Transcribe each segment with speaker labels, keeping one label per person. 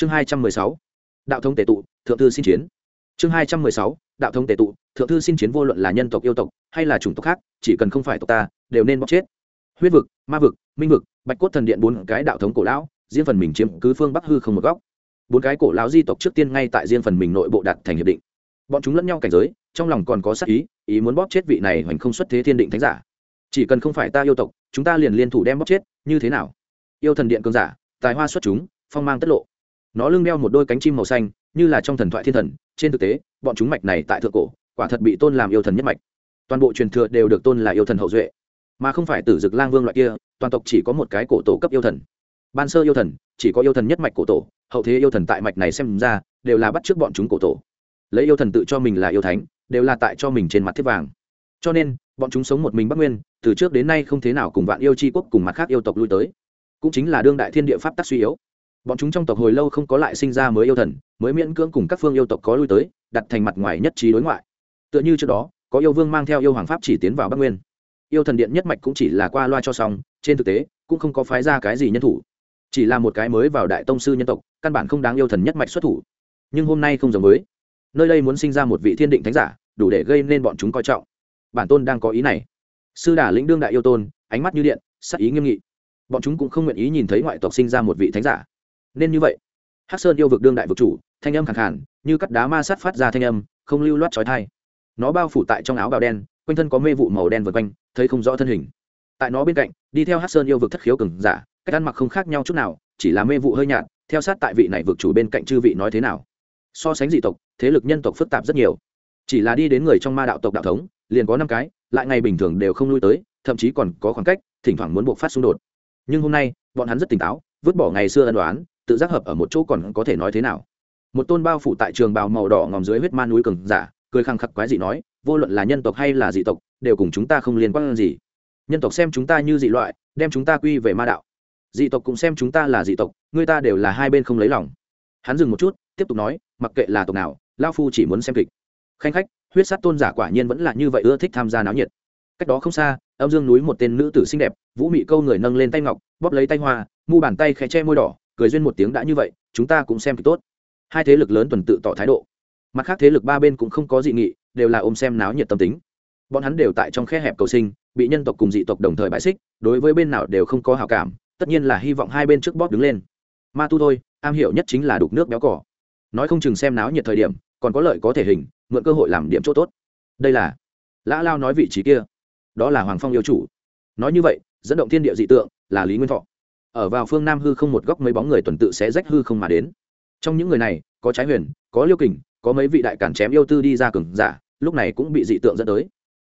Speaker 1: chương hai trăm mười sáu, đạo thống tể tụ, thượng thư xin chiến. Chương hai trăm mười sáu, đạo thống tể tụ, thượng thư xin chiến vô luận là nhân tộc, yêu tộc hay là chủng tộc khác, chỉ cần không phải tộc ta, đều nên bóc chết. Huyết vực, ma vực, minh vực, bạch cốt thần điện bốn cái đạo thống cổ lão, riêng phần mình chiếm cứ phương bắc hư không một góc. Bốn cái cổ lão di tộc trước tiên ngay tại riêng phần mình nội bộ đạt thành hiệp định. Bọn chúng lẫn nhau cảnh giới, trong lòng còn có sắc ý ý muốn bóp chết vị này hoành không xuất thế thiên định thánh giả. Chỉ cần không phải ta yêu tộc, chúng ta liền liên thủ đem bóp chết, như thế nào? Yêu thần điện cường giả, tài hoa xuất chúng, phong mang tất lộ nó lưng đeo một đôi cánh chim màu xanh, như là trong thần thoại thiên thần, trên thực tế, bọn chúng mạch này tại thượng cổ, quả thật bị tôn làm yêu thần nhất mạch. Toàn bộ truyền thừa đều được tôn là yêu thần hậu duệ, mà không phải tử dực lang vương loại kia, toàn tộc chỉ có một cái cổ tổ cấp yêu thần. Ban sơ yêu thần, chỉ có yêu thần nhất mạch cổ tổ, hậu thế yêu thần tại mạch này xem ra, đều là bắt trước bọn chúng cổ tổ. Lấy yêu thần tự cho mình là yêu thánh, đều là tại cho mình trên mặt thiết vàng. Cho nên, bọn chúng sống một mình bắc nguyên, từ trước đến nay không thế nào cùng vạn yêu c quốc cùng mặt khác yêu tộc lui tới. Cũng chính là đương đại thiên địa pháp tắc suy yếu bọn chúng trong tộc hồi lâu không có lại sinh ra mới yêu thần, mới miễn cưỡng cùng các phương yêu tộc có lui tới, đặt thành mặt ngoài nhất trí đối ngoại. Tựa như trước đó, có yêu vương mang theo yêu hoàng pháp chỉ tiến vào bắc nguyên. Yêu thần điện nhất mạch cũng chỉ là qua loa cho xong, trên thực tế, cũng không có phái ra cái gì nhân thủ. Chỉ là một cái mới vào đại tông sư nhân tộc, căn bản không đáng yêu thần nhất mạch xuất thủ. Nhưng hôm nay không giống với. Nơi đây muốn sinh ra một vị thiên định thánh giả, đủ để gây nên bọn chúng coi trọng. Bản tôn đang có ý này. Sư đà lĩnh đương đại yêu tôn, ánh mắt như điện, sắc ý nghiêm nghị. Bọn chúng cũng không nguyện ý nhìn thấy ngoại tộc sinh ra một vị thánh giả nên như vậy. Hắc sơn yêu vực đương đại vực chủ, thanh âm khẳng khản như cắt đá ma sát phát ra thanh âm, không lưu loát trói thai nó bao phủ tại trong áo bào đen, quanh thân có mê vụ màu đen vượt quanh, thấy không rõ thân hình. Tại nó bên cạnh, đi theo hắc sơn yêu vực thất khiếu cừng giả, cách ăn mặc không khác nhau chút nào, chỉ là mê vụ hơi nhạt, theo sát tại vị này vực chủ bên cạnh chư vị nói thế nào. So sánh dị tộc, thế lực nhân tộc phức tạp rất nhiều. Chỉ là đi đến người trong ma đạo tộc đạo thống, liền có năm cái, lại ngày bình thường đều không lui tới, thậm chí còn có khoảng cách, thỉnh thoảng muốn buộc phát xung đột. Nhưng hôm nay, bọn hắn rất tỉnh táo, vứt bỏ ngày xưa ân đoán tự giác hợp ở một chỗ còn có thể nói thế nào? Một tôn bao phủ tại trường bào màu đỏ ngòm dưới huyết ma núi cường giả, cười khăng khắc quái dị nói, vô luận là nhân tộc hay là dị tộc, đều cùng chúng ta không liên quan gì. Nhân tộc xem chúng ta như dị loại, đem chúng ta quy về ma đạo. Dị tộc cũng xem chúng ta là dị tộc, người ta đều là hai bên không lấy lòng. Hắn dừng một chút, tiếp tục nói, mặc kệ là tộc nào lao phu chỉ muốn xem kịch. Khanh khách, huyết sát tôn giả quả nhiên vẫn là như vậy ưa thích tham gia náo nhiệt. Cách đó không xa, âm dương núi một tên nữ tử xinh đẹp, vũ mị câu người nâng lên tay ngọc, bóp lấy tay hoa, mu bàn tay khẽ che môi đỏ cười duyên một tiếng đã như vậy, chúng ta cũng xem thì tốt. Hai thế lực lớn tuần tự tỏ thái độ. Mặt khác thế lực ba bên cũng không có dị nghị, đều là ôm xem náo nhiệt tâm tính. Bọn hắn đều tại trong khe hẹp cầu sinh, bị nhân tộc cùng dị tộc đồng thời bãi xích, đối với bên nào đều không có hào cảm, tất nhiên là hy vọng hai bên trước bóp đứng lên. Ma tu thôi, am hiểu nhất chính là đục nước béo cỏ. Nói không chừng xem náo nhiệt thời điểm, còn có lợi có thể hình, mượn cơ hội làm điểm chỗ tốt. Đây là lã lao nói vị trí kia. Đó là hoàng phong yêu chủ. Nói như vậy, dẫn động thiên địa dị tượng là lý nguyên thọ ở vào phương nam hư không một góc mấy bóng người tuần tự sẽ rách hư không mà đến. Trong những người này, có trái huyền, có liêu kình, có mấy vị đại cản chém yêu tư đi ra cường giả, lúc này cũng bị dị tượng dẫn tới.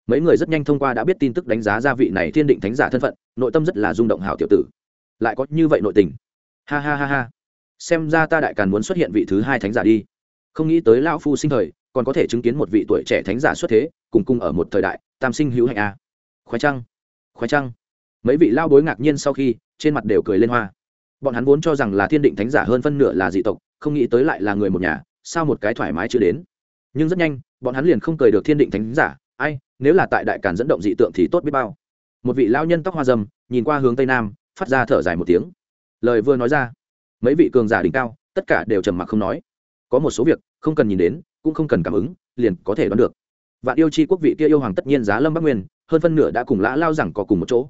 Speaker 1: Mấy người rất nhanh thông qua đã biết tin tức đánh giá ra vị này thiên định thánh giả thân phận, nội tâm rất là rung động hảo tiểu tử. Lại có như vậy nội tình. Ha ha ha ha. Xem ra ta đại càn muốn xuất hiện vị thứ hai thánh giả đi. Không nghĩ tới lão phu sinh thời, còn có thể chứng kiến một vị tuổi trẻ thánh giả xuất thế, cùng cung ở một thời đại, tam sinh hữu hạnh a khoái trăng khoái trăng mấy vị lao bối ngạc nhiên sau khi, trên mặt đều cười lên hoa. Bọn hắn vốn cho rằng là thiên định thánh giả hơn phân nửa là dị tộc, không nghĩ tới lại là người một nhà, sao một cái thoải mái chưa đến. Nhưng rất nhanh, bọn hắn liền không cười được thiên định thánh giả, ai, nếu là tại đại càn dẫn động dị tượng thì tốt biết bao. Một vị lao nhân tóc hoa dâm, nhìn qua hướng tây nam, phát ra thở dài một tiếng. Lời vừa nói ra, mấy vị cường giả đỉnh cao, tất cả đều trầm mặc không nói. Có một số việc, không cần nhìn đến, cũng không cần cảm ứng, liền có thể đoán được. Vạn yêu chi quốc vị kia yêu hoàng tất nhiên giá lâm bắc nguyên, hơn phân nửa đã cùng lã lao rằng có cùng một chỗ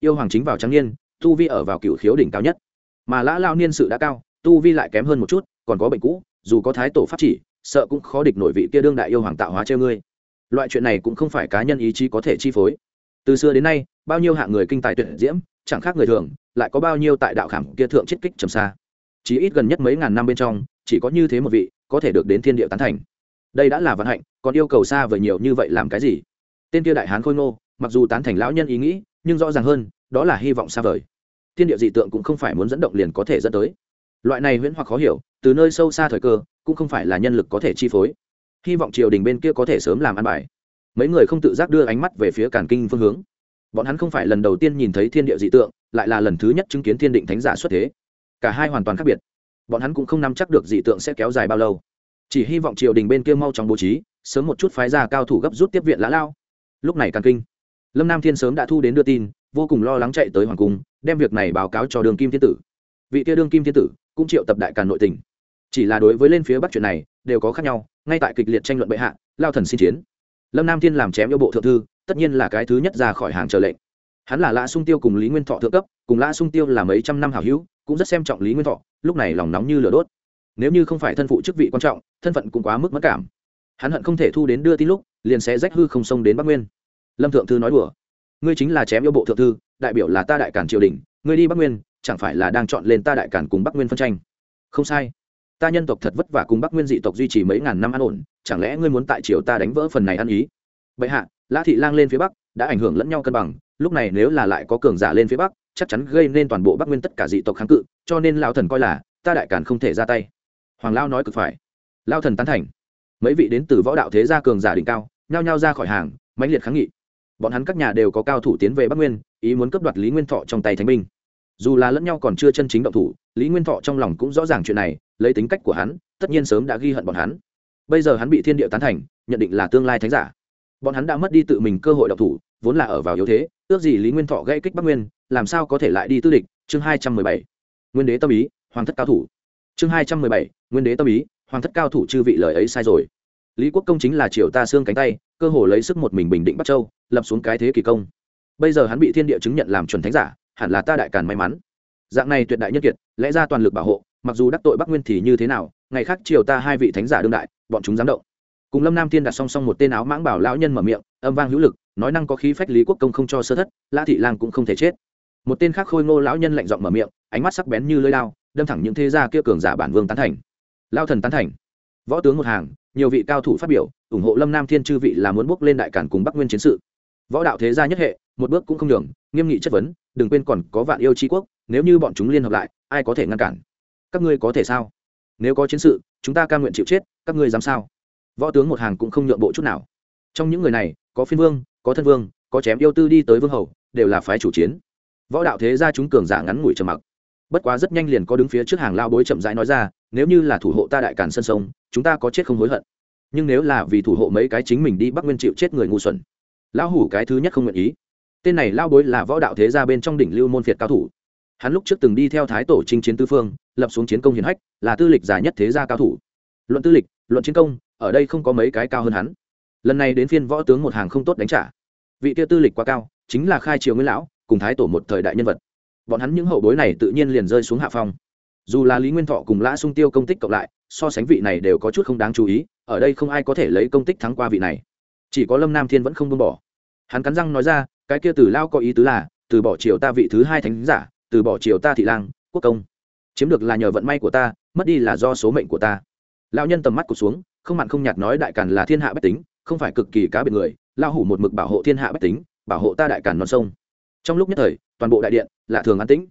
Speaker 1: yêu hoàng chính vào trắng niên, tu vi ở vào cựu khiếu đỉnh cao nhất. Mà lã lao niên sự đã cao, tu vi lại kém hơn một chút, còn có bệnh cũ, dù có thái tổ pháp chỉ, sợ cũng khó địch nổi vị kia đương đại yêu hoàng tạo hóa treo ngươi. Loại chuyện này cũng không phải cá nhân ý chí có thể chi phối. Từ xưa đến nay, bao nhiêu hạng người kinh tài tuyển diễm, chẳng khác người thường, lại có bao nhiêu tại đạo khảm kia thượng chiết kích trầm xa. Chỉ ít gần nhất mấy ngàn năm bên trong, chỉ có như thế một vị, có thể được đến thiên địa tán thành. Đây đã là vận hạnh, còn yêu cầu xa vời nhiều như vậy làm cái gì? Tên kia đại hán khôi ngô, mặc dù tán thành lão nhân ý nghĩ nhưng rõ ràng hơn, đó là hy vọng xa vời. Thiên địa dị tượng cũng không phải muốn dẫn động liền có thể dẫn tới. Loại này huyễn hoặc khó hiểu, từ nơi sâu xa thời cơ, cũng không phải là nhân lực có thể chi phối. Hy vọng triều đình bên kia có thể sớm làm ăn bài. Mấy người không tự giác đưa ánh mắt về phía càn kinh phương hướng. Bọn hắn không phải lần đầu tiên nhìn thấy thiên địa dị tượng, lại là lần thứ nhất chứng kiến thiên định thánh giả xuất thế. Cả hai hoàn toàn khác biệt. Bọn hắn cũng không nắm chắc được dị tượng sẽ kéo dài bao lâu. Chỉ hy vọng triều đình bên kia mau chóng bố trí, sớm một chút phái ra cao thủ gấp rút tiếp viện lã lao. Lúc này càng kinh lâm nam thiên sớm đã thu đến đưa tin, vô cùng lo lắng chạy tới hoàng cung, đem việc này báo cáo cho đường kim thiên tử. Vị kia đương kim thiên tử cũng triệu tập đại càn nội tình. Chỉ là đối với lên phía bắc chuyện này, đều có khác nhau, ngay tại kịch liệt tranh luận bệ hạ, lao thần xin chiến. Lâm nam thiên làm chém yêu bộ thượng thư, tất nhiên là cái thứ nhất ra khỏi hàng chờ lệnh. Hắn là lã sung tiêu cùng lý nguyên thọ thượng cấp, cùng lã sung tiêu là mấy trăm năm hảo hữu, cũng rất xem trọng lý nguyên thọ, lúc này lòng nóng như lửa đốt. Nếu như không phải thân phụ chức vị quan trọng, thân phận cũng quá mức mất cảm. Hắn hận không thể thu đến đưa tin lúc, liền sẽ rách hư không sông đến bắc nguyên lâm thượng thư nói đùa. Ngươi chính là chém yêu bộ thượng thư, đại biểu là ta đại cản triều đình, ngươi đi bắc nguyên, chẳng phải là đang chọn lên ta đại cản cùng bắc nguyên phân tranh? Không sai. Ta nhân tộc thật vất vả cùng bắc nguyên dị tộc duy trì mấy ngàn năm an ổn, chẳng lẽ ngươi muốn tại triều ta đánh vỡ phần này ăn ý? Bệ hạ, lã thị lang lên phía bắc, đã ảnh hưởng lẫn nhau cân bằng, lúc này nếu là lại có cường giả lên phía bắc, chắc chắn gây nên toàn bộ bắc nguyên tất cả dị tộc kháng cự, cho nên lao thần coi là, ta đại cản không thể ra tay. Hoàng lao nói cực phải. Lao thần tán thành. Mấy vị đến từ võ đạo thế gia cường giả đỉnh cao, nhao nhao ra khỏi hàng, mãnh liệt kháng nghị bọn hắn các nhà đều có cao thủ tiến về bắc nguyên, ý muốn cướp đoạt lý nguyên thọ trong tay thánh binh. Dù là lẫn nhau còn chưa chân chính động thủ, lý nguyên thọ trong lòng cũng rõ ràng chuyện này, lấy tính cách của hắn, tất nhiên sớm đã ghi hận bọn hắn. Bây giờ hắn bị thiên địa tán thành, nhận định là tương lai thánh giả. Bọn hắn đã mất đi tự mình cơ hội động thủ, vốn là ở vào yếu thế, ước gì lý nguyên thọ gây kích bắc nguyên, làm sao có thể lại đi tư địch? Chương hai trăm mười bảy. Nguyên đế tâm ý, hoàng thất cao thủ. Chương hai trăm mười bảy. Nguyên đế tâm ý, hoàng thất cao thủ chư vị lời ấy sai rồi lý quốc công chính là triều ta xương cánh tay, cơ hồ lấy sức một mình bình định bắc châu, lập xuống cái thế kỳ công. Bây giờ hắn bị thiên địa chứng nhận làm chuẩn thánh giả, hẳn là ta đại càn may mắn. Dạng này tuyệt đại nhân kiệt, lẽ ra toàn lực bảo hộ, mặc dù đắc tội bắc nguyên thì như thế nào, ngày khác triều ta hai vị thánh giả đương đại, bọn chúng dám động. Cùng lâm nam thiên đặt song song một tên áo mãng bảo lão nhân mở miệng, âm vang hữu lực, nói năng có khí phách lý quốc công không cho sơ thất, lã thị lang cũng không thể chết. Một tên khác khôi ngô lão nhân lạnh giọng mở miệng, ánh mắt sắc bén như lưỡi lao đâm thẳng những thế gia kia cường giả bản vương tán thành. Lao thần tán thành võ tướng một hàng, nhiều vị cao thủ phát biểu, ủng hộ lâm nam thiên chư vị là muốn bước lên đại cản cùng bắc nguyên chiến sự. Võ đạo thế gia nhất hệ, một bước cũng không đường nghiêm nghị chất vấn, đừng quên còn có vạn yêu tri quốc, nếu như bọn chúng liên hợp lại, ai có thể ngăn cản? Các ngươi có thể sao? Nếu có chiến sự, chúng ta ca nguyện chịu chết, các ngươi dám sao? Võ tướng một hàng cũng không nhượng bộ chút nào. Trong những người này, có phiên vương, có thân vương, có chém yêu tư đi tới vương hầu, đều là phái chủ chiến. Võ đạo thế gia chúng cường giả ngắn ngủi trầm mặc bất quá rất nhanh liền có đứng phía trước hàng lao bối chậm rãi nói ra, nếu như là thủ hộ ta đại càn sân sông, chúng ta có chết không hối hận. Nhưng nếu là vì thủ hộ mấy cái chính mình đi bắc nguyên chịu chết người ngu xuẩn. Lão hủ cái thứ nhất không nguyện ý. Tên này lao bối là võ đạo thế gia bên trong đỉnh lưu môn phiệt cao thủ. Hắn lúc trước từng đi theo thái tổ chinh chiến tư phương, lập xuống chiến công hiển hách, là tư lịch già nhất thế gia cao thủ. Luận tư lịch, luận chiến công, ở đây không có mấy cái cao hơn hắn. Lần này đến phiên võ tướng một hàng không tốt đánh trả. Vị kia tư lịch quá cao, chính là khai triều nguyên lão, cùng thái tổ một thời đại nhân vật bọn hắn những hậu bối này tự nhiên liền rơi xuống hạ phong. Dù là lý nguyên thọ cùng lã sung tiêu công tích cộng lại, so sánh vị này đều có chút không đáng chú ý, ở đây không ai có thể lấy công tích thắng qua vị này. Chỉ có lâm nam thiên vẫn không buông bỏ. Hắn cắn răng nói ra, cái kia từ lao có ý tứ là, từ bỏ triều ta vị thứ hai thánh giả, từ bỏ triều ta thị lang, quốc công. Chiếm được là nhờ vận may của ta, mất đi là do số mệnh của ta. Lao nhân tầm mắt cụt xuống, không mặn không nhạt nói đại càn là thiên hạ bách tính, không phải cực kỳ cá biệt người. Lao hủ một mực bảo hộ thiên hạ bách tính, bảo hộ ta đại càn non sông trong lúc nhất thời, toàn bộ đại điện lạ thường an tĩnh.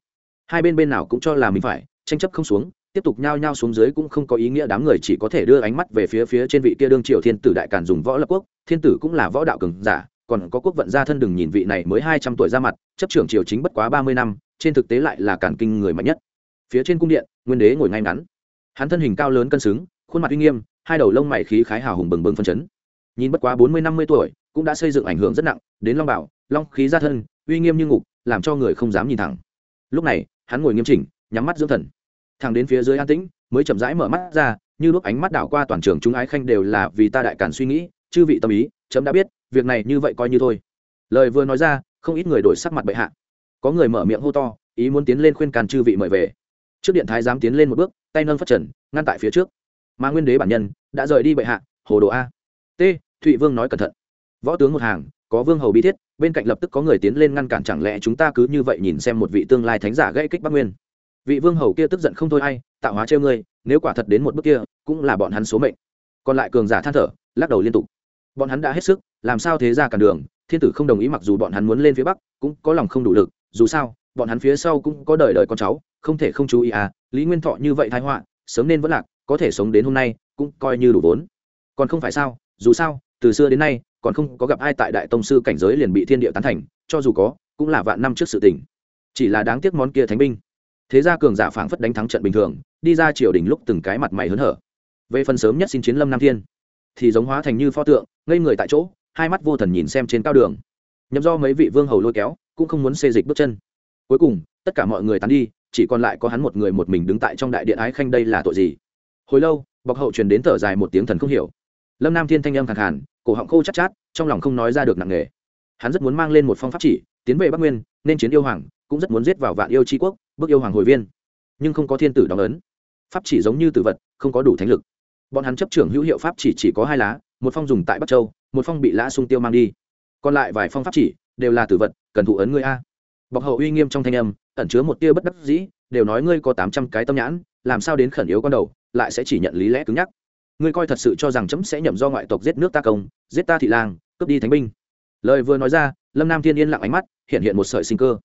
Speaker 1: Hai bên bên nào cũng cho là mình phải, tranh chấp không xuống, tiếp tục nhao nhao xuống dưới cũng không có ý nghĩa đám người chỉ có thể đưa ánh mắt về phía phía trên vị kia đương triều thiên tử đại càn dùng võ lập quốc, thiên tử cũng là võ đạo cường giả, còn có quốc vận gia thân đừng nhìn vị này mới hai trăm tuổi ra mặt, chấp trưởng triều chính bất quá ba mươi năm, trên thực tế lại là cản kinh người mạnh nhất. Phía trên cung điện, nguyên đế ngồi ngay ngắn. Hắn thân hình cao lớn cân xứng, khuôn mặt uy nghiêm, hai đầu lông mày khí khái hào hùng bừng bừng phân chấn. Nhìn bất quá bốn mươi năm mươi tuổi, cũng đã xây dựng ảnh hưởng rất nặng, đến long bảo, long khí gia thân uy nghiêm như ngục, làm cho người không dám nhìn thẳng. Lúc này, hắn ngồi nghiêm chỉnh, nhắm mắt dưỡng thần. Thẳng đến phía dưới an tĩnh, mới chậm rãi mở mắt ra, như lúc ánh mắt đảo qua toàn trường chúng ái khanh đều là vì ta đại cản suy nghĩ, chư vị tâm ý, chấm đã biết, việc này như vậy coi như thôi. Lời vừa nói ra, không ít người đổi sắc mặt bệ hạ. Có người mở miệng hô to, ý muốn tiến lên khuyên can chư vị mời về. Trước điện thái dám tiến lên một bước, tay nâng phát trần, ngăn tại phía trước. Mà nguyên đế bản nhân, đã rời đi bệ hạ, hồ đồ a. T, thụy vương nói cẩn thận. Võ tướng một hàng có vương hầu bi thiết, bên cạnh lập tức có người tiến lên ngăn cản, chẳng lẽ chúng ta cứ như vậy nhìn xem một vị tương lai thánh giả gây kích bắc nguyên? Vị vương hầu kia tức giận không thôi hay tạo hóa chơi ngươi, nếu quả thật đến một bước kia, cũng là bọn hắn số mệnh. Còn lại cường giả than thở, lắc đầu liên tục. Bọn hắn đã hết sức, làm sao thế ra cản đường, thiên tử không đồng ý mặc dù bọn hắn muốn lên phía bắc, cũng có lòng không đủ lực, dù sao, bọn hắn phía sau cũng có đời đời con cháu, không thể không chú ý à lý nguyên thọ như vậy thái họa, sớm nên vẫn lạc, có thể sống đến hôm nay, cũng coi như đủ vốn. Còn không phải sao, dù sao, từ xưa đến nay còn không có gặp ai tại đại tông sư cảnh giới liền bị thiên địa tán thành, cho dù có, cũng là vạn năm trước sự tình. Chỉ là đáng tiếc món kia thánh binh. Thế gia cường giả phảng phất đánh thắng trận bình thường, đi ra triều đình lúc từng cái mặt mày hớn hở. Về phần sớm nhất xin chiến lâm nam thiên, thì giống hóa thành như pho tượng, ngây người tại chỗ, hai mắt vô thần nhìn xem trên cao đường. Nhậm do mấy vị vương hầu lôi kéo, cũng không muốn xê dịch bước chân. Cuối cùng, tất cả mọi người tán đi, chỉ còn lại có hắn một người một mình đứng tại trong đại điện ái khanh đây là tội gì? Hồi lâu bọc hậu truyền đến thở dài một tiếng thần không hiểu. Lâm nam thiên thanh âm khẳng hẳn cổ họng khô chát, chát trong lòng không nói ra được nặng nề. Hắn rất muốn mang lên một phong pháp chỉ tiến về bắc nguyên nên chiến yêu hoàng cũng rất muốn giết vào vạn yêu tri quốc bước yêu hoàng hồi viên. Nhưng không có thiên tử đóng ấn. Pháp chỉ giống như tử vật không có đủ thánh lực. Bọn hắn chấp trưởng hữu hiệu pháp chỉ chỉ có hai lá một phong dùng tại bắc châu một phong bị lã sung tiêu mang đi. Còn lại vài phong pháp chỉ đều là tử vật cần thụ ấn ngươi a. Bọc hậu uy nghiêm trong thanh âm ẩn chứa một tia bất đắc dĩ đều nói ngươi có tám trăm cái tâm nhãn làm sao đến khẩn yếu con đầu lại sẽ chỉ nhận lý lẽ cứng nhắc ngươi coi thật sự cho rằng chấm sẽ nhậm do ngoại tộc giết nước ta công, giết ta thị lang, cướp đi thánh binh. Lời vừa nói ra, lâm nam thiên yên lặng ánh mắt, hiện hiện một sợi sinh cơ.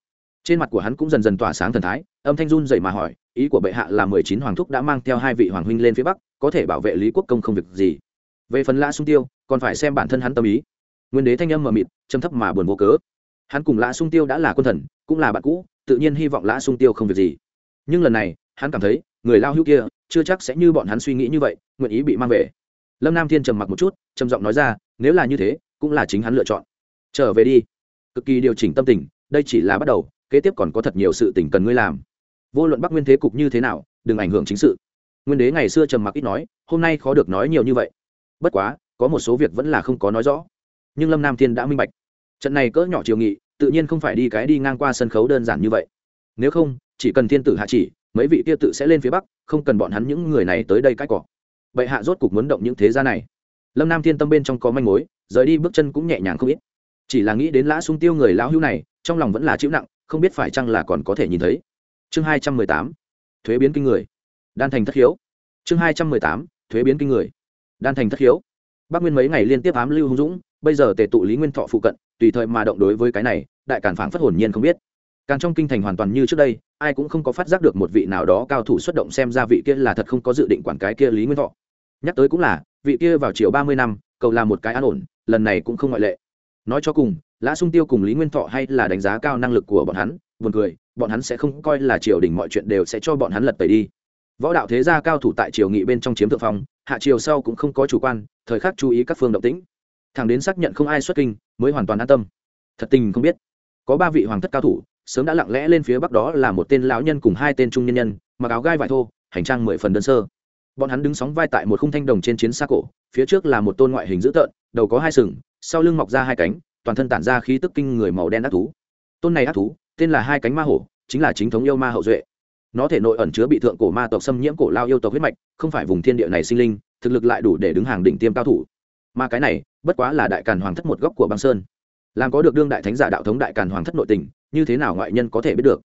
Speaker 1: Trên mặt của hắn cũng dần dần tỏa sáng thần thái, âm thanh run dậy mà hỏi, ý của bệ hạ là mười chín hoàng thúc đã mang theo hai vị hoàng huynh lên phía bắc, có thể bảo vệ lý quốc công không việc gì. Về phần lã sung tiêu, còn phải xem bản thân hắn tâm ý. Nguyên đế thanh âm mờ mịt châm thấp mà buồn vô cớ. Hắn cùng lã sung tiêu đã là quân thần, cũng là bạn cũ, tự nhiên hy vọng lã sung tiêu không việc gì. Nhưng lần này hắn cảm thấy, người lao hữu kia, chưa chắc sẽ như bọn hắn suy nghĩ như vậy, nguyện ý bị mang về. Lâm nam thiên trầm mặc một chút, trầm giọng nói ra, nếu là như thế, cũng là chính hắn lựa chọn. Trở về đi. Cực kỳ điều chỉnh tâm tình, đây chỉ là bắt đầu, kế tiếp còn có thật nhiều sự tình cần ngươi làm. Vô luận bắc nguyên thế cục như thế nào, đừng ảnh hưởng chính sự. Nguyên đế ngày xưa trầm mặc ít nói, hôm nay khó được nói nhiều như vậy. Bất quá, có một số việc vẫn là không có nói rõ. Nhưng lâm nam thiên đã minh bạch. Trận này cỡ nhỏ triều nghị, tự nhiên không phải đi cái đi ngang qua sân khấu đơn giản như vậy. Nếu không, chỉ cần thiên tử hạ chỉ mấy vị kia tự sẽ lên phía bắc, không cần bọn hắn những người này tới đây cãi cọ. Bệ hạ rốt cục muốn động những thế gia này. Lâm nam thiên tâm bên trong có manh mối, rời đi bước chân cũng nhẹ nhàng không ít. Chỉ là nghĩ đến lã sung tiêu người lão hữu này, trong lòng vẫn là chịu nặng, không biết phải chăng là còn có thể nhìn thấy. Chương hai trăm mười tám, thuế biến kinh người. Đan thành thất hiếu chương hai trăm mười tám, thuế biến kinh người. Đan thành thất hiếu bắc nguyên mấy ngày liên tiếp ám lưu hung dũng, bây giờ tề tụ lý nguyên thọ phụ cận, tùy thời mà động đối với cái này, đại cản phảng phất hồn nhiên không biết càng trong kinh thành hoàn toàn như trước đây, ai cũng không có phát giác được một vị nào đó cao thủ xuất động xem ra vị kia là thật không có dự định quản cái kia lý nguyên thọ. Nhắc tới cũng là, vị kia vào chiều ba mươi năm, cầu là một cái an ổn, lần này cũng không ngoại lệ. Nói cho cùng, lã sung tiêu cùng lý nguyên thọ hay là đánh giá cao năng lực của bọn hắn, buồn cười, bọn hắn sẽ không coi là triều đình mọi chuyện đều sẽ cho bọn hắn lật tẩy đi. Võ đạo thế gia cao thủ tại triều nghị bên trong chiếm thượng phong, hạ triều sau cũng không có chủ quan, thời khắc chú ý các phương động tĩnh. Thằng đến xác nhận không ai xuất kinh, mới hoàn toàn an tâm. Thật tình không biết, có ba vị hoàng thất cao thủ sớm đã lặng lẽ lên phía bắc đó là một tên lão nhân cùng hai tên trung nhân nhân, mặc áo gai vải thô, hành trang mười phần đơn sơ. Bọn hắn đứng sóng vai tại một khung thanh đồng trên chiến xa cổ, phía trước là một tôn ngoại hình dữ tợn, đầu có hai sừng, sau lưng mọc ra hai cánh, toàn thân tản ra khí tức kinh người màu đen ác thú. Tôn này ác thú, tên là hai cánh ma hổ, chính là chính thống yêu ma hậu duệ. Nó thể nội ẩn chứa bị thượng cổ ma tộc xâm nhiễm cổ lao yêu tộc huyết mạch, không phải vùng thiên địa này sinh linh, thực lực lại đủ để đứng hàng đỉnh tiêm cao thủ. Mà cái này, bất quá là đại càn hoàng thất một góc của băng sơn làm có được đương đại thánh giả đạo thống đại càn hoàng thất nội tình, như thế nào ngoại nhân có thể biết được?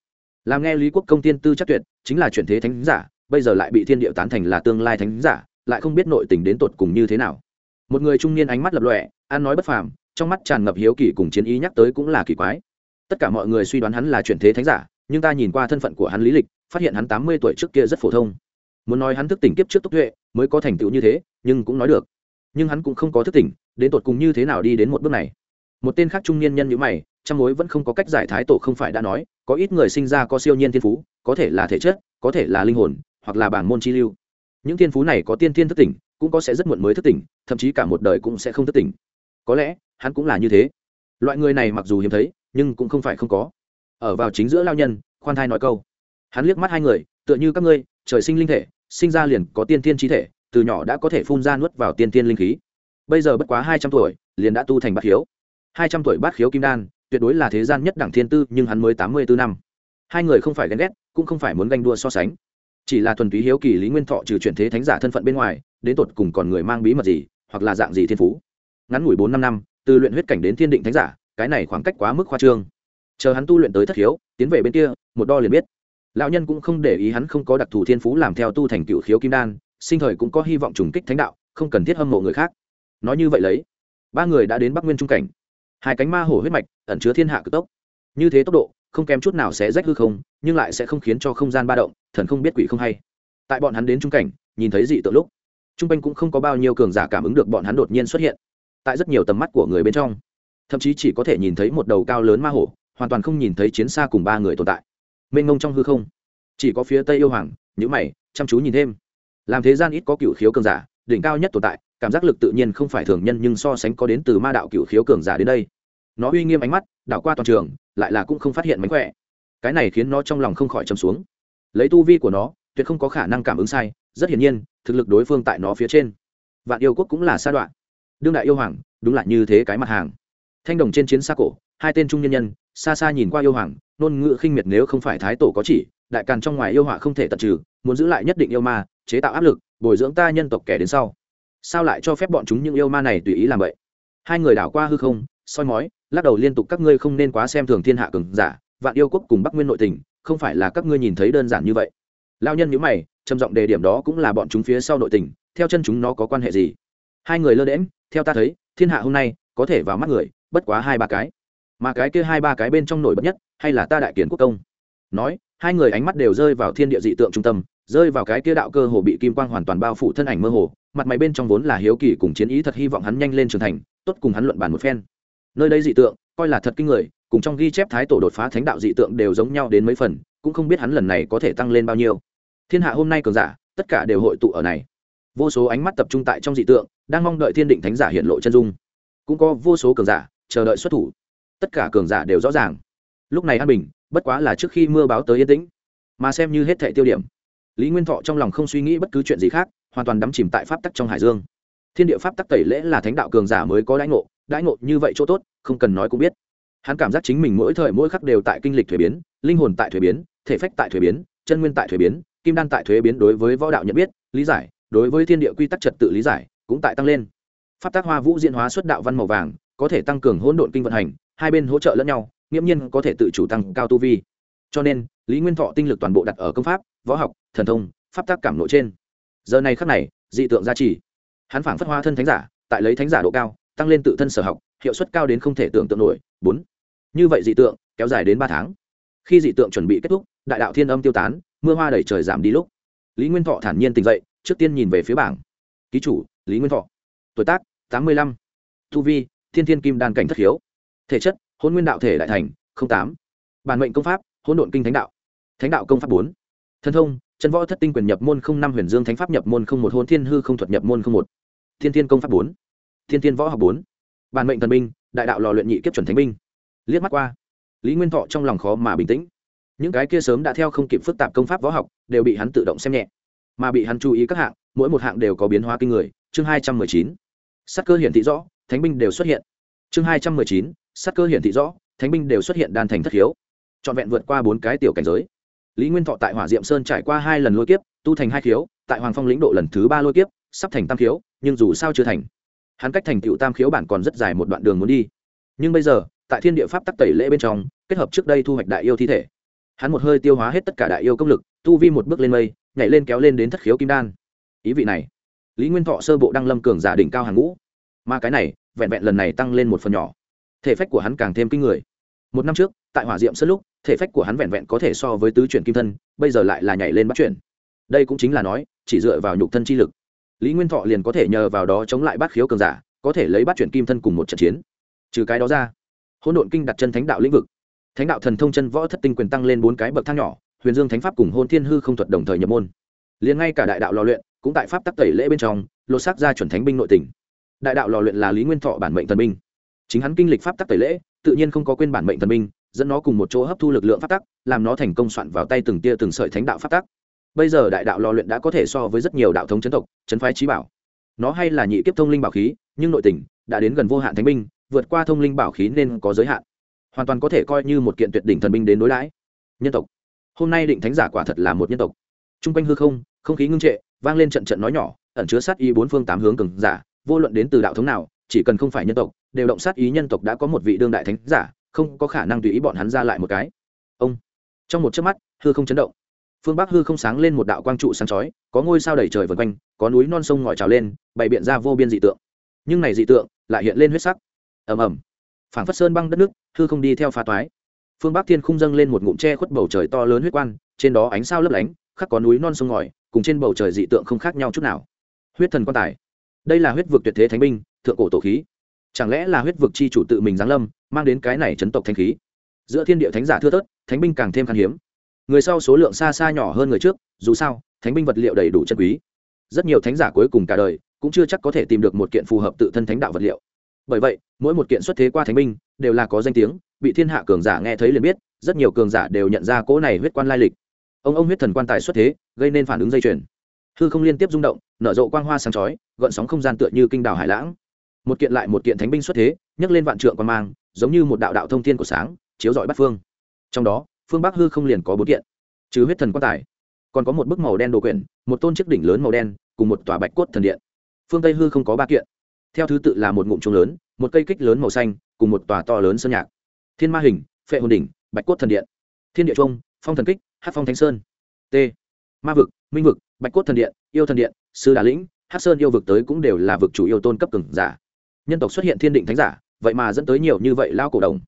Speaker 1: Làm nghe lý quốc công tiên tư chắc tuyệt, chính là chuyển thế thánh giả, bây giờ lại bị thiên địa tán thành là tương lai thánh giả, lại không biết nội tình đến tột cùng như thế nào. Một người trung niên ánh mắt lập lọe ăn nói bất phàm, trong mắt tràn ngập hiếu kỳ cùng chiến ý nhắc tới cũng là kỳ quái. Tất cả mọi người suy đoán hắn là chuyển thế thánh giả, nhưng ta nhìn qua thân phận của hắn lý lịch, phát hiện hắn tám mươi tuổi trước kia rất phổ thông. Muốn nói hắn thức tỉnh kiếp trước tốc tuệ, mới có thành tựu như thế, nhưng cũng nói được. Nhưng hắn cũng không có thức tỉnh, đến tột cùng như thế nào đi đến một bước này? Một tên khác trung niên nhân như mày, trong mối vẫn không có cách giải thái tổ không phải đã nói, có ít người sinh ra có siêu nhiên thiên phú, có thể là thể chất, có thể là linh hồn, hoặc là bảng môn chi lưu. Những thiên phú này có tiên thiên thức tỉnh, cũng có sẽ rất muộn mới thức tỉnh, thậm chí cả một đời cũng sẽ không thức tỉnh. Có lẽ, hắn cũng là như thế. Loại người này mặc dù hiếm thấy, nhưng cũng không phải không có. Ở vào chính giữa lao nhân, khoan thai nói câu. Hắn liếc mắt hai người, tựa như các ngươi, trời sinh linh thể, sinh ra liền có tiên thiên trí thể, từ nhỏ đã có thể phun ra nuốt vào tiên thiên linh khí. Bây giờ bất quá hai trăm tuổi, liền đã tu thành bát hiếu hai trăm tuổi bát khiếu kim đan, tuyệt đối là thế gian nhất đẳng thiên tư, nhưng hắn mới tám mươi bốn năm. Hai người không phải ghen ghét, cũng không phải muốn ganh đua so sánh. Chỉ là thuần túy hiếu kỳ lý nguyên thọ trừ chuyển thế thánh giả thân phận bên ngoài, đến tột cùng còn người mang bí mật gì, hoặc là dạng gì thiên phú. Ngắn ngủi bốn năm năm, từ luyện huyết cảnh đến thiên định thánh giả, cái này khoảng cách quá mức khoa trương. Chờ hắn tu luyện tới thất hiếu tiến về bên kia, một đo liền biết. Lão nhân cũng không để ý hắn không có đặc thù thiên phú làm theo tu thành cựu khiếu kim đan, sinh thời cũng có hy vọng trùng kích thánh đạo, không cần thiết hâm mộ người khác. Nói như vậy lấy, ba người đã đến bắc nguyên trung cảnh hai cánh ma hổ huyết mạch ẩn chứa thiên hạ cực tốc. Như thế tốc độ, không kém chút nào sẽ rách hư không, nhưng lại sẽ không khiến cho không gian ba động, thần không biết quỷ không hay. Tại bọn hắn đến trung cảnh, nhìn thấy dị tượng lúc, trung quanh cũng không có bao nhiêu cường giả cảm ứng được bọn hắn đột nhiên xuất hiện. Tại rất nhiều tầm mắt của người bên trong, thậm chí chỉ có thể nhìn thấy một đầu cao lớn ma hổ, hoàn toàn không nhìn thấy chiến xa cùng ba người tồn tại. Mênh ngông trong hư không, chỉ có phía tây yêu hoàng nhữ mày, chăm chú nhìn thêm. Làm thế gian ít có cựu khiếu cường giả, đỉnh cao nhất tồn tại, cảm giác lực tự nhiên không phải thường nhân nhưng so sánh có đến từ ma đạo cựu khiếu cường giả đến đây nó uy nghiêm ánh mắt, đảo qua toàn trường, lại là cũng không phát hiện mánh khỏe. Cái này khiến nó trong lòng không khỏi trầm xuống. Lấy tu vi của nó, tuyệt không có khả năng cảm ứng sai, rất hiển nhiên, thực lực đối phương tại nó phía trên. Vạn yêu quốc cũng là sa đoạn. Đương đại yêu hoàng, đúng là như thế cái mặt hàng. Thanh đồng trên chiến xa cổ, hai tên trung nhân nhân, xa xa nhìn qua yêu hoàng nôn ngự khinh miệt nếu không phải thái tổ có chỉ, đại càn trong ngoài yêu họa không thể tận trừ, muốn giữ lại nhất định yêu ma, chế tạo áp lực, bồi dưỡng ta nhân tộc kẻ đến sau. Sao lại cho phép bọn chúng những yêu ma này tùy ý làm vậy? Hai người đảo qua hư không, soi mói lắc đầu liên tục các ngươi không nên quá xem thường thiên hạ cường giả, vạn yêu quốc cùng bắc nguyên nội tình, không phải là các ngươi nhìn thấy đơn giản như vậy. Lao nhân nhữ mày, trầm giọng đề điểm đó cũng là bọn chúng phía sau nội tình, theo chân chúng nó có quan hệ gì? Hai người lơ đễm theo ta thấy, thiên hạ hôm nay có thể vào mắt người, bất quá hai ba cái. Mà cái kia hai ba cái bên trong nổi bật nhất, hay là ta đại kiến quốc công? Nói, hai người ánh mắt đều rơi vào thiên địa dị tượng trung tâm, rơi vào cái kia đạo cơ hồ bị kim quang hoàn toàn bao phủ thân ảnh mơ hồ, mặt mày bên trong vốn là hiếu kỳ cùng chiến ý thật hy vọng hắn nhanh lên trưởng thành, tốt cùng hắn luận bàn một phen nơi đây dị tượng, coi là thật kinh người, cùng trong ghi chép thái tổ đột phá thánh đạo dị tượng đều giống nhau đến mấy phần, cũng không biết hắn lần này có thể tăng lên bao nhiêu. Thiên hạ hôm nay cường giả, tất cả đều hội tụ ở này. Vô số ánh mắt tập trung tại trong dị tượng, đang mong đợi thiên định thánh giả hiện lộ chân dung. Cũng có vô số cường giả, chờ đợi xuất thủ. Tất cả cường giả đều rõ ràng. Lúc này an bình, bất quá là trước khi mưa báo tới yên tĩnh. Mà xem như hết thệ tiêu điểm. Lý nguyên thọ trong lòng không suy nghĩ bất cứ chuyện gì khác, hoàn toàn đắm chìm tại pháp tắc trong hải dương. Thiên địa pháp tắc tẩy lễ là thánh đạo cường giả mới có lãnh ngộ đãi ngộ như vậy chỗ tốt, không cần nói cũng biết. Hắn cảm giác chính mình mỗi thời mỗi khắc đều tại kinh lịch thuế biến, linh hồn tại thuế biến, thể phách tại thuế biến, chân nguyên tại thuế biến, kim đan tại thuế biến đối với võ đạo nhận biết, lý giải, đối với thiên địa quy tắc trật tự lý giải, cũng tại tăng lên. Pháp tác hoa vũ diễn hóa xuất đạo văn màu vàng, có thể tăng cường hỗn độn kinh vận hành, hai bên hỗ trợ lẫn nhau, nghiễm nhiên có thể tự chủ tăng cao tu vi. Cho nên, lý nguyên thọ tinh lực toàn bộ đặt ở công pháp, võ học, thần thông, pháp tác cảm nội trên. Giờ này khắc này, dị tượng gia trì. Hắn phảng phất hoa thân thánh giả, tại lấy thánh giả độ cao tăng lên tự thân sở học, hiệu suất cao đến không thể tưởng tượng nổi. Bốn, như vậy dị tượng kéo dài đến ba tháng. Khi dị tượng chuẩn bị kết thúc, đại đạo thiên âm tiêu tán, mưa hoa đẩy trời giảm đi lúc. Lý nguyên thọ thản nhiên tỉnh dậy, trước tiên nhìn về phía bảng. Ký chủ, lý nguyên thọ. Tuổi tác, tám mươi lăm. Tu vi, thiên thiên kim đan cảnh thất hiếu thể chất hôn nguyên đạo thể đại thành tám. Bản mệnh công pháp hôn độn kinh thánh đạo. Thánh đạo công pháp bốn. Thân thông, chân võ thất tinh quyền nhập môn không năm huyền dương thánh pháp nhập môn không một hôn thiên hư không thuật nhập môn không một. Thiên thiên công pháp bốn thiên thiên võ học bốn. Bản mệnh thần binh, đại đạo lò luyện nhị kiếp chuẩn thánh binh. Liếc mắt qua, lý nguyên thọ trong lòng khó mà bình tĩnh. Những cái kia sớm đã theo không kịp phức tạp công pháp võ học, đều bị hắn tự động xem nhẹ. Mà bị hắn chú ý các hạng, mỗi một hạng đều có biến hóa kinh người. Chương hai trăm mười chín. Sắc cơ hiển thị rõ, thánh binh đều xuất hiện. Chương hai trăm mười chín. Sắc cơ hiển thị rõ, thánh binh đều xuất hiện đan thành thất hiếu. Trọn vẹn vượt qua bốn cái tiểu cảnh giới. Lý nguyên thọ tại hỏa diệm sơn trải qua hai lần lôi kiếp, tu thành hai khiếu, tại hoàng phong lĩnh độ lần thứ ba lôi kiếp, sắp thành tam khiếu, nhưng dù sao chưa thành hắn cách thành tựu tam khiếu bản còn rất dài một đoạn đường muốn đi. Nhưng bây giờ, tại thiên địa pháp tắc tẩy lễ bên trong, kết hợp trước đây thu hoạch đại yêu thi thể. Hắn một hơi tiêu hóa hết tất cả đại yêu công lực, tu vi một bước lên mây, nhảy lên kéo lên đến thất khiếu kim đan. Ý vị này, lý nguyên thọ sơ bộ đăng lâm cường giả đỉnh cao hàng ngũ. Mà cái này, vẹn vẹn lần này tăng lên một phần nhỏ. Thể phách của hắn càng thêm kinh người. Một năm trước, tại hỏa diệm sân lúc, thể phách của hắn vẹn vẹn có thể so với tứ chuyển kim thân, bây giờ lại là nhảy lên bắt chuyển. Đây cũng chính là nói, chỉ dựa vào nhục thân chi lực lý nguyên thọ liền có thể nhờ vào đó chống lại bát khiếu cường giả, có thể lấy bắt chuyển kim thân cùng một trận chiến. Trừ cái đó ra, hỗn độn kinh đặt chân thánh đạo lĩnh vực. Thánh đạo thần thông chân võ thất tinh quyền tăng lên bốn cái bậc thang nhỏ, huyền dương thánh pháp cùng hôn thiên hư không thuật đồng thời nhập môn. Liền ngay cả đại đạo lò luyện cũng tại pháp tắc tẩy lễ bên trong, lột xác ra chuẩn thánh binh nội tỉnh đại đạo lò luyện là lý nguyên thọ bản mệnh thần binh. Chính hắn kinh lịch pháp tắc tẩy lễ, tự nhiên không có quên bản mệnh thần binh, dẫn nó cùng một chỗ hấp thu lực lượng pháp tắc, làm nó thành công soạn vào tay từng tia từng sợi thánh đạo pháp tắc bây giờ đại đạo lò luyện đã có thể so với rất nhiều đạo thống chấn tộc, chấn phái trí bảo. Nó hay là nhị kiếp thông linh bảo khí, nhưng nội tình đã đến gần vô hạn thánh binh, vượt qua thông linh bảo khí nên có giới hạn. Hoàn toàn có thể coi như một kiện tuyệt đỉnh thần binh đến đối đãi. Nhân tộc. Hôm nay định thánh giả quả thật là một nhân tộc. T r u n g quanh hư không không khí ngưng trệ, vang lên trận trận nói nhỏ, ẩn chứa sát ý bốn phương tám hướng cường giả, vô luận đến từ đạo thống nào, chỉ cần không phải nhân tộc, đều động sát ý nhân tộc đã có một vị đương đại thánh giả, không có khả năng tùy ý bọn hắn ra lại một cái. Ông. Trong một chớp mắt, hư không chấn động phương bắc hư không sáng lên một đạo quang trụ sáng chói, có ngôi sao đầy trời vần quanh, có núi non sông ngòi trào lên, bày biện ra vô biên dị tượng. Nhưng này dị tượng lại hiện lên huyết sắc. Ầm ầm. Phảng phất sơn băng đất nước, hư không đi theo phá toái. Phương bắc thiên khung dâng lên một ngụm tre khuất bầu trời to lớn huyết quan trên đó ánh sao lấp lánh, khắc có núi non sông ngòi, cùng trên bầu trời dị tượng không khác nhau chút nào. Huyết thần quan tài. Đây là huyết vực tuyệt thế thánh binh, thượng cổ tổ khí. Chẳng lẽ là huyết vực chi chủ tự mình giáng lâm, mang đến cái này chấn tộc thanh khí? Giữa thiên địa thánh giả thưa thớt, thánh binh càng thêm khan hiếm người sau số lượng xa xa nhỏ hơn người trước, dù sao, thánh binh vật liệu đầy đủ chân quý. Rất nhiều thánh giả cuối cùng cả đời cũng chưa chắc có thể tìm được một kiện phù hợp tự thân thánh đạo vật liệu. Bởi vậy, mỗi một kiện xuất thế qua thánh binh đều là có danh tiếng, bị thiên hạ cường giả nghe thấy liền biết, rất nhiều cường giả đều nhận ra cỗ này huyết quan lai lịch. Ông ông huyết thần quan tài xuất thế, gây nên phản ứng dây chuyền. Hư không liên tiếp rung động, nở rộ quang hoa sáng chói, gợn sóng không gian tựa như kinh đảo hải lãng. Một kiện lại một kiện thánh binh xuất thế, nhấc lên vạn trượng quan mang, giống như một đạo đạo thông thiên của sáng, chiếu rọi bắt phương. Trong đó phương bắc hư không liền có bốn kiện, trừ huyết thần quan tài, còn có một bức màu đen đồ quyển, một tôn chiếc đỉnh lớn màu đen, cùng một tòa bạch cốt thần điện. Phương tây hư không có ba kiện, theo thứ tự là một ngụm trung lớn, một cây kích lớn màu xanh, cùng một tòa to lớn sơn nhạc. Thiên ma hình, phệ hồn đỉnh, bạch cốt thần điện. Thiên địa trung phong thần kích hát phong thánh sơn. T. Ma vực, minh vực, bạch cốt thần điện, yêu thần điện, sư đà lĩnh hát sơn yêu vực tới cũng đều là vực chủ yêu tôn cấp cường giả. Nhân tộc xuất hiện thiên định thánh giả, vậy mà dẫn tới nhiều như vậy lao cổ đồng.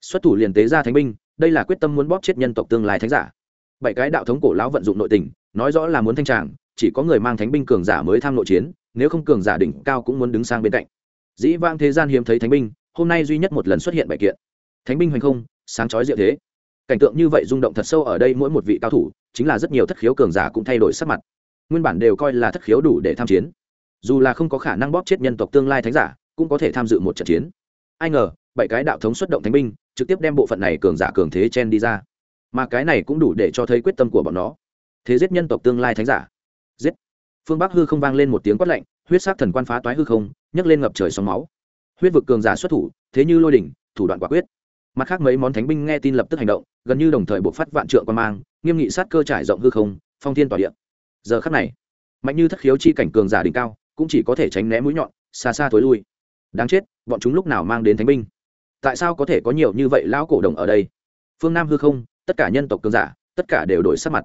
Speaker 1: Xuất thủ liền tế ra thánh binh đây là quyết tâm muốn bóp chết nhân tộc tương lai thánh giả. Bảy cái đạo thống cổ lão vận dụng nội tình, nói rõ là muốn thanh tràng, chỉ có người mang thánh binh cường giả mới tham nội chiến, nếu không cường giả đỉnh cao cũng muốn đứng sang bên cạnh. Dĩ vang thế gian hiếm thấy thánh binh, hôm nay duy nhất một lần xuất hiện bảy kiện. Thánh binh hoành không, sáng chói diệu thế. Cảnh tượng như vậy rung động thật sâu ở đây mỗi một vị cao thủ, chính là rất nhiều thất khiếu cường giả cũng thay đổi sắc mặt. Nguyên bản đều coi là thất khiếu đủ để tham chiến. Dù là không có khả năng bóp chết nhân tộc tương lai thánh giả, cũng có thể tham dự một trận chiến. Ai ngờ, bảy cái đạo thống xuất động thánh binh trực tiếp đem bộ phận này cường giả cường thế chen đi ra. Mà cái này cũng đủ để cho thấy quyết tâm của bọn nó. Thế giết nhân tộc tương lai thánh giả. Giết. Phương bắc hư không vang lên một tiếng quát lạnh, huyết sắc thần quan phá toái hư không, nhấc lên ngập trời sóng máu. Huyết vực cường giả xuất thủ, thế như lôi đỉnh, thủ đoạn quả quyết. Mặt khác mấy món thánh binh nghe tin lập tức hành động, gần như đồng thời buộc phát vạn trượng quan mang, nghiêm nghị sát cơ trải rộng hư không, phong thiên tỏa điện giờ khắc này, mạnh như thất khiếu chi cảnh cường giả đỉnh cao, cũng chỉ có thể tránh né mũi nhọn, xa xa thối lui. Đáng chết, bọn chúng lúc nào mang đến thánh binh? Tại sao có thể có nhiều như vậy lão cổ đồng ở đây? Phương nam hư không, tất cả nhân tộc cường giả, tất cả đều đổi sắc mặt.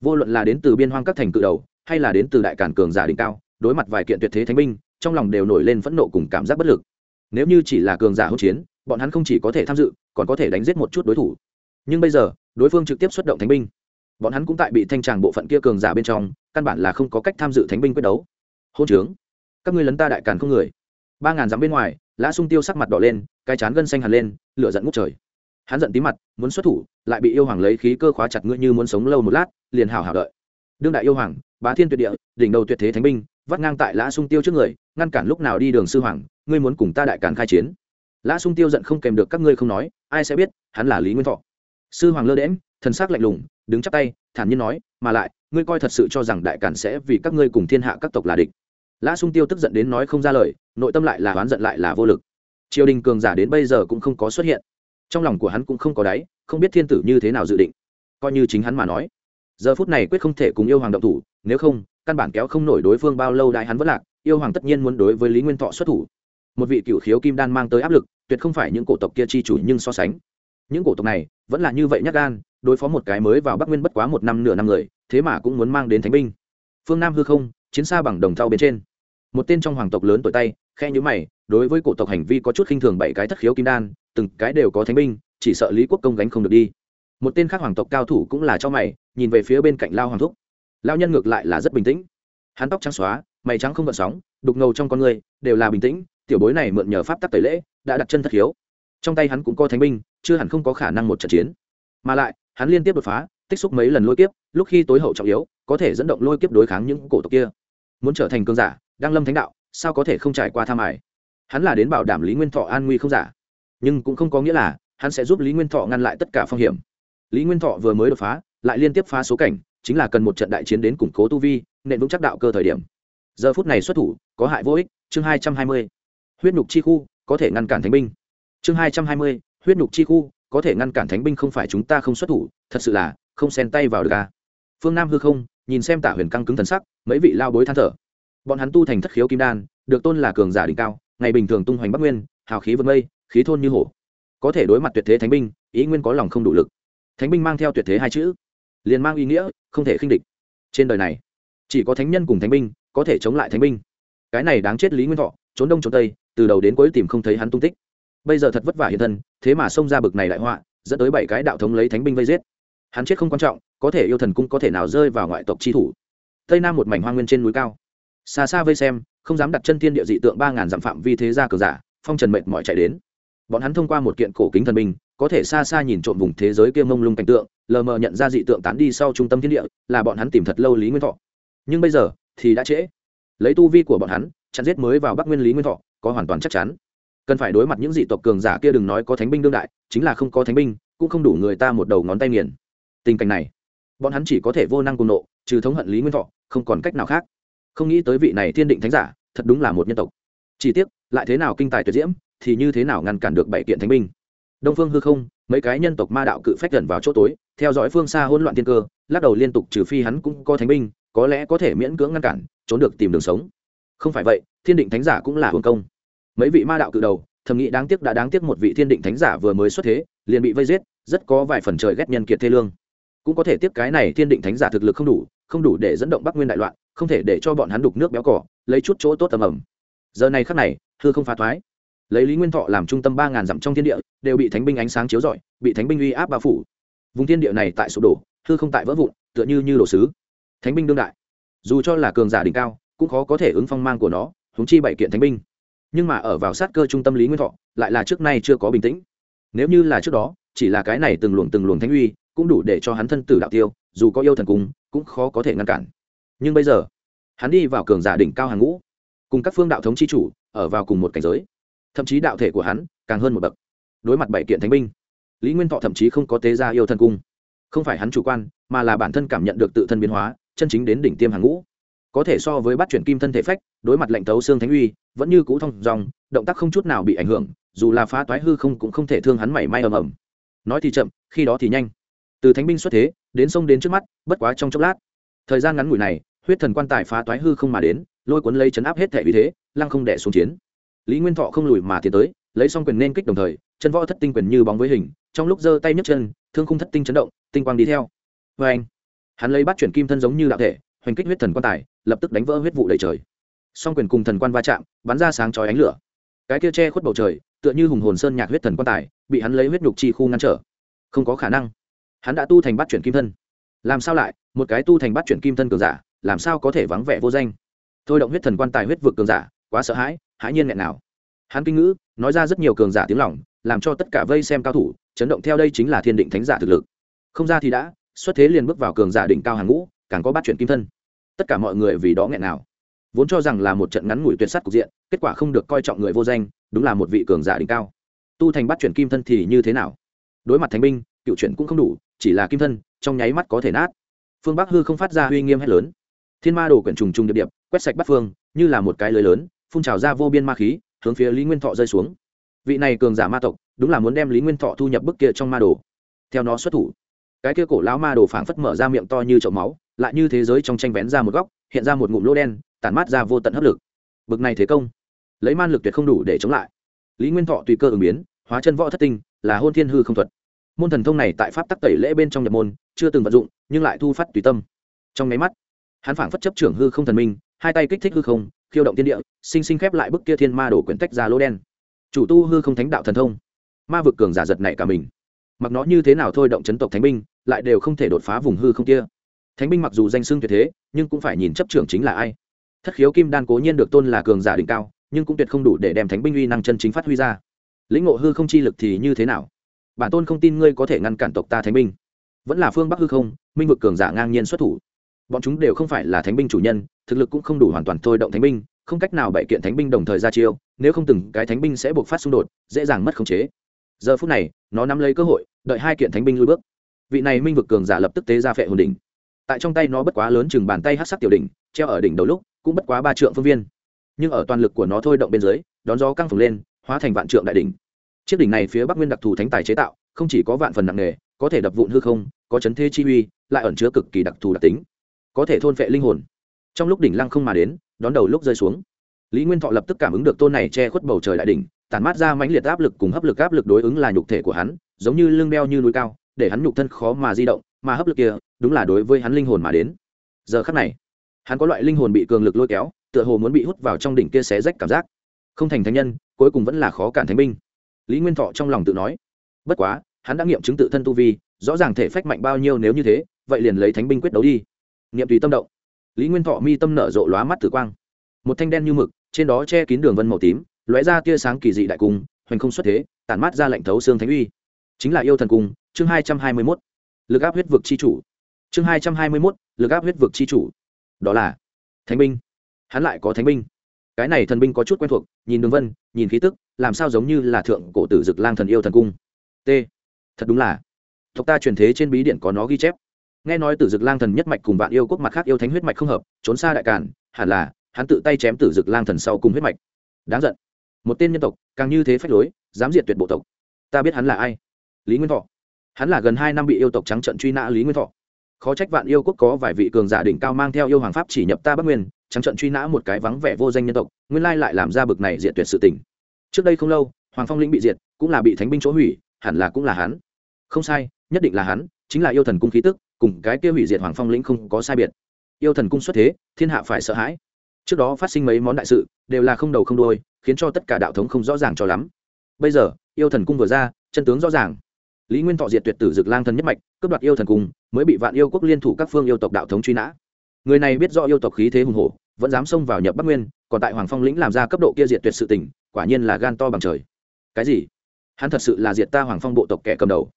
Speaker 1: Vô luận là đến từ biên hoang các thành cự đầu, hay là đến từ đại cản cường giả đỉnh cao, đối mặt vài kiện tuyệt thế thánh binh, trong lòng đều nổi lên phẫn nộ cùng cảm giác bất lực. Nếu như chỉ là cường giả hỗn chiến, bọn hắn không chỉ có thể tham dự, còn có thể đánh giết một chút đối thủ. Nhưng bây giờ, đối phương trực tiếp xuất động thánh binh. Bọn hắn cũng tại bị thanh tràng bộ phận kia cường giả bên trong, căn bản là không có cách tham dự thánh binh quyết đấu. Hôn trướng. Các ngươi lấn ta đại càn không người. Ba ngàn dặm bên ngoài lã sung tiêu sắc mặt đỏ lên, cái chán gân xanh hẳn lên, lửa giận ngút trời. Hắn giận tí mặt, muốn xuất thủ, lại bị yêu hoàng lấy khí cơ khóa chặt ngươi như muốn sống lâu một lát, liền hào hào đợi. Đương đại yêu hoàng, bá thiên tuyệt địa, đỉnh đầu tuyệt thế thánh binh, vắt ngang tại lã sung tiêu trước người, ngăn cản lúc nào đi đường sư hoàng, ngươi muốn cùng ta đại càn khai chiến. Lã sung tiêu giận không kèm được các ngươi không nói, ai sẽ biết, hắn là lý nguyên thọ. Sư hoàng lơ đễm thần s ắ c lạnh lùng, đứng chắp tay, thản nhiên nói, mà lại, ngươi coi thật sự cho rằng đại càn sẽ vì các ngươi cùng thiên hạ các tộc là địch lã sung tiêu tức giận đến nói không ra lời, nội tâm lại là oán giận lại là vô lực. Triều đình cường giả đến bây giờ cũng không có xuất hiện. Trong lòng của hắn cũng không có đáy, không biết thiên tử như thế nào dự định. Coi như chính hắn mà nói, giờ phút này quyết không thể cùng yêu hoàng động thủ, nếu không, căn bản kéo không nổi đối phương bao lâu đại hắn vẫn lạc, yêu hoàng tất nhiên muốn đối với lý nguyên thọ xuất thủ. Một vị cựu khiếu kim đan mang tới áp lực, tuyệt không phải những cổ tộc kia chi chủ nhưng so sánh. Những cổ tộc này vẫn là như vậy nhắc gan, đối phó một cái mới vào bắc nguyên bất quá một năm nửa năm người, thế mà cũng muốn mang đến thánh binh. Phương nam hư không, chiến xa bằng đồng thau bên trên một tên trong hoàng tộc lớn tuổi tay khe nhữ mày, đối với cổ tộc hành vi có chút khinh thường bảy cái thất khiếu kim đan, từng cái đều có thánh binh, chỉ sợ lý quốc công gánh không được đi. Một tên khác hoàng tộc cao thủ cũng là cho mày, nhìn về phía bên cạnh lao hoàng thúc. Lao nhân ngược lại là rất bình tĩnh. Hắn tóc trắng xóa, mày trắng không gợn sóng, đục ngầu trong con người, đều là bình tĩnh, tiểu bối này mượn nhờ pháp tắc tẩy lễ, đã đặt chân thất khiếu. Trong tay hắn cũng có thánh binh, chưa hẳn không có khả năng một trận chiến. Mà lại, hắn liên tiếp đột phá, tích xúc mấy lần lôi kiếp, lúc khi tối hậu trọng yếu, có thể dẫn động lôi kiếp đối kháng những cổ tộc kia. Muốn trở thành cơn giả đang lâm thánh đạo, sao có thể không trải qua tham ải hắn là đến bảo đảm lý nguyên thọ an nguy không giả. Nhưng cũng không có nghĩa là hắn sẽ giúp lý nguyên thọ ngăn lại tất cả phong hiểm. Lý nguyên thọ vừa mới đột phá, lại liên tiếp phá số cảnh, chính là cần một trận đại chiến đến củng cố tu vi, nện vững chắc đạo cơ thời điểm. Giờ phút này xuất thủ, có hại vô ích, chương hai trăm hai mươi. Huyết nhục chi khu, có thể ngăn cản thánh binh. Chương hai trăm hai mươi, huyết nhục chi khu, có thể ngăn cản thánh binh không phải chúng ta không xuất thủ, thật sự là không xen tay vào được ca phương nam hư không, nhìn xem tả huyền căng cứng thần sắc, mấy vị lao bối than thở bọn hắn tu thành thất khiếu kim đan, được tôn là cường giả đỉnh cao, ngày bình thường tung hoành bắc nguyên, hào khí vượt mây, khí thôn như hổ. Có thể đối mặt tuyệt thế thánh binh, ý nguyên có lòng không đủ lực. Thánh binh mang theo tuyệt thế hai chữ, liền mang ý nghĩa, không thể khinh địch. Trên đời này, chỉ có thánh nhân cùng thánh binh có thể chống lại thánh binh. Cái này đáng chết lý nguyên thọ, trốn đông trốn tây, từ đầu đến cuối tìm không thấy hắn tung tích. Bây giờ thật vất vả hiện thân, thế mà xông ra bực này đại họa, dẫn tới bảy cái đạo thống lấy thánh binh vây giết. Hắn chết không quan trọng, có thể yêu thần cung có thể nào rơi vào ngoại tộc chi thủ. Tây nam một mảnh hoa nguyên trên núi cao xa xa vây xem không dám đặt chân thiên địa dị tượng ba ngàn dặm phạm vi thế gia cờ giả phong trần mệt mỏi chạy đến. Bọn hắn thông qua một kiện cổ kính thần minh, có thể xa xa nhìn trộm vùng thế giới kia mông lung cảnh tượng lờ mờ nhận ra dị tượng tán đi sau trung tâm thiên địa là bọn hắn tìm thật lâu lý nguyên thọ. Nhưng bây giờ thì đã trễ. Lấy tu vi của bọn hắn chặn giết mới vào bắc nguyên lý nguyên thọ có hoàn toàn chắc chắn. Cần phải đối mặt những dị tộc cường giả kia đừng nói có thánh binh đương đại chính là không có thánh binh cũng không đủ người ta một đầu ngón tay nghiền. Tình cảnh này bọn hắn chỉ có thể vô năng cùng nộ trừ thống hận lý nguyên thọ không còn cách nào khác không nghĩ tới vị này thiên định thánh giả, thật đúng là một nhân tộc. Chỉ tiếc, lại thế nào kinh tài tuyệt diễm, thì như thế nào ngăn cản được bảy kiện thánh binh. Đông phương hư không, mấy cái nhân tộc ma đạo cự phách gần vào chỗ tối, theo dõi phương xa hỗn loạn thiên cơ, lắc đầu liên tục trừ phi hắn cũng có thánh binh, có lẽ có thể miễn cưỡng ngăn cản, trốn được tìm đường sống. Không phải vậy, thiên định thánh giả cũng là hồn công. Mấy vị ma đạo cự đầu, thầm nghĩ đáng tiếc đã đáng tiếc một vị thiên định thánh giả vừa mới xuất thế, liền bị vây giết, rất có vài phần trời ghét nhân kiệt thê lương cũng có thể tiếp cái này thiên định thánh giả thực lực không đủ không đủ để dẫn động bắc nguyên đại loạn, không thể để cho bọn hắn đục nước béo cỏ lấy chút chỗ tốt tầm ẩm giờ này khắc này, hư không phá thoái. Lấy lý nguyên thọ làm trung tâm ba ngàn dặm trong thiên địa, đều bị thánh binh ánh sáng chiếu rọi, bị thánh binh uy áp bao phủ. Vùng thiên địa này tại sụp đổ, hư không tại vỡ vụn, tựa như như đồ sứ. Thánh binh đương đại. Dù cho là cường giả đỉnh cao, cũng khó có thể ứng phong mang của nó húng chi bảy kiện thánh binh. Nhưng mà ở vào sát cơ trung tâm lý nguyên thọ, lại là trước nay chưa có bình tĩnh. Nếu như là trước đó, chỉ là cái này từng luồng từng luồng thánh uy cũng đủ để cho hắn thân tử đạo tiêu, dù có yêu thần cung cũng khó có thể ngăn cản. Nhưng bây giờ, hắn đi vào cường giả đỉnh cao hàng ngũ, cùng các phương đạo thống chi chủ ở vào cùng một cảnh giới. Thậm chí đạo thể của hắn càng hơn một bậc. Đối mặt bảy kiện thánh binh, lý nguyên thọ thậm chí không có tế gia yêu thần cung. Không phải hắn chủ quan, mà là bản thân cảm nhận được tự thân biến hóa, chân chính đến đỉnh tiêm hàng ngũ. Có thể so với bắt chuyển kim thân thể phách, đối mặt lệnh tấu xương thánh uy, vẫn như cũ thông dòng, động tác không chút nào bị ảnh hưởng, dù là phá toái hư không cũng không thể thương hắn mảy may ầm ầm. Nói thì chậm, khi đó thì nhanh từ thánh binh xuất thế, đến sông đến trước mắt, bất quá trong chốc lát. Thời gian ngắn ngủi này, huyết thần quan tài phá toái hư không mà đến, lôi cuốn lấy chấn áp hết thể vì thế, lăng không đẻ xuống chiến. Lý nguyên thọ không lùi mà tiến tới, lấy xong quyền nên kích đồng thời, chân võ thất tinh quyền như bóng với hình, trong lúc giơ tay nhấc chân, thương khung thất tinh chấn động, tinh quang đi theo. Vê anh, hắn lấy bắt chuyển kim thân giống như đạo thể, hoành kích huyết thần quan tài, lập tức đánh vỡ huyết vụ đầy trời. Song quyền cùng thần quan va chạm, bắn ra sáng chói ánh lửa. Cái kia che khuất bầu trời, tựa như hùng hồn sơn nhạc huyết thần quan tài, bị hắn lấy huyết nhục chi khu ngăn trở. Không có khả năng hắn đã tu thành bắt chuyển kim thân. Làm sao lại, một cái tu thành bắt chuyển kim thân cường giả, làm sao có thể vắng vẻ vô danh? Thôi động huyết thần quan tài huyết vực cường giả, quá sợ hãi hãi nhiên nghẹn nào. Hắn kinh ngữ, nói ra rất nhiều cường giả tiếng lỏng làm cho tất cả vây xem cao thủ, chấn động theo đây chính là thiên định thánh giả thực lực. Không ra thì đã, xuất thế liền bước vào cường giả đỉnh cao hàng ngũ, càng có bắt chuyển kim thân. Tất cả mọi người vì đó nghẹn nào. Vốn cho rằng là một trận ngắn ngủi tuyệt sắt cục diện, kết quả không được coi trọng người vô danh, đúng là một vị cường giả đỉnh cao. Tu thành bắt chuyển kim thân thì như thế nào? Đối mặt thánh binh, cựu chuyển cũng không đủ chỉ là kim thân, trong nháy mắt có thể nát. Phương bắc hư không phát ra uy nghiêm hét lớn. Thiên ma đồ quyển trùng trùng điệp điệp, quét sạch bắt phương, như là một cái lưới lớn, phun trào ra vô biên ma khí, hướng phía lý nguyên thọ rơi xuống. Vị này cường giả ma tộc, đúng là muốn đem lý nguyên thọ thu nhập bức kia trong ma đồ. Theo nó xuất thủ, cái kia cổ lão ma đồ phảng phất mở ra miệng to như chậu máu, lại như thế giới trong tranh vén ra một góc, hiện ra một ngụm lỗ đen, tản mát ra vô tận hấp lực. Bực này thế công, lấy man lực tuyệt không đủ để chống lại. Lý nguyên thọ tùy cơ ứng biến, hóa chân võ thất tinh, là hôn thiên hư không thuật môn thần thông này tại pháp tắc tẩy lễ bên trong nhập môn, chưa từng vận dụng, nhưng lại thu phát tùy tâm. Trong máy mắt, hắn phảng phất chấp trưởng hư không thần minh, hai tay kích thích hư không, khiêu động tiên địa, sinh sinh khép lại bức kia thiên ma đổ quyển tách ra lỗ đen. Chủ tu hư không thánh đạo thần thông. Ma vực cường giả giật này cả mình. Mặc nó như thế nào thôi động chấn tộc thánh binh, lại đều không thể đột phá vùng hư không kia. Thánh binh mặc dù danh xưng tuyệt thế, nhưng cũng phải nhìn chấp trưởng chính là ai. Thất khiếu kim đan cố nhiên được tôn là cường giả đỉnh cao, nhưng cũng tuyệt không đủ để đem thánh binh uy năng chân chính phát huy ra. Lĩnh ngộ hư không chi lực thì như thế nào? Bản tôn không tin ngươi có thể ngăn cản tộc ta thánh binh. Vẫn là phương bắc hư không, minh vực cường giả ngang nhiên xuất thủ. Bọn chúng đều không phải là thánh binh chủ nhân, thực lực cũng không đủ hoàn toàn thôi động thánh binh, không cách nào bậy kiện thánh binh đồng thời ra chiêu, nếu không từng cái thánh binh sẽ buộc phát xung đột, dễ dàng mất khống chế. Giờ phút này, nó nắm lấy cơ hội, đợi hai kiện thánh binh lui bước. Vị này minh vực cường giả lập tức tế ra phệ hồn đỉnh. Tại trong tay nó bất quá lớn chừng bàn tay hát sắc tiểu đỉnh, treo ở đỉnh đầu lúc, cũng bất quá ba trượng phương viên. Nhưng ở toàn lực của nó thôi động bên dưới, đón gió căng phồng lên, hóa thành vạn trượng đại đỉnh chiếc đỉnh này phía bắc nguyên đặc thù thánh tài chế tạo, không chỉ có vạn phần nặng nề, có thể đập vụn hư không, có chấn thế chi uy, lại ẩn chứa cực kỳ đặc thù đặc tính. Có thể thôn phệ linh hồn. Trong lúc đỉnh lăng không mà đến, đón đầu lúc rơi xuống. Lý nguyên thọ lập tức cảm ứng được tôn này che khuất bầu trời đại đỉnh, tản mát ra mãnh liệt áp lực cùng hấp lực áp lực đối ứng là nhục thể của hắn, giống như lưng beo như núi cao, để hắn nhục thân khó mà di động, mà hấp lực kia, đúng là đối với hắn linh hồn mà đến. Giờ khắc này, hắn có loại linh hồn bị cường lực lôi kéo, tựa hồ muốn bị hút vào trong đỉnh kia xé rách cảm giác. Không thành thánh nhân, cuối cùng vẫn là khó cản thánh binh lý nguyên thọ trong lòng tự nói, bất quá, hắn đã nghiệm chứng tự thân tu vi, rõ ràng thể phách mạnh bao nhiêu nếu như thế, vậy liền lấy thánh binh quyết đấu đi. Nghiệm tùy tâm động, lý nguyên thọ mi tâm nở rộ lóa mắt tử quang. Một thanh đen như mực, trên đó che kín đường vân màu tím, lóe ra tia sáng kỳ dị đại cung, hoành không xuất thế, tản mát ra lệnh thấu xương thánh uy. Chính là yêu thần cung, chương hai trăm hai mươi mốt, lực áp huyết vực c h i chủ. Chương hai trăm hai mươi mốt, lực áp huyết vực c h i chủ. Đó là thánh binh. Hắn lại có thánh binh cái này thần binh có chút quen thuộc, nhìn đường vân, nhìn khí tức, làm sao giống như là thượng cổ tử dực lang thần yêu thần cung. T. Thật đúng là. Tộc ta truyền thế trên bí điện có nó ghi chép. Nghe nói tử dực lang thần nhất mạch cùng vạn yêu quốc mặt khác yêu thánh huyết mạch không hợp, trốn xa đại cản, hẳn là, hắn tự tay chém tử dực lang thần sau cùng huyết mạch. Đáng giận. Một tên nhân tộc, càng như thế phách lối, dám diệt tuyệt bộ tộc. Ta biết hắn là ai? Lý nguyên thọ. Hắn là gần hai năm bị yêu tộc trắng trận truy nã lý nguyên thọ khó trách vạn yêu quốc có vài vị cường giả đỉnh cao mang theo yêu hoàng pháp chỉ nhập ta bắc nguyên, trắng trận truy nã một cái vắng vẻ vô danh nhân tộc, nguyên lai lại làm ra bực này diệt tuyệt sự tình. trước đây không lâu, hoàng phong lĩnh bị diệt, cũng là bị thánh binh chỗ hủy, hẳn là cũng là hắn. Không sai, nhất định là hắn, chính là yêu thần cung khí tức, cùng cái kia hủy diệt hoàng phong lĩnh không có sai biệt. Yêu thần cung xuất thế, thiên hạ phải sợ hãi. Trước đó phát sinh mấy món đại sự, đều là không đầu không đôi khiến cho tất cả đạo thống không rõ ràng cho lắm. Bây giờ, yêu thần cung vừa ra, chân tướng rõ ràng lý nguyên thọ diệt tuyệt tử dực lang thần nhất mạch, cướp đoạt yêu thần cung mới bị vạn yêu quốc liên thủ các phương yêu tộc đạo thống truy nã. Người này biết do yêu tộc khí thế hùng hổ, vẫn dám xông vào nhập bắc nguyên, còn tại hoàng phong lĩnh làm ra cấp độ kia diệt tuyệt sự tình, quả nhiên là gan to bằng trời. Cái gì? Hắn thật sự là diệt ta hoàng phong bộ tộc kẻ cầm đầu.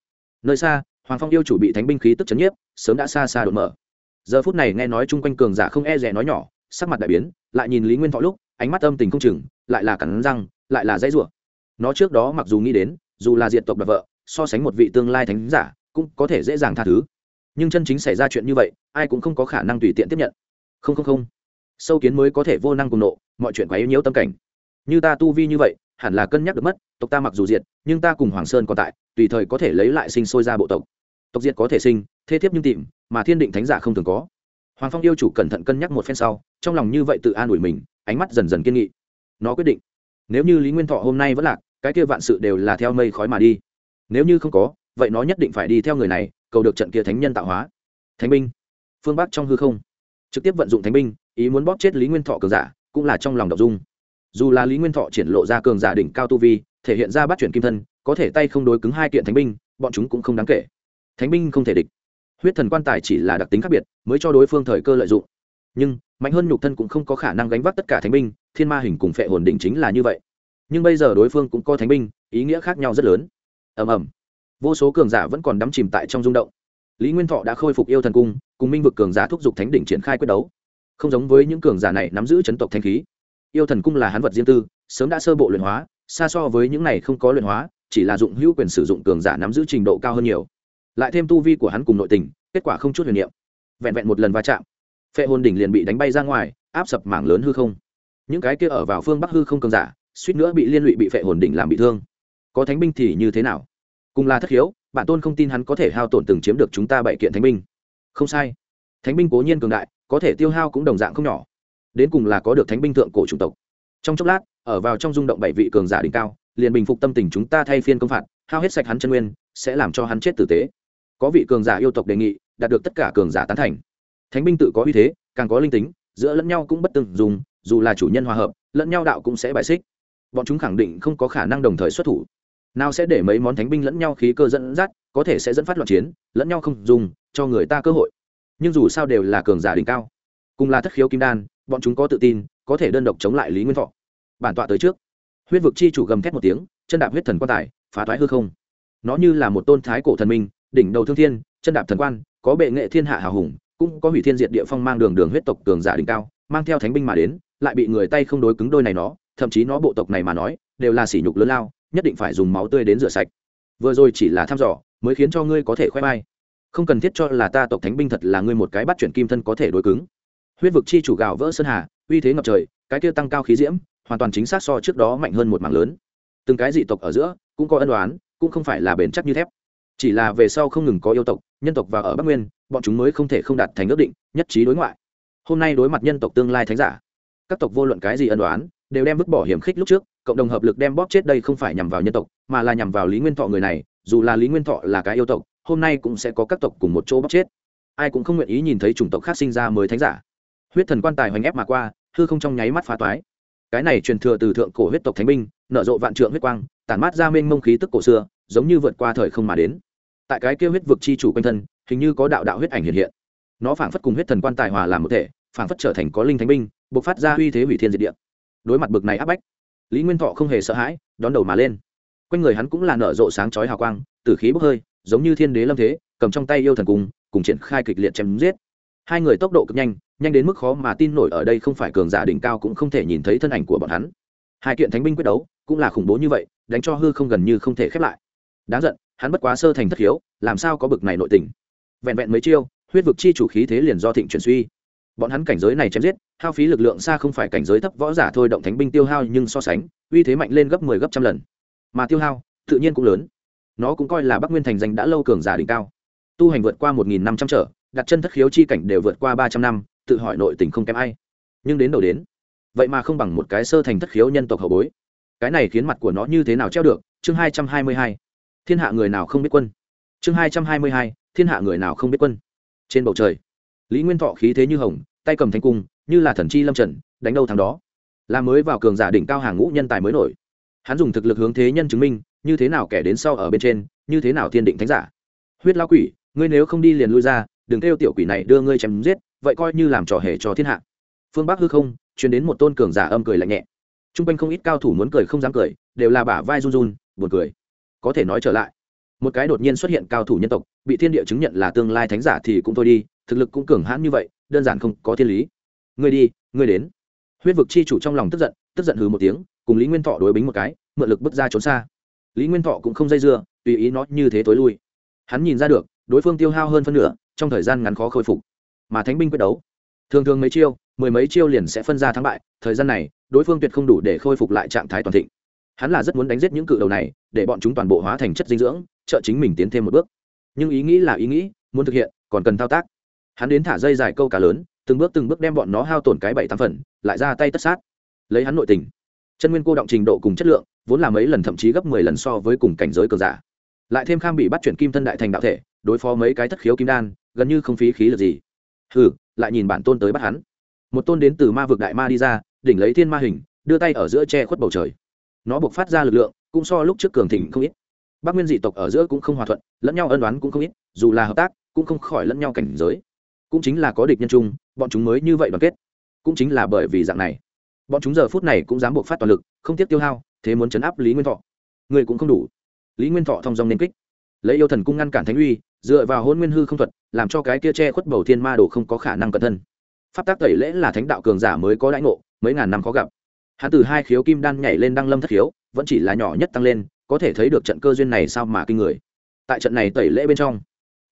Speaker 1: Nơi xa, hoàng phong yêu chủ bị thánh binh khí tức chấn nhiếp, sớm đã xa xa đột mở. Giờ phút này nghe nói chung quanh cường giả không e rẻ nói nhỏ, sắc mặt đại biến, lại nhìn lý nguyên thọ lúc, ánh mắt âm tình không chừng, lại là cắn răng, lại là dãy rủa. Nó trước đó mặc dù nghĩ đến, dù là diệt tộc đập vợ so sánh một vị tương lai thánh giả, cũng có thể dễ dàng tha thứ. Nhưng chân chính xảy ra chuyện như vậy, ai cũng không có khả năng tùy tiện tiếp nhận. Không không không. Sâu kiến mới có thể vô năng cùng nộ, mọi chuyện quá yếu nhiễu tâm cảnh. Như ta tu vi như vậy, hẳn là cân nhắc được mất, tộc ta mặc dù diệt, nhưng ta cùng hoàng sơn còn tại, tùy thời có thể lấy lại sinh sôi ra bộ tộc. Tộc diệt có thể sinh, thế thiếp nhưng tìm, mà thiên định thánh giả không thường có. Hoàng phong yêu chủ cẩn thận cân nhắc một phen sau, trong lòng như vậy tự an ủi mình, ánh mắt dần dần kiên nghị. Nó quyết định. Nếu như lý nguyên thọ hôm nay vẫn lạc, cái kia vạn sự đều là theo mây khói mà đi nếu như không có, vậy nó nhất định phải đi theo người này, cầu được trận kia thánh nhân tạo hóa. Thánh binh. Phương bắc trong hư không. Trực tiếp vận dụng thánh binh, ý muốn bóp chết lý nguyên thọ cường giả, cũng là trong lòng đ ộ n dung. Dù là lý nguyên thọ triển lộ ra cường giả đỉnh cao tu vi, thể hiện ra bắt chuyển kim thân, có thể tay không đối cứng hai kiện thánh binh, bọn chúng cũng không đáng kể. Thánh binh không thể địch. Huyết thần quan tài chỉ là đặc tính khác biệt, mới cho đối phương thời cơ lợi dụng. Nhưng, mạnh hơn nhục thân cũng không có khả năng gánh vác tất cả thánh binh, thiên ma hình cùng phệ hồn đỉnh chính là như vậy. Nhưng bây giờ đối phương cũng có thánh binh, ý nghĩa khác nhau rất lớn ầm ầm. Vô số cường giả vẫn còn đắm chìm tại trong rung động. Lý nguyên thọ đã khôi phục yêu thần cung, cùng minh vực cường giả thúc giục thánh đỉnh triển khai quyết đấu. Không giống với những cường giả này nắm giữ chấn tộc thanh khí. Yêu thần cung là hắn vật riêng tư, sớm đã sơ bộ luyện hóa, xa so với những này không có luyện hóa, chỉ là dụng hữu quyền sử dụng cường giả nắm giữ trình độ cao hơn nhiều. Lại thêm tu vi của hắn cùng nội tình, kết quả không chút huyền niệm. Vẹn vẹn một lần va chạm, phệ hồn đỉnh liền bị đánh bay ra ngoài, áp sập mảng lớn hư không. Những cái kia ở vào phương bắc hư không cường giả, suýt nữa bị liên lụy bị phệ hồn đỉnh làm bị thương có thánh binh thì như thế nào? Cùng là thất hiếu bản tôn không tin hắn có thể hao tổn từng chiếm được chúng ta bảy kiện thánh binh. Không sai. Thánh binh cố nhiên cường đại, có thể tiêu hao cũng đồng dạng không nhỏ. Đến cùng là có được thánh binh thượng cổ chủng tộc. Trong chốc lát, ở vào trong rung động bảy vị cường giả đỉnh cao, liền bình phục tâm tình chúng ta thay phiên công phạt, hao hết sạch hắn chân nguyên, sẽ làm cho hắn chết tử tế. Có vị cường giả yêu tộc đề nghị, đạt được tất cả cường giả tán thành. Thánh binh tự có uy thế, càng có linh tính, giữa lẫn nhau cũng bất từng dùng dù là chủ nhân hòa hợp, lẫn nhau đạo cũng sẽ bại xích. Bọn chúng khẳng định không có khả năng đồng thời xuất thủ nào sẽ để mấy món thánh binh lẫn nhau khí cơ dẫn dắt, có thể sẽ dẫn phát loạn chiến, lẫn nhau không dùng, cho người ta cơ hội. Nhưng dù sao đều là cường giả đỉnh cao, cùng là thất khiếu kim đan, bọn chúng có tự tin, có thể đơn độc chống lại lý nguyên thọ. Bản tọa tới trước. Huyết vực chi chủ gầm thét một tiếng, chân đạp huyết thần quan tài, phá thoái hư không. Nó như là một tôn thái cổ thần minh, đỉnh đầu thương thiên, chân đạp thần quan, có bệ nghệ thiên hạ hào hùng, cũng có hủy thiên diệt địa phong mang đường đường huyết tộc cường giả đỉnh cao, mang theo thánh binh mà đến, lại bị người tay không đối cứng đôi này nó, thậm chí nó bộ tộc này mà nói, đều là sỉ nhục lớn lao nhất định phải dùng máu tươi đến rửa sạch. Vừa rồi chỉ là thăm dò, mới khiến cho ngươi có thể khoe mai. Không cần thiết cho là ta tộc thánh binh thật là ngươi một cái bắt chuyển kim thân có thể đối cứng. Huyết vực chi chủ gạo vỡ sơn hà, uy thế ngập trời, cái kia tăng cao khí diễm, hoàn toàn chính xác so trước đó mạnh hơn một mảng lớn. Từng cái dị tộc ở giữa, cũng có ân đoán cũng không phải là bền chắc như thép. Chỉ là về sau không ngừng có yêu tộc, nhân tộc và ở bắc nguyên, bọn chúng mới không thể không đạt thành ước định, nhất trí đối ngoại. Hôm nay đối mặt nhân tộc tương lai thánh giả, các tộc vô luận cái gì ân đoán đều đem vứt bỏ hiểm khích lúc trước, cộng đồng hợp lực đem bóp chết đây không phải nhằm vào nhân tộc, mà là nhằm vào lý nguyên thọ người này, dù là lý nguyên thọ là cái yêu tộc, hôm nay cũng sẽ có các tộc cùng một chỗ bóp chết. Ai cũng không nguyện ý nhìn thấy chủng tộc khác sinh ra mới thánh giả. Huyết thần quan tài hoành ép mà qua, hư không trong nháy mắt phá toái. Cái này truyền thừa từ thượng cổ huyết tộc thánh binh, nở rộ vạn trượng huyết quang, tản mát ra mênh mông khí tức cổ xưa, giống như vượt qua thời không mà đến. Tại cái kia huyết vực chi chủ quanh thân, hình như có đạo đạo huyết ảnh hiện hiện. Nó phảng phất cùng huyết thần quan tài hòa làm một thể, phảng phất trở thành có linh thánh binh, bộc phát ra uy thế hủy thiên diệt địa đối mặt bực này áp bách. Lý nguyên thọ không hề sợ hãi, đón đầu mà lên. Quanh người hắn cũng là nở rộ sáng chói hào quang, tử khí bốc hơi, giống như thiên đế lâm thế, cầm trong tay yêu thần cung cùng triển khai kịch liệt chém giết. Hai người tốc độ cực nhanh nhanh đến mức khó mà tin nổi ở đây không phải cường giả đỉnh cao cũng không thể nhìn thấy thân ảnh của bọn hắn. Hai kiện thánh binh quyết đấu, cũng là khủng bố như vậy, đánh cho hư không gần như không thể khép lại. Đáng giận, hắn bất quá sơ thành thất hiếu làm sao có bực này nội tình? Vẹn vẹn mấy chiêu, huyết vực chi chủ khí thế liền do thịnh chuyển suy bọn hắn cảnh giới này chém giết, hao phí lực lượng xa không phải cảnh giới thấp võ giả thôi động thánh binh tiêu hao nhưng so sánh, uy thế mạnh lên gấp mười 10 gấp trăm lần. Mà tiêu hao, tự nhiên cũng lớn. Nó cũng coi là bắc nguyên thành danh đã lâu cường giả đỉnh cao. Tu hành vượt qua một nghìn năm trăm trở, đặt chân thất khiếu chi cảnh đều vượt qua ba trăm năm, tự hỏi nội tình không kém ai. Nhưng đến đầu đến, vậy mà không bằng một cái sơ thành thất khiếu nhân tộc hậu bối. Cái này khiến mặt của nó như thế nào treo được? Chương hai trăm hai mươi hai. Thiên hạ người nào không biết quân? Chương hai trăm hai mươi hai. Thiên hạ người nào không biết quân? Trên bầu trời, lý nguyên thọ khí thế như hồng tay cầm thanh cung, như là thần chi lâm trần, đánh đâu thằng đó. Là mới vào cường giả đỉnh cao hàng ngũ nhân tài mới nổi. Hắn dùng thực lực hướng thế nhân chứng minh, như thế nào kẻ đến sau ở bên trên, như thế nào thiên định thánh giả. Huyết lao quỷ, ngươi nếu không đi liền lui ra, đừng kêu tiểu quỷ này đưa ngươi chém giết, vậy coi như làm trò hề cho thiên hạ. Phương bắc hư không chuyển đến một tôn cường giả âm cười lạnh nhẹ. T r u n g quanh không ít cao thủ muốn cười không dám cười, đều là bả vai run run, buồn cười. Có thể nói trở lại một cái đột nhiên xuất hiện cao thủ nhân tộc, bị thiên địa chứng nhận là tương lai thánh giả thì cũng thôi đi, thực lực cũng cường hãn như vậy, đơn giản không có thiên lý. Ngươi đi, ngươi đến. Huyết vực chi chủ trong lòng tức giận tức giận hừ một tiếng, cùng lý nguyên thọ đối bính một cái, mượn lực bước ra trốn xa. Lý nguyên thọ cũng không dây dưa, tùy ý nó như thế tối lui. Hắn nhìn ra được, đối phương tiêu hao hơn phân nửa, trong thời gian ngắn khó khôi phục. Mà thánh binh quyết đấu. Thường thường mấy chiêu, mười mấy chiêu liền sẽ phân ra thắng bại, thời gian này, đối phương tuyệt không đủ để khôi phục lại trạng thái toàn thịnh hắn là rất muốn đánh giết những cự đầu này, để bọn chúng toàn bộ hóa thành chất dinh dưỡng, trợ chính mình tiến thêm một bước. Nhưng ý nghĩ là ý nghĩ, muốn thực hiện, còn cần thao tác. Hắn đến thả dây dài câu cá lớn, từng bước từng bước đem bọn nó hao tổn cái bảy tám phần, lại ra tay tất sát. Lấy hắn nội tình. Chân nguyên cô động trình độ cùng chất lượng, vốn là mấy lần thậm chí gấp mười lần so với cùng cảnh giới cờ giả. Lại thêm kham bị bắt chuyển kim thân đại thành đạo thể, đối phó mấy cái thất khiếu kim đan, gần như không phí khí lực gì. Hừ, lại nhìn bản tôn tới bắt hắn. Một tôn đến từ ma vực đại ma đi ra, đỉnh lấy thiên ma hình, đưa tay ở giữa che khuất bầu trời nó buộc phát ra lực lượng, cũng so lúc trước cường thịnh không ít. Bắc nguyên dị tộc ở giữa cũng không hòa thuận, lẫn nhau ân đoán cũng không ít, dù là hợp tác, cũng không khỏi lẫn nhau cảnh giới. Cũng chính là có địch nhân chung, bọn chúng mới như vậy đoàn kết. Cũng chính là bởi vì dạng này. Bọn chúng giờ phút này cũng dám buộc phát toàn lực, không tiếc tiêu hao, thế muốn chấn áp lý nguyên thọ. Người cũng không đủ. Lý nguyên thọ thông dong nên kích. Lấy yêu thần cung ngăn cản thánh uy, dựa vào hôn nguyên hư không thuật, làm cho cái kia che khuất bầu thiên ma đồ không có khả năng cẩn thân. Pháp tác tẩy lễ là thánh đạo cường giả mới có đãi ngộ, mấy ngàn năm khó gặp hắn từ hai khiếu kim đan nhảy lên đăng lâm thất khiếu, vẫn chỉ là nhỏ nhất tăng lên, có thể thấy được trận cơ duyên này sao mà kinh người. Tại trận này tẩy lễ bên trong,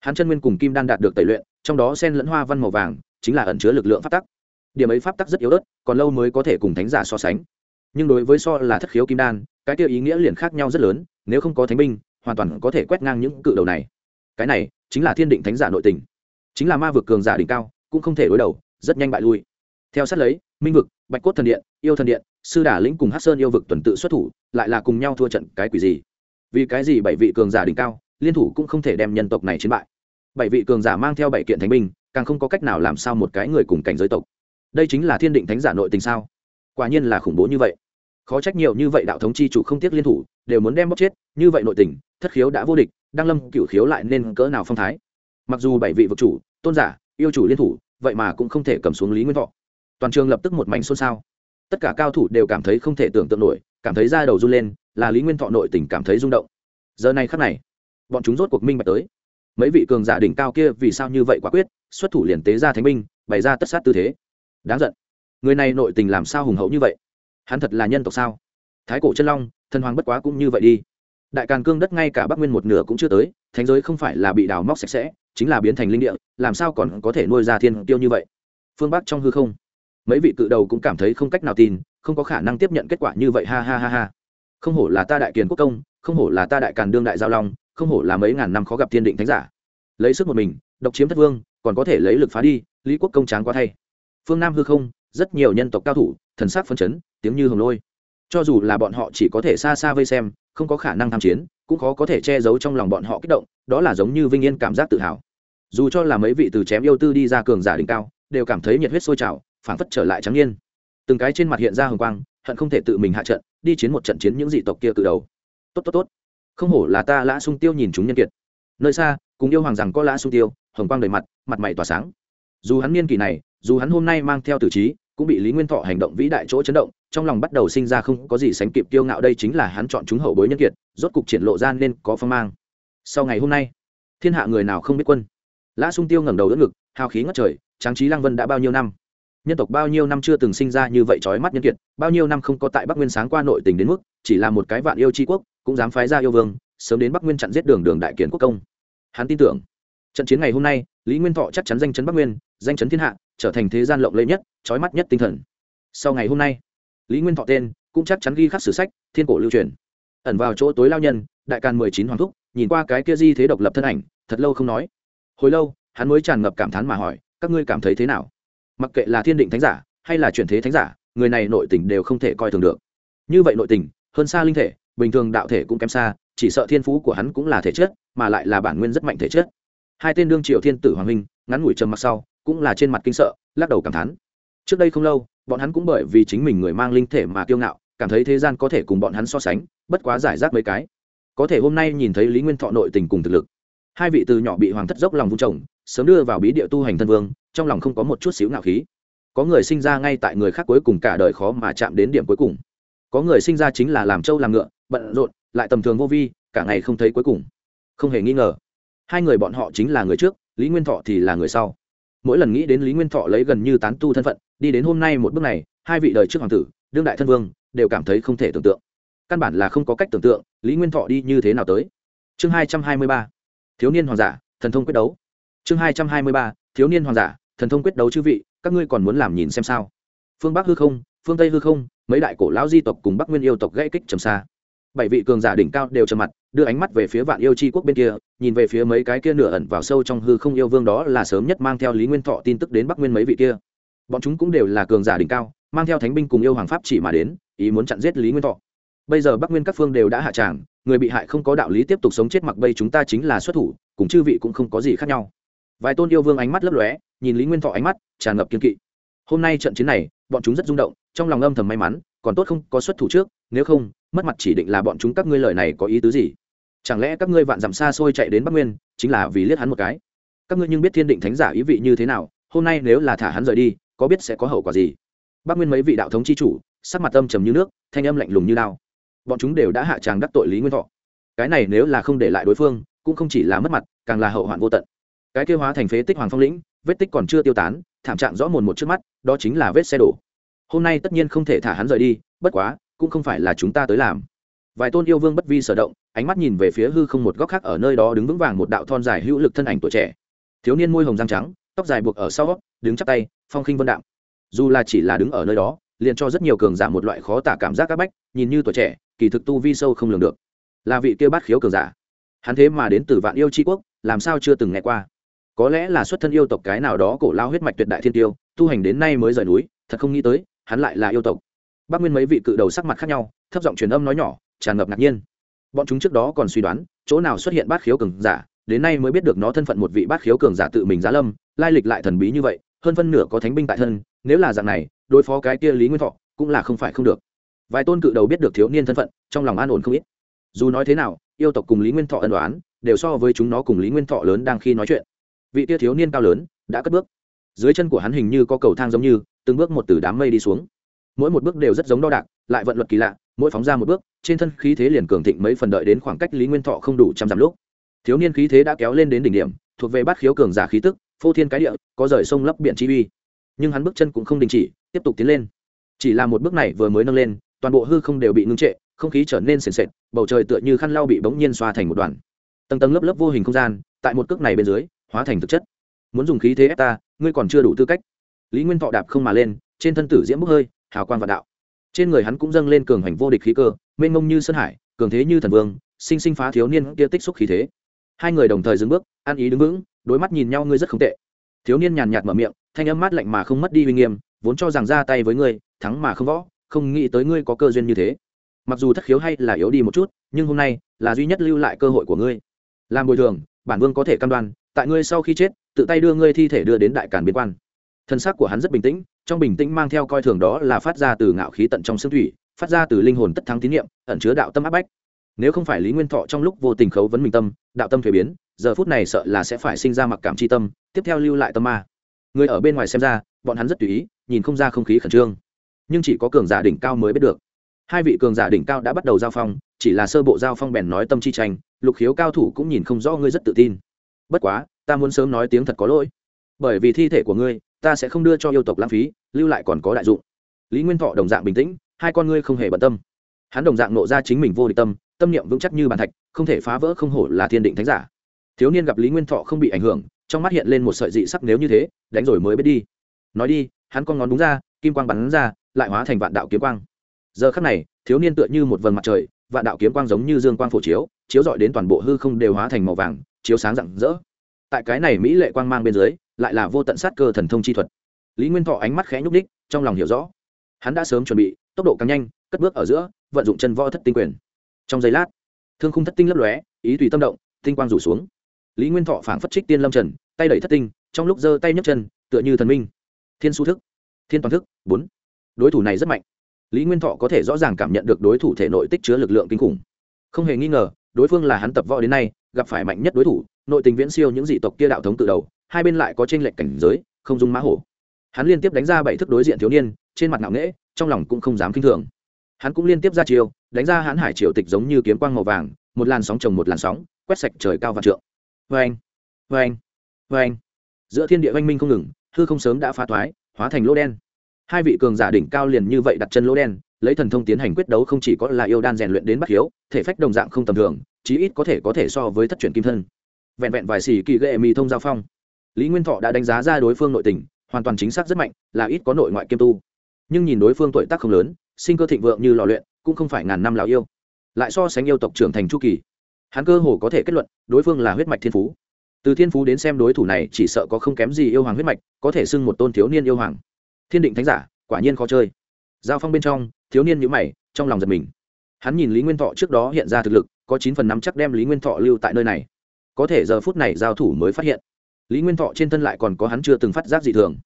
Speaker 1: hắn chân nguyên cùng kim đan đạt được tẩy luyện, trong đó sen lẫn hoa văn màu vàng, chính là ẩn chứa lực lượng pháp tắc. Điểm ấy pháp tắc rất yếu ớt, còn lâu mới có thể cùng thánh giả so sánh. Nhưng đối với so là thất khiếu kim đan, cái kia ý nghĩa liền khác nhau rất lớn, nếu không có thánh binh, hoàn toàn có thể quét ngang những cự đầu này. Cái này chính là thiên định thánh giả nội tình. Chính là ma vực cường giả đỉnh cao, cũng không thể đối đầu, rất nhanh bại lui. Theo sát lấy minh vực, bạch cốt thần điện, yêu thần điện, sư đả lĩnh cùng hát sơn yêu vực tuần tự xuất thủ, lại là cùng nhau thua trận, cái quỷ gì? Vì cái gì bảy vị cường giả đỉnh cao, liên thủ cũng không thể đem nhân tộc này chiến bại? Bảy vị cường giả mang theo bảy kiện thánh binh, càng không có cách nào làm sao một cái người cùng cảnh giới tộc. Đây chính là thiên định thánh giả nội tình sao? Quả nhiên là khủng bố như vậy. Khó trách nhiều như vậy đạo thống chi chủ không tiếc liên thủ, đều muốn đem bóc chết, như vậy nội tình, thất khiếu đã vô địch, đăng lâm cựu khiếu lại nên cỡ nào phong thái? Mặc dù bảy vị vực chủ, tôn giả, yêu chủ liên thủ, vậy mà cũng không thể cầm xuống lý nguyên thọ toàn trường lập tức một mảnh xôn xao. Tất cả cao thủ đều cảm thấy không thể tưởng tượng nổi, cảm thấy da đầu run lên, là lý nguyên thọ nội tình cảm thấy rung động. Giờ này khắc này, bọn chúng rốt cuộc minh bạch tới. Mấy vị cường giả đỉnh cao kia vì sao như vậy quả quyết, xuất thủ liền tế ra thánh binh, bày ra tất sát tư thế. Đáng giận. Người này nội tình làm sao hùng hậu như vậy? Hắn thật là nhân tộc sao? Thái cổ chân long, thần hoàng bất quá cũng như vậy đi. Đại càn cương đất ngay cả bắc nguyên một nửa cũng chưa tới, thánh giới không phải là bị đào móc sạch sẽ, chính là biến thành linh địa, làm sao còn có thể nuôi ra thiên tiêu như vậy? Phương bắc trong hư không mấy vị cự đầu cũng cảm thấy không cách nào tin, không có khả năng tiếp nhận kết quả như vậy, ha ha ha ha. Không hổ là ta đại kiền quốc công, không hổ là ta đại càn đương đại giao long, không hổ là mấy ngàn năm khó gặp thiên định thánh giả. Lấy sức một mình, độc chiếm thất vương, còn có thể lấy lực phá đi, lý quốc công tráng quá thay. Phương nam hư không, rất nhiều nhân tộc cao thủ, thần sắc phấn chấn, tiếng như hồng lôi. Cho dù là bọn họ chỉ có thể xa xa vây xem, không có khả năng tham chiến, cũng khó có thể che giấu trong lòng bọn họ kích động, đó là giống như vinh yên cảm giác tự hào. Dù cho là mấy vị từ chém yêu tư đi ra cường giả đỉnh cao, đều cảm thấy nhiệt huyết sôi trào phảng phất trở lại trắng nhiên từng cái trên mặt hiện ra hồng quang, hận không thể tự mình hạ trận, đi chiến một trận chiến những dị tộc kia cự đầu. Tốt tốt tốt. Không hổ là ta lã sung tiêu nhìn chúng nhân kiệt. Nơi xa, cùng yêu hoàng rằng có lã sung tiêu, hồng quang đầy mặt mặt mày tỏa sáng. Dù hắn niên kỳ này, dù hắn hôm nay mang theo tử trí, cũng bị lý nguyên thọ hành động vĩ đại chỗ chấn động, trong lòng bắt đầu sinh ra không có gì sánh kịp kiêu ngạo đây chính là hắn chọn chúng hậu bối nhân kiệt, rốt cục triển lộ ra nên có phong mang. Sau ngày hôm nay, thiên hạ người nào không biết quân? Lã sung tiêu ngẩng đầu đỡ ngực, hào khí ngất trời, tráng trí lăng vân đã bao nhiêu năm? Nhân tộc bao nhiêu năm chưa từng sinh ra như vậy trói mắt nhân kiệt, bao nhiêu năm không có tại bắc nguyên sáng qua nội tình đến mức, chỉ là một cái vạn yêu tri quốc, cũng dám phái ra yêu vương, sớm đến bắc nguyên chặn giết đường đường đại kiến quốc công. Hắn tin tưởng, trận chiến ngày hôm nay, lý nguyên thọ chắc chắn danh chấn bắc nguyên, danh chấn thiên hạ, trở thành thế gian lộng lẫy nhất, trói mắt nhất tinh thần. Sau ngày hôm nay, lý nguyên thọ tên, cũng chắc chắn ghi khắc sử sách, thiên cổ lưu truyền. Ẩn vào chỗ tối lao nhân, đại càn mười chín hoàng thúc, nhìn qua cái kia di thế độc lập thân ảnh, thật lâu không nói. Hồi lâu, hắn mới tràn ngập cảm thán mà hỏi, các ngươi cảm thấy thế nào? Mặc kệ là thiên định thánh giả hay là chuyển thế thánh giả, người này nội tình đều không thể coi thường được. Như vậy nội tình, hơn xa linh thể, bình thường đạo thể cũng kém xa, chỉ sợ thiên phú của hắn cũng là thể chất, mà lại là bản nguyên rất mạnh thể chất. Hai tên đương triệu thiên tử hoàng minh, ngắn ngủi trầm mặc sau, cũng là trên mặt kinh sợ, lắc đầu cảm thán. Trước đây không lâu, bọn hắn cũng bởi vì chính mình người mang linh thể mà kiêu ngạo, cảm thấy thế gian có thể cùng bọn hắn so sánh, bất quá giải rác mấy cái. Có thể hôm nay nhìn thấy lý nguyên thọ nội tình cùng thực lực. Hai vị từ nhỏ bị hoàng thất dốc lòng vung trồng sớm đưa vào bí địa tu hành thân vương, trong lòng không có một chút xíu ngạo khí. Có người sinh ra ngay tại người khác cuối cùng cả đời khó mà chạm đến điểm cuối cùng. Có người sinh ra chính là làm trâu làm ngựa, bận rộn, lại tầm thường vô vi, cả ngày không thấy cuối cùng. Không hề nghi ngờ, hai người bọn họ chính là người trước, lý nguyên thọ thì là người sau. Mỗi lần nghĩ đến lý nguyên thọ lấy gần như tán tu thân phận, đi đến hôm nay một bước này, hai vị đời trước hoàng tử, đương đại thân vương, đều cảm thấy không thể tưởng tượng. Căn bản là không có cách tưởng tượng lý nguyên thọ đi như thế nào tới. Chương hai trăm hai mươi ba. Thiếu niên hoàng giả, thần thông quyết đấu chương hai trăm hai mươi ba, thiếu niên hoàng giả, thần thông quyết đấu chư vị, các ngươi còn muốn làm nhìn xem sao? Phương bắc hư không, phương tây hư không, mấy đại cổ lão di tộc cùng bắc nguyên yêu tộc gãy kích trầm xa. Bảy vị cường giả đỉnh cao đều trầm mặt, đưa ánh mắt về phía vạn yêu c h i quốc bên kia, nhìn về phía mấy cái kia nửa ẩn vào sâu trong hư không yêu vương đó là sớm nhất mang theo lý nguyên thọ tin tức đến bắc nguyên mấy vị kia. Bọn chúng cũng đều là cường giả đỉnh cao, mang theo thánh binh cùng yêu hoàng pháp chỉ mà đến, ý muốn chặn giết lý nguyên thọ. Bây giờ bắc nguyên các phương đều đã hạ tràng, người bị hại không có đạo lý tiếp tục sống chết mặc bây chúng ta chính là xuất thủ, cùng chư vị cũng không có gì khác nhau vài tôn yêu vương ánh mắt lấp lóe, nhìn lý nguyên thọ ánh mắt, tràn ngập kiên kỵ. Hôm nay trận chiến này, bọn chúng rất rung động, trong lòng âm thầm may mắn, còn tốt không có xuất thủ trước, nếu không, mất mặt chỉ định là bọn chúng các ngươi lời này có ý tứ gì? Chẳng lẽ các ngươi vạn dặm xa xôi chạy đến bắc nguyên, chính là vì liếc hắn một cái? Các ngươi nhưng biết thiên định thánh giả ý vị như thế nào, hôm nay nếu là thả hắn rời đi, có biết sẽ có hậu quả gì? Bắc nguyên mấy vị đạo thống c h i chủ, sắc mặt âm trầm như nước, thanh âm lạnh lùng như lao. Bọn chúng đều đã hạ tràng đắc tội lý nguyên thọ. Cái này nếu là không để lại đối phương, cũng không chỉ là mất mặt, càng là hậu hoạn vô tận cái kêu hóa thành phế tích hoàng phong lĩnh, vết tích còn chưa tiêu tán, thảm trạng rõ mồn một trước mắt, đó chính là vết xe đổ. Hôm nay tất nhiên không thể thả hắn rời đi, bất quá, cũng không phải là chúng ta tới làm. Vài tôn yêu vương bất vi sở động, ánh mắt nhìn về phía hư không một góc khác ở nơi đó đứng vững vàng một đạo thon dài hữu lực thân ảnh tuổi trẻ. Thiếu niên môi hồng răng trắng, tóc dài buộc ở sau đứng chắp tay, phong khinh vân đạo dù là chỉ là đứng ở nơi đó, liền cho rất nhiều cường giả một loại khó tả cảm giác các bách, nhìn như tuổi trẻ, kỳ thực tu vi sâu không lường được. Là vị kia bát khiếu cường giả. Hắn thế mà đến từ vạn yêu tri quốc, làm sao chưa từng nghe qua có lẽ là xuất thân yêu tộc cái nào đó cổ lao huyết mạch tuyệt đại thiên tiêu, tu hành đến nay mới rời núi, thật không nghĩ tới, hắn lại là yêu tộc. Bác nguyên mấy vị cự đầu sắc mặt khác nhau, thấp giọng truyền âm nói nhỏ, tràn ngập ngạc nhiên. Bọn chúng trước đó còn suy đoán, chỗ nào xuất hiện bát khiếu cường giả, đến nay mới biết được nó thân phận một vị bát khiếu cường giả tự mình giá lâm, lai lịch lại thần bí như vậy, hơn phân nửa có thánh binh tại thân, nếu là dạng này, đối phó cái kia lý nguyên thọ cũng là không phải không được. Vài tôn cự đầu biết được thiếu niên thân phận, trong lòng an ổn không ít. Dù nói thế nào, yêu tộc cùng lý nguyên thọ ân đoán đều so với chúng nó cùng lý nguyên thọ lớn đang khi nói chuyện vị tia thiếu niên cao lớn đã cất bước. Dưới chân của hắn hình như có cầu thang giống như, từng bước một từ đám mây đi xuống. Mỗi một bước đều rất giống đo đạc, lại vận luật kỳ lạ, mỗi phóng ra một bước, trên thân khí thế liền cường thịnh mấy phần đợi đến khoảng cách lý nguyên thọ không đủ trăm dặm lúc. Thiếu niên khí thế đã kéo lên đến đỉnh điểm, thuộc về bát khiếu cường giả khí tức, phô thiên cái địa, có rời sông lấp biển chi uy. Nhưng hắn bước chân cũng không đình chỉ, tiếp tục tiến lên. Chỉ là một bước này vừa mới nâng lên, toàn bộ hư không đều bị ngưng trệ, không khí trở nên sền sệt, bầu trời tựa như khăn lau bị bỗng nhiên xoa thành một đoàn. Tầng tầng lớp lớp vô hình không gian, tại một cước này bên dưới hóa thành thực chất. Muốn dùng khí thế ép ta, ngươi còn chưa đủ tư cách. Lý nguyên thọ đạp không mà lên, trên thân tử diễm bốc hơi, hào quang vạn đạo. Trên người hắn cũng dâng lên cường hành vô địch khí cơ, mênh mông như sơn hải, cường thế như thần vương, sinh sinh phá thiếu niên kia tích xúc khí thế. Hai người đồng thời dừng bước, ăn ý đứng vững, đối mắt nhìn nhau ngươi rất không tệ. Thiếu niên nhàn nhạt mở miệng, thanh âm mát lạnh mà không mất đi uy nghiêm, vốn cho rằng ra tay với ngươi, thắng mà không võ, không nghĩ tới ngươi có cơ duyên như thế. Mặc dù thất khiếu hay là yếu đi một chút, nhưng hôm nay là duy nhất lưu lại cơ hội của ngươi. Làm bồi thường, bản vương có thể cam đoan tại ngươi sau khi chết, tự tay đưa ngươi thi thể đưa đến đại cản biên quan. Thân xác của hắn rất bình tĩnh, trong bình tĩnh mang theo coi thường đó là phát ra từ ngạo khí tận trong xương thủy, phát ra từ linh hồn tất thắng tín nhiệm ẩn chứa đạo tâm áp bách. Nếu không phải lý nguyên thọ trong lúc vô tình khấu vấn mình tâm, đạo tâm thuế biến, giờ phút này sợ là sẽ phải sinh ra mặc cảm c tâm, tiếp theo lưu lại tâm ma. Người ở bên ngoài xem ra, bọn hắn rất tùy ý, nhìn không ra không khí khẩn trương. Nhưng chỉ có cường giả đỉnh cao mới biết được. Hai vị cường giả đỉnh cao đã bắt đầu giao phong, chỉ là sơ bộ giao phong bèn nói tâm chi tranh, lục khiếu cao thủ cũng nhìn không rõ ngươi rất tự tin bất quá, ta muốn sớm nói tiếng thật có lỗi. Bởi vì thi thể của ngươi, ta sẽ không đưa cho yêu tộc lãng phí, lưu lại còn có đại dụng. Lý nguyên thọ đồng dạng bình tĩnh, hai con ngươi không hề bận tâm. Hắn đồng dạng nộ ra chính mình vô địch tâm tâm niệm vững chắc như bàn thạch, không thể phá vỡ không hổ là thiên định thánh giả. Thiếu niên gặp lý nguyên thọ không bị ảnh hưởng, trong mắt hiện lên một sợi dị sắc nếu như thế, đánh rồi mới biết đi. Nói đi, hắn con ngón đúng ra, kim quang bắn ra, lại hóa thành vạn đạo kiếm quang. Giờ khắc này, thiếu niên tựa như một vầng mặt trời, vạn đạo kiếm quang giống như dương quang phổ chiếu chiếu rọi đến toàn bộ hư không đều hóa thành màu vàng chiếu sáng rạng rỡ. Tại cái này mỹ lệ quang mang bên dưới, lại là vô tận sát cơ thần thông chi thuật. Lý nguyên thọ ánh mắt khẽ nhúc đích trong lòng hiểu rõ. Hắn đã sớm chuẩn bị, tốc độ càng nhanh, cất bước ở giữa, vận dụng chân võ thất tinh quyền. Trong giây lát, thương khung thất tinh lấp lóe, ý tùy tâm động, tinh quang rủ xuống. Lý nguyên thọ phảng phất trích tiên lâm trần, tay đẩy thất tinh, trong lúc giơ tay nhấc chân, tựa như thần minh. Thiên su thức, thiên toàn thức, bốn. Đối thủ này rất mạnh. Lý nguyên thọ có thể rõ ràng cảm nhận được đối thủ thể nội tích chứa lực lượng kinh khủng. Không hề nghi ngờ, đối phương là hắn tập võ đến nay gặp phải mạnh nhất đối thủ nội tình viễn siêu những dị tộc kia đạo thống tự đầu hai bên lại có t r ê n lệch cảnh giới không dung mã hổ. Hắn liên tiếp đánh ra bảy thức đối diện thiếu niên trên mặt ngạo nghễ trong lòng cũng không dám k i n h thường. Hắn cũng liên tiếp ra chiêu, đánh ra hãn hải triều tịch giống như kiếm quang màu vàng một làn sóng trồng một làn sóng quét sạch trời cao và trượng. Vê anh vê anh vê anh giữa thiên địa oanh minh không ngừng hư không sớm đã phá thoái hóa thành lỗ đen. Hai vị cường giả đỉnh cao liền như vậy đặt chân lỗ đen lấy thần thông tiến hành quyết đấu không chỉ có là yêu đan rèn luyện đến bắt hiếu, thể phách đồng dạng không tầm thường, chí ít có thể có thể so với thất truyền kim thân. Vẹn vẹn vài xì kỳ ghệ mì thông giao phong. Lý nguyên thọ đã đánh giá ra đối phương nội tình, hoàn toàn chính xác rất mạnh, là ít có nội ngoại kiêm tu. Nhưng nhìn đối phương tuổi tác không lớn, sinh cơ thịnh vượng như lò luyện, cũng không phải ngàn năm lào yêu. Lại so sánh yêu tộc trưởng thành chu kỳ, hắn cơ hồ có thể kết luận, đối phương là huyết mạch thiên phú. Từ thiên phú đến xem đối thủ này chỉ sợ có không kém gì yêu hoàng huyết mạch, có thể xưng một tôn thiếu niên yêu hoàng. Thiên định thánh giả, quả nhiên khó chơi. Giao phong bên trong thiếu niên nhữ mày, trong lòng giật mình. Hắn nhìn lý nguyên thọ trước đó hiện ra thực lực, có chín phần năm chắc đem lý nguyên thọ lưu tại nơi này. Có thể giờ phút này giao thủ mới phát hiện. Lý nguyên thọ trên thân lại còn có hắn chưa từng phát giác gì thường.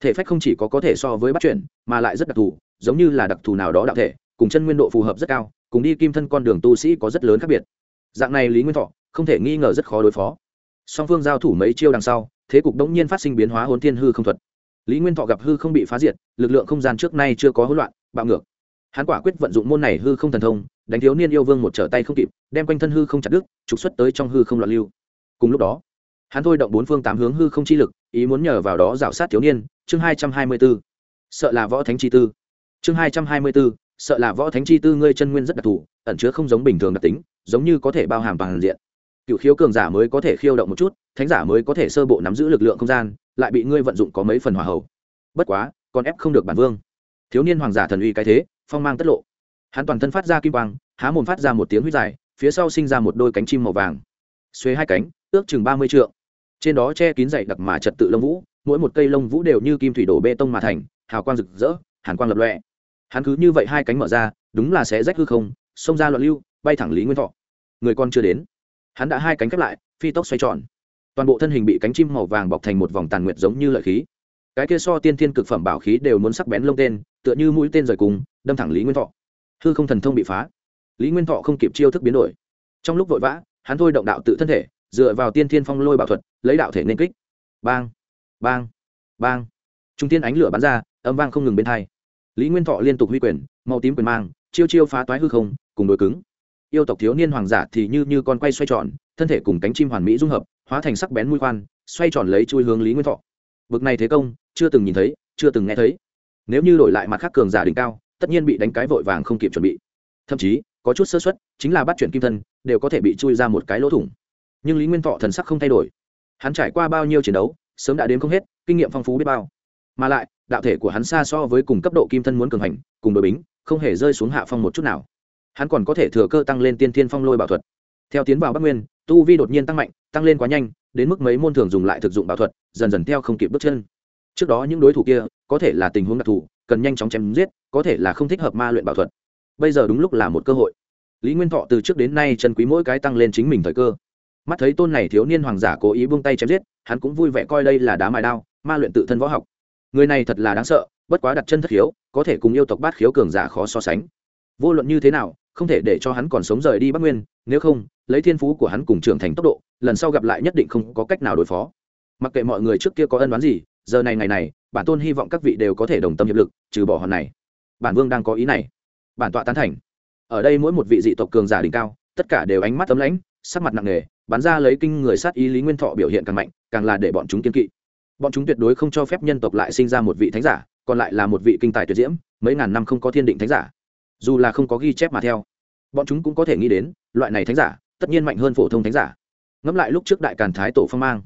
Speaker 1: Thể phách không chỉ có có thể so với bắt chuyển, mà lại rất đặc thù, giống như là đặc thù nào đó đạo thể, cùng chân nguyên độ phù hợp rất cao, cùng đi kim thân con đường tu sĩ có rất lớn khác biệt. Dạng này lý nguyên thọ, không thể nghi ngờ rất khó đối phó. Song phương giao thủ mấy chiêu đằng sau, thế cục đống nhiên phát sinh biến hóa hồn thiên hư không thuật. Lý nguyên thọ gặp hư không bị phá diệt, lực lượng không gian trước nay chưa có hỗn loạn, bạo ngược hắn quả quyết vận dụng môn này hư không thần thông, đánh thiếu niên yêu vương một trở tay không kịp, đem quanh thân hư không chặt đứt, trục xuất tới trong hư không loạn lưu. Cùng lúc đó, hắn thôi động bốn phương tám hướng hư không chi lực, ý muốn nhờ vào đó rảo sát thiếu niên, chương hai trăm hai mươi b ố sợ là võ thánh chi tư. Chương hai trăm hai mươi b ố sợ là võ thánh chi tư ngươi chân nguyên rất đặc thù, ẩn chứa không giống bình thường đặc tính, giống như có thể bao hàm toàn diện. Cựu khiếu cường giả mới có thể khiêu động một chút, thánh giả mới có thể sơ bộ nắm giữ lực lượng không gian, lại bị ngươi vận dụng có mấy phần hòa hậu. Bất quá, còn ép không được bản vương. Thiếu niên hoàng giả thần uy cái thế phong mang tất lộ. Hắn toàn thân phát ra kim quang, há mồm phát ra một tiếng huyết dài, phía sau sinh ra một đôi cánh chim màu vàng. Xuế hai cánh, ước chừng ba mươi trượng. Trên đó che kín dày đặc mà trật tự lông vũ, mỗi một cây lông vũ đều như kim thủy đổ bê tông mà thành, hào quang rực rỡ, hàn quang lập lọe hắn cứ như vậy hai cánh mở ra, đúng là sẽ rách hư không, xông ra loạn lưu, bay thẳng lý nguyên thọ. Người con chưa đến. Hắn đã hai cánh khép lại, phi tốc xoay tròn. Toàn bộ thân hình bị cánh chim màu vàng bọc thành một vòng tàn nguyệt giống như lợi khí cái kia so tiên thiên cực phẩm bảo khí đều muốn sắc bén lông tên, tựa như mũi tên rời cùng, đâm thẳng lý nguyên thọ. Hư không thần thông bị phá. Lý nguyên thọ không kịp chiêu thức biến đổi. Trong lúc vội vã, hắn thôi động đạo tự thân thể, dựa vào tiên thiên phong lôi bảo thuật, lấy đạo thể nên kích. Bang bang bang. Trung tiên ánh lửa bắn ra, âm vang không ngừng bên thai lý nguyên thọ liên tục huy quyền, màu tím quyền mang, chiêu chiêu phá toái hư không, cùng đối cứng. Yêu tộc thiếu niên hoàng giả thì như như con quay xoay tròn, thân thể cùng cánh chim hoàn mỹ dung hợp, hóa thành sắc bén mũi khoan, xoay tròn lấy chui hướng lý nguyên thọ. Bực này thế công chưa từng nhìn thấy, chưa từng nghe thấy. Nếu như đổi lại mặt khác cường giả đỉnh cao, tất nhiên bị đánh cái vội vàng không kịp chuẩn bị. Thậm chí, có chút sơ xuất chính là bắt chuyển kim thân, đều có thể bị chui ra một cái lỗ thủng. Nhưng lý nguyên thọ thần sắc không thay đổi. Hắn trải qua bao nhiêu chiến đấu, sớm đã đến không hết, kinh nghiệm phong phú biết bao. Mà lại, đạo thể của hắn xa so với cùng cấp độ kim thân muốn cường hành, cùng đội bính, không hề rơi xuống hạ phong một chút nào. Hắn còn có thể thừa cơ tăng lên tiên thiên phong lôi bảo thuật. Theo tiến vào bắc nguyên, tu vi đột nhiên tăng mạnh, tăng lên quá nhanh, đến mức mấy môn thường dùng lại thực dụng bảo thuật, dần dần theo không kịp bước chân trước đó những đối thủ kia, có thể là tình huống đặc thù, cần nhanh chóng chém giết, có thể là không thích hợp ma luyện bảo thuật. Bây giờ đúng lúc là một cơ hội. Lý nguyên thọ từ trước đến nay chân quý mỗi cái tăng lên chính mình thời cơ. Mắt thấy tôn này thiếu niên hoàng giả cố ý buông tay chém giết, hắn cũng vui vẻ coi đây là đá mài đao, ma luyện tự thân võ học. Người này thật là đáng sợ, bất quá đặt chân thất khiếu, có thể cùng yêu tộc bát khiếu cường giả khó so sánh. Vô luận như thế nào, không thể để cho hắn còn sống rời đi bắc nguyên, nếu không, lấy thiên phú của hắn cùng trưởng thành tốc độ, lần sau gặp lại nhất định không có cách nào đối phó. Mặc kệ mọi người trước kia có ân đoán gì giờ này ngày này, bản tôn hy vọng các vị đều có thể đồng tâm hiệp lực, trừ bỏ hòn này. Bản vương đang có ý này. Bản tọa tán thành. Ở đây mỗi một vị dị tộc cường giả đỉnh cao, tất cả đều ánh mắt tấm lãnh, sắc mặt nặng nề, bắn ra lấy kinh người sát ý lý nguyên thọ biểu hiện càng mạnh, càng là để bọn chúng kiên kỵ. Bọn chúng tuyệt đối không cho phép nhân tộc lại sinh ra một vị thánh giả, còn lại là một vị kinh tài tuyệt diễm, mấy ngàn năm không có thiên định thánh giả. Dù là không có ghi chép mà theo, bọn chúng cũng có thể nghĩ đến, loại này thánh giả, tất nhiên mạnh hơn phổ thông thánh giả. Ngẫm lại lúc trước đại càn thái tổ phong mang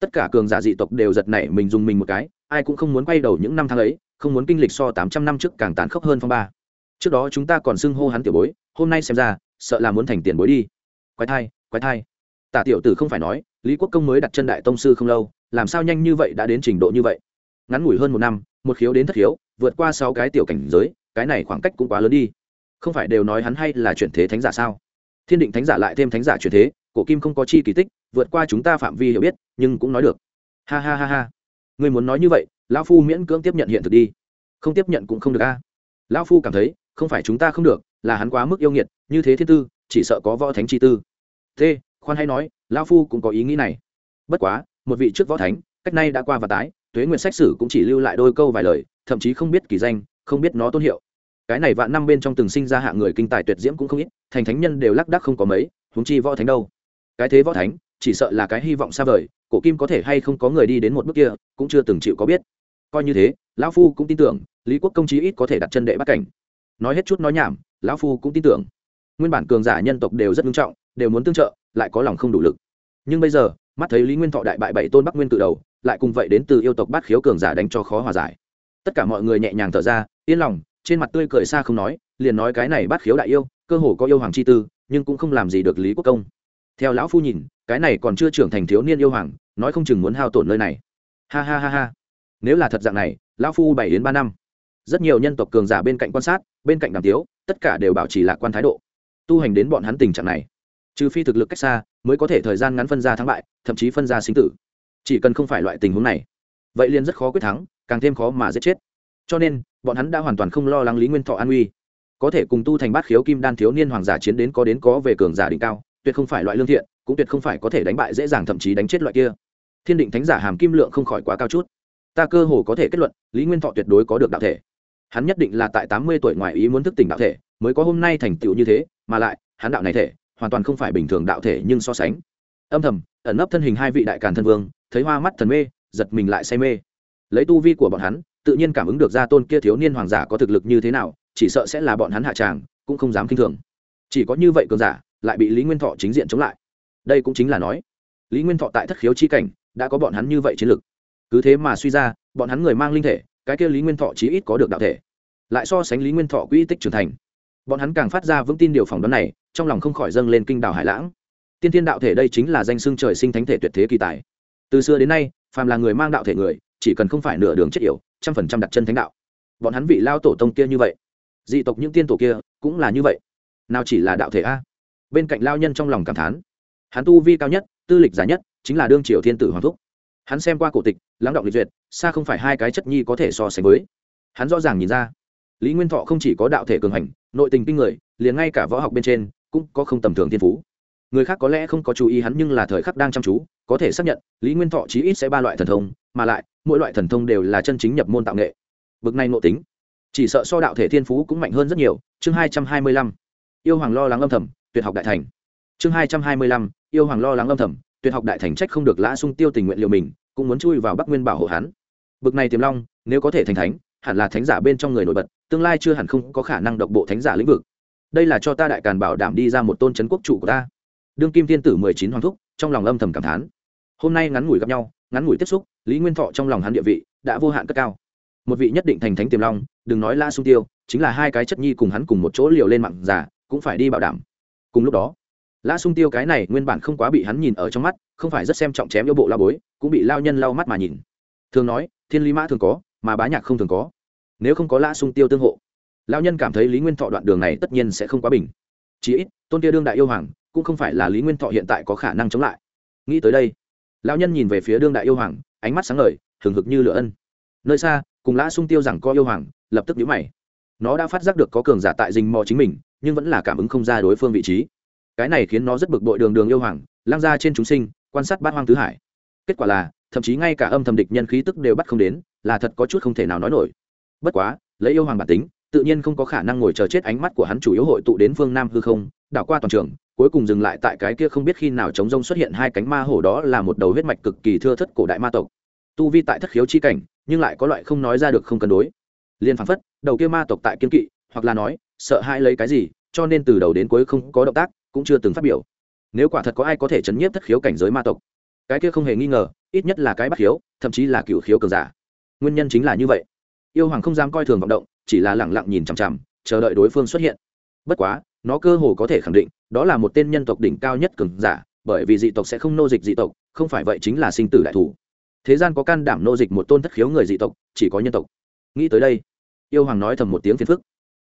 Speaker 1: tất cả cường giả dị tộc đều giật nảy mình dùng mình một cái, ai cũng không muốn quay đầu những năm tháng ấy, không muốn kinh lịch so tám trăm năm trước càng tàn khốc hơn phong ba. Trước đó chúng ta còn xưng hô hắn tiểu bối, hôm nay xem ra, sợ là muốn thành tiền bối đi. Quái thai quái thai. Tả tiểu tử không phải nói, lý quốc công mới đặt chân đại tông sư không lâu, làm sao nhanh như vậy đã đến trình độ như vậy? Ngắn ngủi hơn một năm, một khiếu đến thất khiếu, vượt qua sáu cái tiểu cảnh giới, cái này khoảng cách cũng quá lớn đi. Không phải đều nói hắn hay là chuyển thế thánh giả sao? Thiên định thánh giả lại thêm thánh giả chuyển thế cổ kim không có chi kỳ tích, vượt qua chúng ta phạm vi hiểu biết, nhưng cũng nói được. Ha ha ha ha. Người muốn nói như vậy, lão phu miễn cưỡng tiếp nhận hiện thực đi. Không tiếp nhận cũng không được a. Lão phu cảm thấy, không phải chúng ta không được, là hắn quá mức yêu nghiệt, như thế thiên tư, chỉ sợ có võ thánh chi tư. T khoan hay nói, lão phu cũng có ý nghĩ này. Bất quá, một vị trước võ thánh, cách nay đã qua và tái, tuế nguyện sách sử cũng chỉ lưu lại đôi câu vài lời, thậm chí không biết kỳ danh, không biết nó tôn hiệu. Cái này vạn năm bên trong từng sinh ra hạng người kinh tài tuyệt diễm cũng không ít, thành thánh nhân đều lác đắc không có mấy, huống chi võ thánh đâu cái thế võ thánh, chỉ sợ là cái hy vọng xa vời, cổ kim có thể hay không có người đi đến một bước kia, cũng chưa từng chịu có biết. Coi như thế, lão phu cũng tin tưởng, lý quốc công chí ít có thể đặt chân đệ bắt cảnh. Nói hết chút nói nhảm, lão phu cũng tin tưởng. Nguyên bản cường giả nhân tộc đều rất nghiêm trọng, đều muốn tương trợ, lại có lòng không đủ lực. Nhưng bây giờ, mắt thấy lý nguyên thọ đại bại bảy tôn bắc nguyên cự đầu, lại cùng vậy đến từ yêu tộc bát khiếu cường giả đánh cho khó hòa giải. Tất cả mọi người nhẹ nhàng thở ra, yên lòng, trên mặt tươi cười xa không nói, liền nói cái này bát khiếu đại yêu, cơ hồ có yêu hoàng chi tư, nhưng cũng không làm gì được lý quốc công theo lão phu nhìn, cái này còn chưa trưởng thành thiếu niên yêu hoàng, nói không chừng muốn hao tổn nơi này. Ha ha ha ha. Nếu là thật dạng này, lão phu bảy đến ba năm. Rất nhiều nhân tộc cường giả bên cạnh quan sát, bên cạnh đàm tiếu, tất cả đều bảo trì lạc quan thái độ. Tu hành đến bọn hắn tình trạng này, trừ phi thực lực cách xa, mới có thể thời gian ngắn phân ra thắng bại, thậm chí phân ra sinh tử. Chỉ cần không phải loại tình huống này, vậy liền rất khó quyết thắng, càng thêm khó mà giết chết. Cho nên, bọn hắn đã hoàn toàn không lo lắng lý nguyên thọ an uy có thể cùng tu thành bát khiếu kim đan thiếu niên hoàng giả chiến đến có đến có về cường giả đỉnh cao tuyệt không phải loại lương thiện, cũng tuyệt không phải có thể đánh bại dễ dàng thậm chí đánh chết loại kia. Thiên định thánh giả hàm kim lượng không khỏi quá cao chút. Ta cơ hồ có thể kết luận, lý nguyên thọ tuyệt đối có được đạo thể. Hắn nhất định là tại tám mươi tuổi ngoài ý muốn thức tỉnh đạo thể, mới có hôm nay thành tựu như thế, mà lại, hắn đạo này thể, hoàn toàn không phải bình thường đạo thể nhưng so sánh. Âm thầm, ẩn nấp thân hình hai vị đại càn thân vương, thấy hoa mắt thần mê, giật mình lại say mê. Lấy tu vi của bọn hắn, tự nhiên cảm ứng được gia tôn kia thiếu niên hoàng giả có thực lực như thế nào, chỉ sợ sẽ là bọn hắn hạ tràng, cũng không dám k i n h thường. Chỉ có như vậy cường giả lại bị lý nguyên thọ chính diện chống lại. Đây cũng chính là nói, lý nguyên thọ tại thất khiếu chi cảnh, đã có bọn hắn như vậy chiến lực. Cứ thế mà suy ra, bọn hắn người mang linh thể, cái kia lý nguyên thọ chí ít có được đạo thể. Lại so sánh lý nguyên thọ quỹ tích trưởng thành, bọn hắn càng phát ra vững tin điều phỏng đoán này, trong lòng không khỏi dâng lên kinh đảo hải lãng. Tiên thiên đạo thể đây chính là danh xưng trời sinh thánh thể tuyệt thế kỳ tài. Từ xưa đến nay, phàm là người mang đạo thể người, chỉ cần không phải nửa đường chết yểu, trăm phần trăm đặt chân thánh đạo. Bọn hắn vị lao tổ tông kia như vậy, dị tộc những tiên tổ kia cũng là như vậy. Nào chỉ là đạo thể a? Bên cạnh lao nhân trong lòng cảm thán. Hắn tu vi cao nhất, tư lịch giá nhất, chính là đương triều thiên tử hoàng thúc. Hắn xem qua cổ tịch, lắng động lịch duyệt, xa không phải hai cái chất nhi có thể so sánh với. Hắn rõ ràng nhìn ra, lý nguyên thọ không chỉ có đạo thể cường hành, nội tình kinh người, liền ngay cả võ học bên trên cũng có không tầm thường thiên phú. Người khác có lẽ không có chú ý hắn nhưng là thời khắc đang chăm chú, có thể xác nhận, lý nguyên thọ chí ít sẽ ba loại thần thông, mà lại, mỗi loại thần thông đều là chân chính nhập môn tạo nghệ. Bực này nội tính, chỉ sợ so đạo thể thiên phú cũng mạnh hơn rất nhiều. Chương hai trăm hai mươi lăm. Yêu hoàng lo lắng âm thầm tuyệt học đại thành. Chương hai trăm hai mươi lăm, yêu hoàng lo lắng âm thầm, tuyệt học đại thành trách không được lã sung tiêu tình nguyện liệu mình, cũng muốn chui vào bắc nguyên bảo hộ hắn. Bực này tiềm long, nếu có thể thành thánh, hẳn là thánh giả bên trong người nổi bật, tương lai chưa hẳn không có khả năng độc bộ thánh giả lĩnh vực. Đây là cho ta đại càn bảo đảm đi ra một tôn c quốc chủ của ta. Đương kim thiên tử mười chín hoàng thúc, trong lòng âm thầm cảm thán. Hôm nay ngắn ngủi gặp nhau, ngắn ngủi tiếp xúc, lý nguyên thọ trong lòng hắn địa vị đã vô hạn cất cao. Một vị nhất định thành thánh tiềm long, đừng nói la sung tiêu, chính là hai cái chất nhi cùng hắn cùng một chỗ liều lên mặn giả, cũng phải đi bảo đảm cùng lúc đó, lã sung tiêu cái này nguyên bản không quá bị hắn nhìn ở trong mắt, không phải rất xem trọng chém yêu bộ lao bối, cũng bị lao nhân lau mắt mà nhìn. Thường nói, thiên lý mã thường có, mà bá nhạc không thường có. Nếu không có lã sung tiêu tương hộ, lao nhân cảm thấy lý nguyên thọ đoạn đường này tất nhiên sẽ không quá bình. Chí ít, tôn kia đương đại yêu hoàng, cũng không phải là lý nguyên thọ hiện tại có khả năng chống lại. Nghĩ tới đây, lao nhân nhìn về phía đương đại yêu hoàng, ánh mắt sáng ngời, hừng hực như lửa ân. Nơi xa, cùng lã sung tiêu rằng có yêu hoàng, lập tức nhũ mày. Nó đã phát giác được có cường giả tại dình mò chính mình nhưng vẫn là cảm ứng không ra đối phương vị trí. Cái này khiến nó rất bực bội đường đường yêu hoàng lang ra trên chúng sinh, quan sát bát hoang tứ hải. Kết quả là, thậm chí ngay cả âm thầm địch nhân khí tức đều bắt không đến, là thật có chút không thể nào nói nổi. Bất quá, lấy yêu hoàng bản tính, tự nhiên không có khả năng ngồi chờ chết ánh mắt của hắn chủ yếu hội tụ đến phương nam hư không, đảo qua toàn trường, cuối cùng dừng lại tại cái kia không biết khi nào chống rông xuất hiện hai cánh ma hổ đó là một đầu huyết mạch cực kỳ thưa thất cổ đại ma tộc. Tu vi tại thất khiếu chi cảnh, nhưng lại có loại không nói ra được không cân đối. Liền phán phất, đầu kia ma tộc tại kiên kỵ hoặc là nói, sợ hãi lấy cái gì, cho nên từ đầu đến cuối không có động tác, cũng chưa từng phát biểu. Nếu quả thật có ai có thể chấn nhiếp thất khiếu cảnh giới ma tộc, cái kia không hề nghi ngờ, ít nhất là cái bắt khiếu, thậm chí là cựu khiếu cường giả. Nguyên nhân chính là như vậy. Yêu hoàng không dám coi thường vọng động, chỉ là lẳng lặng nhìn chằm chằm, chờ đợi đối phương xuất hiện. Bất quá, nó cơ hồ có thể khẳng định, đó là một tên nhân tộc đỉnh cao nhất cường giả, bởi vì dị tộc sẽ không nô dịch dị tộc, không phải vậy chính là sinh tử đại thủ. Thế gian có can đảm nô dịch một tôn thất khiếu người dị tộc, chỉ có nhân tộc. Nghĩ tới đây, yêu hoàng nói thầm một tiếng phiền phức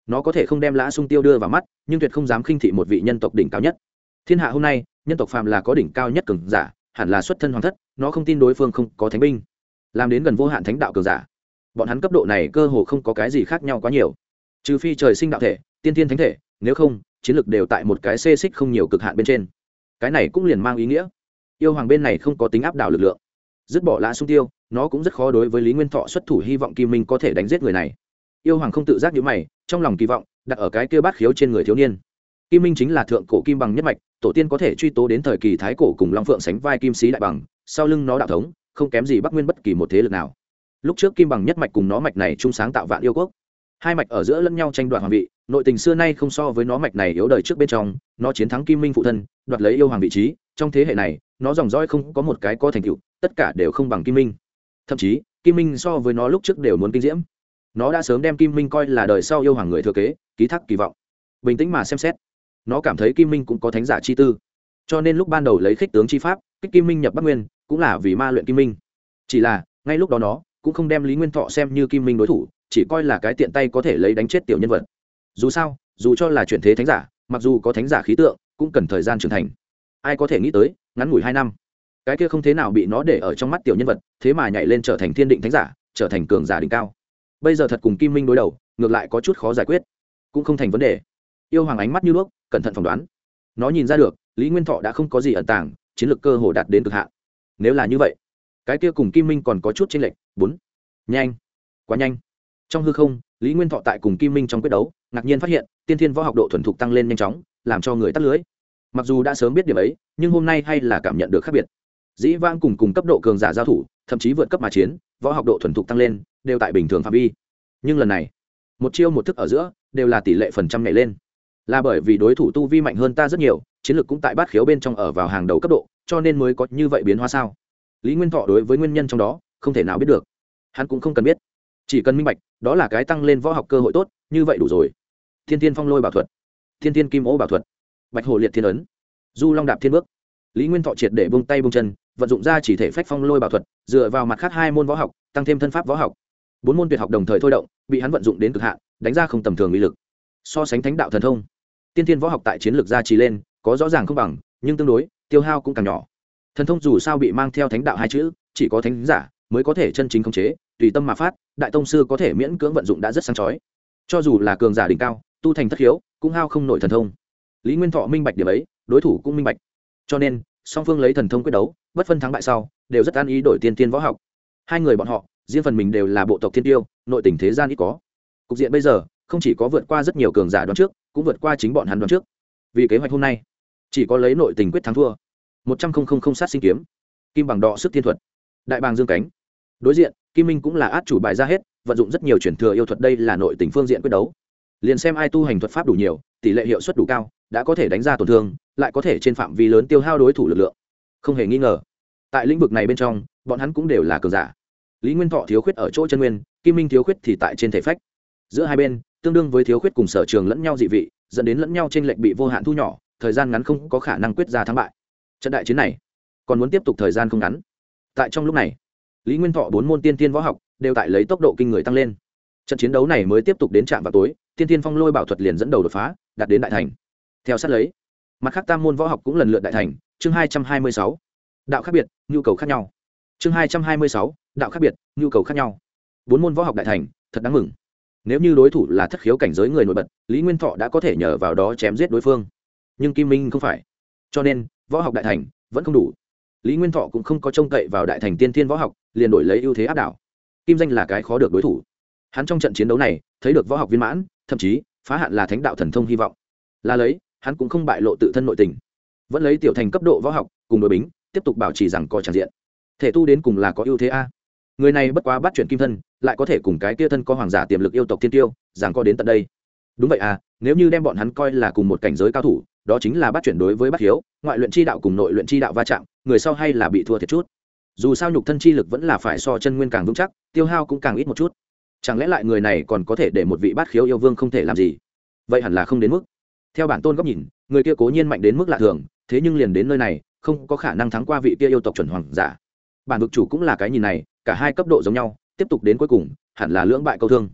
Speaker 1: nó có thể không đem lã sung tiêu đưa vào mắt, nhưng tuyệt không dám khinh thị một vị nhân tộc đỉnh cao nhất. Thiên hạ hôm nay, nhân tộc phàm là có đỉnh cao nhất cường giả, hẳn là xuất thân hoàng thất, nó không tin đối phương không có thánh binh. Làm đến gần vô hạn thánh đạo cường giả. Bọn hắn cấp độ này cơ hồ không có cái gì khác nhau quá nhiều. Trừ phi trời sinh đạo thể, tiên tiên thánh thể, nếu không, chiến lược đều tại một cái xê xích không nhiều cực hạn bên trên. Cái này cũng liền mang ý nghĩa. Yêu hoàng bên này không có tính áp đảo lực lượng. Dứt bỏ lã sung tiêu, nó cũng rất khó đối với lý nguyên thọ xuất thủ hy vọng kim minh có thể đánh giết người này yêu hoàng không tự giác nhíu mày, trong lòng kỳ vọng, đặt ở cái kia bát khiếu trên người thiếu niên. Kim minh chính là thượng cổ kim bằng nhất mạch, tổ tiên có thể truy tố đến thời kỳ thái cổ cùng long phượng sánh vai kim sĩ đại bằng, sau lưng nó đạo thống, không kém gì bắc nguyên bất kỳ một thế lực nào. Lúc trước kim bằng nhất mạch cùng nó mạch này chung sáng tạo vạn yêu quốc. Hai mạch ở giữa lẫn nhau tranh đoạt hoàng vị, nội tình xưa nay không so với nó mạch này yếu đời trước bên trong, nó chiến thắng kim minh phụ thân, đoạt lấy yêu hoàng vị trí, trong thế hệ này, nó dòng dõi không có một cái có thành tựu, tất cả đều không bằng kim minh. Thậm chí, kim minh so với nó lúc trước đều muốn kinh diễm nó đã sớm đem kim minh coi là đời sau yêu hoàng người thừa kế, ký thác kỳ vọng. Bình tĩnh mà xem xét, nó cảm thấy kim minh cũng có thánh giả chi tư. Cho nên lúc ban đầu lấy khích tướng chi pháp, kích kim minh nhập bắc nguyên, cũng là vì ma luyện kim minh. Chỉ là, ngay lúc đó nó cũng không đem lý nguyên thọ xem như kim minh đối thủ, chỉ coi là cái tiện tay có thể lấy đánh chết tiểu nhân vật. Dù sao, dù cho là chuyển thế thánh giả, mặc dù có thánh giả khí tượng, cũng cần thời gian trưởng thành. Ai có thể nghĩ tới, ngắn ngủi hai năm, cái kia không thế nào bị nó để ở trong mắt tiểu nhân vật, thế mà nhảy lên trở thành thiên định thánh giả, trở thành cường giả đỉnh cao bây giờ thật cùng kim minh đối đầu, ngược lại có chút khó giải quyết. Cũng không thành vấn đề. Yêu hoàng ánh mắt như đuốc cẩn thận phỏng đoán. Nó nhìn ra được, lý nguyên thọ đã không có gì ẩn tàng, chiến lược cơ hồ đạt đến cực hạn. Nếu là như vậy, cái kia cùng kim minh còn có chút chênh lệch. Bốn. Nhanh. Quá nhanh. Trong hư không, lý nguyên thọ tại cùng kim minh trong quyết đấu, ngạc nhiên phát hiện, tiên thiên võ học độ thuần thục tăng lên nhanh chóng, làm cho người tắt lưới. Mặc dù đã sớm biết điểm ấy, nhưng hôm nay hay là cảm nhận được khác biệt dĩ vãng cùng cùng cấp độ cường giả giao thủ, thậm chí vượt cấp mà chiến, võ học độ thuần thục tăng lên, đều tại bình thường phạm vi. Nhưng lần này, một chiêu một thức ở giữa, đều là tỷ lệ phần trăm nhảy lên. Là bởi vì đối thủ tu vi mạnh hơn ta rất nhiều, chiến lược cũng tại bát khiếu bên trong ở vào hàng đầu cấp độ, cho nên mới có như vậy biến hóa sao? Lý nguyên thọ đối với nguyên nhân trong đó, không thể nào biết được. Hắn cũng không cần biết. Chỉ cần minh bạch, đó là cái tăng lên võ học cơ hội tốt, như vậy đủ rồi. Thiên tiên phong lôi bảo thuật. Thiên tiên kim ố bảo thuật. Bạch hồ liệt thiên ấn. Du long đạp thiên bước. Lý nguyên thọ triệt để bông tay bông chân vận dụng ra chỉ thể phách phong lôi bảo thuật, dựa vào mặt khác hai môn võ học, tăng thêm thân pháp võ học. Bốn môn tuyệt học đồng thời thôi động, bị hắn vận dụng đến cực hạn, đánh ra không tầm thường uy lực. So sánh thánh đạo thần thông, tiên tiên võ học tại chiến lược gia trì lên, có rõ ràng không bằng, nhưng tương đối, tiêu hao cũng càng nhỏ. Thần thông dù sao bị mang theo thánh đạo hai chữ, chỉ có thánh giả mới có thể chân chính khống chế, tùy tâm mà phát, đại tông sư có thể miễn cưỡng vận dụng đã rất sáng chói. Cho dù là cường giả đỉnh cao, tu thành thất hiếu cũng hao không nổi thần thông. Lý nguyên thọ minh bạch điểm ấy, đối thủ cũng minh bạch. Cho nên, song phương lấy thần thông quyết đấu bất phân thắng bại sau, đều rất an ý đổi tiên tiên võ học. Hai người bọn họ, riêng phần mình đều là bộ tộc thiên tiêu, nội tình thế gian ít có. Cục diện bây giờ, không chỉ có vượt qua rất nhiều cường giả đoán trước, cũng vượt qua chính bọn hắn đoán trước. Vì kế hoạch hôm nay, chỉ có lấy nội tình quyết thắng thua. Một trăm không không không sát sinh kiếm. Kim bằng đọ sức thiên thuật. Đại bàng dương cánh. Đối diện, kim minh cũng là át chủ bài ra hết, vận dụng rất nhiều chuyển thừa yêu thuật đây là nội tình phương diện quyết đấu. Liền xem ai tu hành thuật pháp đủ nhiều, tỷ lệ hiệu suất đủ cao, đã có thể đánh ra tổn thương, lại có thể trên phạm vi lớn tiêu hao đối thủ lực lượng không hề nghi ngờ. Tại lĩnh vực này bên trong, bọn hắn cũng đều là cường giả. Lý nguyên thọ thiếu khuyết ở chỗ chân nguyên, kim minh thiếu khuyết thì tại trên thể phách. Giữa hai bên, tương đương với thiếu khuyết cùng sở trường lẫn nhau dị vị, dẫn đến lẫn nhau t r ê n lệch bị vô hạn thu nhỏ, thời gian ngắn không có khả năng quyết ra thắng bại. Trận đại chiến này, còn muốn tiếp tục thời gian không ngắn. Tại trong lúc này, lý nguyên thọ bốn môn tiên tiên võ học đều tại lấy tốc độ kinh người tăng lên. Trận chiến đấu này mới tiếp tục đến trạm vào tối, tiên tiên phong lôi bảo thuật liền dẫn đầu đột phá, đạt đến đại thành. Theo sát lấy, mặt khác tam môn võ học cũng lần lượt đại thành chương hai trăm hai mươi sáu. Đạo khác biệt, nhu cầu khác nhau. Chương hai trăm hai mươi sáu, đạo khác biệt, nhu cầu khác nhau. Bốn môn võ học đại thành, thật đáng mừng. Nếu như đối thủ là thất khiếu cảnh giới người nổi bật, lý nguyên thọ đã có thể nhờ vào đó chém giết đối phương. Nhưng kim minh không phải. Cho nên, võ học đại thành vẫn không đủ. Lý nguyên thọ cũng không có trông cậy vào đại thành tiên thiên võ học, liền đổi lấy ưu thế áp đảo. Kim danh là cái khó được đối thủ. Hắn trong trận chiến đấu này, thấy được võ học viên mãn, thậm chí, phá hạn là thánh đạo thần thông hy vọng. Là lấy, hắn cũng không bại lộ tự thân nội tình vẫn lấy tiểu thành cấp độ võ học, cùng đội bính, tiếp tục bảo trì rằng có tràn diện. Thể tu đến cùng là có ưu thế a. Người này bất quá bắt chuyển kim thân, lại có thể cùng cái kia thân có hoàng giả tiềm lực yêu tộc thiên tiêu, rằng có đến tận đây. Đúng vậy à nếu như đem bọn hắn coi là cùng một cảnh giới cao thủ, đó chính là bắt chuyển đối với bắt hiếu, ngoại luyện chi đạo cùng nội luyện chi đạo va chạm, người sau hay là bị thua thiệt chút. Dù sao nhục thân chi lực vẫn là phải so chân nguyên càng vững chắc, tiêu hao cũng càng ít một chút. Chẳng lẽ lại người này còn có thể để một vị bát khiếu yêu vương không thể làm gì? Vậy hẳn là không đến mức. Theo bản tôn góc nhìn, người kia cố nhiên mạnh đến mức lạ thường thế nhưng liền đến nơi này, không có khả năng thắng qua vị kia yêu tộc chuẩn hoàng giả. Bản vực chủ cũng là cái nhìn này, cả hai cấp độ giống nhau, tiếp tục đến cuối cùng, hẳn là lưỡng bại câu thương.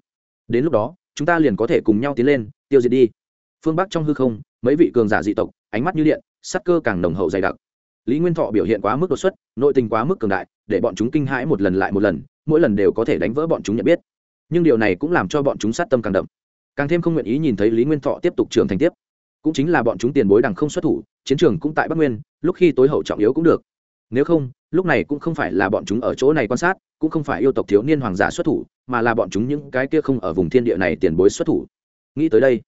Speaker 1: Đến lúc đó, chúng ta liền có thể cùng nhau tiến lên, tiêu diệt đi. Phương bắc trong hư không, mấy vị cường giả dị tộc, ánh mắt như điện, sắc cơ càng nồng hậu dày đặc. Lý nguyên thọ biểu hiện quá mức đột xuất, nội tình quá mức cường đại, để bọn chúng kinh hãi một lần lại một lần, mỗi lần đều có thể đánh vỡ bọn chúng nhận biết. Nhưng điều này cũng làm cho bọn chúng sát tâm càng đậm. Càng thêm không nguyện ý nhìn thấy lý nguyên thọ tiếp tục trưởng thành tiếp cũng chính là bọn chúng tiền bối đằng không xuất thủ, chiến trường cũng tại bắc nguyên, lúc khi tối hậu trọng yếu cũng được. Nếu không, lúc này cũng không phải là bọn chúng ở chỗ này quan sát, cũng không phải yêu tộc thiếu niên hoàng giả xuất thủ, mà là bọn chúng những cái kia không ở vùng thiên địa này tiền bối xuất thủ. Nghĩ tới đây,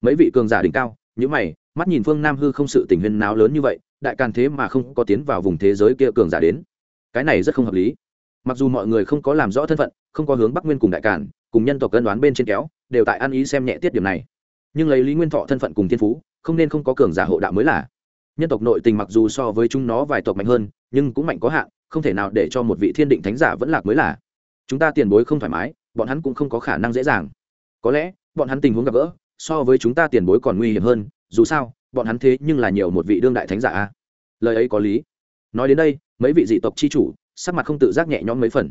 Speaker 1: mấy vị cường giả đỉnh cao những mày, mắt nhìn phương nam hư không sự tình huyên náo lớn như vậy, đại càn thế mà không có tiến vào vùng thế giới kia cường giả đến. Cái này rất không hợp lý. Mặc dù mọi người không có làm rõ thân phận, không có hướng bắc nguyên cùng đại càn cùng nhân tộc cân đoán bên trên kéo, đều tại ăn ý xem nhẹ tiết điểm này nhưng lấy lý nguyên thọ thân phận cùng thiên phú, không nên không có cường giả hộ đạo mới là. Nhân tộc nội tình mặc dù so với chúng nó vài tộc mạnh hơn, nhưng cũng mạnh có hạn, không thể nào để cho một vị thiên định thánh giả vẫn lạc mới là. Chúng ta tiền bối không thoải mái, bọn hắn cũng không có khả năng dễ dàng. Có lẽ, bọn hắn tình huống gặp gỡ, so với chúng ta tiền bối còn nguy hiểm hơn, dù sao, bọn hắn thế nhưng là nhiều một vị đương đại thánh giả a. Lời ấy có lý. Nói đến đây, mấy vị dị tộc c h i chủ, sắc mặt không tự giác nhẹ nhõm mấy phần.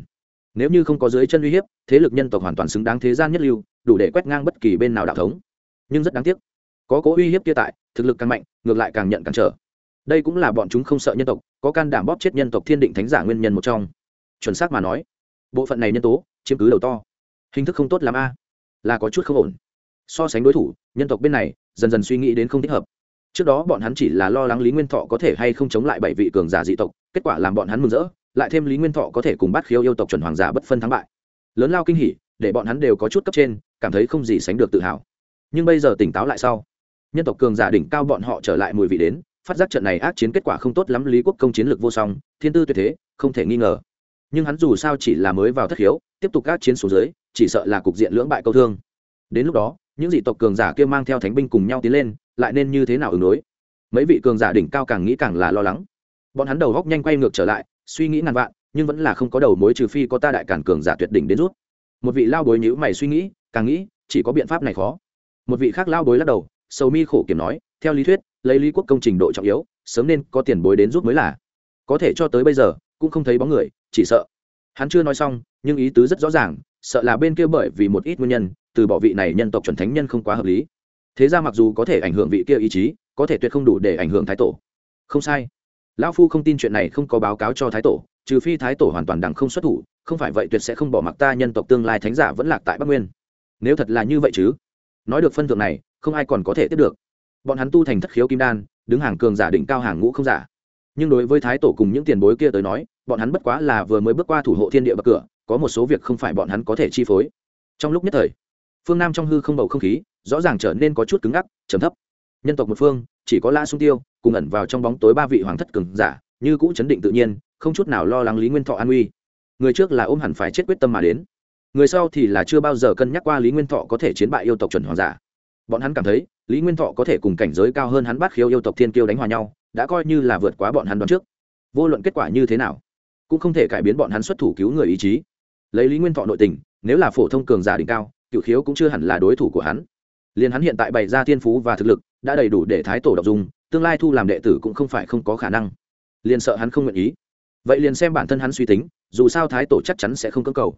Speaker 1: Nếu như không có dưới chân uy hiếp, thế lực nhân tộc hoàn toàn xứng đáng thế gian nhất lưu, đủ để quét ngang bất kỳ bên nào đạo thống nhưng rất đáng tiếc. Có cố uy hiếp kia tại, thực lực càng mạnh, ngược lại càng nhận càng trở. Đây cũng là bọn chúng không sợ nhân tộc, có can đảm bóp chết nhân tộc thiên định thánh giả nguyên nhân một trong. Chuẩn xác mà nói, bộ phận này nhân tố, chiếm cứ đầu to. Hình thức không tốt làm a. Là có chút không ổn. So sánh đối thủ, nhân tộc bên này, dần dần suy nghĩ đến không thích hợp. Trước đó bọn hắn chỉ là lo lắng lý nguyên thọ có thể hay không chống lại bảy vị cường giả dị tộc, kết quả làm bọn hắn mừng rỡ, lại thêm lý nguyên thọ có thể cùng bắt khiêu yêu tộc chuẩn hoàng giả bất phân thắng bại. Lớn lao kinh hỉ, để bọn hắn đều có chút cấp trên, cảm thấy không gì sánh được tự hào nhưng bây giờ tỉnh táo lại sau, nhân tộc cường giả đỉnh cao bọn họ trở lại mùi vị đến, phát giác trận này ác chiến kết quả không tốt lắm, lý quốc công chiến lược vô song, thiên tư tuyệt thế, không thể nghi ngờ. Nhưng hắn dù sao chỉ là mới vào thất hiếu tiếp tục ác chiến số dưới, chỉ sợ là cục diện lưỡng bại câu thương. Đến lúc đó, những dị tộc cường giả kia mang theo thánh binh cùng nhau tiến lên, lại nên như thế nào ứng đối? Mấy vị cường giả đỉnh cao càng nghĩ càng là lo lắng. Bọn hắn đầu góc nhanh quay ngược trở lại, suy nghĩ ngàn vạn, nhưng vẫn là không có đầu mối trừ phi có ta đại cản cường giả tuyệt đỉnh đến rút. Một vị lao bối nhữ mày suy nghĩ, càng nghĩ, chỉ có biện pháp này khó một vị khác lao bối lắc đầu, sầu mi khổ kiểm nói, theo lý thuyết, lấy lý quốc công trình độ trọng yếu, sớm nên có tiền bối đến rút mới là. Có thể cho tới bây giờ, cũng không thấy bóng người, chỉ sợ. Hắn chưa nói xong, nhưng ý tứ rất rõ ràng, sợ là bên kia bởi vì một ít nguyên nhân, từ bỏ vị này nhân tộc chuẩn thánh nhân không quá hợp lý. Thế ra mặc dù có thể ảnh hưởng vị kia ý chí, có thể tuyệt không đủ để ảnh hưởng thái tổ. Không sai. Lão phu không tin chuyện này không có báo cáo cho thái tổ, trừ phi thái tổ hoàn toàn đẳng không xuất thủ, không phải vậy tuyệt sẽ không bỏ mặc ta nhân tộc tương lai thánh giả vẫn lạc tại bắc nguyên. Nếu thật là như vậy chứ? Nói được phân thượng này, không ai còn có thể tiếp được. Bọn hắn tu thành thất khiếu kim đan, đứng hàng cường giả đỉnh cao hàng ngũ không giả. Nhưng đối với thái tổ cùng những tiền bối kia tới nói, bọn hắn bất quá là vừa mới bước qua thủ hộ thiên địa bậc cửa, có một số việc không phải bọn hắn có thể chi phối. Trong lúc nhất thời, phương nam trong hư không bầu không khí, rõ ràng trở nên có chút cứng ngắc, trầm thấp. Nhân tộc một phương, chỉ có la sung tiêu, cùng ẩn vào trong bóng tối ba vị hoàng thất cường giả, như cũ chấn định tự nhiên, không chút nào lo lắng lý nguyên thọ an uy người trước là ôm hẳn phải chết quyết tâm mà đến người sau thì là chưa bao giờ cân nhắc qua lý nguyên thọ có thể chiến bại yêu tộc chuẩn hoàng giả. Bọn hắn cảm thấy, lý nguyên thọ có thể cùng cảnh giới cao hơn hắn bắt khiêu yêu tộc thiên kiêu đánh hòa nhau, đã coi như là vượt quá bọn hắn đoán trước. Vô luận kết quả như thế nào, cũng không thể cải biến bọn hắn xuất thủ cứu người ý chí. Lấy lý nguyên thọ nội tình, nếu là phổ thông cường giả đỉnh cao, cựu khiếu cũng chưa hẳn là đối thủ của hắn. Liền hắn hiện tại bày ra thiên phú và thực lực, đã đầy đủ để thái tổ đọc dùng tương lai thu làm đệ tử cũng không phải không có khả năng. Liền sợ hắn không nguyện ý. Vậy liền xem bản thân hắn suy tính, dù sao thái tổ chắc chắn sẽ không cơ cầu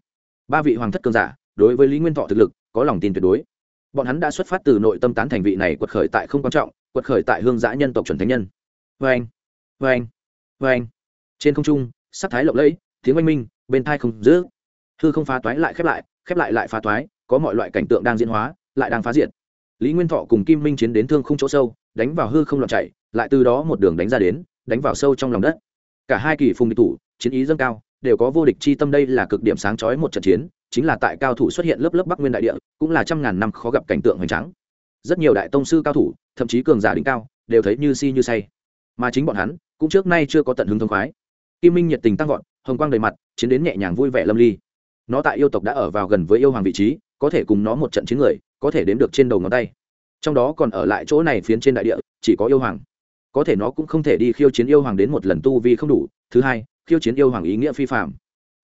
Speaker 1: ba vị hoàng thất cường giả, đối với lý nguyên thọ thực lực, có lòng tin tuyệt đối. Bọn hắn đã xuất phát từ nội tâm tán thành vị này quật khởi tại không quan trọng, quật khởi tại hương giã nhân tộc chuẩn thánh nhân. Vê anh vê anh vê anh. Trên không trung, sắc thái lộng lẫy, tiếng oanh minh, bên thai không giữ hư không phá toái lại khép lại khép lại lại phá toái, có mọi loại cảnh tượng đang diễn hóa, lại đang phá diện lý nguyên thọ cùng kim minh chiến đến thương không chỗ sâu, đánh vào hư không loạn chạy, lại từ đó một đường đánh ra đến, đánh vào sâu trong lòng đất. Cả hai kỳ phùng địch thủ, chiến ý dâng cao đều có vô địch chi tâm đây là cực điểm sáng chói một trận chiến, chính là tại cao thủ xuất hiện lớp lớp bắc nguyên đại địa, cũng là trăm ngàn năm khó gặp cảnh tượng hoành tráng. Rất nhiều đại tông sư cao thủ, thậm chí cường giả đỉnh cao, đều thấy như si như say. Mà chính bọn hắn, cũng trước nay chưa có tận hứng thông khoái. Kim minh nhiệt tình tăng vọt, hồng quang đầy mặt, chiến đến nhẹ nhàng vui vẻ lâm ly. Nó tại yêu tộc đã ở vào gần với yêu hoàng vị trí, có thể cùng nó một trận chiến người, có thể đếm được trên đầu ngón tay. Trong đó còn ở lại chỗ này phiến trên đại địa, chỉ có yêu hoàng. Có thể nó cũng không thể đi khiêu chiến yêu hoàng đến một lần tu vi không đủ. Thứ hai khiêu chiến yêu hoàng ý nghĩa phi phạm.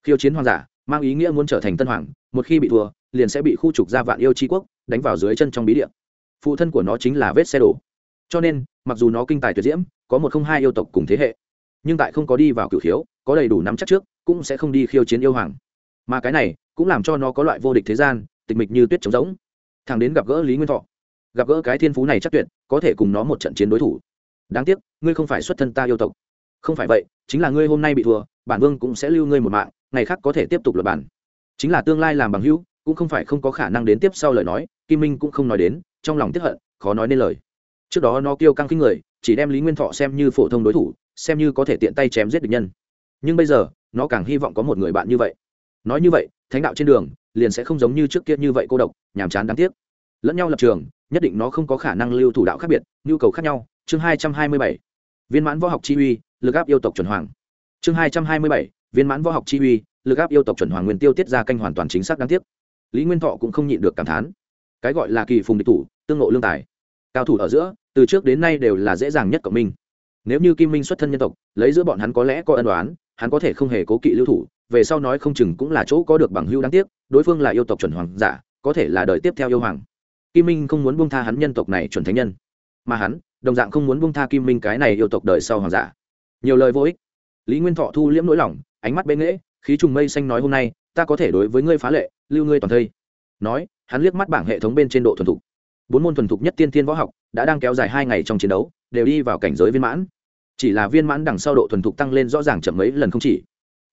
Speaker 1: Khiêu chiến hoàng giả, mang ý nghĩa muốn trở thành tân hoàng, một khi bị thua, liền sẽ bị khu trục ra vạn yêu tri quốc, đánh vào dưới chân trong bí địa. Phụ thân của nó chính là vết xe đổ. Cho nên, mặc dù nó kinh tài tuyệt diễm, có một không hai yêu tộc cùng thế hệ, nhưng tại không có đi vào cửu khiếu, có đầy đủ nắm chắc trước, cũng sẽ không đi khiêu chiến yêu hoàng. Mà cái này, cũng làm cho nó có loại vô địch thế gian, tịch mịch như tuyết trống rỗng. Thằng đến gặp gỡ lý nguyên thọ. Gặp gỡ cái thiên phú này chắc tuyệt, có thể cùng nó một trận chiến đối thủ. Đáng tiếc, ngươi không phải xuất thân ta yêu tộc không phải vậy, chính là ngươi hôm nay bị thua, bản vương cũng sẽ lưu ngươi một mạng, ngày khác có thể tiếp tục luật bản. Chính là tương lai làm bằng hữu, cũng không phải không có khả năng đến tiếp sau lời nói, kim minh cũng không nói đến, trong lòng tiếp hận, khó nói nên lời. Trước đó nó kêu căng khinh người, chỉ đem lý nguyên thọ xem như phổ thông đối thủ, xem như có thể tiện tay chém giết địch nhân. Nhưng bây giờ, nó càng hy vọng có một người bạn như vậy. Nói như vậy, thánh đạo trên đường, liền sẽ không giống như trước kia như vậy cô độc, nhàm chán đáng tiếc. Lẫn nhau lập trường, nhất định nó không có khả năng lưu thủ đạo khác biệt, nhu cầu khác nhau. Chương hai trăm hai mươi bảy. Viên mãn võ học chi uy lực áp yêu tộc chuẩn hoàng. Chương hai trăm hai mươi bảy, viên mãn võ học chi uy, lực áp yêu tộc chuẩn hoàng nguyên tiêu tiết ra canh hoàn toàn chính xác đáng tiếc. Lý nguyên thọ cũng không nhịn được cảm thán. Cái gọi là kỳ phùng địch thủ, tương ngộ lương tài. Cao thủ ở giữa, từ trước đến nay đều là dễ dàng nhất cộng minh. Nếu như kim minh xuất thân nhân tộc, lấy giữa bọn hắn có lẽ có ân đoán hắn có thể không hề cố kỵ lưu thủ, về sau nói không chừng cũng là chỗ có được bằng hưu đáng tiếc, đối phương là yêu tộc chuẩn hoàng giả, có thể là đời tiếp theo yêu hoàng. Kim minh không muốn buông tha hắn nhân tộc này chuẩn thánh nhân. Mà hắn, đồng dạng không muốn buông tha kim minh cái này yêu tộc đời sau hoàng giả nhiều lời vô ích. Lý nguyên thọ thu liễm nỗi lòng, ánh mắt bệ nghễ, khí trùng mây xanh nói hôm nay, ta có thể đối với ngươi phá lệ, lưu ngươi toàn thây. Nói, hắn liếc mắt bảng hệ thống bên trên độ thuần thục. Bốn môn thuần thục nhất tiên tiên võ học, đã đang kéo dài hai ngày trong chiến đấu, đều đi vào cảnh giới viên mãn. Chỉ là viên mãn đằng sau độ thuần thục tăng lên rõ ràng chậm mấy lần không chỉ.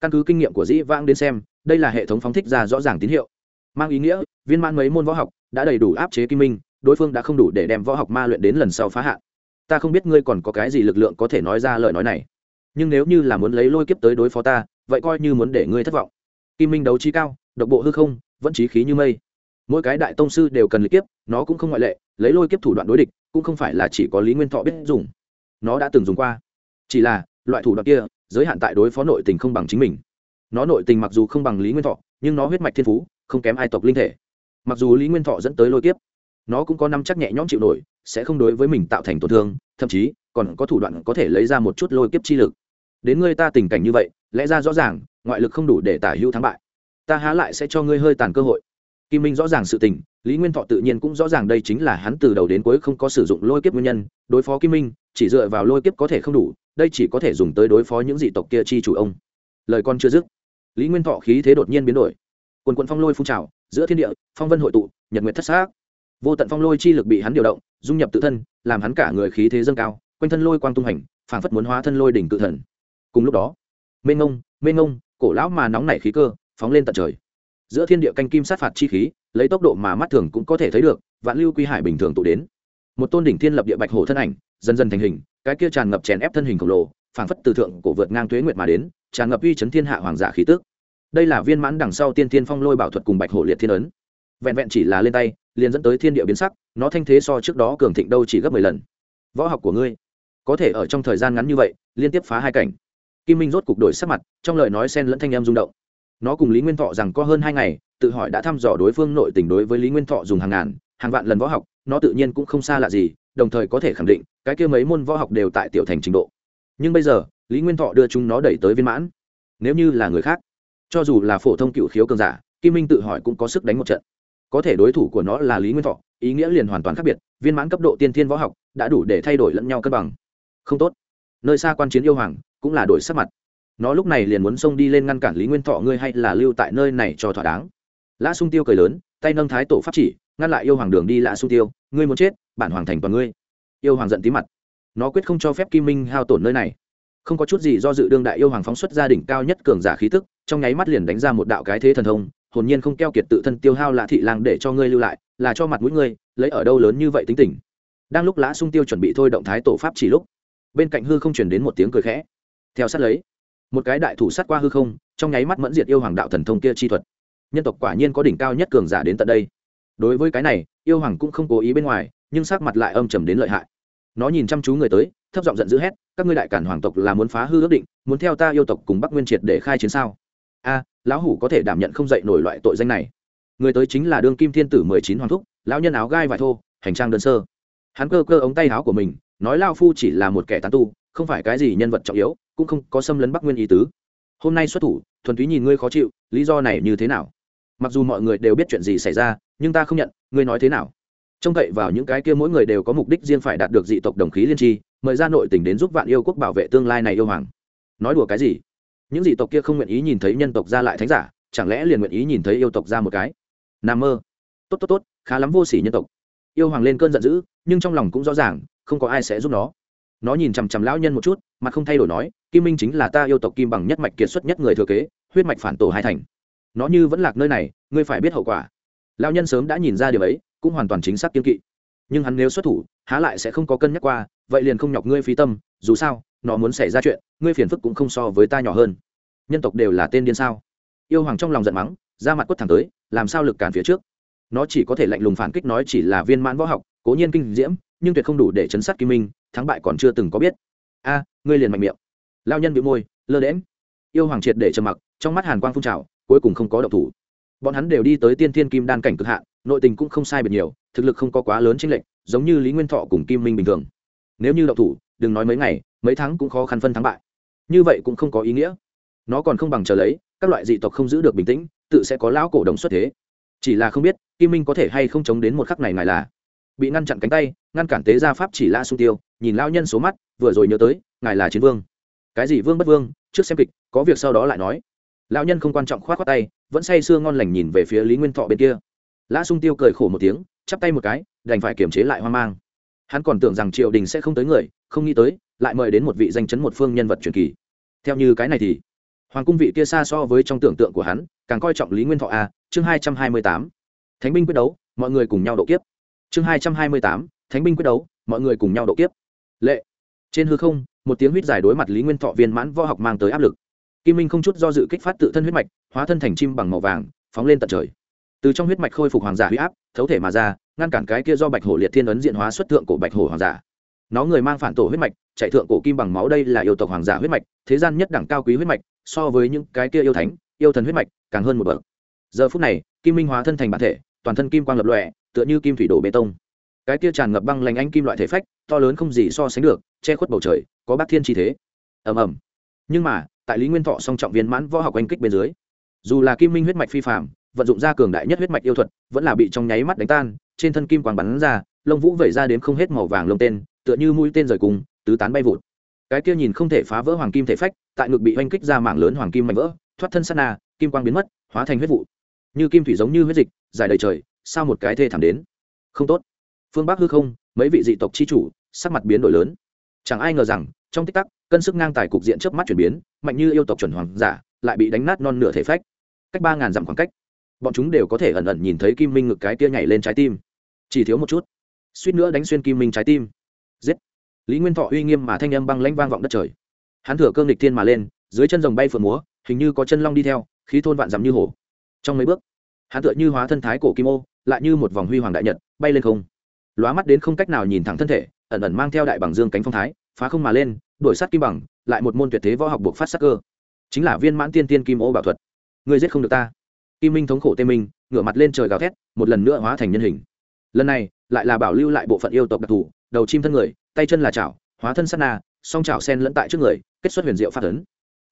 Speaker 1: Căn cứ kinh nghiệm của dĩ vãng đến xem, đây là hệ thống phóng thích ra rõ ràng tín hiệu. Mang ý nghĩa, viên mãn mấy môn võ học đã đầy đủ áp chế kim minh, đối phương đã không đủ để đem võ học ma luyện đến lần sau phá hạn. Ta không biết ngươi còn có cái gì lực lượng có thể nói ra lời nói này nhưng nếu như là muốn lấy lôi kiếp tới đối phó ta, vậy coi như muốn để ngươi thất vọng. Kim minh đấu trí cao, độc bộ hư không, vẫn trí khí như mây. Mỗi cái đại tông sư đều cần lôi kiếp, nó cũng không ngoại lệ, lấy lôi kiếp thủ đoạn đối địch, cũng không phải là chỉ có lý nguyên thọ biết dùng. Nó đã từng dùng qua. Chỉ là, loại thủ đoạn kia, giới hạn tại đối phó nội tình không bằng chính mình. Nó nội tình mặc dù không bằng lý nguyên thọ, nhưng nó huyết mạch thiên phú, không kém ai tộc linh thể. Mặc dù lý nguyên thọ dẫn tới lôi kiếp, nó cũng có năm chắc nhẹ nhõm chịu nổi, sẽ không đối với mình tạo thành tổn thương, thậm chí còn có thủ đoạn có thể lấy ra một chút lôi kiếp chi lực đến ngươi ta tình cảnh như vậy, lẽ ra rõ ràng, ngoại lực không đủ để tả hữu thắng bại. Ta há lại sẽ cho ngươi hơi tàn cơ hội. Kim minh rõ ràng sự tình, lý nguyên thọ tự nhiên cũng rõ ràng đây chính là hắn từ đầu đến cuối không có sử dụng lôi kiếp nguyên nhân, đối phó kim minh, chỉ dựa vào lôi kiếp có thể không đủ, đây chỉ có thể dùng tới đối phó những dị tộc kia chi chủ ông. Lời con chưa dứt, lý nguyên thọ khí thế đột nhiên biến đổi. Quần quận phong lôi phun trào, giữa thiên địa, phong vân hội tụ, nhật nguyệt thất xác vô tận phong lôi chi lực bị hắn điều động, dung nhập tự thân, làm hắn cả người khí thế dâng cao, quanh thân lôi quang tung hành, phảng phất muốn hóa thân lôi đỉnh cự thần cùng lúc đó, mênh ngông mênh ngông cổ lão mà nóng nảy khí cơ, phóng lên tận trời. Giữa thiên địa canh kim sát phạt chi khí, lấy tốc độ mà mắt thường cũng có thể thấy được, vạn lưu quy hải bình thường tụ đến. Một tôn đỉnh thiên lập địa bạch hổ thân ảnh, dần dần thành hình, cái kia tràn ngập chèn ép thân hình khổng lồ, phảng phất từ thượng cổ vượt ngang tuế nguyệt mà đến, tràn ngập uy chấn thiên hạ hoàng giả khí tức. Đây là viên mãn đằng sau tiên thiên phong lôi bảo thuật cùng bạch hổ liệt thiên ấn. Vẹn vẹn chỉ là lên tay, liền dẫn tới thiên địa biến sắc, nó thanh thế so trước đó cường thịnh đâu chỉ gấp mười lần. Võ học của ngươi, có thể ở trong thời gian ngắn như vậy, liên tiếp phá hai cảnh kim minh rốt cục đổi sắc mặt, trong lời nói xen lẫn thanh em rung động. Nó cùng lý nguyên thọ rằng có hơn hai ngày, tự hỏi đã thăm dò đối phương nội tình đối với lý nguyên thọ dùng hàng ngàn, hàng vạn lần võ học, nó tự nhiên cũng không xa lạ gì, đồng thời có thể khẳng định, cái kia mấy môn võ học đều tại tiểu thành trình độ. Nhưng bây giờ, lý nguyên thọ đưa chúng nó đẩy tới viên mãn. Nếu như là người khác, cho dù là phổ thông cựu khiếu cường giả, kim minh tự hỏi cũng có sức đánh một trận. Có thể đối thủ của nó là lý nguyên thọ, ý nghĩa liền hoàn toàn khác biệt, viên mãn cấp độ tiên thiên võ học đã đủ để thay đổi lẫn nhau cân bằng. Không tốt. Nơi xa quan chiến yêu hoàng cũng là đổi sắc mặt. Nó lúc này liền muốn xông đi lên ngăn cản lý nguyên thọ ngươi hay là lưu tại nơi này cho thỏa đáng. Lã sung tiêu cười lớn, tay nâng thái tổ pháp chỉ, ngăn lại yêu hoàng đường đi lã sung tiêu, ngươi muốn chết, bản hoàng thành toàn ngươi. Yêu hoàng giận tí mặt. Nó quyết không cho phép kim minh hao tổn nơi này. Không có chút gì do dự đương đại yêu hoàng phóng xuất gia đỉnh cao nhất cường giả khí tức, trong nháy mắt liền đánh ra một đạo cái thế thần thông, hồn nhiên không keo kiệt tự thân tiêu hao lạ thị lang để cho ngươi lưu lại, là cho mặt mũi ngươi, lấy ở đâu lớn như vậy tính tình. Đang lúc lã sung tiêu chuẩn bị thôi động thái tổ pháp chỉ lúc, bên cạnh hư không chuyển đến một tiếng cười khẽ theo sát lấy. Một cái đại thủ sát qua hư không, trong nháy mắt mẫn diệt yêu hoàng đạo thần thông kia chi thuật. Nhân tộc quả nhiên có đỉnh cao nhất cường giả đến tận đây. Đối với cái này, yêu hoàng cũng không cố ý bên ngoài, nhưng sắc mặt lại âm trầm đến lợi hại. Nó nhìn chăm chú người tới, thấp giọng giận dữ hét, các ngươi đại cản hoàng tộc là muốn phá hư ước định, muốn theo ta yêu tộc cùng bắc nguyên triệt để khai chiến sao? A, lão hủ có thể đảm nhận không dậy nổi loại tội danh này. Người tới chính là đương kim thiên tử mười chín hoàng thúc, lão nhân áo gai vải thô, hành trang đơn sơ. Hắn cơ cơ ống tay áo của mình, nói lao phu chỉ là một kẻ tán tu không phải cái gì nhân vật trọng yếu, cũng không có xâm lấn bắc nguyên ý tứ. Hôm nay xuất thủ, thuần túy nhìn ngươi khó chịu, lý do này như thế nào? Mặc dù mọi người đều biết chuyện gì xảy ra, nhưng ta không nhận, ngươi nói thế nào? Trông cậy vào những cái kia mỗi người đều có mục đích riêng phải đạt được dị tộc đồng khí liên tri, mời ra nội tỉnh đến giúp vạn yêu quốc bảo vệ tương lai này yêu hoàng. Nói đùa cái gì? Những dị tộc kia không nguyện ý nhìn thấy nhân tộc ra lại thánh giả, chẳng lẽ liền nguyện ý nhìn thấy yêu tộc ra một cái? N mơ. Tốt tốt tốt, khá lắm vô s ỉ nhân tộc. Yêu hoàng lên cơn giận dữ, nhưng trong lòng cũng rõ ràng, không có ai sẽ giúp nó nó nhìn chằm chằm lão nhân một chút, mà không thay đổi nói, kim minh chính là ta yêu tộc kim bằng nhất mạch kiệt xuất nhất người thừa kế, huyết mạch phản tổ hai thành. Nó như vẫn lạc nơi này, ngươi phải biết hậu quả. Lão nhân sớm đã nhìn ra điều ấy, cũng hoàn toàn chính xác kiên kỵ. Nhưng hắn nếu xuất thủ, há lại sẽ không có cân nhắc qua, vậy liền không nhọc ngươi phí tâm, dù sao, nó muốn xảy ra chuyện, ngươi phiền phức cũng không so với ta nhỏ hơn. Nhân tộc đều là tên điên sao? Yêu hoàng trong lòng giận mắng, ra mặt quất thẳng tới, làm sao lực cản phía trước? Nó chỉ có thể lạnh lùng phản kích nói chỉ là viên mãn võ học, cố nhiên kinh diễm, nhưng tuyệt không đủ để chấn sát kim minh thắng bại còn chưa từng có biết. A, ngươi liền mạnh miệng. Lao nhân bị môi, lơ đễm yêu hoàng triệt để trầm mặc, trong mắt hàn quang phun trào, cuối cùng không có động thủ. Bọn hắn đều đi tới tiên thiên kim đan cảnh cực hạn, nội tình cũng không sai biệt nhiều, thực lực không có quá lớn chênh lệch, giống như lý nguyên thọ cùng kim minh bình thường. Nếu như động thủ, đừng nói mấy ngày, mấy tháng cũng khó khăn phân thắng bại. Như vậy cũng không có ý nghĩa. Nó còn không bằng chờ lấy, các loại dị tộc không giữ được bình tĩnh, tự sẽ có lão cổ đồng xuất thế. Chỉ là không biết, kim minh có thể hay không chống đến một khắc này ngài là. Bị ngăn chặn cánh tay, ngăn cản tế gia pháp chỉ lã sung tiêu nhìn lao nhân số mắt, vừa rồi nhớ tới, ngài là chiến vương. Cái gì vương bất vương, trước xem kịch, có việc sau đó lại nói. Lão nhân không quan trọng k h o á t khoác tay, vẫn say sưa ngon lành nhìn về phía lý nguyên thọ bên kia. Lã sung tiêu cười khổ một tiếng, chắp tay một cái, đành phải kiềm chế lại hoang mang. Hắn còn tưởng rằng triều đình sẽ không tới người, không nghĩ tới, lại mời đến một vị danh chấn một phương nhân vật truyền kỳ. Theo như cái này thì, hoàng cung vị kia xa so với trong tưởng tượng của hắn, càng coi trọng lý nguyên thọ a, chương hai trăm hai mươi tám. Thánh binh quyết đấu, mọi người cùng nhau độ kiếp. Chương hai trăm hai mươi tám, thánh binh quyết đấu, mọi người cùng nhau độ kiếp lệ. Trên hư không, một tiếng huýt dài đối mặt lý nguyên thọ viên mãn võ học mang tới áp lực. Kim minh không chút do dự kích phát tự thân huyết mạch, hóa thân thành chim bằng màu vàng, phóng lên tận trời. Từ trong huyết mạch khôi phục hoàng giả huy áp, thấu thể mà ra, ngăn cản cái kia do bạch hổ liệt thiên ấn diện hóa xuất thượng cổ bạch hổ hoàng giả. Nó người mang phản tổ huyết mạch, chạy thượng cổ kim bằng máu đây là yêu tộc hoàng giả huyết mạch, thế gian nhất đẳng cao quý huyết mạch, so với những cái kia yêu thánh, yêu thần huyết mạch, càng hơn một bậc. Giờ phút này, kim minh hóa thân thành bản thể, toàn thân kim quang lập lòe, tựa như kim thủy đổ bê tông cái kia tràn ngập băng lành anh kim loại thể phách, to lớn không gì so sánh được, che khuất bầu trời, có bác thiên chi thế. Ầm ầm. Nhưng mà, tại lý nguyên thọ song trọng viên mãn võ học anh kích bên dưới, dù là kim minh huyết mạch phi phạm vận dụng ra cường đại nhất huyết mạch yêu thuật, vẫn là bị trong nháy mắt đánh tan, trên thân kim quang bắn ra, lông vũ vẩy ra đến không hết màu vàng lông tên, tựa như mũi tên rời cùng, tứ tán bay vụt. Cái kia nhìn không thể phá vỡ hoàng kim thể phách, tại ngực bị oanh kích ra mảng lớn hoàng kim mạnh vỡ, thoát thân sát na, kim quang biến mất, hóa thành huyết vụ. Như kim thủy giống như huyết dịch, dài đầy trời, sao một cái thê thảm đến? Không tốt phương bắc hư không, mấy vị dị tộc chi chủ, sắc mặt biến đổi lớn. Chẳng ai ngờ rằng, trong tích tắc, cân sức ngang tài cục diện trước mắt chuyển biến, mạnh như yêu tộc chuẩn hoàng giả, lại bị đánh nát non nửa thể phách. Cách ba ngàn dặm khoảng cách, bọn chúng đều có thể ẩn ẩn nhìn thấy kim minh ngực cái tia nhảy lên trái tim. Chỉ thiếu một chút, suýt nữa đánh xuyên kim minh trái tim. Giết! Lý nguyên thọ uy nghiêm mà thanh âm băng lãnh vang vọng đất trời. Hắn thừa cương lịch thiên mà lên, dưới chân rồng bay phượng múa, hình như có chân long đi theo, khí thôn vạn dặm như hổ. Trong mấy bước, hắn tựa như hóa thân thái cổ kim ô, lại như một vòng huy hoàng đại nhật, bay lên không lóa mắt đến không cách nào nhìn thẳng thân thể, ẩn ẩn mang theo đại bằng dương cánh phong thái, phá không mà lên đổi sát kim bằng, lại một môn tuyệt thế võ học buộc phát sắc cơ. Chính là viên mãn tiên tiên kim ô bảo thuật. Người giết không được ta. Kim minh thống khổ tê minh, ngửa mặt lên trời gào thét, một lần nữa hóa thành nhân hình. Lần này, lại là bảo lưu lại bộ phận yêu tộc đặc thù, đầu chim thân người, tay chân là chảo, hóa thân sát na, song chảo sen lẫn tại trước người, kết xuất huyền diệu phát ấn.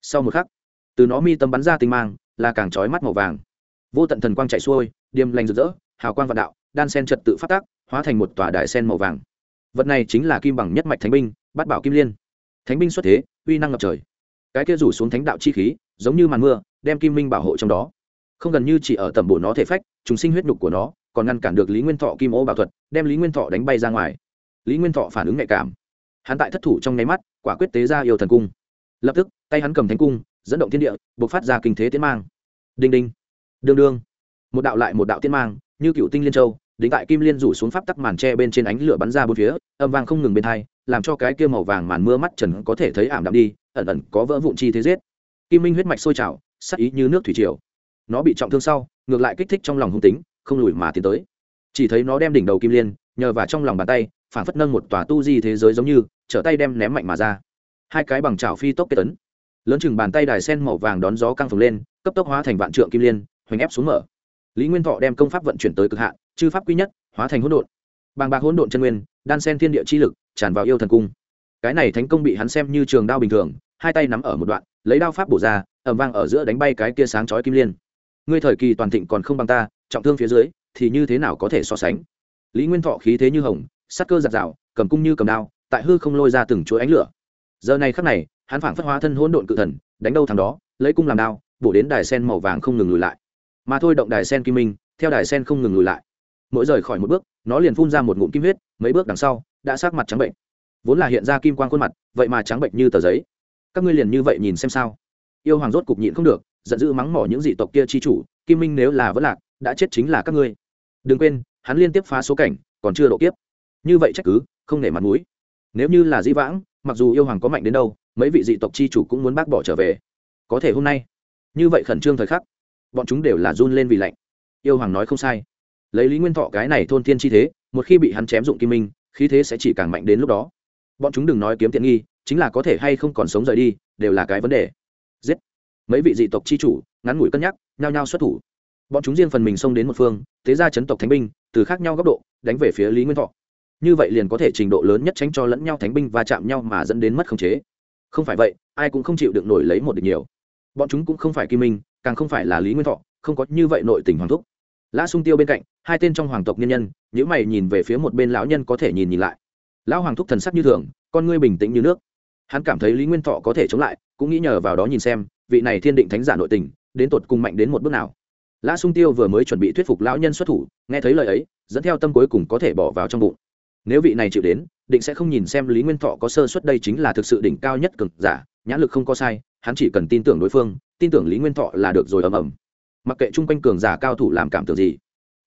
Speaker 1: Sau một khắc, từ nó mi tâm bắn ra tinh mang, là càng trói mắt màu vàng. Vô tận thần quang chạy xuôi, điềm lành rực rỡ, hào quang vạn đạo đan sen trật tự phát tác, hóa thành một tòa đại sen màu vàng. Vật này chính là kim bằng nhất mạch thánh binh, bát bảo kim liên. Thánh binh xuất thế, uy năng ngập trời. Cái kia rủ xuống thánh đạo chi khí, giống như màn mưa, đem kim minh bảo hộ trong đó. Không gần như chỉ ở tầm bổ nó thể phách chúng sinh huyết nhục của nó, còn ngăn cản được lý nguyên thọ kim ô bảo thuật, đem lý nguyên thọ đánh bay ra ngoài. Lý nguyên thọ phản ứng nhạy cảm. Hắn tại thất thủ trong nháy mắt, quả quyết tế ra yêu thần cung. Lập tức, tay hắn cầm thánh cung, dẫn động thiên địa buộc phát ra kinh thế tiến mang. Đinh đinh. Đương đương. Một đạo lại một đạo tiến mang, như cựu tinh liên châu đính tại kim liên rủ xuống pháp tắc màn tre bên trên ánh lửa bắn ra bốn phía, âm vang không ngừng bên hai, làm cho cái kia màu vàng màn mưa mắt trần có thể thấy ảm đạm đi, ẩn ẩn có vỡ vụn chi thế giết. Kim minh huyết mạch sôi trào, sắc ý như nước thủy triều. Nó bị trọng thương sau, ngược lại kích thích trong lòng hung tính, không lùi mà tiến tới. Chỉ thấy nó đem đỉnh đầu kim liên, nhờ vào trong lòng bàn tay, phản phất nâng một tòa tu di thế giới giống như, trở tay đem ném mạnh mà ra. Hai cái bằng trào phi tốc kết tấn. Lớn chừng bàn tay đài sen màu vàng đón gió căng phồng lên, cấp tốc hóa thành vạn trượng kim liên, hoành ép xuống mở. Lý nguyên thọ đem công pháp vận chuyển tới cực hạn chư pháp quy nhất, hóa thành hỗn độn. Bàng bạc hỗn độn chân nguyên, đan sen thiên địa chi lực, tràn vào yêu thần cung. Cái này thánh công bị hắn xem như trường đao bình thường, hai tay nắm ở một đoạn, lấy đao pháp bổ ra ẩm vang ở giữa đánh bay cái kia sáng chói kim liên. Ngươi thời kỳ toàn thịnh còn không bằng ta, trọng thương phía dưới, thì như thế nào có thể so sánh? Lý nguyên thọ khí thế như hồng, sắc cơ giặt rào, cầm cung như cầm đao, tại hư không lôi ra từng chuỗi ánh lửa. Giờ này khắc này, hắn phảng phất hóa thân hỗn độn cự thần, đánh đâu thằng đó, lấy cung làm đao, bổ đến đài sen màu vàng không ngừng lùi lại. Mà thôi động đài sen kim minh, theo đài sen không ngừng lùi lại mỗi rời khỏi một bước, nó liền phun ra một ngụm kim huyết, mấy bước đằng sau, đã sát mặt trắng bệnh. Vốn là hiện ra kim quang khuôn mặt, vậy mà trắng bệnh như tờ giấy. Các ngươi liền như vậy nhìn xem sao? Yêu hoàng rốt cục nhịn không được, giận dữ mắng mỏ những dị tộc kia chi chủ, kim minh nếu là vẫn lạc, đã chết chính là các ngươi. Đừng quên, hắn liên tiếp phá số cảnh, còn chưa độ kiếp. Như vậy trách cứ, không nể mặt mũi. Nếu như là di vãng, mặc dù yêu hoàng có mạnh đến đâu, mấy vị dị tộc chi chủ cũng muốn bác bỏ trở về. Có thể hôm nay. Như vậy khẩn trương thời khắc, bọn chúng đều là run lên vì lạnh. Yêu hoàng nói không sai lấy lý nguyên thọ cái này thôn tiên chi thế, một khi bị hắn chém dụng kim minh, khí thế sẽ chỉ càng mạnh đến lúc đó. Bọn chúng đừng nói kiếm tiện nghi, chính là có thể hay không còn sống rời đi, đều là cái vấn đề. Giết! Mấy vị dị tộc chi chủ, ngắn ngủi cân nhắc, nhao nhao xuất thủ. Bọn chúng riêng phần mình xông đến một phương, thế ra chấn tộc thánh binh, từ khác nhau góc độ, đánh về phía lý nguyên thọ. Như vậy liền có thể trình độ lớn nhất tránh cho lẫn nhau thánh binh và chạm nhau mà dẫn đến mất khống chế. Không phải vậy, ai cũng không chịu được nổi lấy một địch nhiều. Bọn chúng cũng không phải kim minh, càng không phải là lý nguyên thọ, không có như vậy nội tình hoàng thúc lã sung tiêu bên cạnh, hai tên trong hoàng tộc nhân nhân những mày nhìn về phía một bên lão nhân có thể nhìn nhìn lại. Lão hoàng thúc thần sắc như thường, con ngươi bình tĩnh như nước. Hắn cảm thấy lý nguyên thọ có thể chống lại, cũng nghĩ nhờ vào đó nhìn xem, vị này thiên định thánh giả nội tình, đến tột cùng mạnh đến một bước nào. Lã sung tiêu vừa mới chuẩn bị thuyết phục lão nhân xuất thủ, nghe thấy lời ấy, dẫn theo tâm cuối cùng có thể bỏ vào trong bụng. Nếu vị này chịu đến, định sẽ không nhìn xem lý nguyên thọ có sơ xuất đây chính là thực sự đỉnh cao nhất cực giả, nhãn lực không có sai, hắn chỉ cần tin tưởng đối phương, tin tưởng lý nguyên thọ là được rồi ầm ầm mặc kệ chung quanh cường giả cao thủ làm cảm tưởng gì,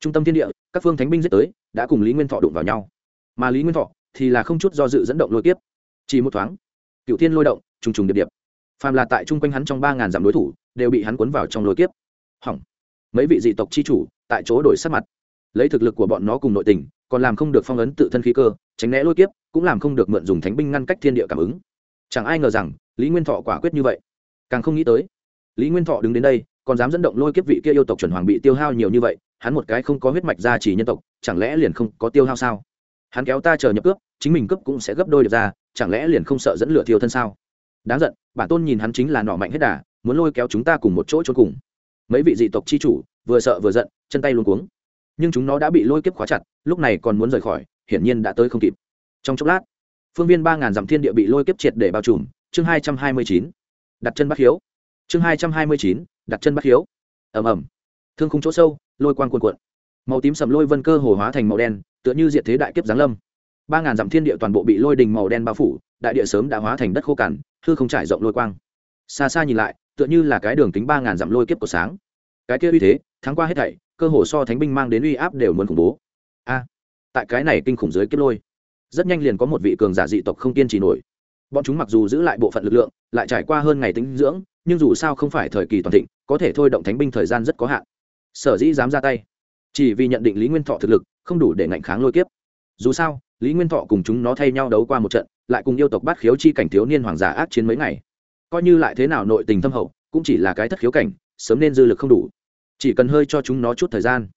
Speaker 1: trung tâm thiên địa, các phương thánh binh giết tới, đã cùng lý nguyên thọ đụng vào nhau. Mà lý nguyên thọ thì là không chút do dự dẫn động lôi kiếp. Chỉ một thoáng cựu thiên lôi động, trùng trùng điệp điệp. Phàm là tại chung quanh hắn trong ba ngàn dặm đối thủ, đều bị hắn cuốn vào trong lôi kiếp. Hỏng. Mấy vị dị tộc chi chủ, tại chỗ đổi sắc mặt. Lấy thực lực của bọn nó cùng nội tình, còn làm không được phong ấn tự thân khí cơ, tránh né lôi kiếp, cũng làm không được mượn dùng thánh binh ngăn cách thiên địa cảm ứng. Chẳng ai ngờ rằng, lý nguyên thọ quả quyết như vậy. Càng không nghĩ tới, lý nguyên thọ đứng đến đây còn dám dẫn động lôi kiếp vị kia yêu tộc chuẩn hoàng bị tiêu hao nhiều như vậy, hắn một cái không có huyết mạch gia trì nhân tộc, chẳng lẽ liền không có tiêu hao sao? Hắn kéo ta chờ nhập cướp, chính mình cướp cũng sẽ gấp đôi được ra, chẳng lẽ liền không sợ dẫn lửa thiêu thân sao? Đáng giận, bản tôn nhìn hắn chính là nọ mạnh hết đà, muốn lôi kéo chúng ta cùng một chỗ trốn cùng. Mấy vị dị tộc chi chủ, vừa sợ vừa giận, chân tay luôn cuống. Nhưng chúng nó đã bị lôi kiếp khóa chặt, lúc này còn muốn rời khỏi, hiển nhiên đã tới không kịp. Trong chốc lát, phương viên ba ngàn dặm thiên địa bị lôi kiếp triệt để bao trùm, chương hai trăm hai mươi chín. Đặt chân bắt hiếu chương hai trăm hai mươi chín, đặt chân bắt hiếu. Ầm ầm. Thương khung chỗ sâu, lôi quang cuồn cuộn. Màu tím sầm lôi vân cơ hồ hóa thành màu đen, tựa như diện thế đại kiếp giáng lâm. Ba ngàn dặm thiên địa toàn bộ bị lôi đình màu đen bao phủ, đại địa sớm đã hóa thành đất khô cằn, hư không trải rộng lôi quang. Xa xa nhìn lại, tựa như là cái đường kính ba ngàn dặm lôi kiếp của sáng. Cái kia uy thế tháng qua hết thảy, cơ hồ so thánh binh mang đến uy áp đều muốn khủng bố. A, tại cái này kinh khủng dưới kiếp lôi, rất nhanh liền có một vị cường giả dị tộc không kiên trì nổi. Bọn chúng mặc dù giữ lại bộ phận lực lượng, lại trải qua hơn ngày tính dưỡng nhưng dù sao không phải thời kỳ toàn thịnh, có thể thôi động thánh binh thời gian rất có hạn. Sở dĩ dám ra tay, chỉ vì nhận định lý nguyên thọ thực lực, không đủ để ngạnh kháng lôi kiếp. Dù sao, lý nguyên thọ cùng chúng nó thay nhau đấu qua một trận, lại cùng yêu tộc bát khiếu chi cảnh thiếu niên hoàng giả ác chiến mấy ngày. Coi như lại thế nào nội tình thâm hậu, cũng chỉ là cái thất khiếu cảnh, sớm nên dư lực không đủ. Chỉ cần hơi cho chúng nó chút thời gian.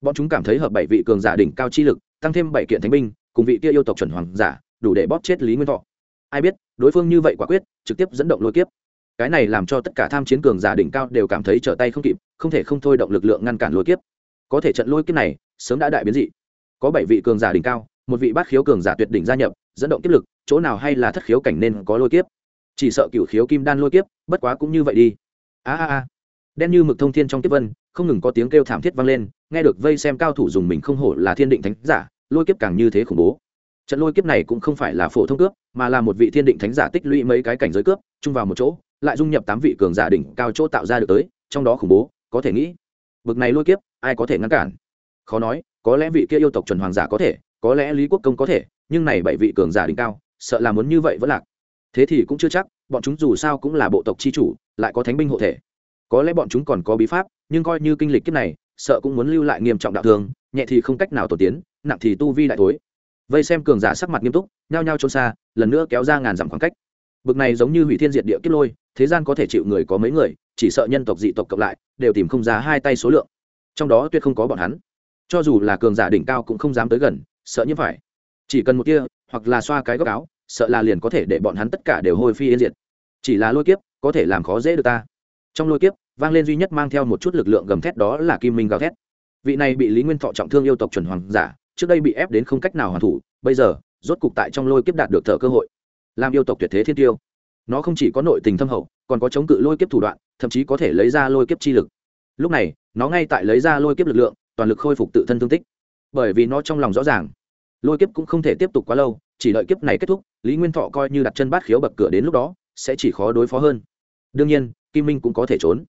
Speaker 1: Bọn chúng cảm thấy hợp bảy vị cường giả đỉnh cao chi lực, tăng thêm bảy kiện thánh binh, cùng vị kia yêu tộc chuẩn hoàng giả, đủ để bóp chết lý nguyên thọ. Ai biết, đối phương như vậy quả quyết, trực tiếp dẫn động lôi kiếp cái này làm cho tất cả tham chiến cường giả đỉnh cao đều cảm thấy trở tay không kịp, không thể không thôi động lực lượng ngăn cản lôi kiếp. Có thể trận lôi kiếp này, sớm đã đại biến dị. Có bảy vị cường giả đỉnh cao, một vị bát khiếu cường giả tuyệt đỉnh gia nhập, dẫn động kiếp lực, chỗ nào hay là thất khiếu cảnh nên có lôi kiếp. Chỉ sợ cựu khiếu kim đan lôi kiếp, bất quá cũng như vậy đi. A a a. Đen như mực thông thiên trong kiếp vân, không ngừng có tiếng kêu thảm thiết vang lên, nghe được vây xem cao thủ dùng mình không hổ là thiên định thánh giả, lôi kiếp càng như thế khủng bố trận lôi kiếp này cũng không phải là phổ thông cướp, mà là một vị thiên định thánh giả tích lũy mấy cái cảnh giới cướp, chung vào một chỗ, lại dung nhập tám vị cường giả đỉnh cao chỗ tạo ra được tới, trong đó khủng bố, có thể nghĩ, bực này lôi kiếp, ai có thể ngăn cản? Khó nói, có lẽ vị kia yêu tộc chuẩn hoàng giả có thể, có lẽ lý quốc công có thể, nhưng này bảy vị cường giả đỉnh cao, sợ là muốn như vậy vẫn lạc. Thế thì cũng chưa chắc, bọn chúng dù sao cũng là bộ tộc chi chủ, lại có thánh binh hộ thể. Có lẽ bọn chúng còn có bí pháp, nhưng coi như kinh lịch kiếp này, sợ cũng muốn lưu lại nghiêm trọng đạo thường nhẹ thì không cách nào tổ tiến, nặng thì tu vi đại thối vây xem cường giả sắc mặt nghiêm túc, nhao nhao trốn xa, lần nữa kéo ra ngàn dặm khoảng cách. Bực này giống như hủy thiên diệt địa kiếp lôi, thế gian có thể chịu người có mấy người, chỉ sợ nhân tộc dị tộc cộng lại, đều tìm không ra hai tay số lượng. Trong đó tuyệt không có bọn hắn. Cho dù là cường giả đỉnh cao cũng không dám tới gần, sợ như phải. Chỉ cần một kia hoặc là xoa cái góc áo, sợ là liền có thể để bọn hắn tất cả đều hôi phi yên diệt. Chỉ là lôi kiếp, có thể làm khó dễ được ta. Trong lôi kiếp, vang lên duy nhất mang theo một chút lực lượng gầm thét đó là kim minh gào thét. Vị này bị lý nguyên thọ trọng thương yêu tộc chuẩn hoàng giả trước đây bị ép đến không cách nào hoàn thủ, bây giờ, rốt cục tại trong lôi kiếp đạt được thở cơ hội. Làm yêu tộc tuyệt thế thiên tiêu. Nó không chỉ có nội tình thâm hậu, còn có chống cự lôi kiếp thủ đoạn, thậm chí có thể lấy ra lôi kiếp chi lực. Lúc này, nó ngay tại lấy ra lôi kiếp lực lượng, toàn lực khôi phục tự thân thương tích. Bởi vì nó trong lòng rõ ràng, lôi kiếp cũng không thể tiếp tục quá lâu, chỉ đợi kiếp này kết thúc, lý nguyên thọ coi như đặt chân bát khiếu bậc cửa đến lúc đó, sẽ chỉ khó đối phó hơn. Đương nhiên, kim minh cũng có thể trốn.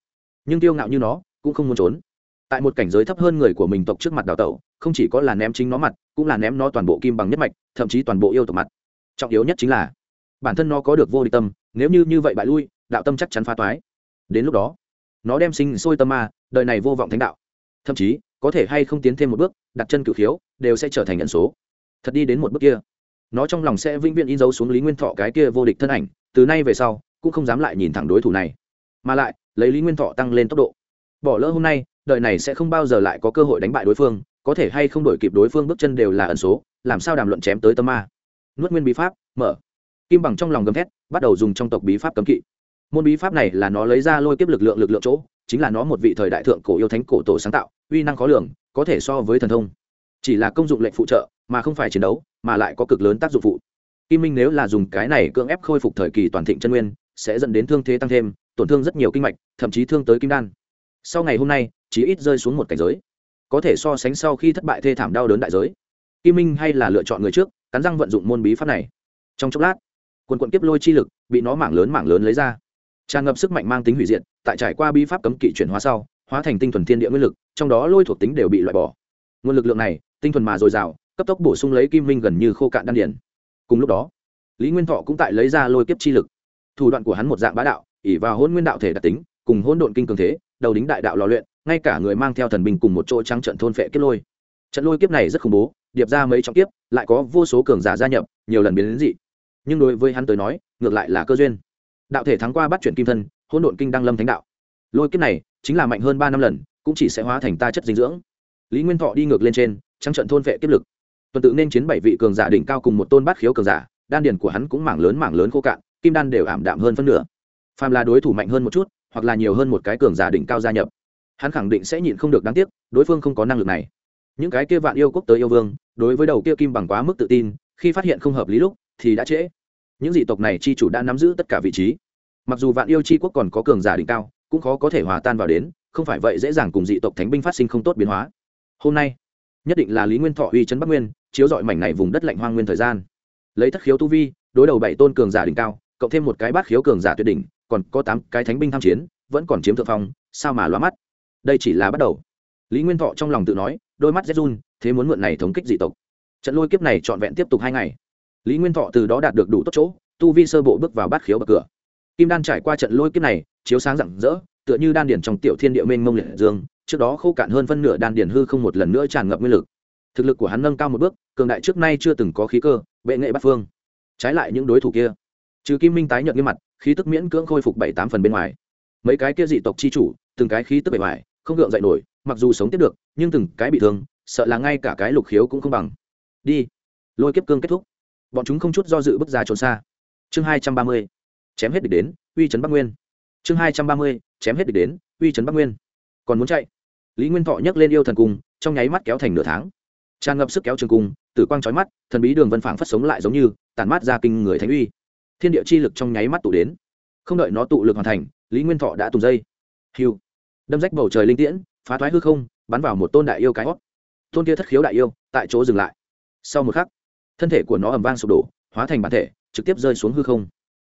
Speaker 1: Nhưng tiêu ngạo như nó, cũng không muốn trốn tại một cảnh giới thấp hơn người của mình tộc trước mặt đào tẩu, không chỉ có là ném chính nó mặt, cũng là ném nó toàn bộ kim bằng nhất mạch, thậm chí toàn bộ yêu tộc mặt. Trọng yếu nhất chính là, bản thân nó có được vô địch tâm, nếu như như vậy bại lui, đạo tâm chắc chắn phá toái. Đến lúc đó, nó đem sinh sôi tâm ma, đời này vô vọng thánh đạo. Thậm chí, có thể hay không tiến thêm một bước, đặt chân cửu khiếu, đều sẽ trở thành nhận số. Thật đi đến một bước kia, nó trong lòng sẽ vĩnh viễn in dấu xuống lý nguyên thọ cái kia vô địch thân ảnh, từ nay về sau, cũng không dám lại nhìn thẳng đối thủ này. Mà lại, lấy lý nguyên thọ tăng lên tốc độ. Bỏ lỡ hôm nay đời này sẽ không bao giờ lại có cơ hội đánh bại đối phương, có thể hay không đổi kịp đối phương bước chân đều là ẩn số, làm sao đàm luận chém tới tâm ma. Nuốt nguyên bí pháp, mở. Kim bằng trong lòng gầm thét, bắt đầu dùng trong tộc bí pháp cấm kỵ. Môn bí pháp này là nó lấy ra lôi kiếp lực lượng lực lượng chỗ, chính là nó một vị thời đại thượng cổ yêu thánh cổ tổ sáng tạo, uy năng khó lường, có thể so với thần thông. Chỉ là công dụng lệnh phụ trợ, mà không phải chiến đấu, mà lại có cực lớn tác dụng phụ. Kim minh nếu là dùng cái này cưỡng ép khôi phục thời kỳ toàn thịnh chân nguyên, sẽ dẫn đến thương thế tăng thêm, tổn thương rất nhiều kinh mạch, thậm chí thương tới kim đan. Sau ngày hôm nay chỉ ít rơi xuống một cảnh giới. Có thể so sánh sau khi thất bại thê thảm đau đớn đại giới, kim minh hay là lựa chọn người trước, cắn răng vận dụng môn bí pháp này. Trong chốc lát, quần quận kiếp lôi chi lực bị nó mảng lớn mảng lớn lấy ra. Tràn ngập sức mạnh mang tính hủy diệt, tại trải qua bí pháp cấm kỵ chuyển hóa sau, hóa thành tinh thuần thiên địa nguyên lực, trong đó lôi thuộc tính đều bị loại bỏ. Nguồn lực lượng này, tinh thuần mà dồi dào, cấp tốc bổ sung lấy kim minh gần như khô cạn đan điển cùng lúc đó, lý nguyên thọ cũng tại lấy ra lôi kiếp chi lực. Thủ đoạn của hắn một dạng bá đạo ỉ vào hôn nguyên đạo thể đặc tính, cùng hôn độn kinh cường thế, đầu đính đại đạo lò luyện ngay cả người mang theo thần binh cùng một chỗ trắng trận thôn phệ kiếp lôi. Trận lôi kiếp này rất khủng bố, điệp ra mấy trọng kiếp, lại có vô số cường giả gia nhập, nhiều lần biến đến dị. Nhưng đối với hắn tới nói, ngược lại là cơ duyên. Đạo thể thắng qua bắt chuyển kim thân, hỗn độn kinh đăng lâm thánh đạo. Lôi kiếp này chính là mạnh hơn ba năm lần, cũng chỉ sẽ hóa thành ta chất dinh dưỡng. Lý nguyên thọ đi ngược lên trên, trắng trận thôn vệ kiếp lực. Tuần tự nên chiến bảy vị cường giả đỉnh cao cùng một tôn bát khiếu cường giả, đan điền của hắn cũng mảng lớn mảng lớn khô cạn, kim đan đều ảm đạm hơn phân nửa. Phàm là đối thủ mạnh hơn một chút, hoặc là nhiều hơn một cái cường giả đỉnh cao gia nhập hắn khẳng định sẽ nhịn không được đáng tiếc, đối phương không có năng lực này. Những cái kia vạn yêu quốc tới yêu vương, đối với đầu kia kim bằng quá mức tự tin, khi phát hiện không hợp lý lúc, thì đã trễ. Những dị tộc này chi chủ đã nắm giữ tất cả vị trí. Mặc dù vạn yêu chi quốc còn có cường giả đỉnh cao, cũng khó có thể hòa tan vào đến, không phải vậy dễ dàng cùng dị tộc thánh binh phát sinh không tốt biến hóa. Hôm nay, nhất định là lý nguyên thọ uy trấn bắc nguyên, chiếu dọi mảnh này vùng đất lạnh hoang nguyên thời gian. Lấy thất khiếu tu vi, đối đầu bảy tôn cường giả đỉnh cao, cộng thêm một cái bát khiếu cường giả tuyệt đỉnh, còn có tám cái thánh binh tham chiến, vẫn còn chiếm thượng phong, sao mà loa mắt? Đây chỉ là bắt đầu. Lý nguyên thọ trong lòng tự nói, đôi mắt run, thế muốn mượn này thống kích dị tộc. Trận lôi kiếp này trọn vẹn tiếp tục hai ngày. Lý nguyên thọ từ đó đạt được đủ tốt chỗ, tu vi sơ bộ bước vào bát khiếu bậc cửa. Kim đan trải qua trận lôi kiếp này, chiếu sáng rạng rỡ, tựa như đan điển trong tiểu thiên địa mênh mông liệt dương, trước đó khô cạn hơn phân nửa đan điển hư không một lần nữa tràn ngập nguyên lực. Thực lực của hắn nâng cao một bước, cường đại trước nay chưa từng có khí cơ, bệ nghệ bắt phương. Trái lại những đối thủ kia, trừ kim minh tái nhợt nghiêm mặt, khí tức miễn cưỡng khôi phục bảy tám phần bên ngoài mấy cái kia dị tộc chi chủ, từng cái khí tức bề ngoài, không gượng dậy nổi, mặc dù sống tiếp được, nhưng từng cái bị thương, sợ là ngay cả cái lục khiếu cũng không bằng. Đi. Lôi kiếp cương kết thúc. Bọn chúng không chút do dự bước ra trốn xa. Chương hai trăm ba mươi. Chém hết địch đến, uy trấn bắc nguyên. Chương hai trăm ba mươi. Chém hết địch đến, uy trấn bắc nguyên. Còn muốn chạy? Lý nguyên thọ nhấc lên yêu thần cung, trong nháy mắt kéo thành nửa tháng. Tràn ngập sức kéo trường cung, tử quang trói mắt, thần bí đường vân phảng phất sống lại giống như tàn mát ra kinh người thánh uy. Thiên địa chi lực trong nháy mắt tụ đến. Không đợi nó tụ lực hoàn thành lý nguyên thọ đã tùng dây. Hiu đâm rách bầu trời linh tiễn, phá thoái hư không, bắn vào một tôn đại yêu cái hót. Tôn kia thất khiếu đại yêu, tại chỗ dừng lại. Sau một khắc, thân thể của nó ẩm vang sụp đổ, hóa thành bản thể, trực tiếp rơi xuống hư không.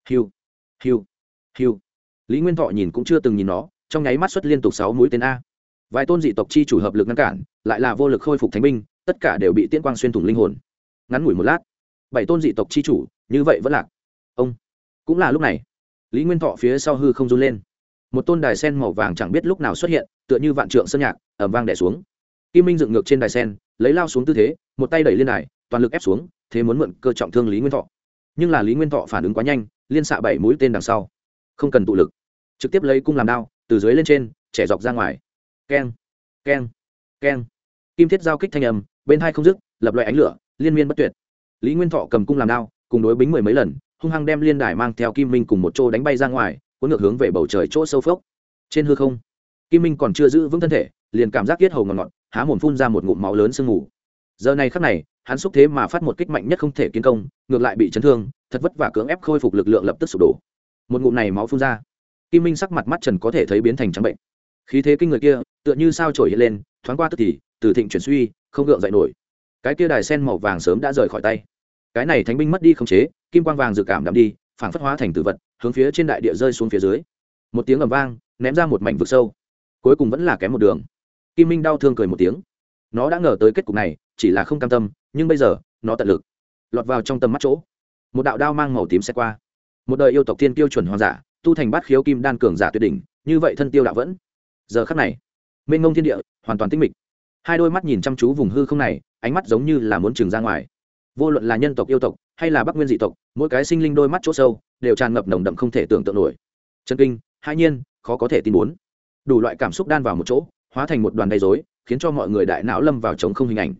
Speaker 1: Hiu hiu hiu lý nguyên thọ nhìn cũng chưa từng nhìn nó, trong nháy mắt xuất liên tục sáu mũi tên a. Vài tôn dị tộc chi chủ hợp lực ngăn cản, lại là vô lực khôi phục thánh binh, tất cả đều bị tiên quang xuyên thủng linh hồn. Ngắn ngủi một lát, bảy tôn dị tộc chi chủ, như vậy vẫn lạc. Ông. Cũng là lúc này lý nguyên thọ phía sau hư không run lên. Một tôn đài sen màu vàng chẳng biết lúc nào xuất hiện, tựa như vạn trượng sơn nhạc ẩm vang đẻ xuống. Kim minh dựng ngược trên đài sen, lấy lao xuống tư thế, một tay đẩy lên đài, toàn lực ép xuống, thế muốn mượn cơ trọng thương lý nguyên thọ. Nhưng là lý nguyên thọ phản ứng quá nhanh, liên xạ bảy mũi tên đằng sau. Không cần tụ lực. Trực tiếp lấy cung làm đao, từ dưới lên trên, trẻ dọc ra ngoài. Keng keng keng. Kim thiết giao kích thanh âm, bên hai không dứt, lập loại ánh lửa, liên miên bất tuyệt. Lý nguyên thọ cầm cung làm đao, cùng đối bính mười mấy lần hung hăng đem liên đài mang theo kim minh cùng một chỗ đánh bay ra ngoài, cuốn ngược hướng về bầu trời chỗ sâu phốc. Trên hư không, kim minh còn chưa giữ vững thân thể, liền cảm giác kiết hầu ngọt ngọt, há mồm phun ra một ngụm máu lớn sương mù. Giờ này khắc này, hắn xúc thế mà phát một kích mạnh nhất không thể kiến công, ngược lại bị chấn thương, thật vất vả cưỡng ép khôi phục lực lượng lập tức sụp đổ. Một ngụm này máu phun ra, kim minh sắc mặt mắt trần có thể thấy biến thành trắng bệnh. Khí thế kinh người kia, tựa như sao trổi hiện lên, thoáng qua tức thì, từ thịnh chuyển suy, không gượng dậy nổi. Cái kia đài sen màu vàng sớm đã rời khỏi tay. Cái này thánh binh mất đi không chế kim quang vàng dự cảm đạm đi, phảng phất hóa thành tử vật, hướng phía trên đại địa rơi xuống phía dưới. Một tiếng ầm vang, ném ra một mảnh vực sâu. Cuối cùng vẫn là kém một đường. Kim minh đau thương cười một tiếng. Nó đã ngờ tới kết cục này, chỉ là không cam tâm, nhưng bây giờ, nó tận lực. Lọt vào trong tầm mắt chỗ. Một đạo đao mang màu tím xe qua. Một đời yêu tộc thiên tiêu chuẩn hoàng giả tu thành bát khiếu kim đan cường giả tuyệt đỉnh, như vậy thân tiêu đạo vẫn. Giờ khắc này, mênh ngông thiên địa, hoàn toàn tinh mịch. Hai đôi mắt nhìn chăm chú vùng hư không này, ánh mắt giống như là muốn trừng ra ngoài. Vô luận là nhân tộc, yêu tộc hay là bắc nguyên dị tộc, mỗi cái sinh linh đôi mắt chỗ sâu, đều tràn ngập nồng đậm không thể tưởng tượng nổi. Chân kinh, hai nhiên, khó có thể tin muốn. Đủ loại cảm xúc đan vào một chỗ, hóa thành một đoàn đầy dối khiến cho mọi người đại não lâm vào trống không hình ảnh.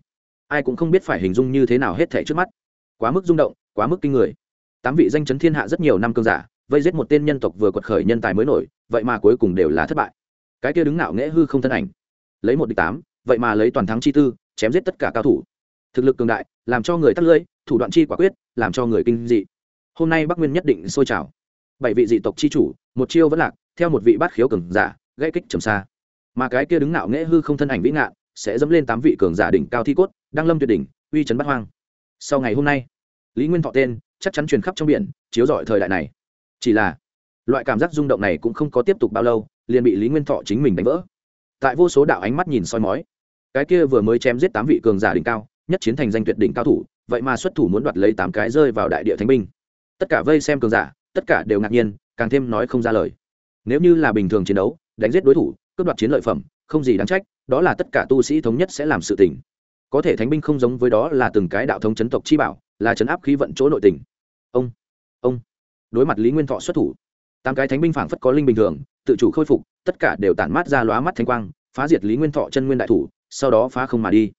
Speaker 1: Ai cũng không biết phải hình dung như thế nào hết thể trước mắt. Quá mức rung động, quá mức kinh người. Tám vị danh chấn thiên hạ rất nhiều năm cương giả, vây giết một tên nhân tộc vừa quật khởi nhân tài mới nổi, vậy mà cuối cùng đều là thất bại. Cái kia đứng ngạo nghễ hư không thân ảnh. Lấy một địch tám, vậy mà lấy toàn thắng chi tư, chém giết tất cả cao thủ thực lực cường đại, làm cho người tắt lưỡi, thủ đoạn chi quả quyết, làm cho người kinh dị. Hôm nay bắc nguyên nhất định sôi trào. Bảy vị dị tộc chi chủ, một chiêu vẫn lạc, theo một vị bát khiếu cường giả gây kích trầm xa. Mà cái kia đứng nạo nghễ hư không thân ảnh vĩ ngạn, sẽ dẫm lên tám vị cường giả đỉnh cao thi cốt đăng lâm tuyệt đỉnh, uy trấn bát hoang. Sau ngày hôm nay, lý nguyên thọ tên, chắc chắn truyền khắp trong biển, chiếu rọi thời đại này. Chỉ là, loại cảm giác rung động này cũng không có tiếp tục bao lâu, liền bị lý nguyên thọ chính mình đánh vỡ. Tại vô số đạo ánh mắt nhìn soi mói, cái kia vừa mới chém giết tám vị cường giả đỉnh cao nhất chiến thành danh tuyệt đỉnh cao thủ, vậy mà xuất thủ muốn đoạt lấy tám cái rơi vào đại địa thánh binh. Tất cả vây xem cường giả, tất cả đều ngạc nhiên, càng thêm nói không ra lời. Nếu như là bình thường chiến đấu, đánh giết đối thủ, cướp đoạt chiến lợi phẩm, không gì đáng trách, đó là tất cả tu sĩ thống nhất sẽ làm sự tình. Có thể thánh binh không giống với đó là từng cái đạo thống chấn tộc chi bảo, là chấn áp khí vận chỗ nội tình. Ông ông. Đối mặt lý nguyên thọ xuất thủ, tám cái thánh binh phảng phất có linh bình thường, tự chủ khôi phục, tất cả đều tản mát ra lóa mắt thánh quang, phá diệt lý nguyên thọ chân nguyên đại thủ, sau đó phá không mà đi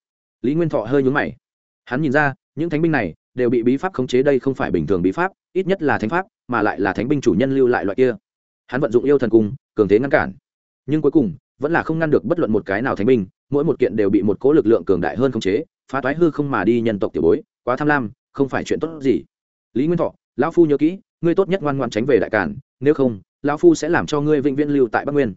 Speaker 1: lý nguyên thọ hơi nhúng mày. Hắn nhìn ra, những thánh binh này đều bị bí pháp khống chế đây không phải bình thường bí pháp, ít nhất là thánh pháp, mà lại là thánh binh chủ nhân lưu lại loại kia. Hắn vận dụng yêu thần cung cường thế ngăn cản. Nhưng cuối cùng, vẫn là không ngăn được bất luận một cái nào thánh binh, mỗi một kiện đều bị một cố lực lượng cường đại hơn khống chế, phá toái hư không mà đi nhân tộc tiểu bối, quá tham lam, không phải chuyện tốt gì. Lý nguyên thọ, lão phu nhớ kỹ, ngươi tốt nhất ngoan ngoan tránh về đại cản, nếu không, lão phu sẽ làm cho ngươi vĩnh viễn lưu tại bắc nguyên.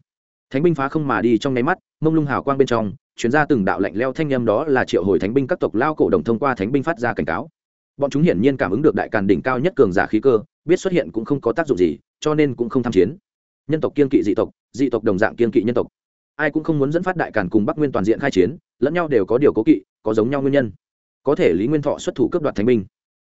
Speaker 1: Thánh binh phá không mà đi trong nháy mắt, mông lung hào quang bên trong Chuyên ra từng đạo lạnh leo thanh âm đó là triệu hồi thánh binh các tộc lao cổ đồng thông qua thánh binh phát ra cảnh cáo. Bọn chúng hiển nhiên cảm ứng được đại càn đỉnh cao nhất cường giả khí cơ, biết xuất hiện cũng không có tác dụng gì, cho nên cũng không tham chiến. Nhân tộc kiên kỵ dị tộc dị tộc đồng dạng kiên kỵ nhân tộc. Ai cũng không muốn dẫn phát đại càn cùng bắc nguyên toàn diện khai chiến, lẫn nhau đều có điều cố kỵ, có giống nhau nguyên nhân. Có thể lý nguyên thọ xuất thủ cấp đoạt thánh binh.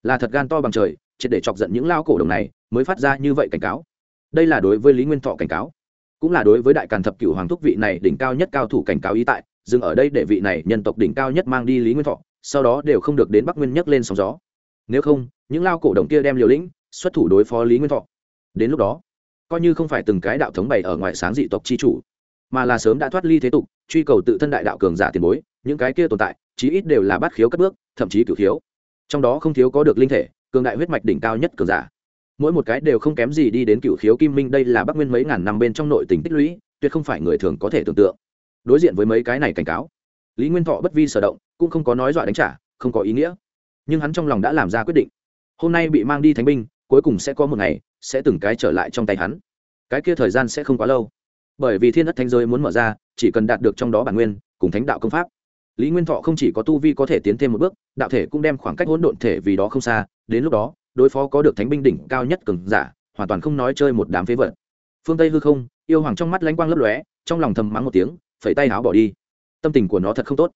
Speaker 1: Là thật gan to bằng trời, triệt để chọc giận những lao cổ đồng này, mới phát ra như vậy cảnh cáo. Đây là đối với lý nguyên thọ cảnh cáo. Cũng là đối với đại càn thập cửu hoàng thúc vị này đỉnh cao nhất cao thủ cảnh cáo ý tại dừng ở đây để vị này nhân tộc đỉnh cao nhất mang đi lý nguyên thọ, sau đó đều không được đến bắc nguyên nhấc lên sóng gió. Nếu không, những lao cổ đồng kia đem liều lĩnh, xuất thủ đối phó lý nguyên thọ. Đến lúc đó, coi như không phải từng cái đạo thống bày ở ngoại sáng dị tộc chi chủ, mà là sớm đã thoát ly thế tục, truy cầu tự thân đại đạo cường giả tiền bối, những cái kia tồn tại, chí ít đều là bát khiếu cất bước, thậm chí cửu khiếu. Trong đó không thiếu có được linh thể, cường đại huyết mạch đỉnh cao nhất cường giả. Mỗi một cái đều không kém gì đi đến cựu khiếu kim minh, đây là bắc nguyên mấy ngàn năm bên trong nội tình tích lũy, tuyệt không phải người thường có thể tưởng tượng đối diện với mấy cái này cảnh cáo. Lý nguyên thọ bất vi sở động, cũng không có nói dọa đánh trả, không có ý nghĩa. Nhưng hắn trong lòng đã làm ra quyết định. Hôm nay bị mang đi thánh binh, cuối cùng sẽ có một ngày, sẽ từng cái trở lại trong tay hắn. Cái kia thời gian sẽ không quá lâu. Bởi vì thiên đất thánh giới muốn mở ra, chỉ cần đạt được trong đó bản nguyên, cùng thánh đạo công pháp. Lý nguyên thọ không chỉ có tu vi có thể tiến thêm một bước, đạo thể cũng đem khoảng cách hỗn độn thể vì đó không xa, đến lúc đó, đối phó có được thánh binh đỉnh cao nhất cường giả, hoàn toàn không nói chơi một đám phế vật. Phương tây hư không, yêu hoàng trong mắt lánh quang lấp lóe, trong lòng thầm mắng một tiếng phẩy tay áo bỏ đi. Tâm tình của nó thật không tốt.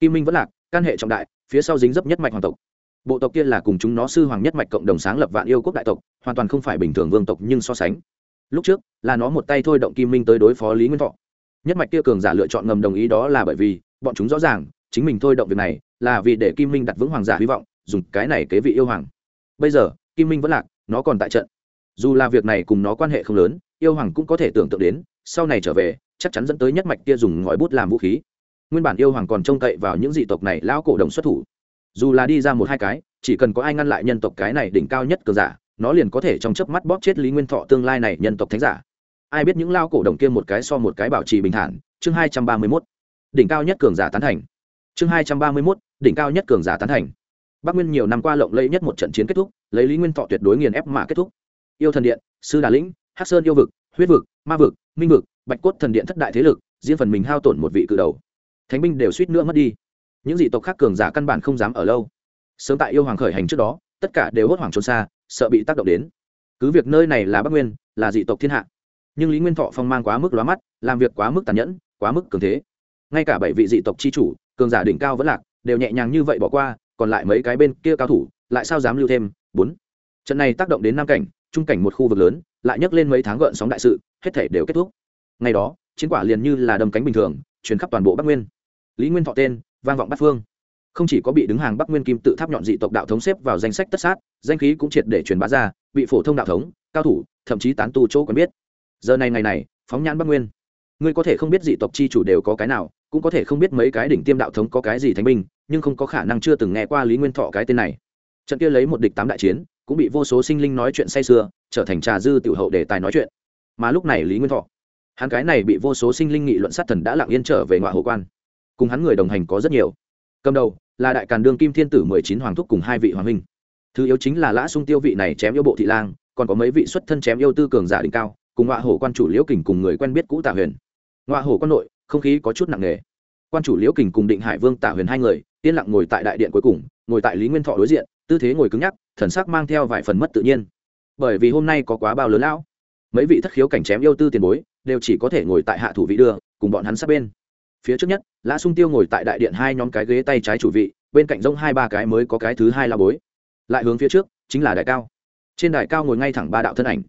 Speaker 1: Kim minh vẫn lạc, can hệ trọng đại, phía sau dính dấp nhất mạch hoàng tộc. Bộ tộc kia là cùng chúng nó sư hoàng nhất mạch cộng đồng sáng lập vạn yêu quốc đại tộc, hoàn toàn không phải bình thường vương tộc nhưng so sánh. Lúc trước, là nó một tay thôi động kim minh tới đối phó lý nguyên thọ. Nhất mạch kia cường giả lựa chọn ngầm đồng ý đó là bởi vì, bọn chúng rõ ràng, chính mình thôi động việc này, là vì để kim minh đặt vững hoàng giả hy vọng, dùng cái này kế vị yêu hoàng. Bây giờ, kim minh vẫn lạc, nó còn tại trận. Dù là việc này cùng nó quan hệ không lớn, yêu hoàng cũng có thể tưởng tượng đến, sau này trở về chắc chắn dẫn tới nhất mạch kia dùng ngòi bút làm vũ khí. Nguyên bản yêu hoàng còn trông cậy vào những dị tộc này lão cổ đồng xuất thủ. Dù là đi ra một hai cái, chỉ cần có ai ngăn lại nhân tộc cái này đỉnh cao nhất cường giả, nó liền có thể trong chớp mắt bóp chết lý nguyên thọ tương lai này nhân tộc thánh giả. Ai biết những lao cổ đồng kia một cái so một cái bảo trì bình thản, chương hai trăm ba mươi mốt, đỉnh cao nhất cường giả tán thành. Chương hai trăm ba mươi mốt, đỉnh cao nhất cường giả tán thành. Bắc nguyên nhiều năm qua lộng lẫy nhất một trận chiến kết thúc, lấy lý nguyên thọ tuyệt đối nghiền ép mà kết thúc. Yêu thần điện, sư đà lĩnh, hắc sơn yêu vực, huyết vực, ma vực, minh vực bạch cốt thần điện thất đại thế lực, riêng phần mình hao tổn một vị cự đầu. Thánh binh đều suýt nữa mất đi. Những dị tộc khác cường giả căn bản không dám ở lâu. Sớm tại yêu hoàng khởi hành trước đó, tất cả đều hốt hoảng trốn xa, sợ bị tác động đến. Cứ việc nơi này là bắc nguyên, là dị tộc thiên hạ, nhưng lý nguyên thọ phong mang quá mức lóa mắt, làm việc quá mức tàn nhẫn, quá mức cường thế. Ngay cả bảy vị dị tộc c h i chủ, cường giả đỉnh cao vẫn lạc, đều nhẹ nhàng như vậy bỏ qua, còn lại mấy cái bên kia cao thủ, lại sao dám lưu thêm? Bốn. Trận này tác động đến nam cảnh, trung cảnh một khu vực lớn, lại nhấc lên mấy tháng gợn sóng đại sự, hết thể đều kết thúc ngày đó, chiến quả liền như là đầm cánh bình thường chuyển khắp toàn bộ bắc nguyên. Lý nguyên thọ tên, vang vọng bắc phương. Không chỉ có bị đứng hàng bắc nguyên kim tự tháp nhọn dị tộc đạo thống xếp vào danh sách tất sát, danh khí cũng triệt để truyền bá ra, bị phổ thông đạo thống, cao thủ, thậm chí tán tu chỗ còn biết. Giờ này ngày này, phóng nhãn bắc nguyên. Ngươi có thể không biết dị tộc chi chủ đều có cái nào, cũng có thể không biết mấy cái đỉnh tiêm đạo thống có cái gì thánh binh, nhưng không có khả năng chưa từng nghe qua lý nguyên thọ cái tên này. Trận kia lấy một địch tám đại chiến, cũng bị vô số sinh linh nói chuyện say sưa, trở thành trà dư tiểu hậu để tài nói chuyện. Mà lúc này lý nguyên thọ hắn cái này bị vô số sinh linh nghị luận sát thần đã lặng yên trở về ngoại hồ quan. Cùng hắn người đồng hành có rất nhiều. Cầm đầu là đại càn đương kim thiên tử mười chín hoàng thúc cùng hai vị hoàng minh. thứ yếu chính là lã sung tiêu vị này chém yêu bộ thị lang, còn có mấy vị xuất thân chém yêu tư cường giả đỉnh cao, cùng ngoại hồ quan chủ liễu kình cùng người quen biết cũ tạ huyền. Ngoại hồ quan nội, không khí có chút nặng nề. Quan chủ liễu kình cùng định hải vương tạ huyền hai người, yên lặng ngồi tại đại điện cuối cùng, ngồi tại lý nguyên thọ đối diện, tư thế ngồi cứng nhắc, thần sắc mang theo vài phần mất tự nhiên. Bởi vì hôm nay có quá bao lớn lão. Mấy vị thất khiếu cảnh chém yêu tư tiền bối đều chỉ có thể ngồi tại hạ thủ vị đưa, cùng bọn hắn sát bên. Phía trước nhất, lã sung tiêu ngồi tại đại điện hai nhóm cái ghế tay trái chủ vị, bên cạnh rông hai ba cái mới có cái thứ hai la bối. Lại hướng phía trước, chính là đại cao. Trên đài cao ngồi ngay thẳng ba đạo thân ảnh.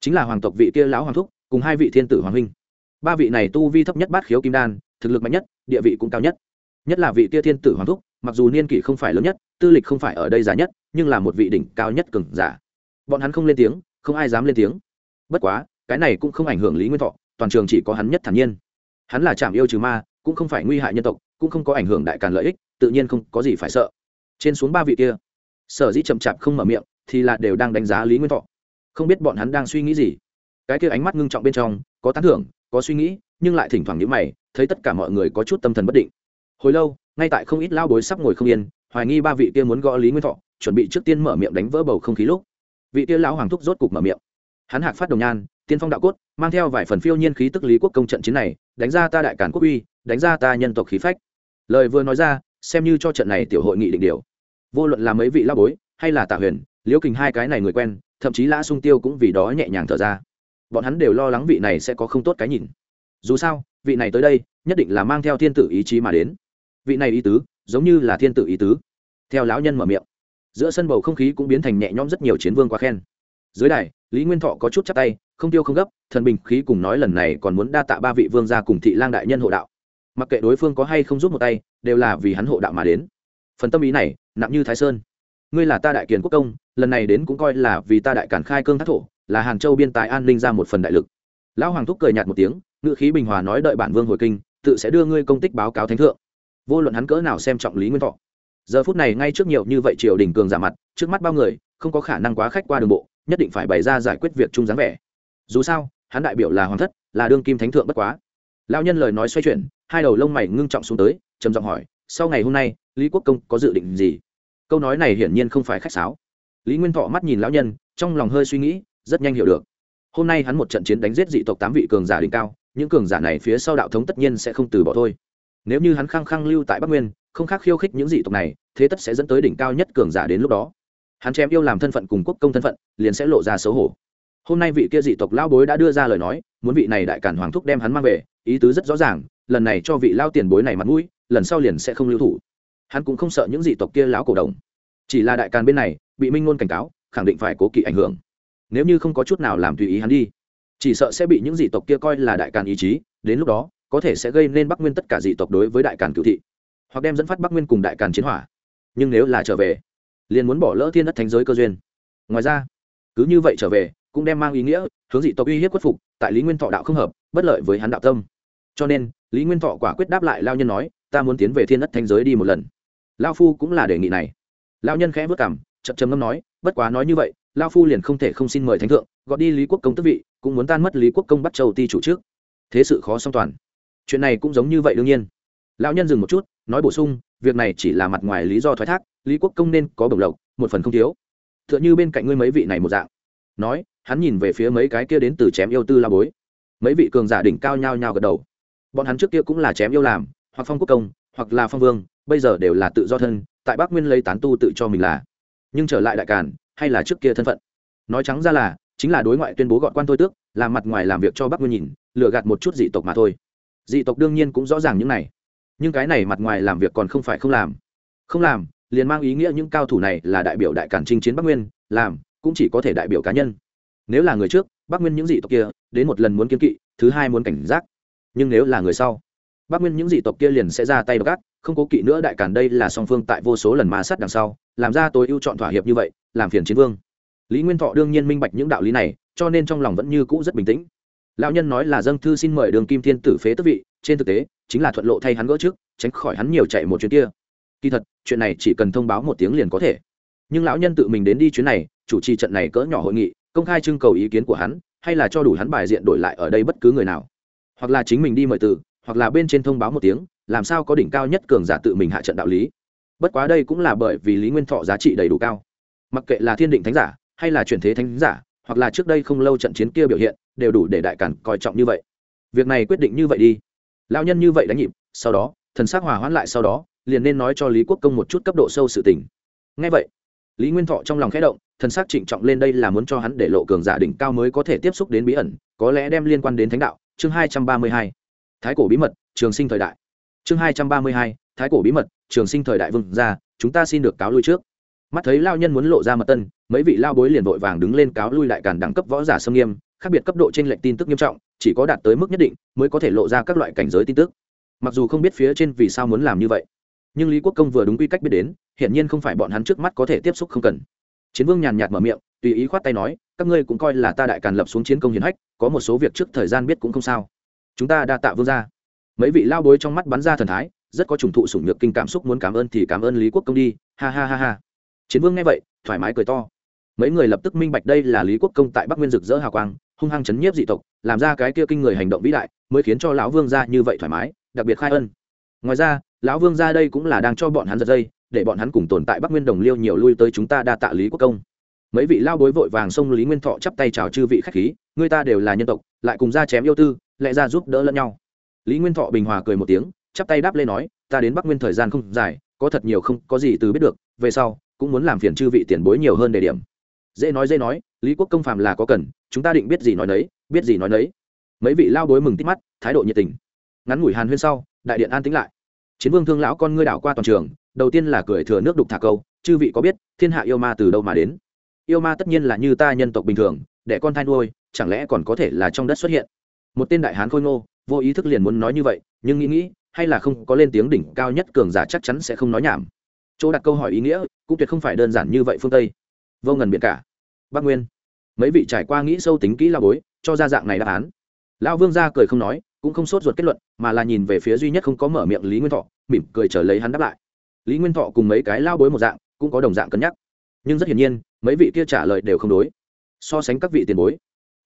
Speaker 1: Chính là hoàng tộc vị kia lão hoàng thúc, cùng hai vị thiên tử hoàng huynh. Ba vị này tu vi thấp nhất bát khiếu kim đan, thực lực mạnh nhất, địa vị cũng cao nhất. Nhất là vị kia thiên tử hoàng thúc, mặc dù niên kỷ không phải lớn nhất, tư lịch không phải ở đây giả nhất, nhưng là một vị đỉnh cao nhất cường giả. Bọn hắn không lên tiếng, không ai dám lên tiếng. Bất quá cái này cũng không ảnh hưởng lý nguyên thọ, toàn trường chỉ có hắn nhất thản nhiên. Hắn là chạm yêu trừ ma, cũng không phải nguy hại nhân tộc, cũng không có ảnh hưởng đại càn lợi ích, tự nhiên không có gì phải sợ. Trên xuống ba vị kia, sở dĩ chậm chạp không mở miệng, thì là đều đang đánh giá lý nguyên thọ. Không biết bọn hắn đang suy nghĩ gì. Cái kia ánh mắt ngưng trọng bên trong, có tán thưởng, có suy nghĩ, nhưng lại thỉnh thoảng nhữ mày, thấy tất cả mọi người có chút tâm thần bất định. Hồi lâu, ngay tại không ít lao bối sắp ngồi không yên, hoài nghi ba vị kia muốn gõ lý nguyên thọ, chuẩn bị trước tiên mở miệng đánh vỡ bầu không khí lúc. Vị kia lão hoàng thúc rốt cục mở miệng. Hắn hạc phát đồng nhan tiên phong đạo cốt, mang theo vài phần phiêu nhiên khí tức lý quốc công trận chiến này, đánh ra ta đại cản quốc uy, đánh ra ta nhân tộc khí phách. Lời vừa nói ra, xem như cho trận này tiểu hội nghị định điều. Vô luận là mấy vị lao bối, hay là tạ huyền, liễu kình hai cái này người quen, thậm chí lã sung tiêu cũng vì đó nhẹ nhàng thở ra. Bọn hắn đều lo lắng vị này sẽ có không tốt cái nhìn. Dù sao, vị này tới đây, nhất định là mang theo thiên tử ý chí mà đến. Vị này ý tứ, giống như là thiên tử ý tứ. Theo lão nhân mở miệng, giữa sân bầu không khí cũng biến thành nhẹ nhõm rất nhiều chiến vương quá khen. Dưới đài, lý nguyên thọ có chút chắc tay không tiêu không gấp, thần bình khí cùng nói lần này còn muốn đa tạ ba vị vương gia cùng thị lang đại nhân hộ đạo. Mặc kệ đối phương có hay không giúp một tay, đều là vì hắn hộ đạo mà đến. Phần tâm ý này, nặng như thái sơn. Ngươi là ta đại kiền quốc công, lần này đến cũng coi là vì ta đại cản khai cương thác thổ, là hàng châu biên tài an ninh ra một phần đại lực. Lão hoàng thúc cười nhạt một tiếng ngự khí bình hòa nói đợi bản vương hồi kinh, tự sẽ đưa ngươi công tích báo cáo thánh thượng. Vô luận hắn cỡ nào xem trọng lý nguyên thọ. Giờ phút này ngay trước nhiều như vậy triều đình cường giả mặt, trước mắt bao người, không có khả năng quá khách qua đường bộ, nhất định phải bày ra giải quyết việc chung dáng vẻ dù sao, hắn đại biểu là hoàng thất, là đương kim thánh thượng bất quá. Lao nhân lời nói xoay chuyển, hai đầu lông mày ngưng trọng xuống tới, trầm giọng hỏi, sau ngày hôm nay, lý quốc công có dự định gì? Câu nói này hiển nhiên không phải khách sáo. Lý nguyên thọ mắt nhìn lão nhân, trong lòng hơi suy nghĩ, rất nhanh hiểu được. Hôm nay hắn một trận chiến đánh giết dị tộc tám vị cường giả đỉnh cao, những cường giả này phía sau đạo thống tất nhiên sẽ không từ bỏ thôi. Nếu như hắn khăng khăng lưu tại bắc nguyên, không khác khiêu khích những dị tộc này, thế tất sẽ dẫn tới đỉnh cao nhất cường giả đến lúc đó. Hắn chém yêu làm thân phận cùng quốc công thân phận, liền sẽ lộ ra xấu hổ hôm nay vị kia dị tộc lao bối đã đưa ra lời nói, muốn vị này đại cản hoàng thúc đem hắn mang về, ý tứ rất rõ ràng, lần này cho vị lao tiền bối này mặt mũi, lần sau liền sẽ không lưu thủ. Hắn cũng không sợ những dị tộc kia láo cổ đồng chỉ là đại càn bên này, bị minh ngôn cảnh cáo, khẳng định phải cố kỵ ảnh hưởng. Nếu như không có chút nào làm tùy ý hắn đi, chỉ sợ sẽ bị những dị tộc kia coi là đại càn ý chí, đến lúc đó, có thể sẽ gây nên bắc nguyên tất cả dị tộc đối với đại càn cựu thị, hoặc đem dẫn phát bắc nguyên cùng đại càn chiến hỏa. Nhưng nếu là trở về, liền muốn bỏ lỡ thiên đất thánh giới cơ duyên. Ngoài ra, cứ như vậy trở về cũng đem mang ý nghĩa, hướng dị tộc uy hiếp khuất phục, tại lý nguyên thọ đạo không hợp, bất lợi với hắn đạo tâm. Cho nên, lý nguyên thọ quả quyết đáp lại lao nhân nói, ta muốn tiến về thiên đất Thanh giới đi một lần. Lao phu cũng là đề nghị này. Lao nhân khẽ vất cảm chậm chấm ngâm nói, bất quá nói như vậy, lao phu liền không thể không xin mời thánh thượng, gọi đi lý quốc công tức vị, cũng muốn tan mất lý quốc công bắt châu ti chủ trước. Thế sự khó song toàn. Chuyện này cũng giống như vậy đương nhiên. Lão nhân dừng một chút, nói bổ sung, việc này chỉ là mặt ngoài lý do thoái thác, lý quốc công nên có bổng lộc, một phần không thiếu. T h ư ợ n h ư bên cạnh ngươi mấy vị này một dạng nói, hắn nhìn về phía mấy cái kia đến từ chém yêu tư la bối. Mấy vị cường giả đỉnh cao nhao nhao gật đầu. Bọn hắn trước kia cũng là chém yêu làm, hoặc phong quốc công, hoặc là phong vương, bây giờ đều là tự do thân, tại bắc nguyên lấy tán tu tự cho mình là. Nhưng trở lại đại càn, hay là trước kia thân phận? Nói trắng ra là, chính là đối ngoại tuyên bố gọn quan thôi tước làm mặt ngoài làm việc cho bắc nguyên nhìn, lừa gạt một chút dị tộc mà thôi. Dị tộc đương nhiên cũng rõ ràng những này. Nhưng cái này mặt ngoài làm việc còn không phải không làm. Không làm, liền mang ý nghĩa những cao thủ này là đại biểu đại cản chinh chiến bắc nguyên, làm cũng chỉ có thể đại biểu cá nhân. Nếu là người trước, bắc nguyên những dị tộc kia, đến một lần muốn kiên kỵ, thứ hai muốn cảnh giác. Nhưng nếu là người sau, bắc nguyên những dị tộc kia liền sẽ ra tay gắt, không cố kỵ nữa đại cản đây là song phương tại vô số lần ma sát đằng sau, làm ra tối ưu chọn thỏa hiệp như vậy, làm phiền chiến vương. Lý nguyên thọ đương nhiên minh bạch những đạo lý này, cho nên trong lòng vẫn như cũ rất bình tĩnh. Lão nhân nói là dâng thư xin mời đường kim thiên tử phế tức vị, trên thực tế, chính là thuận lộ thay hắn gỡ trước, tránh khỏi hắn nhiều chạy một chuyến kia. Kỳ thật, chuyện này chỉ cần thông báo một tiếng liền có thể. Nhưng lão nhân tự mình đến đi chuyến này chủ trì trận này cỡ nhỏ hội nghị, công khai trưng cầu ý kiến của hắn, hay là cho đủ hắn bài diện đổi lại ở đây bất cứ người nào. Hoặc là chính mình đi mời từ, hoặc là bên trên thông báo một tiếng, làm sao có đỉnh cao nhất cường giả tự mình hạ trận đạo lý. Bất quá đây cũng là bởi vì lý nguyên thọ giá trị đầy đủ cao. Mặc kệ là thiên định thánh giả, hay là chuyển thế thánh giả, hoặc là trước đây không lâu trận chiến kia biểu hiện, đều đủ để đại cản coi trọng như vậy. Việc này quyết định như vậy đi. Lao nhân như vậy đánh nhịp, sau đó, thần s á c hòa hoãn lại sau đó, liền nên nói cho lý quốc công một chút cấp độ sâu sự tình. Ngay vậy lý nguyên thọ trong lòng khẽ động, thần s ắ c trịnh trọng lên đây là muốn cho hắn để lộ cường giả đỉnh cao mới có thể tiếp xúc đến bí ẩn, có lẽ đem liên quan đến thánh đạo. Chương hai trăm ba mươi hai. Thái cổ bí mật, trường sinh thời đại. Chương hai trăm ba mươi hai. Thái cổ bí mật, trường sinh thời đại vương ra chúng ta xin được cáo lui trước. Mắt thấy lao nhân muốn lộ ra mật tân, mấy vị lao bối liền vội vàng đứng lên cáo lui lại càn đẳng cấp võ giả sâm nghiêm, khác biệt cấp độ trên lệnh tin tức nghiêm trọng, chỉ có đạt tới mức nhất định mới có thể lộ ra các loại cảnh giới tin tức. Mặc dù không biết phía trên vì sao muốn làm như vậy nhưng lý quốc công vừa đúng quy cách biết đến, hiển nhiên không phải bọn hắn trước mắt có thể tiếp xúc không cần. Chiến vương nhàn nhạt mở miệng, tùy ý khoát tay nói, các ngươi cũng coi là ta đại càn lập xuống chiến công hiển hách, có một số việc trước thời gian biết cũng không sao. Chúng ta đa tạ vương ra mấy vị lao bối trong mắt bắn ra thần thái, rất có trùng thụ sủng nhược kinh cảm xúc muốn cảm ơn thì cảm ơn lý quốc công đi, ha ha ha ha. Chiến vương nghe vậy, thoải mái cười to. Mấy người lập tức minh bạch đây là lý quốc công tại bắc nguyên rực rỡ hào quang, hung hăng chấn nhiếp dị tộc, làm ra cái kia kinh người hành động vĩ đại, mới khiến cho lão vương ra như vậy thoải mái, đặc biệt khai ân. Ngoài ra lão vương ra đây cũng là đang cho bọn hắn giật dây, để bọn hắn cùng tồn tại bắc nguyên đồng liêu nhiều lui tới chúng ta đa tạ lý quốc công. Mấy vị lao bối vội vàng xông lý nguyên thọ chắp tay chào chư vị khách khí, người ta đều là nhân tộc, lại cùng ra chém yêu tư lại ra giúp đỡ lẫn nhau. Lý nguyên thọ bình hòa cười một tiếng, chắp tay đáp lên nói, ta đến bắc nguyên thời gian không dài, có thật nhiều không có gì từ biết được, về sau, cũng muốn làm phiền chư vị tiền bối nhiều hơn đề điểm. Dễ nói dễ nói, lý quốc công phàm là có cần, chúng ta định biết gì nói nấy, biết gì nói nấy. Mấy vị lao bối mừng tít mắt, thái độ nhiệt tình. Ngắn ngủi hàn huyên sau, đại điện an tĩnh lại chiến vương thương lão con ngươi đảo qua toàn trường, đầu tiên là cười thừa nước đục thả câu, chư vị có biết, thiên hạ yêu ma từ đâu mà đến? Yêu ma tất nhiên là như ta nhân tộc bình thường để con thai nuôi, chẳng lẽ còn có thể là trong đất xuất hiện? Một tên đại hán khôi ngô, vô ý thức liền muốn nói như vậy, nhưng nghĩ nghĩ, hay là không có lên tiếng đỉnh cao nhất cường giả chắc chắn sẽ không nói nhảm. Chỗ đặt câu hỏi ý nghĩa, cũng tuyệt không phải đơn giản như vậy phương tây. Vô ngần biển cả. Bắc nguyên. Mấy vị trải qua nghĩ sâu tính kỹ lao bối, cho ra dạng này đáp án. Lão vương gia cười không nói cũng không sốt ruột kết luận, mà là nhìn về phía duy nhất không có mở miệng lý nguyên thọ, mỉm cười chờ lấy hắn đáp lại. Lý nguyên thọ cùng mấy cái lao bối một dạng, cũng có đồng dạng cân nhắc. Nhưng rất hiển nhiên, mấy vị kia trả lời đều không đối. So sánh các vị tiền bối,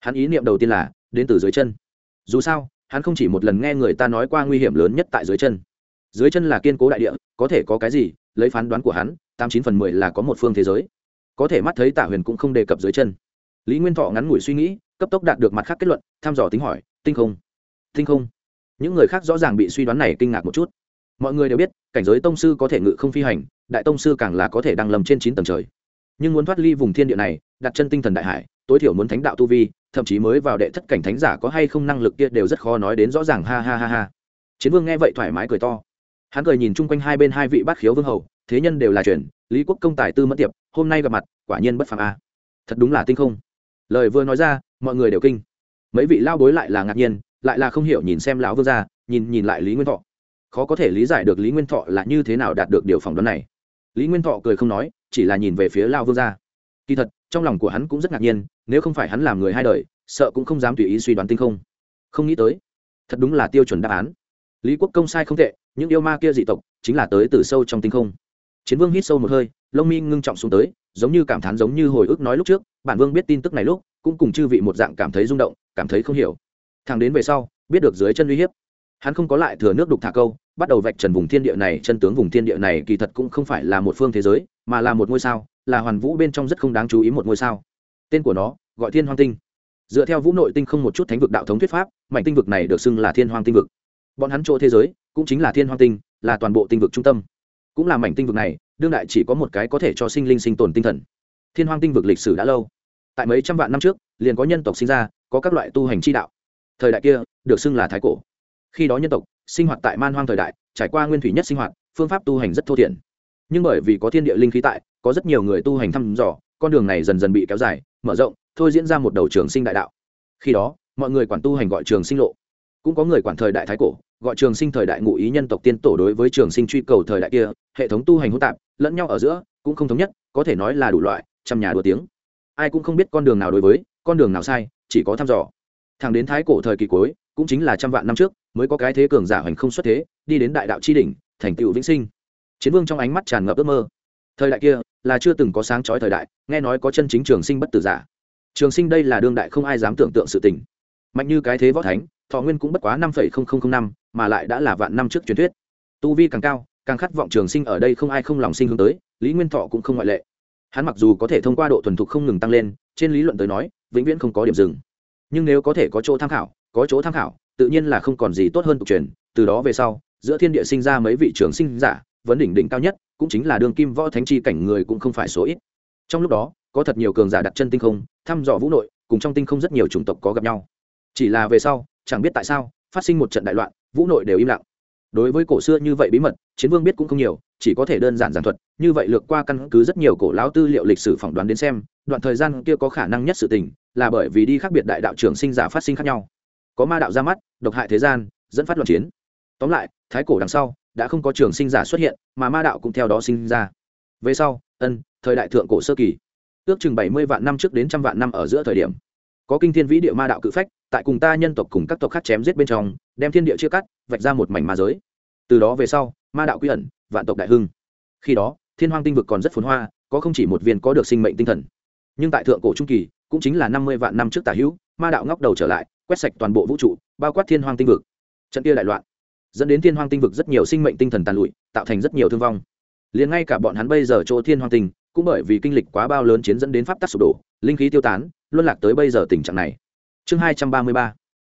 Speaker 1: hắn ý niệm đầu tiên là, đến từ dưới chân. Dù sao, hắn không chỉ một lần nghe người ta nói qua nguy hiểm lớn nhất tại dưới chân. Dưới chân là kiên cố đại địa, có thể có cái gì, lấy phán đoán của hắn, tám chín phần mười là có một phương thế giới. Có thể mắt thấy tả huyền cũng không đề cập dưới chân. Lý nguyên thọ ngắn ngủi suy nghĩ, cấp tốc đạt được mặt khác kết luận, thăm dò tính hỏi, tinh không? Tinh không? Những người khác rõ ràng bị suy đoán này kinh ngạc một chút. Mọi người đều biết, cảnh giới tông sư có thể ngự không phi hành, đại tông sư càng là có thể đang lầm trên chín tầng trời. Nhưng muốn thoát ly vùng thiên địa này, đặt chân tinh thần đại hải, tối thiểu muốn thánh đạo tu vi, thậm chí mới vào đệ thất cảnh thánh giả có hay không năng lực kia đều rất khó nói đến rõ ràng. Ha ha ha ha. Chiến vương nghe vậy thoải mái cười to. Hắn cười nhìn chung quanh hai bên hai vị bát khiếu vương hầu, thế nhân đều là truyền lý quốc công tài tư mất tiệp, hôm nay gặp mặt, quả nhiên bất phàm a. Thật đúng là tinh không. Lời vừa nói ra, mọi người đều kinh. Mấy vị lao bối lại là ngạc nhiên lại là không hiểu nhìn xem lão vương gia, nhìn nhìn lại lý nguyên thọ. Khó có thể lý giải được lý nguyên thọ là như thế nào đạt được điều phỏng đoán này. Lý nguyên thọ cười không nói, chỉ là nhìn về phía lao vương gia. Kỳ thật, trong lòng của hắn cũng rất ngạc nhiên, nếu không phải hắn làm người hai đời, sợ cũng không dám tùy ý suy đoán tinh không. Không nghĩ tới, thật đúng là tiêu chuẩn đáp án. Lý quốc công sai không tệ, những yêu ma kia dị tộc, chính là tới từ sâu trong tinh không. Chiến vương hít sâu một hơi, lông mi ngưng trọng xuống tới, giống như cảm thán giống như hồi ức nói lúc trước, bản vương biết tin tức này lúc, cũng cùng chư vị một dạng cảm thấy rung động, cảm thấy không hiểu thằng đến về sau, biết được dưới chân uy hiếp. Hắn không có lại thừa nước đục thả câu, bắt đầu vạch trần vùng thiên địa này, chân tướng vùng thiên địa này kỳ thật cũng không phải là một phương thế giới, mà là một ngôi sao, là hoàn vũ bên trong rất không đáng chú ý một ngôi sao. Tên của nó, gọi thiên hoang tinh. Dựa theo vũ nội tinh không một chút thánh vực đạo thống thuyết pháp, mảnh tinh vực này được xưng là thiên hoang tinh vực. Bọn hắn chỗ thế giới, cũng chính là thiên hoang tinh, là toàn bộ tinh vực trung tâm. Cũng là mảnh tinh vực này, đương đại chỉ có một cái có thể cho sinh linh sinh tồn tinh thần. Thiên hoang tinh vực lịch sử đã lâu. Tại mấy trăm vạn năm trước, liền có nhân tộc sinh ra, có các loại tu hành chi đạo thời đại kia, được xưng là thái cổ. Khi đó nhân tộc, sinh hoạt tại man hoang thời đại, trải qua nguyên thủy nhất sinh hoạt, phương pháp tu hành rất thô thiển. Nhưng bởi vì có thiên địa linh khí tại, có rất nhiều người tu hành thăm dò, con đường này dần dần bị kéo dài, mở rộng, thôi diễn ra một đầu trường sinh đại đạo. Khi đó, mọi người quản tu hành gọi trường sinh lộ. Cũng có người quản thời đại thái cổ, gọi trường sinh thời đại ngụ ý nhân tộc tiên tổ đối với trường sinh truy cầu thời đại kia, hệ thống tu hành hỗn tạp, lẫn nhau ở giữa, cũng không thống nhất, có thể nói là đủ loại, trăm nhà đua tiếng. Ai cũng không biết con đường nào đối với, con đường nào sai, chỉ có thăm dò thẳng đến thái cổ thời kỳ cuối, cũng chính là trăm vạn năm trước, mới có cái thế cường giả hoành không xuất thế, đi đến đại đạo chi đỉnh, thành tựu vĩnh sinh. Chiến vương trong ánh mắt tràn ngập ước mơ. Thời đại kia, là chưa từng có sáng chói thời đại, nghe nói có chân chính trường sinh bất tử giả. Trường sinh đây là đương đại không ai dám tưởng tượng sự tình. Mạnh như cái thế võ thánh, thọ nguyên cũng bất quá năm năm, mà lại đã là vạn năm trước truyền thuyết. Tu vi càng cao, càng khát vọng trường sinh ở đây không ai không lòng sinh hướng tới, lý nguyên thọ cũng không ngoại lệ. Hắn mặc dù có thể thông qua độ thuần thục không ngừng tăng lên, trên lý luận tới nói, vĩnh viễn không có điểm dừng nhưng nếu có thể có chỗ tham khảo, có chỗ tham khảo, tự nhiên là không còn gì tốt hơn tục truyền. Từ đó về sau, giữa thiên địa sinh ra mấy vị trường sinh giả, vấn đỉnh đỉnh cao nhất cũng chính là đường kim võ thánh chi cảnh người cũng không phải số ít. Trong lúc đó, có thật nhiều cường giả đặt chân tinh không, thăm dò vũ nội, cùng trong tinh không rất nhiều chủng tộc có gặp nhau. Chỉ là về sau, chẳng biết tại sao, phát sinh một trận đại loạn, vũ nội đều im lặng. Đối với cổ xưa như vậy bí mật, chiến vương biết cũng không nhiều, chỉ có thể đơn giản giản thuật, như vậy lược qua căn cứ rất nhiều cổ lão tư liệu lịch sử phỏng đoán đến xem, đoạn thời gian kia có khả năng nhất sự tình là bởi vì đi khác biệt đại đạo trưởng sinh giả phát sinh khác nhau. Có ma đạo ra mắt, độc hại thế gian, dẫn phát loạn chiến. Tóm lại, thái cổ đằng sau, đã không có trường sinh giả xuất hiện, mà ma đạo cũng theo đó sinh ra. Về sau, ân, thời đại thượng cổ sơ kỳ. Ước chừng bảy mươi vạn năm trước đến trăm vạn năm ở giữa thời điểm. Có kinh thiên vĩ địa ma đạo cự phách, tại cùng ta nhân tộc cùng các tộc khác chém giết bên trong, đem thiên địa chia cắt, vạch ra một mảnh ma giới. Từ đó về sau, ma đạo quy ẩn, vạn tộc đại hưng. Khi đó, thiên hoang tinh vực còn rất phồn hoa, có không chỉ một viên có được sinh mệnh tinh thần. Nhưng tại thượng cổ trung kỳ cũng chính là năm mươi vạn năm trước tả hữu, ma đạo ngóc đầu trở lại, quét sạch toàn bộ vũ trụ, bao quát thiên hoang tinh vực. Trận kia đại loạn dẫn đến thiên hoang tinh vực rất nhiều sinh mệnh tinh thần tàn lụi, tạo thành rất nhiều thương vong. Liền ngay cả bọn hắn bây giờ chỗ thiên hoang tinh, cũng bởi vì kinh lịch quá bao lớn chiến dẫn đến pháp tắc sụp đổ, linh khí tiêu tán, luân lạc tới bây giờ tình trạng này. Chương hai trăm ba mươi ba,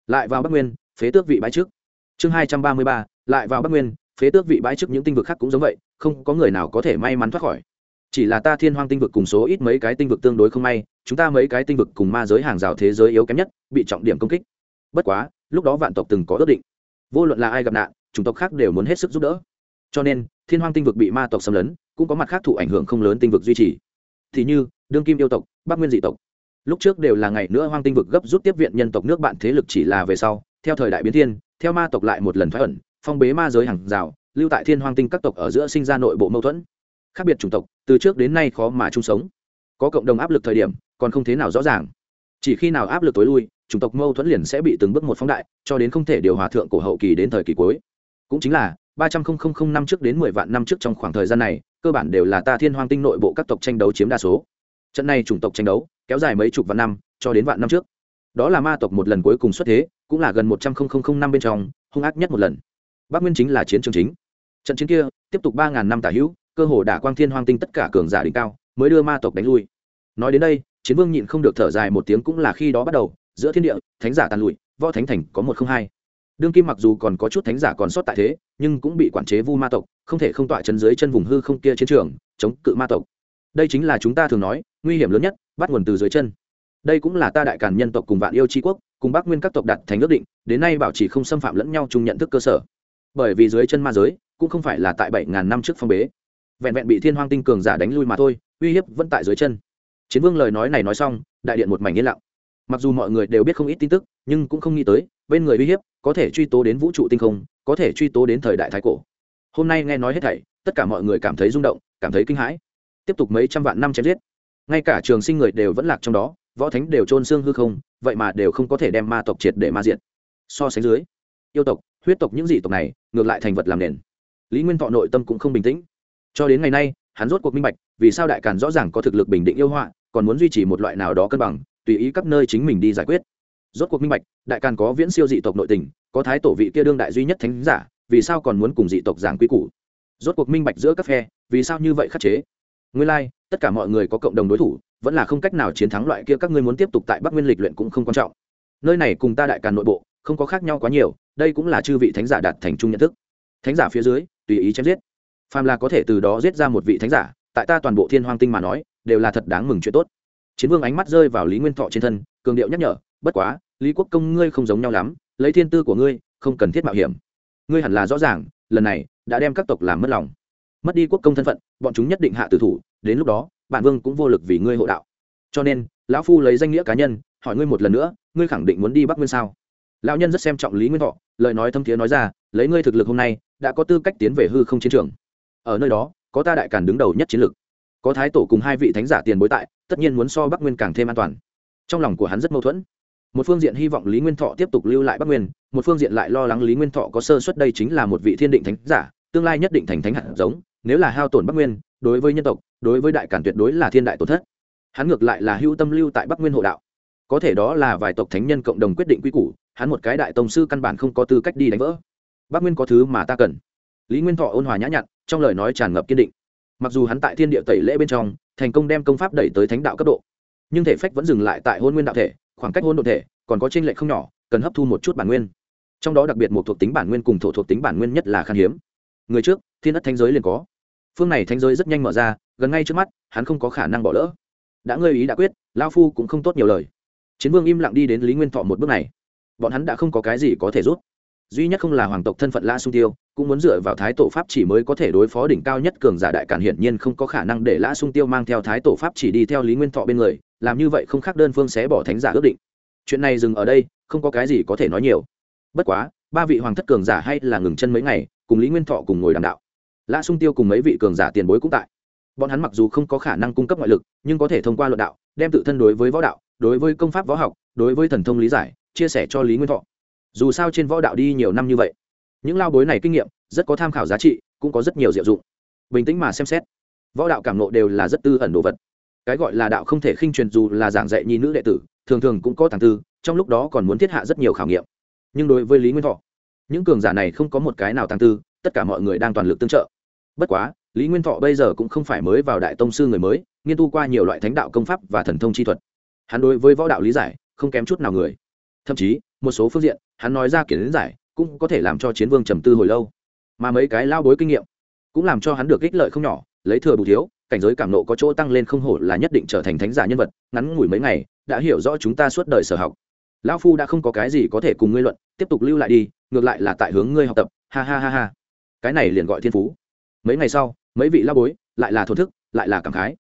Speaker 1: lại vào bắc nguyên, phế tước vị bãi trước. Chương hai trăm ba mươi ba, lại vào bắc nguyên, phế tước vị bãi trước những tinh vực khác cũng giống vậy, không có người nào có thể may mắn thoát khỏi chỉ là ta thiên hoang tinh vực cùng số ít mấy cái tinh vực tương đối không may, chúng ta mấy cái tinh vực cùng ma giới hàng rào thế giới yếu kém nhất, bị trọng điểm công kích. Bất quá, lúc đó vạn tộc từng có ước định. Vô luận là ai gặp nạn, chủng tộc khác đều muốn hết sức giúp đỡ. Cho nên, thiên hoang tinh vực bị ma tộc xâm lấn, cũng có mặt khác thụ ảnh hưởng không lớn tinh vực duy trì. Thì như, đương kim yêu tộc, bắc nguyên dị tộc. Lúc trước đều là ngày nữa hoang tinh vực gấp rút tiếp viện nhân tộc nước bạn thế lực chỉ là về sau, theo thời đại biến thiên, theo ma tộc lại một lần thoái ẩn, phong bế ma giới hàng rào, lưu tại thiên hoang tinh các tộc ở giữa sinh ra nội bộ mâu thuẫn khác biệt chủng tộc, từ trước đến nay khó mà chung sống. Có cộng đồng áp lực thời điểm, còn không thế nào rõ ràng. Chỉ khi nào áp lực tối lui, chủng tộc mâu thuẫn liền sẽ bị từng bước một phóng đại, cho đến không thể điều hòa thượng cổ hậu kỳ đến thời kỳ cuối. Cũng chính là, ba trăm linh năm trước đến mười vạn năm trước trong khoảng thời gian này, cơ bản đều là ta thiên hoang tinh nội bộ các tộc tranh đấu chiếm đa số. Trận này chủng tộc tranh đấu, kéo dài mấy chục vạn năm, cho đến vạn năm trước. Đó là ma tộc một lần cuối cùng xuất thế, cũng là gần một trăm linh năm bên trong, hung ác nhất một lần. Bắc nguyên chính là chiến trường chính. Trận chiến kia, tiếp tục ba ngàn năm tả hữu cơ hồ đả quang thiên hoang tinh tất cả cường giả đỉnh cao, mới đưa ma tộc đánh lui. Nói đến đây, chiến vương nhịn không được thở dài một tiếng cũng là khi đó bắt đầu, giữa thiên địa, thánh giả tàn lụi, võ thánh thành có một không hai. Đương kim mặc dù còn có chút thánh giả còn sót tại thế, nhưng cũng bị quản chế vu ma tộc, không thể không tọa chân dưới chân vùng hư không kia chiến trường, chống cự ma tộc. Đây chính là chúng ta thường nói, nguy hiểm lớn nhất, bắt nguồn từ dưới chân. Đây cũng là ta đại càn nhân tộc cùng vạn yêu tri quốc, cùng bắc nguyên các tộc đặt thành ước định, đến nay bảo trì không xâm phạm lẫn nhau chung nhận thức cơ sở. Bởi vì dưới chân ma giới, cũng không phải là tại bảy ngàn năm trước phong bế vẹn vẹn bị thiên hoang tinh cường giả đánh lui mà thôi, uy hiếp vẫn tại dưới chân. Chiến vương lời nói này nói xong, đại điện một mảnh yên lặng. Mặc dù mọi người đều biết không ít tin tức, nhưng cũng không nghĩ tới, bên người uy hiếp có thể truy tố đến vũ trụ tinh không, có thể truy tố đến thời đại thái cổ. Hôm nay nghe nói hết thảy, tất cả mọi người cảm thấy rung động, cảm thấy kinh hãi. Tiếp tục mấy trăm vạn năm chém giết. Ngay cả trường sinh người đều vẫn lạc trong đó, võ thánh đều trôn xương hư không, vậy mà đều không có thể đem ma tộc triệt để ma diệt. So sánh dưới, yêu tộc, huyết tộc những dị tộc này, ngược lại thành vật làm nền. Lý nguyên thọ nội tâm cũng không bình tĩnh cho đến ngày nay hắn rốt cuộc minh bạch vì sao đại càn rõ ràng có thực lực bình định yêu họa còn muốn duy trì một loại nào đó cân bằng tùy ý các nơi chính mình đi giải quyết. Rốt cuộc minh bạch đại càn có viễn siêu dị tộc nội tình có thái tổ vị kia đương đại duy nhất thánh giả vì sao còn muốn cùng dị tộc giảng quy củ? Rốt cuộc minh bạch giữa các phe vì sao như vậy khắc chế? Nguyên lai、like, tất cả mọi người có cộng đồng đối thủ vẫn là không cách nào chiến thắng loại kia các ngươi muốn tiếp tục tại bắc nguyên lịch luyện cũng không quan trọng. Nơi này cùng ta đại càn nội bộ không có khác nhau quá nhiều đây cũng là chư vị thánh giả đạt thành trung nhận thức. Thánh giả phía dưới tùy ý chém giết phàm là có thể từ đó giết ra một vị thánh giả, tại ta toàn bộ thiên hoang tinh mà nói, đều là thật đáng mừng chuyện tốt. Chiến vương ánh mắt rơi vào lý nguyên thọ trên thân, cường điệu nhắc nhở, bất quá, lý quốc công ngươi không giống nhau lắm, lấy thiên tư của ngươi, không cần thiết mạo hiểm. Ngươi hẳn là rõ ràng, lần này đã đem các tộc làm mất lòng. Mất đi quốc công thân phận, bọn chúng nhất định hạ tử thủ, đến lúc đó, bản vương cũng vô lực vì ngươi hộ đạo. Cho nên, lão phu lấy danh nghĩa cá nhân, hỏi ngươi một lần nữa, ngươi khẳng định muốn đi bắc nguyên sao? Lão nhân rất xem trọng lý nguyên thọ, lời nói thâm thiế nói ra, lấy ngươi thực lực hôm nay, đã có tư cách tiến về hư không chiến trường ở nơi đó, có ta đại càn đứng đầu nhất chiến lược. Có thái tổ cùng hai vị thánh giả tiền bối tại, tất nhiên muốn so bắc nguyên càng thêm an toàn. Trong lòng của hắn rất mâu thuẫn. Một phương diện hy vọng lý nguyên thọ tiếp tục lưu lại bắc nguyên, một phương diện lại lo lắng lý nguyên thọ có sơ xuất đây chính là một vị thiên định thánh giả, tương lai nhất định thành thánh hạt giống, nếu là hao tổn bắc nguyên, đối với nhân tộc, đối với đại cản tuyệt đối là thiên đại tổn thất. Hắn ngược lại là hưu tâm lưu tại bắc nguyên hộ đạo. Có thể đó là vài tộc thánh nhân cộng đồng quyết định quy củ, hắn một cái đại tông sư căn bản không có tư cách đi đánh vỡ. Bắc nguyên có thứ mà ta cần. Lý nguyên thọ ôn hòa nhã nhặn trong lời nói tràn ngập kiên định. Mặc dù hắn tại thiên địa tẩy lễ bên trong, thành công đem công pháp đẩy tới thánh đạo cấp độ, nhưng thể phách vẫn dừng lại tại hôn nguyên đạo thể, khoảng cách hôn độn thể còn có tranh lệch không nhỏ, cần hấp thu một chút bản nguyên. Trong đó đặc biệt một thuộc tính bản nguyên cùng thổ thuộc tính bản nguyên nhất là khan hiếm. Người trước, thiên đất thanh giới liền có. Phương này thanh giới rất nhanh mở ra, gần ngay trước mắt, hắn không có khả năng bỏ lỡ. Đã ngơi ý đã quyết lao phu cũng không tốt nhiều lời. Chiến vương im lặng đi đến lý nguyên thọ một bước này. Bọn hắn đã không có cái gì có thể rút duy nhất không là hoàng tộc thân phận lã sung tiêu, cũng muốn dựa vào thái tổ pháp chỉ mới có thể đối phó đỉnh cao nhất cường giả đại cản hiển nhiên không có khả năng để lã sung tiêu mang theo thái tổ pháp chỉ đi theo lý nguyên thọ bên người, làm như vậy không khác đơn phương sẽ bỏ thánh giả ước định. Chuyện này dừng ở đây, không có cái gì có thể nói nhiều. Bất quá, ba vị hoàng thất cường giả hay là ngừng chân mấy ngày, cùng lý nguyên thọ cùng ngồi đàm đạo. Lã sung tiêu cùng mấy vị cường giả tiền bối cũng tại. Bọn hắn mặc dù không có khả năng cung cấp ngoại lực, nhưng có thể thông qua luận đạo, đem tự thân đối với võ đạo, đối với công pháp võ học, đối với thần thông lý giải, chia sẻ cho lý nguyên thọ dù sao trên võ đạo đi nhiều năm như vậy, những lao bối này kinh nghiệm rất có tham khảo giá trị, cũng có rất nhiều diệu dụng. Bình tĩnh mà xem xét, võ đạo cảm nộ đều là rất tư ẩn đồ vật. Cái gọi là đạo không thể khinh truyền dù là giảng dạy nhi nữ đệ tử, thường thường cũng có tàng tư, trong lúc đó còn muốn thiết hạ rất nhiều khảo nghiệm. Nhưng đối với lý nguyên thọ, những cường giả này không có một cái nào tàng tư, tất cả mọi người đang toàn lực tương trợ. Bất quá, lý nguyên thọ bây giờ cũng không phải mới vào đại tông sư người mới, nghiên tu qua nhiều loại thánh đạo công pháp và thần thông chi thuật. Hắn đối với võ đạo lý giải không kém chút nào người. Thậm chí, một số phương diện hắn nói ra kiến giải, cũng có thể làm cho chiến vương trầm tư hồi lâu. Mà mấy cái lao bối kinh nghiệm, cũng làm cho hắn được ích lợi không nhỏ, lấy thừa bù thiếu, cảnh giới cảm nộ có chỗ tăng lên không hổ là nhất định trở thành thánh giả nhân vật, ngắn ngủi mấy ngày, đã hiểu rõ chúng ta suốt đời sở học. Lão phu đã không có cái gì có thể cùng ngươi luận, tiếp tục lưu lại đi, ngược lại là tại hướng ngươi học tập, ha ha ha ha. Cái này liền gọi thiên phú. Mấy ngày sau, mấy vị lao bối, lại là thổ thức, lại là cảm khái.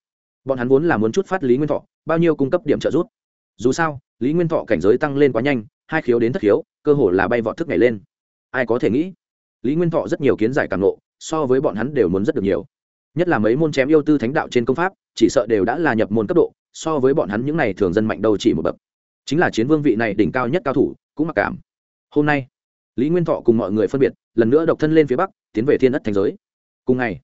Speaker 1: Bọn hắn vốn là muốn chút phát lý nguyên thọ, bao nhiêu cung cấp điểm trợ giúp. Dù sao, lý nguyên thọ cảnh giới tăng lên quá nhanh hai khiếu đến thất khiếu, cơ hồ là bay vọt thức nhảy lên. Ai có thể nghĩ? Lý nguyên thọ rất nhiều kiến giải càng nộ so với bọn hắn đều muốn rất được nhiều. Nhất là mấy môn chém yêu tư thánh đạo trên công pháp, chỉ sợ đều đã là nhập môn cấp độ, so với bọn hắn những n à y thường dân mạnh đầu chỉ một bậc. Chính là chiến vương vị này đỉnh cao nhất cao thủ, cũng mặc cảm. Hôm nay, lý nguyên thọ cùng mọi người phân biệt, lần nữa độc thân lên phía bắc, tiến về thiên ất thành giới. Cùng ngày,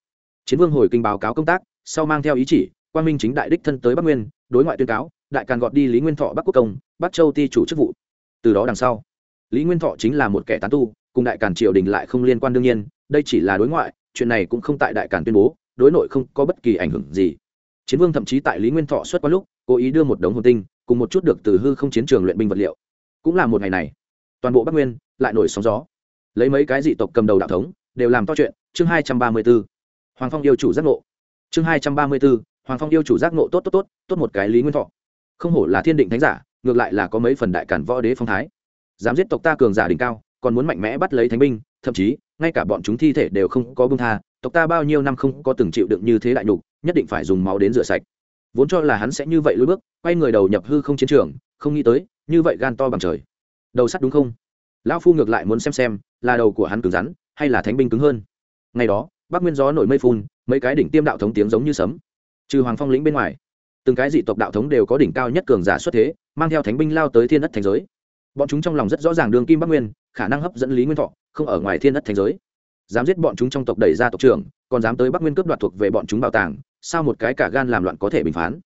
Speaker 1: chiến vương hồi kinh báo cáo công tác, sau mang theo ý chỉ quan minh chính đại đích thân tới bắc nguyên, đối ngoại tuyên cáo, đại càn gọt đi lý nguyên thọ bắc quốc công, bắc châu ti chủ chức vụ từ đó đằng sau, lý nguyên thọ chính là một kẻ tán tu, cùng đại càn triều đình lại không liên quan đương nhiên, đây chỉ là đối ngoại, chuyện này cũng không tại đại càn tuyên bố, đối nội không có bất kỳ ảnh hưởng gì. Chiến vương thậm chí tại lý nguyên thọ xuất qua lúc, cố ý đưa một đống hồn tinh, cùng một chút được từ hư không chiến trường luyện binh vật liệu. Cũng là một ngày này, toàn bộ bắc nguyên lại nổi sóng gió. Lấy mấy cái dị tộc cầm đầu đạo thống, đều làm to chuyện, chương hai trăm ba mươi b ố hoàng phong yêu chủ giác ngộ. Chương hai trăm ba mươi b ố hoàng phong yêu chủ giác ngộ tốt tốt tốt tốt một cái lý nguyên thọ. Không hổ là thiên định thánh giả ngược lại là có mấy phần đại cản võ đế phong thái. Dám giết tộc ta cường giả đỉnh cao, còn muốn mạnh mẽ bắt lấy thánh binh, thậm chí, ngay cả bọn chúng thi thể đều không có bưng tha, tộc ta bao nhiêu năm không có từng chịu đựng như thế đại nhục, nhất định phải dùng máu đến rửa sạch. Vốn cho là hắn sẽ như vậy lùi bước, quay người đầu nhập hư không chiến trường, không nghĩ tới, như vậy gan to bằng trời. Đầu sắt đúng không? Lão phu ngược lại muốn xem xem, là đầu của hắn cứng rắn, hay là thánh binh cứng hơn. Ngày đó, bắc nguyên gió nổi mây phun, mấy cái đỉnh tiêm đạo thống tiếng giống như sấm. Trừ hoàng phong lĩnh bên ngoài từng cái dị tộc đạo thống đều có đỉnh cao nhất cường giả xuất thế, mang theo thánh binh lao tới thiên đất thành giới. Bọn chúng trong lòng rất rõ ràng đường kim bắc nguyên, khả năng hấp dẫn lý nguyên thọ, không ở ngoài thiên đất thành giới. Dám giết bọn chúng trong tộc đẩy ra tộc trưởng, còn dám tới bắc nguyên cướp đoạt thuộc về bọn chúng bảo tàng, sao một cái cả gan làm loạn có thể bình phán?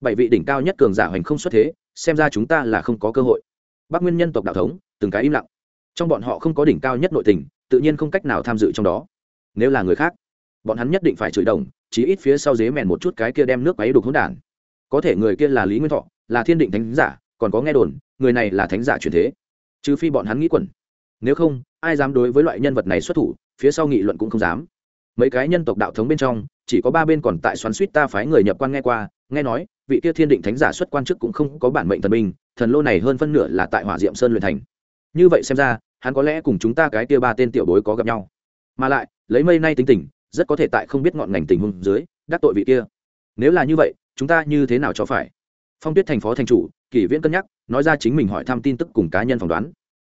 Speaker 1: Bảy vị đỉnh cao nhất cường giả hoành không xuất thế, xem ra chúng ta là không có cơ hội. Bắc nguyên nhân tộc đạo thống, từng cái im lặng. Trong bọn họ không có đỉnh cao nhất nội tình, tự nhiên không cách nào tham dự trong đó. Nếu là người khác, bọn hắn nhất định phải chửi đồng, chí ít phía sau dế mèn một chút cái kia đem nước quấy đục hỗn đản có thể người kia là lý nguyên thọ là thiên định thánh giả còn có nghe đồn người này là thánh giả truyền thế. Trừ phi bọn hắn nghĩ quẩn. Nếu không ai dám đối với loại nhân vật này xuất thủ phía sau nghị luận cũng không dám. Mấy cái nhân tộc đạo thống bên trong chỉ có ba bên còn tại xoắn suýt ta phái người nhập quan nghe qua nghe nói vị kia thiên định thánh giả xuất quan chức cũng không có bản mệnh thần minh, thần lô này hơn phân nửa là tại hỏa diệm sơn luyện thành. Như vậy xem ra hắn có lẽ cùng chúng ta cái kia ba tên tiểu bối có gặp nhau. Mà lại lấy mây nay tính tình rất có thể tại không biết ngọn ngành tình huống dưới đắc tội vị kia. Nếu là như vậy chúng ta như thế nào cho phải? Phong tuyết thành phó thành chủ kỷ viễn cân nhắc, nói ra chính mình hỏi thăm tin tức cùng cá nhân phỏng đoán.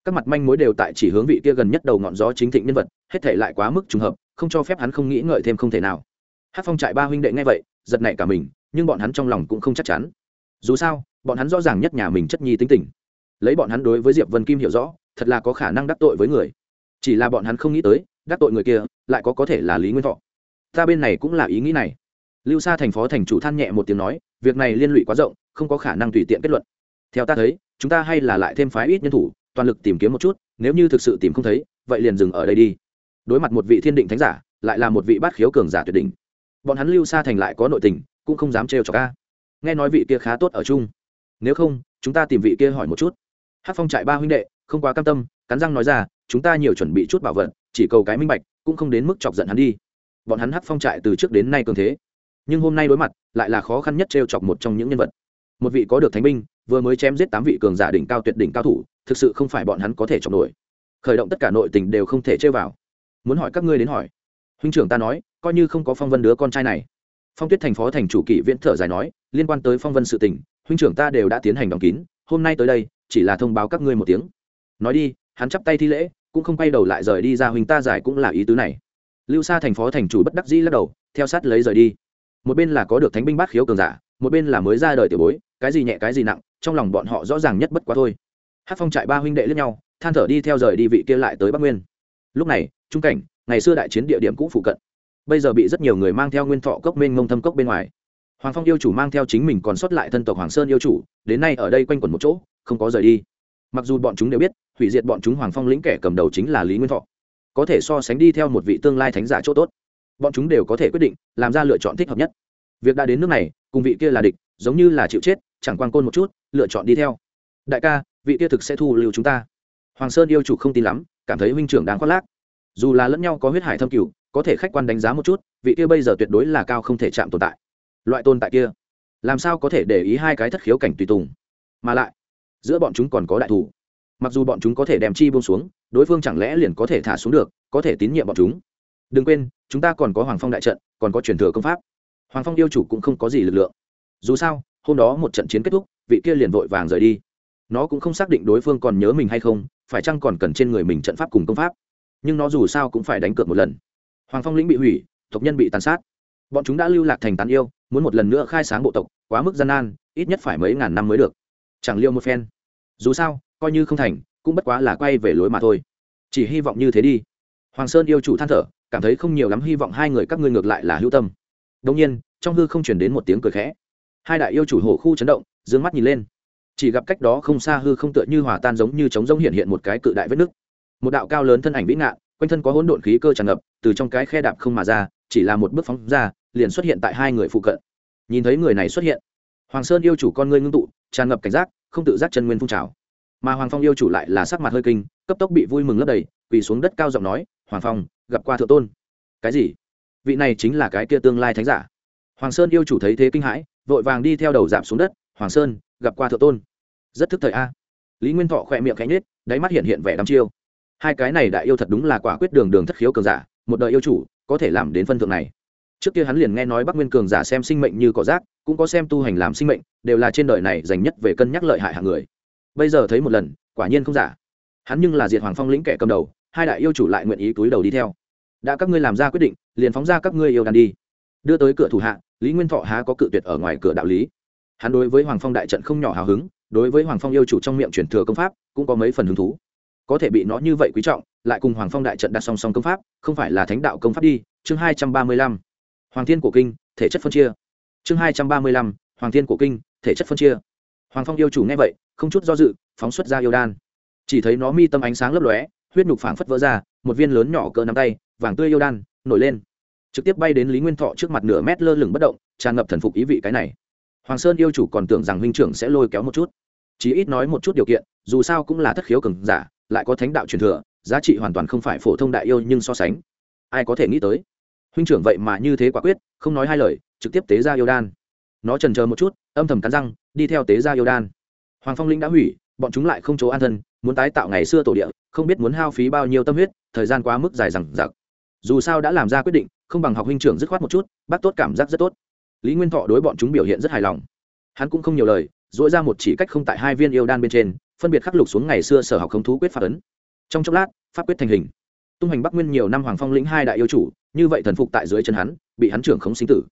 Speaker 1: Các mặt manh mối đều tại chỉ hướng vị kia gần nhất đầu ngọn gió chính thịnh nhân vật, hết thể lại quá mức trùng hợp, không cho phép hắn không nghĩ ngợi thêm không thể nào. Hát phong trại ba huynh đệ nghe vậy, giật nảy cả mình, nhưng bọn hắn trong lòng cũng không chắc chắn. Dù sao, bọn hắn rõ ràng nhất nhà mình chất nhi tính tình. Lấy bọn hắn đối với diệp vân kim hiểu rõ, thật là có khả năng đắc tội với người. Chỉ là bọn hắn không nghĩ tới, đắc tội người kia, lại có có thể là lý nguyên thọ. Ta bên này cũng là ý nghĩ này lưu sa thành phó thành chủ than nhẹ một tiếng nói, việc này liên lụy quá rộng, không có khả năng tùy tiện kết luận. Theo ta thấy, chúng ta hay là lại thêm phái ít nhân thủ, toàn lực tìm kiếm một chút, nếu như thực sự tìm không thấy, vậy liền dừng ở đây đi. Đối mặt một vị thiên định thánh giả, lại là một vị bát khiếu cường giả tuyệt đỉnh. Bọn hắn lưu Sa thành lại có nội tình, cũng không dám trêu cho ca nghe nói vị kia khá tốt ở chung. Nếu không, chúng ta tìm vị kia hỏi một chút. Hát phong trại ba huynh đệ, không quá cam tâm, cắn răng nói ra, chúng ta nhiều chuẩn bị chút bảo vật, chỉ cầu cái minh bạch, cũng không đến mức chọc giận hắn đi. Bọn hắn hát phong trại từ trước đến nay cường thế nhưng hôm nay đối mặt, lại là khó khăn nhất t r e o chọc một trong những nhân vật. Một vị có được thánh binh, vừa mới chém giết tám vị cường giả đỉnh cao tuyệt đỉnh cao thủ, thực sự không phải bọn hắn có thể chọc nổi. Khởi động tất cả nội tình đều không thể chơi vào. Muốn hỏi các ngươi đến hỏi. Huynh trưởng ta nói, coi như không có phong vân đứa con trai này. Phong tuyết thành phó thành chủ kỷ viễn thở dài nói, liên quan tới phong vân sự tình, huynh trưởng ta đều đã tiến hành đóng kín, hôm nay tới đây, chỉ là thông báo các ngươi một tiếng. Nói đi, hắn chắp tay thi lễ, cũng không quay đầu lại rời đi ra huynh ta giải cũng là ý tứ này. Lưu xa thành phó thành chủ bất đắc dĩ lắc đầu, theo sát lấy rời đi một bên là có được thánh binh bát khiếu cường giả, một bên là mới ra đời tiểu bối, cái gì nhẹ cái gì nặng, trong lòng bọn họ rõ ràng nhất bất quá thôi. Hát phong trại ba huynh đệ lẫn nhau, than thở đi theo rời đi vị kia lại tới bắc nguyên. Lúc này, trung cảnh, ngày xưa đại chiến địa điểm cũ phụ cận. Bây giờ bị rất nhiều người mang theo nguyên thọ cốc mênh mông thâm cốc bên ngoài. Hoàng phong yêu chủ mang theo chính mình còn sót lại thân tộc hoàng sơn yêu chủ, đến nay ở đây quanh quẩn một chỗ, không có rời đi. Mặc dù bọn chúng đều biết, hủy diệt bọn chúng hoàng phong lĩnh kẻ cầm đầu chính là lý nguyên thọ. Có thể so sánh đi theo một vị tương lai thánh giả chỗ tốt bọn chúng đều có thể quyết định, làm ra lựa chọn thích hợp nhất. Việc đã đến nước này, cùng vị kia là địch, giống như là chịu chết, chẳng quan côn một chút, lựa chọn đi theo. Đại ca, vị kia thực sẽ thu lưu chúng ta. Hoàng sơn yêu chủ không tin lắm, cảm thấy huynh trưởng đáng khoác lác. Dù là lẫn nhau có huyết hải thâm cửu, có thể khách quan đánh giá một chút, vị kia bây giờ tuyệt đối là cao không thể chạm tồn tại. Loại tồn tại kia, làm sao có thể để ý hai cái thất khiếu cảnh tùy tùng? Mà lại, giữa bọn chúng còn có đại thủ. Mặc dù bọn chúng có thể đem chi buông xuống, đối phương chẳng lẽ liền có thể thả xuống được, có thể tín nhiệm bọn chúng đừng quên, chúng ta còn có hoàng phong đại trận, còn có truyền thừa công pháp. Hoàng phong yêu chủ cũng không có gì lực lượng. Dù sao, hôm đó một trận chiến kết thúc, vị kia liền vội vàng rời đi. Nó cũng không xác định đối phương còn nhớ mình hay không, phải chăng còn cần trên người mình trận pháp cùng công pháp. Nhưng nó dù sao cũng phải đánh cược một lần. Hoàng phong lĩnh bị hủy, tộc nhân bị tàn sát. Bọn chúng đã lưu lạc thành tàn yêu, muốn một lần nữa khai sáng bộ tộc, quá mức gian nan, ít nhất phải mấy ngàn năm mới được. Chẳng liêu một phen. Dù sao, coi như không thành, cũng bất quá là quay về lối mà thôi. Chỉ hy vọng như thế đi. Hoàng sơn yêu chủ than thở cảm thấy không nhiều lắm hy vọng hai người các ngươi ngược lại là hữu tâm. Đông nhiên, trong hư không chuyển đến một tiếng cười khẽ. Hai đại yêu chủ hổ khu chấn động d ư ơ n g mắt nhìn lên. Chỉ gặp cách đó không xa hư không tựa như hòa tan giống như trống rông hiện hiện một cái cự đại vết nứt. Một đạo cao lớn thân ảnh vĩ ngạn, quanh thân có hỗn độn khí cơ tràn ngập, từ trong cái khe đạp không mà ra, chỉ là một bước phóng ra, liền xuất hiện tại hai người phụ cận. Nhìn thấy người này xuất hiện, hoàng sơn yêu chủ con ngươi ngưng tụ, tràn ngập cảnh giác, không tự giác chân nguyên phun trào. Mà hoàng phong yêu chủ lại là sắc mặt hơi kinh, cấp tốc bị vui mừng lấp đầy, quỳ xuống đất cao giọng nói hoàng phong, gặp qua thượng tôn. Cái gì? Vị này chính là cái kia tương lai thánh giả. Hoàng sơn yêu chủ thấy thế kinh hãi, vội vàng đi theo đầu giảm xuống đất. Hoàng sơn, gặp qua thượng tôn. Rất thức thời a. Lý nguyên thọ khỏe miệng cánh nết đáy mắt hiện hiện vẻ đăm chiêu. Hai cái này đại yêu thật đúng là quả quyết đường đường thất khiếu cường giả, một đời yêu chủ, có thể làm đến phân thượng này. Trước kia hắn liền nghe nói bắc nguyên cường giả xem sinh mệnh như cỏ rác, cũng có xem tu hành làm sinh mệnh, đều là trên đời này dành nhất về cân nhắc lợi hại hạng người. Bây giờ thấy một lần, quả nhiên không giả. Hắn nhưng là diệt hoàng phong lĩnh kẻ cầm đầu hai đại yêu chủ lại nguyện ý túi đầu đi theo. Đã các ngươi làm ra quyết định, liền phóng ra các ngươi yêu đàn đi. Đưa tới cửa thủ hạ, lý nguyên thọ há có cự tuyệt ở ngoài cửa đạo lý. Hắn đối với hoàng phong đại trận không nhỏ hào hứng, đối với hoàng phong yêu chủ trong miệng truyền thừa công pháp, cũng có mấy phần hứng thú. Có thể bị nó như vậy quý trọng, lại cùng hoàng phong đại trận đặt song song công pháp, không phải là thánh đạo công pháp đi. Chương hai trăm ba mươi lăm. Hoàng thiên cổ kinh, thể chất phân chia. Chương hai trăm ba mươi lăm. Hoàng thiên cổ kinh, thể chất phân chia. Hoàng phong yêu chủ nghe vậy, không chút do dự, phóng xuất ra yêu đan. Chỉ thấy nó mi tâm ánh sáng lấp lóe huyết nhục phảng phất vỡ ra, một viên lớn nhỏ cỡ nắm tay, vàng tươi yêu đan, nổi lên. Trực tiếp bay đến lý nguyên thọ trước mặt nửa mét lơ lửng bất động, tràn ngập thần phục ý vị cái này. Hoàng sơn yêu chủ còn tưởng rằng huynh trưởng sẽ lôi kéo một chút. Chí ít nói một chút điều kiện, dù sao cũng là thất khiếu cường giả, lại có thánh đạo truyền thừa, giá trị hoàn toàn không phải phổ thông đại yêu nhưng so sánh. Ai có thể nghĩ tới? Huynh trưởng vậy mà như thế quả quyết, không nói hai lời, trực tiếp tế ra yêu đan. Nó trần chờ một chút, âm thầm cắn răng, đi theo tế ra yêu đan. Hoàng phong linh đã hủy, bọn chúng lại không chỗ an thân muốn tái tạo ngày xưa tổ địa, không biết muốn hao phí bao nhiêu tâm huyết, thời gian quá mức dài rằng giặc dù sao đã làm ra quyết định, không bằng học huynh trưởng dứt khoát một chút, bác tốt cảm giác rất tốt. Lý nguyên thọ đối bọn chúng biểu hiện rất hài lòng. Hắn cũng không nhiều lời dỗi ra một chỉ cách không tại hai viên yêu đan bên trên, phân biệt khắc lục xuống ngày xưa sở học không thú quyết pháp ấn. Trong chốc lát, pháp quyết thành hình. Tung hành bắc nguyên nhiều năm hoàng phong lĩnh hai đại yêu chủ, như vậy thần phục tại dưới chân hắn, bị hắn trưởng khống sinh tử.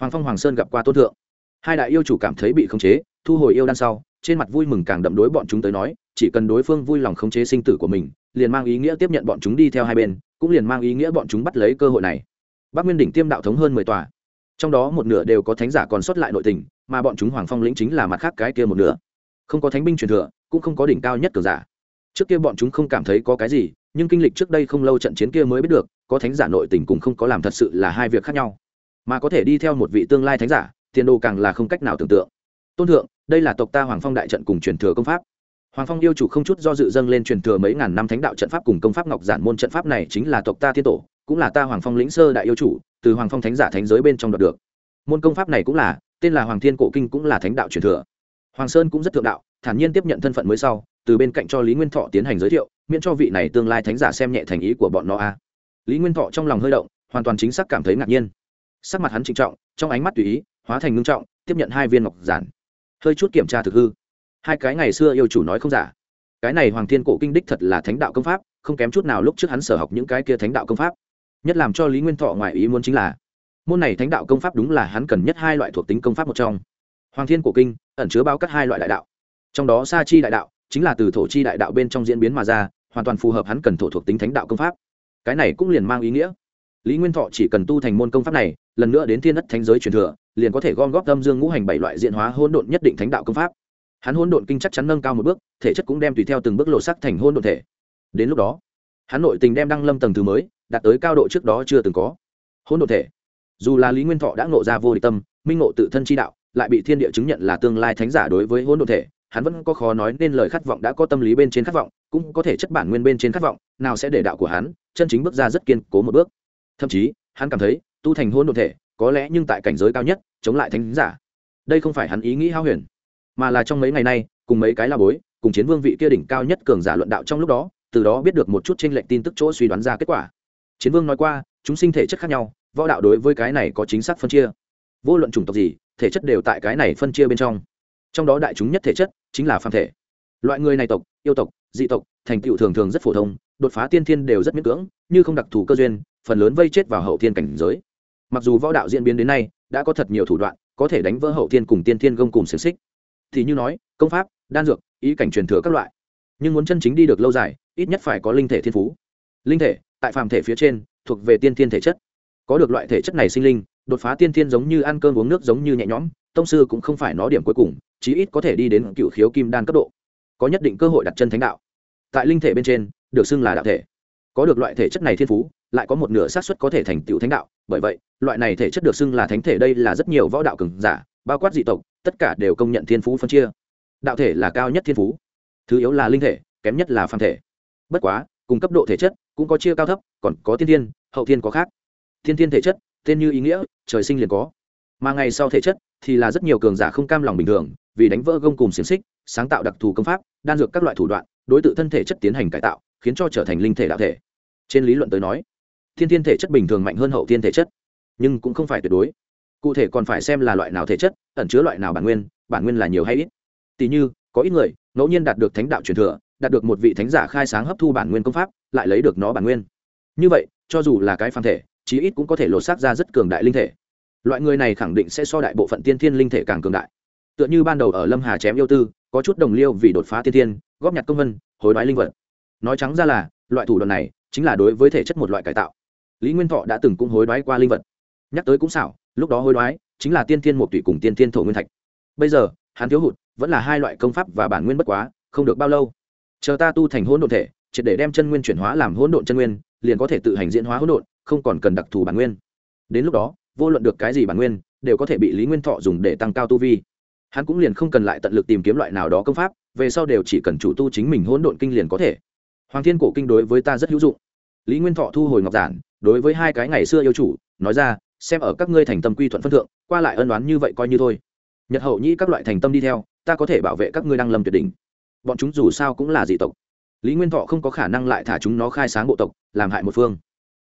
Speaker 1: Hoàng phong hoàng sơn gặp qua tôn thượng. Hai đại yêu chủ cảm thấy bị khống chế, thu hồi yêu đan sau, trên mặt vui mừng càng đậm đối bọn chúng tới nói chỉ cần đối phương vui lòng khống chế sinh tử của mình, liền mang ý nghĩa tiếp nhận bọn chúng đi theo hai bên, cũng liền mang ý nghĩa bọn chúng bắt lấy cơ hội này. Bắc nguyên đỉnh tiêm đạo thống hơn mười tòa. Trong đó một nửa đều có thánh giả còn sót lại nội tình, mà bọn chúng hoàng phong lĩnh chính là mặt khác cái kia một nửa. Không có thánh binh truyền thừa, cũng không có đỉnh cao nhất cường giả. Trước kia bọn chúng không cảm thấy có cái gì, nhưng kinh lịch trước đây không lâu trận chiến kia mới biết được, có thánh giả nội tình cùng không có làm thật sự là hai việc khác nhau. Mà có thể đi theo một vị tương lai thánh giả, tiền đồ càng là không cách nào tưởng tượng. Tôn thượng, đây là tộc ta hoàng phong đại trận cùng truyền thừa công pháp hoàng phong yêu chủ không chút do dự dâng lên truyền thừa mấy ngàn năm thánh đạo trận pháp cùng công pháp ngọc giản môn trận pháp này chính là tộc ta thiên tổ, cũng là ta hoàng phong lĩnh sơ đại yêu chủ, từ hoàng phong thánh giả thánh giới bên trong đoạt được. Môn công pháp này cũng là, tên là hoàng thiên cổ kinh cũng là thánh đạo truyền thừa. Hoàng sơn cũng rất thượng đạo, thản nhiên tiếp nhận thân phận mới sau, từ bên cạnh cho lý nguyên thọ tiến hành giới thiệu, miễn cho vị này tương lai thánh giả xem nhẹ thành ý của bọn nó a. Lý nguyên thọ trong lòng hơi động, hoàn toàn chính xác cảm thấy ngạc nhiên. Sắc mặt hắn trịnh trọng, trong ánh mắt tùy ý, hóa thành ngưng trọng, tiếp nhận hai viên ngọc giản. Hơi chút kiểm tra thực hư hai cái ngày xưa yêu chủ nói không giả. Cái này hoàng thiên cổ kinh đích thật là thánh đạo công pháp, không kém chút nào lúc trước hắn sở học những cái kia thánh đạo công pháp. Nhất làm cho lý nguyên thọ ngoài ý muốn chính là, môn này thánh đạo công pháp đúng là hắn cần nhất hai loại thuộc tính công pháp một trong. Hoàng thiên cổ kinh ẩn chứa bao các hai loại đại đạo. Trong đó sa chi đại đạo chính là từ thổ chi đại đạo bên trong diễn biến mà ra, hoàn toàn phù hợp hắn cần thổ thuộc tính thánh đạo công pháp. Cái này cũng liền mang ý nghĩa. Lý nguyên thọ chỉ cần tu thành môn công pháp này, lần nữa đến thiên đất thánh giới truyền thừa, liền có thể gom góp âm dương ngũ hành bảy loại diện hóa hôn độn nhất định thánh đạo công pháp hắn hôn độn kinh chắc chắn nâng cao một bước, thể chất cũng đem tùy theo từng bước lộ sắc thành hôn độn thể. Đến lúc đó, hắn nội tình đem đăng lâm tầng thứ mới, đạt tới cao độ trước đó chưa từng có. Hôn độn thể. Dù là lý nguyên thọ đã ngộ ra vô địch tâm, minh ngộ tự thân chi đạo, lại bị thiên địa chứng nhận là tương lai thánh giả đối với hôn độn thể, hắn vẫn có khó nói nên lời khát vọng đã có tâm lý bên trên khát vọng, cũng có thể chất bản nguyên bên trên khát vọng, nào sẽ để đạo của hắn, chân chính bước ra rất kiên cố một bước. Thậm chí, hắn cảm thấy, tu thành hôn độn thể, có lẽ nhưng tại cảnh giới cao nhất, chống lại thánh giả. Đây không phải hắn ý nghĩ hao huyền mà là trong mấy ngày nay, cùng mấy cái la bối, cùng chiến vương vị kia đỉnh cao nhất cường giả luận đạo trong lúc đó, từ đó biết được một chút tranh lệch tin tức chỗ suy đoán ra kết quả. Chiến vương nói qua, chúng sinh thể chất khác nhau, võ đạo đối với cái này có chính xác phân chia. Vô luận chủng tộc gì, thể chất đều tại cái này phân chia bên trong. Trong đó đại chúng nhất thể chất chính là phàm thể. Loại người này tộc, yêu tộc, dị tộc, thành tựu thường thường rất phổ thông, đột phá tiên thiên đều rất miễn cưỡng, như không đặc thù cơ duyên, phần lớn vây chết vào hậu thiên cảnh giới. Mặc dù võ đạo diễn biến đến nay đã có thật nhiều thủ đoạn, có thể đánh vỡ hậu thiên cùng tiên thiên gông cùng xiềng xích thì như nói, công pháp, đan dược, ý cảnh truyền thừa các loại. Nhưng muốn chân chính đi được lâu dài, ít nhất phải có linh thể thiên phú. Linh thể, tại phàm thể phía trên, thuộc về tiên thiên thể chất. Có được loại thể chất này sinh linh, đột phá tiên thiên giống như ăn cơm uống nước giống như nhẹ nhõm, tông sư cũng không phải nó điểm cuối cùng, chí ít có thể đi đến cựu khiếu kim đan cấp độ. Có nhất định cơ hội đặt chân thánh đạo. Tại linh thể bên trên, được xưng là đạo thể. Có được loại thể chất này thiên phú, lại có một nửa xác suất có thể thành tựu thánh đạo. Bởi vậy, loại này thể chất được xưng là thánh thể đây là rất nhiều võ đạo cường giả, bao quát dị tộc tất cả đều công nhận thiên phú phân chia. Đạo thể là cao nhất thiên phú, thứ yếu là linh thể, kém nhất là phàm thể. Bất quá, cùng cấp độ thể chất cũng có chia cao thấp, còn có tiên thiên, hậu thiên có khác. Thiên thiên thể chất, tên như ý nghĩa, trời sinh liền có. Mà ngày sau thể chất thì là rất nhiều cường giả không cam lòng bình thường, vì đánh vỡ gông cùng xiềng xích, sáng tạo đặc thù công pháp, đan dược các loại thủ đoạn, đối tượng thân thể chất tiến hành cải tạo, khiến cho trở thành linh thể đạo thể. Trên lý luận tới nói thiên thiên thể chất bình thường mạnh hơn hậu thiên thể chất, nhưng cũng không phải tuyệt đối cụ thể còn phải xem là loại nào thể chất, ẩn chứa loại nào bản nguyên bản nguyên là nhiều hay ít. Tỉ như, có ít người, ngẫu nhiên đạt được thánh đạo truyền thừa, đạt được một vị thánh giả khai sáng hấp thu bản nguyên công pháp, lại lấy được nó bản nguyên. Như vậy, cho dù là cái phàm thể, chí ít cũng có thể lột xác ra rất cường đại linh thể. Loại người này khẳng định sẽ so đại bộ phận tiên thiên linh thể càng cường đại. Tựa như ban đầu ở lâm hà chém yêu tư, có chút đồng liêu vì đột phá tiên thiên, góp nhặt công vân, hối đoái linh vật. Nói trắng ra là, loại thủ đoạn này chính là đối với thể chất một loại cải tạo. Lý nguyên thọ đã từng cũng hối đoái qua linh vật. Nhắc tới cũng xảo lúc đó hối đoái, chính là tiên thiên một tụy cùng tiên thiên thổ nguyên thạch. Bây giờ, hắn thiếu hụt, vẫn là hai loại công pháp và bản nguyên bất quá, không được bao lâu. Chờ ta tu thành hỗn độn thể, triệt để đem chân nguyên chuyển hóa làm hỗn độn chân nguyên, liền có thể tự hành diễn hóa hỗn độn, không còn cần đặc thù bản nguyên. Đến lúc đó, vô luận được cái gì bản nguyên, đều có thể bị lý nguyên thọ dùng để tăng cao tu vi. Hắn cũng liền không cần lại tận lực tìm kiếm loại nào đó công pháp, về sau đều chỉ cần chủ tu chính mình hỗn độn kinh liền có thể. Hoàng thiên cổ kinh đối với ta rất hữu dụng. Lý nguyên thọ thu hồi ngọc giản, đối với hai cái ngày xưa yêu chủ, nói ra xem ở các ngươi thành tâm quy thuận phân thượng, qua lại ân đoán như vậy coi như thôi. Nhật hậu nhĩ các loại thành tâm đi theo, ta có thể bảo vệ các ngươi đang lâm tuyệt đỉnh. Bọn chúng dù sao cũng là dị tộc. Lý nguyên thọ không có khả năng lại thả chúng nó khai sáng bộ tộc, làm hại một phương.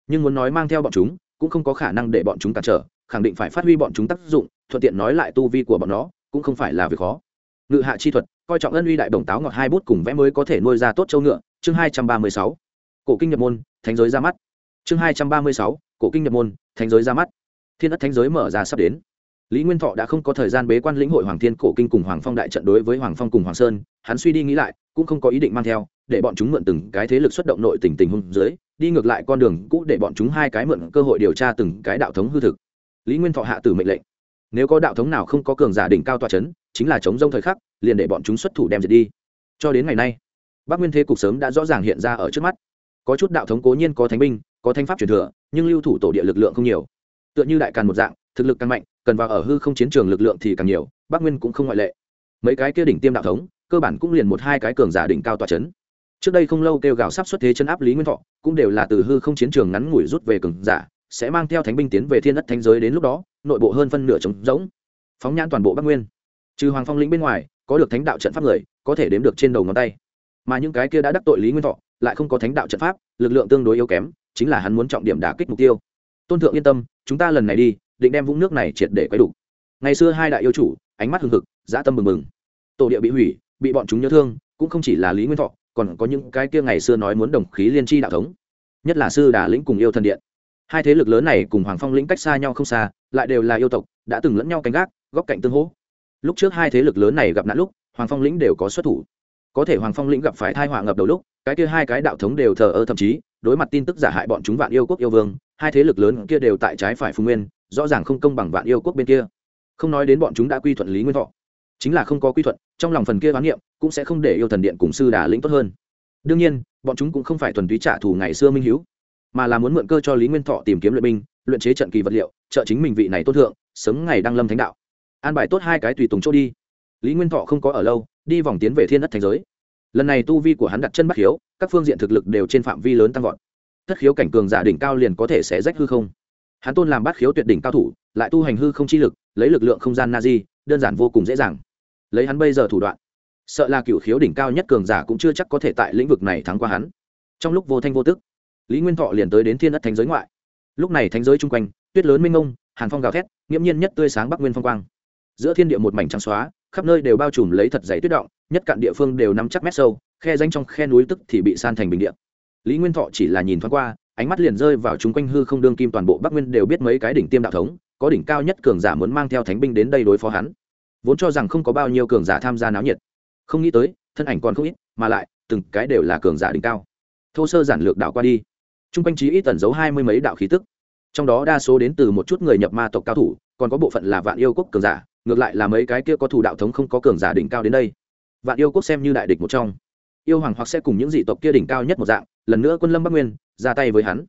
Speaker 1: Nhưng muốn nói mang theo bọn chúng, cũng không có khả năng để bọn chúng cản trở, khẳng định phải phát huy bọn chúng tác dụng, thuận tiện nói lại tu vi của bọn nó, cũng không phải là việc khó. Ngự hạ chi thuật, coi trọng ân uy đại đồng táo ngọt hai bút cùng vẽ mới có thể nuôi ra tốt châu ngựa, chương hai trăm ba mươi sáu. Cổ kinh nhập môn, thánh giới ra mắt. Chương hai trăm ba mươi sáu, cổ kinh nhập môn, thánh giới ra mắt thiên ất thánh giới mở ra sắp đến. Lý nguyên thọ đã không có thời gian bế quan lĩnh hội hoàng thiên cổ kinh cùng hoàng phong đại trận đối với hoàng phong cùng hoàng sơn. Hắn suy đi nghĩ lại, cũng không có ý định mang theo, để bọn chúng mượn từng cái thế lực xuất động nội tình tình hung dưới, đi ngược lại con đường cũ để bọn chúng hai cái mượn cơ hội điều tra từng cái đạo thống hư thực. Lý nguyên thọ hạ tử mệnh lệnh. Nếu có đạo thống nào không có cường giả đỉnh cao tòa c h ấ n chính là chống rông thời khắc, liền để bọn chúng xuất thủ đem diệt đi. Cho đến ngày nay, bắc nguyên thế cục sớm đã rõ ràng hiện ra ở trước mắt. Có chút đạo thống cố nhiên có thánh binh, có thanh pháp truyền thừa, nhưng lưu thủ tổ địa lực lượng không nhiều tựa như đại càn một dạng, thực lực càng mạnh, cần vào ở hư không chiến trường lực lượng thì càng nhiều, bắc nguyên cũng không ngoại lệ. Mấy cái kia đỉnh tiêm đạo thống, cơ bản cũng liền một hai cái cường giả đỉnh cao tòa c h ấ n trước đây không lâu kêu gào sắp xuất thế chân áp lý nguyên thọ, cũng đều là từ hư không chiến trường ngắn ngủi rút về cường giả, sẽ mang theo thánh binh tiến về thiên đất thánh giới đến lúc đó, nội bộ hơn phân nửa trống rỗng. Phóng nhãn toàn bộ bắc nguyên. Trừ hoàng phong lĩnh bên ngoài, có được thánh đạo trận pháp người, có thể đếm được trên đầu ngón tay. Mà những cái kia đã đắc tội lý nguyên thọ, lại không có thánh đạo trận pháp, lực lượng tương đối yếu kém, chính là hắn muốn trọng điểm đả kích mục tiêu tôn thượng yên tâm, chúng ta lần này đi, định đem vũng nước này triệt để quay đủ. Ngày xưa hai đại yêu chủ, ánh mắt hừng hực, dã tâm mừng mừng. Tổ địa bị hủy, bị bọn chúng nhớ thương, cũng không chỉ là lý nguyên thọ, còn có những cái kia ngày xưa nói muốn đồng khí liên tri đạo thống. Nhất là sư đà lĩnh cùng yêu thần điện. Hai thế lực lớn này cùng hoàng phong lĩnh cách xa nhau không xa, lại đều là yêu tộc, đã từng lẫn nhau canh gác góc cạnh tương hỗ. Lúc trước hai thế lực lớn này gặp nạn lúc, hoàng phong lĩnh đều có xuất thủ. Có thể hoàng phong lĩnh gặp phải thai họa ngập đầu lúc, cái kia hai cái đạo thống đều thờ ơ thậm chí đối mặt tin tức giả hại bọn chúng vạn yêu quốc yêu vương, hai thế lực lớn kia đều tại trái phải phùng nguyên, rõ ràng không công bằng vạn yêu quốc bên kia. Không nói đến bọn chúng đã quy thuận lý nguyên thọ. Chính là không có quy thuận, trong lòng phần kia bán niệm cũng sẽ không để yêu thần điện cùng sư đà lĩnh tốt hơn. Đương nhiên, bọn chúng cũng không phải thuần túy trả thù ngày xưa minh hiếu, mà là muốn mượn cơ cho lý nguyên thọ tìm kiếm luyện binh, luyện chế trận kỳ vật liệu, trợ chính mình vị này tốt thượng, sớm ngày đăng lâm thánh đạo. An bài tốt hai cái tùy tùng chỗ đi. Lý nguyên thọ không có ở lâu, đi vòng tiến về thiên đất thành giới lần này tu vi của hắn đặt chân bắt khiếu, các phương diện thực lực đều trên phạm vi lớn tăng vọt. Thất khiếu cảnh cường giả đỉnh cao liền có thể sẽ rách hư không. Hắn tôn làm bắt khiếu tuyệt đỉnh cao thủ, lại tu hành hư không chi lực, lấy lực lượng không gian na di, đơn giản vô cùng dễ dàng. Lấy hắn bây giờ thủ đoạn, sợ là cựu khiếu đỉnh cao nhất cường giả cũng chưa chắc có thể tại lĩnh vực này thắng qua hắn. Trong lúc vô thanh vô tức, lý nguyên thọ liền tới đến thiên đất thánh giới ngoại. Lúc này thánh giới chung quanh, tuyết lớn mênh mông, hàn phong gào thét, nghiễm nhiên nhất tươi sáng bắc nguyên phong quang. Giữa thiên địa một mảnh trắng xóa, khắp nơi đều bao trùm lấy thật dày tuyết động nhất cạn địa phương đều nắm chắc mét sâu, khe danh trong khe núi tức thì bị san thành bình địa. Lý nguyên thọ chỉ là nhìn thoáng qua, ánh mắt liền rơi vào chung quanh hư không đương kim toàn bộ bắc nguyên đều biết mấy cái đỉnh tiêm đạo thống, có đỉnh cao nhất cường giả muốn mang theo thánh binh đến đây đối phó hắn. Vốn cho rằng không có bao nhiêu cường giả tham gia náo nhiệt. Không nghĩ tới, thân ảnh còn không ít, mà lại, từng cái đều là cường giả đỉnh cao. Thô sơ giản lược đạo qua đi. Trung quanh trí ít tẩn giấu hai mươi mấy đạo khí tức. Trong đó đa số đến từ một chút người nhập ma tộc cao thủ, còn có bộ phận là vạn yêu quốc cường giả, ngược lại là mấy cái kia có thủ đạo thống không có cường giả đỉnh cao đến đây vạn yêu quốc xem như đại địch một trong. Yêu hoàng hoặc sẽ cùng những dị tộc kia đỉnh cao nhất một dạng, lần nữa quân lâm bắc nguyên, ra tay với hắn.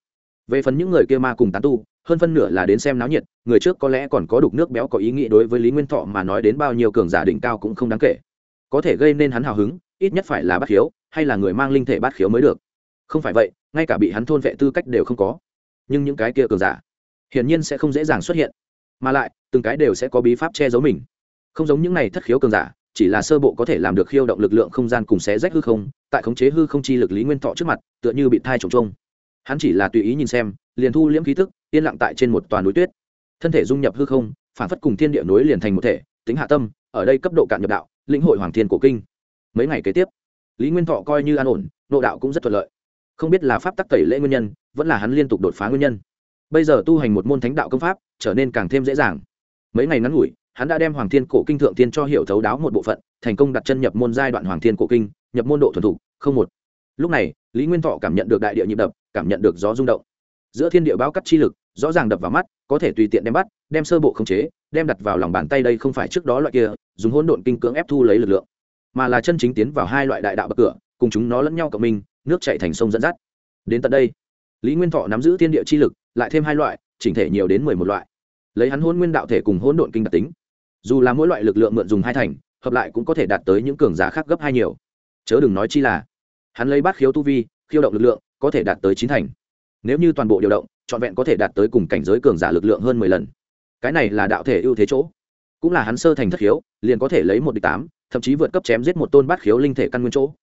Speaker 1: Về phần những người kia ma cùng tán tu, hơn phân nửa là đến xem náo nhiệt, người trước có lẽ còn có đục nước béo có ý nghĩ đối với lý nguyên thọ mà nói đến bao nhiêu cường giả đỉnh cao cũng không đáng kể. Có thể gây nên hắn hào hứng, ít nhất phải là bát khiếu, hay là người mang linh thể bát khiếu mới được. Không phải vậy, ngay cả bị hắn thôn vệ tư cách đều không có. Nhưng những cái kia cường giả, hiển nhiên sẽ không dễ dàng xuất hiện. Mà lại, từng cái đều sẽ có bí pháp che giấu mình. Không giống những này thất khiếu cường giả chỉ là sơ bộ có thể làm được khiêu động lực lượng không gian cùng xé rách hư không, tại khống chế hư không chi lực lý nguyên thọ trước mặt, tựa như bị thai trồng trông hắn chỉ là tùy ý nhìn xem, liền thu liễm khí thức yên lặng tại trên một toàn núi tuyết. Thân thể dung nhập hư không, phản phất cùng thiên địa núi liền thành một thể, tính hạ tâm, ở đây cấp độ cạn nhập đạo, lĩnh hội hoàng thiên cổ kinh. Mấy ngày kế tiếp, lý nguyên thọ coi như an ổn, nộ đạo cũng rất thuận lợi. Không biết là pháp tắc tẩy lễ nguyên nhân, vẫn là hắn liên tục đột phá nguyên nhân. Bây giờ tu hành một môn thánh đạo công pháp, trở nên càng thêm dễ dàng. Mấy ngày ngắn ngủi hắn đã đem hoàng thiên cổ kinh thượng tiên cho hiểu thấu đáo một bộ phận, thành công đặt chân nhập môn giai đoạn hoàng thiên cổ kinh, nhập môn độ thuần thục, không một. Lúc này, lý nguyên thọ cảm nhận được đại địa nhịp đập, cảm nhận được gió rung động. Giữa thiên địa báo cắt chi lực, rõ ràng đập vào mắt, có thể tùy tiện đem bắt, đem sơ bộ khống chế, đem đặt vào lòng bàn tay đây không phải trước đó loại kia, dùng hỗn độn kinh cưỡng ép thu lấy lực lượng, mà là chân chính tiến vào hai loại đại đạo bậc cửa, cùng chúng nó lẫn nhau cộng minh, nước chạy thành sông dẫn dắt. Đến tận đây, lý nguyên thọ nắm giữ thiên địa chi lực, lại thêm hai loại, chỉnh thể nhiều đến mười một loại. Lấy hắn hôn nguyên đạo thể cùng hỗn độn kinh đặc tính dù là mỗi loại lực lượng mượn dùng hai thành, hợp lại cũng có thể đạt tới những cường giả khác gấp hai nhiều. Chớ đừng nói chi là, hắn lấy bát khiếu tu vi, khiêu động lực lượng, có thể đạt tới chín thành. Nếu như toàn bộ điều động, trọn vẹn có thể đạt tới cùng cảnh giới cường giả lực lượng hơn mười lần. Cái này là đạo thể ưu thế chỗ. Cũng là hắn sơ thành thất khiếu, liền có thể lấy một địch tám, thậm chí vượt cấp chém giết một tôn bát khiếu linh thể căn nguyên chỗ.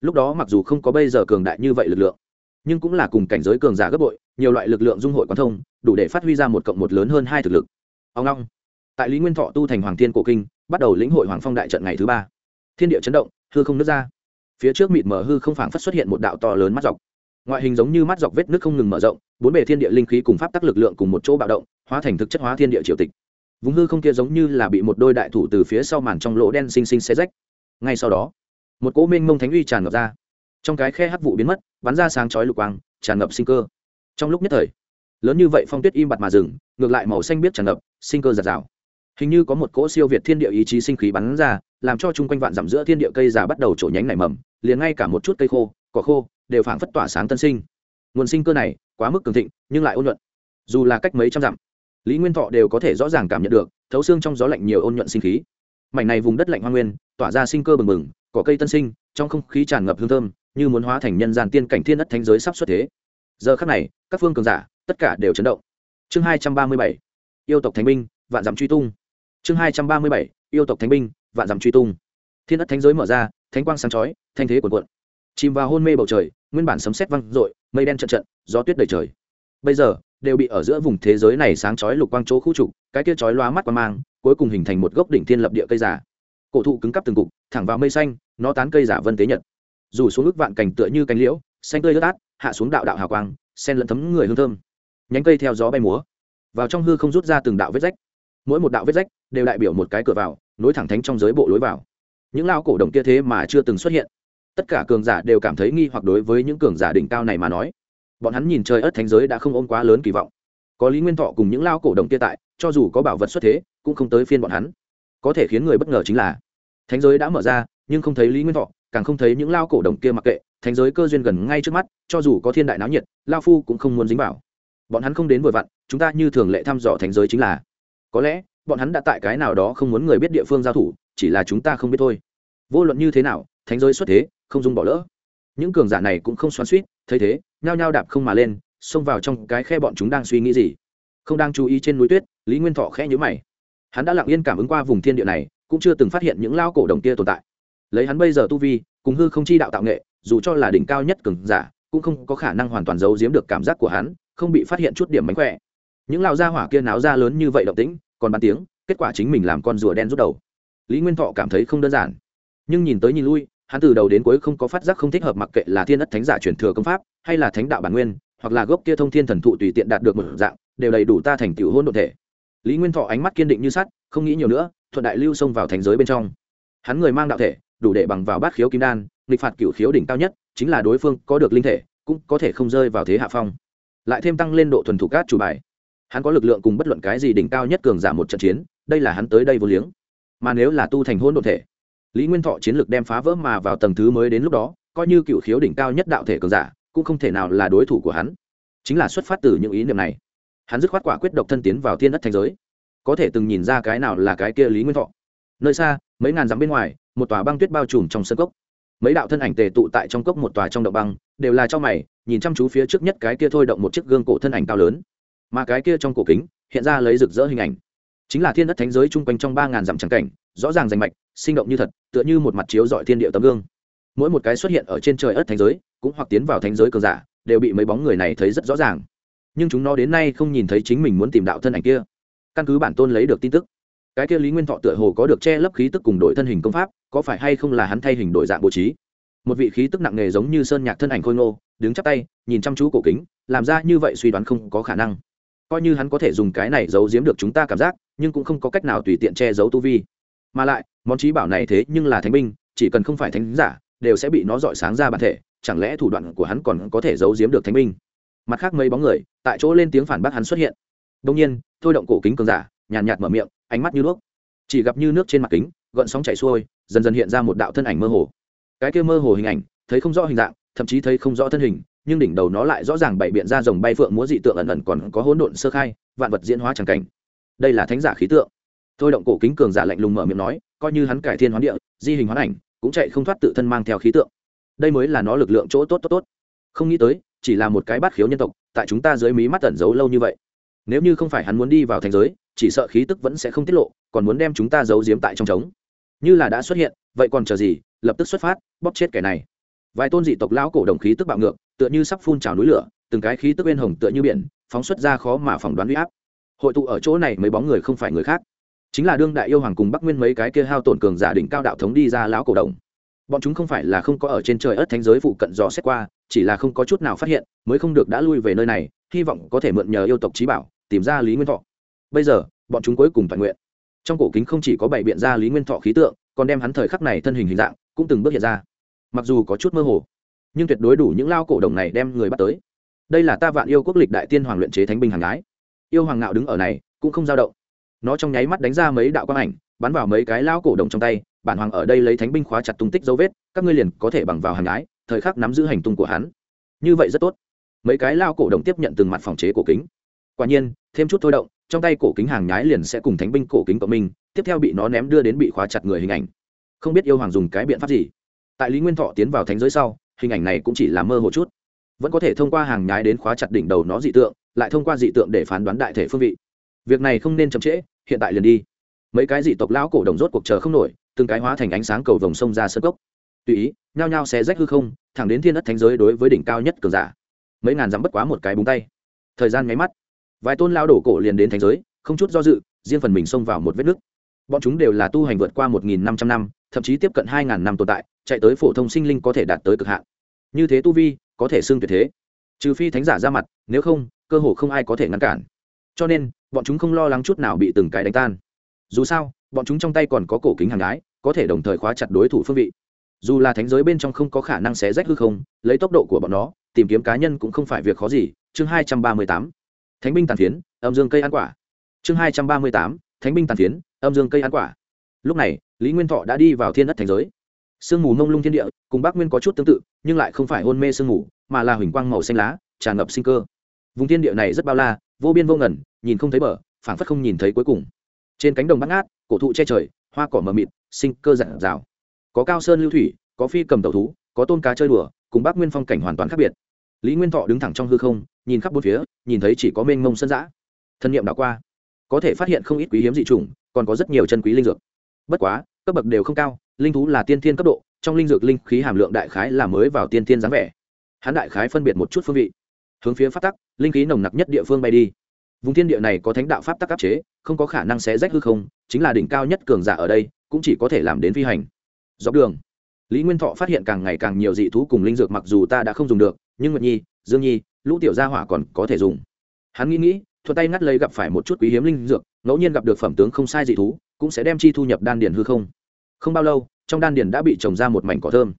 Speaker 1: Lúc đó mặc dù không có bây giờ cường đại như vậy lực lượng, nhưng cũng là cùng cảnh giới cường giả gấp bội, nhiều loại lực lượng dung hội quan thông, đủ để phát huy ra một cộng một lớn hơn hai thực lực. Ông long tại lý nguyên thọ tu thành hoàng thiên cổ kinh, bắt đầu lĩnh hội hoàng phong đại trận ngày thứ ba. Thiên địa chấn động, hư không nước ra. Phía trước mịt mở hư không phảng phất xuất hiện một đạo to lớn mắt dọc. Ngoại hình giống như mắt dọc vết nước không ngừng mở rộng, bốn bề thiên địa linh khí cùng pháp tắc lực lượng cùng một chỗ bạo động, hóa thành thực chất hóa thiên địa triều tịch. Vùng hư không kia giống như là bị một đôi đại thủ từ phía sau màn trong lỗ đen xinh xinh xé rách. Ngay sau đó, một cỗ Minh mông thánh uy tràn ngập ra. Trong cái khe hắc vụ biến mất, bắn ra sáng chói lục quang, tràn ngập sinh cơ. Trong lúc nhất thời, lớn như vậy phong tuyết im bặt mà dừng, ngược lại màu xanh biết tràn ngập, sinh cơ giạt rào hình như có một cỗ siêu việt thiên địa ý chí sinh khí bắn ra, làm cho chung quanh vạn dặm giữa thiên địa cây già bắt đầu trổ nhánh nảy mầm, liền ngay cả một chút cây khô, cỏ khô đều phảng phất tỏa sáng tân sinh. Nguồn sinh cơ này quá mức cường thịnh, nhưng lại ôn nhuận. Dù là cách mấy trăm dặm, lý nguyên thọ đều có thể rõ ràng cảm nhận được, thấu xương trong gió lạnh nhiều ôn nhuận sinh khí. Mảnh này vùng đất lạnh hoa nguyên, tỏa ra sinh cơ bừng bừng, cỏ cây tân sinh, trong không khí tràn ngập hương thơm, như muốn hóa thành nhân gian tiên cảnh thiên đất thánh giới sắp xuất thế. Giờ khắc này, các phương cường giả, tất cả đều chấn động. Chương hai trăm ba mươi bảy, yêu tộc thánh minh vạn dặm truy tung chương hai trăm ba mươi bảy, yêu tộc thánh binh, vạn dặm truy tung. Thiên đất thánh giới mở ra, thánh quang sáng chói, thanh thế cuồn cuộn. Chìm vào hôn mê bầu trời, nguyên bản sấm sét văng rội mây đen trận trận, gió tuyết đầy trời. Bây giờ, đều bị ở giữa vùng thế giới này sáng chói lục quang chỗ khu trục, cái kia chói loa mắt qua mang, cuối cùng hình thành một gốc đỉnh thiên lập địa cây giả. Cổ thụ cứng cắp từng cục, thẳng vào mây xanh, nó tán cây giả vân tế nhật. Dù xuống ước vạn cảnh tựa như cánh liễu, xanh tươi ướt át, hạ xuống đạo đạo hào quang sen lẫn thấm người hương thơm. Nhánh cây theo gió bay múa. Vào trong hư không rút ra từng đạo vết rách. Mỗi một đạo vết rách đều đại biểu một cái cửa vào, nối thẳng thánh trong giới bộ lối vào. Những lao cổ động kia thế mà chưa từng xuất hiện. Tất cả cường giả đều cảm thấy nghi hoặc đối với những cường giả đỉnh cao này mà nói. Bọn hắn nhìn trời ớt thánh giới đã không ôm quá lớn kỳ vọng. Có lý nguyên thọ cùng những lao cổ động kia tại, cho dù có bảo vật xuất thế, cũng không tới phiên bọn hắn. Có thể khiến người bất ngờ chính là, thánh giới đã mở ra, nhưng không thấy lý nguyên thọ, càng không thấy những lao cổ động kia mặc kệ, thánh giới cơ duyên gần ngay trước mắt, cho dù có thiên đại náo nhiệt, lao phu cũng không muốn dính vào. Bọn hắn không đến vội vặn, chúng ta như thường lệ thăm dò thánh giới chính là. Có lẽ bọn hắn đã tại cái nào đó không muốn người biết địa phương giao thủ, chỉ là chúng ta không biết thôi. Vô luận như thế nào, thánh giới xuất thế, không dung bỏ lỡ. Những cường giả này cũng không xoắn suýt thấy thế, nhao nhao đạp không mà lên, xông vào trong cái khe bọn chúng đang suy nghĩ gì. Không đang chú ý trên núi tuyết, lý nguyên thọ khẽ nhớ mày. Hắn đã lặng yên cảm ứng qua vùng thiên địa này, cũng chưa từng phát hiện những lao cổ đồng kia tồn tại. Lấy hắn bây giờ tu vi, cùng hư không chi đạo tạo nghệ, dù cho là đỉnh cao nhất cường giả, cũng không có khả năng hoàn toàn giấu giếm được cảm giác của hắn, không bị phát hiện chút điểm mánh khỏe. Những lao gia hỏa kia náo ra lớn như vậy động tĩnh còn bàn tiếng, kết quả chính mình làm con rùa đen rút đầu. Lý nguyên thọ cảm thấy không đơn giản. Nhưng nhìn tới nhìn lui, hắn từ đầu đến cuối không có phát giác không thích hợp mặc kệ là thiên ất thánh giả truyền thừa công pháp, hay là thánh đạo bản nguyên, hoặc là gốc kia thông thiên thần thụ tùy tiện đạt được một dạng, đều đầy đủ ta thành tựu hôn đ ộ thể. Lý nguyên thọ ánh mắt kiên định như sắt, không nghĩ nhiều nữa, thuận đại lưu xông vào thành giới bên trong. Hắn người mang đạo thể, đủ để bằng vào bát khiếu kim đan, nghịch phạt cựu khiếu đỉnh cao nhất, chính là đối phương có được linh thể, cũng có thể không rơi vào thế hạ phong. Lại thêm tăng lên độ thuần thủ cát chủ bài hắn có lực lượng cùng bất luận cái gì đỉnh cao nhất cường giả một trận chiến, đây là hắn tới đây vô liếng. Mà nếu là tu thành hôn đ ộ thể, lý nguyên thọ chiến lược đem phá vỡ mà vào tầng thứ mới đến lúc đó, coi như cựu khiếu đỉnh cao nhất đạo thể cường giả, cũng không thể nào là đối thủ của hắn. Chính là xuất phát từ những ý niệm này, hắn dứt khoát quả quyết độc thân tiến vào thiên đất thành giới. Có thể từng nhìn ra cái nào là cái kia lý nguyên thọ. Nơi xa, mấy ngàn dặm bên ngoài, một tòa băng tuyết bao trùm trong sân cốc. Mấy đạo thân ảnh tề tụ tại trong cốc một tòa trong động băng, đều là cho mày, nhìn chăm chú phía trước nhất cái kia thôi động một chiếc gương cổ thân ảnh cao lớn mà cái kia trong cổ kính hiện ra lấy rực rỡ hình ảnh. Chính là thiên đất thánh giới chung quanh trong ba ngàn dặm trắng cảnh, rõ ràng rành mạch, sinh động như thật, tựa như một mặt chiếu dọi thiên địa tấm gương. Mỗi một cái xuất hiện ở trên trời ớt thánh giới, cũng hoặc tiến vào thánh giới cường giả, đều bị mấy bóng người này thấy rất rõ ràng. Nhưng chúng nó đến nay không nhìn thấy chính mình muốn tìm đạo thân ảnh kia. Căn cứ bản tôn lấy được tin tức, cái kia lý nguyên thọ tựa hồ có được che lấp khí tức cùng đội thân hình công pháp, có phải hay không là hắn thay hình đổi dạng bố trí? Một vị khí tức nặng nề giống như sơn nhạc thân ảnh khôi ngô, đứng chắp tay, nhìn chăm chú cổ kính, làm ra như vậy suy đoán không có khả năng coi như hắn có thể dùng cái này giấu giếm được chúng ta cảm giác, nhưng cũng không có cách nào tùy tiện che giấu tu vi. Mà lại, món trí bảo này thế nhưng là thánh binh, chỉ cần không phải thánh giả, đều sẽ bị nó dọi sáng ra bản thể, chẳng lẽ thủ đoạn của hắn còn có thể giấu giếm được thánh binh? Mặt khác mấy bóng người, tại chỗ lên tiếng phản bác hắn xuất hiện. Đông nhiên, thôi động cổ kính cường giả, nhàn nhạt mở miệng, ánh mắt như đuốc. Chỉ gặp như nước trên mặt kính, gợn sóng chảy xuôi, dần dần hiện ra một đạo thân ảnh mơ hồ. Cái kia mơ hồ hình ảnh, thấy không rõ hình dạng, thậm chí thấy không rõ thân hình nhưng đỉnh đầu nó lại rõ ràng bày biện ra dòng bay phượng múa dị tượng ẩn ẩn còn có hỗn độn sơ khai, vạn vật diễn hóa tràng cảnh. Đây là thánh giả khí tượng. Thôi động cổ kính cường giả lạnh lùng mở miệng nói, coi như hắn cải thiên hoán địa, di hình hoán ảnh, cũng chạy không thoát tự thân mang theo khí tượng. Đây mới là nó lực lượng chỗ tốt tốt tốt. Không nghĩ tới, chỉ là một cái bát khiếu nhân tộc, tại chúng ta dưới mí mắt tẩn giấu lâu như vậy. Nếu như không phải hắn muốn đi vào thành giới, chỉ sợ khí tức vẫn sẽ không tiết lộ, còn muốn đem chúng ta giấu giếm tại trong trống. Như là đã xuất hiện, vậy còn chờ gì, lập tức xuất phát, bóp chết kẻ này. Vài tôn dị tộc lão cổ đồng khí tức bạo ngược tựa như sắp phun trào núi lửa, từng cái khí tức bên hồng tựa như biển, phóng xuất ra khó mà phỏng đoán huy áp. Hội tụ ở chỗ này mấy bóng người không phải người khác, chính là đương đại yêu hoàng cùng bắc nguyên mấy cái kia hao tổn cường giả đỉnh cao đạo thống đi ra lão cổ đồng. Bọn chúng không phải là không có ở trên trời ớt thánh giới phụ cận dò xét qua, chỉ là không có chút nào phát hiện, mới không được đã lui về nơi này, hy vọng có thể mượn nhờ yêu tộc trí bảo, tìm ra lý nguyên thọ. Bây giờ, bọn chúng cuối cùng toàn nguyện. Trong cổ kính không chỉ có bảy biện ra lý nguyên thọ khí tượng, còn đem hắn thời khắc này thân hình hình dạng, cũng từng bước hiện ra. Mặc dù có chút mơ hồ nhưng tuyệt đối đủ những lao cổ đồng này đem người bắt tới. Đây là ta vạn yêu quốc lịch đại tiên hoàng luyện chế thánh binh hàng gái yêu hoàng ngạo đứng ở này, cũng không dao động. Nó trong nháy mắt đánh ra mấy đạo quang ảnh, bắn vào mấy cái lao cổ đồng trong tay, bản hoàng ở đây lấy thánh binh khóa chặt tung tích dấu vết, các ngươi liền có thể bằng vào hàng gái thời khắc nắm giữ hành tung của hắn. Như vậy rất tốt. Mấy cái lao cổ đồng tiếp nhận từng mặt phòng chế cổ kính. Quả nhiên, thêm chút thôi động, trong tay cổ kính hàng nhái liền sẽ cùng thánh binh cổ kính cộng minh, tiếp theo bị nó ném đưa đến bị khóa chặt người hình ảnh. Không biết yêu hoàng dùng cái biện pháp gì. Tại lý nguyên thọ tiến vào thánh giới sau hình ảnh này cũng chỉ là mơ hồ chút. Vẫn có thể thông qua hàng nhái đến khóa chặt đỉnh đầu nó dị tượng, lại thông qua dị tượng để phán đoán đại thể phương vị. Việc này không nên chậm trễ, hiện tại liền đi. Mấy cái dị tộc lão cổ đồng rốt cuộc chờ không nổi, từng cái hóa thành ánh sáng cầu vồng sông ra sơ cốc. Tùy ý, nhao nhao xé rách hư không, thẳng đến thiên đất thánh giới đối với đỉnh cao nhất cường giả. Mấy ngàn dặm bất quá một cái búng tay. Thời gian máy mắt, vài tôn lao đổ cổ liền đến thánh giới, không chút do dự, riêng phần mình xông vào một vết nứt. Bọn chúng đều là tu hành vượt qua một nghìn năm trăm năm thậm chí tiếp cận hai ngàn năm tồn tại, chạy tới phổ thông sinh linh có thể đạt tới cực hạn. Như thế tu vi, có thể xưng tuyệt thế. Trừ phi thánh giả ra mặt, nếu không, cơ hồ không ai có thể ngăn cản. Cho nên, bọn chúng không lo lắng chút nào bị từng cái đánh tan. Dù sao, bọn chúng trong tay còn có cổ kính hàng gái có thể đồng thời khóa chặt đối thủ phương vị. Dù là thánh giới bên trong không có khả năng xé rách hư không, lấy tốc độ của bọn nó, tìm kiếm cá nhân cũng không phải việc khó gì. Chương hai trăm ba mươi tám. Thánh binh tàn phiến, âm dương cây ăn quả. Chương hai trăm ba mươi tám. Thánh binh tàn phiến, âm dương cây ăn quả. Lúc này lý nguyên thọ đã đi vào thiên đất thành giới. Sương mù mông lung thiên địa, cùng bác nguyên có chút tương tự, nhưng lại không phải hôn mê sương mù, mà là huỳnh quang màu xanh lá, tràn ngập sinh cơ. Vùng thiên địa này rất bao la, vô biên vô ngẩn nhìn không thấy bờ, phảng phất không nhìn thấy cuối cùng. Trên cánh đồng bắt ngát, cổ thụ che trời, hoa cỏ mờ mịt, sinh cơ rạng rào. Có cao sơn lưu thủy, có phi cầm tàu thú, có tôm cá chơi đùa, cùng bác nguyên phong cảnh hoàn toàn khác biệt. Lý nguyên thọ đứng thẳng trong hư không, nhìn khắp bốn phía, nhìn thấy chỉ có mênh mông sân giã thân nhiệm đã qua. Có thể phát hiện không ít quý hiếm dị trùng còn có rất nhiều chân quý linh dược bất quá, cấp bậc đều không cao, linh thú là tiên thiên cấp độ, trong linh dược linh khí hàm lượng đại khái là mới vào tiên thiên dáng vẻ. Hắn đại khái phân biệt một chút phương vị. Hướng phía phát tắc, linh khí nồng nặc nhất địa phương bay đi. Vùng thiên địa này có thánh đạo pháp tắc áp chế, không có khả năng xé rách hư không, chính là đỉnh cao nhất cường giả ở đây, cũng chỉ có thể làm đến phi hành. Dọc đường, lý nguyên thọ phát hiện càng ngày càng nhiều dị thú cùng linh dược mặc dù ta đã không dùng được, nhưng nguyệt nhi, dương nhi, lũ tiểu gia hỏa còn có thể dùng. Hắn nghĩ nghĩ thuật tay ngắt lấy gặp phải một chút quý hiếm linh dược, ngẫu nhiên gặp được phẩm tướng không sai dị thú cũng sẽ đem chi thu nhập đan điền hư không. Không bao lâu, trong đan điền đã bị trồng ra một mảnh cỏ thơm.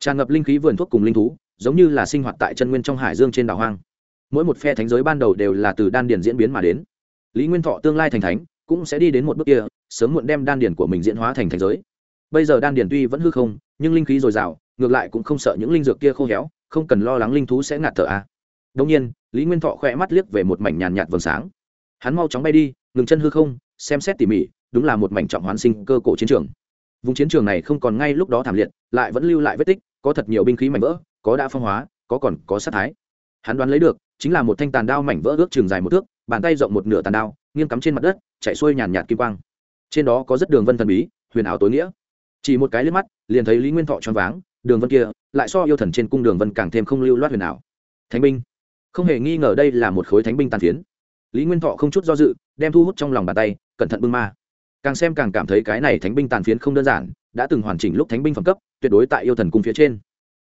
Speaker 1: Tràn ngập linh khí vườn thuốc cùng linh thú, giống như là sinh hoạt tại chân nguyên trong hải dương trên đảo hoang. Mỗi một phe thánh giới ban đầu đều là từ đan điền diễn biến mà đến. Lý nguyên thọ tương lai thành thánh, cũng sẽ đi đến một bước kia, sớm muộn đem đan điền của mình diễn hóa thành thành giới. Bây giờ đan điền tuy vẫn hư không, nhưng linh khí dồi dào, ngược lại cũng không sợ những linh dược kia khô héo, không cần lo lắng linh thú sẽ ngạt thở a. À. đông nhiên, lý nguyên thọ khỏe mắt liếc về một mảnh nhàn nhạt vầng sáng. Hắn mau chóng bay đi, ngừng chân hư không xem xét tỉ mỉ, đúng là một mảnh trọng hoán sinh cơ cổ chiến trường. Vùng chiến trường này không còn ngay lúc đó thảm liệt, lại vẫn lưu lại vết tích, có thật nhiều binh khí mảnh vỡ, có đã phong hóa, có còn có sát thái. Hắn đoán lấy được, chính là một thanh tàn đao mảnh vỡ ước trường dài một thước, bàn tay rộng một nửa tàn đao, nghiêng cắm trên mặt đất, chạy xuôi nhàn nhạt kim quang. Trên đó có rất đường vân thần bí, huyền ảo tối nghĩa. Chỉ một cái liếc mắt, liền thấy lý nguyên thọ choáng váng, đường vân kia, lại so yêu thần trên cung đường vân càng thêm không lưu loát huyền ảo. Thánh binh. Không hề nghi ngờ đây là một khối thánh binh tàn phiến. Lý nguyên thọ không chút do dự, đem thu hút trong lòng bàn tay cẩn thận bưng ma. Càng xem càng cảm thấy cái này thánh binh tàn phiến không đơn giản, đã từng hoàn chỉnh lúc thánh binh phẩm cấp, tuyệt đối tại yêu thần cung phía trên.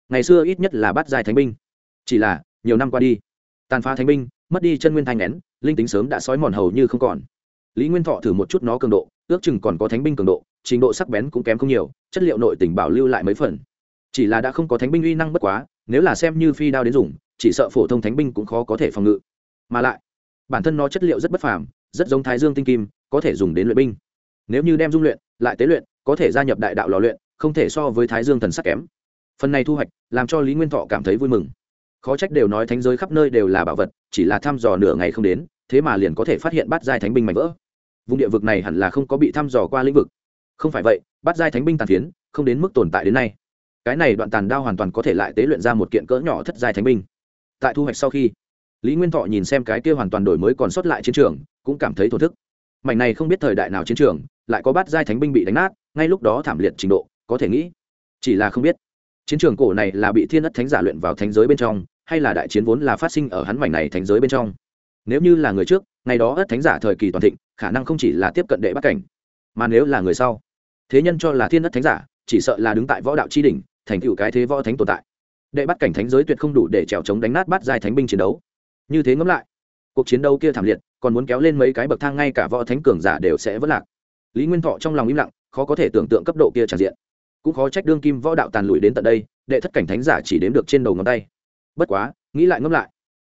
Speaker 1: Ngày xưa ít nhất là bắt dài thánh binh. Chỉ là, nhiều năm qua đi, tàn phá thánh binh, mất đi chân nguyên thanh nén, linh tính sớm đã sói mòn hầu như không còn. Lý nguyên thọ thử một chút nó cường độ, ước chừng còn có thánh binh cường độ, trình độ sắc bén cũng kém không nhiều, chất liệu nội tỉnh bảo lưu lại mấy phần. Chỉ là đã không có thánh binh uy năng bất quá, nếu là xem như phi đao đến dùng, chỉ sợ phổ thông thánh binh cũng khó có thể phòng ngự. Mà lại, bản thân nó chất liệu rất bất phàm, rất giống thái dương tinh kim có thể dùng đến luyện binh. Nếu như đem dung luyện, lại tế luyện, có thể gia nhập đại đạo lò luyện, không thể so với thái dương thần sắc kém. Phần này thu hoạch, làm cho lý nguyên thọ cảm thấy vui mừng. Khó trách đều nói thánh giới khắp nơi đều là bảo vật, chỉ là thăm dò nửa ngày không đến, thế mà liền có thể phát hiện bát giai thánh binh mạnh vỡ. Vùng địa vực này hẳn là không có bị thăm dò qua lĩnh vực. Không phải vậy, bát giai thánh binh tàn phiến, không đến mức tồn tại đến nay. Cái này đoạn tàn đao hoàn toàn có thể lại tế luyện ra một kiện cỡ nhỏ thất giai thánh binh. Tại thu hoạch sau khi, lý nguyên thọ nhìn xem cái kia hoàn toàn đổi mới còn sót lại chiến trường, cũng cảm thấy thổ thức mảnh này không biết thời đại nào chiến trường, lại có bát giai thánh binh bị đánh nát, ngay lúc đó thảm liệt trình độ, có thể nghĩ, chỉ là không biết. Chiến trường cổ này là bị thiên ất thánh giả luyện vào thánh giới bên trong, hay là đại chiến vốn là phát sinh ở hắn mảnh này thánh giới bên trong? Nếu như là người trước, ngày đó ất thánh giả thời kỳ toàn thịnh, khả năng không chỉ là tiếp cận đệ bắt cảnh, mà nếu là người sau, thế nhân cho là thiên ất thánh giả, chỉ sợ là đứng tại võ đạo tri đỉnh, thành tựu cái thế võ thánh tồn tại. Đệ bắt cảnh thánh giới tuyệt không đủ để trèo chống đánh nát bát giai thánh binh chiến đấu. Như thế ngẫm lại cuộc chiến đấu kia thảm liệt, còn muốn kéo lên mấy cái bậc thang ngay cả võ thánh cường giả đều sẽ vất lạc. Lý nguyên thọ trong lòng im lặng, khó có thể tưởng tượng cấp độ kia tràn diện. Cũng khó trách đương kim võ đạo tàn lụi đến tận đây, đệ thất cảnh thánh giả chỉ đếm được trên đầu ngón tay. Bất quá, nghĩ lại ngẫm lại,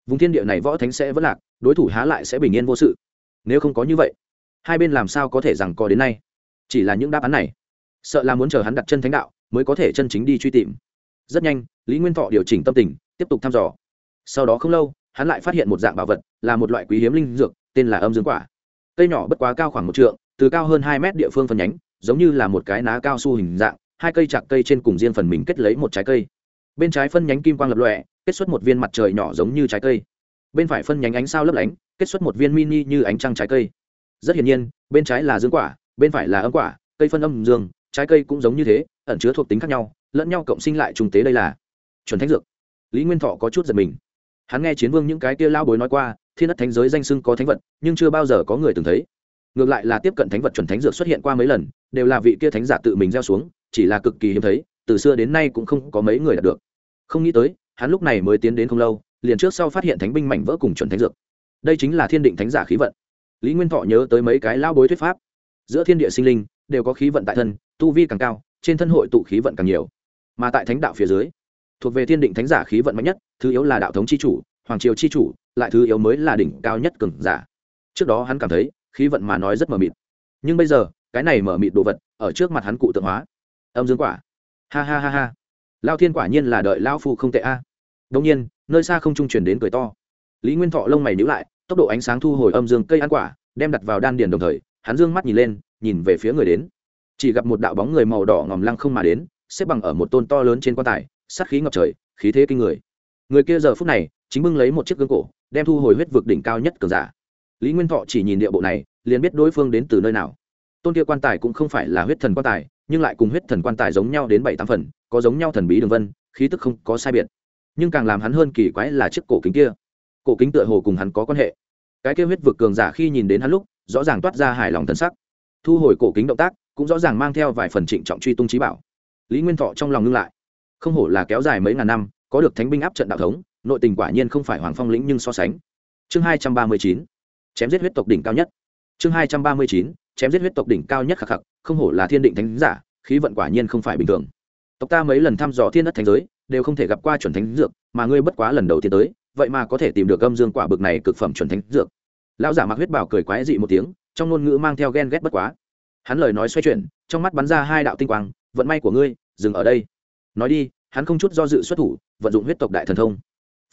Speaker 1: vùng thiên địa này võ thánh sẽ vất lạc, đối thủ há lại sẽ bình yên vô sự. Nếu không có như vậy, hai bên làm sao có thể rằng co đến nay? Chỉ là những đáp án này. Sợ là muốn chờ hắn đặt chân thánh đạo, mới có thể chân chính đi truy tìm. Rất nhanh, lý nguyên thọ điều chỉnh tâm tình, tiếp tục thăm dò. Sau đó không lâu hắn lại phát hiện một dạng bảo vật, là một loại quý hiếm linh dược, tên là âm dương quả. Cây nhỏ bất quá cao khoảng một trượng, từ cao hơn hai mét địa phương phân nhánh, giống như là một cái ná cao su hình dạng, hai cây chạc cây trên cùng riêng phần mình kết lấy một trái cây. Bên trái phân nhánh kim quang lập lọe kết xuất một viên mặt trời nhỏ giống như trái cây. Bên phải phân nhánh ánh sao lấp lánh, kết xuất một viên mini như ánh trăng trái cây. Rất hiển nhiên, bên trái là dương quả, bên phải là âm quả, cây phân âm dương, trái cây cũng giống như thế, ẩn chứa thuộc tính khác nhau, lẫn nhau cộng sinh lại trùng tế đây là chuẩn thánh dược. Lý nguyên thọ có chút giật mình hắn nghe chiến vương những cái kia lao bối nói qua, thiên đất thánh giới danh sưng có thánh vật, nhưng chưa bao giờ có người từng thấy. Ngược lại là tiếp cận thánh vật chuẩn thánh dược xuất hiện qua mấy lần, đều là vị kia thánh giả tự mình gieo xuống, chỉ là cực kỳ hiếm thấy, từ xưa đến nay cũng không có mấy người đạt được. Không nghĩ tới, hắn lúc này mới tiến đến không lâu, liền trước sau phát hiện thánh binh mảnh vỡ cùng chuẩn thánh dược. Đây chính là thiên định thánh giả khí vận. Lý nguyên thọ nhớ tới mấy cái lao bối thuyết pháp. Giữa thiên địa sinh linh, đều có khí vận tại thân, tu vi càng cao, trên thân hội tụ khí vận càng nhiều. Mà tại thánh đạo phía dưới, thuộc về thiên định thánh giả khí vận mạnh nhất thứ yếu là đạo thống chi chủ, hoàng triều chi chủ, lại thứ yếu mới là đỉnh cao nhất cường giả. Trước đó hắn cảm thấy, khí vận mà nói rất mờ mịt. Nhưng bây giờ, cái này mở mịt đồ vật, ở trước mặt hắn cụ tượng hóa. Âm dương quả. Ha ha ha ha. Lao thiên quả nhiên là đợi lao phu không tệ a. Đông nhiên, nơi xa không trung chuyển đến cười to. Lý nguyên thọ lông mày nhữ lại, tốc độ ánh sáng thu hồi âm dương cây ăn quả, đem đặt vào đan điền đồng thời, hắn dương mắt nhìn lên, nhìn về phía người đến. Chỉ gặp một đạo bóng người màu đỏ ngòm lăng không mà đến, xếp bằng ở một tôn to lớn trên quan tài, sát khí ngập trời, khí thế kinh người người kia giờ phút này, chính bưng lấy một chiếc gương cổ, đem thu hồi huyết vực đỉnh cao nhất cường giả. Lý nguyên thọ chỉ nhìn địa bộ này, liền biết đối phương đến từ nơi nào. Tôn kia quan tài cũng không phải là huyết thần quan tài, nhưng lại cùng huyết thần quan tài giống nhau đến bảy tám phần, có giống nhau thần bí đường vân, khí tức không có sai biệt. Nhưng càng làm hắn hơn kỳ quái là chiếc cổ kính kia. Cổ kính tựa hồ cùng hắn có quan hệ. Cái kia huyết vực cường giả khi nhìn đến hắn lúc, rõ ràng toát ra hài lòng thân sắc. Thu hồi cổ kính động tác, cũng rõ ràng mang theo vài phần trịnh trọng truy tung trí bảo. Lý nguyên thọ trong lòng ngưng lại. Không hổ là kéo dài mấy ngàn năm có được thánh binh áp trận đạo thống, nội tình quả nhiên không phải hoàng phong lĩnh nhưng so sánh. Chương hai trăm ba mươi chín, chém giết huyết tộc đỉnh cao nhất. Chương hai trăm ba mươi chín, chém giết huyết tộc đỉnh cao nhất khắc khắc, không hổ là thiên định thánh giả, khí vận quả nhiên không phải bình thường. Tộc ta mấy lần thăm dò thiên đất thánh giới, đều không thể gặp qua chuẩn thánh dược, mà ngươi bất quá lần đầu tiên tới, vậy mà có thể tìm được âm dương quả bực này cực phẩm chuẩn thánh dược. Lão giả mặc huyết bảo cười quái dị một tiếng, trong ngôn ngữ mang theo ghen ghét bất quá. Hắn lời nói xoay chuyển, trong mắt bắn ra hai đạo tinh quang, vận may của ngươi, dừng ở đây. Nói đi hắn không chút do dự xuất thủ, vận dụng huyết tộc đại thần thông.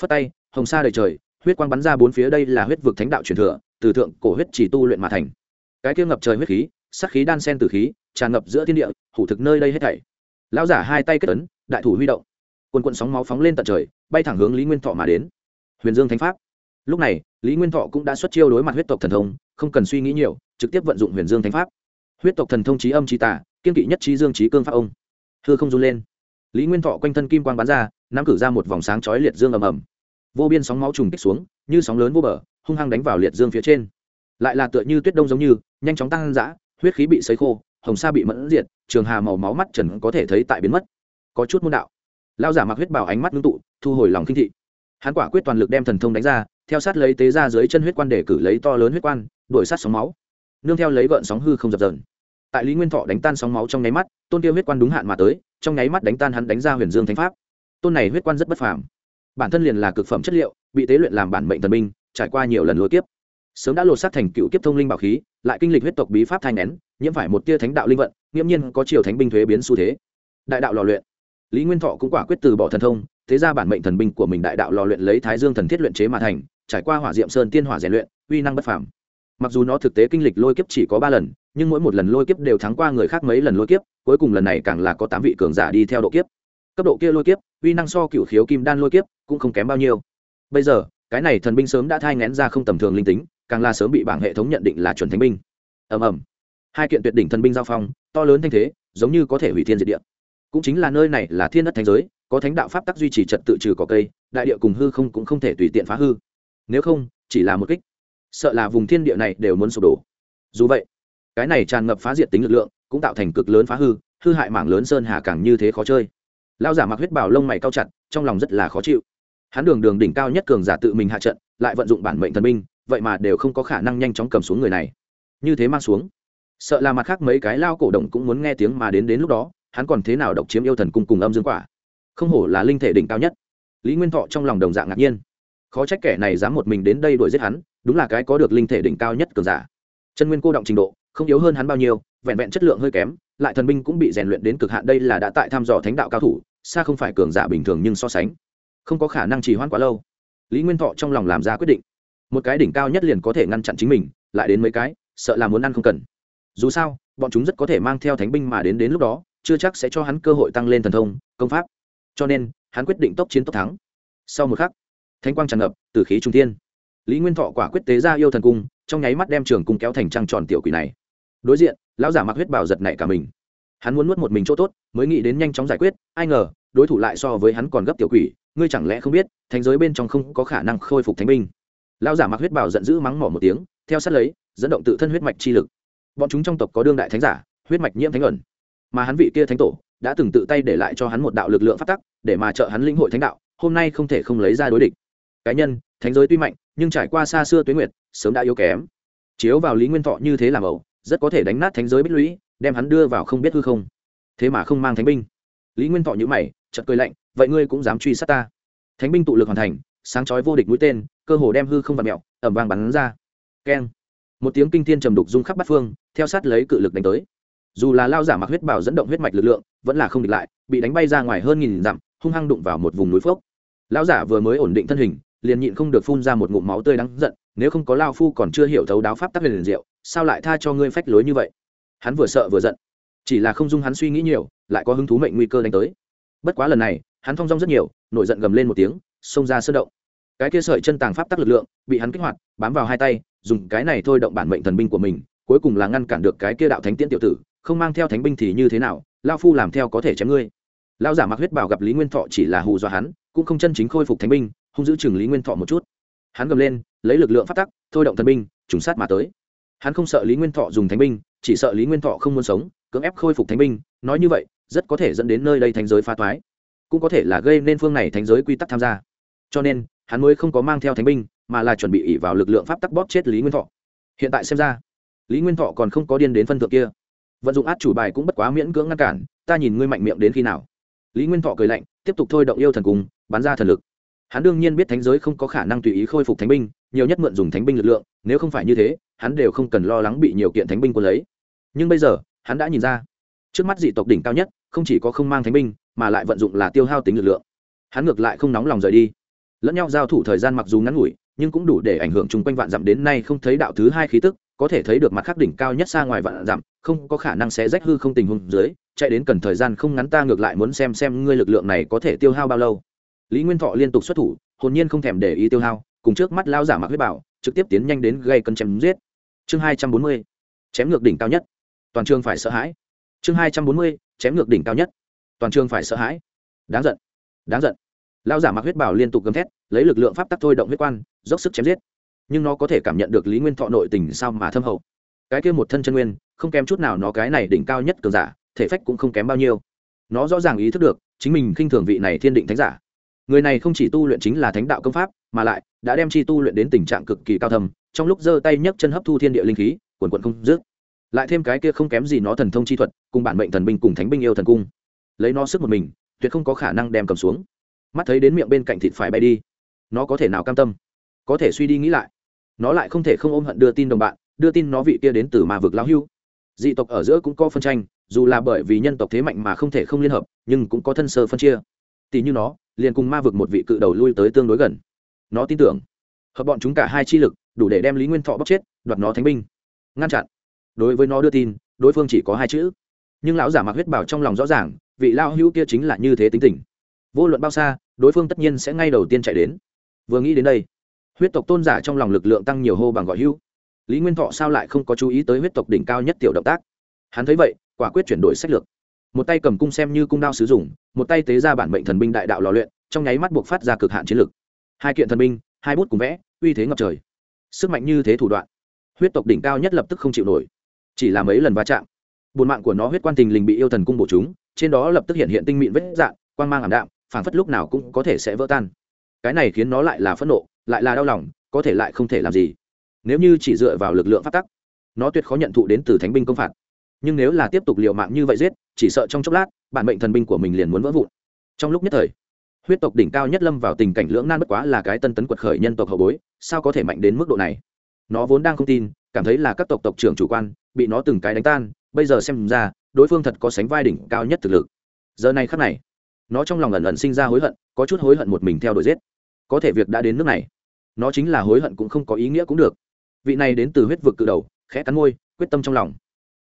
Speaker 1: Phất tay, hồng sa đầy trời, huyết quang bắn ra bốn phía đây là huyết vực thánh đạo truyền thừa, từ thượng cổ huyết chỉ tu luyện mà thành. Cái kia ngập trời huyết khí sắc khí đan sen từ khí, tràn ngập giữa thiên địa, hủ thực nơi đây hết thảy. Lão giả hai tay kết ấn, đại thủ huy động. Quần quận sóng máu phóng lên tận trời, bay thẳng hướng lý nguyên thọ mà đến. Huyền dương thánh pháp. Lúc này, lý nguyên thọ cũng đã xuất chiêu đối mặt huyết tộc thần thông, không cần suy nghĩ nhiều, trực tiếp vận dụng huyền dương thánh pháp. Huyết tộc thần thông trí âm trí tả kiên kỵ nhất trí dương trí cương pháp ông. Hư không run lên lý nguyên thọ quanh thân kim quang bắn ra, nắm cử ra một vòng sáng chói liệt dương ầm ầm. Vô biên sóng máu trùng kích xuống, như sóng lớn vô bờ, hung hăng đánh vào liệt dương phía trên. Lại là tựa như tuyết đông giống như, nhanh chóng tăng dã, huyết khí bị sấy khô, hồng sa bị mẫn diệt, trường hà màu máu mắt trần có thể thấy tại biến mất. Có chút môn đạo. Lao giả mặc huyết bảo ánh mắt ngưng tụ, thu hồi lòng kinh thị. Hắn quả quyết toàn lực đem thần thông đánh ra, theo sát lấy tế ra dưới chân huyết quan để cử lấy to lớn huyết quan, đuổi sát sóng máu. Nương theo lấy gợn sóng hư không dập dờn. Tại lý nguyên thọ đánh tan sóng máu trong nháy mắt, tôn tiêu huyết quan đúng hạn mà tới trong nháy mắt đánh tan hắn đánh ra huyền dương thánh pháp. Tôn này huyết quan rất bất phàm. Bản thân liền là cực phẩm chất liệu, bị tế luyện làm bản mệnh thần minh trải qua nhiều lần lối kiếp. Sớm đã lột xác thành cựu kiếp thông linh bảo khí, lại kinh lịch huyết tộc bí pháp thai nén, nhiễm phải một tia thánh đạo linh vận, nghiễm nhiên có chiều thánh binh thuế biến xu thế. Đại đạo lò luyện. Lý nguyên thọ cũng quả quyết từ bỏ thần thông, thế ra bản mệnh thần binh của mình đại đạo lò luyện lấy thái dương thần thiết luyện chế mà thành, trải qua hỏa diệm sơn tiên hỏa rèn luyện, uy năng bất phàm. Mặc dù nó thực tế kinh lịch lôi kiếp chỉ có ba lần, nhưng mỗi một lần lôi kiếp đều thắng qua người khác mấy lần lôi kiếp cuối cùng lần này càng là có tám vị cường giả đi theo độ kiếp. Cấp độ kia lôi kiếp, uy năng so cựu khiếu kim đan lôi kiếp cũng không kém bao nhiêu. Bây giờ, cái này thần binh sớm đã thai ngén ra không tầm thường linh tính, càng là sớm bị bảng hệ thống nhận định là chuẩn thánh binh. Ầm ầm. Hai kiện tuyệt đỉnh thần binh giao phong, to lớn thanh thế, giống như có thể hủy thiên diệt địa. Cũng chính là nơi này là thiên đất thánh giới, có thánh đạo pháp tắc duy trì trật tự trừ cỏ cây, đại địa cùng hư không cũng không thể tùy tiện phá hư. Nếu không, chỉ là một kích. Sợ là vùng thiên địa này đều muốn sụp đổ. Dù vậy, cái này tràn ngập phá diệt tính lực lượng cũng tạo thành cực lớn phá hư hư hại mảng lớn sơn hà càng như thế khó chơi. Lao giả mặc huyết bảo lông mày cao chặt trong lòng rất là khó chịu. Hắn đường đường đỉnh cao nhất cường giả tự mình hạ trận lại vận dụng bản mệnh thần minh, vậy mà đều không có khả năng nhanh chóng cầm xuống người này. Như thế mang xuống. Sợ là mặt khác mấy cái lao cổ động cũng muốn nghe tiếng mà đến đến lúc đó hắn còn thế nào độc chiếm yêu thần cung cùng âm dương quả? Không hổ là linh thể đỉnh cao nhất. Lý nguyên thọ trong lòng đồng dạng ngạc nhiên. Khó trách kẻ này dám một mình đến đây đuổi giết hắn đúng là cái có được linh thể đỉnh cao nhất cường giả. Chân nguyên cô động trình độ không yếu hơn hắn bao nhiêu, vẹn vẹn chất lượng hơi kém, lại thần binh cũng bị rèn luyện đến cực hạn, đây là đã tại thăm dò thánh đạo cao thủ, xa không phải cường giả bình thường nhưng so sánh. Không có khả năng trì hoãn quá lâu. Lý nguyên thọ trong lòng làm ra quyết định. Một cái đỉnh cao nhất liền có thể ngăn chặn chính mình, lại đến mấy cái, sợ là muốn ăn không cần. Dù sao, bọn chúng rất có thể mang theo thánh binh mà đến đến lúc đó, chưa chắc sẽ cho hắn cơ hội tăng lên thần thông, công pháp. Cho nên, hắn quyết định tốc chiến tốc thắng. Sau một khắc, thánh quang tràn ngập từ khí trung thiên. Lý nguyên thọ quả quyết tế ra yêu thần cung, trong nháy mắt đem trường cung kéo thành trăng tròn tiểu quỷ này đối diện, lão giả mặc huyết bảo giật nảy cả mình. Hắn muốn nuốt một mình chỗ tốt, mới nghĩ đến nhanh chóng giải quyết, ai ngờ, đối thủ lại so với hắn còn gấp tiểu quỷ, ngươi chẳng lẽ không biết thành giới bên trong không có khả năng khôi phục thánh binh. Lão giả mặc huyết bảo giận dữ mắng mỏ một tiếng, theo sát lấy, dẫn động tự thân huyết mạch chi lực. Bọn chúng trong tộc có đương đại thánh giả, huyết mạch nhiễm thánh ẩn. Mà hắn vị kia thánh tổ, đã từng tự tay để lại cho hắn một đạo lực lượng phát tắc, để mà trợ hắn linh hội thánh đạo, hôm nay không thể không lấy ra đối địch. Cá nhân, thánh giới tuy mạnh, nhưng trải qua xa xưa tuế nguyệt, sớm đã yếu kém. Chiếu vào lý nguyên thọ như thế làm ẩu rất có thể đánh nát thánh giới bích lũy, đem hắn đưa vào không biết hư không. Thế mà không mang thánh binh. Lý nguyên thọ nhữ mày chật cười lạnh, vậy ngươi cũng dám truy sát ta? Thánh binh tụ lực hoàn thành, sáng chói vô địch mũi tên, cơ hồ đem hư không vặt mẹo ẩm vàng bắn ra. Keng. Một tiếng kinh thiên trầm đục rung khắp bát phương, theo sát lấy cự lực đánh tới. Dù là lao giả mặc huyết bảo dẫn động huyết mạch lực lượng, vẫn là không địch lại, bị đánh bay ra ngoài hơn nghìn dặm, hung hăng đụng vào một vùng núi phước. lao giả vừa mới ổn định thân hình, liền nhịn không được phun ra một ngụm máu tươi đắng giận, nếu không có lao phu còn chưa hiểu thấu đáo pháp tắc liền diệu sao lại tha cho ngươi phách lối như vậy? Hắn vừa sợ vừa giận. Chỉ là không dung hắn suy nghĩ nhiều, lại có hứng thú mệnh nguy cơ đánh tới. Bất quá lần này, hắn thong dong rất nhiều, nổi giận gầm lên một tiếng, xông ra sơn động. Cái kia sợi chân tàng pháp tắc lực lượng, bị hắn kích hoạt, bám vào hai tay, dùng cái này thôi động bản mệnh thần binh của mình, cuối cùng là ngăn cản được cái kia đạo thánh tiễn tiểu tử, không mang theo thánh binh thì như thế nào lao phu làm theo có thể chém ngươi. Lao giả mặc huyết bảo gặp lý nguyên thọ chỉ là hù dọa hắn, cũng không chân chính khôi phục thánh binh không giữ chừng lý nguyên thọ một chút. Hắn gầm lên, lấy lực lượng phát tắc, thôi động thần binh, trùng sát mà tới hắn không sợ lý nguyên thọ dùng thánh binh, chỉ sợ lý nguyên thọ không muốn sống, cưỡng ép khôi phục thánh binh, nói như vậy, rất có thể dẫn đến nơi đây Thánh giới phá toái. Cũng có thể là gây nên phương này Thánh giới quy tắc tham gia. Cho nên, hắn mới không có mang theo thánh binh, mà là chuẩn bị ỉ vào lực lượng pháp tắc bóp chết lý nguyên thọ. Hiện tại xem ra, lý nguyên thọ còn không có điên đến phân thượng kia. Vận dụng át chủ bài cũng bất quá miễn cưỡng ngăn cản, ta nhìn ngươi mạnh miệng đến khi nào. Lý nguyên thọ cười lạnh, tiếp tục thôi động yêu thần cùng, bắn ra thần lực. Hắn đương nhiên biết thánh giới không có khả năng tùy ý khôi phục thánh binh nhiều nhất mượn dùng thánh binh lực lượng, nếu không phải như thế, hắn đều không cần lo lắng bị nhiều kiện thánh binh quân lấy. Nhưng bây giờ, hắn đã nhìn ra, trước mắt dị tộc đỉnh cao nhất, không chỉ có không mang thánh binh, mà lại vận dụng là tiêu hao tính lực lượng. Hắn ngược lại không nóng lòng rời đi. Lẫn nhau giao thủ thời gian mặc dù ngắn ngủi, nhưng cũng đủ để ảnh hưởng chung quanh vạn dặm đến nay không thấy đạo thứ hai khí tức, có thể thấy được mặt khắc đỉnh cao nhất xa ngoài vạn dặm, không có khả năng sẽ rách hư không tình huống dưới, chạy đến cần thời gian không ngắn ta ngược lại muốn xem xem ngươi lực lượng này có thể tiêu hao bao lâu. Lý nguyên thọ liên tục xuất thủ, hồn nhiên không thèm để ý tiêu hao cùng trước mắt lao giả mặc huyết bảo, trực tiếp tiến nhanh đến gây cân chém giết. Chương hai trăm bốn mươi, chém ngược đỉnh cao nhất. Toàn trường phải sợ hãi. Chương hai trăm bốn mươi, chém ngược đỉnh cao nhất. Toàn trường phải sợ hãi. Đáng giận. Đáng giận. Lao giả mặc huyết bảo liên tục gầm thét, lấy lực lượng pháp tắc thôi động huyết quan, dốc sức chém giết. Nhưng nó có thể cảm nhận được lý nguyên thọ nội tình sao mà thâm hậu. Cái kia một thân chân nguyên, không kém chút nào nó cái này đỉnh cao nhất cường giả, thể phách cũng không kém bao nhiêu. Nó rõ ràng ý thức được, chính mình khinh thường vị này thiên định thánh giả người này không chỉ tu luyện chính là thánh đạo công pháp, mà lại đã đem chi tu luyện đến tình trạng cực kỳ cao thầm trong lúc giơ tay nhấc chân hấp thu thiên địa linh khí, quần quận không dứt. Lại thêm cái kia không kém gì nó thần thông chi thuật, cùng bản mệnh thần binh cùng thánh binh yêu thần cung. Lấy nó sức một mình, tuyệt không có khả năng đem cầm xuống. Mắt thấy đến miệng bên cạnh thịt phải bay đi, nó có thể nào cam tâm? Có thể suy đi nghĩ lại. Nó lại không thể không ôm hận đưa tin đồng bạn, đưa tin nó vị kia đến từ mà vực lão hưu. Dị tộc ở giữa cũng có phân tranh, dù là bởi vì nhân tộc thế mạnh mà không thể không liên hợp, nhưng cũng có thân sơ phân chia. Tỷ như nó liền cùng ma vực một vị cự đầu lui tới tương đối gần. Nó tin tưởng. Hợp bọn chúng cả hai chi lực, đủ để đem lý nguyên thọ bóc chết, đoạt nó thánh binh. Ngăn chặn. Đối với nó đưa tin, đối phương chỉ có hai chữ. Nhưng lão giả mặc huyết bảo trong lòng rõ ràng, vị lao hữu kia chính là như thế tính tình. Vô luận bao xa, đối phương tất nhiên sẽ ngay đầu tiên chạy đến. Vừa nghĩ đến đây, huyết tộc tôn giả trong lòng lực lượng tăng nhiều hô bằng gọi hữu. Lý nguyên thọ sao lại không có chú ý tới huyết tộc đỉnh cao nhất tiểu động tác? Hắn thấy vậy, quả quyết chuyển đổi sách lược một tay cầm cung xem như cung đao sử dụng, một tay tế ra bản mệnh thần binh đại đạo lò luyện, trong nháy mắt buộc phát ra cực hạn chiến lực. Hai kiện thần binh, hai bút cùng vẽ, uy thế ngập trời. Sức mạnh như thế thủ đoạn, huyết tộc đỉnh cao nhất lập tức không chịu nổi. Chỉ là mấy lần va chạm bùn mạng của nó huyết quan tình lình bị yêu thần cung bổ chúng, trên đó lập tức hiện hiện tinh mịn vết dạn quan mang ảm đạm, phảng phất lúc nào cũng có thể sẽ vỡ tan. Cái này khiến nó lại là phẫn nộ, lại là đau lòng, có thể lại không thể làm gì. Nếu như chỉ dựa vào lực lượng phát tắc, nó tuyệt khó nhận thụ đến từ thánh binh công phạt nhưng nếu là tiếp tục liều mạng như vậy giết, chỉ sợ trong chốc lát, bản mệnh thần binh của mình liền muốn vỡ vụn. Trong lúc nhất thời, huyết tộc đỉnh cao nhất lâm vào tình cảnh lưỡng nan bất quá là cái tân tấn quật khởi nhân tộc hậu bối, sao có thể mạnh đến mức độ này? Nó vốn đang không tin, cảm thấy là các tộc tộc trưởng chủ quan, bị nó từng cái đánh tan, bây giờ xem ra, đối phương thật có sánh vai đỉnh cao nhất thực lực. Giờ này khắc này, nó trong lòng ẩn ẩn sinh ra hối hận, có chút hối hận một mình theo đuổi giết. Có thể việc đã đến nước này, nó chính là hối hận cũng không có ý nghĩa cũng được. Vị này đến từ huyết vực cự đầu, khẽ cắn môi, quyết tâm trong lòng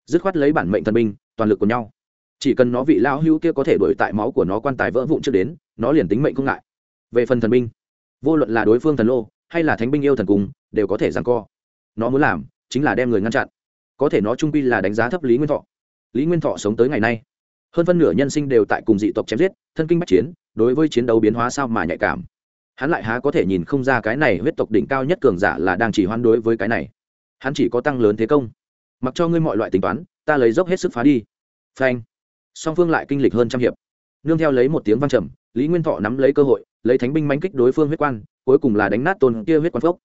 Speaker 1: dứt khoát lấy bản mệnh thần binh, toàn lực của nhau. Chỉ cần nó vị lao hữu kia có thể đổi tại máu của nó quan tài vỡ vụn trước đến, nó liền tính mệnh không ngại. Về phần thần binh, vô luận là đối phương thần lô hay là thánh binh yêu thần cung đều có thể giằng co. Nó muốn làm chính là đem người ngăn chặn. Có thể nó trung quy là đánh giá thấp lý nguyên thọ. Lý nguyên thọ sống tới ngày nay, hơn phân nửa nhân sinh đều tại cùng dị tộc chém giết, thân kinh bắc chiến, đối với chiến đấu biến hóa sao mà nhạy cảm. Hắn lại há có thể nhìn không ra cái này huyết tộc đỉnh cao nhất cường giả là đang chỉ hoan đối với cái này. Hắn chỉ có tăng lớn thế công mặc cho ngươi mọi loại tính toán, ta lấy dốc hết sức phá đi. Phanh. Song phương lại kinh lịch hơn trăm hiệp. Nương theo lấy một tiếng vang trầm, lý nguyên thọ nắm lấy cơ hội, lấy thánh binh mánh kích đối phương huyết quan, cuối cùng là đánh nát tôn kia huyết quan phốc.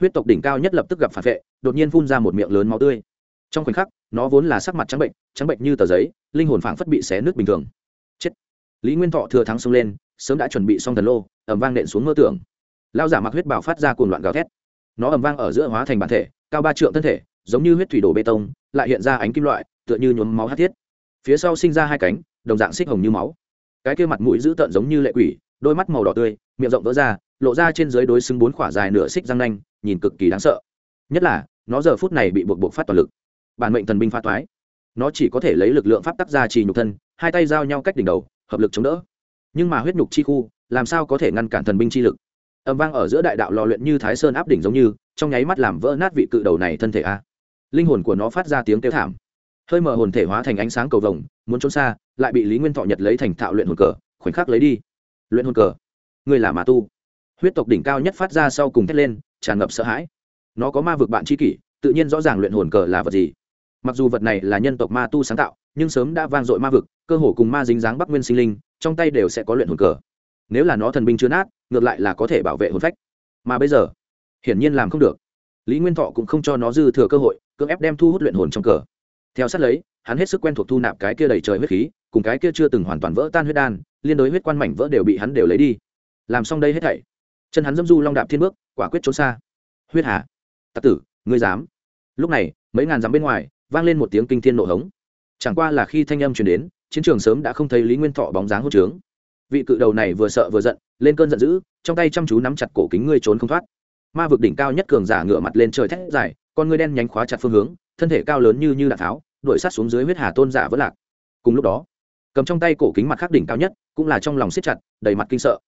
Speaker 1: Huyết tộc đỉnh cao nhất lập tức gặp phản vệ, đột nhiên phun ra một miệng lớn máu tươi. Trong khoảnh khắc, nó vốn là sắc mặt trắng bệnh trắng bệnh như tờ giấy, linh hồn phảng phất bị xé nước bình thường. Chết. Lý nguyên thọ thừa thắng xông lên, sớm đã chuẩn bị xong thần lô ẩm vang nện xuống mơ tưởng. Lao giả mặc huyết bảo phát ra cuồng loạn gào thét. Nó ẩm vang ở giữa hóa thành bản thể, cao ba trượng thân thể giống như huyết thủy đổ bê tông, lại hiện ra ánh kim loại, tựa như nhuốm máu hát thiết. Phía sau sinh ra hai cánh, đồng dạng xích hồng như máu. Cái kia mặt mũi dữ tợn giống như lệ quỷ, đôi mắt màu đỏ tươi, miệng rộng vỡ ra, lộ ra trên dưới đối xứng bốn khỏa dài nửa xích răng nanh, nhìn cực kỳ đáng sợ. Nhất là, nó giờ phút này bị buộc buộc phát toàn lực. Bản mệnh thần binh phá toái. Nó chỉ có thể lấy lực lượng pháp tắc ra trì nhục thân, hai tay giao nhau cách đỉnh đầu, hợp lực chống đỡ. Nhưng mà huyết nhục chi khu, làm sao có thể ngăn cản thần binh chi lực? Âm vang ở giữa đại đạo lò luyện như thái sơn áp đỉnh giống như, trong nháy mắt làm vỡ nát vị cự đầu này thân thể a linh hồn của nó phát ra tiếng kêu thảm. Hơi mở hồn thể hóa thành ánh sáng cầu vồng, muốn trốn xa, lại bị lý nguyên thọ nhật lấy thành thạo luyện hồn cờ, khoảnh khắc lấy đi. Luyện hồn cờ? Người là mà tu. Huyết tộc đỉnh cao nhất phát ra sau cùng thét lên, tràn ngập sợ hãi. Nó có ma vực bạn tri kỷ, tự nhiên rõ ràng luyện hồn cờ là vật gì. Mặc dù vật này là nhân tộc ma tu sáng tạo, nhưng sớm đã vang dội ma vực, cơ hồ cùng ma dính dáng bắc nguyên sinh linh, trong tay đều sẽ có luyện hồn cờ. Nếu là nó thần binh chưa nát, ngược lại là có thể bảo vệ hồn phách. Mà bây giờ, hiển nhiên làm không được lý nguyên thọ cũng không cho nó dư thừa cơ hội, cưỡng ép đem thu hút luyện hồn trong cờ. Theo sát lấy, hắn hết sức quen thuộc thu nạp cái kia đầy trời huyết khí, cùng cái kia chưa từng hoàn toàn vỡ tan huyết đan, liên đối huyết quan mảnh vỡ đều bị hắn đều lấy đi. Làm xong đây hết thảy, chân hắn dâm du long đạp thiên bước, quả quyết trốn xa. Huyết hà, tặc tử, ngươi dám. Lúc này, mấy ngàn dặm bên ngoài, vang lên một tiếng kinh thiên nộ hống. Chẳng qua là khi thanh âm truyền đến, chiến trường sớm đã không thấy lý nguyên thọ bóng dáng hốt trướng. Vị cự đầu này vừa sợ vừa giận, lên cơn giận dữ, trong tay chăm chú nắm chặt cổ kính ngươi trốn không thoát ma vực đỉnh cao nhất cường giả ngựa mặt lên trời thét dài, con ngươi đen nhánh khóa chặt phương hướng, thân thể cao lớn như như đạn tháo, đuổi sát xuống dưới huyết hà tôn giả vỡ lạc. Cùng lúc đó, cầm trong tay cổ kính mặt khắc đỉnh cao nhất, cũng là trong lòng siết chặt, đầy mặt kinh sợ.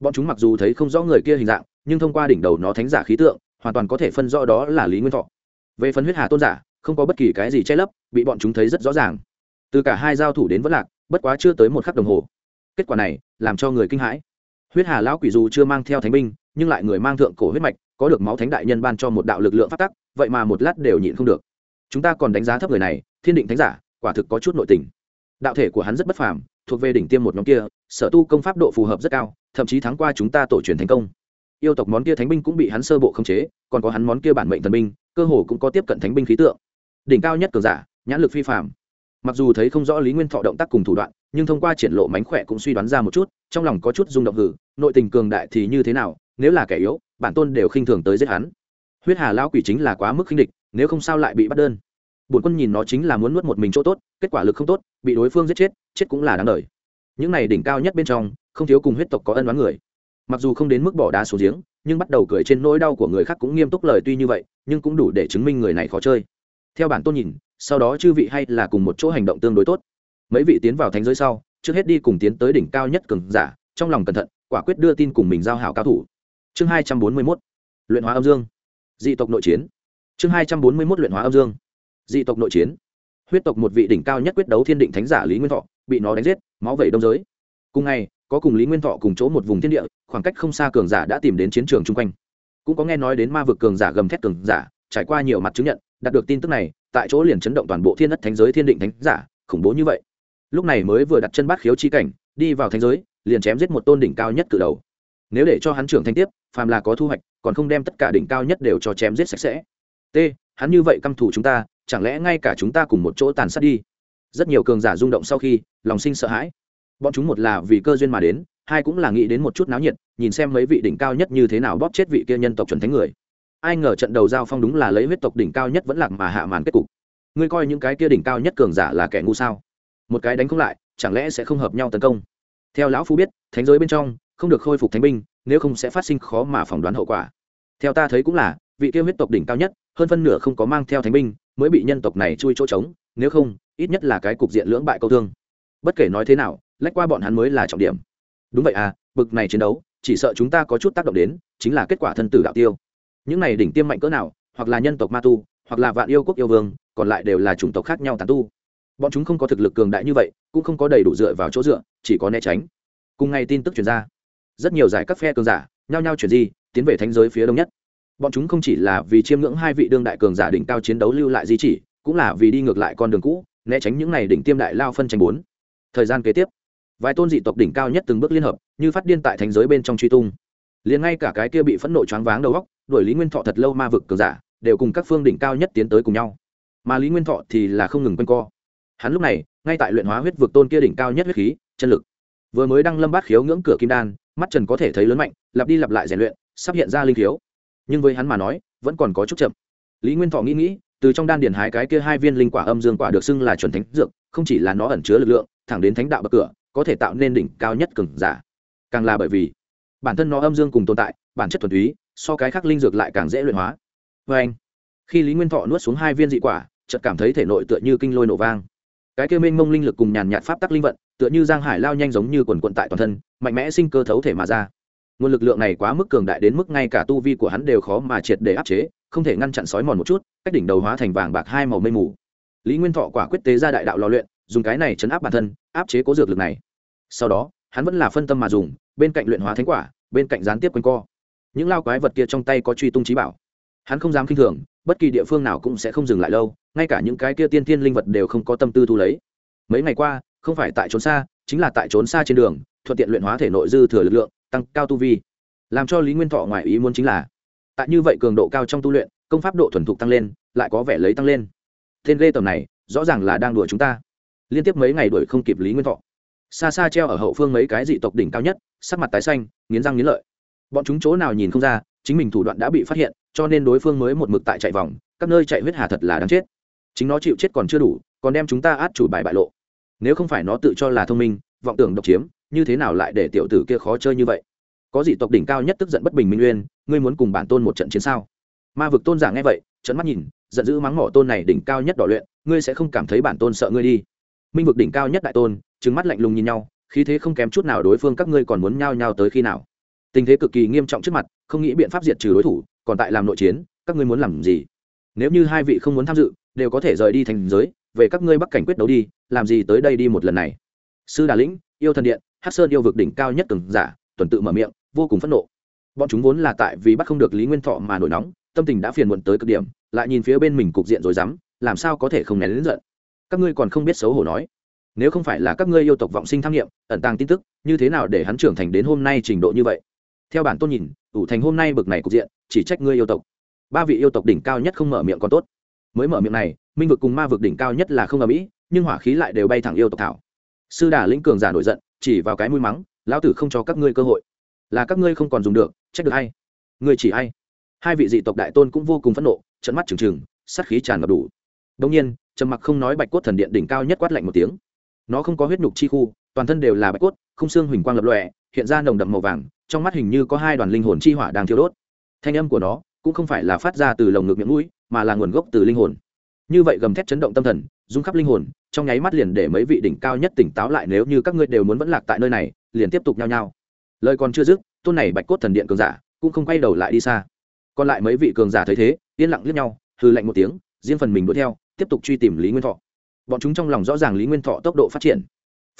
Speaker 1: Bọn chúng mặc dù thấy không rõ người kia hình dạng, nhưng thông qua đỉnh đầu nó thánh giả khí tượng, hoàn toàn có thể phân rõ đó là lý nguyên thọ. Về phần huyết hà tôn giả, không có bất kỳ cái gì che lấp, bị bọn chúng thấy rất rõ ràng. Từ cả hai giao thủ đến vỡ lạc, bất quá chưa tới một khắc đồng hồ. Kết quả này, làm cho người kinh hãi. Huyết hà lão quỷ dù chưa mang theo thánh binh, nhưng lại người mang thượng cổ huyết mạch có được máu thánh đại nhân ban cho một đạo lực lượng phát tắc, vậy mà một lát đều nhịn không được. Chúng ta còn đánh giá thấp người này, thiên định thánh giả, quả thực có chút nội tình. Đạo thể của hắn rất bất phàm, thuộc về đỉnh tiêm một nhóm kia, sở tu công pháp độ phù hợp rất cao, thậm chí thắng qua chúng ta tổ truyền thành công. Yêu tộc món kia thánh binh cũng bị hắn sơ bộ khống chế, còn có hắn món kia bản mệnh thần binh, cơ hồ cũng có tiếp cận thánh binh khí tượng. Đỉnh cao nhất cường giả, nhãn lực phi phàm. Mặc dù thấy không rõ lý nguyên thọ động tác cùng thủ đoạn, nhưng thông qua triển lộ mánh khỏe cũng suy đoán ra một chút, trong lòng có chút rung động hử, nội tình cường đại thì như thế nào nếu là kẻ yếu, bản tôn đều khinh thường tới giết hắn. Huyết hà lão quỷ chính là quá mức khinh địch, nếu không sao lại bị bắt đơn. Bổn quân nhìn nó chính là muốn nuốt một mình chỗ tốt, kết quả lực không tốt, bị đối phương giết chết chết cũng là đáng đời. Những này đỉnh cao nhất bên trong, không thiếu cùng huyết tộc có ân đoán người. Mặc dù không đến mức bỏ đá xuống giếng, nhưng bắt đầu cười trên nỗi đau của người khác cũng nghiêm túc lời tuy như vậy, nhưng cũng đủ để chứng minh người này khó chơi. Theo bản tôn nhìn, sau đó chư vị hay là cùng một chỗ hành động tương đối tốt. Mấy vị tiến vào thánh giới sau, trước hết đi cùng tiến tới đỉnh cao nhất cường giả, trong lòng cẩn thận, quả quyết đưa tin cùng mình giao hảo cao thủ chương hai trăm bốn mươi mốt, luyện hóa âm dương. Dị tộc nội chiến. Chương hai trăm bốn mươi mốt, luyện hóa âm dương. Dị tộc nội chiến. Huyết tộc một vị đỉnh cao nhất quyết đấu thiên định thánh giả lý nguyên thọ, bị nó đánh giết, máu vẩy đông giới. Cùng ngày, có cùng lý nguyên thọ cùng chỗ một vùng thiên địa, khoảng cách không xa cường giả đã tìm đến chiến trường chung quanh. Cũng có nghe nói đến ma vực cường giả gầm thét cường giả, trải qua nhiều mặt chứng nhận, đạt được tin tức này, tại chỗ liền chấn động toàn bộ thiên đất thánh giới thiên định thánh giả, khủng bố như vậy. Lúc này mới vừa đặt chân bát khiếu chi cảnh, đi vào thánh giới, liền chém giết một tôn đỉnh cao nhất cử đầu nếu để cho hắn trưởng thành tiếp, phàm là có thu hoạch, còn không đem tất cả đỉnh cao nhất đều cho chém giết sạch sẽ. T, hắn như vậy căm thù chúng ta, chẳng lẽ ngay cả chúng ta cùng một chỗ tàn sát đi? Rất nhiều cường giả rung động sau khi, lòng sinh sợ hãi. Bọn chúng một là vì cơ duyên mà đến, hai cũng là nghĩ đến một chút náo nhiệt, nhìn xem mấy vị đỉnh cao nhất như thế nào bóp chết vị kia nhân tộc chuẩn thánh người. Ai ngờ trận đầu giao phong đúng là lấy huyết tộc đỉnh cao nhất vẫn lạc mà hạ màn kết cục. Ngươi coi những cái kia đỉnh cao nhất cường giả là kẻ ngu sao? Một cái đánh không lại, chẳng lẽ sẽ không hợp nhau tấn công? Theo lão phu biết, thánh giới bên trong không được khôi phục thánh binh, nếu không sẽ phát sinh khó mà phỏng đoán hậu quả. Theo ta thấy cũng là, vị kia huyết tộc đỉnh cao nhất, hơn phân nửa không có mang theo thánh binh, mới bị nhân tộc này chui chỗ trống, nếu không, ít nhất là cái cục diện lưỡng bại câu thương. Bất kể nói thế nào, lách qua bọn hắn mới là trọng điểm. Đúng vậy à bực này chiến đấu, chỉ sợ chúng ta có chút tác động đến, chính là kết quả thân tử đạo tiêu. Những này đỉnh tiêm mạnh cỡ nào, hoặc là nhân tộc ma tu, hoặc là vạn yêu quốc yêu vương, còn lại đều là chủng tộc khác nhau tàn tu. Bọn chúng không có thực lực cường đại như vậy, cũng không có đầy đủ dựa vào chỗ dựa, chỉ có né tránh. Cùng ngày tin tức chuyển ra rất nhiều giải các phe cường giả, nhao nhao chuyển di, tiến về thánh giới phía đông nhất. Bọn chúng không chỉ là vì chiêm ngưỡng hai vị đương đại cường giả đỉnh cao chiến đấu lưu lại di chỉ, cũng là vì đi ngược lại con đường cũ, né tránh những ngày đỉnh tiêm đại lao phân tranh bốn. Thời gian kế tiếp, vài tôn dị tộc đỉnh cao nhất từng bước liên hợp, như phát điên tại thành giới bên trong truy tung. Liền ngay cả cái kia bị phẫn nộ choáng váng đầu góc đuổi lý nguyên thọ thật lâu ma vực cường giả, đều cùng các phương đỉnh cao nhất tiến tới cùng nhau. Mà lý nguyên thọ thì là không ngừng quanh co. Hắn lúc này, ngay tại luyện hóa huyết vực tôn kia đỉnh cao nhất huyết khí, chân lực. Vừa mới đăng lâm bát khiếu ngưỡng cửa kim đan mắt trần có thể thấy lớn mạnh, lặp đi lặp lại rèn luyện, sắp hiện ra linh thiếu. nhưng với hắn mà nói, vẫn còn có chút chậm. Lý nguyên thọ nghĩ nghĩ, từ trong đan điền hái cái kia hai viên linh quả âm dương quả được xưng là chuẩn thánh dược, không chỉ là nó ẩn chứa lực lượng, thẳng đến thánh đạo bậc cửa, có thể tạo nên đỉnh cao nhất cường giả. Càng là bởi vì, bản thân nó âm dương cùng tồn tại, bản chất thuần túy, so cái khác linh dược lại càng dễ luyện hóa. Vê anh, khi lý nguyên thọ nuốt xuống hai viên dị quả, chợt cảm thấy thể nội tựa như kinh lôi nổ vang. Cái kia mênh mông linh lực cùng nhàn nhạt pháp tắc linh vận, tựa như giang hải lao nhanh giống như quần quận tại toàn thân mạnh mẽ sinh cơ thấu thể mà ra. Nguồn lực lượng này quá mức cường đại đến mức ngay cả tu vi của hắn đều khó mà triệt để áp chế, không thể ngăn chặn sói mòn một chút, cách đỉnh đầu hóa thành vàng bạc hai màu mây mù. Lý nguyên thọ quả quyết tế ra đại đạo lò luyện, dùng cái này chấn áp bản thân, áp chế cố dược lực này. Sau đó, hắn vẫn là phân tâm mà dùng, bên cạnh luyện hóa thánh quả, bên cạnh gián tiếp quanh co. Những lao quái vật kia trong tay có truy tung trí bảo. Hắn không dám k i n h thường, bất kỳ địa phương nào cũng sẽ không dừng lại lâu, ngay cả những cái kia tiên tiên linh vật đều không có tâm tư thu lấy. Mấy ngày qua, không phải tại trốn xa, chính là tại trốn xa trên đường thuận tiện luyện hóa thể nội dư thừa lực lượng, tăng cao tu vi. Làm cho lý nguyên thọ ngoài ý muốn chính là, tại như vậy cường độ cao trong tu luyện, công pháp độ thuần thục tăng lên, lại có vẻ lấy tăng lên. Tên ghê tầm này, rõ ràng là đang đuổi chúng ta. Liên tiếp mấy ngày đuổi không kịp lý nguyên thọ. Xa xa treo ở hậu phương mấy cái dị tộc đỉnh cao nhất, sắc mặt tái xanh, nghiến răng nghiến lợi. Bọn chúng chỗ nào nhìn không ra, chính mình thủ đoạn đã bị phát hiện, cho nên đối phương mới một mực tại chạy vòng, các nơi chạy huyết hà thật là đáng chết. Chính nó chịu chết còn chưa đủ, còn đem chúng ta át chủ bài bại lộ. Nếu không phải nó tự cho là thông minh, vọng tưởng độc chiếm như thế nào lại để tiểu tử kia khó chơi như vậy? Có dị tộc đỉnh cao nhất tức giận bất bình minh uyên ngươi muốn cùng bản tôn một trận chiến sao? Ma vực tôn giả nghe vậy trận mắt nhìn, giận dữ mắng mỏ tôn này đỉnh cao nhất đỏ luyện, ngươi sẽ không cảm thấy bản tôn sợ ngươi đi. Minh vực đỉnh cao nhất đại tôn trứng mắt lạnh lùng nhìn nhau, khí thế không kém chút nào đối phương các ngươi còn muốn nhao nhao tới khi nào? Tình thế cực kỳ nghiêm trọng trước mặt, không nghĩ biện pháp diệt trừ đối thủ, còn tại làm nội chiến, các ngươi muốn làm gì? Nếu như hai vị không muốn tham dự, đều có thể rời đi thành giới, về các ngươi bắc cảnh quyết đấu đi, làm gì tới đây đi một lần này? Sư đà lĩnh, yêu thần điện hát sơn yêu vực đỉnh cao nhất từng giả, tuần tự mở miệng, vô cùng phẫn nộ. Bọn chúng vốn là tại vì bắt không được lý nguyên thọ mà nổi nóng, tâm tình đã phiền muộn tới cực điểm, lại nhìn phía bên mình cục diện rồi dám làm sao có thể không nén đến giận? Các ngươi còn không biết xấu hổ nói. Nếu không phải là các ngươi yêu tộc vọng sinh tham nghiệm, ẩn tàng tin tức, như thế nào để hắn trưởng thành đến hôm nay trình độ như vậy? Theo bản tôn nhìn, ủ thành hôm nay bực này cục diện, chỉ trách ngươi yêu tộc. Ba vị yêu tộc đỉnh cao nhất không mở miệng còn tốt. Mới mở miệng này, minh vực cùng ma vực đỉnh cao nhất là không ở mỹ nhưng hỏa khí lại đều bay thẳng yêu tộc thảo. Sư đà lĩnh cường giả nổi giận chỉ vào cái mũi mắng, lão tử không cho các ngươi cơ hội. Là các ngươi không còn dùng được, trách được hay? Ngươi chỉ hay. Hai vị dị tộc đại tôn cũng vô cùng phẫn nộ trận mắt trừng trừng, sát khí tràn ngập đủ. Đông nhiên, trầm mặc không nói bạch cốt thần điện đỉnh cao nhất quát lạnh một tiếng. Nó không có huyết nhục chi khu, toàn thân đều là bạch cốt, không xương huỳnh quang lập lòe, hiện ra nồng đậm màu vàng, trong mắt hình như có hai đoàn linh hồn chi hỏa đang thiêu đốt. Thanh âm của nó cũng không phải là phát ra từ lồng ngực miệng mũi, mà là nguồn gốc từ linh hồn. Như vậy gầm thét chấn động tâm thần rung khắp linh hồn, trong nháy mắt liền để mấy vị đỉnh cao nhất tỉnh táo lại nếu như các ngươi đều muốn vẫn lạc tại nơi này, liền tiếp tục nhao nhao. Lời còn chưa dứt, tôn này bạch cốt thần điện cường giả cũng không quay đầu lại đi xa. Còn lại mấy vị cường giả thấy thế, yên lặng liếc nhau hư lạnh một tiếng, riêng phần mình đuổi theo, tiếp tục truy tìm lý nguyên thọ. Bọn chúng trong lòng rõ ràng lý nguyên thọ tốc độ phát triển.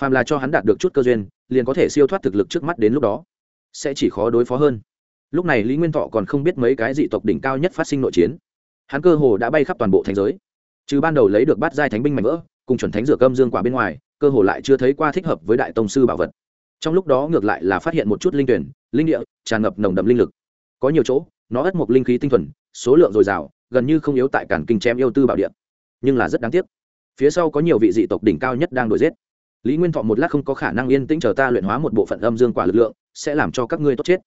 Speaker 1: Phàm là cho hắn đạt được chút cơ duyên, liền có thể siêu thoát thực lực trước mắt đến lúc đó, sẽ chỉ khó đối phó hơn. Lúc này lý nguyên thọ còn không biết mấy cái dị tộc đỉnh cao nhất phát sinh nội chiến. Hắn cơ hồ đã bay khắp toàn bộ thành giới trừ ban đầu lấy được bát giai thánh binh mạnh vỡ, cùng chuẩn thánh rửa cơm dương quả bên ngoài, cơ hồ lại chưa thấy qua thích hợp với đại tông sư bảo vật. Trong lúc đó ngược lại là phát hiện một chút linh tuyển, linh địa, tràn ngập nồng đậm linh lực. Có nhiều chỗ, nó ất một linh khí tinh thuần, số lượng dồi dào, gần như không yếu tại cản kinh chém yêu tư bảo địa. Nhưng là rất đáng tiếc. Phía sau có nhiều vị dị tộc đỉnh cao nhất đang đuổi giết. Lý nguyên thọ một lát không có khả năng yên tĩnh chờ ta luyện hóa một bộ phận âm dương quả lực lượng, sẽ làm cho các ngươi tốt chết.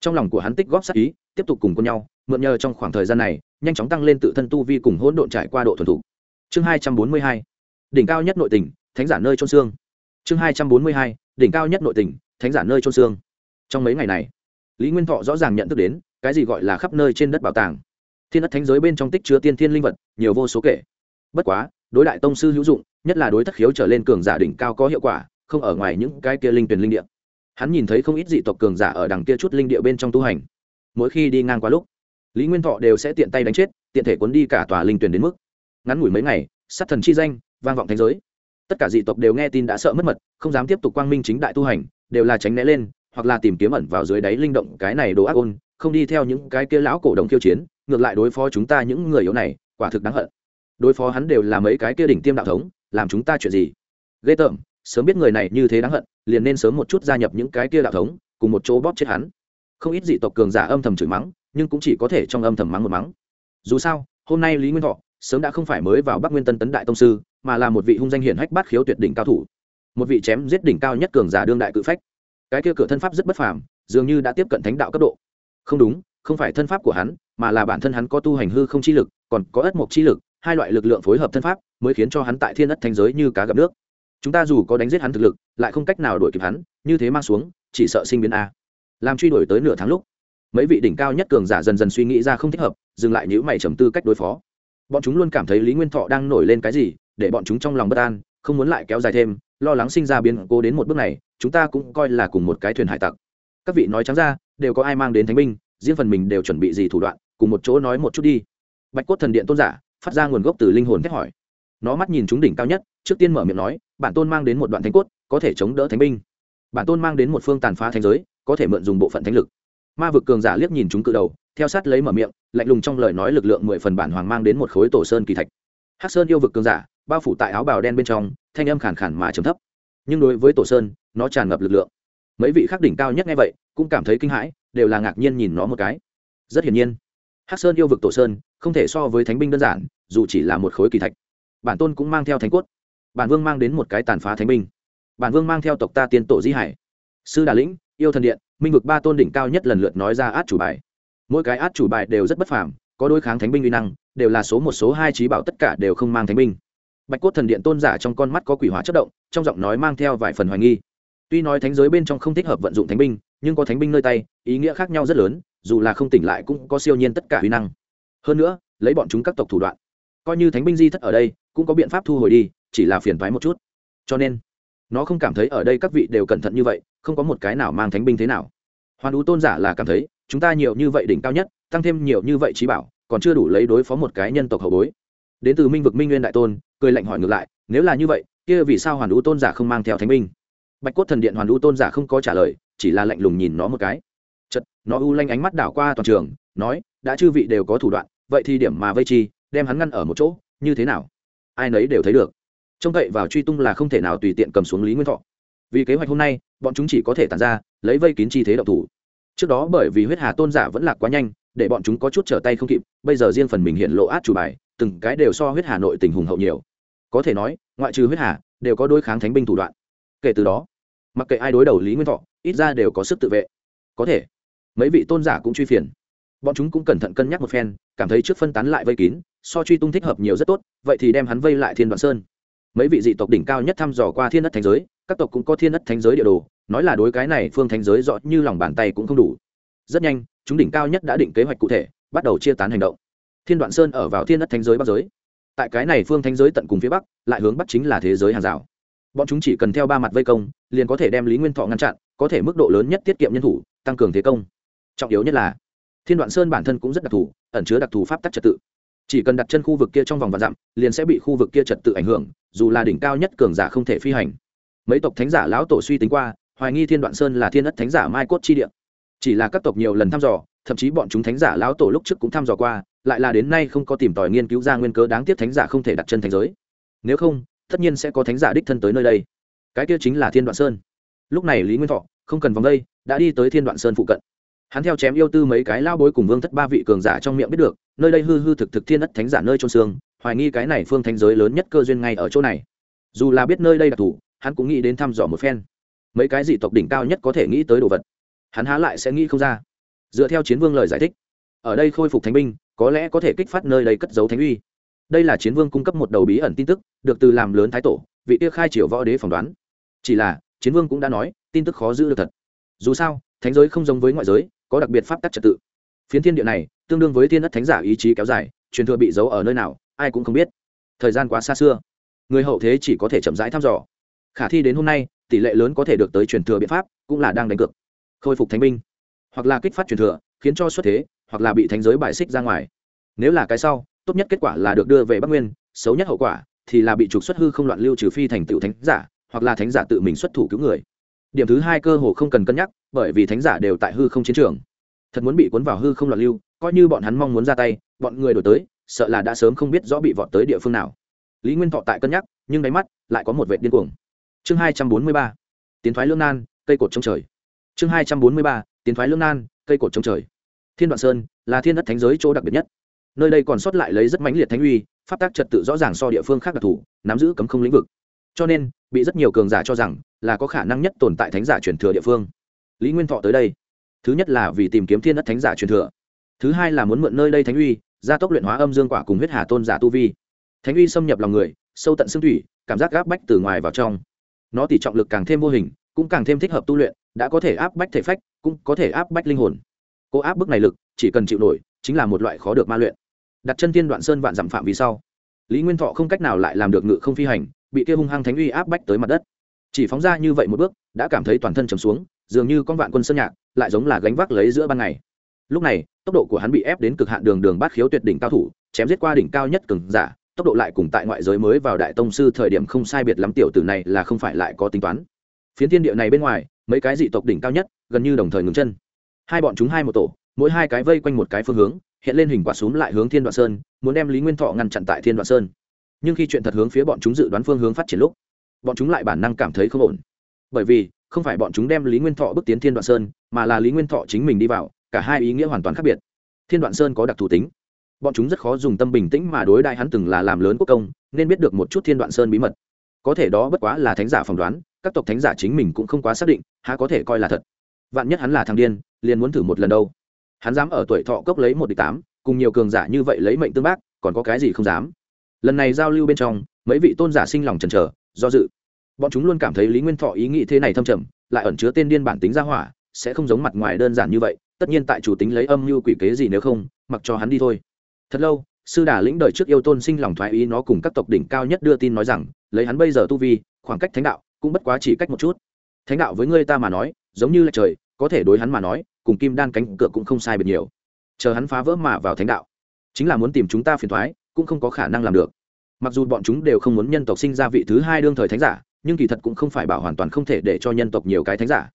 Speaker 1: Trong lòng của hắn tích góp sát ý, tiếp tục cùng con nhau, mượn nhờ trong khoảng thời gian này, nhanh chóng tăng lên tự thân tu vi cùng hỗn độn trải qua độ thuần thủ chương hai trăm bốn mươi hai. Đỉnh cao nhất nội tỉnh, thánh giả nơi trôn xương. Chương hai trăm bốn mươi hai. Đỉnh cao nhất nội tỉnh, thánh giả nơi trôn xương. Trong mấy ngày này, lý nguyên thọ rõ ràng nhận thức đến, cái gì gọi là khắp nơi trên đất bảo tàng. Thiên đất thánh giới bên trong tích chứa tiên thiên linh vật, nhiều vô số kể. Bất quá, đối đại tông sư hữu dụng, nhất là đối thất khiếu trở lên cường giả đỉnh cao có hiệu quả, không ở ngoài những cái kia linh tuyển linh địa. Hắn nhìn thấy không ít dị tộc cường giả ở đằng kia chút linh địa bên trong tu hành. Mỗi khi đi ngang qua lúc, lý nguyên thọ đều sẽ tiện tay đánh chết, tiện thể cuốn đi cả tòa linh tuyển đến mức ngắn ngủi mấy ngày, sát thần chi danh, vang vọng thành giới. Tất cả dị tộc đều nghe tin đã sợ mất mật, không dám tiếp tục quang minh chính đại tu hành, đều là tránh né lên, hoặc là tìm kiếm ẩn vào dưới đáy linh động cái này đồ ác ôn, không đi theo những cái kia lão cổ đồng khiêu chiến, ngược lại đối phó chúng ta những người yếu này, quả thực đáng hận. Đối phó hắn đều là mấy cái kia đỉnh tiêm đạo thống, làm chúng ta chuyện gì? Ghê tởm, sớm biết người này như thế đáng hận, liền nên sớm một chút gia nhập những cái kia đạo thống, cùng một chỗ bóp chết hắn. Không ít dị tộc cường giả âm thầm chửi mắng, nhưng cũng chỉ có thể trong âm thầm mắng một mắng. Dù sao, hôm nay lý nguyên thọ sớm đã không phải mới vào bắc nguyên tân tấn đại tông sư, mà là một vị hung danh hiển hách bát khiếu tuyệt đỉnh cao thủ, một vị chém giết đỉnh cao nhất cường giả đương đại cự phách. Cái kia cửa thân pháp rất bất phàm, dường như đã tiếp cận thánh đạo cấp độ. Không đúng, không phải thân pháp của hắn, mà là bản thân hắn có tu hành hư không chi lực, còn có ất mộc chi lực, hai loại lực lượng phối hợp thân pháp mới khiến cho hắn tại thiên ất thanh giới như cá gặp nước. Chúng ta dù có đánh giết hắn thực lực, lại không cách nào đuổi kịp hắn, như thế mang xuống, chỉ sợ sinh biến a. Làm truy đuổi tới nửa tháng lúc, mấy vị đỉnh cao nhất cường giả dần dần suy nghĩ ra không thích hợp, dừng lại những mày trầm tư cách đối phó bọn chúng luôn cảm thấy lý nguyên thọ đang nổi lên cái gì, để bọn chúng trong lòng bất an, không muốn lại kéo dài thêm, lo lắng sinh ra biến cố đến một bước này, chúng ta cũng coi là cùng một cái thuyền hải tặc. Các vị nói trắng ra, đều có ai mang đến thánh binh, riêng phần mình đều chuẩn bị gì thủ đoạn, cùng một chỗ nói một chút đi. Bạch cốt thần điện tôn giả, phát ra nguồn gốc từ linh hồn thét hỏi. Nó mắt nhìn chúng đỉnh cao nhất, trước tiên mở miệng nói, bản tôn mang đến một đoạn thánh cốt, có thể chống đỡ thánh binh. Bản tôn mang đến một phương tàn phá thánh giới, có thể mượn dùng bộ phận thánh lực. Ma vực cường giả liếc nhìn chúng cự đầu, theo sát lấy mở miệng lạnh lùng trong lời nói lực lượng mười phần bản hoàng mang đến một khối tổ sơn kỳ thạch. Hắc sơn yêu vực cường giả, bao phủ tại áo bào đen bên trong, thanh âm khàn khàn mà trầm thấp. Nhưng đối với tổ sơn, nó tràn ngập lực lượng. Mấy vị khắc đỉnh cao nhất nghe vậy, cũng cảm thấy kinh hãi, đều là ngạc nhiên nhìn nó một cái. Rất hiển nhiên, hắc sơn yêu vực tổ sơn, không thể so với thánh binh đơn giản, dù chỉ là một khối kỳ thạch. Bản tôn cũng mang theo thánh quất bản vương mang đến một cái tàn phá thánh binh. Bản vương mang theo tộc ta tiên tổ di hải. Sư đà lĩnh, yêu thần điện, minh vực ba tôn đỉnh cao nhất lần lượt nói ra át chủ bài mỗi cái át chủ bài đều rất bất phàm, có đối kháng thánh binh uy năng, đều là số một, số hai trí bảo tất cả đều không mang thánh binh. Bạch cốt thần điện tôn giả trong con mắt có quỷ hóa chất động, trong giọng nói mang theo vài phần hoài nghi. Tuy nói thánh giới bên trong không thích hợp vận dụng thánh binh, nhưng có thánh binh nơi tay, ý nghĩa khác nhau rất lớn, dù là không tỉnh lại cũng có siêu nhiên tất cả uy năng. Hơn nữa, lấy bọn chúng các tộc thủ đoạn, coi như thánh binh di thất ở đây, cũng có biện pháp thu hồi đi, chỉ là phiền thoái một chút. Cho nên, nó không cảm thấy ở đây các vị đều cẩn thận như vậy, không có một cái nào mang thánh binh thế nào. Hoàn ú tôn giả là cảm thấy chúng ta nhiều như vậy đỉnh cao nhất, tăng thêm nhiều như vậy trí bảo, còn chưa đủ lấy đối phó một cái nhân tộc hậu bối. Đến từ minh vực minh nguyên đại tôn, cười lạnh hỏi ngược lại, nếu là như vậy, kia vì sao hoàn ú tôn giả không mang theo thánh binh bạch cốt thần điện hoàn ú tôn giả không có trả lời, chỉ là lạnh lùng nhìn nó một cái. Chật nó u lanh ánh mắt đảo qua toàn trường, nói, đã chư vị đều có thủ đoạn, vậy thì điểm mà vây chi, đem hắn ngăn ở một chỗ, như thế nào? Ai nấy đều thấy được. Trông cậy vào truy tung là không thể nào tùy tiện cầm xuống lý nguyên thọ. Vì kế hoạch hôm nay, bọn chúng chỉ có thể tàn ra, lấy vây kín chi thế độc thủ trước đó bởi vì huyết hà tôn giả vẫn lạc quá nhanh, để bọn chúng có chút trở tay không kịp, bây giờ riêng phần mình hiện lộ át chủ bài, từng cái đều so huyết hà nội tình hùng hậu nhiều. Có thể nói, ngoại trừ huyết hà, đều có đối kháng thánh binh thủ đoạn. Kể từ đó, mặc kệ ai đối đầu lý nguyên thọ, ít ra đều có sức tự vệ. Có thể, mấy vị tôn giả cũng truy phiền. Bọn chúng cũng cẩn thận cân nhắc một phen, cảm thấy trước phân tán lại vây kín, so truy tung thích hợp nhiều rất tốt, vậy thì đem hắn vây lại thiên đoạn sơn. Mấy vị dị tộc đỉnh cao nhất thăm dò qua thiên đất thánh giới, các tộc cũng có thiên đất thánh giới địa đồ nói là đối cái này phương thánh giới rõ như lòng bàn tay cũng không đủ. Rất nhanh, chúng đỉnh cao nhất đã định kế hoạch cụ thể, bắt đầu chia tán hành động. Thiên đoạn sơn ở vào thiên đất thánh giới bắc giới. Tại cái này phương thánh giới tận cùng phía bắc, lại hướng bắc chính là thế giới hàng rào. Bọn chúng chỉ cần theo ba mặt vây công, liền có thể đem lý nguyên thọ ngăn chặn, có thể mức độ lớn nhất tiết kiệm nhân thủ, tăng cường thế công. Trọng yếu nhất là, thiên đoạn sơn bản thân cũng rất đặc thù, ẩn chứa đặc thù pháp tắc trật tự. Chỉ cần đặt chân khu vực kia trong vòng và dặm, liền sẽ bị khu vực kia trật tự ảnh hưởng, dù là đỉnh cao nhất cường giả không thể phi hành. Mấy tộc thánh giả lão tổ suy tính qua hoài nghi thiên đoạn sơn là thiên ất thánh giả mai cốt chi địa. Chỉ là các tộc nhiều lần thăm dò, thậm chí bọn chúng thánh giả lão tổ lúc trước cũng thăm dò qua, lại là đến nay không có tìm tòi nghiên cứu ra nguyên cớ đáng tiếc thánh giả không thể đặt chân thành giới. Nếu không, tất nhiên sẽ có thánh giả đích thân tới nơi đây. Cái kia chính là thiên đoạn sơn. Lúc này lý nguyên thọ, không cần vòng đây, đã đi tới thiên đoạn sơn phụ cận. Hắn theo chém yêu tư mấy cái lao bối cùng vương thất ba vị cường giả trong miệng biết được, nơi đây hư hư thực thực thiên đất thánh giả nơi trôn xương, hoài nghi cái này phương thánh giới lớn nhất cơ duyên ngay ở chỗ này. Dù là biết nơi đây đặc thù hắn cũng nghĩ đến thăm dò một phen mấy cái dị tộc đỉnh cao nhất có thể nghĩ tới đồ vật. Hắn há lại sẽ nghĩ không ra. Dựa theo chiến vương lời giải thích, ở đây khôi phục thánh binh, có lẽ có thể kích phát nơi đây cất giấu thánh uy. Đây là chiến vương cung cấp một đầu bí ẩn tin tức, được từ làm lớn thái tổ, vị tiêu khai triều võ đế phỏng đoán. Chỉ là, chiến vương cũng đã nói, tin tức khó giữ được thật. Dù sao, thánh giới không giống với ngoại giới, có đặc biệt pháp tắc trật tự. Phiến thiên địa này, tương đương với thiên đất thánh giả ý chí kéo dài, truyền thừa bị giấu ở nơi nào, ai cũng không biết. Thời gian quá xa xưa. Người hậu thế chỉ có thể chậm rãi thăm dò khả thi đến hôm nay, tỷ lệ lớn có thể được tới truyền thừa biện pháp, cũng là đang đánh cược. Khôi phục thánh binh. Hoặc là kích phát truyền thừa, khiến cho xuất thế, hoặc là bị thánh giới bại xích ra ngoài. Nếu là cái sau, tốt nhất kết quả là được đưa về bắc nguyên, xấu nhất hậu quả thì là bị trục xuất hư không loạn lưu trừ phi thành tựu thánh giả, hoặc là thánh giả tự mình xuất thủ cứu người. Điểm thứ hai cơ hồ không cần cân nhắc, bởi vì thánh giả đều tại hư không chiến trường. Thật muốn bị cuốn vào hư không loạn lưu, coi như bọn hắn mong muốn ra tay, bọn người đổi tới, sợ là đã sớm không biết rõ bị vọt tới địa phương nào. Lý nguyên thọ tại cân nhắc, nhưng đáy mắt lại có một vệ điên cuồng chương hai trăm bốn mươi ba, tiến thoái lương nan, cây cột trong trời. Chương hai trăm bốn mươi ba, tiến thoái lương nan, cây cột trong trời. Thiên đoạn sơn là thiên đất thánh giới chỗ đặc biệt nhất. Nơi đây còn sót lại lấy rất mãnh liệt thánh uy, pháp tác trật tự rõ ràng so địa phương khác đặc thù, nắm giữ cấm không lĩnh vực. Cho nên, bị rất nhiều cường giả cho rằng là có khả năng nhất tồn tại thánh giả truyền thừa địa phương. Lý nguyên thọ tới đây. Thứ nhất là vì tìm kiếm thiên đất thánh giả truyền thừa. Thứ hai là muốn mượn nơi đây thánh uy, gia tốc luyện hóa âm dương quả cùng huyết hà tôn giả tu vi. Thánh uy xâm nhập lòng người, sâu tận xương thủy, cảm giác gáp bách từ ngoài vào trong nó tỷ trọng lực càng thêm vô hình, cũng càng thêm thích hợp tu luyện, đã có thể áp bách thể phách, cũng có thể áp bách linh hồn. Cô áp bức này lực, chỉ cần chịu nổi, chính là một loại khó được ma luyện. Đặt chân thiên đoạn sơn vạn dặm phạm vì sau, lý nguyên thọ không cách nào lại làm được ngự không phi hành, bị kia hung hăng thánh uy áp bách tới mặt đất. Chỉ phóng ra như vậy một bước, đã cảm thấy toàn thân trầm xuống, dường như con vạn quân sơn nhạc, lại giống là gánh vác lấy giữa ban ngày. Lúc này, tốc độ của hắn bị ép đến cực hạn đường đường bát khiếu tuyệt đỉnh cao thủ, chém giết qua đỉnh cao nhất cường giả tốc độ lại cùng tại ngoại giới mới vào đại tông sư thời điểm không sai biệt lắm tiểu tử này là không phải lại có tính toán. Phiến thiên địa này bên ngoài, mấy cái dị tộc đỉnh cao nhất, gần như đồng thời ngừng chân. Hai bọn chúng hai một tổ, mỗi hai cái vây quanh một cái phương hướng, hiện lên hình quả xúm lại hướng thiên đoạn sơn, muốn đem lý nguyên thọ ngăn chặn tại thiên đoạn sơn. Nhưng khi chuyện thật hướng phía bọn chúng dự đoán phương hướng phát triển lúc, bọn chúng lại bản năng cảm thấy không ổn. Bởi vì, không phải bọn chúng đem lý nguyên thọ bước tiến thiên đoạn sơn, mà là lý nguyên thọ chính mình đi vào, cả hai ý nghĩa hoàn toàn khác biệt. Thiên đoạn sơn có đặc thù tính bọn chúng rất khó dùng tâm bình tĩnh mà đối đại hắn từng là làm lớn quốc công, nên biết được một chút thiên đoạn sơn bí mật. Có thể đó bất quá là thánh giả phỏng đoán, các tộc thánh giả chính mình cũng không quá xác định, há có thể coi là thật. Vạn nhất hắn là thằng điên, liền muốn thử một lần đâu. Hắn dám ở tuổi thọ cốc lấy một địch tám, cùng nhiều cường giả như vậy lấy mệnh tương bác, còn có cái gì không dám? Lần này giao lưu bên trong, mấy vị tôn giả sinh lòng chần trờ do dự. Bọn chúng luôn cảm thấy lý nguyên thọ ý nghĩ thế này thâm trầm, lại ẩn chứa tên điên bản tính ra hỏa, sẽ không giống mặt ngoài đơn giản như vậy, tất nhiên tại chủ tính lấy âm mưu quỷ kế gì nếu không, mặc cho hắn đi thôi thật lâu, sư đà lĩnh đời trước yêu tôn sinh lòng thoái ý nó cùng các tộc đỉnh cao nhất đưa tin nói rằng, lấy hắn bây giờ tu vi, khoảng cách thánh đạo cũng bất quá chỉ cách một chút. Thánh đạo với ngươi ta mà nói, giống như là trời, có thể đối hắn mà nói, cùng kim đan cánh cửa cũng không sai biệt nhiều. Chờ hắn phá vỡ mà vào thánh đạo, chính là muốn tìm chúng ta phiền thoái, cũng không có khả năng làm được. Mặc dù bọn chúng đều không muốn nhân tộc sinh ra vị thứ hai đương thời thánh giả, nhưng kỳ thật cũng không phải bảo hoàn toàn không thể để cho nhân tộc nhiều cái thánh giả.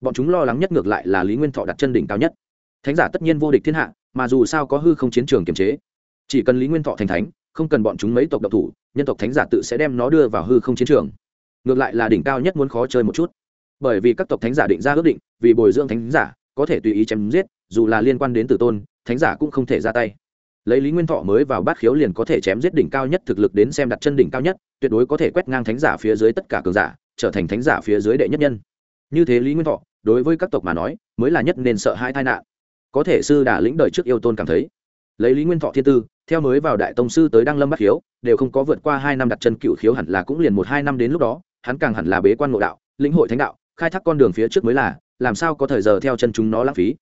Speaker 1: Bọn chúng lo lắng nhất ngược lại là lý nguyên thọ đặt chân đỉnh cao nhất. Thánh giả tất nhiên vô địch thiên hạ mà dù sao có hư không chiến trường kiềm chế, chỉ cần lý nguyên thọ thành thánh, không cần bọn chúng mấy tộc độc thủ, nhân tộc thánh giả tự sẽ đem nó đưa vào hư không chiến trường. Ngược lại là đỉnh cao nhất muốn khó chơi một chút. Bởi vì các tộc thánh giả định ra ước định, vì bồi dưỡng thánh giả, có thể tùy ý chém giết, dù là liên quan đến tử tôn, thánh giả cũng không thể ra tay. Lấy lý nguyên thọ mới vào bát khiếu liền có thể chém giết đỉnh cao nhất thực lực đến xem đặt chân đỉnh cao nhất, tuyệt đối có thể quét ngang thánh giả phía dưới tất cả cường giả, trở thành thánh giả phía dưới đệ nhất nhân. Như thế lý nguyên thọ, đối với các tộc mà nói, mới là nhất nên sợ hai tai nạn có thể sư đà lĩnh đời trước yêu tôn cảm thấy. Lấy lý nguyên thọ thiên tư, theo mới vào đại tông sư tới đăng lâm bắc khiếu đều không có vượt qua hai năm đặt chân cựu khiếu hẳn là cũng liền một hai năm đến lúc đó, hắn càng hẳn là bế quan ngộ đạo, lĩnh hội thánh đạo, khai thác con đường phía trước mới là, làm sao có thời giờ theo chân chúng nó lãng phí.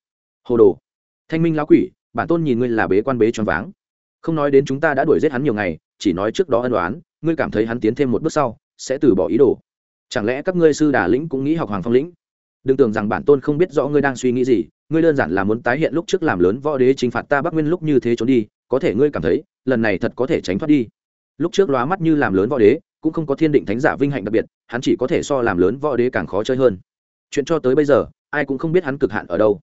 Speaker 1: Hồ đồ, thanh minh lão quỷ, bản tôn nhìn ngươi là bế quan bế choáng váng. Không nói đến chúng ta đã đuổi giết hắn nhiều ngày, chỉ nói trước đó ân đoán ngươi cảm thấy hắn tiến thêm một bước sau, sẽ từ bỏ ý đồ. Chẳng lẽ các ngươi sư đà lĩnh cũng nghĩ học hoàng phong lĩnh? Đừng tưởng rằng bản tôn không biết rõ ngươi đang suy nghĩ gì, ngươi đơn giản là muốn tái hiện lúc trước làm lớn võ đế chinh phạt ta bắc nguyên lúc như thế trốn đi, có thể ngươi cảm thấy, lần này thật có thể tránh thoát đi. Lúc trước lóa mắt như làm lớn võ đế, cũng không có thiên định thánh giả vinh hạnh đặc biệt, hắn chỉ có thể so làm lớn võ đế càng khó chơi hơn. Chuyện cho tới bây giờ, ai cũng không biết hắn cực hạn ở đâu.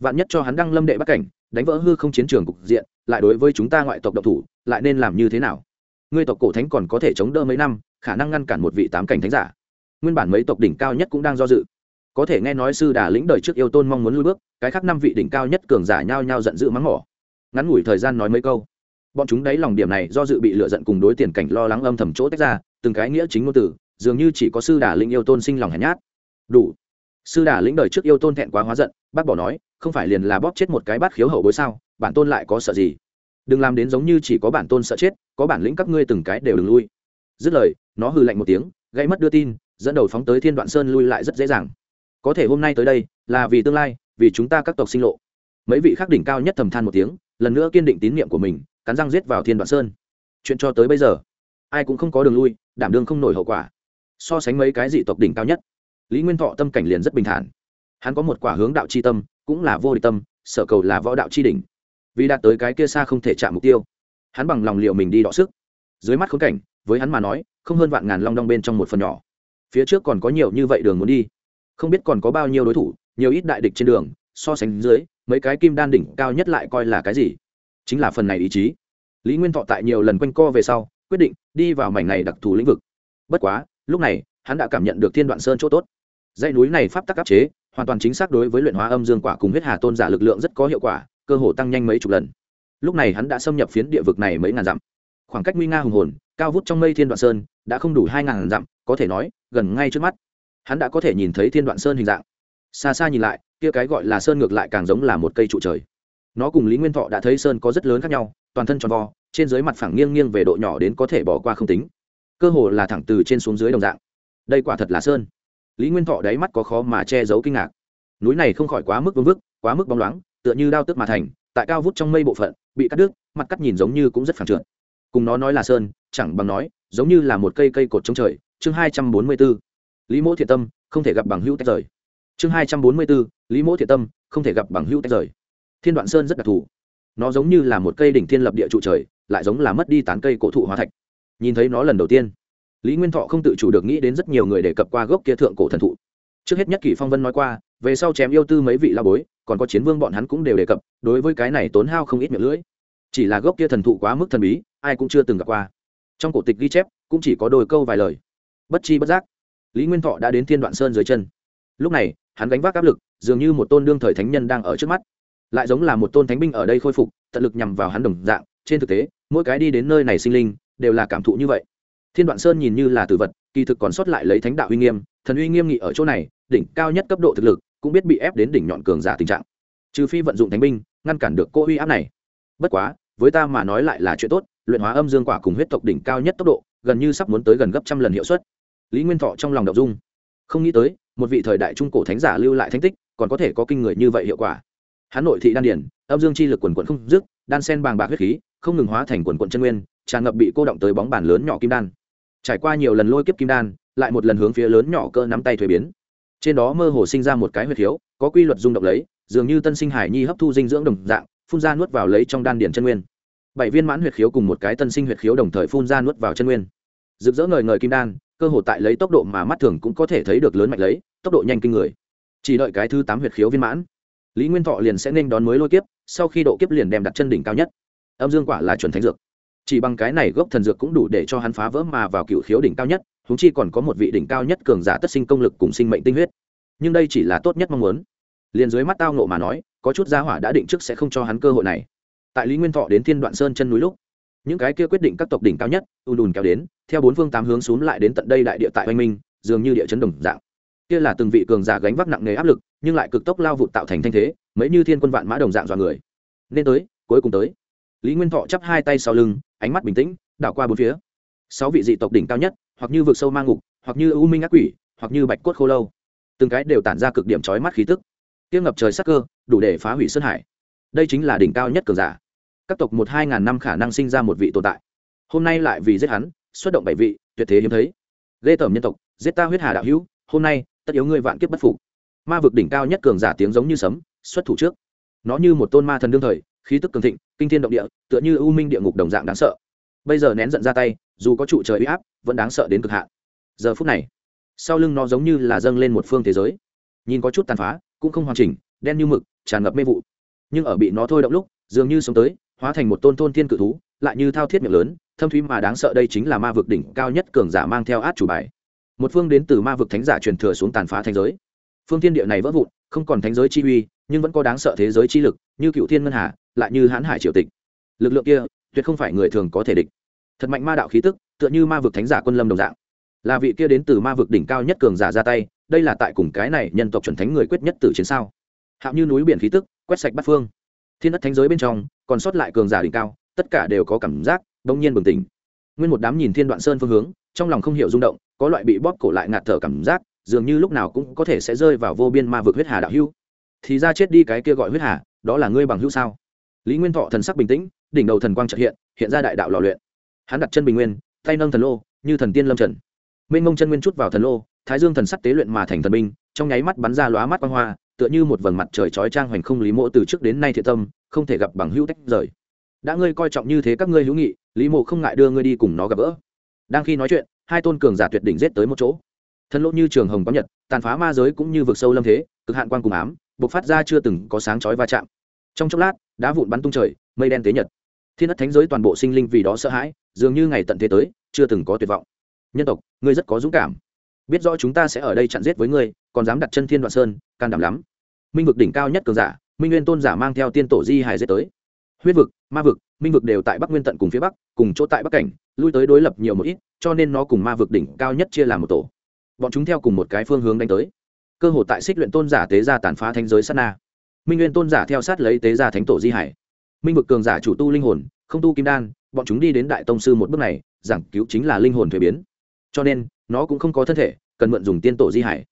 Speaker 1: Vạn nhất cho hắn đăng lâm đệ bắc cảnh, đánh vỡ hư không chiến trường cục diện, lại đối với chúng ta ngoại tộc độc thủ, lại nên làm như thế nào? Ngươi tộc cổ thánh còn có thể chống đỡ mấy năm, khả năng ngăn cản một vị tám cảnh thánh giả. Nguyên bản mấy tộc đỉnh cao nhất cũng đang do dự có thể nghe nói sư đà lĩnh đời trước yêu tôn mong muốn lui bước, cái khác năm vị đỉnh cao nhất cường giả nhao nhao giận dữ mắng mỏ. Ngắn ngủi thời gian nói mấy câu. Bọn chúng đáy lòng điểm này do dự bị lựa giận cùng đối tiền cảnh lo lắng âm thầm chỗ tách ra, từng cái nghĩa chính ngôn từ, dường như chỉ có sư đà lĩnh yêu tôn sinh lòng hèn nhát. Đủ. Sư đà lĩnh đời trước yêu tôn thẹn quá hóa giận, bác bỏ nói, không phải liền là bóp chết một cái bát khiếu hậu bối sao, bản tôn lại có sợ gì? Đừng làm đến giống như chỉ có bản tôn sợ chết, có bản lĩnh các ngươi từng cái đều đừng lui. Dứt lời, nó hư lạnh một tiếng gây mất đưa tin, dẫn đầu phóng tới thiên đoạn sơn lui lại rất dễ dàng có thể hôm nay tới đây là vì tương lai, vì chúng ta các tộc sinh lộ. Mấy vị khắc đỉnh cao nhất thầm than một tiếng, lần nữa kiên định tín nhiệm của mình, cắn răng giết vào thiên đoạn sơn. Chuyện cho tới bây giờ, ai cũng không có đường lui, đảm đương không nổi hậu quả. So sánh mấy cái dị tộc đỉnh cao nhất, lý nguyên thọ tâm cảnh liền rất bình thản. Hắn có một quả hướng đạo c h i tâm, cũng là vô địch tâm, sở cầu là võ đạo c h i đỉnh. Vì đạt tới cái kia xa không thể chạm mục tiêu, hắn bằng lòng liệu mình đi đọ sức. Dưới mắt khốn cảnh, với hắn mà nói, không hơn vạn ngàn long đong bên trong một phần nhỏ. Phía trước còn có nhiều như vậy đường muốn đi không biết còn có bao nhiêu đối thủ, nhiều ít đại địch trên đường, so sánh dưới, mấy cái kim đan đỉnh cao nhất lại coi là cái gì? Chính là phần này ý chí. Lý nguyên thọ tại nhiều lần quanh co về sau, quyết định đi vào mảnh này đặc thù lĩnh vực. Bất quá, lúc này, hắn đã cảm nhận được thiên đoạn sơn chỗ tốt. Dãy núi này pháp tắc áp chế, hoàn toàn chính xác đối với luyện hóa âm dương quả cùng huyết hà tôn giả lực lượng rất có hiệu quả, cơ hồ tăng nhanh mấy chục lần. Lúc này hắn đã xâm nhập phiến địa vực này mấy ngàn dặm. Khoảng cách nguy nga hùng hồn, cao vút trong mây thiên đoạn sơn, đã không đủ hai ngàn dặm, có thể nói, gần ngay trước mắt hắn đã có thể nhìn thấy thiên đoạn sơn hình dạng. Xa xa nhìn lại, kia cái gọi là sơn ngược lại càng giống là một cây trụ trời. Nó cùng lý nguyên thọ đã thấy sơn có rất lớn khác nhau, toàn thân tròn vo, trên dưới mặt phẳng nghiêng nghiêng về độ nhỏ đến có thể bỏ qua không tính. Cơ hồ là thẳng từ trên xuống dưới đồng dạng. Đây quả thật là sơn. Lý nguyên thọ đáy mắt có khó mà che giấu kinh ngạc. Núi này không khỏi quá mức vương vức, quá mức bóng loáng, tựa như đao tức mà thành, tại cao vút trong mây bộ phận, bị cắt đứt, mặt cắt nhìn giống như cũng rất phản trượt. Cùng nó nói là sơn, chẳng bằng nói, giống như là một cây cây cột trống trời. Chương hai trăm bốn mươi bốn lý mỗ thiện tâm, không thể gặp bằng hữu tách rời. Chương hai trăm bốn mươi b ố lý mỗ thiện tâm, không thể gặp bằng hữu tách rời. Thiên đoạn sơn rất đặc thù. Nó giống như là một cây đỉnh thiên lập địa trụ trời, lại giống là mất đi tán cây cổ thụ hóa thạch. Nhìn thấy nó lần đầu tiên, lý nguyên thọ không tự chủ được nghĩ đến rất nhiều người đề cập qua gốc kia thượng cổ thần thụ. Trước hết nhất kỷ phong vân nói qua, về sau chém yêu tư mấy vị la bối, còn có chiến vương bọn hắn cũng đều đề cập, đối với cái này tốn hao không ít miệng lưỡi. Chỉ là gốc kia thần thụ quá mức thần bí, ai cũng chưa từng gặp qua. Trong cổ tịch ghi chép, cũng chỉ có đôi câu vài lời. Bất chi bất giác lý nguyên thọ đã đến thiên đoạn sơn dưới chân. Lúc này, hắn gánh vác áp lực, dường như một tôn đương thời thánh nhân đang ở trước mắt. Lại giống là một tôn thánh binh ở đây khôi phục, tận lực nhằm vào hắn đồng dạng. Trên thực tế, mỗi cái đi đến nơi này sinh linh, đều là cảm thụ như vậy. Thiên đoạn sơn nhìn như là tử vật, kỳ thực còn sót lại lấy thánh đạo uy nghiêm. Thần uy nghiêm nghị ở chỗ này, đỉnh cao nhất cấp độ thực lực, cũng biết bị ép đến đỉnh nhọn cường giả tình trạng. Trừ phi vận dụng thánh binh, ngăn cản được cô uy áp này. Bất quá, với ta mà nói lại là chuyện tốt, luyện hóa âm dương quả cùng huyết tộc đỉnh cao nhất tốc độ, gần như sắp muốn tới gần gấp trăm lần hiệu suất lý nguyên thọ trong lòng đậu dung. Không nghĩ tới, một vị thời đại trung cổ thánh giả lưu lại thánh tích, còn có thể có kinh người như vậy hiệu quả. Hà nội thị đan điển âm dương chi lực quần quận không dứt, đan sen bàng bạc huyết khí, không ngừng hóa thành quần quận chân nguyên, tràn ngập bị cô động tới bóng bàn lớn nhỏ kim đan. Trải qua nhiều lần lôi kiếp kim đan, lại một lần hướng phía lớn nhỏ cơ nắm tay thuế biến. Trên đó mơ hồ sinh ra một cái huyết khiếu, có quy luật rung động lấy, dường như tân sinh hải nhi hấp thu dinh dưỡng đồng dạng, phun ra nuốt vào lấy trong đan điển chân nguyên. Bảy viên mãn huyết khiếu cùng một cái tân sinh huyết khiếu đồng thời phun ra nuốt vào chân nguyên. Rực rỡ ngời ngời kim đan cơ hồ tại lấy tốc độ mà mắt thường cũng có thể thấy được lớn mạnh lấy, tốc độ nhanh kinh người. Chỉ đợi cái thứ tám huyết khiếu viên mãn, lý nguyên thọ liền sẽ nên đón mới lôi kiếp, sau khi độ kiếp liền đem đặt chân đỉnh cao nhất. Âm dương quả là chuẩn thánh dược. Chỉ bằng cái này gốc thần dược cũng đủ để cho hắn phá vỡ mà vào cựu khiếu đỉnh cao nhất húng chi còn có một vị đỉnh cao nhất cường giả tất sinh công lực cùng sinh mệnh tinh huyết. Nhưng đây chỉ là tốt nhất mong muốn. Liền dưới mắt tao nộ mà nói, có chút gia hỏa đã định trước sẽ không cho hắn cơ hội này. Tại lý nguyên thọ đến thiên đoạn sơn chân núi lúc, những cái kia quyết định các tộc đỉnh cao nhất, ùn ùn kéo đến theo bốn phương tám hướng xuống lại đến tận đây đại địa tại oanh minh, dường như địa chấn đồng dạng. Kia là từng vị cường giả gánh vác nặng nề áp lực, nhưng lại cực tốc lao vụt tạo thành thanh thế, mấy như thiên quân vạn mã đồng dạng dọa người. Nên tới, cuối cùng tới. Lý nguyên thọ chắp hai tay sau lưng, ánh mắt bình tĩnh, đảo qua bốn phía. Sáu vị dị tộc đỉnh cao nhất, hoặc như vực sâu mang ngục, hoặc như u minh ác quỷ, hoặc như bạch cốt khô lâu. Từng cái đều tản ra cực điểm trói mắt khí tức. Kia ngập trời sắc cơ, đủ để phá hủy sơn hải. Đây chính là đỉnh cao nhất cường giả. Các tộc một hai ngàn năm khả năng sinh ra một vị tồn tại. Hôm nay lại vì giết hắn xuất động bảy vị, tuyệt thế hiếm thấy. Ghê tởm nhân tộc, giết ta huyết hà đạo hữu, hôm nay, tất yếu ngươi vạn kiếp bất phục. Ma vực đỉnh cao nhất cường giả tiếng giống như sấm, xuất thủ trước. Nó như một tôn ma thần đương thời, khí tức cường thịnh, kinh thiên động địa, tựa như ưu minh địa ngục đồng dạng đáng sợ. Bây giờ nén giận ra tay, dù có trụ trời uy áp, vẫn đáng sợ đến cực hạn. Giờ phút này, sau lưng nó giống như là dâng lên một phương thế giới. Nhìn có chút tàn phá, cũng không hoàn chỉnh, đen như mực, tràn ngập mê vụ. Nhưng ở bị nó thôi động lúc, dường như sống tới, hóa thành một tôn thôn thiên cự thú lại như thao thiết miệng lớn, thâm thúy mà đáng sợ đây chính là ma vực đỉnh cao nhất cường giả mang theo át chủ bài. Một phương đến từ ma vực thánh giả truyền thừa xuống tàn phá thành giới. Phương thiên địa này vỡ vụn, không còn thánh giới chi uy, nhưng vẫn có đáng sợ thế giới chi lực, như cựu thiên ngân hà, lại như hãn hải triều tịch. Lực lượng kia, tuyệt không phải người thường có thể địch. Thật mạnh ma đạo khí tức, tựa như ma vực thánh giả quân lâm đồng dạng. Là vị kia đến từ ma vực đỉnh cao nhất cường giả ra tay, đây là tại cùng cái này nhân tộc chuẩn thánh người quyết nhất từ chiến sao? Hạo như núi biển khí tức, quét sạch bắt phương. Thiên đất thánh giới bên trong, còn sót lại cường giả đỉnh cao tất cả đều có cảm giác đông nhiên bừng tỉnh. Nguyên một đám nhìn thiên đoạn sơn phương hướng, trong lòng không hiểu rung động, có loại bị bóp cổ lại ngạt thở cảm giác, dường như lúc nào cũng có thể sẽ rơi vào vô biên ma vực huyết hà đạo hưu thì ra chết đi cái kia gọi huyết hà, đó là ngươi bằng hữu sao? Lý nguyên thọ thần sắc bình tĩnh, đỉnh đầu thần quang trợ hiện hiện ra đại đạo lò luyện. Hắn đặt chân bình nguyên, tay nâng thần lô, như thần tiên lâm trần. Mênh mông chân nguyên chút vào thần lô, thái dương thần sắc tế luyện mà thành thần binh, trong nháy mắt bắn ra lóa mắt quang hoa, tựa như một vầng mặt trời chói trang hoành không lý mộ từ trước đến nay thiện tâm, không thể gặp bằng hữu tách rời đã ngươi coi trọng như thế các ngươi hữu nghị, lý mộ không ngại đưa ngươi đi cùng nó gặp gỡ. Đang khi nói chuyện, hai tôn cường giả tuyệt đỉnh giết tới một chỗ. Thân lỗ như trường hồng có nhật, tàn phá ma giới cũng như vực sâu lâm thế, cực hạn quan cùng ám, bộc phát ra chưa từng có sáng chói va chạm. Trong chốc lát, đá vụn bắn tung trời, mây đen tế nhật. Thiên đất thánh giới toàn bộ sinh linh vì đó sợ hãi, dường như ngày tận thế tới, chưa từng có tuyệt vọng. Nhân tộc, ngươi rất có dũng cảm. Biết rõ chúng ta sẽ ở đây chặn giết với ngươi, còn dám đặt chân thiên đoạn sơn, can đảm lắm. Minh vực đỉnh cao nhất cường giả, minh nguyên tôn giả mang theo tiên tổ di hải dết tới huyết vực, ma vực, minh vực đều tại bắc nguyên tận cùng phía bắc, cùng chỗ tại bắc cảnh, lui tới đối lập nhiều một ít, cho nên nó cùng ma vực đỉnh cao nhất chia làm một tổ. Bọn chúng theo cùng một cái phương hướng đánh tới. Cơ hội tại xích luyện tôn giả tế gia tàn phá thanh giới sát na. Minh nguyên tôn giả theo sát lấy tế gia thánh tổ di hải. Minh vực cường giả chủ tu linh hồn, không tu kim đan, bọn chúng đi đến đại tông sư một bước này, giảng cứu chính là linh hồn thuế biến. Cho nên, nó cũng không có thân thể, cần mượn dùng tiên tổ di hải.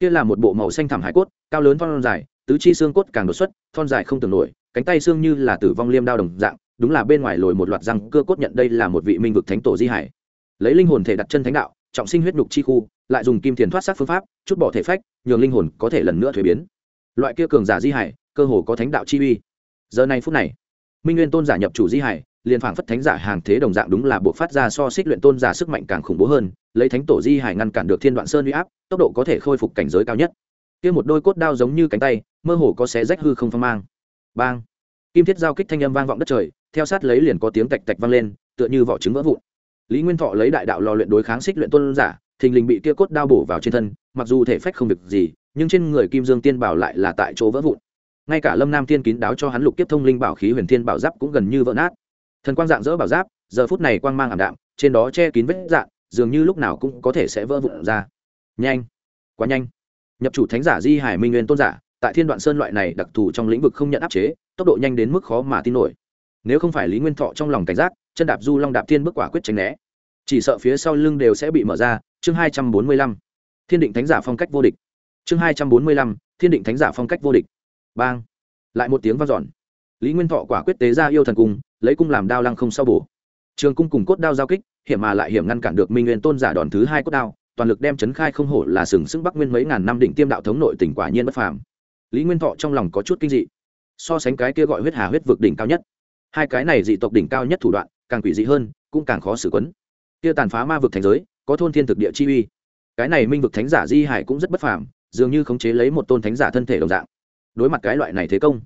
Speaker 1: Kia là một bộ màu xanh thảm hải cốt, cao lớn thon dài, tứ chi xương cốt càng đột xuất, thon dài không tưởng nổi cánh tay xương như là tử vong liêm đao đồng dạng, đúng là bên ngoài lồi một loạt răng cơ cốt nhận đây là một vị minh vực thánh tổ di hải. Lấy linh hồn thể đặt chân thánh đạo, trọng sinh huyết nhục chi khu, lại dùng kim tiền thoát sát phương pháp, chút bỏ thể phách, nhường linh hồn có thể lần nữa thuế biến. Loại kia cường giả di hải, cơ hồ có thánh đạo chi uy. Giờ này phút này, minh nguyên tôn giả nhập chủ di hải, liền phảng phất thánh giả hàng thế đồng dạng đúng là buộc phát ra so xích luyện tôn giả sức mạnh càng khủng bố hơn, lấy thánh tổ di hải ngăn cản được thiên đoạn sơn uy áp, tốc độ có thể khôi phục cảnh giới cao nhất. Kia một đôi cốt đao giống như cánh tay, mơ hồ có xé rách hư không phong mang bang. Kim thiết giao kích thanh âm vang vọng đất trời, theo sát lấy liền có tiếng tạch tạch vang lên, tựa như vỏ trứng vỡ vụn. Lý nguyên thọ lấy đại đạo lò luyện đối kháng xích luyện tôn giả, thình lình bị kia cốt đao bổ vào trên thân, mặc dù thể phách không việc gì, nhưng trên người kim dương tiên bảo lại là tại chỗ vỡ vụn. Ngay cả lâm nam tiên kín đáo cho hắn lục tiếp thông linh bảo khí huyền thiên bảo giáp cũng gần như vỡ nát. Thần quang dạng dỡ bảo giáp, giờ phút này quang mang ảm đạm, trên đó che kín vết dạng, dường như lúc nào cũng có thể sẽ vỡ vụn ra. Nhanh, quá nhanh. Nhập chủ thánh giả di hải minh nguyên tôn giả tại thiên đoạn sơn loại này đặc thù trong lĩnh vực không nhận áp chế, tốc độ nhanh đến mức khó mà tin nổi. Nếu không phải lý nguyên thọ trong lòng cảnh giác, chân đạp du long đạp thiên bước quả quyết tránh né. Chỉ sợ phía sau lưng đều sẽ bị mở ra, chương hai trăm bốn mươi lăm. Thiên định thánh giả phong cách vô địch. Chương hai trăm bốn mươi lăm, thiên định thánh giả phong cách vô địch. Bang. Lại một tiếng v a n giòn lý nguyên thọ quả quyết tế ra yêu thần cung lấy cung làm đao lăng không sao bổ. Trường cung cùng cốt đao giao kích, hiểm mà lại hiểm ngăn cản được minh nguyên tôn giả đòn thứ hai cốt đao, toàn lực đem chấn khai không hổ là sừng sững bắc nguyên mấy ngàn năm định tiêm đạo thống nội tỉnh quả nhiên bất phàm lý nguyên thọ trong lòng có chút kinh dị. So sánh cái kia gọi huyết hà huyết vực đỉnh cao nhất. Hai cái này dị tộc đỉnh cao nhất thủ đoạn, càng quỷ dị hơn, cũng càng khó xử quấn. Kia tàn phá ma vực thành giới, có thôn thiên thực địa chi uy. Cái này minh vực thánh giả di hải cũng rất bất phàm, dường như khống chế lấy một tôn thánh giả thân thể đồng dạng. Đối mặt cái loại này thế công,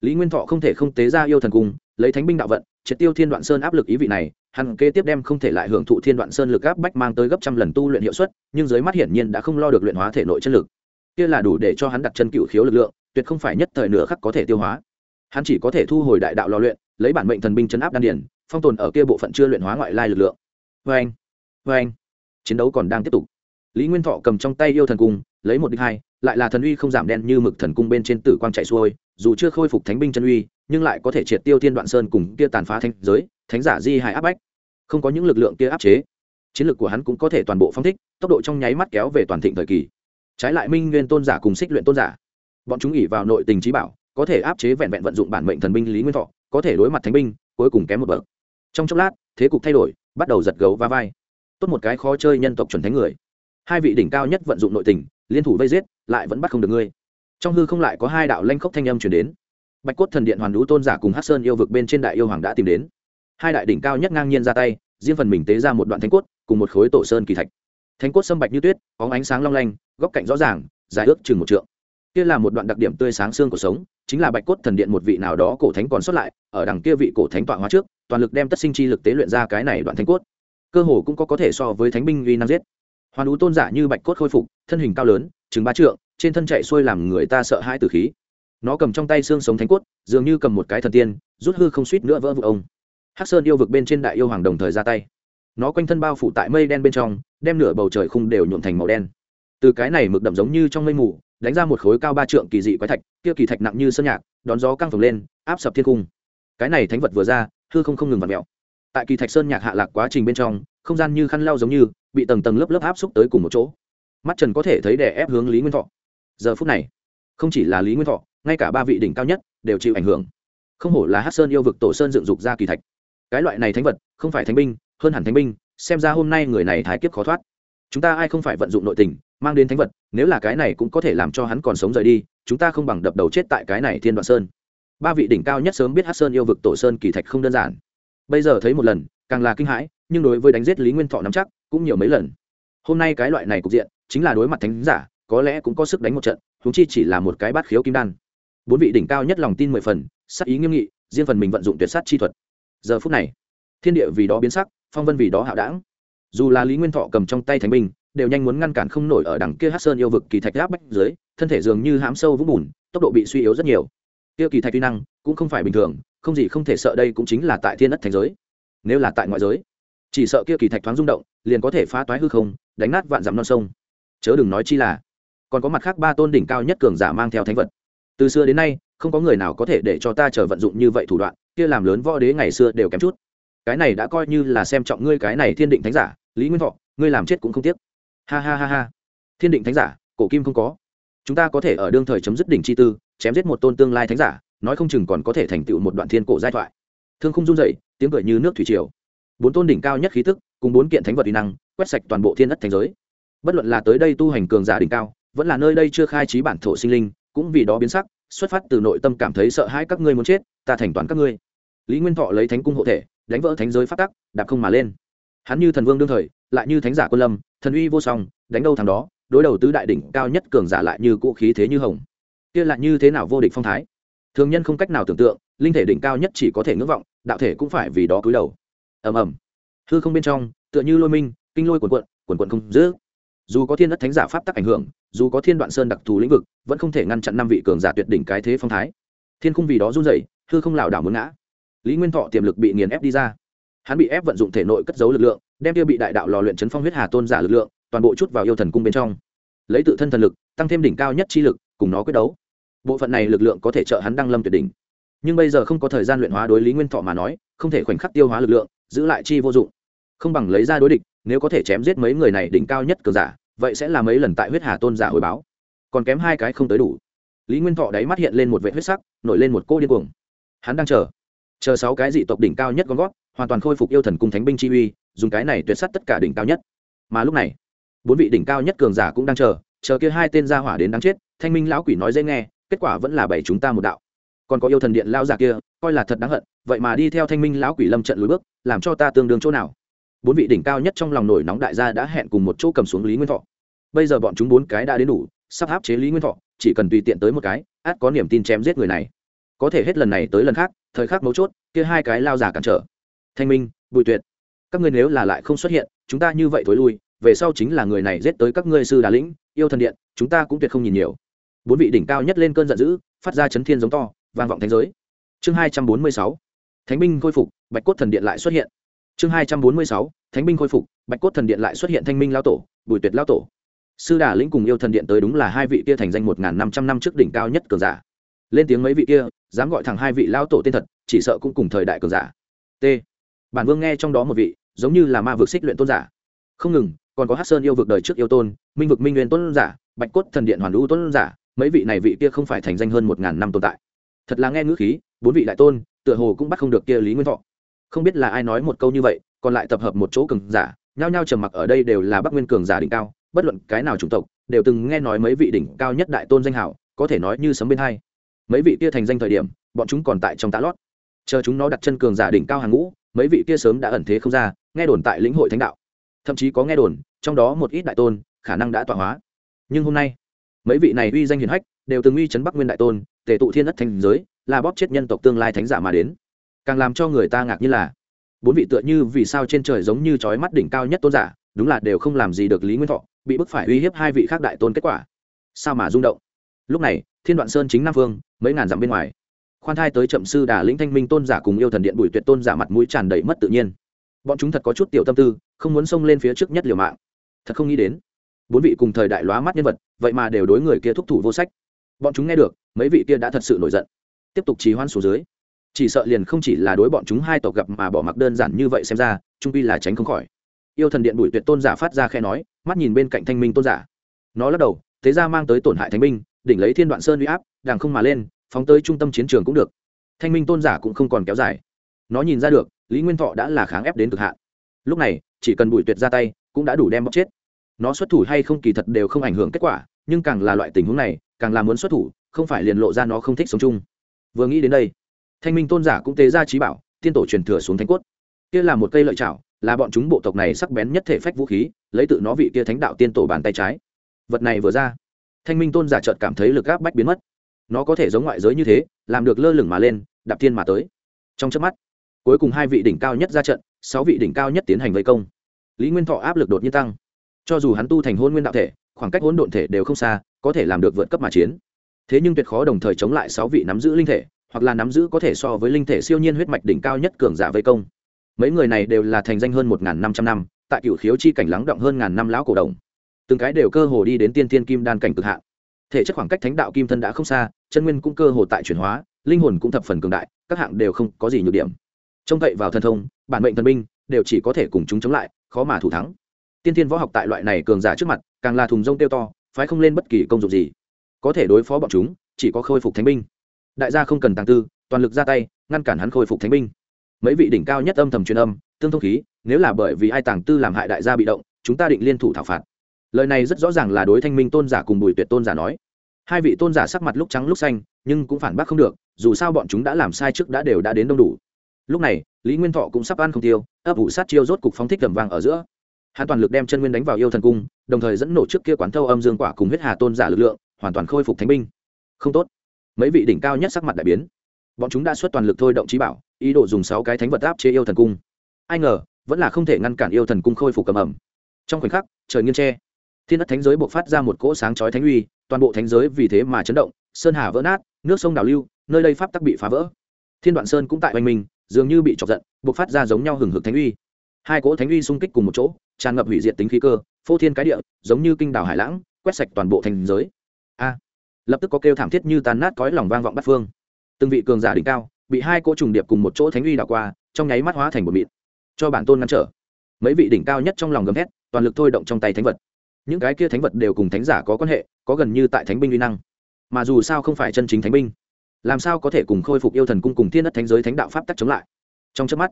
Speaker 1: lý nguyên thọ không thể không tế ra yêu thần cung lấy thánh binh đạo vận, triệt tiêu thiên đoạn sơn áp lực ý vị này, hắn kế tiếp đem không thể lại hưởng thụ thiên đoạn sơn lực áp bách mang tới gấp trăm lần tu luyện hiệu suất, nhưng dưới mắt hiển nhiên đã không lo được luyện hóa thể nội chân lực kia là đủ để cho hắn đặt chân cựu khiếu lực lượng, tuyệt không phải nhất thời nửa khắc có thể tiêu hóa. Hắn chỉ có thể thu hồi đại đạo lò luyện, lấy bản mệnh thần binh chấn áp đan điển phong tồn ở kia bộ phận chưa luyện hóa ngoại lai lực lượng. Vê anh vê anh chiến đấu còn đang tiếp tục. Lý nguyên thọ cầm trong tay yêu thần cung, lấy một đích hai, lại là thần uy không giảm đen như mực thần cung bên trên tử quang chạy xuôi, dù chưa khôi phục thánh binh chân uy, nhưng lại có thể triệt tiêu thiên đoạn sơn cùng kia tàn phá thanh giới, thánh giả di hại áp bách. Không có những lực lượng kia áp chế, chiến lược của hắn cũng có thể toàn bộ phong thích, tốc độ trong nháy mắt kéo về toàn thịnh thời kỳ trái lại minh nguyên tôn giả cùng xích luyện tôn giả, bọn chúng ỉ vào nội tình trí bảo, có thể áp chế vẹn vẹn vận dụng bản mệnh thần binh lý nguyên thọ, có thể đối mặt thánh binh, cuối cùng kém một bậc. Trong chốc lát, thế cục thay đổi, bắt đầu giật gấu va vai. Tốt một cái khó chơi nhân tộc chuẩn thánh người. Hai vị đỉnh cao nhất vận dụng nội tình, liên thủ vây giết, lại vẫn bắt không được ngươi. Trong hư không lại có hai đạo lanh khốc thanh âm chuyển đến. Bạch cốt thần điện hoàn đũ tôn giả cùng hát sơn yêu vực bên trên đại yêu hoàng đã tìm đến. Hai đại đỉnh cao nhất ngang nhiên ra tay, riêng phần mình tế ra một đoạn thánh cốt, cùng một khối tổ sơn kỳ thạch. Thánh cốt sâm bạch như tuyết có ánh sáng long lanh góc cạnh rõ ràng, dài ước chừng một trượng. Kia là một đoạn đặc điểm tươi sáng xương của sống, chính là bạch cốt thần điện một vị nào đó cổ thánh còn xuất lại, ở đằng kia vị cổ thánh tọa hóa trước, toàn lực đem tất sinh chi lực tế luyện ra cái này đoạn thánh cốt. Cơ hồ cũng có có thể so với thánh binh uy năng giết. Hoàn ú tôn giả như bạch cốt khôi phục, thân hình cao lớn, chừng ba trượng, trên thân chạy xuôi làm người ta sợ hãi từ khí. Nó cầm trong tay xương sống thánh cốt, dường như cầm một cái thần tiên, rút hư không suýt nữa vỡ vụ ông. Hắc sơn yêu vực bên trên đại yêu hoàng đồng thời ra tay. Nó quanh thân bao phủ tại mây đen bên trong, đem nửa bầu trời khung đều nhuộm thành màu đen từ cái này mực đậm giống như trong mây mù, đánh ra một khối cao ba trượng kỳ dị quái thạch, kia kỳ thạch nặng như sơn nhạc, đón gió căng phồng lên, áp sập thiên cung. Cái này thánh vật vừa ra, hư không không ngừng vặt mẹo tại kỳ thạch sơn nhạc hạ lạc quá trình bên trong, không gian như khăn lau giống như, bị tầng tầng lớp lớp áp xúc tới cùng một chỗ. Mắt trần có thể thấy đè ép hướng lý nguyên thọ. Giờ phút này, không chỉ là lý nguyên thọ, ngay cả ba vị đỉnh cao nhất đều chịu ảnh hưởng. Không hổ là hát sơn yêu vực tổ sơn dựng dục ra kỳ thạch. Cái loại này thánh vật, không phải thánh binh, hơn hẳn thánh binh, xem ra hôm nay người này thái kiếp khó thoát. Chúng ta ai không phải vận dụng nội tình mang đến thánh vật, nếu là cái này cũng có thể làm cho hắn còn sống rời đi, chúng ta không bằng đập đầu chết tại cái này thiên đoạn sơn. Ba vị đỉnh cao nhất sớm biết hát sơn yêu vực tổ sơn kỳ thạch không đơn giản. Bây giờ thấy một lần, càng là kinh hãi, nhưng đối với đánh giết lý nguyên thọ nắm chắc, cũng nhiều mấy lần. Hôm nay cái loại này cục diện, chính là đối mặt thánh giả, có lẽ cũng có sức đánh một trận húng chi chỉ là một cái bát khiếu kim đan. Bốn vị đỉnh cao nhất lòng tin mười phần sắc ý nghiêm nghị, riêng phần mình vận dụng tuyệt sát chi thuật. Giờ phút này, thiên địa vì đó biến sắc, phong vân vì đó hạo đảng dù là lý nguyên thọ cầm trong tay thánh binh đều nhanh muốn ngăn cản không nổi ở đằng kia hát sơn yêu vực kỳ thạch áp bách dưới, thân thể dường như hãm sâu vũng bùn, tốc độ bị suy yếu rất nhiều. Kia kỳ thạch vi năng cũng không phải bình thường, không gì không thể sợ đây cũng chính là tại thiên đất thành giới. Nếu là tại ngoại giới, chỉ sợ kia kỳ thạch thoáng rung động, liền có thể phá toái hư không, đánh nát vạn dặm non sông. Chớ đừng nói chi là, còn có mặt khác ba tôn đỉnh cao nhất cường giả mang theo thánh vật. Từ xưa đến nay, không có người nào có thể để cho ta chờ vận dụng như vậy thủ đoạn, kia làm lớn võ đế ngày xưa đều kém chút. Cái này đã coi như là xem trọng ngươi cái này thiên định thánh giả, lý nguyên thọ, ngươi làm chết cũng không tiếc ha ha ha ha. Thiên định thánh giả, cổ kim không có. Chúng ta có thể ở đương thời chấm dứt đỉnh chi tư, chém giết một tôn tương lai thánh giả, nói không chừng còn có thể thành tựu một đoạn thiên cổ giai thoại. Thương không run dậy tiếng cười như nước thủy triều. Bốn tôn đỉnh cao nhất khí tức, cùng bốn kiện thánh vật uy năng, quét sạch toàn bộ thiên đất thành giới. Bất luận là tới đây tu hành cường giả đỉnh cao, vẫn là nơi đây chưa khai trí bản thổ sinh linh, cũng vì đó biến sắc, xuất phát từ nội tâm cảm thấy sợ hãi các ngươi muốn chết, ta thành toán các ngươi. Lý nguyên thọ lấy thánh cung hộ thể, đánh vỡ thánh giới phát tắc, đạp không mà lên. Hắn như thần vương đương thời lại như thánh giả quân lâm, thần uy vô song, đánh đâu thằng đó, đối đầu tứ đại đỉnh cao nhất cường giả lại như cỗ khí thế như hồng. Kia lại như thế nào vô địch phong thái? Thường nhân không cách nào tưởng tượng, linh thể đỉnh cao nhất chỉ có thể ngưỡng vọng, đạo thể cũng phải vì đó cúi đầu. Ầm ầm. Hư không bên trong, tựa như lôi minh, kinh lôi quần quận quần quận không dữ dù có thiên đất thánh giả pháp tắc ảnh hưởng, dù có thiên đoạn sơn đặc thù lĩnh vực, vẫn không thể ngăn chặn năm vị cường giả tuyệt đỉnh cái thế phong thái. Thiên khung vì đó run rẩy, hư không lảo đảo muốn ngã. Lý nguyên thọ tiềm lực bị nghiền ép đi ra. Hắn bị ép vận dụng thể nội cất giấu lực lượng đem tiêu bị đại đạo lò luyện chấn phong huyết hà tôn giả lực lượng, toàn bộ chút vào yêu thần cung bên trong. Lấy tự thân thần lực, tăng thêm đỉnh cao nhất chi lực, cùng nó quyết đấu. Bộ phận này lực lượng có thể trợ hắn đăng lâm tuyệt đỉnh. Nhưng bây giờ không có thời gian luyện hóa đối lý nguyên thọ mà nói, không thể khoảnh khắc tiêu hóa lực lượng, giữ lại chi vô dụng. Không bằng lấy ra đối địch, nếu có thể chém giết mấy người này đỉnh cao nhất cờ giả, vậy sẽ là mấy lần tại huyết hà tôn giả hồi báo. Còn kém hai cái không tới đủ. Lý nguyên thọ đáy mắt hiện lên một vệ huyết sắc, nổi lên một cô điên cuồng. Hắn đang chờ. Chờ sáu cái dị tộc đỉnh cao nhất con gót hoàn toàn khôi phục yêu thần cung thánh binh chi uy dùng cái này tuyệt s tất cả đỉnh cao nhất. Mà lúc này, bốn vị đỉnh cao nhất cường giả cũng đang chờ chờ kia hai tên gia hỏa đến đáng chết, thanh minh lão quỷ nói dễ nghe, kết quả vẫn là bảy chúng ta một đạo. Còn có yêu thần điện lão giả kia, coi là thật đáng hận, vậy mà đi theo thanh minh lão quỷ lâm trận lùi bước, làm cho ta tương đương chỗ nào? Bốn vị đỉnh cao nhất trong lòng nổi nóng đại gia đã hẹn cùng một chỗ cầm xuống lý nguyên thọ. Bây giờ bọn chúng bốn cái đã đến đủ, sắp áp chế lý nguyên thọ, chỉ cần tùy tiện tới một cái, át có niềm tin chém giết người này. Có thể hết lần này tới lần khác, thời khắc mấu chốt, kia hai cái lao giả cản trở. Thanh minh, bùi tuyệt các ngươi nếu là lại không xuất hiện, chúng ta như vậy thối lui, về sau chính là người này giết tới các ngươi sư đà lĩnh, yêu thần điện, chúng ta cũng tuyệt không nhìn nhiều. Bốn vị đỉnh cao nhất lên cơn giận dữ, phát ra chấn thiên giống to, vang vọng thánh giới. Chương hai trăm bốn mươi sáu, thánh binh khôi phục, bạch cốt thần điện lại xuất hiện. Chương hai trăm bốn mươi sáu, thánh binh khôi phục, bạch cốt thần điện lại xuất hiện thanh minh lao tổ, bùi tuyệt lao tổ. Sư đà lĩnh cùng yêu thần điện tới đúng là hai vị kia thành danh một n g h n năm trăm năm trước đỉnh cao nhất cường giả. Lên tiếng mấy vị kia, dám gọi thẳng hai vị lao tổ tên thật, chỉ sợ cũng cùng thời đại cường giả. T bản vương nghe trong đó một vị, giống như là ma vực xích luyện tôn giả. Không ngừng, còn có hát sơn yêu vực đời trước yêu tôn, minh vực minh nguyên tôn giả, bạch cốt thần điện hoàn lũ tôn giả, mấy vị này vị kia không phải thành danh hơn một ngàn năm tồn tại. Thật là nghe ngữ khí, bốn vị đại tôn, tựa hồ cũng bắt không được kia lý nguyên thọ. Không biết là ai nói một câu như vậy, còn lại tập hợp một chỗ cường giả, nhao nhao trầm mặc ở đây đều là bắc nguyên cường giả đỉnh cao, bất luận cái nào chủng tộc, đều từng nghe nói mấy vị đỉnh cao nhất đại tôn danh hảo có thể nói như sấm bên hai. Mấy vị kia thành danh thời điểm, bọn chúng còn tại trong tá lót. Chờ chúng nó đặt chân cường giả đỉnh cao hàng ngũ mấy vị kia sớm đã ẩn thế không ra, nghe đồn tại lĩnh hội thánh đạo. Thậm chí có nghe đồn, trong đó một ít đại tôn, khả năng đã tọa hóa. Nhưng hôm nay, mấy vị này uy danh hiền hách, đều từng uy chấn bắc nguyên đại tôn, tề tụ thiên đất thành giới, là bóp chết nhân tộc tương lai thánh giả mà đến. Càng làm cho người ta ngạc như là, bốn vị tựa như vì sao trên trời giống như trói mắt đỉnh cao nhất tôn giả, đúng là đều không làm gì được lý nguyên thọ, bị bức phải uy hiếp hai vị khác đại tôn kết quả. Sao mà rung động? Lúc này, thiên đoạn sơn chính nam phương, mấy ngàn dặm bên ngoài khoan thai tới chậm sư đà lĩnh thanh minh tôn giả cùng yêu thần điện bùi tuyệt tôn giả mặt mũi tràn đầy mất tự nhiên. Bọn chúng thật có chút tiểu tâm tư, không muốn xông lên phía trước nhất liều mạng. Thật không nghĩ đến, bốn vị cùng thời đại lóa mắt nhân vật, vậy mà đều đối người kia thúc thủ vô sách. Bọn chúng nghe được, mấy vị kia đã thật sự nổi giận. Tiếp tục trì hoãn xuống dưới. Chỉ sợ liền không chỉ là đối bọn chúng hai tộc gặp mà bỏ mặc đơn giản như vậy xem ra, trung pi là tránh không khỏi. Yêu thần điện bùi tuyệt tôn giả phát ra khe nói, mắt nhìn bên cạnh thanh minh tôn giả. Nó lắc đầu, thế ra mang tới tổn hại thánh minh đỉnh lấy thiên đoạn sơn uy áp đàng không mà lên phóng tới trung tâm chiến trường cũng được. Thanh minh tôn giả cũng không còn kéo dài. Nó nhìn ra được lý nguyên thọ đã là kháng ép đến cực hạn. Lúc này chỉ cần bùi tuyệt ra tay cũng đã đủ đem bóc chết. Nó xuất thủ hay không kỳ thật đều không ảnh hưởng kết quả nhưng càng là loại tình huống này càng là muốn xuất thủ không phải liền lộ ra nó không thích sống chung. Vừa nghĩ đến đây thanh minh tôn giả cũng tế ra trí bảo tiên tổ truyền thừa xuống thánh quất, kia là một cây lợi chảo là bọn chúng bộ tộc này sắc bén nhất thể phách vũ khí lấy tự nó vị kia thánh đạo tiên tổ bàn tay trái. Vật này vừa ra thanh minh tôn giả chợt cảm thấy lực áp bách biến mất nó có thể giống ngoại giới như thế, làm được lơ lửng mà lên, đạp thiên mà tới. Trong chớp mắt, cuối cùng hai vị đỉnh cao nhất ra trận, sáu vị đỉnh cao nhất tiến hành vây công. Lý nguyên thọ áp lực đột nhiên tăng. Cho dù hắn tu thành hôn nguyên đạo thể, khoảng cách Hôn độn thể đều không xa, có thể làm được vượt cấp mà chiến. Thế nhưng tuyệt khó đồng thời chống lại sáu vị nắm giữ linh thể, hoặc là nắm giữ có thể so với linh thể siêu nhiên huyết mạch đỉnh cao nhất cường giả vây công. Mấy người này đều là thành danh hơn một năm trăm năm, tại cựu khiếu chi cảnh lắng động hơn ngàn năm lão cổ đồng. Từng cái đều cơ hồ đi đến tiên Thiên kim đan cảnh cực hạn thể chất khoảng cách thánh đạo kim thân đã không xa, chân nguyên cũng cơ hồ tại chuyển hóa, linh hồn cũng thập phần cường đại, các hạng đều không có gì nhược điểm. Trông cậy vào thần thông, bản mệnh thần binh, đều chỉ có thể cùng chúng chống lại, khó mà thủ thắng. Tiên tiên võ học tại loại này cường giả trước mặt, càng là thùng rông tiêu to, phái không lên bất kỳ công dụng gì. Có thể đối phó bọn chúng, chỉ có khôi phục thánh binh. Đại gia không cần tàng tư, toàn lực ra tay, ngăn cản hắn khôi phục thánh binh. Mấy vị đỉnh cao nhất âm thầm truyền âm, tương thông khí, nếu là bởi vì ai tàng tư làm hại đại gia bị động, chúng ta định liên thủ thảo phạt lời này rất rõ ràng là đối thanh minh tôn giả cùng bùi tuyệt tôn giả nói. Hai vị tôn giả sắc mặt lúc trắng lúc xanh, nhưng cũng phản bác không được, dù sao bọn chúng đã làm sai trước đã đều đã đến đông đủ. Lúc này, lý nguyên thọ cũng sắp ăn không tiêu, ấp ủ sát chiêu rốt cục phóng thích tầm vàng ở giữa. Hắn toàn lực đem chân nguyên đánh vào yêu thần cung, đồng thời dẫn nổ trước kia quán thâu âm dương quả cùng huyết hà tôn giả lực lượng, hoàn toàn khôi phục thánh binh. Không tốt. Mấy vị đỉnh cao nhất sắc mặt đại biến. Bọn chúng đã xuất toàn lực thôi động trí bảo, ý đồ dùng sáu cái thánh vật áp chế yêu thần cung. Ai ngờ, vẫn là không thể ngăn cản yêu thần cung khôi phục cầm ẩm. Trong khoảnh khắc, trời nghiêng tre thiên đất thánh giới buộc phát ra một cỗ sáng chói thánh uy, toàn bộ thánh giới vì thế mà chấn động, sơn hà vỡ nát, nước sông đào lưu, nơi đây pháp tắc bị phá vỡ. Thiên đoạn sơn cũng tại oanh minh, dường như bị chọc giận, buộc phát ra giống nhau hừng hực thánh uy. Hai cỗ thánh uy xung kích cùng một chỗ, tràn ngập hủy diệt tính khí cơ, phô thiên cái địa, giống như kinh đảo hải lãng, quét sạch toàn bộ thành giới. A! Lập tức có kêu thảm thiết như tàn nát cõi lòng vang vọng bắt phương. Từng vị cường giả đỉnh cao, bị hai cỗ trùng điệp cùng một chỗ thánh uy đảo qua, trong nháy mắt hóa thành một mịn, cho bản tôn ngăn trở. Mấy vị đỉnh cao nhất trong lòng gầm thét, toàn lực thôi động trong tay thánh vật những cái kia thánh vật đều cùng thánh giả có quan hệ, có gần như tại thánh binh uy năng. Mà dù sao không phải chân chính thánh binh, làm sao có thể cùng khôi phục yêu thần cung cùng thiên đất thánh giới thánh đạo pháp tắc chống lại? Trong trước mắt,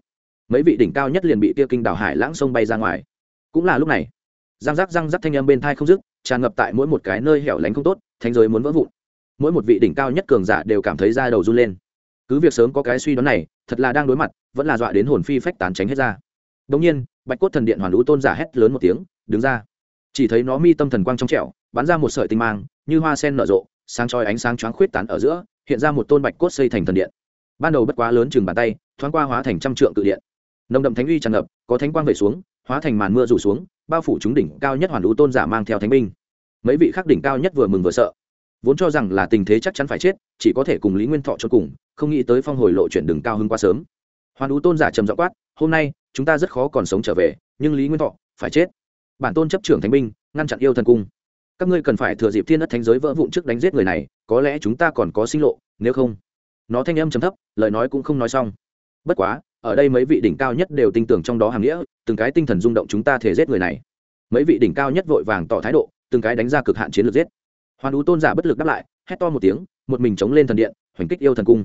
Speaker 1: mấy vị đỉnh cao nhất liền bị kia kinh đảo hải lãng sông bay ra ngoài. Cũng là lúc này, răng rắc răng rắc thanh âm bên thai không dứt, tràn ngập tại mỗi một cái nơi hẻo lánh không tốt, thánh giới muốn vỡ vụn. Mỗi một vị đỉnh cao nhất cường giả đều cảm thấy da đầu run lên. Cứ việc sớm có cái suy đoán này, thật là đang đối mặt, vẫn là dọa đến hồn phi phách tán tránh hết ra. Đống nhiên, bạch cốt thần điện hoàn lũ tôn giả hét lớn một tiếng, đứng ra chỉ thấy nó mi tâm thần quang trong trẻo, bắn ra một sợi tinh mang, như hoa sen nở rộ, sáng chói ánh sáng choáng khuyết tán ở giữa, hiện ra một tôn bạch cốt xây thành thần điện. Ban đầu bất quá lớn chừng bàn tay, thoáng qua hóa thành trăm trượng cự điện. Nồng đậm thánh uy tràn ngập, có thánh quang về xuống, hóa thành màn mưa rủ xuống, bao phủ chúng đỉnh cao nhất hoàn lũ tôn giả mang theo thánh binh. Mấy vị khắc đỉnh cao nhất vừa mừng vừa sợ. Vốn cho rằng là tình thế chắc chắn phải chết, chỉ có thể cùng lý nguyên thọ cho cùng, không nghĩ tới phong hồi lộ chuyển đường cao hơn quá sớm. Hoàn lũ tôn giả trầm dọ quát, hôm nay, chúng ta rất khó còn sống trở về, nhưng lý nguyên thọ phải chết bản tôn chấp trưởng thánh binh, ngăn chặn yêu thần cung. Các ngươi cần phải thừa dịp thiên đất thánh giới vỡ vụn trước đánh giết người này, có lẽ chúng ta còn có sinh lộ, nếu không. Nó thanh âm chấm thấp, lời nói cũng không nói xong. Bất quá, ở đây mấy vị đỉnh cao nhất đều tin tưởng trong đó hàm nghĩa, từng cái tinh thần rung động chúng ta thể giết người này. Mấy vị đỉnh cao nhất vội vàng tỏ thái độ, từng cái đánh ra cực hạn chiến lược giết. Hoàn ú tôn giả bất lực đáp lại, hét to một tiếng, một mình chống lên thần điện, hoành kích yêu thần cung.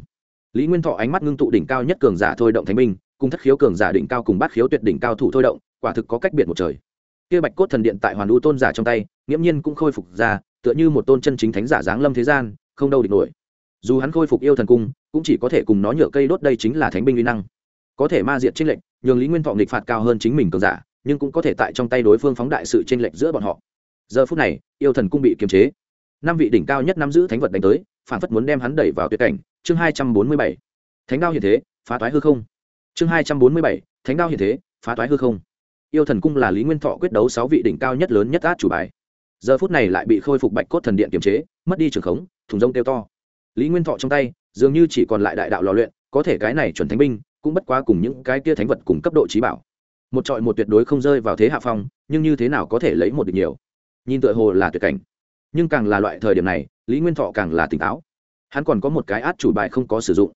Speaker 1: Lý nguyên thọ ánh mắt ngưng tụ đỉnh cao nhất cường giả thôi động thánh minh cùng thất khiếu cường giả đỉnh cao cùng bát khiếu tuyệt đỉnh cao thủ thôi động, quả thực có cách biệt một trời kia bạch cốt thần điện tại hoàn u tôn giả trong tay, nghiễm nhiên cũng khôi phục ra, tựa như một tôn chân chính thánh giả giáng lâm thế gian, không đâu địch nổi. Dù hắn khôi phục yêu thần cung, cũng chỉ có thể cùng nó nhựa cây đốt đây chính là thánh binh uy năng. Có thể ma diệt tranh lệnh nhường lý nguyên thọ nghịch phạt cao hơn chính mình cường giả, nhưng cũng có thể tại trong tay đối phương phóng đại sự tranh lệch giữa bọn họ. Giờ phút này, yêu thần cung bị kiềm chế. Năm vị đỉnh cao nhất nắm giữ thánh vật đánh tới, phản phất muốn đem hắn đẩy vào tuyệt cảnh. Chương hai trăm bốn mươi bảy. Thánh đao hiện thế, phá toái hư không. Chương hai trăm bốn mươi bảy. Thánh đao hiện thế, phá toái hư không yêu thần cung là lý nguyên thọ quyết đấu sáu vị đỉnh cao nhất lớn nhất át chủ bài. Giờ phút này lại bị khôi phục bạch cốt thần điện kiềm chế, mất đi trường khống, thùng rông kêu to. Lý nguyên thọ trong tay, dường như chỉ còn lại đại đạo lò luyện, có thể cái này chuẩn thánh binh, cũng bất quá cùng những cái kia thánh vật cùng cấp độ trí bảo. Một trọi một tuyệt đối không rơi vào thế hạ phong, nhưng như thế nào có thể lấy một được nhiều? Nhìn tựa hồ là tuyệt cảnh. Nhưng càng là loại thời điểm này, lý nguyên thọ càng là tỉnh táo. Hắn còn có một cái át chủ bài không có sử dụng.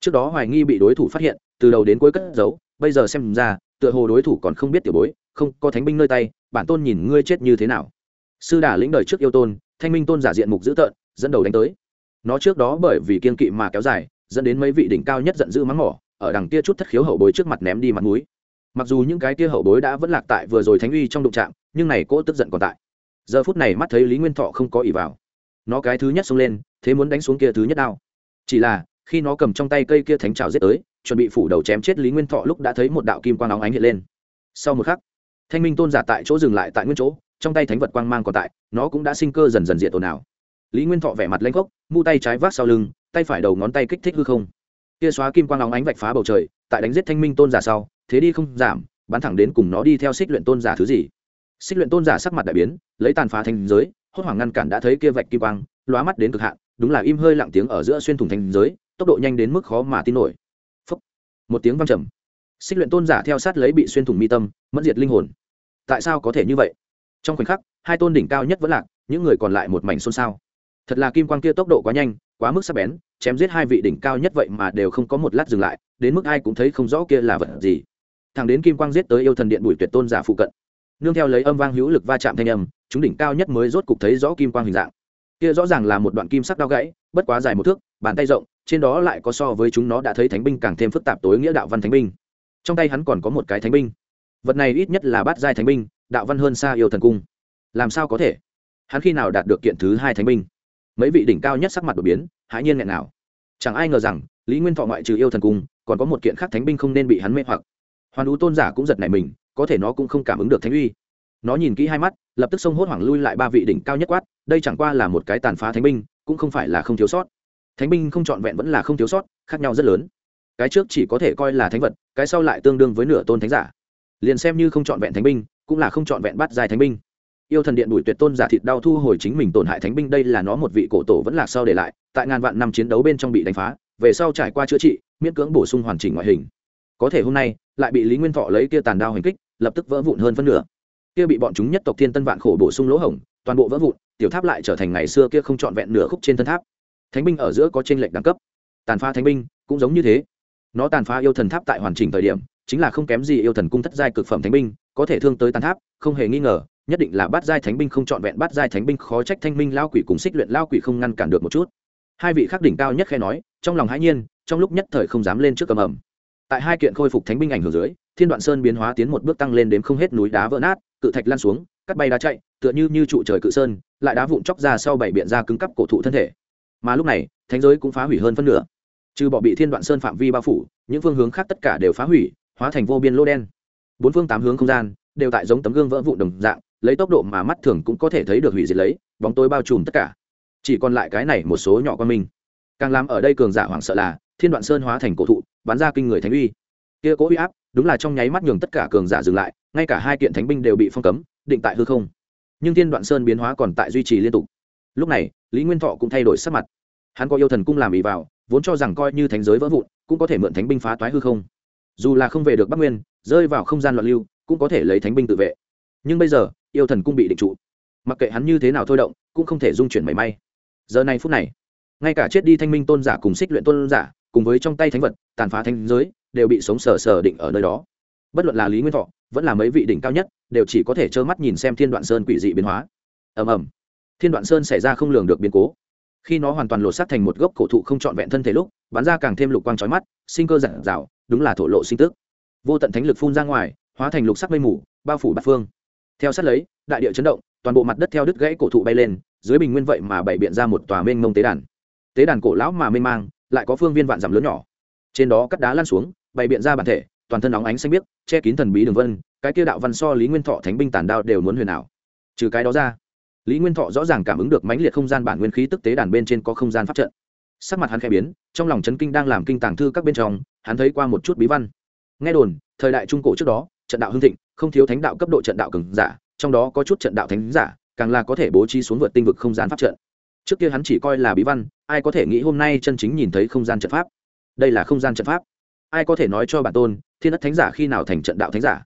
Speaker 1: Trước đó hoài nghi bị đối thủ phát hiện, từ đầu đến cuối cất giấu, bây giờ xem ra tựa hồ đối thủ còn không biết tiểu bối, không, có thánh binh nơi tay, bản tôn nhìn ngươi chết như thế nào. Sư đà lĩnh đời trước yêu tôn, thanh minh tôn giả diện mục dữ tợn, dẫn đầu đánh tới. Nó trước đó bởi vì kiên kỵ mà kéo dài, dẫn đến mấy vị đỉnh cao nhất giận dữ mắng mỏ, ở đằng kia chút thất khiếu hậu bối trước mặt ném đi mặt núi mặc dù những cái kia hậu bối đã vẫn lạc tại vừa rồi thánh uy trong đụng trạm nhưng này cỗ tức giận còn tại. Giờ phút này mắt thấy lý nguyên thọ không có ỉ vào. Nó cái thứ nhất xông lên, thế muốn đánh xuống kia thứ nhất đao. Chỉ là khi nó cầm trong tay cây kia thánh trào giết tới, chuẩn bị phủ đầu chém chết lý nguyên thọ lúc đã thấy một đạo kim quang óng ánh hiện lên. Sau một khắc, thanh minh tôn giả tại chỗ dừng lại tại nguyên chỗ, trong tay thánh vật quang mang còn tại, nó cũng đã sinh cơ dần dần diện tồn nào. Lý nguyên thọ vẻ mặt lanh gốc mu tay trái vác sau lưng, tay phải đầu ngón tay kích thích hư không. Kia xóa kim quang óng ánh vạch phá bầu trời, tại đánh giết thanh minh tôn giả sau, thế đi không giảm, bắn thẳng đến cùng nó đi theo xích luyện tôn giả thứ gì. Xích luyện tôn giả sắc mặt đại biến, lấy tàn phá thành giới, hốt hoảng ngăn cản đã thấy kia vạch kim quang, lóa mắt đến cực hạn, đúng là im hơi lặng tiếng ở giữa xuyên thủng thành giới tốc độ nhanh đến mức khó mà tin nổi. Phúc. một tiếng vang trầm. Xích luyện tôn giả theo sát lấy bị xuyên thủng mi tâm, mất diệt linh hồn. Tại sao có thể như vậy? Trong khoảnh khắc, hai tôn đỉnh cao nhất vẫn lạc, những người còn lại một mảnh xôn xao. Thật là kim quang kia tốc độ quá nhanh, quá mức sắc bén, chém giết hai vị đỉnh cao nhất vậy mà đều không có một lát dừng lại, đến mức ai cũng thấy không rõ kia là vật gì. Thằng đến kim quang giết tới yêu thần điện bùi tuyệt tôn giả phụ cận. Nương theo lấy âm vang hữu lực va chạm thanh âm, chúng đỉnh cao nhất mới rốt cục thấy rõ kim quang hình dạng. Kia rõ ràng là một đoạn kim sắc đao gãy, bất quá dài một thước, bàn tay rộng trên đó lại có so với chúng nó đã thấy thánh binh càng thêm phức tạp tối nghĩa đạo văn thánh binh. Trong tay hắn còn có một cái thánh binh. Vật này ít nhất là bát giai thánh binh, đạo văn hơn xa yêu thần cung. Làm sao có thể? Hắn khi nào đạt được kiện thứ hai thánh binh? Mấy vị đỉnh cao nhất sắc mặt đột biến, hãi nhiên nghẹn nào chẳng ai ngờ rằng, lý nguyên thọ ngoại trừ yêu thần cung, còn có một kiện khác thánh binh không nên bị hắn mê hoặc. Hoàn ú tôn giả cũng giật nảy mình, có thể nó cũng không cảm ứng được thánh uy. Nó nhìn kỹ hai mắt, lập tức xông hốt hoảng lui lại ba vị đỉnh cao nhất quát, đây chẳng qua là một cái tàn phá thánh binh, cũng không phải là không thiếu sót thánh binh không trọn vẹn vẫn là không thiếu sót, khác nhau rất lớn. Cái trước chỉ có thể coi là thánh vật, cái sau lại tương đương với nửa tôn thánh giả. Liền xem như không trọn vẹn thánh binh, cũng là không trọn vẹn bắt dài thánh binh. Yêu thần điện bùi tuyệt tôn giả thịt đau thu hồi chính mình tổn hại thánh binh, đây là nó một vị cổ tổ vẫn lạc sau để lại, tại ngàn vạn năm chiến đấu bên trong bị đánh phá, về sau trải qua chữa trị, miễn cưỡng bổ sung hoàn chỉnh ngoại hình. Có thể hôm nay, lại bị lý nguyên thọ lấy kia tàn đao hành kích, lập tức vỡ vụn hơn phân nửa. Kia bị bọn chúng nhất tộc thiên tân vạn khổ bổ sung lỗ hổng, toàn bộ vỡ vụn, tiểu tháp lại trở thành ngày xưa kia không trọn vẹn nửa khúc trên thân tháp thánh binh ở giữa có t r ê n lệch đẳng cấp. Tàn phá thánh binh cũng giống như thế. Nó tàn phá yêu thần tháp tại hoàn chỉnh thời điểm, chính là không kém gì yêu thần cung thất giai cực phẩm thánh binh, có thể thương tới tàn tháp, không hề nghi ngờ, nhất định là bát giai thánh binh không trọn vẹn, bát giai thánh binh khó trách thanh minh lao quỷ cùng xích luyện lao quỷ không ngăn cản được một chút. Hai vị khắc đỉnh cao nhất khe nói, trong lòng hãi nhiên, trong lúc nhất thời không dám lên trước cầm ẩm. Tại hai kiện khôi phục thánh binh ảnh hưởng dưới, thiên đoạn sơn biến hóa tiến một bước tăng lên đến không hết núi đá vỡ nát, cự thạch lan xuống, cắt bay đá chạy, tựa như như trụ trời cự sơn, lại đá vụn chóc ra sau bảy biện ra cứng cắp cổ thụ thân thể mà lúc này, thánh giới cũng phá hủy hơn phân nửa. Trừ bỏ bị thiên đoạn sơn phạm vi bao phủ, những phương hướng khác tất cả đều phá hủy, hóa thành vô biên lô đen. Bốn phương tám hướng không gian đều tại giống tấm gương vỡ vụn đồng dạng, lấy tốc độ mà mắt thường cũng có thể thấy được hủy diệt lấy, bóng tối bao trùm tất cả. Chỉ còn lại cái này một số nhỏ quan minh. Càng làm ở đây cường giả hoảng sợ là, thiên đoạn sơn hóa thành cổ thụ, bắn ra kinh người thánh uy. Kia cố uy áp, đúng là trong nháy mắt nhường tất cả cường giả dừng lại, ngay cả hai kiện thánh binh đều bị phong cấm, định tại hư không. Nhưng thiên đoạn sơn biến hóa còn tại duy trì liên tục. Lúc này lý nguyên thọ cũng thay đổi sắc mặt. Hắn có yêu thần cung làm ý vào, vốn cho rằng coi như thánh giới vỡ vụn, cũng có thể mượn thánh binh phá toái hư không. Dù là không về được bắc nguyên, rơi vào không gian loạn lưu, cũng có thể lấy thánh binh tự vệ. Nhưng bây giờ, yêu thần cung bị định trụ. Mặc kệ hắn như thế nào thôi động, cũng không thể dung chuyển mảy may. Giờ này phút này, ngay cả chết đi thanh minh tôn giả cùng xích luyện tôn giả, cùng với trong tay thánh vật, tàn phá thanh giới, đều bị sống sờ sờ định ở nơi đó. Bất luận là lý nguyên thọ, vẫn là mấy vị đỉnh cao nhất, đều chỉ có thể trơ mắt nhìn xem thiên đoạn sơn quỷ dị biến hóa. Ầm ầm thiên đoạn sơn xảy ra không lường được biến cố. Khi nó hoàn toàn lột xác thành một gốc cổ thụ không trọn vẹn thân thể lúc bắn ra càng thêm lục quang trói mắt sinh cơ giản rào, đúng là thổ lộ sinh tức. Vô tận thánh lực phun ra ngoài hóa thành lục sắc mây mù bao phủ bát phương. Theo sát lấy đại địa chấn động toàn bộ mặt đất theo đứt gãy cổ thụ bay lên dưới bình nguyên vậy mà bày biện ra một tòa mênh mông tế đàn. Tế đàn cổ lão mà mênh mang lại có phương viên vạn dặm lớn nhỏ. Trên đó cắt đá lan xuống bày biện ra bản thể toàn thân óng ánh xanh biếc che kín thần bí đường vân cái kia đạo văn so lý nguyên thọ thánh binh tàn đao đều muốn huyền ảo. Trừ cái đó ra lý nguyên thọ rõ ràng cảm ứng được mãnh liệt không gian bản nguyên khí tức tế đàn bên trên có không gian pháp trận. Sắc mặt hắn khẽ biến, trong lòng chấn kinh đang làm kinh tàng thư các bên trong, hắn thấy qua một chút bí văn. Nghe đồn, thời đại trung cổ trước đó, trận đạo hưng thịnh, không thiếu thánh đạo cấp độ trận đạo cường giả, trong đó có chút trận đạo thánh giả, càng là có thể bố trí xuống vượt tinh vực không gian pháp trận. Trước kia hắn chỉ coi là bí văn, ai có thể nghĩ hôm nay chân chính nhìn thấy không gian trận pháp? Đây là không gian trận pháp. Ai có thể nói cho bản tôn, thiên đất thánh giả khi nào thành trận đạo thánh giả?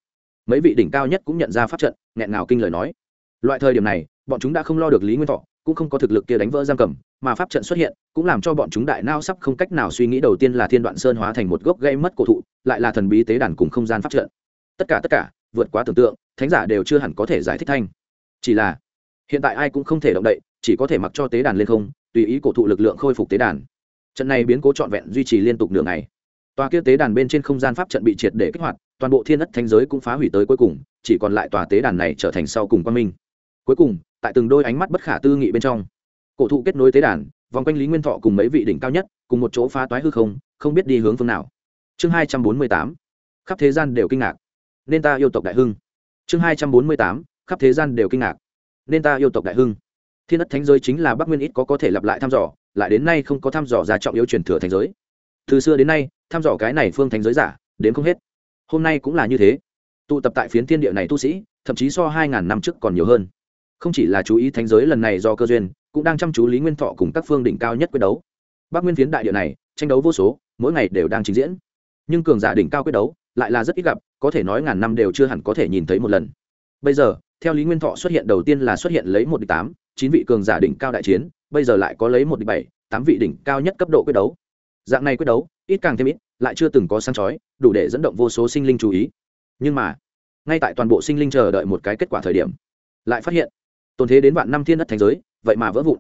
Speaker 1: Mấy vị đỉnh cao nhất cũng nhận ra pháp trận, nghẹn ngào kinh lời nói. Loại thời điểm này bọn chúng đã không lo được lý nguyên thọ, cũng không có thực lực kia đánh vỡ giam cầm, mà pháp trận xuất hiện, cũng làm cho bọn chúng đại nao sắp không cách nào suy nghĩ đầu tiên là thiên đoạn sơn hóa thành một gốc gây mất cổ thụ, lại là thần bí tế đàn cùng không gian pháp trận. Tất cả tất cả, vượt quá tưởng tượng, thánh giả đều chưa hẳn có thể giải thích thanh. Chỉ là, hiện tại ai cũng không thể động đậy, chỉ có thể mặc cho tế đàn lên không, tùy ý cổ thụ lực lượng khôi phục tế đàn. Trận này biến cố trọn vẹn duy trì liên tục nửa ngày. Tòa kia tế đàn bên trên không gian pháp trận bị triệt để kích hoạt, toàn bộ thiên đất thanh giới cũng phá hủy tới cuối cùng, chỉ còn lại tòa tế đàn này trở thành sau cùng quan minh. Cuối cùng tại từng đôi ánh mắt bất khả tư nghị bên trong. Cổ thụ kết nối tế đàn, vòng quanh lý nguyên thọ cùng mấy vị đỉnh cao nhất, cùng một chỗ phá toái hư không không biết đi hướng phương nào. Chương hai trăm bốn mươi tám, khắp thế gian đều kinh ngạc. Nên ta yêu tộc đại hưng. Chương hai trăm bốn mươi tám, khắp thế gian đều kinh ngạc. Nên ta yêu tộc đại hưng. Thiên đất thánh giới chính là bắc nguyên ít có có thể lặp lại thăm dò, lại đến nay không có thăm dò ra trọng yếu truyền thừa thành giới. Từ xưa đến nay, thăm dò cái này phương thành giới giả, đến không hết. Hôm nay cũng là như thế. Tụ tập tại phiến thiên địa này tu sĩ, thậm chí so hai ngàn năm trước còn nhiều hơn không chỉ là chú ý thánh giới lần này do cơ duyên, cũng đang chăm chú lý nguyên thọ cùng các phương đỉnh cao nhất quyết đấu. Bắc nguyên phiến đại địa này, tranh đấu vô số, mỗi ngày đều đang trình diễn. Nhưng cường giả đỉnh cao quyết đấu lại là rất ít gặp, có thể nói ngàn năm đều chưa hẳn có thể nhìn thấy một lần. Bây giờ, theo lý nguyên thọ xuất hiện đầu tiên là xuất hiện lấy một địch tám, chín vị cường giả đỉnh cao đại chiến, bây giờ lại có lấy một địch bảy, tám vị đỉnh cao nhất cấp độ quyết đấu. Dạng này quyết đấu, ít càng thêm ít, lại chưa từng có sáng chói, đủ để dẫn động vô số sinh linh chú ý. Nhưng mà, ngay tại toàn bộ sinh linh chờ đợi một cái kết quả thời điểm, lại phát hiện tồn thế đến vạn năm thiên đất thành giới, vậy mà vỡ vụn.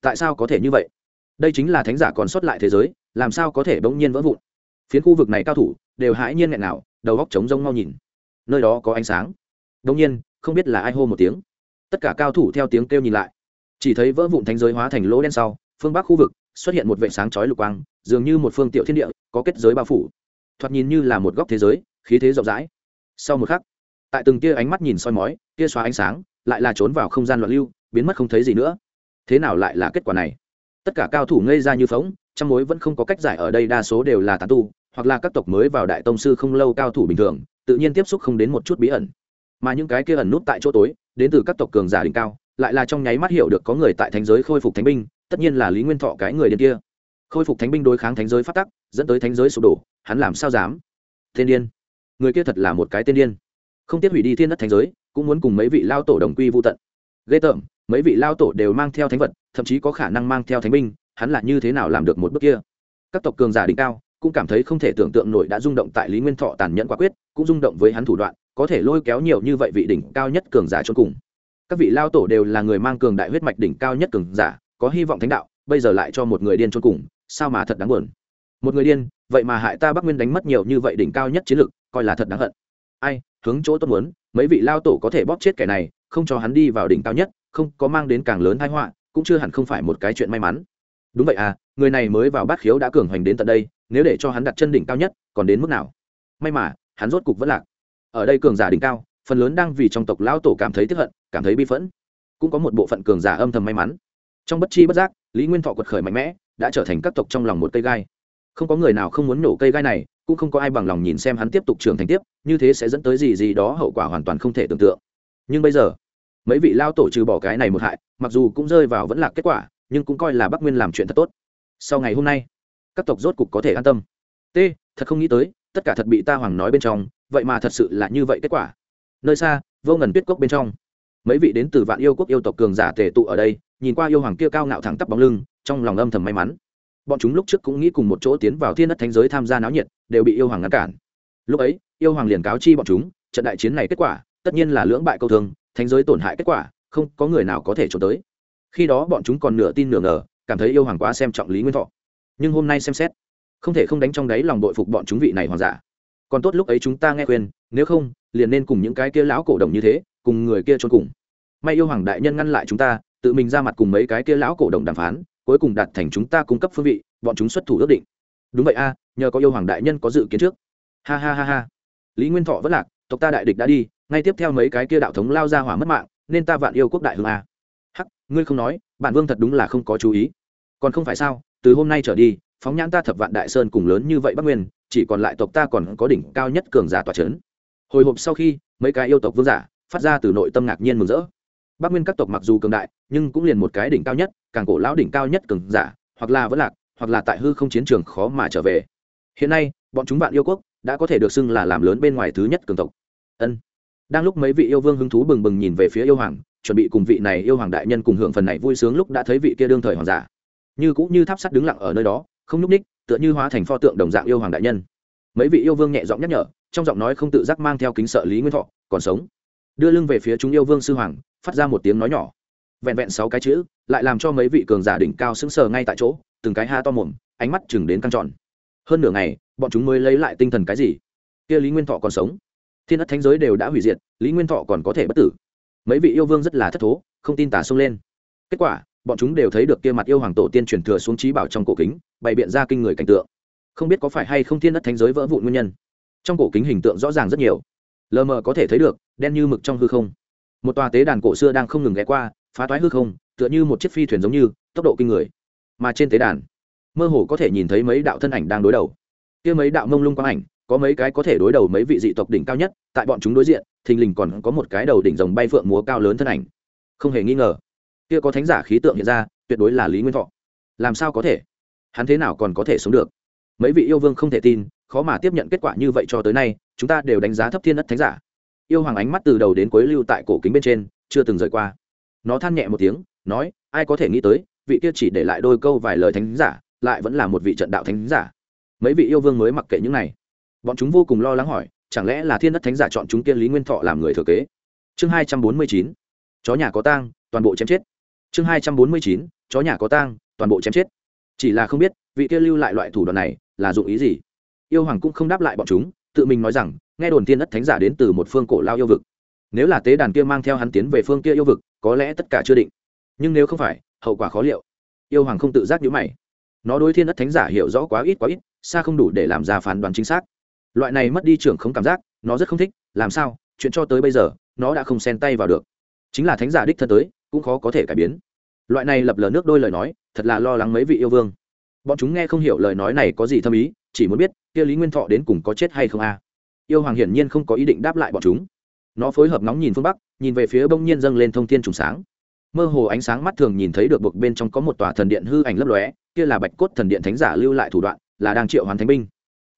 Speaker 1: Tại sao có thể như vậy? Đây chính là thánh giả còn sót lại thế giới, làm sao có thể bỗng nhiên vỡ vụn? Phiến khu vực này cao thủ, đều hãi nhiên nghẹn nào đầu góc trống rông mau nhìn. Nơi đó có ánh sáng. Đông nhiên, không biết là ai hô một tiếng. Tất cả cao thủ theo tiếng kêu nhìn lại. Chỉ thấy vỡ vụn thánh giới hóa thành lỗ đen sau, phương bắc khu vực xuất hiện một vệ sáng chói lục quang, dường như một phương tiểu thiên địa, có kết giới bao phủ. Thoạt nhìn như là một góc thế giới, khí thế rộng rãi. Sau một khắc, tại từng tia ánh mắt nhìn soi mói, tia xóa ánh sáng lại là trốn vào không gian loạn lưu, biến mất không thấy gì nữa. Thế nào lại là kết quả này? Tất cả cao thủ ngây ra như phóng trong mối vẫn không có cách giải ở đây, đa số đều là tán tu, hoặc là các tộc mới vào đại tông sư không lâu cao thủ bình thường, tự nhiên tiếp xúc không đến một chút bí ẩn. Mà những cái kia ẩn nút tại chỗ tối, đến từ các tộc cường giả đỉnh cao, lại là trong nháy mắt hiểu được có người tại thánh giới khôi phục thánh binh, tất nhiên là lý nguyên thọ cái người điên kia. Khôi phục thánh binh đối kháng thánh giới phát tắc, dẫn tới thánh giới sụp đổ, hắn làm sao dám? Tên điên. Người kia thật là một cái tên điên. Không tiếc hủy đi thiên đất thánh giới cũng muốn cùng mấy vị lao tổ đồng quy vô tận. Ghê tởm, mấy vị lao tổ đều mang theo thánh vật, thậm chí có khả năng mang theo thánh binh, hắn là như thế nào làm được một bước kia? Các tộc cường giả đỉnh cao, cũng cảm thấy không thể tưởng tượng nổi đã rung động tại lý nguyên thọ tàn nhẫn quả quyết, cũng rung động với hắn thủ đoạn, có thể lôi kéo nhiều như vậy vị đỉnh cao nhất cường giả cho cùng. Các vị lao tổ đều là người mang cường đại huyết mạch đỉnh cao nhất cường giả, có hy vọng thánh đạo, bây giờ lại cho một người điên cho cùng, sao mà thật đáng buồn? Một người điên, vậy mà hại ta bắc nguyên đánh mất nhiều như vậy đỉnh cao nhất chiến lực, coi là thật đáng hận. Ai hướng chỗ tốt muốn, mấy vị lao tổ có thể bóp chết kẻ này, không cho hắn đi vào đỉnh cao nhất, không có mang đến càng lớn thái họa, cũng chưa hẳn không phải một cái chuyện may mắn. Đúng vậy à người này mới vào bát khiếu đã cường hoành đến tận đây, nếu để cho hắn đặt chân đỉnh cao nhất, còn đến mức nào? May mà, hắn rốt cục vẫn lạc. Ở đây cường giả đỉnh cao, phần lớn đang vì trong tộc lão tổ cảm thấy tức hận, cảm thấy bi phẫn. Cũng có một bộ phận cường giả âm thầm may mắn. Trong bất chi bất giác, lý nguyên thọ quật khởi mạnh mẽ, đã trở thành các tộc trong lòng một cây gai. Không có người nào không muốn nổ cây gai này cũng không có ai bằng lòng nhìn xem hắn tiếp tục trưởng thành tiếp, như thế sẽ dẫn tới gì gì đó hậu quả hoàn toàn không thể tưởng tượng. Nhưng bây giờ, mấy vị lao tổ trừ bỏ cái này một hại, mặc dù cũng rơi vào vẫn là kết quả, nhưng cũng coi là bắc nguyên làm chuyện thật tốt. Sau ngày hôm nay, các tộc rốt cục có thể an tâm. T, thật không nghĩ tới, tất cả thật bị ta hoàng nói bên trong, vậy mà thật sự là như vậy kết quả. Nơi xa, vô ngần tuyết cốc bên trong, mấy vị đến từ vạn yêu quốc yêu tộc cường giả tề tụ ở đây, nhìn qua yêu hoàng kia cao ngạo thẳng tắp bóng lưng, trong lòng âm thầm may mắn bọn chúng lúc trước cũng nghĩ cùng một chỗ tiến vào thiên đất thánh giới tham gia náo nhiệt, đều bị yêu hoàng ngăn cản. Lúc ấy, yêu hoàng liền cáo chi bọn chúng, trận đại chiến này kết quả, tất nhiên là lưỡng bại câu thương, thánh giới tổn hại kết quả, không có người nào có thể trốn tới. Khi đó bọn chúng còn nửa tin nửa ngờ, cảm thấy yêu hoàng quá xem trọng lý nguyên thọ. Nhưng hôm nay xem xét, không thể không đánh trong đáy lòng đội phục bọn chúng vị này hoàng giả. Còn tốt lúc ấy chúng ta nghe khuyên, nếu không, liền nên cùng những cái kia lão cổ đồng như thế, cùng người kia trốn cùng. May yêu hoàng đại nhân ngăn lại chúng ta, tự mình ra mặt cùng mấy cái kia lão cổ đồng đàm phán cuối cùng đạt thành chúng ta cung cấp phương vị, bọn chúng xuất thủ ước định. Đúng vậy a, nhờ có yêu hoàng đại nhân có dự kiến trước. Ha ha ha ha. Lý nguyên thọ vất lạc, tộc ta đại địch đã đi, ngay tiếp theo mấy cái kia đạo thống lao ra hỏa mất mạng, nên ta vạn yêu quốc đại hương a. Hắc, ngươi không nói, bản vương thật đúng là không có chú ý. Còn không phải sao, từ hôm nay trở đi, phóng nhãn ta thập vạn đại sơn cùng lớn như vậy bắc nguyên, chỉ còn lại tộc ta còn có đỉnh cao nhất cường giả tòa trấn hồi hộp sau khi, mấy cái yêu tộc vương giả, phát ra từ nội tâm ngạc nhiên mừng rỡ. Bắc nguyên các tộc mặc dù cường đại, nhưng cũng liền một cái đỉnh cao nhất càng cổ lão đỉnh cao nhất cường giả, hoặc là vẫn lạc, hoặc là tại hư không chiến trường khó mà trở về. Hiện nay, bọn chúng bạn yêu quốc đã có thể được xưng là làm lớn bên ngoài thứ nhất cường tộc. Ân. Đang lúc mấy vị yêu vương hứng thú bừng bừng nhìn về phía yêu hoàng, chuẩn bị cùng vị này yêu hoàng đại nhân cùng hưởng phần này vui sướng lúc đã thấy vị kia đương thời hoàng giả. Như cũng như tháp sắt đứng lặng ở nơi đó, không nhúc ních tựa như hóa thành pho tượng đồng dạng yêu hoàng đại nhân. Mấy vị yêu vương nhẹ giọng nhắc nhở, trong giọng nói không tự giác mang theo kính sợ lý nguyên thọ, còn sống. Đưa lưng về phía chúng yêu vương sư hoàng, phát ra một tiếng nói nhỏ vẹn vẹn sáu cái chữ, lại làm cho mấy vị cường giả đỉnh cao sững sờ ngay tại chỗ, từng cái ha to mồm, ánh mắt chừng đến căng tròn. Hơn nửa ngày, bọn chúng mới lấy lại tinh thần cái gì? Kia lý nguyên thọ còn sống. Thiên đất thánh giới đều đã hủy diệt, lý nguyên thọ còn có thể bất tử. Mấy vị yêu vương rất là thất thố, không tin tả xông lên. Kết quả, bọn chúng đều thấy được kia mặt yêu hoàng tổ tiên truyền thừa xuống trí bảo trong cổ kính, bày biện ra kinh người cảnh tượng. Không biết có phải hay không thiên đất thánh giới vỡ vụn nguyên nhân. Trong cổ kính hình tượng rõ ràng rất nhiều. Lờ mờ có thể thấy được, đen như mực trong hư không. Một tòa tế đàn cổ xưa đang không ngừng ghé qua phá toái hư không, tựa như một chiếc phi thuyền giống như, tốc độ kinh người. Mà trên tế đàn, mơ hồ có thể nhìn thấy mấy đạo thân ảnh đang đối đầu. Kia mấy đạo mông lung quang ảnh, có mấy cái có thể đối đầu mấy vị dị tộc đỉnh cao nhất, tại bọn chúng đối diện, thình lình còn có một cái đầu đỉnh rồng bay phượng múa cao lớn thân ảnh. Không hề nghi ngờ, kia có thánh giả khí tượng hiện ra, tuyệt đối là lý nguyên thọ. Làm sao có thể? Hắn thế nào còn có thể sống được? Mấy vị yêu vương không thể tin, khó mà tiếp nhận kết quả như vậy cho tới nay, chúng ta đều đánh giá thấp thiên đất thánh giả. Yêu hoàng ánh mắt từ đầu đến cuối lưu tại cổ kính bên trên, chưa từng rời qua nó than nhẹ một tiếng, nói, ai có thể nghĩ tới, vị kia chỉ để lại đôi câu vài lời thánh giả, lại vẫn là một vị trận đạo thánh giả. Mấy vị yêu vương mới mặc kệ những này. Bọn chúng vô cùng lo lắng hỏi, chẳng lẽ là thiên đất thánh giả chọn chúng kia lý nguyên thọ làm người thừa kế? Chương hai trăm bốn mươi chín, chó nhà có tang, toàn bộ chém chết. Chương hai trăm bốn mươi chín, chó nhà có tang, toàn bộ chém chết. Chỉ là không biết, vị kia lưu lại loại thủ đoạn này là dụng ý gì. Yêu hoàng cũng không đáp lại bọn chúng, tự mình nói rằng, nghe đồn thiên đất thánh giả đến từ một phương cổ lao yêu vực. Nếu là tế đàn kia mang theo hắn tiến về phương kia yêu vực có lẽ tất cả chưa định. Nhưng nếu không phải, hậu quả khó liệu. Yêu hoàng không tự giác nhữ mày. Nó đối thiên đất thánh giả hiểu rõ quá ít quá ít, xa không đủ để làm ra phán đoán chính xác. Loại này mất đi trưởng không cảm giác, nó rất không thích, làm sao, chuyện cho tới bây giờ, nó đã không xen tay vào được. Chính là thánh giả đích thân tới, cũng khó có thể cải biến. Loại này lập lờ nước đôi lời nói, thật là lo lắng mấy vị yêu vương. Bọn chúng nghe không hiểu lời nói này có gì thâm ý, chỉ muốn biết, kia lý nguyên thọ đến cùng có chết hay không a? Yêu hoàng hiển nhiên không có ý định đáp lại bọn chúng nó phối hợp nóng nhìn phương bắc, nhìn về phía bông nhiên dâng lên thông thiên trùng sáng. Mơ hồ ánh sáng mắt thường nhìn thấy được bực bên trong có một tòa thần điện hư ảnh lấp lóe, kia là bạch cốt thần điện thánh giả lưu lại thủ đoạn, là đang triệu hoàn thánh binh.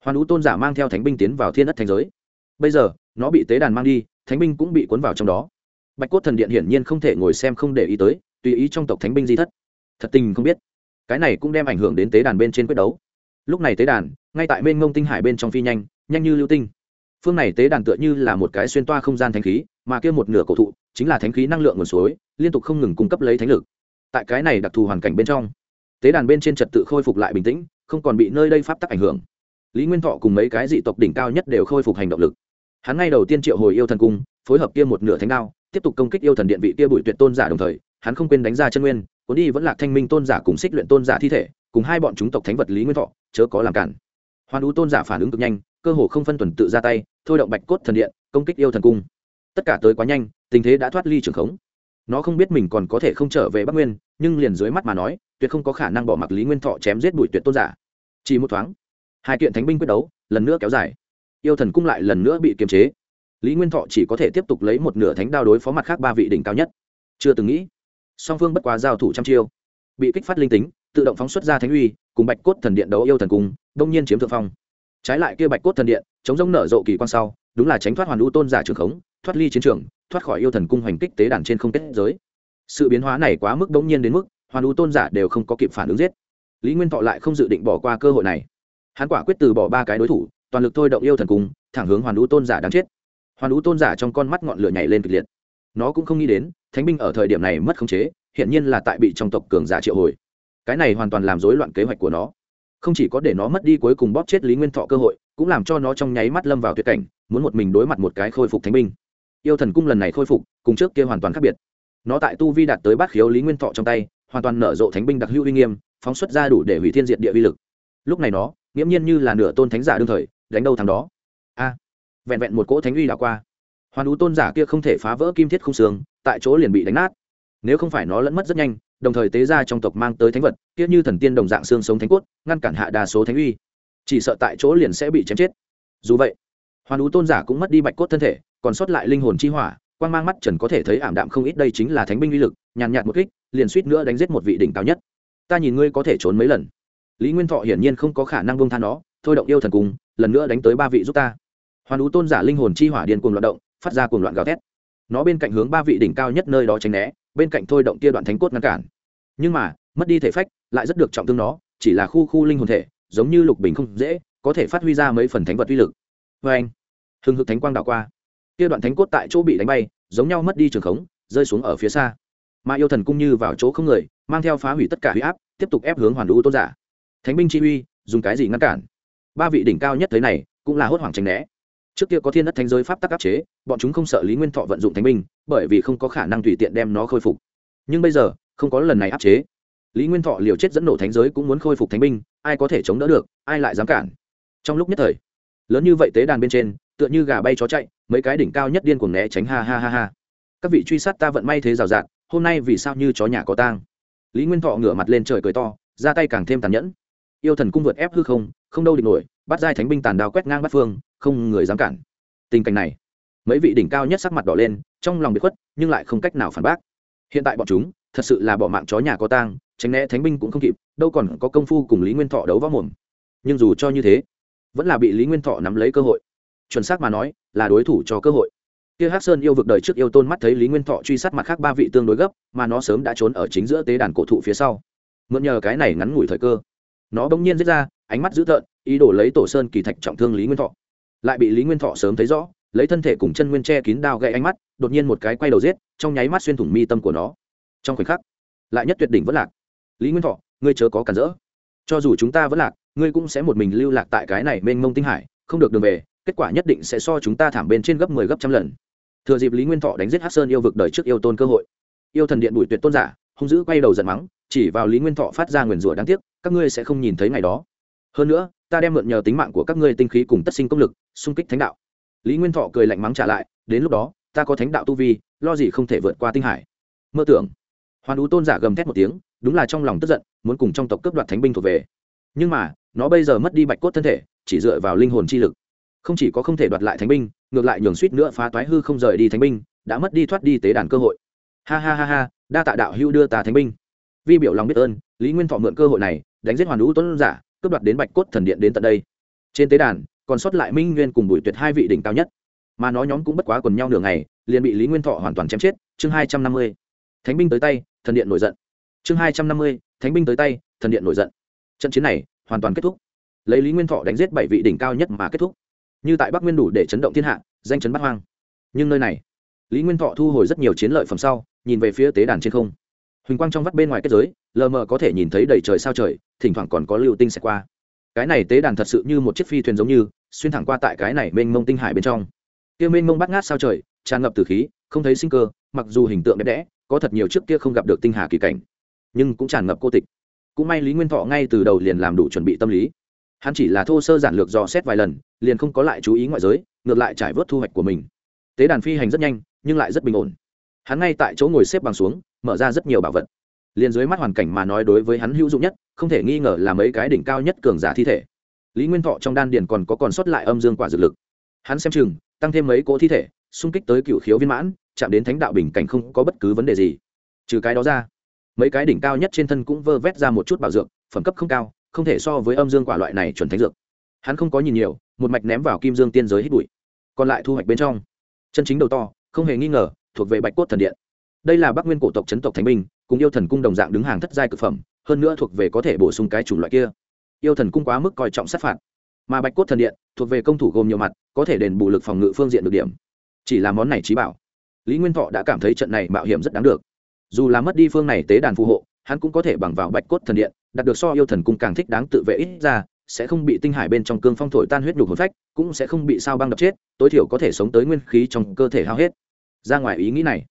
Speaker 1: Hoàn ú tôn giả mang theo thánh binh tiến vào thiên đất thành giới. Bây giờ, nó bị tế đàn mang đi, thánh binh cũng bị cuốn vào trong đó. Bạch cốt thần điện hiển nhiên không thể ngồi xem không để ý tới, tùy ý trong tộc thánh binh di thất. Thật tình không biết, cái này cũng đem ảnh hưởng đến tế đàn bên trên quyết đấu. Lúc này tế đàn, ngay tại bên ngông tinh hải bên trong phi nhanh nhanh như lưu tinh phương này tế đàn tựa như là một cái xuyên toa không gian thánh khí, mà kia một nửa cổ thụ chính là thánh khí năng lượng nguồn suối, liên tục không ngừng cung cấp lấy thánh lực. Tại cái này đặc thù hoàn cảnh bên trong, tế đàn bên trên trật tự khôi phục lại bình tĩnh, không còn bị nơi đây pháp tắc ảnh hưởng. Lý nguyên thọ cùng mấy cái dị tộc đỉnh cao nhất đều khôi phục hành động lực. Hắn ngay đầu tiên triệu hồi yêu thần cung, phối hợp kia một nửa thánh đao, tiếp tục công kích yêu thần điện vị kia bụi tuyệt tôn giả đồng thời, hắn không quên đánh ra chân nguyên, cuốn đi vẫn là thanh minh tôn giả cùng xích luyện tôn giả thi thể, cùng hai bọn chúng tộc thánh vật lý nguyên thọ chớ có làm cản. Hoàn ú tôn giả phản ứng cực nhanh cơ hồ không phân tuần tự ra tay, thôi động bạch cốt thần điện, công kích yêu thần cung. Tất cả tới quá nhanh, tình thế đã thoát ly trường khống. Nó không biết mình còn có thể không trở về bắc nguyên, nhưng liền dưới mắt mà nói, tuyệt không có khả năng bỏ mặc lý nguyên thọ chém giết bụi tuyệt tôn giả. Chỉ một thoáng, hai kiện thánh binh quyết đấu, lần nữa kéo dài. Yêu thần cung lại lần nữa bị kiềm chế. Lý nguyên thọ chỉ có thể tiếp tục lấy một nửa thánh đao đối phó mặt khác ba vị đỉnh cao nhất. Chưa từng nghĩ, song phương bất quá giao thủ trăm chiêu. Bị kích phát linh tính, tự động phóng xuất ra thánh uy, cùng bạch cốt thần điện đấu yêu thần cung, đông nhiên chiếm thượng phong trái lại kia bạch cốt thần điện, chống giống nở rộ kỳ quan sau, đúng là tránh thoát hoàn lũ tôn giả trường khống, thoát ly chiến trường, thoát khỏi yêu thần cung hoành kích tế đàn trên không kết giới. Sự biến hóa này quá mức bỗng nhiên đến mức hoàn lũ tôn giả đều không có kịp phản ứng giết. Lý nguyên thọ lại không dự định bỏ qua cơ hội này. Hắn quả quyết từ bỏ ba cái đối thủ, toàn lực thôi động yêu thần cung, thẳng hướng hoàn lũ tôn giả đáng chết. Hoàn lũ tôn giả trong con mắt ngọn lửa nhảy lên kịch liệt. Nó cũng không nghĩ đến, thánh binh ở thời điểm này mất khống chế, hiển nhiên là tại bị trong tộc cường giả triệu hồi. Cái này hoàn toàn làm rối loạn kế hoạch của nó không chỉ có để nó mất đi cuối cùng bóp chết lý nguyên thọ cơ hội, cũng làm cho nó trong nháy mắt lâm vào tuyệt cảnh, muốn một mình đối mặt một cái khôi phục thánh binh. Yêu thần cung lần này khôi phục, cùng trước kia hoàn toàn khác biệt. Nó tại tu vi đạt tới bát khiếu lý nguyên thọ trong tay, hoàn toàn nở rộ thánh binh đặc hữu uy nghiêm, phóng xuất ra đủ để hủy thiên diện địa vi lực. Lúc này nó, nghiễm nhiên như là nửa tôn thánh giả đương thời, đánh đâu thằng đó. A, vẹn vẹn một cỗ thánh uy đã qua. Hoàn ú tôn giả kia không thể phá vỡ kim thiết không xương, tại chỗ liền bị đánh nát. Nếu không phải nó lẫn mất rất nhanh đồng thời tế ra trong tộc mang tới thánh vật, kia như thần tiên đồng dạng xương sống thánh cốt, ngăn cản hạ đa số thánh uy. Chỉ sợ tại chỗ liền sẽ bị chém chết. Dù vậy, hoàn ú tôn giả cũng mất đi bạch cốt thân thể, còn sót lại linh hồn chi hỏa quan mang mắt trần có thể thấy ảm đạm không ít, đây chính là thánh binh uy lực, nhàn nhạt một kích, liền suýt nữa đánh giết một vị đỉnh cao nhất. Ta nhìn ngươi có thể trốn mấy lần. Lý nguyên thọ hiển nhiên không có khả năng bông tha nó, thôi động yêu thần cùng, lần nữa đánh tới ba vị giúp ta. Hoàn ú tôn giả linh hồn chi hỏa điên cuồng loạn động, phát ra cuồng loạn gào thét. Nó bên cạnh hướng ba vị đỉnh cao nhất nơi đó tránh né, bên cạnh thôi động kia đoạn thánh cốt ngăn cản nhưng mà, mất đi thể phách, lại rất được trọng thương nó, chỉ là khu khu linh hồn thể, giống như lục bình không dễ, có thể phát huy ra mấy phần thánh vật uy lực. Vê anh, hừng hực thánh quang đảo qua. Kia đoạn thánh cốt tại chỗ bị đánh bay, giống nhau mất đi trường khống, rơi xuống ở phía xa. Mà yêu thần cung như vào chỗ không người, mang theo phá hủy tất cả huy áp, tiếp tục ép hướng hoàn đũ tôn giả. Thánh binh chi uy, dùng cái gì ngăn cản? Ba vị đỉnh cao nhất thế này, cũng là hốt hoảng tránh né. Trước kia có thiên đất thánh giới pháp tắc áp chế, bọn chúng không sợ lý nguyên thọ vận dụng thánh binh, bởi vì không có khả năng tùy tiện đem nó khôi phục. Nhưng bây giờ không có lần này áp chế. Lý nguyên thọ liều chết dẫn nổ thánh giới cũng muốn khôi phục thánh binh, ai có thể chống đỡ được, ai lại dám cản. Trong lúc nhất thời, lớn như vậy tế đàn bên trên, tựa như gà bay chó chạy, mấy cái đỉnh cao nhất điên cuồng né tránh, ha ha ha ha. Các vị truy sát ta vận may thế rào rạt, hôm nay vì sao như chó nhà có tang? Lý nguyên thọ ngửa mặt lên trời cười to, ra tay càng thêm tàn nhẫn. Yêu thần cung vượt ép hư không không đâu địch nổi, bắt giai thánh binh tàn đào quét ngang bắt phương, không người dám cản. Tình cảnh này, mấy vị đỉnh cao nhất sắc mặt đỏ lên, trong lòng bị khuất, nhưng lại không cách nào phản bác. Hiện tại bọn chúng thật sự là bỏ mạng chó nhà có tang, tránh né thánh binh cũng không kịp, đâu còn có công phu cùng lý nguyên thọ đấu võ mồm. Nhưng dù cho như thế, vẫn là bị lý nguyên thọ nắm lấy cơ hội. Chuẩn xác mà nói, là đối thủ cho cơ hội. Kia hắc sơn yêu vực đời trước yêu tôn mắt thấy lý nguyên thọ truy sát mặt khác ba vị tương đối gấp, mà nó sớm đã trốn ở chính giữa tế đàn cổ thụ phía sau. Mượn nhờ cái này ngắn ngủi thời cơ, nó bỗng nhiên giết ra, ánh mắt dữ tợn, ý đồ lấy tổ sơn kỳ thạch trọng thương lý nguyên thọ. Lại bị lý nguyên thọ sớm thấy rõ, lấy thân thể cùng chân nguyên che kín đao gậy ánh mắt, đột nhiên một cái quay đầu giết, trong nháy mắt xuyên thủng mi tâm của nó trong khoảnh khắc, lại nhất tuyệt đỉnh vẫn lạc. Lý nguyên thọ, ngươi chớ có cản rỡ. Cho dù chúng ta vẫn lạc, ngươi cũng sẽ một mình lưu lạc tại cái này mênh mông tinh hải, không được đường về, kết quả nhất định sẽ so chúng ta thảm bên trên gấp mười 10 gấp trăm lần. Thừa dịp lý nguyên thọ đánh giết hát sơn yêu vực đời trước yêu tôn cơ hội. Yêu thần điện bùi tuyệt tôn giả, hung dữ quay đầu giận mắng, chỉ vào lý nguyên thọ phát ra nguyền rủa đáng tiếc, các ngươi sẽ không nhìn thấy ngày đó. Hơn nữa, ta đem mượn nhờ tính mạng của các ngươi tinh khí cùng tất sinh công lực, xung kích thánh đạo. Lý nguyên thọ cười lạnh mắng trả lại, đến lúc đó, ta có thánh đạo tu vi, lo gì không thể vượt qua tinh hải. Mơ tưởng hoàn ú tôn giả gầm thét một tiếng, đúng là trong lòng tức giận, muốn cùng trong tộc cướp đoạt thánh binh thuộc về. Nhưng mà, nó bây giờ mất đi bạch cốt thân thể, chỉ dựa vào linh hồn chi lực. Không chỉ có không thể đoạt lại thánh binh, ngược lại nhường suýt nữa phá toái hư không rời đi thánh binh, đã mất đi thoát đi tế đàn cơ hội. Ha ha ha ha, đa tạ đạo hữu đưa ta thánh binh. Vi biểu lòng biết ơn, lý nguyên thọ mượn cơ hội này, đánh giết hoàn lũ Tôn giả, cướp đoạt đến bạch cốt thần điện đến tận đây. Trên tế đàn, còn sót lại minh nguyên cùng bùi tuyệt hai vị đỉnh cao nhất. Mà nó nhóm cũng bất quá quần nhau nửa ngày, liền bị lý nguyên thọ hoàn toàn chém chết, chương hai trăm năm mươi thánh binh tới tay, thần điện nổi giận. Chương hai trăm năm mươi, thánh binh tới tay, thần điện nổi giận. Trận chiến này hoàn toàn kết thúc. Lấy lý nguyên thọ đánh giết bảy vị đỉnh cao nhất mà kết thúc. Như tại bắc nguyên đủ để chấn động thiên hạ, danh chấn bắt hoang. Nhưng nơi này, lý nguyên thọ thu hồi rất nhiều chiến lợi phẩm sau, nhìn về phía tế đàn trên không. Huỳnh quang trong vắt bên ngoài kết giới, lờ mờ có thể nhìn thấy đầy trời sao trời, thỉnh thoảng còn có lưu tinh xẹt qua. Cái này tế đàn thật sự như một chiếc phi thuyền giống như, xuyên thẳng qua tại cái này mênh mông tinh hải bên trong. Kia mênh mông bắt ngát sao trời, tràn ngập từ khí, không thấy sinh cơ, mặc dù hình tượng đẹp đẽ có thật nhiều trước kia không gặp được tinh hà kỳ cảnh, nhưng cũng tràn ngập cô tịch. Cũng may lý nguyên thọ ngay từ đầu liền làm đủ chuẩn bị tâm lý. Hắn chỉ là thô sơ giản lược dò xét vài lần, liền không có lại chú ý ngoại giới, ngược lại trải vớt thu hoạch của mình. Tế đàn phi hành rất nhanh, nhưng lại rất bình ổn. Hắn ngay tại chỗ ngồi xếp bằng xuống, mở ra rất nhiều bảo vật. Liền dưới mắt hoàn cảnh mà nói đối với hắn hữu dụng nhất, không thể nghi ngờ là mấy cái đỉnh cao nhất cường giả thi thể. Lý nguyên thọ trong đan điền còn có còn sót lại âm dương quả dược lực. Hắn xem chừng, tăng thêm mấy cỗ thi thể, xung kích tới cựu khiếu viên mãn chạm đến thánh đạo bình cảnh không có bất cứ vấn đề gì. Trừ cái đó ra, mấy cái đỉnh cao nhất trên thân cũng vơ vét ra một chút bảo dược, phẩm cấp không cao, không thể so với âm dương quả loại này chuẩn thánh dược. Hắn không có nhìn nhiều, một mạch ném vào kim dương tiên giới hít bụi. Còn lại thu hoạch bên trong, chân chính đầu to, không hề nghi ngờ, thuộc về bạch cốt thần điện. Đây là bắc nguyên cổ tộc chấn tộc thánh binh, cùng yêu thần cung đồng dạng đứng hàng thất giai cực phẩm, hơn nữa thuộc về có thể bổ sung cái chủng loại kia. Yêu thần cung quá mức coi trọng sát phạt. Mà bạch cốt thần điện thuộc về công thủ gồm nhiều mặt, có thể đền bù lực phòng ngự phương diện được điểm. Chỉ là món này trí bảo lý nguyên thọ đã cảm thấy trận này mạo hiểm rất đáng được. Dù là mất đi phương này tế đàn phù hộ, hắn cũng có thể bằng vào bạch cốt thần điện, đạt được so yêu thần cung càng thích đáng tự vệ ít ra, sẽ không bị tinh hải bên trong cương phong thổi tan huyết nhục hồn phách, cũng sẽ không bị sao băng đập chết, tối thiểu có thể sống tới nguyên khí trong cơ thể hao hết. Ra ngoài ý nghĩ này,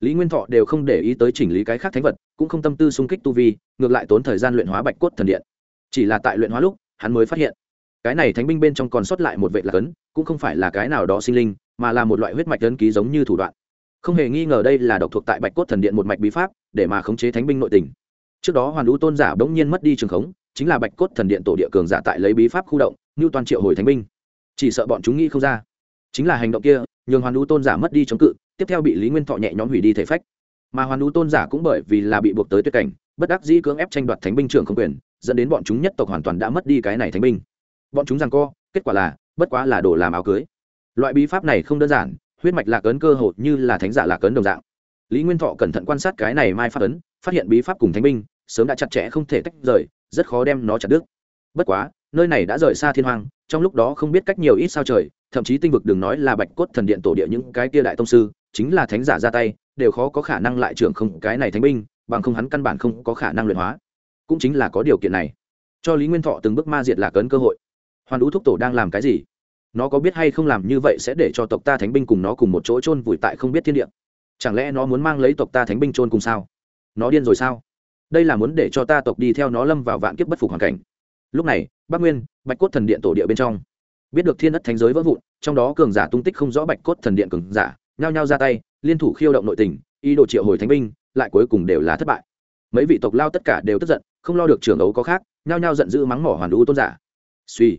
Speaker 1: lý nguyên thọ đều không để ý tới chỉnh lý cái khác thánh vật, cũng không tâm tư xung kích tu vi, ngược lại tốn thời gian luyện hóa bạch cốt thần điện. Chỉ là tại luyện hóa lúc, hắn mới phát hiện, cái này thánh binh bên trong còn sót lại một vệ lạc ấn cũng không phải là cái nào đó sinh linh, mà là một loại huyết mạch ấn ký giống như thủ đoạn không hề nghi ngờ đây là độc thuộc tại bạch cốt thần điện một mạch bí pháp, để mà khống chế thánh binh nội tình. Trước đó hoàn lũ tôn giả bỗng nhiên mất đi trường khống, chính là bạch cốt thần điện tổ địa cường giả tại lấy bí pháp khu động, như toàn triệu hồi thánh binh. Chỉ sợ bọn chúng nghĩ không ra. Chính là hành động kia, nhường hoàn lũ tôn giả mất đi chống cự, tiếp theo bị lý nguyên thọ nhẹ nhõm hủy đi thể phách. Mà hoàn lũ tôn giả cũng bởi vì là bị buộc tới tuyệt cảnh, bất đắc dĩ cưỡng ép tranh đoạt thánh binh trưởng không quyền, dẫn đến bọn chúng nhất tộc hoàn toàn đã mất đi cái này thánh binh. Bọn chúng rằng co, kết quả là, bất quá là đồ làm áo cưới. Loại bí pháp này không đơn giản huyết mạch lạc ấn cơ hội như là thánh giả lạc ấn đồng dạng. Lý nguyên thọ cẩn thận quan sát cái này mai pháp ấn, phát hiện bí pháp cùng thánh binh sớm đã chặt chẽ không thể tách rời, rất khó đem nó chặt đứt. Bất quá, nơi này đã rời xa thiên hoàng trong lúc đó không biết cách nhiều ít sao trời, thậm chí tinh vực đừng nói là bạch cốt thần điện tổ địa những cái kia đại tông sư, chính là thánh giả ra tay, đều khó có khả năng lại trưởng không cái này thánh binh, bằng không hắn căn bản không có khả năng luyện hóa. Cũng chính là có điều kiện này. Cho lý nguyên thọ từng bước ma diệt lạc ấn cơ hội. Hoàn ú thúc tổ đang làm cái gì? Nó có biết hay không làm như vậy sẽ để cho tộc ta thánh binh cùng nó cùng một chỗ chôn vùi tại không biết thiên địa. Chẳng lẽ nó muốn mang lấy tộc ta thánh binh chôn cùng sao? Nó điên rồi sao? Đây là muốn để cho ta tộc đi theo nó lâm vào vạn kiếp bất phục hoàn cảnh. Lúc này, bắc nguyên, bạch cốt thần điện tổ địa bên trong. Biết được thiên đất thánh giới vỡ vụn, trong đó cường giả tung tích không rõ bạch cốt thần điện cường giả, nhao nhao ra tay, liên thủ khiêu động nội tình, ý đồ triệu hồi thánh binh, lại cuối cùng đều là thất bại. Mấy vị tộc lao tất cả đều tức giận, không lo được trưởng ấu có khác, nhao nhao giận dữ mắng mỏ hoàn đũ tôn giả. Suy.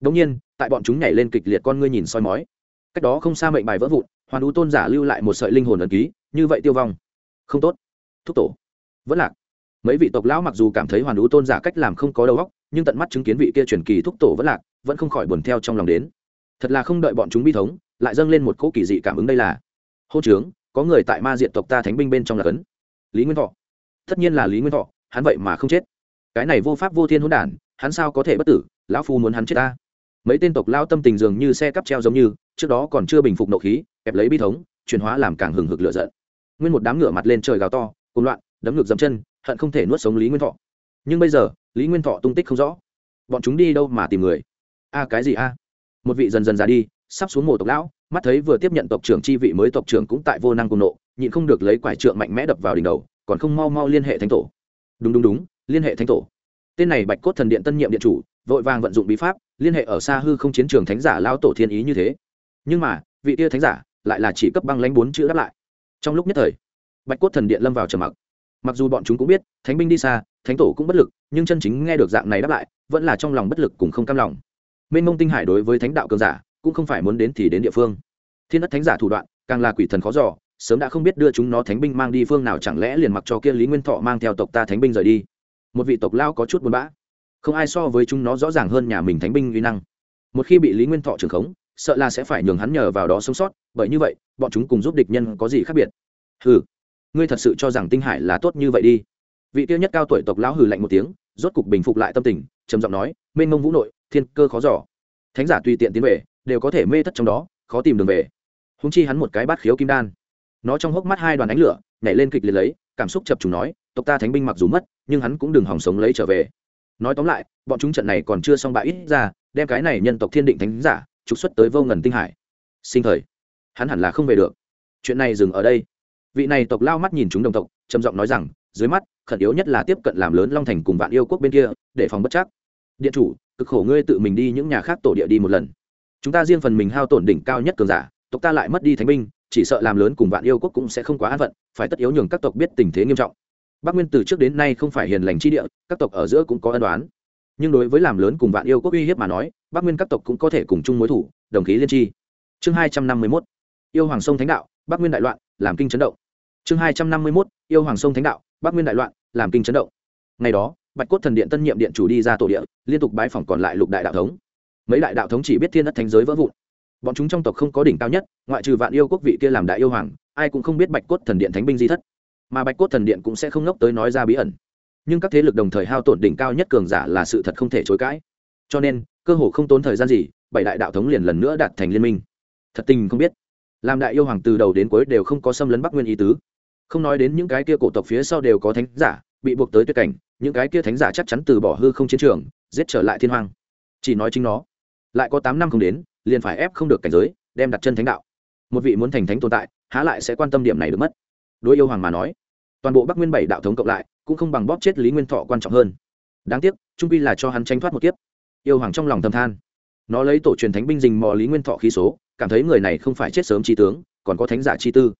Speaker 1: Đông nhiên tại bọn chúng nhảy lên kịch liệt con ngươi nhìn soi mói. Cách đó không xa mệnh bài vỡ vụn, hoàn ú tôn giả lưu lại một sợi linh hồn ẩn ký, như vậy tiêu vong. Không tốt. Thúc tổ. Vẫn lạc. Mấy vị tộc lão mặc dù cảm thấy hoàn ú tôn giả cách làm không có đầu óc, nhưng tận mắt chứng kiến vị kia truyền kỳ thúc tổ vẫn lạc, vẫn không khỏi buồn theo trong lòng đến. Thật là không đợi bọn chúng bi thống, lại dâng lên một cỗ kỳ dị cảm ứng đây là. Hô trướng, có người tại ma diện tộc ta thánh binh bên trong là cấn lý nguyên thọ. Tất nhiên là lý nguyên thọ, hắn vậy mà không chết. Cái này vô pháp vô thiên hỗn đản, hắn sao có thể bất tử, lão phu muốn hắn chết ta mấy tên tộc lao tâm tình dường như xe cắp treo giống như, trước đó còn chưa bình phục nộ khí, kẹp lấy bi thống, chuyển hóa làm càng hừng hực lựa giận. Nguyên một đám ngựa mặt lên trời gào to cùng loạn, đấm ngược dầm chân, hận không thể nuốt sống lý nguyên thọ. Nhưng bây giờ, lý nguyên thọ tung tích không rõ. Bọn chúng đi đâu mà tìm người? A, cái gì a? Một vị dần dần ra đi, sắp xuống mồ tộc lão, mắt thấy vừa tiếp nhận tộc trưởng chi vị mới tộc trưởng cũng tại vô năng cùng nộ, nhịn không được lấy quải trượng mạnh mẽ đập vào đỉnh đầu, còn không mau mau liên hệ thánh tổ. Đúng đúng đúng, liên hệ thánh tổ. Tên này bạch cốt thần điện tân nhiệm điện chủ vội vàng vận dụng bí pháp, liên hệ ở xa hư không chiến trường thánh giả lao tổ thiên ý như thế. Nhưng mà, vị tia thánh giả lại là chỉ cấp băng lãnh bốn chữ đáp lại. Trong lúc nhất thời, bạch cốt thần điện lâm vào trầm mặc. Mặc dù bọn chúng cũng biết, thánh binh đi xa, thánh tổ cũng bất lực, nhưng chân chính nghe được dạng này đáp lại, vẫn là trong lòng bất lực cùng không cam lòng. Mênh mông tinh hải đối với thánh đạo cường giả, cũng không phải muốn đến thì đến địa phương. Thiên đất thánh giả thủ đoạn, càng là quỷ thần khó giỏ sớm đã không biết đưa chúng nó thánh binh mang đi phương nào, chẳng lẽ liền mặc cho kia lý nguyên thọ mang theo tộc ta thánh binh rời đi. Một vị tộc lao có chút buồn bã không ai so với chúng nó rõ ràng hơn nhà mình thánh binh uy năng. Một khi bị lý nguyên thọ trưởng khống, sợ là sẽ phải nhường hắn nhờ vào đó sống sót, bởi như vậy, bọn chúng cùng giúp địch nhân có gì khác biệt? Hừ, ngươi thật sự cho rằng tinh hải là tốt như vậy đi. Vị tiêu nhất cao tuổi tộc lão hừ lạnh một tiếng, rốt cục bình phục lại tâm tình, trầm giọng nói, mênh mông vũ nội, thiên cơ khó giỏ thánh giả tùy tiện tiến về, đều có thể mê thất trong đó, khó tìm đường về. Húng chi hắn một cái bát khiếu kim đan. Nó trong hốc mắt hai đoàn ánh lửa, nhảy lên kịch liệt lấy, cảm xúc chập trùng nói, tộc ta thánh binh mặc dù mất, nhưng hắn cũng đừng hòng sống lấy trở về nói tóm lại, bọn chúng trận này còn chưa xong bại ít ra, đem cái này nhân tộc thiên định thánh giả, trục xuất tới vô ngần tinh hải. Sinh thời, hắn hẳn là không về được. Chuyện này dừng ở đây. Vị này tộc lao mắt nhìn chúng đồng tộc, trầm giọng nói rằng, dưới mắt, khẩn yếu nhất là tiếp cận làm lớn long thành cùng vạn yêu quốc bên kia, để phòng bất chắc. Điện chủ, cực khổ ngươi tự mình đi những nhà khác tổ địa đi một lần. Chúng ta riêng phần mình hao tổn đỉnh cao nhất cường giả, tộc ta lại mất đi thánh binh, chỉ sợ làm lớn cùng vạn yêu quốc cũng sẽ không quá an phận, phải tất yếu nhường các tộc biết tình thế nghiêm trọng bắc nguyên từ trước đến nay không phải hiền lành chi địa, các tộc ở giữa cũng có ân đoán nhưng đối với làm lớn cùng vạn yêu quốc uy hiếp mà nói, bắc nguyên các tộc cũng có thể cùng chung mối thủ, đồng khí liên tri. Chương hai trăm năm mươi mốt, yêu hoàng sông thánh đạo, bắc nguyên đại loạn, làm kinh chấn động. Chương hai trăm năm mươi mốt, yêu hoàng sông thánh đạo, bắc nguyên đại loạn, làm kinh chấn động. Ngày đó, bạch cốt thần điện tân nhiệm điện chủ đi ra tổ địa, liên tục bái phỏng còn lại lục đại đạo thống. Mấy đại đạo thống chỉ biết thiên đất thánh giới vỡ vụn. Bọn chúng trong tộc không có đỉnh cao nhất, ngoại trừ vạn yêu quốc vị kia làm đại yêu hoàng, ai cũng không biết bạch cốt thần điện thánh binh di thất mà bạch cốt thần điện cũng sẽ không ngốc tới nói ra bí ẩn. Nhưng các thế lực đồng thời hao tổn đỉnh cao nhất cường giả là sự thật không thể chối cãi. Cho nên, cơ hồ không tốn thời gian gì, bảy đại đạo thống liền lần nữa đạt thành liên minh. Thật tình không biết, làm đại yêu hoàng từ đầu đến cuối đều không có xâm lấn bắc nguyên ý tứ. Không nói đến những cái kia cổ tộc phía sau đều có thánh giả, bị buộc tới tuyệt cảnh, những cái kia thánh giả chắc chắn từ bỏ hư không chiến trường, giết trở lại thiên hoàng chỉ nói chính nó, lại có tám năm không đến, liền phải ép không được cảnh giới, đem đặt chân thánh đạo. Một vị muốn thành thánh tồn tại, há lại sẽ quan tâm điểm này được mất đối yêu hoàng mà nói, toàn bộ bắc nguyên bảy đạo thống cộng lại, cũng không bằng bóp chết lý nguyên thọ quan trọng hơn. Đáng tiếc, trung quy là cho hắn tranh thoát một kiếp. Yêu hoàng trong lòng thầm than. Nó lấy tổ truyền thánh binh dình mò lý nguyên thọ khí số, cảm thấy người này không phải chết sớm trí tướng, còn có thánh giả chi tư.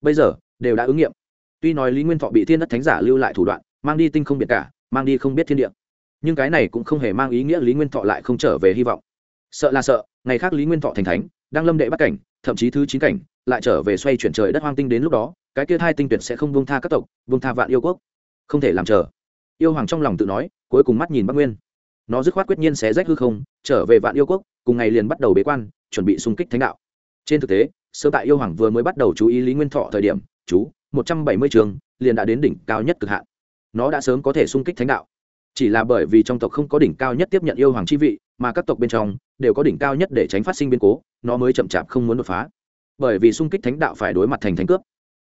Speaker 1: Bây giờ, đều đã ứng nghiệm. Tuy nói lý nguyên thọ bị thiên đất thánh giả lưu lại thủ đoạn, mang đi tinh không biệt cả, mang đi không biết thiên địa. Nhưng cái này cũng không hề mang ý nghĩa lý nguyên thọ lại không trở về hy vọng. Sợ là sợ, ngày khác lý nguyên thọ thành thánh, đang lâm đệ bắt cảnh, thậm chí thứ chín cảnh, lại trở về xoay chuyển trời đất hoang tinh đến lúc đó cái kia hai tinh tuyệt sẽ không buông tha các tộc, buông tha vạn yêu quốc. Không thể làm chờ. Yêu hoàng trong lòng tự nói, cuối cùng mắt nhìn bắc nguyên. Nó dứt khoát quyết nhiên sẽ rách hư không, trở về vạn yêu quốc, cùng ngày liền bắt đầu bế quan, chuẩn bị xung kích thánh đạo. Trên thực tế, sơ tại yêu hoàng vừa mới bắt đầu chú ý lý nguyên thọ thời điểm, chú, một trăm bảy mươi trường, liền đã đến đỉnh cao nhất cực hạn. Nó đã sớm có thể xung kích thánh đạo. Chỉ là bởi vì trong tộc không có đỉnh cao nhất tiếp nhận yêu hoàng chi vị, mà các tộc bên trong đều có đỉnh cao nhất để tránh phát sinh biến cố, nó mới chậm chạp không muốn đột phá. Bởi vì xung kích thánh đạo phải đối mặt thành thánh cướp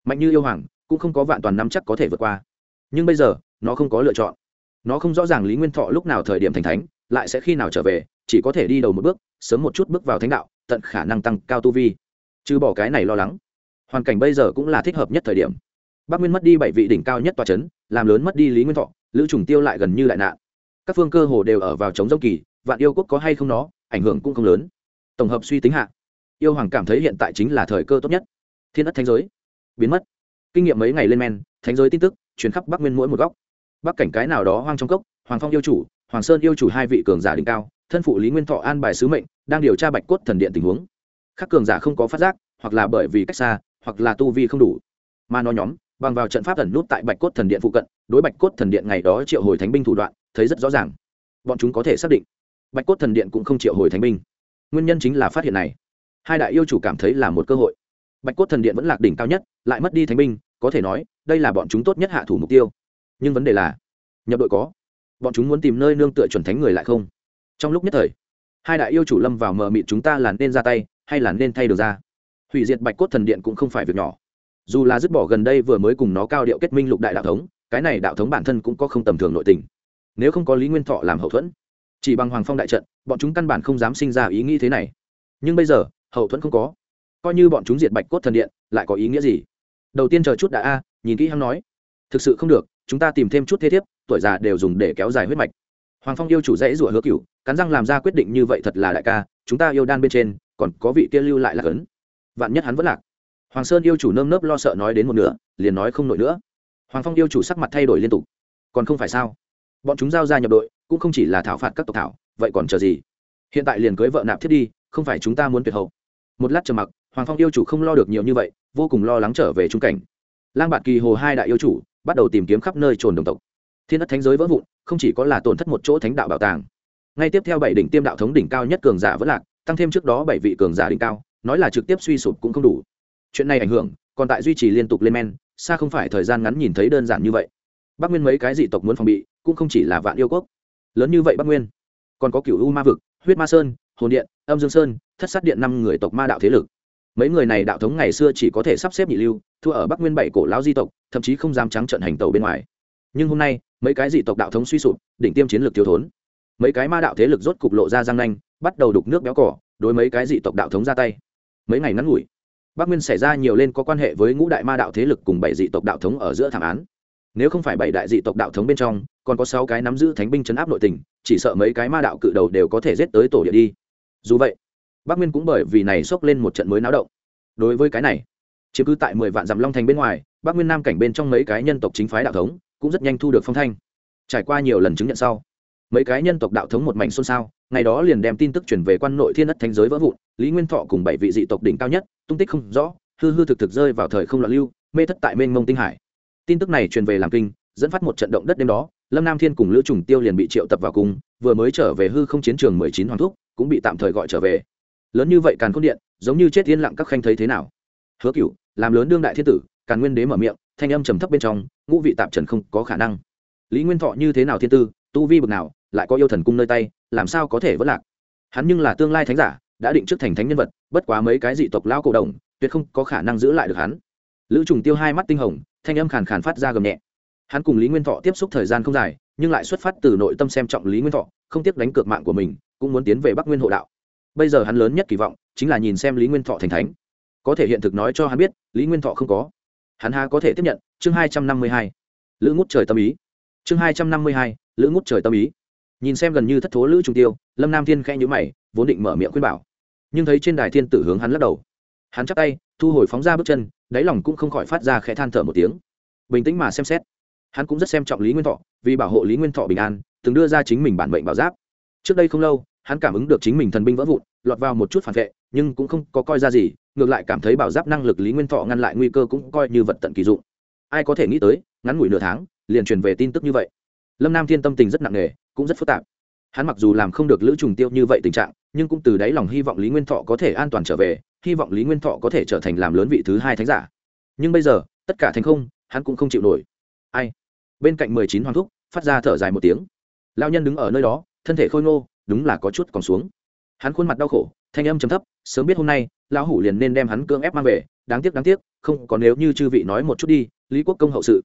Speaker 1: mạnh như yêu hoàng, cũng không có vạn toàn năm chắc có thể vượt qua. Nhưng bây giờ, nó không có lựa chọn. Nó không rõ ràng lý nguyên thọ lúc nào thời điểm thành thánh, lại sẽ khi nào trở về, chỉ có thể đi đầu một bước, sớm một chút bước vào thánh đạo, tận khả năng tăng cao tu vi. Chứ bỏ cái này lo lắng, hoàn cảnh bây giờ cũng là thích hợp nhất thời điểm. Bắc nguyên mất đi bảy vị đỉnh cao nhất tòa c h ấ n làm lớn mất đi lý nguyên thọ, lữ trùng tiêu lại gần như lại nạn. Các phương cơ hồ đều ở vào chống dốc kỳ, vạn yêu quốc có hay không nó, ảnh hưởng cũng không lớn. Tổng hợp suy tính hạ, yêu hoàng cảm thấy hiện tại chính là thời cơ tốt nhất. Thiên đất thánh giới biến mất. Kinh nghiệm mấy ngày lên men, thánh giới tin tức chuyến khắp bắc nguyên mỗi một góc. Bắc cảnh cái nào đó hoang trong cốc, hoàng phong yêu chủ, hoàng sơn yêu chủ hai vị cường giả đỉnh cao, thân phụ lý nguyên thọ an bài sứ mệnh, đang điều tra bạch cốt thần điện tình huống. Các cường giả không có phát giác, hoặc là bởi vì cách xa, hoặc là tu vi không đủ. Mà nó nhóm, bằng vào trận pháp thần nút tại bạch cốt thần điện phụ cận, đối bạch cốt thần điện ngày đó triệu hồi thánh binh thủ đoạn, thấy rất rõ ràng. Bọn chúng có thể xác định, bạch cốt thần điện cũng không triệu hồi thánh binh. Nguyên nhân chính là phát hiện này. Hai đại yêu chủ cảm thấy là một cơ hội bạch cốt thần điện vẫn lạc đỉnh cao nhất, lại mất đi thánh binh, có thể nói, đây là bọn chúng tốt nhất hạ thủ mục tiêu. Nhưng vấn đề là, nhập đội có, bọn chúng muốn tìm nơi nương tựa chuẩn thánh người lại không? Trong lúc nhất thời, hai đại yêu chủ lâm vào mờ mịt chúng ta là nên ra tay, hay là nên thay được ra? Hủy diệt bạch cốt thần điện cũng không phải việc nhỏ. Dù là dứt bỏ gần đây vừa mới cùng nó cao điệu kết minh lục đại đạo thống, cái này đạo thống bản thân cũng có không tầm thường nội tình. Nếu không có lý nguyên thọ làm hậu thuẫn, chỉ bằng hoàng phong đại trận, bọn chúng căn bản không dám sinh ra ý nghĩ thế này. Nhưng bây giờ, hậu thuẫn không có coi như bọn chúng diệt bạch cốt thần điện, lại có ý nghĩa gì? Đầu tiên chờ chút đã a, nhìn kỹ hắn nói. Thực sự không được, chúng ta tìm thêm chút thế thiếp, tuổi già đều dùng để kéo dài huyết mạch. Hoàng phong yêu chủ dãy rủa hứa cựu cắn răng làm ra quyết định như vậy thật là đại ca, chúng ta yêu đan bên trên, còn có vị kia lưu lại là cấn. Vạn nhất hắn vẫn lạc. Hoàng sơn yêu chủ nơm nớp lo sợ nói đến một nửa, liền nói không nổi nữa. Hoàng phong yêu chủ sắc mặt thay đổi liên tục. Còn không phải sao? Bọn chúng giao ra nhập đội, cũng không chỉ là thảo phạt các tộc thảo, vậy còn chờ gì? Hiện tại liền cưới vợ nạp thiết đi, không phải chúng ta muốn tuyệt hậu. Một lát trầm mặc hoàng phong yêu chủ không lo được nhiều như vậy, vô cùng lo lắng trở về trung cảnh. Lang bạt kỳ hồ hai đại yêu chủ bắt đầu tìm kiếm khắp nơi trồn đồng tộc. Thiên đất thánh giới vỡ vụn, không chỉ có là tổn thất một chỗ thánh đạo bảo tàng. Ngay tiếp theo bảy đỉnh tiêm đạo thống đỉnh cao nhất cường giả vẫn lạc, tăng thêm trước đó bảy vị cường giả đỉnh cao, nói là trực tiếp suy sụp cũng không đủ. Chuyện này ảnh hưởng, còn tại duy trì liên tục lên men, xa không phải thời gian ngắn nhìn thấy đơn giản như vậy. Bắc nguyên mấy cái dị tộc muốn phòng bị, cũng không chỉ là vạn yêu quốc. Lớn như vậy bắc nguyên, còn có cựu u ma vực, huyết ma sơn, hồn điện, âm dương sơn, thất sát điện năm người tộc ma đạo thế lực mấy người này đạo thống ngày xưa chỉ có thể sắp xếp nhị lưu, thua ở bắc nguyên bảy cổ lão di tộc, thậm chí không dám trắng trận hành tàu bên ngoài. Nhưng hôm nay, mấy cái dị tộc đạo thống suy sụp, đỉnh tiêm chiến lược thiếu thốn. Mấy cái ma đạo thế lực rốt cục lộ ra răng nanh, bắt đầu đục nước béo cỏ, đối mấy cái dị tộc đạo thống ra tay. Mấy ngày ngắn ngủi, bắc nguyên xảy ra nhiều lên có quan hệ với ngũ đại ma đạo thế lực cùng bảy dị tộc đạo thống ở giữa thảm án. Nếu không phải bảy đại dị tộc đạo thống bên trong, còn có sáu cái nắm giữ thánh binh chấn áp nội tình, chỉ sợ mấy cái ma đạo cự đầu đều có thể giết tới tổ địa đi. Dù vậy bắc nguyên cũng bởi vì này xốc lên một trận mới náo động. Đối với cái này, chiếm cứ tại mười vạn dặm long thành bên ngoài, bắc nguyên nam cảnh bên trong mấy cái nhân tộc chính phái đạo thống cũng rất nhanh thu được phong thanh. Trải qua nhiều lần chứng nhận sau, mấy cái nhân tộc đạo thống một mảnh xôn xao, ngày đó liền đem tin tức chuyển về quan nội thiên đất thánh giới vỡ vụn, lý nguyên thọ cùng bảy vị dị tộc đỉnh cao nhất, tung tích không rõ, hư hư thực thực rơi vào thời không loạn lưu, mê thất tại mênh mông tinh hải. Tin tức này truyền về làm kinh, dẫn phát một trận động đất đêm đó, lâm nam thiên cùng lữ trùng tiêu liền bị triệu tập vào cung, vừa mới trở về hư không chiến trường mười chín hoàng thúc, cũng bị tạm thời gọi trở về lớn như vậy càn khôn điện, giống như chết yên lặng các khanh thấy thế nào? Hứa cựu làm lớn đương đại thiên tử, càn nguyên đế mở miệng, thanh âm trầm thấp bên trong, ngũ vị tạp trần không có khả năng. Lý nguyên thọ như thế nào thiên tư, tu vi bực nào, lại có yêu thần cung nơi tay, làm sao có thể vất lạc? Hắn nhưng là tương lai thánh giả, đã định trước thành thánh nhân vật, bất quá mấy cái dị tộc lao cổ đồng, tuyệt không có khả năng giữ lại được hắn. Lữ trùng tiêu hai mắt tinh hồng, thanh âm khàn khàn phát ra gầm nhẹ. Hắn cùng lý nguyên thọ tiếp xúc thời gian không dài, nhưng lại xuất phát từ nội tâm xem trọng lý nguyên thọ, không tiếc đánh cược mạng của mình, cũng muốn tiến về bắc nguyên hộ đạo bây giờ hắn lớn nhất kỳ vọng chính là nhìn xem lý nguyên thọ thành thánh. Có thể hiện thực nói cho hắn biết, lý nguyên thọ không có. Hắn ha có thể tiếp nhận, chương hai trăm năm mươi hai. Lữ ngút trời tâm ý. Chương hai trăm năm mươi hai, lữ ngút trời tâm ý. Nhìn xem gần như thất thố lữ trung tiêu, lâm nam thiên khẽ nhữ mày, vốn định mở miệng khuyên bảo. Nhưng thấy trên đài thiên tử hướng hắn lắc đầu. Hắn chắp tay, thu hồi phóng ra bước chân, đáy lòng cũng không khỏi phát ra khẽ than thở một tiếng. Bình tĩnh mà xem xét. Hắn cũng rất xem trọng lý nguyên thọ, vì bảo hộ lý nguyên thọ bình an, từng đưa ra chính mình bản mệnh bảo giáp. Trước đây không lâu hắn cảm ứng được chính mình thần binh vỡ vụn, lọt vào một chút phản vệ, nhưng cũng không có coi ra gì, ngược lại cảm thấy bảo giáp năng lực lý nguyên thọ ngăn lại nguy cơ cũng coi như vật tận kỳ dụng. Ai có thể nghĩ tới, ngắn ngủi nửa tháng, liền truyền về tin tức như vậy. Lâm nam thiên tâm tình rất nặng nề, cũng rất phức tạp. Hắn mặc dù làm không được lữ trùng tiêu như vậy tình trạng, nhưng cũng từ đáy lòng hy vọng lý nguyên thọ có thể an toàn trở về, hy vọng lý nguyên thọ có thể trở thành làm lớn vị thứ hai thánh giả. Nhưng bây giờ, tất cả thành không, hắn cũng không chịu nổi. Ai? Bên cạnh mười chín hoàng thúc, phát ra thở dài một tiếng. Lao nhân đứng ở nơi đó, thân thể khôi ngô đúng là có chút còn xuống. Hắn khuôn mặt đau khổ, thanh âm chấm thấp, sớm biết hôm nay, lão hủ liền nên đem hắn cưỡng ép mang về, đáng tiếc đáng tiếc, không, còn nếu như chư vị nói một chút đi, lý quốc công hậu sự.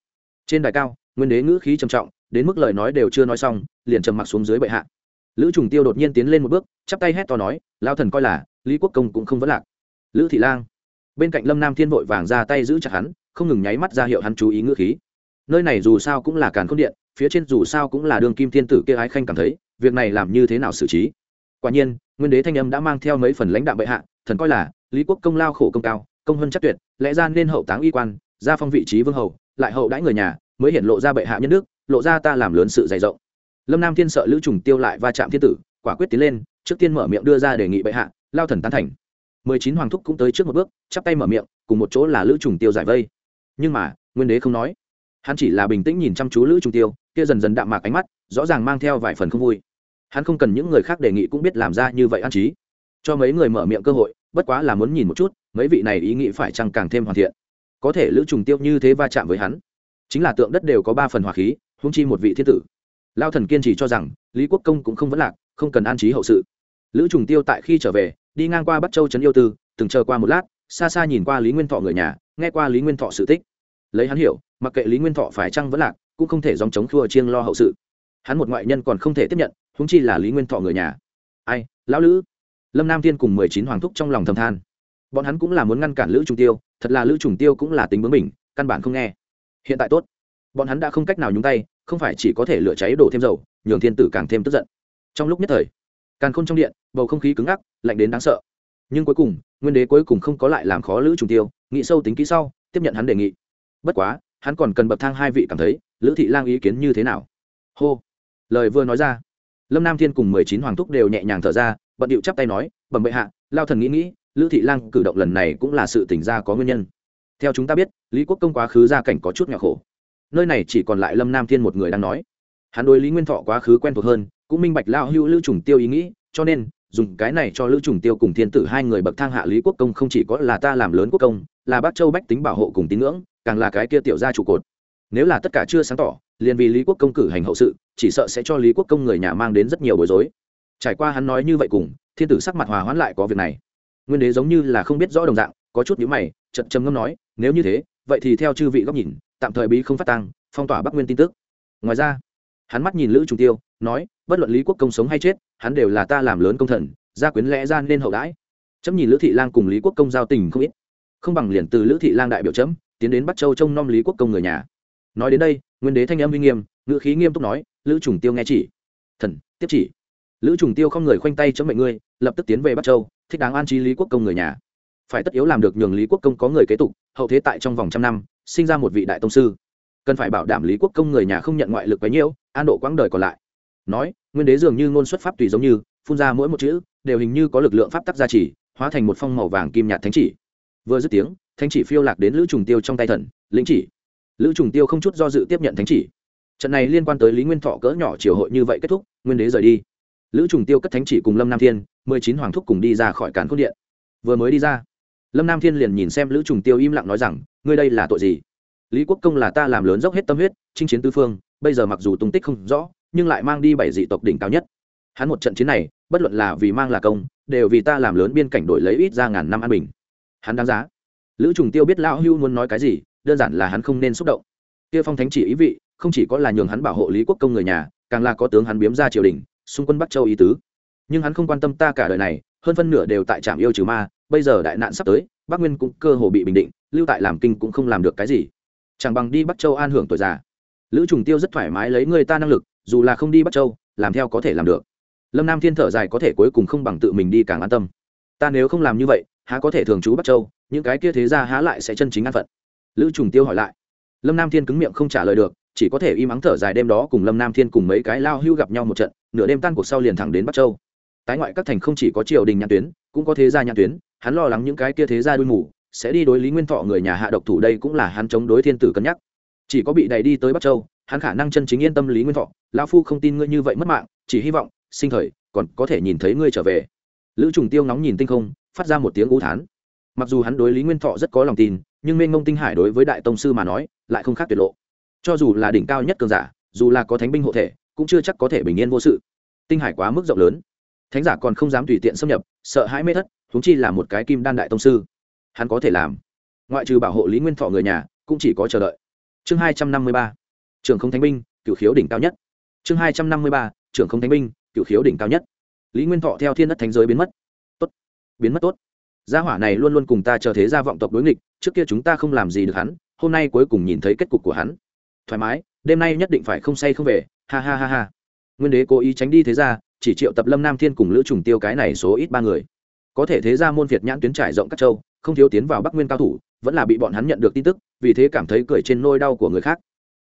Speaker 1: Trên đài cao, nguyên đế ngữ khí trầm trọng, đến mức lời nói đều chưa nói xong, liền trầm mặc xuống dưới bệ hạ. Lữ trùng tiêu đột nhiên tiến lên một bước, chắp tay hét to nói lao thần coi là, lý quốc công cũng không vấn lạc. Lữ thị lang. Bên cạnh lâm nam thiên vội vàng ra tay giữ chặt hắn, không ngừng nháy mắt ra hiệu hắn chú ý ngữ khí. Nơi này dù sao cũng là càn khôn điện, phía trên dù sao cũng là đường kim thiên tử kia ái khanh cảm thấy việc này làm như thế nào xử trí? Quả nhiên, nguyên đế thanh âm đã mang theo mấy phần lãnh đạo bệ hạ, thần coi là lý quốc công lao khổ công cao, công hơn chắc tuyệt, lẽ ra nên hậu táng y quan ra phong vị trí vương hầu, lại hậu đãi người nhà, mới hiện lộ ra bệ hạ nhân đức, lộ ra ta làm lớn sự dày rộng. Lâm nam thiên sợ lữ trùng tiêu lại va chạm thiên tử, quả quyết tiến lên, trước tiên mở miệng đưa ra đề nghị bệ hạ, lao thần tán thành. Mười chín hoàng thúc cũng tới trước một bước, chắp tay mở miệng, cùng một chỗ là lữ trùng tiêu giải vây. Nhưng mà, nguyên đế không nói. Hắn chỉ là bình tĩnh nhìn chăm chú lữ trùng tiêu, kia dần dần đạm mạc ánh mắt, rõ ràng mang theo vài phần không vui hắn không cần những người khác đề nghị cũng biết làm ra như vậy an trí. Cho mấy người mở miệng cơ hội, bất quá là muốn nhìn một chút, mấy vị này ý nghĩ phải chăng càng thêm hoàn thiện. Có thể lữ trùng tiêu như thế va chạm với hắn. Chính là tượng đất đều có ba phần hỏa khí húng chi một vị thiên tử. Lao thần kiên trì cho rằng, lý quốc công cũng không vấn lạc, không cần an trí hậu sự. Lữ trùng tiêu tại khi trở về, đi ngang qua bắc châu trấn yêu tư, từng chờ qua một lát, xa xa nhìn qua lý nguyên thọ người nhà, nghe qua lý nguyên thọ sự tích. Lấy hắn hiểu, mặc kệ lý nguyên thọ phải chăng vẫn lạc, cũng không thể dòng chống thua chiêng lo hậu sự hắn một ngoại nhân còn không thể tiếp nhận húng chi là lý nguyên thọ người nhà. Ai, lão lữ? Lâm nam thiên cùng mười chín hoàng thúc trong lòng thầm than. Bọn hắn cũng là muốn ngăn cản lữ trùng tiêu, thật là lữ trùng tiêu cũng là tính bướng mình căn bản không nghe. Hiện tại tốt. Bọn hắn đã không cách nào nhúng tay, không phải chỉ có thể lửa cháy đổ thêm dầu, nhường thiên tử càng thêm tức giận. Trong lúc nhất thời càng khôn trong điện, bầu không khí cứng ngắc, lạnh đến đáng sợ. Nhưng cuối cùng, nguyên đế cuối cùng không có lại làm khó lữ trùng tiêu, nghĩ sâu tính kỹ sau, tiếp nhận hắn đề nghị. Bất quá, hắn còn cần bậc thang hai vị cảm thấy, lữ thị lang ý kiến như thế nào? Hô lời vừa nói ra. Lâm nam thiên cùng mười chín hoàng thúc đều nhẹ nhàng thở ra, bận điệu chắp tay nói, bẩm bệ hạ, lao thần nghĩ nghĩ, lữ thị lang cử động lần này cũng là sự tỉnh ra có nguyên nhân. Theo chúng ta biết, lý quốc công quá khứ gia cảnh có chút nhỏ khổ. Nơi này chỉ còn lại lâm nam thiên một người đang nói. Hắn đối lý nguyên thọ quá khứ quen thuộc hơn, cũng minh bạch lao hữu lữ trùng tiêu ý nghĩ, cho nên, dùng cái này cho lữ trùng tiêu cùng thiên tử hai người bậc thang hạ lý quốc công không chỉ có là ta làm lớn quốc công, là bác châu bách tính bảo hộ cùng tín ngưỡng, càng là cái kia tiểu gia trụ cột. Nếu là tất cả chưa sáng tỏ liền vì lý quốc công cử hành hậu sự, chỉ sợ sẽ cho lý quốc công người nhà mang đến rất nhiều bối rối. Trải qua hắn nói như vậy cùng, thiên tử sắc mặt hòa hoãn lại có việc này. Nguyên đế giống như là không biết rõ đồng dạng, có chút nhữ mày chật trầm ngâm nói, nếu như thế, vậy thì theo chư vị góc nhìn, tạm thời bí không phát tăng phong tỏa bắc nguyên tin tức. Ngoài ra, hắn mắt nhìn lữ trung tiêu, nói, bất luận lý quốc công sống hay chết, hắn đều là ta làm lớn công thần, gia quyến lẽ ra nên hậu đãi. Chấm nhìn lữ thị lang cùng lý quốc công giao tình không ít. Không bằng liền từ lữ thị lang đại biểu chấm, tiến đến bắc châu trông nom lý quốc công người nhà nói đến đây, nguyên đế thanh âm uy nghiêm, ngữ khí nghiêm túc nói, lữ trùng tiêu nghe chỉ. Thần, tiếp chỉ. Lữ trùng tiêu không người khoanh tay chấm mệnh ngươi, lập tức tiến về bắc châu, thích đáng an trí lý quốc công người nhà. Phải tất yếu làm được nhường lý quốc công có người kế tục, hậu thế tại trong vòng trăm năm, sinh ra một vị đại tông sư. Cần phải bảo đảm lý quốc công người nhà không nhận ngoại lực bấy nhiêu an độ quãng đời còn lại. Nói, nguyên đế dường như ngôn xuất pháp tùy giống như, phun ra mỗi một chữ, đều hình như có lực lượng pháp tắc gia trì, hóa thành một phong màu vàng kim nhạt thánh chỉ. Vừa dứt tiếng, thánh chỉ phiêu lạc đến lữ trùng tiêu trong tay thần, lĩnh chỉ lữ trùng tiêu không chút do dự tiếp nhận thánh chỉ. Trận này liên quan tới lý nguyên thọ cỡ nhỏ triều hội như vậy kết thúc, nguyên đế rời đi. Lữ trùng tiêu cất thánh chỉ cùng lâm nam thiên, mười chín hoàng thúc cùng đi ra khỏi càn cốt điện. Vừa mới đi ra, lâm nam thiên liền nhìn xem lữ trùng tiêu im lặng nói rằng, ngươi đây là tội gì? Lý quốc công là ta làm lớn dốc hết tâm huyết, chinh chiến tư phương, bây giờ mặc dù tung tích không rõ, nhưng lại mang đi bảy dị tộc đỉnh cao nhất. Hắn một trận chiến này, bất luận là vì mang là công, đều vì ta làm lớn biên cảnh đổi lấy ít ra ngàn năm an bình. Hắn đáng giá. Lữ trùng tiêu biết lão hưu muốn nói cái gì đơn giản là hắn không nên xúc động. Kia phong thánh chỉ ý vị, không chỉ có là nhường hắn bảo hộ lý quốc công người nhà, càng là có tướng hắn biếm ra triều đình, xung quân bắc châu ý tứ. Nhưng hắn không quan tâm ta cả đời này, hơn phân nửa đều tại trạm yêu trừ ma, bây giờ đại nạn sắp tới, bắc nguyên cũng cơ hồ bị bình định, lưu tại làm kinh cũng không làm được cái gì. Chẳng bằng đi bắc châu an hưởng tuổi già. Lữ trùng tiêu rất thoải mái lấy người ta năng lực, dù là không đi bắc châu, làm theo có thể làm được. Lâm nam thiên thở dài có thể cuối cùng không bằng tự mình đi càng an tâm. Ta nếu không làm như vậy, há có thể thường trú bắc châu, những cái kia thế ra há lại sẽ chân chính an phận lữ trùng tiêu hỏi lại. Lâm nam thiên cứng miệng không trả lời được, chỉ có thể im ắng thở dài đêm đó cùng lâm nam thiên cùng mấy cái lao hưu gặp nhau một trận, nửa đêm tan cuộc sau liền thẳng đến bắc châu. Tái ngoại các thành không chỉ có triều đình nhãn tuyến, cũng có thế gia nhãn tuyến, hắn lo lắng những cái kia thế gia đuôi mù, sẽ đi đối lý nguyên thọ người nhà hạ độc thủ đây cũng là hắn chống đối thiên tử cân nhắc. Chỉ có bị đẩy đi tới bắc châu, hắn khả năng chân chính yên tâm lý nguyên thọ, lão phu không tin ngươi như vậy mất mạng, chỉ hy vọng, sinh thời, còn có thể nhìn thấy ngươi trở về. Lữ trùng tiêu ngóng nhìn tinh không, phát ra một tiếng ú thán. Mặc dù hắn đối lý nguyên thọ rất có lòng tin nhưng mênh ngông tinh hải đối với đại tông sư mà nói, lại không khác tuyệt lộ. Cho dù là đỉnh cao nhất cường giả, dù là có thánh binh hộ thể, cũng chưa chắc có thể bình yên vô sự. Tinh hải quá mức rộng lớn. Thánh giả còn không dám tùy tiện xâm nhập, sợ hãi mê thất thúng chi là một cái kim đan đại tông sư. Hắn có thể làm. Ngoại trừ bảo hộ lý nguyên thọ người nhà, cũng chỉ có chờ đợi. Chương hai trăm năm mươi ba trường không thánh binh cựu khiếu đỉnh cao nhất. Chương hai trăm năm mươi ba trường không thánh binh cựu khiếu đỉnh cao nhất. Lý nguyên thọ theo thiên đất thánh giới biến mất. Tốt. Biến mất tốt. Gia hỏa này luôn luôn cùng ta chờ thế gia vọng tộc đối nghịch trước kia chúng ta không làm gì được hắn, hôm nay cuối cùng nhìn thấy kết cục của hắn. Thoải mái, đêm nay nhất định phải không say không về, ha ha ha ha. Nguyên đế cố ý tránh đi thế gia, chỉ triệu tập lâm nam thiên cùng lữ trùng tiêu cái này số ít ba người. Có thể thế gia môn việt nhãn tuyến trải rộng các châu, không thiếu tiến vào bắc nguyên cao thủ, vẫn là bị bọn hắn nhận được tin tức, vì thế cảm thấy cười trên nôi đau của người khác.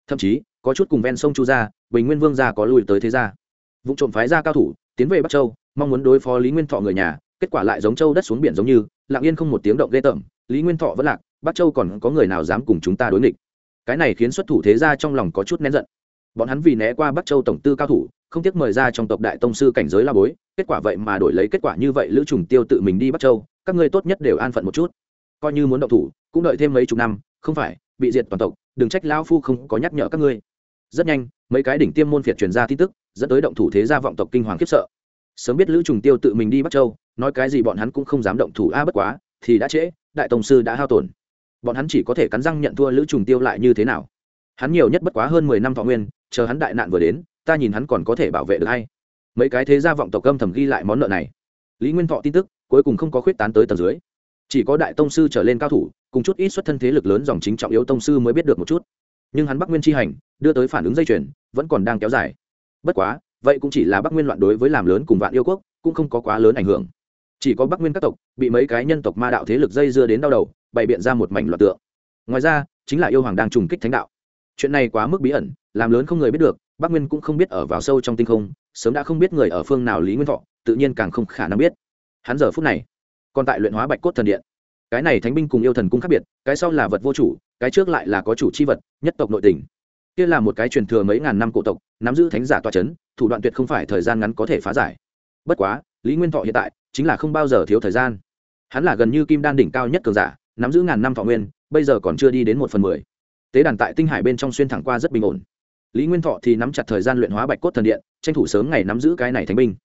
Speaker 1: Thậm chí, có chút cùng ven sông chu gia, bình nguyên vương gia có lùi tới thế gia. Vụ trộm phái gia cao thủ, tiến về bắc châu, mong muốn đối phó lý nguyên thọ người nhà, kết quả lại giống châu đất xuống biển giống như, lặng yên không một tiếng động ghê tởm lý nguyên thọ vẫn lạc, bắc châu còn có người nào dám cùng chúng ta đối nghịch? Cái này khiến xuất thủ thế gia trong lòng có chút nén giận. Bọn hắn vì né qua bắc châu tổng tư cao thủ, không tiếc mời ra trong tộc đại tông sư cảnh giới la bối, kết quả vậy mà đổi lấy kết quả như vậy lữ trùng tiêu tự mình đi bắc châu, các ngươi tốt nhất đều an phận một chút. Coi như muốn động thủ, cũng đợi thêm mấy chục năm, không phải, bị diệt toàn tộc, đừng trách lão phu không có nhắc nhở các ngươi. Rất nhanh, mấy cái đỉnh tiêm môn phiệt truyền ra tin tức, dẫn tới động thủ thế gia vọng tộc kinh hoàng khiếp sợ. Sớm biết lữ trùng tiêu tự mình đi bắc châu, nói cái gì bọn hắn cũng không dám động thủ a, bất quá, thì đã trễ đại tông sư đã hao tổn. Bọn hắn chỉ có thể cắn răng nhận thua lữ trùng tiêu lại như thế nào. Hắn nhiều nhất bất quá hơn mười năm thọ nguyên, chờ hắn đại nạn vừa đến, ta nhìn hắn còn có thể bảo vệ được hay. Mấy cái thế gia vọng tộc âm thầm ghi lại món nợ này. Lý nguyên thọ tin tức, cuối cùng không có khuyết tán tới tầng dưới. Chỉ có đại tông sư trở lên cao thủ, cùng chút ít xuất thân thế lực lớn dòng chính trọng yếu tông sư mới biết được một chút. Nhưng hắn bắc nguyên tri hành, đưa tới phản ứng dây chuyền, vẫn còn đang kéo dài. Bất quá, vậy cũng chỉ là bắc nguyên loạn đối với làm lớn cùng vạn yêu quốc, cũng không có quá lớn ảnh hưởng chỉ có bắc nguyên các tộc, bị mấy cái nhân tộc ma đạo thế lực dây dưa đến đau đầu, bày biện ra một mảnh loạt tượng. Ngoài ra, chính là yêu hoàng đang trùng kích thánh đạo. Chuyện này quá mức bí ẩn, làm lớn không người biết được, bắc nguyên cũng không biết ở vào sâu trong tinh không, sớm đã không biết người ở phương nào lý nguyên thọ, tự nhiên càng không khả năng biết. Hắn giờ phút này, còn tại luyện hóa bạch cốt thần điện. Cái này thánh binh cùng yêu thần cung khác biệt, cái sau là vật vô chủ, cái trước lại là có chủ c h i vật, nhất tộc nội tình. Kia là một cái truyền thừa mấy ngàn năm cổ tộc, nắm giữ thánh giả toa c h ấ n thủ đoạn tuyệt không phải thời gian ngắn có thể phá giải. Bất quá lý nguyên thọ hiện tại chính là không bao giờ thiếu thời gian. Hắn là gần như kim đan đỉnh cao nhất cường giả, nắm giữ ngàn năm thọ nguyên, bây giờ còn chưa đi đến một phần mười. Tế đàn tại tinh hải bên trong xuyên thẳng qua rất bình ổn. Lý nguyên thọ thì nắm chặt thời gian luyện hóa bạch cốt thần điện, tranh thủ sớm ngày nắm giữ cái này thánh binh.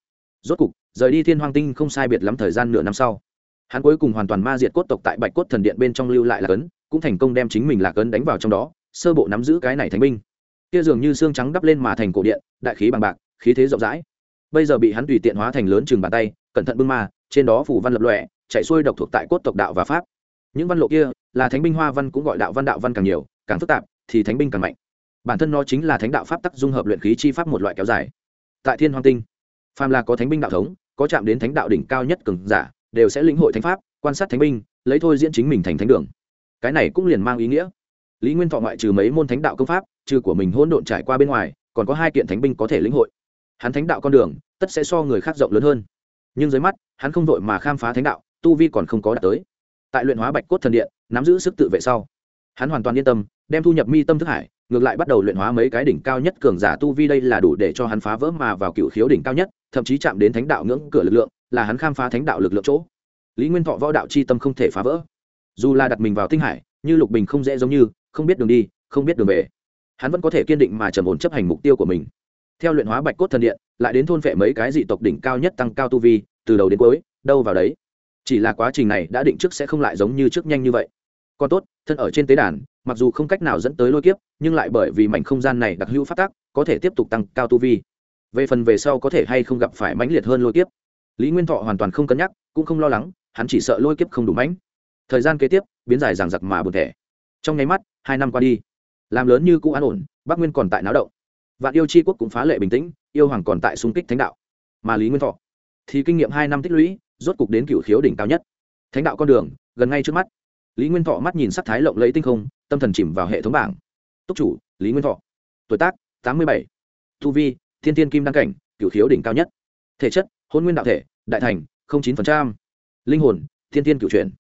Speaker 1: Rốt cục, rời đi thiên hoang tinh không sai biệt lắm thời gian nửa năm sau. Hắn cuối cùng hoàn toàn ma diệt cốt tộc tại bạch cốt thần điện bên trong lưu lại là cấn cũng thành công đem chính mình là cấn đánh vào trong đó, sơ bộ nắm giữ cái này thánh binh. Kia dường như xương trắng đắp lên mà thành cổ điện, đại khí bằng bạc, khí thế rộng rãi bây giờ bị hắn tùy tiện hóa thành lớn chừng bàn tay, cẩn thận bưng ma, trên đó phủ văn lập lòe, chạy xuôi độc thuộc tại cốt tộc đạo và pháp. Những văn lộ kia là thánh binh hoa văn cũng gọi đạo văn đạo văn càng nhiều, càng phức tạp thì thánh binh càng mạnh. Bản thân nó chính là thánh đạo pháp tắc dung hợp luyện khí chi pháp một loại kéo dài. Tại thiên hoàng tinh, phàm là có thánh binh đạo thống, có chạm đến thánh đạo đỉnh cao nhất cường giả, đều sẽ lĩnh hội thánh pháp, quan sát thánh binh, lấy thôi diễn chính mình thành thánh đường. Cái này cũng liền mang ý nghĩa. Lý nguyên thọ ngoại trừ mấy môn thánh đạo công pháp, trừ của mình hỗn độn trải qua bên ngoài, còn có hai kiện thánh binh có thể lĩnh hội hắn thánh đạo con đường, tất sẽ so người khác rộng lớn hơn. Nhưng dưới mắt, hắn không vội mà khám phá thánh đạo, tu vi còn không có đạt tới. Tại luyện hóa bạch cốt thần điện, nắm giữ sức tự vệ sau, hắn hoàn toàn yên tâm, đem thu nhập mi tâm thức hải, ngược lại bắt đầu luyện hóa mấy cái đỉnh cao nhất cường giả tu vi đây là đủ để cho hắn phá vỡ mà vào cựu khiếu đỉnh cao nhất, thậm chí chạm đến thánh đạo ngưỡng cửa lực lượng, là hắn khám phá thánh đạo lực lượng chỗ. Lý nguyên thọ võ đạo c h i tâm không thể phá vỡ. Dù là đặt mình vào tinh hải, như lục bình không dễ giống như, không biết đường đi, không biết đường về, hắn vẫn có thể kiên định mà trầm ổn chấp hành mục tiêu của mình theo luyện hóa bạch cốt thần điện, lại đến thôn vệ mấy cái dị tộc đỉnh cao nhất tăng cao tu vi, từ đầu đến cuối, đâu vào đấy. Chỉ là quá trình này đã định trước sẽ không lại giống như trước nhanh như vậy. Còn tốt, thân ở trên tế đàn, mặc dù không cách nào dẫn tới lôi kiếp, nhưng lại bởi vì mảnh không gian này đặc hữu phát tác, có thể tiếp tục tăng cao tu vi. Về phần về sau có thể hay không gặp phải mãnh liệt hơn lôi kiếp, lý nguyên thọ hoàn toàn không cân nhắc, cũng không lo lắng, hắn chỉ sợ lôi kiếp không đủ mãnh. Thời gian kế tiếp, biến dài ràng giặc mà buồn thẻ. Trong nháy mắt, hai năm qua đi, làm lớn như cũ an ổn, bắc nguyên còn tại náo động vạn yêu c quốc cũng phá lệ bình tĩnh, yêu hoàng còn tại xung kích thánh đạo. Mà lý nguyên thọ, thì kinh nghiệm hai năm tích lũy, rốt cục đến cựu khiếu đỉnh cao nhất. Thánh đạo con đường, gần ngay trước mắt. Lý nguyên thọ mắt nhìn sắc thái lộng lấy tinh không, tâm thần chìm vào hệ thống bảng. Túc chủ, lý nguyên thọ. Tuổi tác, tám mươi bảy. Tu vi, thiên tiên kim đăng cảnh, cựu khiếu đỉnh cao nhất. Thể chất, hôn nguyên đạo thể, đại thành chín linh hồn, thiên tiên cựu truyền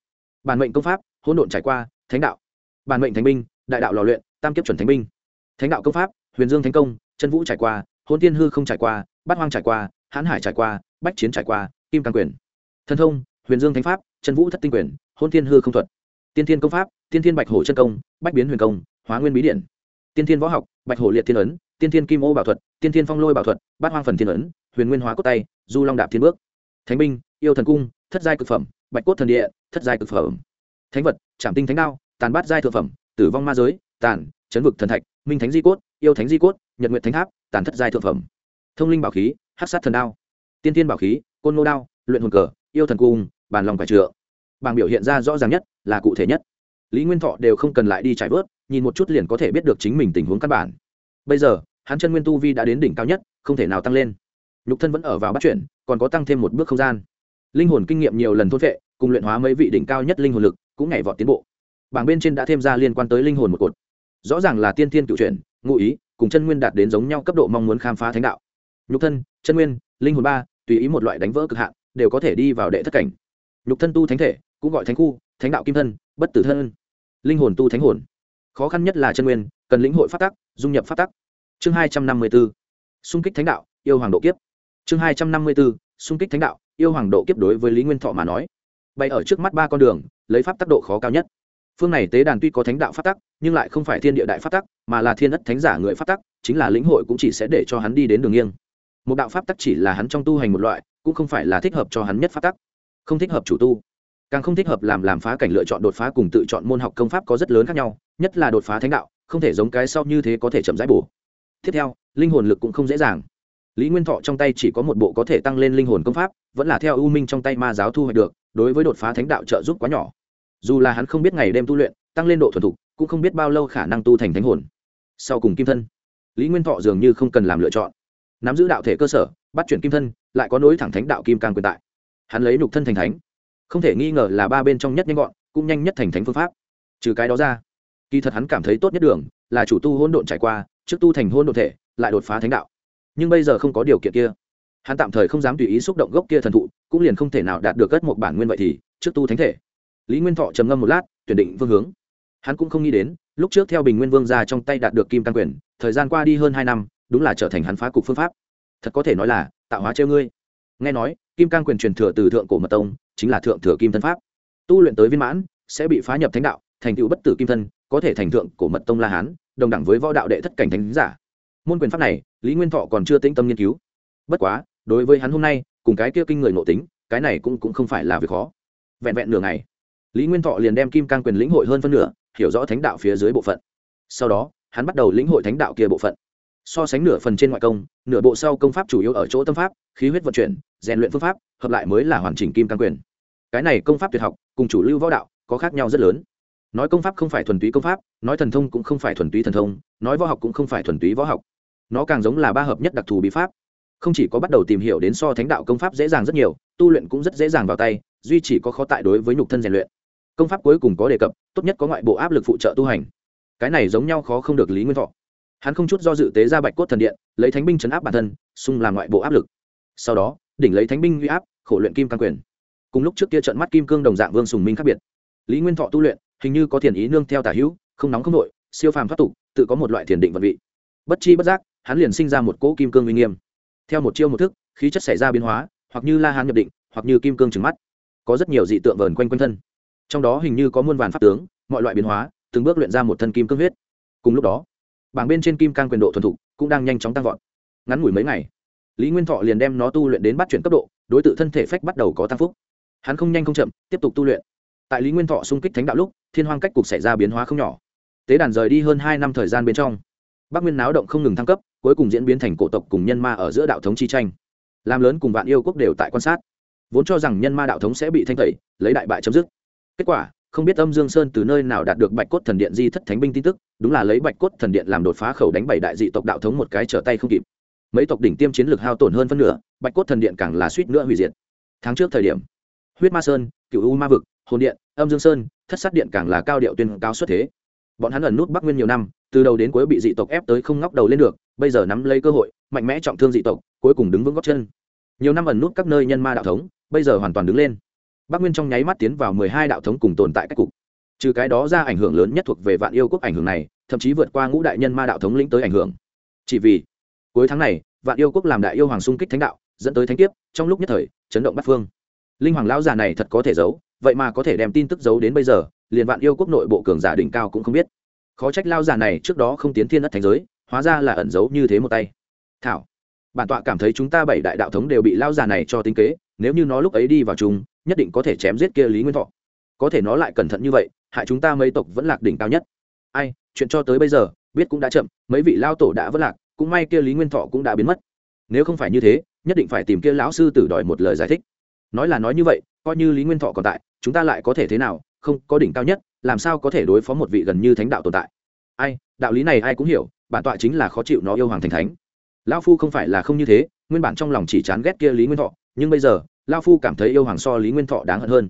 Speaker 1: bản mệnh công pháp, hỗn độn trải qua, thánh đạo. Bản mệnh thánh binh, đại đạo lò luyện, tam kiếp chuẩn thánh binh. Thánh đạo công pháp, huyền dương thánh công chân vũ trải qua hôn tiên hư không trải qua, bát hoang trải qua, hãn hải trải qua, bách chiến trải qua, kim càng quyền. Thần thông, huyền dương thánh pháp chân vũ thất tinh quyền hôn tiên hư không thuật. Tiên thiên công pháp, tiên thiên bạch hổ chân công, bách biến huyền công, hóa nguyên bí điện. Tiên thiên võ học, bạch hổ liệt thiên ấn, tiên thiên kim ô bảo thuật, tiên thiên phong lôi bảo thuật, bát hoang phần thiên ấn, huyền nguyên hóa cốt tay, du long đạp thiên bước. Thánh binh, yêu thần cung, thất giai cực phẩm, bạch cốt thần địa, thất giai cực phẩm. Thánh vật, trảm tinh thánh đao, tàn bát giai thượng phẩm, tử vong ma giới, tàn, chấn vực thần thạch, minh thánh di cốt, yêu thánh di cốt nhật nguyện thánh tháp, tàn thất giai thượng phẩm. Thông linh bảo khí hát sát thần đao. Tiên tiên bảo khí, côn nô đao, luyện hồn cờ, yêu thần cung, bàn lòng phải trựa bảng biểu hiện ra rõ ràng nhất là cụ thể nhất. Lý nguyên thọ đều không cần lại đi trải vớt, nhìn một chút liền có thể biết được chính mình tình huống căn bản. Bây giờ, hắn chân nguyên tu vi đã đến đỉnh cao nhất, không thể nào tăng lên. Nhục thân vẫn ở vào bắt chuyển, còn có tăng thêm một bước không gian. Linh hồn kinh nghiệm nhiều lần thôn vệ cùng luyện hóa mấy vị đỉnh cao nhất linh hồn lực, cũng nhảy vọt tiến bộ. Bảng bên trên đã thêm ra liên quan tới linh hồn một cột. Rõ ràng là tiên thiên cựu chuyển, ngụ ý cùng chân nguyên đạt đến giống nhau cấp độ mong muốn khám phá thánh đạo. Nhục thân, chân nguyên, linh hồn ba, tùy ý một loại đánh vỡ cực hạn, đều có thể đi vào đệ thất cảnh. Nhục thân tu thánh thể, cũng gọi thánh khu, thánh đạo kim thân, bất tử thân. Linh hồn tu thánh hồn. Khó khăn nhất là chân nguyên, cần lĩnh hội phát tắc, dung nhập phát tắc. Chương hai trăm năm mươi b ố xung kích thánh đạo, yêu hoàng độ kiếp. Chương hai trăm năm mươi b ố xung kích thánh đạo, yêu hoàng độ kiếp đối với lý nguyên thọ mà nói. Bày ở trước mắt ba con đường, lấy pháp tắc độ khó cao nhất phương này tế đàn tuy có thánh đạo phát tắc, nhưng lại không phải thiên địa đại phát tắc, mà là thiên đất thánh giả người phát tắc, chính là lĩnh hội cũng chỉ sẽ để cho hắn đi đến đường nghiêng. Một đạo pháp tắc chỉ là hắn trong tu hành một loại, cũng không phải là thích hợp cho hắn nhất phát tắc. Không thích hợp chủ tu. Càng không thích hợp làm làm phá cảnh lựa chọn đột phá cùng tự chọn môn học công pháp có rất lớn khác nhau, nhất là đột phá thánh đạo, không thể giống cái sau như thế có thể chậm rãi bổ. Tiếp theo, linh hồn lực cũng không dễ dàng. Lý nguyên thọ trong tay chỉ có một bộ có thể tăng lên linh hồn công pháp, vẫn là theo ưu minh trong tay ma giáo thu hoạch được, đối với đột phá thánh đạo trợ giúp quá nhỏ dù là hắn không biết ngày đêm tu luyện, tăng lên độ thuần thục, cũng không biết bao lâu khả năng tu thành thánh hồn. Sau cùng kim thân, lý nguyên thọ dường như không cần làm lựa chọn. Nắm giữ đạo thể cơ sở, bắt chuyển kim thân, lại có nối thẳng thánh đạo kim càng quyền tại. Hắn lấy nhục thân thành thánh. Không thể nghi ngờ là ba bên trong nhất nhanh gọn, cũng nhanh nhất thành thánh phương pháp. Trừ cái đó ra, kỳ thật hắn cảm thấy tốt nhất đường là chủ tu hôn độn trải qua, trước tu thành hôn độn thể, lại đột phá thánh đạo. Nhưng bây giờ không có điều kiện kia. Hắn tạm thời không dám tùy ý xúc động gốc kia thần thụ, cũng liền không thể nào đạt được cất một bản nguyên vậy thì, trước tu thánh thể lý nguyên thọ trầm ngâm một lát tuyển định phương hướng. Hắn cũng không nghĩ đến lúc trước theo bình nguyên vương ra trong tay đạt được kim tăng quyền thời gian qua đi hơn hai năm đúng là trở thành hắn phá cục phương pháp. Thật có thể nói là tạo hóa treo ngươi. Nghe nói kim cang quyền truyền thừa từ thượng cổ mật tông chính là thượng thừa kim thân pháp. Tu luyện tới viên mãn sẽ bị phá nhập thánh đạo thành tựu bất tử kim thân có thể thành thượng cổ mật tông la hán đồng đẳng với võ đạo đệ thất cảnh thánh giả. Môn quyền pháp này lý nguyên thọ còn chưa tĩnh tâm nghiên cứu. Bất quá đối với hắn hôm nay cùng cái kia kinh người nội tính cái này cũng, cũng không phải là việc khó. Vẹn vẹn nửa ngày lý nguyên thọ liền đem kim cang quyền lĩnh hội hơn phân nửa, hiểu rõ thánh đạo phía dưới bộ phận. Sau đó, hắn bắt đầu lĩnh hội thánh đạo kia bộ phận. So sánh nửa phần trên ngoại công, nửa bộ sau công pháp chủ yếu ở chỗ tâm pháp, khí huyết vận chuyển, rèn luyện phương pháp, hợp lại mới là hoàn chỉnh kim cang quyền. Cái này công pháp tuyệt học, cùng chủ lưu võ đạo, có khác nhau rất lớn. Nói công pháp không phải thuần túy công pháp, nói thần thông cũng không phải thuần túy thần thông, nói võ học cũng không phải thuần túy võ học. Nó càng giống là ba hợp nhất đặc thù bí pháp. Không chỉ có bắt đầu tìm hiểu đến so thánh đạo công pháp dễ dàng rất nhiều, tu luyện cũng rất dễ dàng vào tay, duy chỉ có khó tại đối với nhục thân rèn luyện công pháp cuối cùng có đề cập, tốt nhất có ngoại bộ áp lực phụ trợ tu hành. Cái này giống nhau khó không được lý nguyên thọ. Hắn không chút do dự tế ra bạch cốt thần điện, lấy thánh binh chấn áp bản thân, xung làm ngoại bộ áp lực. Sau đó, đỉnh lấy thánh binh uy áp, khổ luyện kim căn quyền. Cùng lúc trước kia trận mắt kim cương đồng dạng vương sùng minh khác biệt. Lý nguyên thọ tu luyện, hình như có thiền ý nương theo tả hữu, không nóng không nội siêu phàm thoát tục, tự có một loại thiền định vật vị. Bất chi bất giác, hắn liền sinh ra một cỗ kim cương uy nghiêm. Theo một chiêu một thức, khí chất xảy ra biến hóa, hoặc như la hán nhập định, hoặc như kim cương trừng mắt. Có rất nhiều dị tượng vờn quanh quanh thân trong đó hình như có muôn vàn pháp tướng, mọi loại biến hóa, từng bước luyện ra một thân kim cương huyết. Cùng lúc đó, bảng bên trên kim cang quyền độ thuần thục cũng đang nhanh chóng tăng vọt. Ngắn ngủi mấy ngày, lý nguyên thọ liền đem nó tu luyện đến bắt chuyển cấp độ, đối tượng thân thể phách bắt đầu có tăng phúc. Hắn không nhanh không chậm, tiếp tục tu luyện. Tại lý nguyên thọ xung kích thánh đạo lúc, thiên hoang cách cục xảy ra biến hóa không nhỏ. Tế đàn rời đi hơn hai năm thời gian bên trong, bắc nguyên náo động không ngừng thăng cấp, cuối cùng diễn biến thành cổ tộc cùng nhân ma ở giữa đạo thống chi tranh. Làm lớn cùng vạn yêu quốc đều tại quan sát. Vốn cho rằng nhân ma đạo thống sẽ bị thanh tẩy, lấy đại bại chấm dứt kết quả, không biết âm dương sơn từ nơi nào đạt được bạch cốt thần điện di thất thánh binh tin tức, đúng là lấy bạch cốt thần điện làm đột phá khẩu đánh bảy đại dị tộc đạo thống một cái trở tay không kịp. Mấy tộc đỉnh tiêm chiến lược hao tổn hơn phân nửa, bạch cốt thần điện càng là suýt nữa hủy diệt. Tháng trước thời điểm, huyết ma sơn cựu u ma vực, hồn điện, âm dương sơn, thất sát điện càng là cao điệu tuyên cao xuất thế. Bọn hắn ẩn nút bắc nguyên nhiều năm, từ đầu đến cuối bị dị tộc ép tới không ngóc đầu lên được, bây giờ nắm lấy cơ hội, mạnh mẽ trọng thương dị tộc, cuối cùng đứng vững góc chân. Nhiều năm ẩn nút các nơi nhân ma đạo thống, bây giờ hoàn toàn đứng lên bắc nguyên trong nháy mắt tiến vào mười hai đạo thống cùng tồn tại các cục. Trừ cái đó ra ảnh hưởng lớn nhất thuộc về vạn yêu quốc ảnh hưởng này, thậm chí vượt qua ngũ đại nhân ma đạo thống lĩnh tới ảnh hưởng. Chỉ vì, cuối tháng này, vạn yêu quốc làm đại yêu hoàng xung kích thánh đạo, dẫn tới thánh kiếp, trong lúc nhất thời, chấn động bát phương. Linh hoàng lão già này thật có thể giấu, vậy mà có thể đem tin tức giấu đến bây giờ, liền vạn yêu quốc nội bộ cường giả đỉnh cao cũng không biết. Khó trách lao già này trước đó không tiến thiên đất thành giới, hóa ra là ẩn giấu như thế một tay. Thảo, bản tọa cảm thấy chúng ta bảy đại đạo thống đều bị lao già này cho tính kế, nếu như nó lúc ấy đi vào chung nhất định có thể chém giết kia lý nguyên thọ. Có thể nó lại cẩn thận như vậy, hại chúng ta mấy tộc vẫn lạc đỉnh cao nhất. Ai, chuyện cho tới bây giờ, biết cũng đã chậm, mấy vị lao tổ đã vẫn lạc, cũng may kia lý nguyên thọ cũng đã biến mất. Nếu không phải như thế, nhất định phải tìm kia lão sư tử đòi một lời giải thích. Nói là nói như vậy, coi như lý nguyên thọ còn tại, chúng ta lại có thể thế nào, không, có đỉnh cao nhất, làm sao có thể đối phó một vị gần như thánh đạo tồn tại? Ai, đạo lý này ai cũng hiểu, bản tọa chính là khó chịu nó yêu hoàng thành thánh. Lão phu không phải là không như thế, nguyên bản trong lòng chỉ chán ghét kia lý nguyên thọ, nhưng bây giờ lão phu cảm thấy yêu hoàng so lý nguyên thọ đáng hận hơn.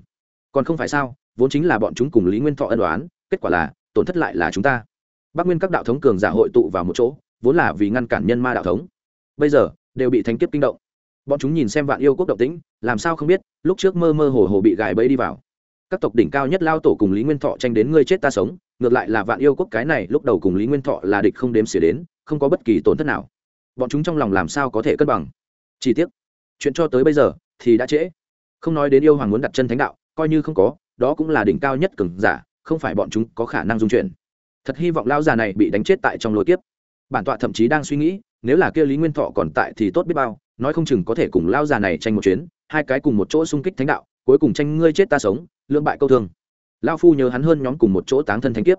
Speaker 1: Còn không phải sao, vốn chính là bọn chúng cùng lý nguyên thọ ân đoán kết quả là, tổn thất lại là chúng ta. Bắc nguyên các đạo thống cường giả hội tụ vào một chỗ, vốn là vì ngăn cản nhân ma đạo thống. Bây giờ, đều bị thánh kiếp kinh động. Bọn chúng nhìn xem vạn yêu quốc động tĩnh, làm sao không biết, lúc trước mơ mơ hồ hồ bị gài bẫy đi vào. Các tộc đỉnh cao nhất lao tổ cùng lý nguyên thọ tranh đến ngươi chết ta sống, ngược lại là vạn yêu quốc cái này lúc đầu cùng lý nguyên thọ là địch không đếm xỉa đến, không có bất kỳ tổn thất nào. Bọn chúng trong lòng làm sao có thể cân bằng? Chi tiết chuyện cho tới bây giờ thì đã trễ. Không nói đến yêu hoàng muốn đặt chân thánh đạo, coi như không có, đó cũng là đỉnh cao nhất cường giả, không phải bọn chúng có khả năng dung chuyển. Thật hy vọng lao già này bị đánh chết tại trong lối tiếp bản tọa thậm chí đang suy nghĩ, nếu là kia lý nguyên thọ còn tại thì tốt biết bao, nói không chừng có thể cùng lao già này tranh một chuyến, hai cái cùng một chỗ xung kích thánh đạo, cuối cùng tranh ngươi chết ta sống lương bại câu thương. Lao phu nhớ hắn hơn nhóm cùng một chỗ táng thân thánh kiếp.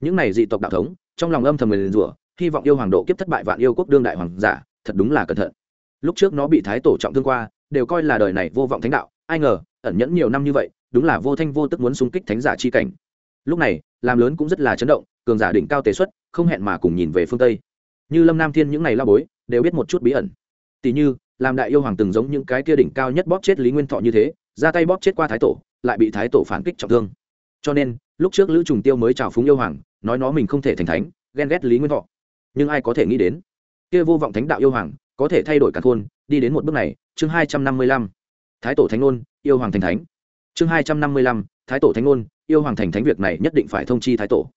Speaker 1: Những này dị tộc đạo thống, trong lòng âm thầm người liền rủa, hy vọng yêu hoàng độ kiếp thất bại vạn yêu quốc đương đại hoàng giả, thật đúng là cẩn thận. Lúc trước nó bị thái tổ trọng thương qua đều coi là đời này vô vọng thánh đạo. Ai ngờ, ẩn nhẫn nhiều năm như vậy, đúng là vô thanh vô tức muốn xung kích thánh giả chi cảnh. Lúc này, làm lớn cũng rất là chấn động, cường giả đỉnh cao tế xuất, không hẹn mà cùng nhìn về phương tây. Như lâm nam thiên những ngày la bối, đều biết một chút bí ẩn. Tỷ như, làm đại yêu hoàng từng giống những cái kia đỉnh cao nhất bóp chết lý nguyên thọ như thế, ra tay bóp chết qua thái tổ, lại bị thái tổ phản kích trọng thương. Cho nên, lúc trước lữ trùng tiêu mới chào phúng yêu hoàng, nói nó mình không thể thành thánh, ghen ghét lý nguyên thọ. Nhưng ai có thể nghĩ đến? Kia vô vọng thánh đạo yêu hoàng có thể thay đổi cả khôn, đi đến một bước này, chương hai trăm năm mươi lăm, thái tổ thánh ngôn yêu hoàng thành thánh. Chương hai trăm năm mươi lăm, thái tổ thánh ngôn yêu hoàng thành thánh việc này nhất định phải thông chi thái tổ.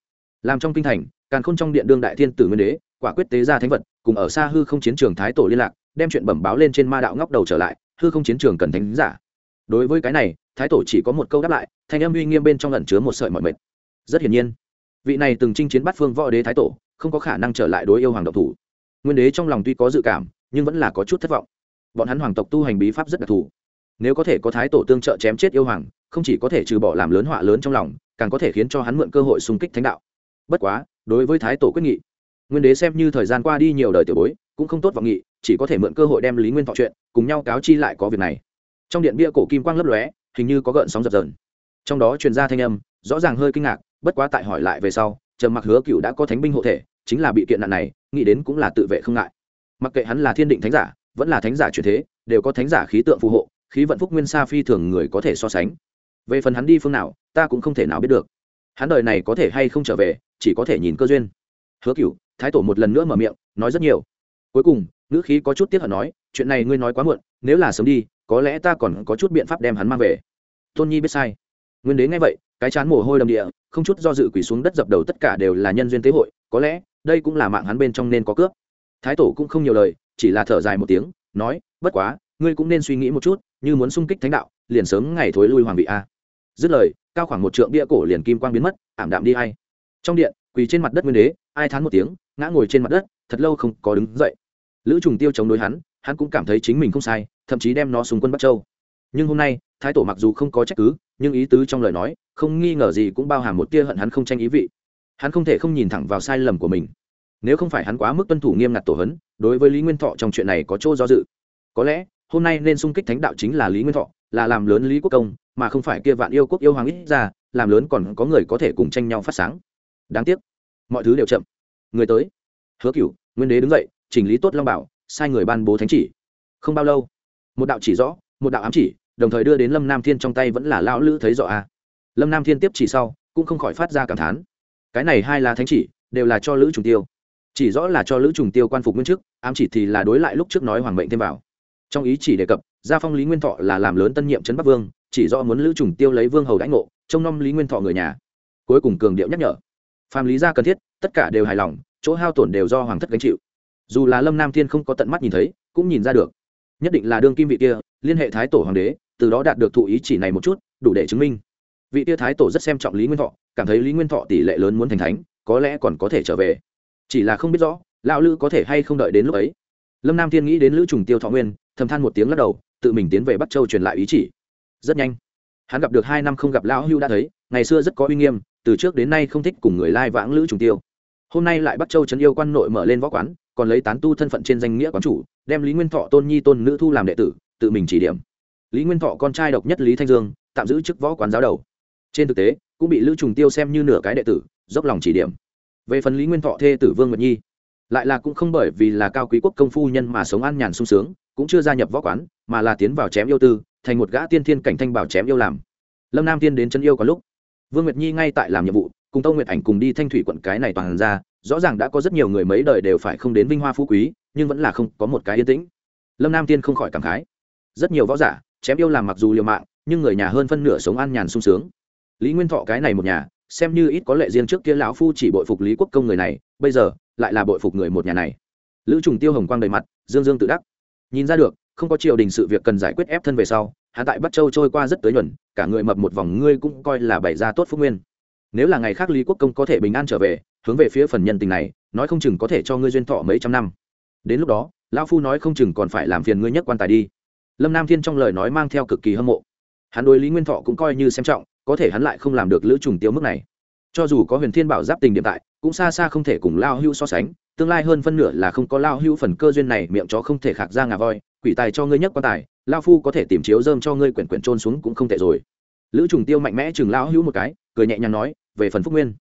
Speaker 1: Làm trong kinh thành càn khôn trong điện đương đại thiên tử nguyên đế, quả quyết tế ra thánh vật, cùng ở xa hư không chiến trường thái tổ liên lạc, đem chuyện bẩm báo lên trên ma đạo ngóc đầu trở lại, hư không chiến trường cần thánh giả. Đối với cái này, thái tổ chỉ có một câu đáp lại, thanh âm uy nghiêm bên trong lẩn chứa một sợi mọi mệt. Rất hiển nhiên, vị này từng chinh chiến bắt phương võ đế thái tổ, không có khả năng trở lại đối yêu hoàng độc thủ. Nguyên đế trong lòng tuy có dự cảm nhưng vẫn là có chút thất vọng. Bọn hắn hoàng tộc tu hành bí pháp rất đặc thù. Nếu có thể có thái tổ tương trợ chém chết yêu hoàng, không chỉ có thể trừ bỏ làm lớn họa lớn trong lòng, càng có thể khiến cho hắn mượn cơ hội xung kích thánh đạo. Bất quá, đối với thái tổ quyết nghị, nguyên đế xem như thời gian qua đi nhiều đời tiểu bối, cũng không tốt vọng nghị, chỉ có thể mượn cơ hội đem lý nguyên thọ chuyện cùng nhau cáo chi lại có việc này. Trong điện bia cổ kim quang lấp lóe, hình như có gợn sóng dập dờn. Trong đó truyền ra thanh âm, rõ ràng hơi kinh ngạc, bất quá tại hỏi lại về sau, trầm mặc hứa cựu đã có thánh binh hộ thể, chính là bị kiện nạn này, nghĩ đến cũng là tự vệ không ngại mặc kệ hắn là thiên định thánh giả, vẫn là thánh giả truyền thế, đều có thánh giả khí tượng phù hộ, khí vận phúc nguyên xa phi thường người có thể so sánh. Về phần hắn đi phương nào, ta cũng không thể nào biết được. Hắn đời này có thể hay không trở về, chỉ có thể nhìn cơ duyên. Hứa cựu thái tổ một lần nữa mở miệng, nói rất nhiều. Cuối cùng, ngữ khí có chút tiếc hận nói, chuyện này ngươi nói quá muộn, nếu là sớm đi, có lẽ ta còn có chút biện pháp đem hắn mang về. Tôn nhi biết sai. Nguyên đế nghe vậy, cái chán mồ hôi đầm địa, không chút do dự quỳ xuống đất dập đầu tất cả đều là nhân duyên tế hội, có lẽ, đây cũng là mạng hắn bên trong nên có cướp thái tổ cũng không nhiều lời, chỉ là thở dài một tiếng, nói, bất quá, ngươi cũng nên suy nghĩ một chút, như muốn sung kích thánh đạo, liền sớm ngày thối lui hoàng vị a. Dứt lời, cao khoảng một trượng bia cổ liền kim quang biến mất, ảm đạm đi hay trong điện, quỳ trên mặt đất nguyên đế, ai thán một tiếng, ngã ngồi trên mặt đất, thật lâu không có đứng dậy. Lữ trùng tiêu chống đối hắn hắn cũng cảm thấy chính mình không sai, thậm chí đem nó xuống quân bắc châu. Nhưng hôm nay, thái tổ mặc dù không có trách cứ, nhưng ý tứ trong lời nói, không nghi ngờ gì cũng bao hàm một tia hận hắn không tranh ý vị. Hắn không thể không nhìn thẳng vào sai lầm của mình nếu không phải hắn quá mức tuân thủ nghiêm ngặt tổ hấn, đối với lý nguyên thọ trong chuyện này có chỗ do dự. Có lẽ, hôm nay nên xung kích thánh đạo chính là lý nguyên thọ, là làm lớn lý quốc công, mà không phải kia vạn yêu quốc yêu hoàng ít ra, làm lớn còn có người có thể cùng tranh nhau phát sáng. Đáng tiếc, mọi thứ đều chậm. Người tới. Hứa cửu, nguyên đế đứng dậy, chỉnh lý tốt long bảo, sai người ban bố thánh chỉ. Không bao lâu, một đạo chỉ rõ, một đạo ám chỉ, đồng thời đưa đến lâm nam thiên trong tay vẫn là lão lữ thấy rõ a. Lâm nam thiên tiếp chỉ sau, cũng không khỏi phát ra cảm thán. Cái này hai là thánh chỉ, đều là cho lữ trùng tiêu chỉ rõ là cho lữ trùng tiêu quan phục nguyên chức, ám chỉ thì là đối lại lúc trước nói hoàng mệnh thêm vào. Trong ý chỉ đề cập, gia phong lý nguyên thọ là làm lớn tân nhiệm trấn bắc vương, chỉ rõ muốn lữ trùng tiêu lấy vương hầu đãi ngộ, trông nom lý nguyên thọ người nhà. Cuối cùng cường điệu nhắc nhở. Phàm lý gia cần thiết, tất cả đều hài lòng, chỗ hao tổn đều do hoàng thất gánh chịu. Dù là lâm nam thiên không có tận mắt nhìn thấy, cũng nhìn ra được. Nhất định là đương kim vị kia, liên hệ thái tổ hoàng đế, từ đó đạt được thụ ý chỉ này một chút, đủ để chứng minh. Vị kia thái tổ rất xem trọng lý nguyên thọ, cảm thấy lý nguyên thọ tỷ lệ lớn muốn thành thánh, có lẽ còn có thể trở về chỉ là không biết rõ, lão lữ có thể hay không đợi đến lúc ấy. Lâm nam thiên nghĩ đến lữ trùng tiêu thọ nguyên, thầm than một tiếng lắc đầu, tự mình tiến về bắc châu truyền lại ý chỉ. Rất nhanh, hắn gặp được hai năm không gặp lão hưu đã thấy, ngày xưa rất có uy nghiêm, từ trước đến nay không thích cùng người lai vãng lữ trùng tiêu. Hôm nay lại bắc châu trấn yêu quan nội mở lên võ quán, còn lấy tán tu thân phận trên danh nghĩa quán chủ, đem lý nguyên thọ tôn nhi tôn nữ thu làm đệ tử, tự mình chỉ điểm. Lý nguyên thọ con trai độc nhất lý thanh dương, tạm giữ chức võ quán giáo đầu. Trên thực tế, cũng bị lữ trùng tiêu xem như nửa cái đệ tử, dốc lòng chỉ điểm về phần lý nguyên thọ thê tử vương nguyệt nhi, lại là cũng không bởi vì là cao quý quốc công phu nhân mà sống an nhàn sung sướng, cũng chưa gia nhập võ quán, mà là tiến vào chém yêu tư, thành một gã tiên thiên cảnh thanh bảo chém yêu làm. Lâm nam tiên đến chân yêu có lúc, vương nguyệt nhi ngay tại làm nhiệm vụ, cùng tâu nguyệt ảnh cùng đi thanh thủy quận cái này toàn ra, rõ ràng đã có rất nhiều người mấy đời đều phải không đến vinh hoa phú quý, nhưng vẫn là không có một cái yên tĩnh. Lâm nam tiên không khỏi cảm khái. Rất nhiều võ giả, chém yêu làm mặc dù liều mạng, nhưng người nhà hơn phân nửa sống an nhàn sung sướng. Lý nguyên thọ cái này một nhà xem như ít có lệ riêng trước kia lão phu chỉ bội phục lý quốc công người này, bây giờ lại là bội phục người một nhà này. Lữ trùng tiêu hồng quang đầy mặt, dương dương tự đắc. Nhìn ra được, không có triều đình sự việc cần giải quyết ép thân về sau hạ tại bắc châu trôi qua rất tới nhuần cả người mập một vòng ngươi cũng coi là bày ra tốt phúc nguyên. Nếu là ngày khác lý quốc công có thể bình an trở về, hướng về phía phần nhân tình này, nói không chừng có thể cho ngươi duyên thọ mấy trăm năm. Đến lúc đó, lão phu nói không chừng còn phải làm phiền ngươi nhất quan tài đi. Lâm nam thiên trong lời nói mang theo cực kỳ hâm mộ. Hắn đối lý nguyên thọ cũng coi như xem trọng có thể hắn lại không làm được lữ trùng tiêu mức này. Cho dù có huyền thiên bảo giáp tình điểm tại, cũng xa xa không thể cùng lao hưu so sánh, tương lai hơn phân nửa là không có lao hưu phần cơ duyên này, miệng chó không thể khạc ra ngà voi, quỷ tài cho ngươi nhất quan tài, lao phu có thể tìm chiếu dơm cho ngươi quyển quyển trôn xuống cũng không tệ rồi. Lữ trùng tiêu mạnh mẽ chừng lao hưu một cái, cười nhẹ nhàng nói, về phần phúc nguyên.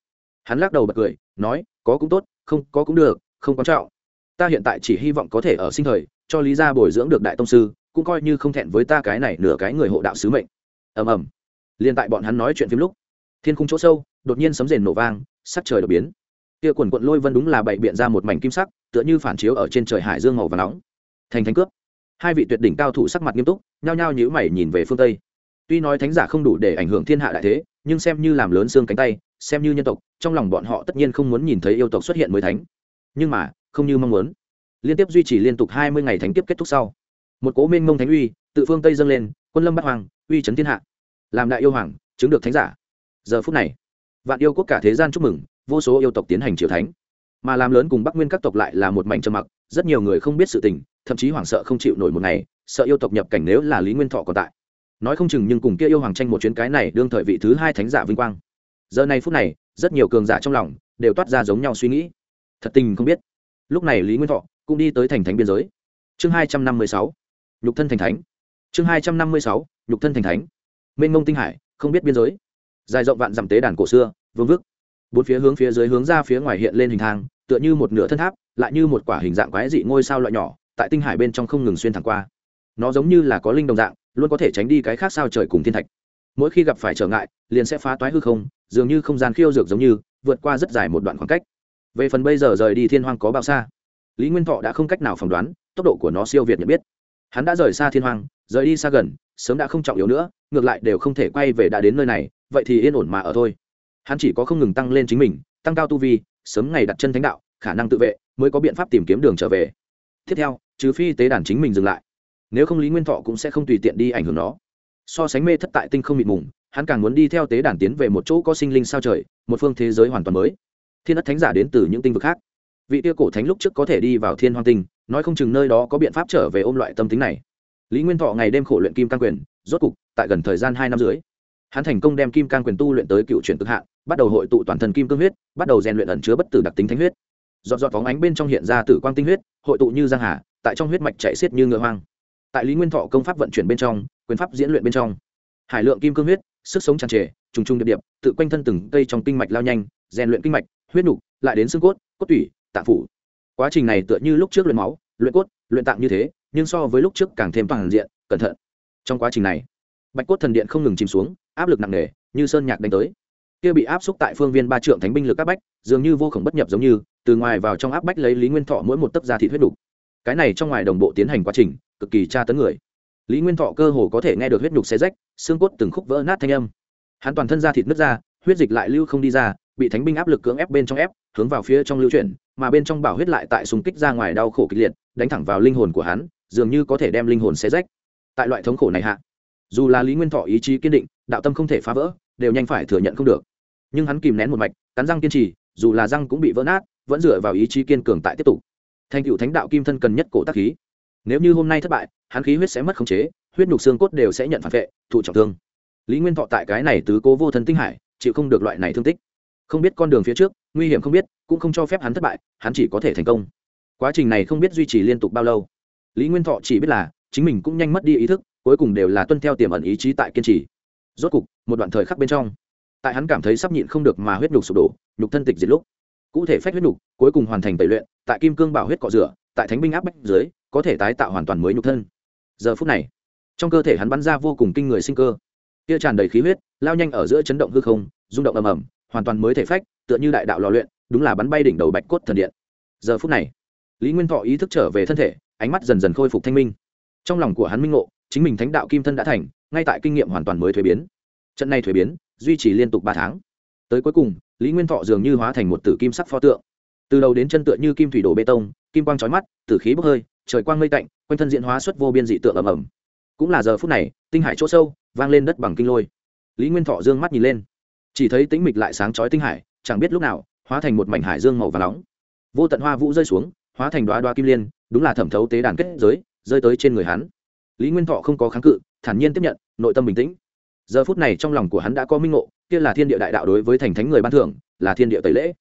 Speaker 1: Hắn lắc đầu bật cười, nói, có cũng tốt, không, có cũng được, không quan trọng. Ta hiện tại chỉ hy vọng có thể ở sinh thời, cho lý gia bồi dưỡng được đại tông sư, cũng coi như không thẹn với ta cái này nửa cái người hộ đạo sứ mệnh. Ầm ầm liền tại bọn hắn nói chuyện phim lúc, thiên khung chỗ sâu, đột nhiên sấm rền nổ vang, sắc trời đột biến. Kia quần quận lôi vân đúng là bậy biện ra một mảnh kim sắc, tựa như phản chiếu ở trên trời hải dương màu và nóng. Thành thánh cướp. Hai vị tuyệt đỉnh cao thủ sắc mặt nghiêm túc, nhao nhao nhữ mày nhìn về phương tây. Tuy nói thánh giả không đủ để ảnh hưởng thiên hạ đại thế, nhưng xem như làm lớn xương cánh tay, xem như nhân tộc, trong lòng bọn họ tất nhiên không muốn nhìn thấy yêu tộc xuất hiện mới thánh. Nhưng mà, không như mong muốn. Liên tiếp duy trì liên tục hai mươi ngày thánh tiếp kết thúc sau, một cố minh mông thánh uy, tự phương tây dâng lên, quân lâm bắt hoàng uy trấn thiên hạ làm đại yêu hoàng, chứng được thánh giả. Giờ phút này, vạn yêu quốc cả thế gian chúc mừng, vô số yêu tộc tiến hành triều thánh. Mà làm lớn cùng bắc nguyên các tộc lại là một mảnh trầm mặc, rất nhiều người không biết sự tình, thậm chí hoảng sợ không chịu nổi một ngày, sợ yêu tộc nhập cảnh nếu là lý nguyên thọ còn tại. Nói không chừng nhưng cùng kia yêu hoàng tranh một chuyến cái này đương thời vị thứ hai thánh giả vinh quang. Giờ này phút này, rất nhiều cường giả trong lòng đều toát ra giống nhau suy nghĩ. Thật tình không biết. Lúc này lý nguyên thọ cũng đi tới thành thánh biên giới. Chương hai trăm năm mươi sáu, nhục thân thành thánh. Chương hai trăm năm mươi sáu, nhục thân thành thánh mênh mông tinh hải, không biết biên giới. Dài rộng vạn dặm tế đàn cổ xưa, vương vức. Bốn phía hướng phía dưới hướng ra phía ngoài hiện lên hình thang, tựa như một nửa thân tháp, lại như một quả hình dạng quái dị ngôi sao loại nhỏ, tại tinh hải bên trong không ngừng xuyên thẳng qua. Nó giống như là có linh đồng dạng, luôn có thể tránh đi cái khác sao trời cùng thiên thạch. Mỗi khi gặp phải trở ngại, liền sẽ phá toái hư không, dường như không gian khiêu dược giống như, vượt qua rất dài một đoạn khoảng cách. Về phần bây giờ rời đi thiên hoang có bao xa? Lý nguyên thọ đã không cách nào phỏng đoán, tốc độ của nó siêu việt nhận biết. Hắn đã rời xa thiên hoang, rời đi xa gần sớm đã không trọng yếu nữa, ngược lại đều không thể quay về đã đến nơi này, vậy thì yên ổn mà ở thôi. Hắn chỉ có không ngừng tăng lên chính mình, tăng cao tu vi, sớm ngày đặt chân thánh đạo, khả năng tự vệ, mới có biện pháp tìm kiếm đường trở về. Tiếp theo, trừ phi tế đàn chính mình dừng lại. Nếu không lý nguyên thọ cũng sẽ không tùy tiện đi ảnh hưởng nó. So sánh mê thất tại tinh không mịt mùng, hắn càng muốn đi theo tế đàn tiến về một chỗ có sinh linh sao trời, một phương thế giới hoàn toàn mới. Thiên đất thánh giả đến từ những tinh vực khác. Vị tiêu cổ thánh lúc trước có thể đi vào thiên hoang tinh, nói không chừng nơi đó có biện pháp trở về ôm loại tâm tính này lý nguyên thọ ngày đêm khổ luyện kim cang quyền, rốt cục, tại gần thời gian hai năm dưới, hắn thành công đem kim cang quyền tu luyện tới cựu chuyển cực hạn, bắt đầu hội tụ toàn thân kim cương huyết, bắt đầu rèn luyện ẩn chứa bất tử đặc tính thánh huyết. Dọn dọn phóng ánh bên trong hiện ra tử quang tinh huyết, hội tụ như giang hà, tại trong huyết mạch chạy xiết như ngựa hoang. Tại lý nguyên thọ công pháp vận chuyển bên trong, quyền pháp diễn luyện bên trong, hải lượng kim cương huyết, sức sống tràn trề, trùng trùng điệp điệp, tự quanh thân từng cây trong kinh mạch lao nhanh, rèn luyện kinh mạch, huyết nục, lại đến xương cốt cốt tủy, tạng phủ. Quá trình này tựa như lúc trước luyện máu, luyện cốt, luyện tạng như thế nhưng so với lúc trước càng thêm toàn diện, cẩn thận. Trong quá trình này, bạch cốt thần điện không ngừng chìm xuống, áp lực nặng nề, như sơn nhạc đánh tới. Kia bị áp xúc tại phương viên ba trượng thánh binh lực áp bách, dường như vô khổng bất nhập giống như, từ ngoài vào trong áp bách lấy lý nguyên thọ mỗi một tấc da thịt huyết đục cái này trong ngoài đồng bộ tiến hành quá trình, cực kỳ tra tấn người. Lý nguyên thọ cơ hồ có thể nghe được huyết nhục xe rách, xương cốt từng khúc vỡ nát thanh âm. Hắn toàn thân da thịt nứt ra, huyết dịch lại lưu không đi ra, bị thánh binh áp lực cưỡng ép bên trong ép, hướng vào phía trong lưu chuyển, mà bên trong bảo huyết lại tại súng kích ra ngoài đau khổ kịch liệt, đánh thẳng vào linh hồn của hắn dường như có thể đem linh hồn xé rách. Tại loại thống khổ này hạ, dù là lý nguyên thọ ý chí kiên định, đạo tâm không thể phá vỡ, đều nhanh phải thừa nhận không được. Nhưng hắn kìm nén một mạch, cắn răng kiên trì, dù là răng cũng bị vỡ nát, vẫn dựa vào ý chí kiên cường tại tiếp tục. Thành cựu thánh đạo kim thân cần nhất cổ tác khí. Nếu như hôm nay thất bại, hắn khí huyết sẽ mất khống chế, huyết nhục xương cốt đều sẽ nhận phản vệ, thụ trọng thương. Lý nguyên thọ tại cái này tứ cố vô thân tinh hải, chịu không được loại này thương tích. Không biết con đường phía trước, nguy hiểm không biết, cũng không cho phép hắn thất bại, hắn chỉ có thể thành công. Quá trình này không biết duy trì liên tục bao lâu lý nguyên thọ chỉ biết là, chính mình cũng nhanh mất đi ý thức, cuối cùng đều là tuân theo tiềm ẩn ý chí tại kiên trì. Rốt cục, một đoạn thời khắc bên trong, tại hắn cảm thấy sắp nhịn không được mà huyết nhục sụp đổ, nhục thân tịch diệt lúc, cụ thể phách huyết nhục, cuối cùng hoàn thành tẩy luyện, tại kim cương bảo huyết cọ rửa, tại thánh binh áp bách dưới, có thể tái tạo hoàn toàn mới nhục thân. Giờ phút này, trong cơ thể hắn bắn ra vô cùng kinh người sinh cơ. Kia tràn đầy khí huyết, lao nhanh ở giữa chấn động hư không, rung động ầm ầm, hoàn toàn mới thể phách, tựa như đại đạo lò luyện, đúng là bắn bay đỉnh đầu bạch cốt thần điện. Giờ phút này, lý nguyên thọ ý thức trở về thân thể ánh mắt dần dần khôi phục thanh minh. Trong lòng của hắn minh ngộ, chính mình thánh đạo kim thân đã thành, ngay tại kinh nghiệm hoàn toàn mới thuế biến. Trận này thuế biến, duy trì liên tục ba tháng. Tới cuối cùng, lý nguyên thọ dường như hóa thành một tử kim sắc pho tượng. Từ đầu đến chân tựa như kim thủy đổ bê tông, kim quang trói mắt, tử khí bốc hơi, trời quang mây tạnh, quanh thân diễn hóa xuất vô biên dị tượng ầm ầm. Cũng là giờ phút này, tinh hải chỗ sâu, vang lên đất bằng kinh lôi. Lý nguyên thọ d ư ơ n g mắt nhìn lên. Chỉ thấy tĩnh mịch lại sáng chói tinh hải, chẳng biết lúc nào, hóa thành một mảnh hải dương màu và nóng. Vô tận hoa vũ rơi xuống, hóa thành đoá đoá kim liên đúng là thẩm thấu tế đàn kết giới, rơi tới trên người hắn. Lý nguyên thọ không có kháng cự, thản nhiên tiếp nhận, nội tâm bình tĩnh. Giờ phút này trong lòng của hắn đã có minh ngộ, kia là thiên địa đại đạo đối với thành thánh người ban thưởng, là thiên địa tẩy lễ.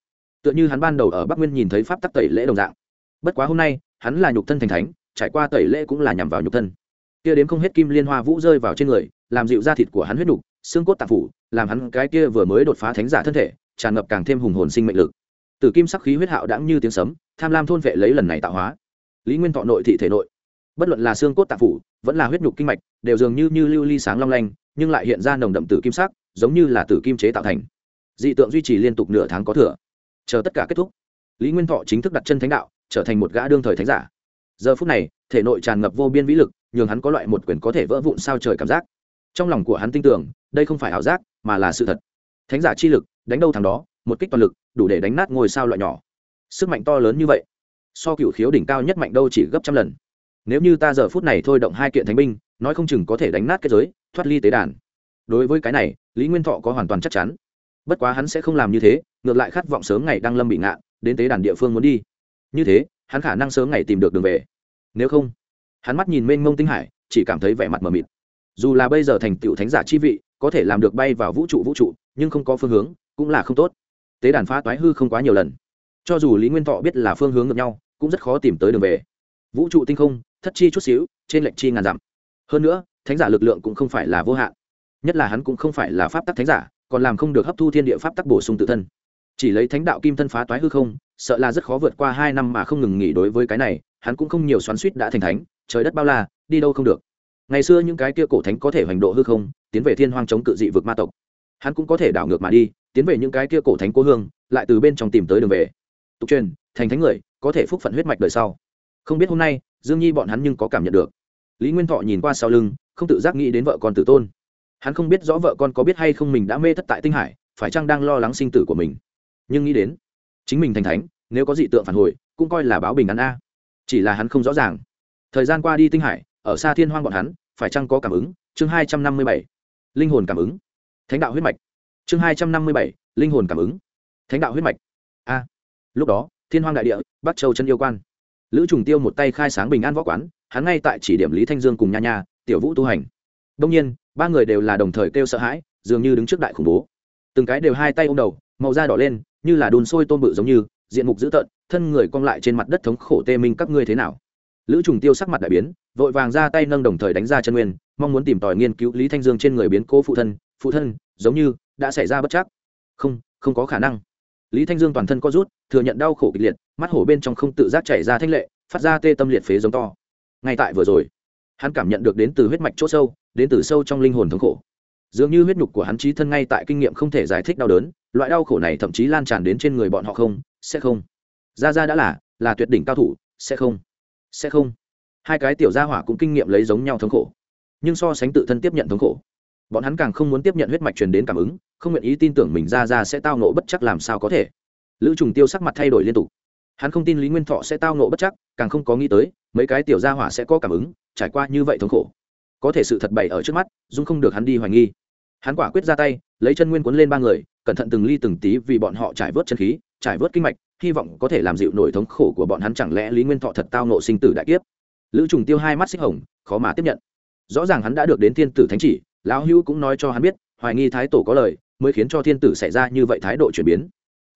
Speaker 1: Tựa như hắn ban đầu ở bắc nguyên nhìn thấy pháp tắc tẩy lễ đồng dạng. Bất quá hôm nay, hắn là nhục thân thành thánh, trải qua tẩy lễ cũng là nhằm vào nhục thân. Kia đếm không hết kim liên hoa vũ rơi vào trên người, làm dịu da thịt của hắn huyết đục xương cốt tạp phủ, làm hắn cái kia vừa mới đột phá thánh giả thân thể, tràn ngập càng thêm hùng hồn sinh mệnh lực. Từ kim sắc khí huyết hạo đãng như tiếng sấm, tham lam thôn vệ lấy lần này tạo hóa lý nguyên thọ nội thị thể nội. Bất luận là xương cốt tạp phủ, vẫn là huyết nhục kinh mạch, đều dường như như lưu ly sáng long lanh, nhưng lại hiện ra nồng đậm tử kim sắc, giống như là tử kim chế tạo thành. Dị tượng duy trì liên tục nửa tháng có thừa. Chờ tất cả kết thúc, lý nguyên thọ chính thức đặt chân thánh đạo, trở thành một gã đương thời thánh giả. Giờ phút này, thể nội tràn ngập vô biên vĩ lực, nhường hắn có loại một quyền có thể vỡ vụn sao trời cảm giác. Trong lòng của hắn tin tưởng, đây không phải ảo giác, mà là sự thật. Thánh giả chi lực, đánh đâu thằng đó, một kích toàn lực, đủ để đánh nát ngôi sao loại nhỏ. Sức mạnh to lớn như vậy so cựu khiếu đỉnh cao nhất mạnh đâu chỉ gấp trăm lần. Nếu như ta giờ phút này thôi động hai kiện thánh binh, nói không chừng có thể đánh nát kết giới, thoát ly tế đàn. Đối với cái này, lý nguyên thọ có hoàn toàn chắc chắn. Bất quá hắn sẽ không làm như thế, ngược lại khát vọng sớm ngày đang lâm bị ngạn đến tế đàn địa phương muốn đi. Như thế, hắn khả năng sớm ngày tìm được đường về. Nếu không, hắn mắt nhìn mênh mông tinh hải, chỉ cảm thấy vẻ mặt mờ mịt. Dù là bây giờ thành tựu thánh giả chi vị, có thể làm được bay vào vũ trụ vũ trụ, nhưng không có phương hướng, cũng là không tốt. Tế đàn phá toái hư không quá nhiều lần cho dù lý nguyên thọ biết là phương hướng ngược nhau, cũng rất khó tìm tới đường về. Vũ trụ tinh không, thất chi chút xíu, trên lệnh chi ngàn dặm. Hơn nữa, thánh giả lực lượng cũng không phải là vô hạn. Nhất là hắn cũng không phải là pháp tắc thánh giả, còn làm không được hấp thu thiên địa pháp tắc bổ sung tự thân. Chỉ lấy thánh đạo kim thân phá toái hư không, sợ là rất khó vượt qua hai năm mà không ngừng nghỉ đối với cái này, hắn cũng không nhiều xoắn suýt đã thành thánh, trời đất bao la, đi đâu không được. Ngày xưa những cái kia cổ thánh có thể hoành độ hư không, tiến về thiên hoang chống cự dị vực ma tộc. Hắn cũng có thể đảo ngược mà đi, tiến về những cái kia cổ thánh cố hương, lại từ bên trong tìm tới đường về tục truyền, thành thánh người, có thể phúc phận huyết mạch đời sau. Không biết hôm nay, dương nhi bọn hắn nhưng có cảm nhận được. Lý nguyên thọ nhìn qua sau lưng, không tự giác nghĩ đến vợ con tử tôn. Hắn không biết rõ vợ con có biết hay không mình đã mê thất tại tinh hải, phải chăng đang lo lắng sinh tử của mình. Nhưng nghĩ đến, chính mình thành thánh, nếu có dị tượng phản hồi, cũng coi là báo bình ăn a. Chỉ là hắn không rõ ràng. Thời gian qua đi tinh hải, ở xa thiên hoang bọn hắn, phải chăng có cảm ứng? Chương hai trăm năm mươi bảy. Linh hồn cảm ứng. Thánh đạo huyết mạch. Chương hai trăm năm mươi bảy, linh hồn cảm ứng. Thánh đạo huyết mạch lúc đó, thiên hoang đại địa, bắc châu chân yêu quan. Lữ trùng tiêu một tay khai sáng bình an võ quán, hắn ngay tại chỉ điểm lý thanh dương cùng nha nha, tiểu vũ tu hành. Đông nhiên, ba người đều là đồng thời kêu sợ hãi, dường như đứng trước đại khủng bố. Từng cái đều hai tay ôm đầu, màu da đỏ lên, như là đun sôi tôm bự giống như, diện mục dữ tợn, thân người cong lại trên mặt đất thống khổ tê minh các ngươi thế nào. Lữ trùng tiêu sắc mặt đại biến, vội vàng ra tay nâng đồng thời đánh ra chân nguyên, mong muốn tìm tòi nghiên cứu lý thanh dương trên người biến cố phụ thân phụ thân, giống như đã xảy ra bất chắc. Không không có khả năng lý thanh dương toàn thân co rút, thừa nhận đau khổ kịch liệt, mắt hổ bên trong không tự giác chảy ra thanh lệ, phát ra tê tâm liệt phế giống to. Ngay tại vừa rồi, hắn cảm nhận được đến từ huyết mạch chỗ sâu, đến từ sâu trong linh hồn thống khổ. Dường như huyết nhục của hắn trí thân ngay tại kinh nghiệm không thể giải thích đau đớn, loại đau khổ này thậm chí lan tràn đến trên người bọn họ không, sẽ không. Ra ra đã là là tuyệt đỉnh cao thủ, sẽ không sẽ không. Hai cái tiểu gia hỏa cũng kinh nghiệm lấy giống nhau thống khổ, nhưng so sánh tự thân tiếp nhận thống khổ, bọn hắn càng không muốn tiếp nhận huyết mạch truyền đến cảm ứng không nguyện ý tin tưởng mình ra ra sẽ tao nộ bất chắc làm sao có thể. Lữ trùng tiêu sắc mặt thay đổi liên tục. Hắn không tin lý nguyên thọ sẽ tao nộ bất chắc, càng không có nghĩ tới, mấy cái tiểu gia hỏa sẽ có cảm ứng, trải qua như vậy thống khổ. Có thể sự thật bày ở trước mắt, dung không được hắn đi hoài nghi. Hắn quả quyết ra tay, lấy chân nguyên cuốn lên ba người, cẩn thận từng ly từng tí vì bọn họ trải vớt chân khí, trải vớt kinh mạch, hy vọng có thể làm dịu nổi thống khổ của bọn hắn chẳng lẽ lý nguyên thọ thật tao nộ sinh tử đại kiếp. Lữ trùng tiêu hai mắt xích hồng, khó mà tiếp nhận. Rõ ràng hắn đã được đến thiên tử thánh chỉ, lão hữu cũng nói cho hắn biết, hoài nghi thái tổ có lời mới khiến cho thiên tử xảy ra như vậy thái độ chuyển biến.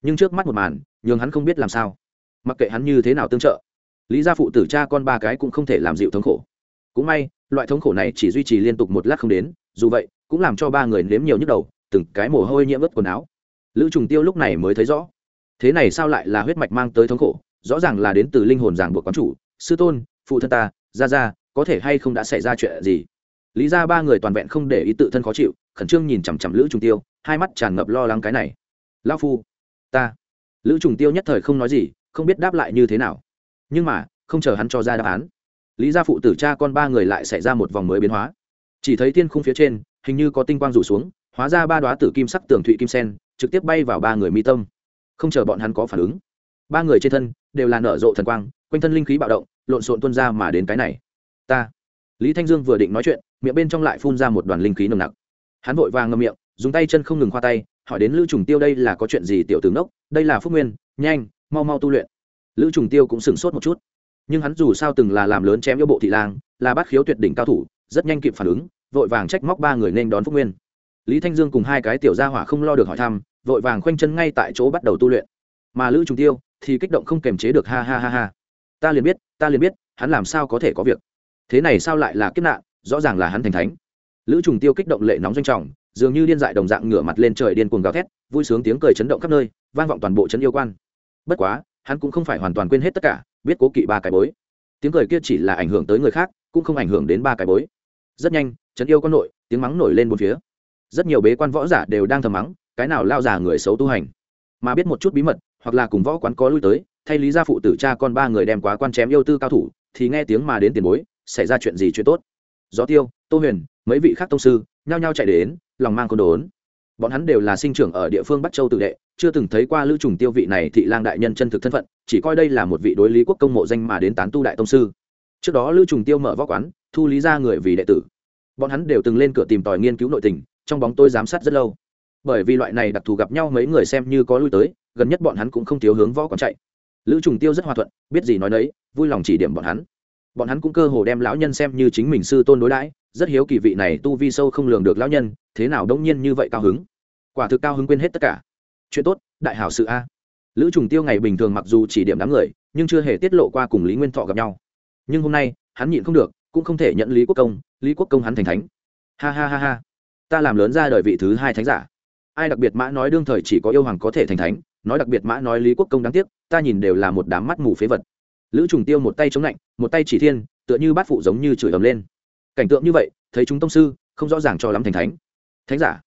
Speaker 1: Nhưng trước mắt một màn, nhường hắn không biết làm sao. Mặc kệ hắn như thế nào tương trợ, lý gia phụ tử cha con ba cái cũng không thể làm dịu thống khổ. Cũng may, loại thống khổ này chỉ duy trì liên tục một lát không đến, dù vậy, cũng làm cho ba người nếm nhiều nhức đầu, từng cái mồ hôi nhiễm ướt quần áo. Lữ trùng tiêu lúc này mới thấy rõ, thế này sao lại là huyết mạch mang tới thống khổ, rõ ràng là đến từ linh hồn giảng buộc quán chủ, sư tôn, phụ thân ta ra ra có thể hay không đã xảy ra chuyện gì? Lý ra ba người toàn vẹn không để ý tự thân khó chịu khẩn trương nhìn chằm chằm lữ trùng tiêu, hai mắt tràn ngập lo lắng cái này. Lao phu, ta. Lữ trùng tiêu nhất thời không nói gì, không biết đáp lại như thế nào. Nhưng mà, không chờ hắn cho ra đáp án. Lý gia phụ tử cha con ba người lại xảy ra một vòng mới biến hóa. Chỉ thấy thiên khung phía trên, hình như có tinh quang rủ xuống, hóa ra ba đoá tử kim sắc tường thụy kim sen, trực tiếp bay vào ba người mi tâm. Không chờ bọn hắn có phản ứng, ba người trên thân đều là nở rộ thần quang, quanh thân linh khí bạo động, lộn xộn tuôn ra mà đến cái này. Ta. Lý thanh dương vừa định nói chuyện, miệng bên trong lại phun ra một đoàn linh khí nồng nặc hắn vội vàng ngậm miệng, dùng tay chân không ngừng khoa tay, hỏi đến lữ trùng tiêu đây là có chuyện gì, tiểu tướng đốc đây là phúc nguyên, nhanh, mau mau tu luyện. Lữ trùng tiêu cũng sửng sốt một chút. Nhưng hắn dù sao từng là làm lớn chém yêu bộ thị lang, là bát khiếu tuyệt đỉnh cao thủ, rất nhanh kịp phản ứng, vội vàng trách móc ba người nên đón phúc nguyên. Lý thanh dương cùng hai cái tiểu gia hỏa không lo được hỏi thăm, vội vàng khoanh chân ngay tại chỗ bắt đầu tu luyện. Mà lữ trùng tiêu thì kích động không kềm chế được, ha ha ha ha. Ta liền biết, ta liền biết, hắn làm sao có thể có việc. Thế này sao lại là kiếp nạn, rõ ràng là hắn thành thánh lữ trùng tiêu kích động lệ nóng doanh trọng, dường như điên dại đồng dạng ngửa mặt lên trời điên cuồng gào thét, vui sướng tiếng cười chấn động khắp nơi, vang vọng toàn bộ trấn yêu quan. Bất quá, hắn cũng không phải hoàn toàn quên hết tất cả, biết cố kỵ ba cái bối. Tiếng cười kia chỉ là ảnh hưởng tới người khác, cũng không ảnh hưởng đến ba cái bối. Rất nhanh, trấn yêu quan nội, tiếng mắng nổi lên một phía. Rất nhiều bế quan võ giả đều đang thầm mắng, cái nào lao già người xấu tu hành. Mà biết một chút bí mật, hoặc là cùng võ quán có lui tới, thay lý gia phụ tử cha con ba người đem quá quan chém yêu tư cao thủ, thì nghe tiếng mà đến tiền bối, xảy ra chuyện gì chuyện tốt? Gió tiêu, tô huyền mấy vị khác tông sư nhao nhao chạy đến, lòng mang côn đốn. Bọn hắn đều là sinh trưởng ở địa phương bắc châu tự đệ, chưa từng thấy qua lữ trùng tiêu vị này thị lang đại nhân chân thực thân phận, chỉ coi đây là một vị đối lý quốc công mộ danh mà đến tán tu đại tông sư. Trước đó lữ trùng tiêu mở võ quán, thu lý ra người vì đệ tử. Bọn hắn đều từng lên cửa tìm tòi nghiên cứu nội tình, trong bóng tôi giám sát rất lâu. Bởi vì loại này đặc thù gặp nhau mấy người xem như có lui tới, gần nhất bọn hắn cũng không thiếu hướng võ quán chạy. Lữ trùng tiêu rất hòa thuận, biết gì nói đấy vui lòng chỉ điểm bọn hắn. Bọn hắn cũng cơ hồ đem lão nhân xem như chính mình sư tôn đối đãi rất hiếu kỳ vị này tu vi sâu không lường được lão nhân, thế nào đông nhiên như vậy cao hứng? Quả thực cao hứng quên hết tất cả. Chuyện tốt, đại hảo sự a. Lữ trùng tiêu ngày bình thường mặc dù chỉ điểm đám người, nhưng chưa hề tiết lộ qua cùng lý nguyên thọ gặp nhau. Nhưng hôm nay, hắn nhịn không được, cũng không thể nhận lý quốc công, lý quốc công hắn thành thánh. Ha ha ha ha. Ta làm lớn ra đời vị thứ hai thánh giả. Ai đặc biệt mã nói đương thời chỉ có yêu hoàng có thể thành thánh, nói đặc biệt mã nói lý quốc công đáng tiếc, ta nhìn đều là một đám mắt mù phế vật. Lữ trùng tiêu một tay chống lạnh, một tay chỉ thiên, tựa như bát phụ giống như chửi ầm lên cảnh tượng như vậy, thấy chúng tông sư, không rõ ràng cho lắm thành thánh. Thánh giả?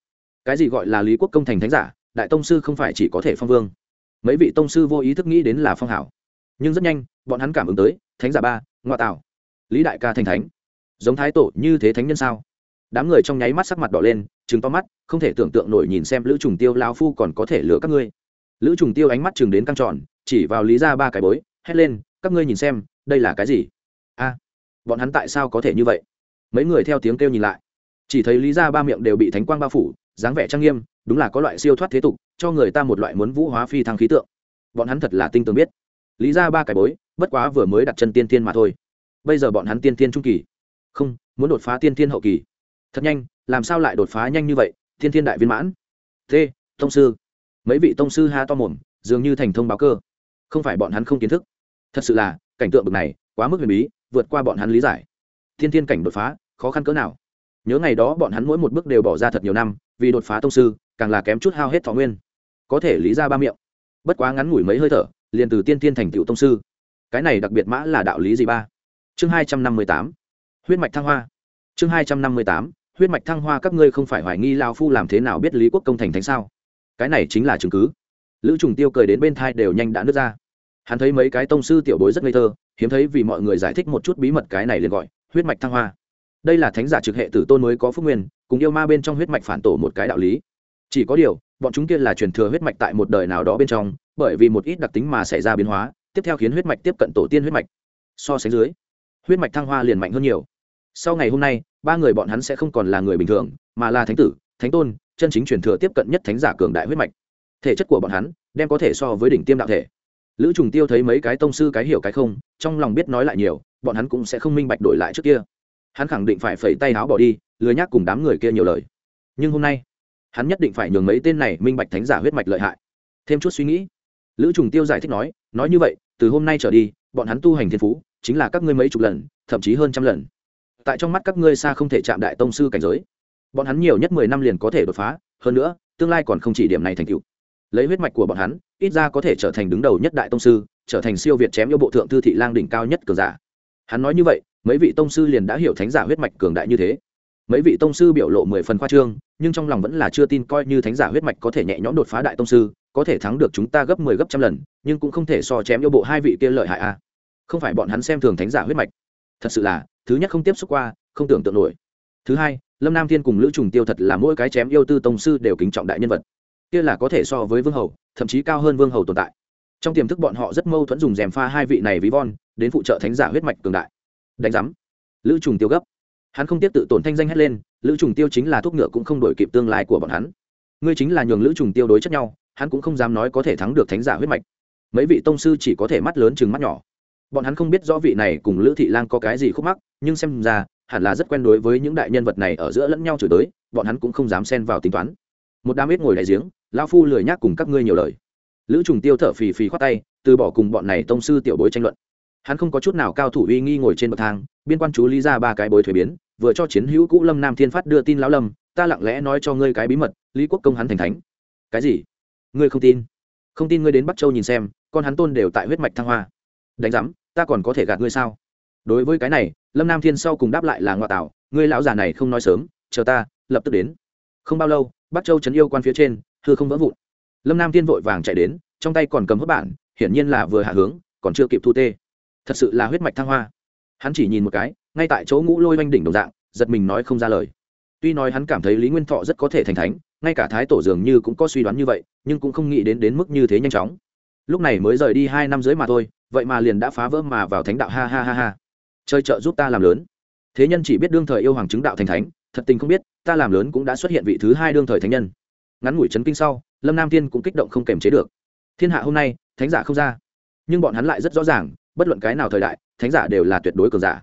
Speaker 1: Cái gì gọi là lý quốc công thành thánh giả? Đại tông sư không phải chỉ có thể phong vương. Mấy vị tông sư vô ý thức nghĩ đến là phong hảo. Nhưng rất nhanh, bọn hắn cảm ứng tới, thánh giả ba ngoại tạo lý đại ca thành thánh. Giống thái tổ như thế thánh nhân sao? Đám người trong nháy mắt sắc mặt đỏ lên chừng to mắt, không thể tưởng tượng nổi nhìn xem lữ trùng tiêu lao phu còn có thể lừa các ngươi. Lữ trùng tiêu ánh mắt chừng đến căng tròn, chỉ vào lý ra ba cái bối, hét lên, các ngươi nhìn xem, đây là cái gì? A, bọn hắn tại sao có thể như vậy? Mấy người theo tiếng kêu nhìn lại. Chỉ thấy lý ra ba miệng đều bị thánh quang bao phủ, dáng vẻ trang nghiêm, đúng là có loại siêu thoát thế tục, cho người ta một loại muốn vũ hóa phi thăng khí tượng. Bọn hắn thật là tinh tường biết. Lý ra ba cái bối, bất quá vừa mới đặt chân tiên tiên mà thôi. Bây giờ bọn hắn tiên tiên trung kỳ. Không, muốn đột phá tiên tiên hậu kỳ. Thật nhanh, làm sao lại đột phá nhanh như vậy, tiên tiên đại viên mãn? Thế, tông sư. Mấy vị tông sư ha to mồm, dường như thành thông báo cơ. Không phải bọn hắn không kiến thức. Thật sự là, cảnh tượng bực này, quá mức huyền bí, vượt qua bọn hắn lý giải thiên thiên cảnh đột phá, khó khăn cỡ nào? Nhớ ngày đó bọn hắn mỗi một bước đều bỏ ra thật nhiều năm, vì đột phá tông sư, càng là kém chút hao hết thọ nguyên. Có thể lý ra ba miệng. Bất quá ngắn ngủi mấy hơi thở, liền từ tiên tiên thành tựu tông sư. Cái này đặc biệt mã là đạo lý gì ba? Chương hai trăm năm mươi tám. Huyết mạch thăng hoa. Chương hai trăm năm mươi tám. Huyết mạch thăng hoa các ngươi không phải hoài nghi lao phu làm thế nào biết lý quốc công thành thánh sao? Cái này chính là chứng cứ. Lữ trùng tiêu cười đến bên thai đều nhanh đã nứt ra. Hắn thấy mấy cái tông sư tiểu bối rất ngây thơ, hiếm thấy vì mọi người giải thích một chút bí mật cái này liền gọi huyết mạch thăng hoa. Đây là thánh giả trực hệ tử tôn mới có phúc nguyên, cùng yêu ma bên trong huyết mạch phản tổ một cái đạo lý. Chỉ có điều, bọn chúng kia là truyền thừa huyết mạch tại một đời nào đó bên trong, bởi vì một ít đặc tính mà xảy ra biến hóa, tiếp theo khiến huyết mạch tiếp cận tổ tiên huyết mạch. So sánh dưới, huyết mạch thăng hoa liền mạnh hơn nhiều. Sau ngày hôm nay, ba người bọn hắn sẽ không còn là người bình thường, mà là thánh tử, thánh tôn, chân chính truyền thừa tiếp cận nhất thánh giả cường đại huyết mạch. Thể chất của bọn hắn, đem có thể so với đỉnh tiêm đạo thể. Lữ trùng tiêu thấy mấy cái tông sư cái hiểu cái không, trong lòng biết nói lại nhiều bọn hắn cũng sẽ không minh bạch đổi lại trước kia. Hắn khẳng định phải phẩy tay áo bỏ đi lừa nhác cùng đám người kia nhiều lời. Nhưng hôm nay, hắn nhất định phải nhường mấy tên này minh bạch thánh giả huyết mạch lợi hại. Thêm chút suy nghĩ. Lữ trùng tiêu giải thích nói nói như vậy, từ hôm nay trở đi, bọn hắn tu hành thiên phú, chính là các ngươi mấy chục lần, thậm chí hơn trăm lần. Tại trong mắt các ngươi xa không thể chạm đại tông sư cảnh giới. Bọn hắn nhiều nhất mười năm liền có thể đột phá, hơn nữa, tương lai còn không chỉ điểm này thành tựu. Lấy huyết mạch của bọn hắn, ít ra có thể trở thành đứng đầu nhất đại tông sư, trở thành siêu việt chém yêu bộ thượng thư thị lang đỉnh cao nhất cường giả hắn nói như vậy, mấy vị tông sư liền đã hiểu thánh giả huyết mạch cường đại như thế. Mấy vị tông sư biểu lộ mười phần khoa trương, nhưng trong lòng vẫn là chưa tin coi như thánh giả huyết mạch có thể nhẹ nhõm đột phá đại tông sư, có thể thắng được chúng ta gấp mười 10 gấp trăm lần, nhưng cũng không thể so chém yêu bộ hai vị kia lợi hại a à. không phải bọn hắn xem thường thánh giả huyết mạch. Thật sự là, thứ nhất không tiếp xúc qua, không tưởng tượng nổi. Thứ hai, lâm nam thiên cùng lữ trùng tiêu thật là mỗi cái chém yêu tư tông sư đều kính trọng đại nhân vật. Kia là có thể so với vương hầu, thậm chí cao hơn vương hầu tồn tại trong tiềm thức bọn họ rất mâu thuẫn dùng rèm pha hai vị này ví von, đến phụ trợ thánh giả huyết mạch cường đại. Đánh giám. Lữ trùng tiêu gấp. Hắn không tiếp tự tổn thanh danh hét lên, lữ trùng tiêu chính là thuốc ngựa cũng không đổi kịp tương lai của bọn hắn. Ngươi chính là nhường lữ trùng tiêu đối chất nhau, hắn cũng không dám nói có thể thắng được thánh giả huyết mạch. Mấy vị tông sư chỉ có thể mắt lớn chừng mắt nhỏ. Bọn hắn không biết rõ vị này cùng lữ thị lang có cái gì khúc mắc, nhưng xem ra, hẳn là rất quen đối với những đại nhân vật này ở giữa lẫn nhau chửi tới bọn hắn cũng không dám xen vào tính toán. Một đám ít ngồi đại giếng lao phu lười nhác cùng các ngươi nhiều lời lữ trùng tiêu thở phì phì khoát tay, từ bỏ cùng bọn này tông sư tiểu bối tranh luận. Hắn không có chút nào cao thủ uy nghi ngồi trên bậc thang, biên quan chú lý ra ba cái bối thuế biến, vừa cho chiến hữu cũ lâm nam thiên phát đưa tin lão lâm, ta lặng lẽ nói cho ngươi cái bí mật, lý quốc công hắn thành thánh. Cái gì? Ngươi không tin? Không tin ngươi đến bắc châu nhìn xem, con hắn tôn đều tại huyết mạch thăng hoa. Đánh giám, ta còn có thể gạt ngươi sao? Đối với cái này, lâm nam thiên sau cùng đáp lại là ngoại tạo, ngươi lão già này không nói sớm, chờ ta, lập tức đến. Không bao lâu, bắc châu trấn yêu quan phía trên thưa không vỡ vụn lâm nam thiên vội vàng chạy đến, trong tay còn cầm hớp bản, hiển nhiên là vừa hạ hướng, còn chưa kịp thu tê. Thật sự là huyết mạch thăng hoa. Hắn chỉ nhìn một cái, ngay tại chỗ ngũ lôi oanh đỉnh đồng dạng, giật mình nói không ra lời. Tuy nói hắn cảm thấy lý nguyên thọ rất có thể thành thánh, ngay cả thái tổ dường như cũng có suy đoán như vậy, nhưng cũng không nghĩ đến đến mức như thế nhanh chóng. Lúc này mới rời đi hai năm dưới mà thôi, vậy mà liền đã phá vỡ mà vào thánh đạo, ha ha ha ha. Chơi trợ giúp ta làm lớn. Thế nhân chỉ biết đương thời yêu hoàng chứng đạo thành thánh, thật tình không biết, ta làm lớn cũng đã xuất hiện vị thứ hai đương thời thánh nhân ngắn ngủi chấn kinh sau, lâm nam thiên cũng kích động không kềm chế được. Thiên hạ hôm nay, thánh giả không ra. Nhưng bọn hắn lại rất rõ ràng, bất luận cái nào thời đại, thánh giả đều là tuyệt đối cường giả.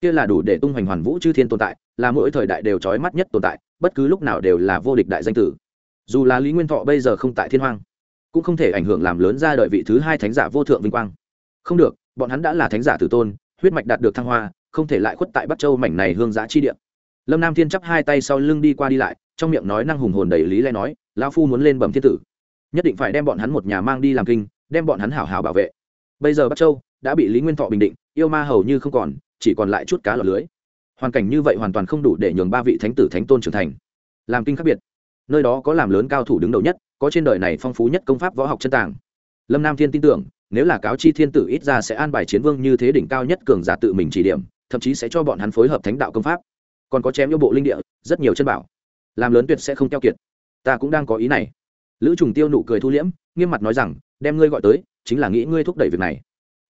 Speaker 1: Kia là đủ để tung hoành hoàn vũ chư thiên tồn tại, là mỗi thời đại đều trói mắt nhất tồn tại, bất cứ lúc nào đều là vô địch đại danh tử. Dù là lý nguyên thọ bây giờ không tại thiên hoang, cũng không thể ảnh hưởng làm lớn ra đợi vị thứ hai thánh giả vô thượng vinh quang. Không được, bọn hắn đã là thánh giả tử tôn, huyết mạch đạt được thăng hoa, không thể lại khuất tại bắc châu mảnh này hương giã chi địa lâm nam thiên chắp hai tay sau lưng đi qua đi lại, trong miệng nói năng hùng hồn đầy lý lẽ nói lao phu muốn lên bẩm thiên tử. Nhất định phải đem bọn hắn một nhà mang đi làm kinh, đem bọn hắn hảo hảo bảo vệ. Bây giờ bắc châu đã bị lý nguyên thọ bình định, yêu ma hầu như không còn, chỉ còn lại chút cá lọt lưới. Hoàn cảnh như vậy hoàn toàn không đủ để nhường ba vị thánh tử thánh tôn trưởng thành. Làm kinh khác biệt. Nơi đó có làm lớn cao thủ đứng đầu nhất, có trên đời này phong phú nhất công pháp võ học chân tàng. Lâm nam thiên tin tưởng, nếu là cáo chi thiên tử ít ra sẽ an bài chiến vương như thế đỉnh cao nhất cường giả tự mình chỉ điểm, thậm chí sẽ cho bọn hắn phối hợp thánh đạo công pháp còn có chém yêu bộ linh địa, rất nhiều chân bảo. Làm lớn tuyệt sẽ không keo kiệt. Ta cũng đang có ý này. Lữ trùng tiêu nụ cười thu liễm, nghiêm mặt nói rằng, đem ngươi gọi tới, chính là nghĩ ngươi thúc đẩy việc này.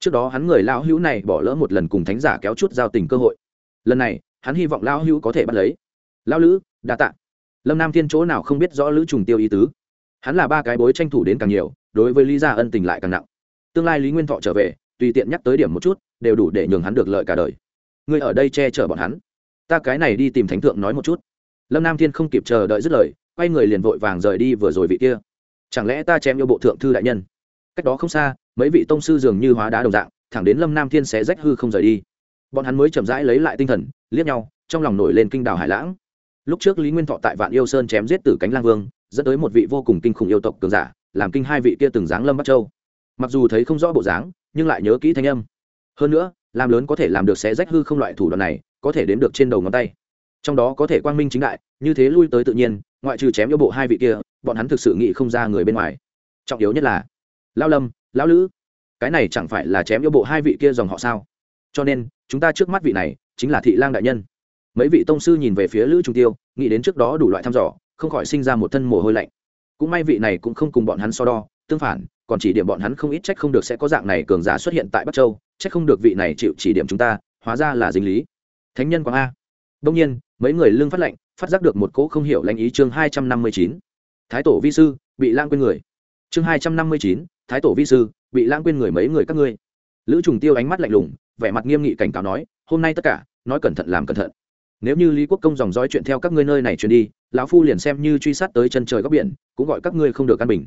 Speaker 1: Trước đó hắn người lão hữu này bỏ lỡ một lần cùng thánh giả kéo chút giao tình cơ hội. Lần này, hắn hy vọng lão hữu có thể bắt lấy. Lão lữ, đa tạ. Lâm nam thiên chỗ nào không biết rõ lữ trùng tiêu ý tứ. Hắn là ba cái bối tranh thủ đến càng nhiều, đối với lý gia ân tình lại càng nặng. Tương lai lý nguyên thọ trở về, tùy tiện nhắc tới điểm một chút, đều đủ để nhường hắn được lợi cả đời. Ngươi ở đây che chở bọn hắn ta cái này đi tìm thánh thượng nói một chút. Lâm nam thiên không kịp chờ đợi dứt lời, quay người liền vội vàng rời đi vừa rồi vị kia. Chẳng lẽ ta chém yêu bộ thượng thư đại nhân? Cách đó không xa, mấy vị tông sư dường như hóa đá đồng dạng, thẳng đến lâm nam thiên sẽ rách hư không rời đi. Bọn hắn mới chậm rãi lấy lại tinh thần, liếc nhau, trong lòng nổi lên kinh đảo hải lãng. Lúc trước lý nguyên thọ tại vạn yêu sơn chém giết tử cánh lang vương, dẫn tới một vị vô cùng kinh khủng yêu tộc cường giả, làm kinh hai vị kia từng dáng lâm bắc châu. Mặc dù thấy không rõ bộ dáng, nhưng lại nhớ kỹ thanh âm. Hơn nữa, làm lớn có thể làm được xé rách hư không loại thủ đoạn này có thể đến được trên đầu ngón tay. Trong đó có thể quang minh chính đại, như thế lui tới tự nhiên, ngoại trừ chém yêu bộ hai vị kia, bọn hắn thực sự nghĩ không ra người bên ngoài. Trọng yếu nhất là, lao lâm, lão lữ, cái này chẳng phải là chém yêu bộ hai vị kia dòng họ sao? Cho nên, chúng ta trước mắt vị này, chính là thị lang đại nhân. Mấy vị tông sư nhìn về phía lữ trung tiêu, nghĩ đến trước đó đủ loại thăm dò, không khỏi sinh ra một thân mồ hôi lạnh. Cũng may vị này cũng không cùng bọn hắn so đo, tương phản, còn chỉ điểm bọn hắn không ít trách không được sẽ có dạng này cường giả xuất hiện tại bắc châu, trách không được vị này chịu chỉ điểm chúng ta, hóa ra là dính lý thánh nhân quang a. Đông nhiên, mấy người lương phát lệnh phát giác được một cỗ không hiểu lãnh ý chương hai trăm năm mươi chín. Thái tổ vi sư, bị lãng quên người. Chương hai trăm năm mươi chín, thái tổ vi sư, bị lãng quên người mấy người các ngươi. Lữ trùng tiêu ánh mắt lạnh lùng, vẻ mặt nghiêm nghị cảnh cáo nói, hôm nay tất cả, nói cẩn thận làm cẩn thận. Nếu như lý quốc công dòng dõi chuyện theo các ngươi nơi này truyền đi, lão phu liền xem như truy sát tới chân trời góc biển, cũng gọi các ngươi không được căn bình.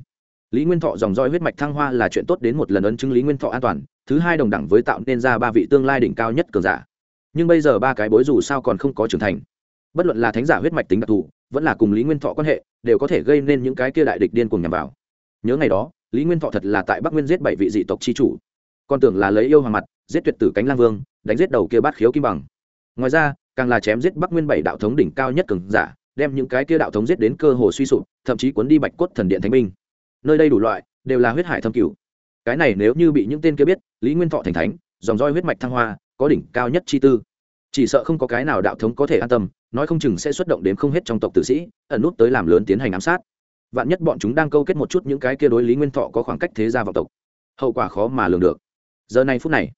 Speaker 1: Lý nguyên thọ dòng dõi huyết mạch thăng hoa là chuyện tốt đến một lần ấn chứng lý nguyên thọ an toàn, thứ hai đồng đẳng với tạo nên ra ba vị tương lai đỉnh cao nhất cường giả nhưng bây giờ ba cái bối dù sao còn không có trưởng thành. Bất luận là thánh giả huyết mạch tính đặc thù, vẫn là cùng lý nguyên thọ quan hệ, đều có thể gây nên những cái kia đại địch điên cùng nhằm vào. Nhớ ngày đó, lý nguyên thọ thật là tại bắc nguyên giết bảy vị dị tộc c h i chủ. Con tưởng là lấy yêu hoàng mặt, giết tuyệt tử cánh lang vương, đánh giết đầu kia bát khiếu kim bằng. Ngoài ra, càng là chém giết bắc nguyên bảy đạo thống đỉnh cao nhất cường giả, đem những cái kia đạo thống giết đến cơ hồ suy sụp, thậm chí cuốn đi bạch cốt thần điện thánh minh. Nơi đây đủ loại, đều là huyết hải thâm cửu. Cái này nếu như bị những tên kia biết, lý nguyên thọ thành thánh, dòng roi huyết mạch thăng hoa có đỉnh cao nhất chi tư. Chỉ sợ không có cái nào đạo thống có thể an tâm, nói không chừng sẽ xuất động đến không hết trong tộc tử sĩ, ẩn nút tới làm lớn tiến hành ám sát. Vạn nhất bọn chúng đang câu kết một chút những cái kia đối lý nguyên thọ có khoảng cách thế gia vào tộc, hậu quả khó mà lường được. Giờ này phút này,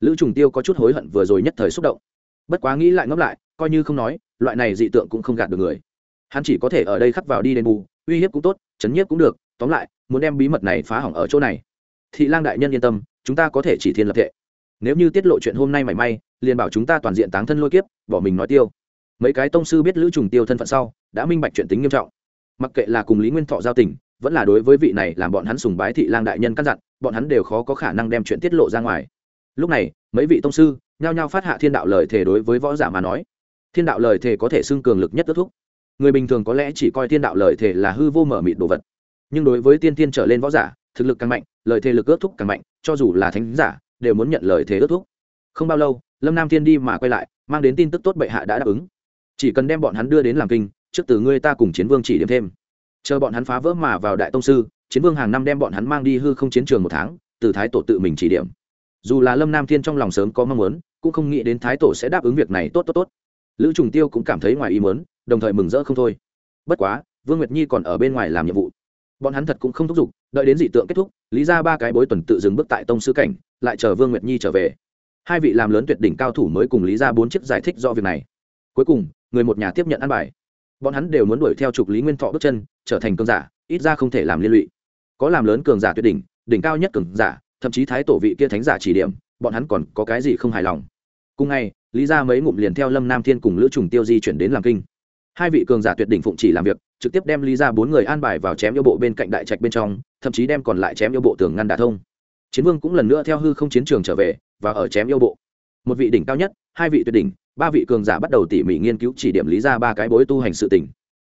Speaker 1: lữ trùng tiêu có chút hối hận vừa rồi nhất thời xúc động. Bất quá nghĩ lại ngẫm lại, coi như không nói, loại này dị tượng cũng không gạt được người. Hắn chỉ có thể ở đây khắc vào đi đền bù, uy hiếp cũng tốt, chấn nhiếp cũng được, tóm lại, muốn đem bí mật này phá hỏng ở chỗ này. Thị lang đại nhân yên tâm, chúng ta có thể chỉ thiên lập thệ nếu như tiết lộ chuyện hôm nay mảy may, liền bảo chúng ta toàn diện táng thân lôi kiếp, bỏ mình nói tiêu. Mấy cái tông sư biết lữ trùng tiêu thân phận sau, đã minh bạch chuyện tính nghiêm trọng. Mặc kệ là cùng lý nguyên thọ giao tình, vẫn là đối với vị này làm bọn hắn sùng bái thị lang đại nhân căn dặn, bọn hắn đều khó có khả năng đem chuyện tiết lộ ra ngoài. Lúc này, mấy vị tông sư nhao nhao phát hạ thiên đạo lời thề đối với võ giả mà nói. Thiên đạo lời thề có thể xưng cường lực nhất kết thúc. Người bình thường có lẽ chỉ coi thiên đạo lời thề là hư vô mở mịt đồ vật. Nhưng đối với tiên tiên trở lên võ giả, thực lực càng mạnh, lời thề lực ước thúc càng mạnh, cho dù là thánh giả đều muốn nhận lời thế ước thúc. Không bao lâu, lâm nam thiên đi mà quay lại, mang đến tin tức tốt bệ hạ đã đáp ứng. Chỉ cần đem bọn hắn đưa đến làm kinh, trước từ ngươi ta cùng chiến vương chỉ điểm thêm. Chờ bọn hắn phá vỡ mà vào đại tông sư, chiến vương hàng năm đem bọn hắn mang đi hư không chiến trường một tháng, từ thái tổ tự mình chỉ điểm. Dù là lâm nam thiên trong lòng sớm có mong muốn, cũng không nghĩ đến thái tổ sẽ đáp ứng việc này tốt tốt tốt. Lữ trùng tiêu cũng cảm thấy ngoài ý muốn, đồng thời mừng rỡ không thôi. Bất quá, vương nguyệt nhi còn ở bên ngoài làm nhiệm vụ. Bọn hắn thật cũng không thúc giục, đợi đến dị tượng kết thúc, lý ra ba cái bối tuần tự dừng bước tại tông sư cảnh lại chờ vương nguyệt nhi trở về. Hai vị làm lớn tuyệt đỉnh cao thủ mới cùng lý ra bốn chiếc giải thích do việc này. Cuối cùng, người một nhà tiếp nhận ăn bài. Bọn hắn đều muốn đuổi theo trục lý nguyên thọ bước chân, trở thành cường giả, ít ra không thể làm liên lụy. Có làm lớn cường giả tuyệt đỉnh đỉnh cao nhất cường giả, thậm chí thái tổ vị kia thánh giả chỉ điểm, bọn hắn còn có cái gì không hài lòng? Cùng ngày, lý ra mấy ngụm liền theo lâm nam thiên cùng lữ trùng tiêu di chuyển đến làm kinh. Hai vị cường giả tuyệt đỉnh phụng chỉ làm việc, trực tiếp đem lý ra bốn người an bài vào chém yêu bộ bên cạnh đại trạch bên trong, thậm chí đem còn lại chém yêu bộ tường ngăn đả thông chiến vương cũng lần nữa theo hư không chiến trường trở về và ở chém yêu bộ. Một vị đỉnh cao nhất, hai vị tuyệt đỉnh, ba vị cường giả bắt đầu tỉ mỉ nghiên cứu chỉ điểm lý ra ba cái bối tu hành sự tỉnh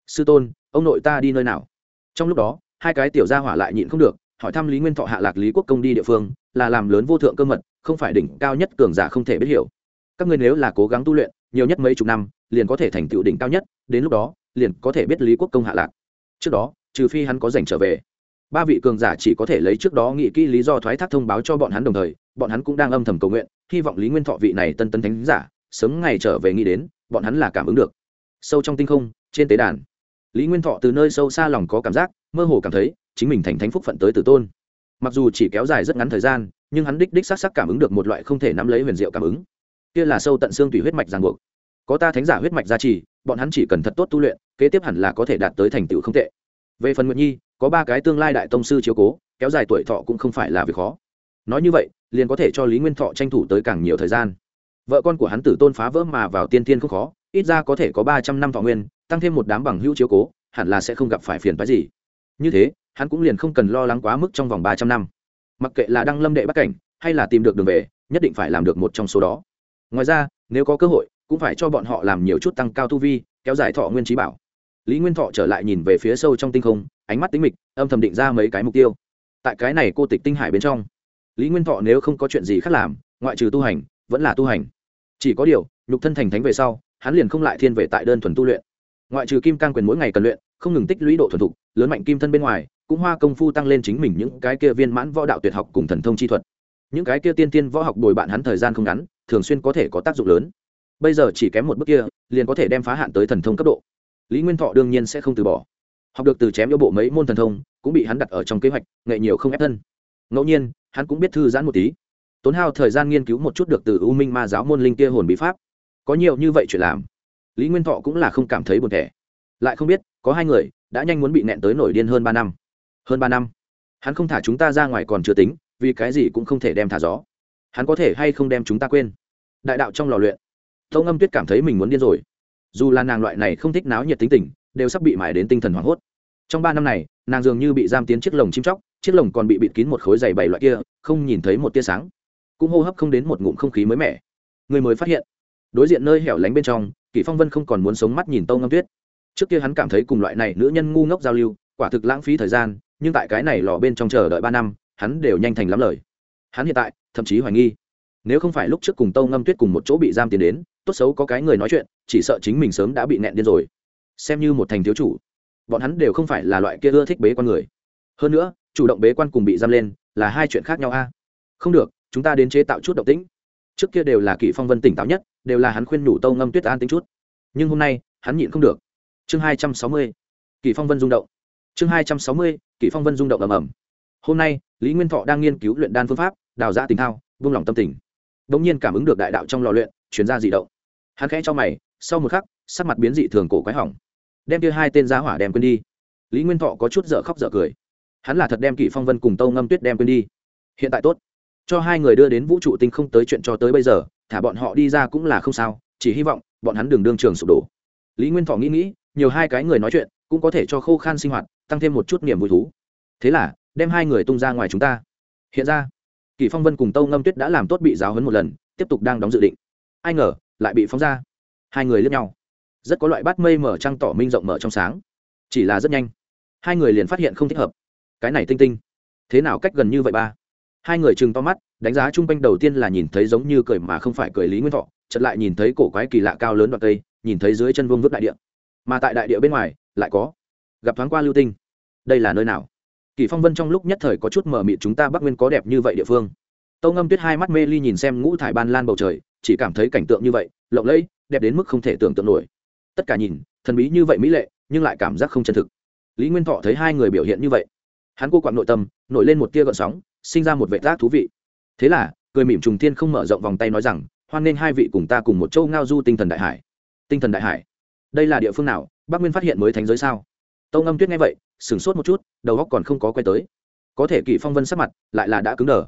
Speaker 1: sư tôn, ông nội ta đi nơi nào? Trong lúc đó, hai cái tiểu gia hỏa lại nhịn không được, hỏi thăm lý nguyên thọ hạ lạc lý quốc công đi địa phương, là làm lớn vô thượng cơ mật, không phải đỉnh cao nhất cường giả không thể biết hiểu. Các ngươi nếu là cố gắng tu luyện, nhiều nhất mấy chục năm, liền có thể thành tựu đỉnh cao nhất, đến lúc đó, liền có thể biết lý quốc công hạ lạc. Trước đó, trừ phi hắn có giành trở về ba vị cường giả chỉ có thể lấy trước đó nghị kỹ lý do thoái thác thông báo cho bọn hắn đồng thời, bọn hắn cũng đang âm thầm cầu nguyện, hy vọng lý nguyên thọ vị này tân tân thánh giả, sớm ngày trở về nghĩ đến, bọn hắn là cảm ứng được. Sâu trong tinh không, trên tế đàn, lý nguyên thọ từ nơi sâu xa lòng có cảm giác, mơ hồ cảm thấy, chính mình thành thánh phúc phận tới tử tôn. Mặc dù chỉ kéo dài rất ngắn thời gian, nhưng hắn đích đích s á c sắc cảm ứng được một loại không thể nắm lấy huyền diệu cảm ứng. Kia là sâu tận xương tùy huyết mạch ràng buộc. Có ta thánh giả huyết mạch gia trì, bọn hắn chỉ cần thật tốt tu luyện, kế tiếp hẳn là có thể đạt tới thành tựu không tệ. Về phần nguyện nhi có ba cái tương lai đại tông sư chiếu cố, kéo dài tuổi thọ cũng không phải là việc khó. Nói như vậy, liền có thể cho lý nguyên thọ tranh thủ tới càng nhiều thời gian. Vợ con của hắn tử tôn phá vỡ mà vào tiên tiên không khó, ít ra có thể có ba trăm năm thọ nguyên, tăng thêm một đám bằng hữu chiếu cố, hẳn là sẽ không gặp phải phiền phái gì. Như thế, hắn cũng liền không cần lo lắng quá mức trong vòng ba trăm năm. Mặc kệ là đăng lâm đệ bắc cảnh, hay là tìm được đường về, nhất định phải làm được một trong số đó. Ngoài ra, nếu có cơ hội, cũng phải cho bọn họ làm nhiều chút tăng cao tu vi, kéo dài thọ nguyên trí bảo. Lý nguyên thọ trở lại nhìn về phía sâu trong tinh không ánh mắt tính mịch, âm thầm định ra mấy cái mục tiêu. Tại cái này cô tịch tinh hải bên trong, lý nguyên thọ nếu không có chuyện gì khác làm, ngoại trừ tu hành, vẫn là tu hành. Chỉ có điều, nhục thân thành thánh về sau, hắn liền không lại thiên về tại đơn thuần tu luyện. Ngoại trừ kim cang quyền mỗi ngày cần luyện, không ngừng tích lũy độ thuần thục, lớn mạnh kim thân bên ngoài, cũng hoa công phu tăng lên chính mình những cái kia viên mãn võ đạo tuyệt học cùng thần thông chi thuật. Những cái kia tiên tiên võ học bồi bạn hắn thời gian không ngắn, thường xuyên có thể có tác dụng lớn. Bây giờ chỉ kém một bước kia, liền có thể đem phá hạn tới thần thông cấp độ. Lý nguyên thọ đương nhiên sẽ không từ bỏ học được từ chém yêu bộ mấy môn thần thông, cũng bị hắn đặt ở trong kế hoạch, nghệ nhiều không ép thân. Ngẫu nhiên, hắn cũng biết thư giãn một tí. Tốn hao thời gian nghiên cứu một chút được từ u minh ma giáo môn linh kia hồn bí pháp. Có nhiều như vậy chuyện làm. Lý nguyên thọ cũng là không cảm thấy buồn thẻ. Lại không biết, có hai người đã nhanh muốn bị nẹn tới nổi điên hơn ba năm. Hơn ba năm. Hắn không thả chúng ta ra ngoài còn chưa tính, vì cái gì cũng không thể đem thả gió. Hắn có thể hay không đem chúng ta quên? Đại đạo trong lò luyện. Tâu ngâm tuyết cảm thấy mình muốn điên rồi. Dù là nàng loại này không thích náo nhiệt tính tình đều sắp bị mải đến tinh thần hoảng hốt. Trong ba năm này, nàng dường như bị giam tiến chiếc lồng chim chóc, chiếc lồng còn bị bịt kín một khối dày bảy loại kia, không nhìn thấy một tia sáng. Cũng hô hấp không đến một ngụm không khí mới mẻ. Người mới phát hiện, đối diện nơi hẻo lánh bên trong, kỷ phong vân không còn muốn sống mắt nhìn tâu ngâm tuyết. Trước kia hắn cảm thấy cùng loại này nữ nhân ngu ngốc giao lưu, quả thực lãng phí thời gian, nhưng tại cái này lò bên trong chờ đợi ba năm, hắn đều nhanh thành lắm lời. Hắn hiện tại, thậm chí hoài nghi, nếu không phải lúc trước cùng tâu ngâm tuyết cùng một chỗ bị giam tiến đến, tốt xấu có cái người nói chuyện, chỉ sợ chính mình sớm đã bị nẹn điên rồi xem như một thành thiếu chủ. Bọn hắn đều không phải là loại kia ưa thích bế quan người. Hơn nữa, chủ động bế quan cùng bị giam lên là hai chuyện khác nhau a. Không được, chúng ta đến chế tạo chút động tĩnh. Trước kia đều là kỷ phong vân tỉnh táo nhất, đều là hắn khuyên nhủ tâu ngâm tuyết an tính chút. Nhưng hôm nay, hắn nhịn không được. Chương hai trăm sáu mươi, kỷ phong vân rung động. Chương hai trăm sáu mươi, kỷ phong vân rung động ầm ầm. Hôm nay, lý nguyên thọ đang nghiên cứu luyện đan phương pháp, đào ra tình thao, vung lòng tâm tình. Bỗng nhiên cảm ứng được đại đạo trong lò luyện, chuyển ra dị động. Hắn khẽ cho mày, sau một khắc, sắc mặt biến dị thường cổ quái hỏng đem kia hai tên giá hỏa đem quên đi. Lý nguyên thọ có chút dở khóc dở cười. Hắn là thật đem kỷ phong vân cùng tâu ngâm tuyết đem quên đi. Hiện tại tốt. Cho hai người đưa đến vũ trụ tinh không tới chuyện cho tới bây giờ, thả bọn họ đi ra cũng là không sao, chỉ hy vọng bọn hắn đừng đương trường sụp đổ. Lý nguyên thọ nghĩ nghĩ, nhiều hai cái người nói chuyện, cũng có thể cho khô khan sinh hoạt, tăng thêm một chút niềm vui thú. Thế là, đem hai người tung ra ngoài chúng ta. Hiện ra kỳ phong vân cùng tâu ngâm tuyết đã làm tốt bị giáo hấn một lần, tiếp tục đang đóng dự định. Ai ngờ, lại bị phóng ra. Hai người lướt nhau rất có loại bát mây mở trăng tỏ minh rộng mở trong sáng. Chỉ là rất nhanh. Hai người liền phát hiện không thích hợp. Cái này tinh tinh. Thế nào cách gần như vậy ba? Hai người chừng to mắt, đánh giá chung quanh đầu tiên là nhìn thấy giống như cười mà không phải cười lý nguyên thọ chật lại nhìn thấy cổ quái kỳ lạ cao lớn đoạn cây, nhìn thấy dưới chân vương vứt đại địa. Mà tại đại địa bên ngoài, lại có gặp thoáng qua lưu tinh. Đây là nơi nào? Kỳ phong vân trong lúc nhất thời có chút mờ mịt chúng ta bắc nguyên có đẹp như vậy địa phương. Tâu ngâm tuyết hai mắt mê ly nhìn xem ngũ thải ban lan bầu trời, chỉ cảm thấy cảnh tượng như vậy, lộng lẫy, đẹp đến mức không thể tưởng tượng nổi tất cả nhìn, thần bí như vậy mỹ lệ, nhưng lại cảm giác không chân thực. Lý nguyên thọ thấy hai người biểu hiện như vậy, hắn cô quặn nội tâm, nổi lên một tia gợn sóng, sinh ra một vệ tác thú vị. Thế là, cười mỉm trùng tiên không mở rộng vòng tay nói rằng, hoan nên hai vị cùng ta cùng một châu ngao du tinh thần đại hải. Tinh thần đại hải? Đây là địa phương nào? Bắc nguyên phát hiện mới thánh giới sao? Tâu ngâm tuyết nghe vậy, sửng sốt một chút, đầu góc còn không có quay tới. Có thể kỵ phong vân sắc mặt lại là đã cứng đờ.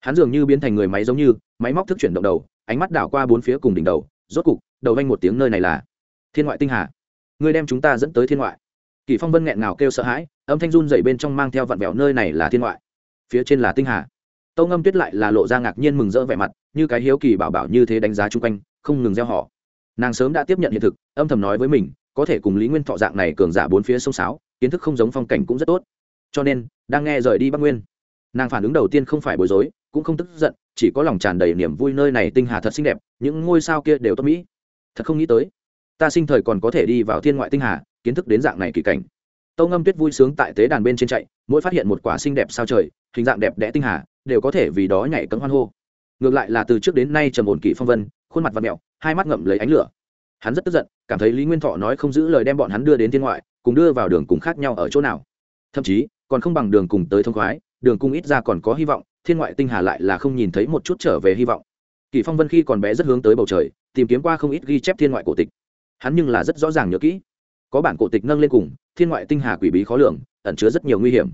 Speaker 1: Hắn dường như biến thành người máy giống như, máy móc thức chuyển động đầu, ánh mắt đảo qua bốn phía cùng đỉnh đầu, rốt cục, đầu vanh một tiếng nơi này là thiên ngoại tinh hà. Người đem chúng ta dẫn tới thiên ngoại. Kỷ phong vân nghẹn ngào kêu sợ hãi, âm thanh run dậy bên trong mang theo vạn vẹo nơi này là thiên ngoại. Phía trên là tinh hà. Tâu ngâm tuyết lại là lộ ra ngạc nhiên mừng rỡ vẻ mặt, như cái hiếu kỳ bảo bảo như thế đánh giá chung quanh, không ngừng gieo họ. Nàng sớm đã tiếp nhận hiện thực, âm thầm nói với mình, có thể cùng lý nguyên thọ dạng này cường giả bốn phía sông sáo, kiến thức không giống phong cảnh cũng rất tốt. Cho nên, đang nghe rời đi bắc nguyên. Nàng phản ứng đầu tiên không phải bối rối, cũng không tức giận, chỉ có lòng tràn đầy niềm vui nơi này tinh hà thật xinh đẹp, những ngôi sao kia đều tốt mỹ. Thật không nghĩ tới ta sinh thời còn có thể đi vào thiên ngoại tinh hà, kiến thức đến dạng này kỳ cảnh. Tâu ngâm tuyết vui sướng tại tế đàn bên trên chạy, mỗi phát hiện một quả xinh đẹp sao trời, hình dạng đẹp đẽ tinh hà, đều có thể vì đó nhảy cấm hoan hô. Ngược lại là từ trước đến nay trầm ổn kỷ phong vân, khuôn mặt và mẹo, hai mắt ngậm lấy ánh lửa. Hắn rất tức giận, cảm thấy lý nguyên thọ nói không giữ lời đem bọn hắn đưa đến thiên ngoại, cùng đưa vào đường cùng khác nhau ở chỗ nào. Thậm chí, còn không bằng đường cùng tới thông khoái, đường cung ít ra còn có hy vọng, thiên ngoại tinh hà lại là không nhìn thấy một chút trở về hy vọng. Kỳ phong vân khi còn bé rất hướng tới bầu trời, tìm kiếm qua không ít ghi chép thiên ngoại cổ tịch hắn nhưng là rất rõ ràng nhớ kỹ. Có bản cổ tịch nâng lên cùng, thiên ngoại tinh hà quỷ bí khó lường, ẩn chứa rất nhiều nguy hiểm.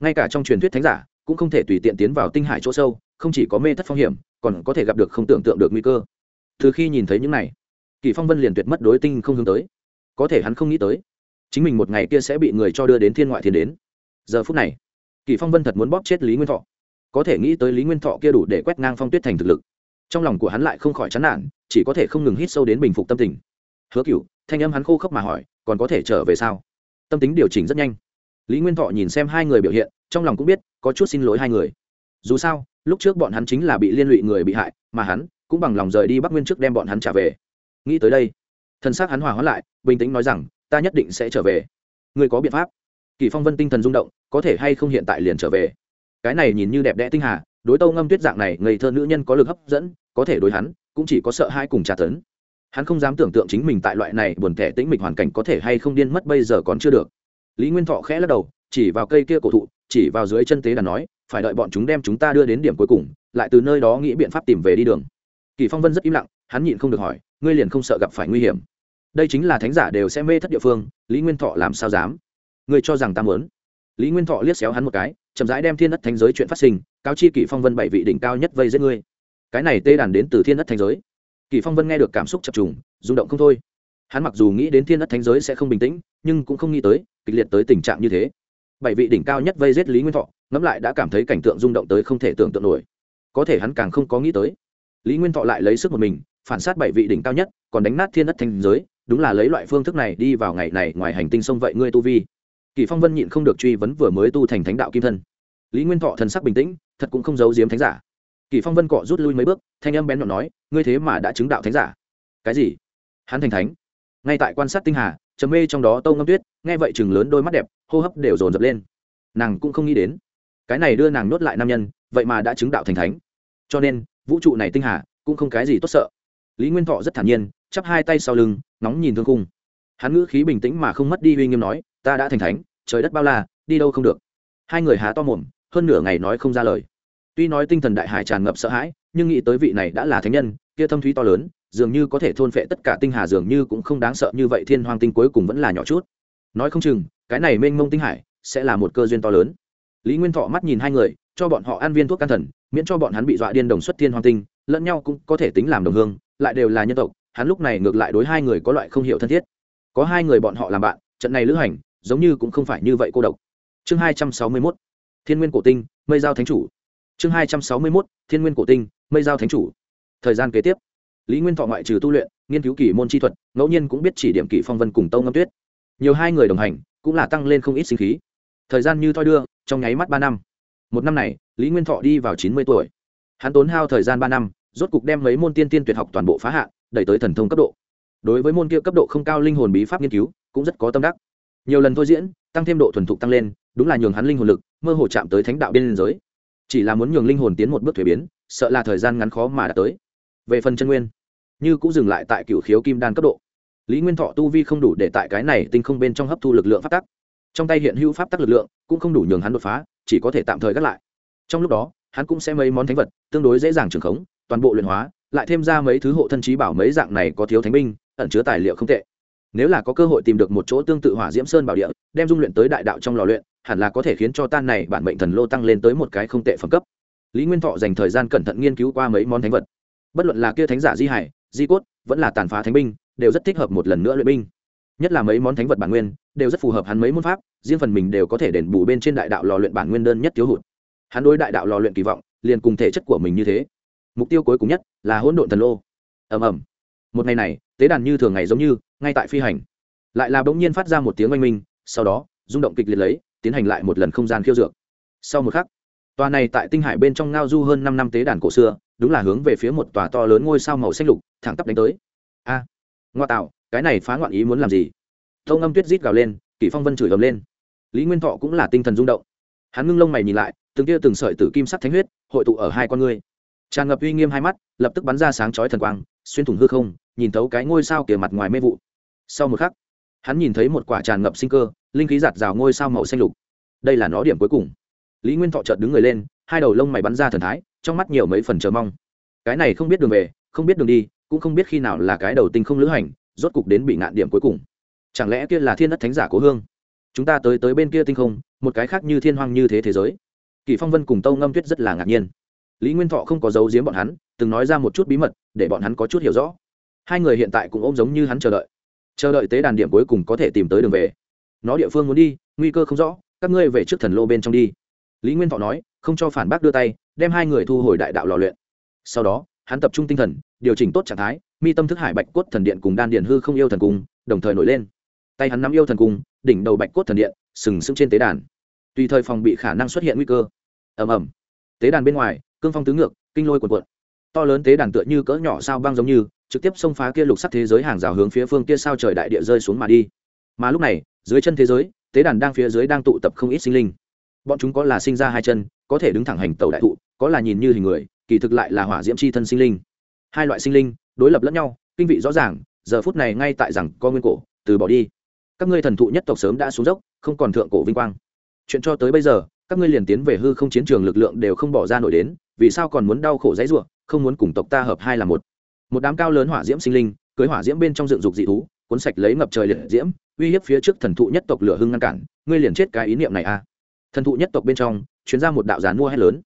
Speaker 1: Ngay cả trong truyền thuyết thánh giả, cũng không thể tùy tiện tiến vào tinh hải chỗ sâu, không chỉ có mê thất phong hiểm, còn có thể gặp được không tưởng tượng được nguy cơ. Từ khi nhìn thấy những này, kỳ phong vân liền tuyệt mất đối tinh không hướng tới. Có thể hắn không nghĩ tới, chính mình một ngày kia sẽ bị người cho đưa đến thiên ngoại thiên đến. Giờ phút này, kỳ phong vân thật muốn bóp chết lý nguyên thọ. Có thể nghĩ tới lý nguyên thọ kia đủ để quét ngang phong tuyết thành thực lực. Trong lòng của hắn lại không khỏi chán nản, chỉ có thể không ngừng hít sâu đến bình phục tâm tình hứa cựu thanh âm hắn khô khốc mà hỏi, còn có thể trở về sao? Tâm tính điều chỉnh rất nhanh. Lý nguyên thọ nhìn xem hai người biểu hiện, trong lòng cũng biết, có chút xin lỗi hai người. Dù sao, lúc trước bọn hắn chính là bị liên lụy người bị hại, mà hắn cũng bằng lòng rời đi bắc nguyên trước đem bọn hắn trả về. Nghĩ tới đây thân xác hắn hòa hóa lại, bình tĩnh nói rằng, ta nhất định sẽ trở về. Người có biện pháp. Kỳ phong vân tinh thần rung động, có thể hay không hiện tại liền trở về? Cái này nhìn như đẹp đẽ tinh hà, đối tâu ngâm tuyết dạng này, ngây thơ nữ nhân có lực hấp dẫn, có thể đối hắn, cũng chỉ có sợ hai cùng trả tấn hắn không dám tưởng tượng chính mình tại loại này buồn thẻ tĩnh mịch hoàn cảnh có thể hay không điên mất bây giờ còn chưa được. Lý nguyên thọ khẽ lắc đầu, chỉ vào cây kia cổ thụ, chỉ vào dưới chân tế đàn nói, phải đợi bọn chúng đem chúng ta đưa đến điểm cuối cùng, lại từ nơi đó nghĩ biện pháp tìm về đi đường. Kỳ phong vân rất im lặng, hắn nhịn không được hỏi, ngươi liền không sợ gặp phải nguy hiểm? Đây chính là thánh giả đều sẽ mê thất địa phương, lý nguyên thọ làm sao dám? Ngươi cho rằng ta muốn? Lý nguyên thọ liếc xéo hắn một cái, chậm rãi đem thiên đất thánh giới chuyện phát sinh, cáo chi kỷ phong vân bảy vị đỉnh cao nhất vây giết ngươi. Cái này tê đàn đến từ thiên đất thánh giới. Kỳ phong vân nghe được cảm xúc chập trùng, rung động không thôi. Hắn mặc dù nghĩ đến thiên đất thánh giới sẽ không bình tĩnh, nhưng cũng không nghĩ tới, kịch liệt tới tình trạng như thế. Bảy vị đỉnh cao nhất vây giết lý nguyên thọ, ngẫm lại đã cảm thấy cảnh tượng rung động tới không thể tưởng tượng nổi. Có thể hắn càng không có nghĩ tới. Lý nguyên thọ lại lấy sức một mình, phản sát bảy vị đỉnh cao nhất, còn đánh nát thiên đất thanh giới, đúng là lấy loại phương thức này đi vào ngày này ngoài hành tinh sông vậy ngươi tu vi. Kỳ phong vân nhịn không được truy vấn vừa mới tu thành thánh đạo kim thân. Lý nguyên thọ thần sắc bình tĩnh, thật cũng không giấu giếm thánh giả kỳ phong vân cọ rút lui mấy bước, thanh âm bén nhọn nói, ngươi thế mà đã chứng đạo thánh giả. Cái gì? Hắn thành thánh. Ngay tại quan sát tinh hà, trầm mê trong đó tâu ngâm tuyết, nghe vậy chừng lớn đôi mắt đẹp, hô hấp đều dồn dập lên. Nàng cũng không nghĩ đến, cái này đưa nàng nhốt lại nam nhân, vậy mà đã chứng đạo thành thánh. Cho nên, vũ trụ này tinh hà, cũng không cái gì tốt sợ. Lý nguyên thọ rất thản nhiên, chắp hai tay sau lưng, nóng nhìn thương cung hắn ngữ khí bình tĩnh mà không mất đi uy nghiêm nói, ta đã thành thánh, trời đất bao la, đi đâu không được. Hai người há to mồm, hơn nửa ngày nói không ra lời tuy nói tinh thần đại hải tràn ngập sợ hãi, nhưng nghĩ tới vị này đã là thánh nhân, kia thâm thúy to lớn, dường như có thể thôn phệ tất cả tinh hà dường như cũng không đáng sợ như vậy, thiên hoàng tinh cuối cùng vẫn là nhỏ chút. Nói không chừng, cái này mênh mông tinh hải sẽ là một cơ duyên to lớn. Lý nguyên thọ mắt nhìn hai người, cho bọn họ ăn viên thuốc can thần, miễn cho bọn hắn bị dọa điên đồng xuất thiên hoàng tinh, lẫn nhau cũng có thể tính làm đồng hương, lại đều là nhân tộc, hắn lúc này ngược lại đối hai người có loại không hiểu thân thiết. Có hai người bọn họ làm bạn, trận này lữ hành, giống như cũng không phải như vậy cô độc. Chương hai trăm sáu mươi mốt. Thiên nguyên cổ tinh, mây giao thánh chủ chương hai trăm sáu mươi mốt, thiên nguyên cổ tinh, mây giao thánh chủ. Thời gian kế tiếp. Lý nguyên thọ ngoại trừ tu luyện, nghiên cứu kỷ môn chi thuật, ngẫu nhiên cũng biết chỉ điểm kỷ phong vân cùng tâu ngâm tuyết. Nhiều hai người đồng hành, cũng là tăng lên không ít sinh khí. Thời gian như thoi đưa, trong nháy mắt ba năm. Một năm này, lý nguyên thọ đi vào chín mươi tuổi. Hắn tốn hao thời gian ba năm, rốt cục đem mấy môn tiên tiên tuyệt học toàn bộ phá hạn đẩy tới thần thông cấp độ. Đối với môn kia cấp độ không cao linh hồn bí pháp nghiên cứu, cũng rất có tâm đắc. Nhiều lần thôi diễn, tăng thêm độ thuần thục tăng lên, đúng là nhường hắn linh hồn lực, mơ hồ chạm tới thánh đạo biên giới chỉ là muốn nhường linh hồn tiến một bước thuế biến, sợ là thời gian ngắn khó mà đã tới. Về phần chân nguyên, như cũng dừng lại tại cựu khiếu kim đan cấp độ. Lý nguyên thọ tu vi không đủ để tại cái này tinh không bên trong hấp thu lực lượng pháp tắc. Trong tay hiện hữu pháp tắc lực lượng, cũng không đủ nhường hắn đột phá, chỉ có thể tạm thời gác lại. Trong lúc đó, hắn cũng sẽ mấy món thánh vật, tương đối dễ dàng trường khống, toàn bộ luyện hóa, lại thêm ra mấy thứ hộ thân trí bảo mấy dạng này có thiếu thánh binh, ẩn chứa tài liệu không tệ. Nếu là có cơ hội tìm được một chỗ tương tự hỏa diễm sơn bảo địa, đem dung luyện tới đại đạo trong lò luyện hẳn là có thể khiến cho tan này bản mệnh thần lô tăng lên tới một cái không tệ phẩm cấp. Lý nguyên thọ dành thời gian cẩn thận nghiên cứu qua mấy món thánh vật. Bất luận là kia thánh giả di hải, di cốt, vẫn là tàn phá thánh binh, đều rất thích hợp một lần nữa luyện binh. Nhất là mấy món thánh vật bản nguyên, đều rất phù hợp hắn mấy môn pháp, riêng phần mình đều có thể đền bù bên trên đại đạo lò luyện bản nguyên đơn nhất thiếu hụt. Hắn đối đại đạo lò luyện kỳ vọng, liền cùng thể chất của mình như thế. Mục tiêu cuối cùng nhất là hỗn độn thần lô. Ầm ầm. Một ngày này, tế đàn như thường ngày giống như, ngay tại phi hành. Lại là bỗng nhiên phát ra một tiếng oanh minh, sau đó, rung động kịch liệt lấy tiến hành lại một lần không gian khiêu dược. Sau một khắc, tòa này tại tinh hải bên trong ngao du hơn năm năm tế đàn cổ xưa, đúng là hướng về phía một tòa to lớn ngôi sao màu xanh lục, thẳng tắp đánh tới. A, ngoa tạo, cái này phá ngoạn ý muốn làm gì? Tâu ngâm tuyết rít gào lên, kỷ phong vân chửi ầm lên. Lý nguyên thọ cũng là tinh thần rung động. Hắn ngưng lông mày nhìn lại, từng tia từng sợi tử kim sắc thánh huyết hội tụ ở hai con ngươi. Tràn ngập uy nghiêm hai mắt, lập tức bắn ra sáng chói thần quang, xuyên thủng hư không, nhìn thấu cái ngôi sao kia mặt ngoài mê vụ. Sau một khắc hắn nhìn thấy một quả tràn ngập sinh cơ, linh khí giạt rào ngôi sao màu xanh lục. Đây là nó điểm cuối cùng. Lý nguyên thọ chợt đứng người lên, hai đầu lông mày bắn ra thần thái, trong mắt nhiều mấy phần chờ mong. Cái này không biết đường về, không biết đường đi, cũng không biết khi nào là cái đầu tinh không lữ hành, rốt cục đến bị ngạn điểm cuối cùng. Chẳng lẽ kia là thiên đất thánh giả cố hương? Chúng ta tới tới bên kia tinh không, một cái khác như thiên hoang như thế thế giới. Kỳ phong vân cùng tâu ngâm tuyết rất là ngạc nhiên. Lý nguyên thọ không có giấu giếm bọn hắn, từng nói ra một chút bí mật, để bọn hắn có chút hiểu rõ. Hai người hiện tại cũng ôm giống như hắn chờ đợi chờ đợi tế đàn điểm cuối cùng có thể tìm tới đường về. Nó địa phương muốn đi, nguy cơ không rõ, các ngươi về trước thần lô bên trong đi. Lý nguyên thọ nói, không cho phản bác đưa tay, đem hai người thu hồi đại đạo lò luyện. Sau đó, hắn tập trung tinh thần, điều chỉnh tốt trạng thái, mi tâm thức hải bạch cốt thần điện cùng đan điện hư không yêu thần cung, đồng thời nổi lên. Tay hắn nắm yêu thần cung, đỉnh đầu bạch cốt thần điện, sừng sững trên tế đàn. Tùy thời phòng bị khả năng xuất hiện nguy cơ. Ầm ầm. Tế đàn bên ngoài, cương phong tứ ngược, kinh lôi cuộn cuộn. To lớn tế đàn tựa như cỡ nhỏ sao băng giống như trực tiếp xông phá kia lục sắc thế giới hàng rào hướng phía phương kia sao trời đại địa rơi xuống mà đi. Mà lúc này, dưới chân thế giới, tế đàn đang phía dưới đang tụ tập không ít sinh linh. Bọn chúng có là sinh ra hai chân, có thể đứng thẳng hành tàu đại thụ, có là nhìn như hình người, kỳ thực lại là hỏa diễm c h i thân sinh linh. Hai loại sinh linh, đối lập lẫn nhau, kinh vị rõ ràng, giờ phút này ngay tại rằng co nguyên cổ, từ bỏ đi. Các ngươi thần thụ nhất tộc sớm đã xuống dốc, không còn thượng cổ vinh quang. Chuyện cho tới bây giờ, các ngươi liền tiến về hư không chiến trường lực lượng đều không bỏ ra nổi đến, vì sao còn muốn đau khổ dãy ruộng không muốn cùng tộc ta hợp hai là một? Một đám cao lớn hỏa diễm sinh linh, cưới hỏa diễm bên trong dựng dục dị thú, cuốn sạch lấy ngập trời liệt diễm, uy hiếp phía trước thần thụ nhất tộc lửa hưng ngăn cản. Ngươi liền chết cái ý niệm này a à. thần thụ nhất tộc bên trong, chuyến ra một đạo gián mua hét lớn.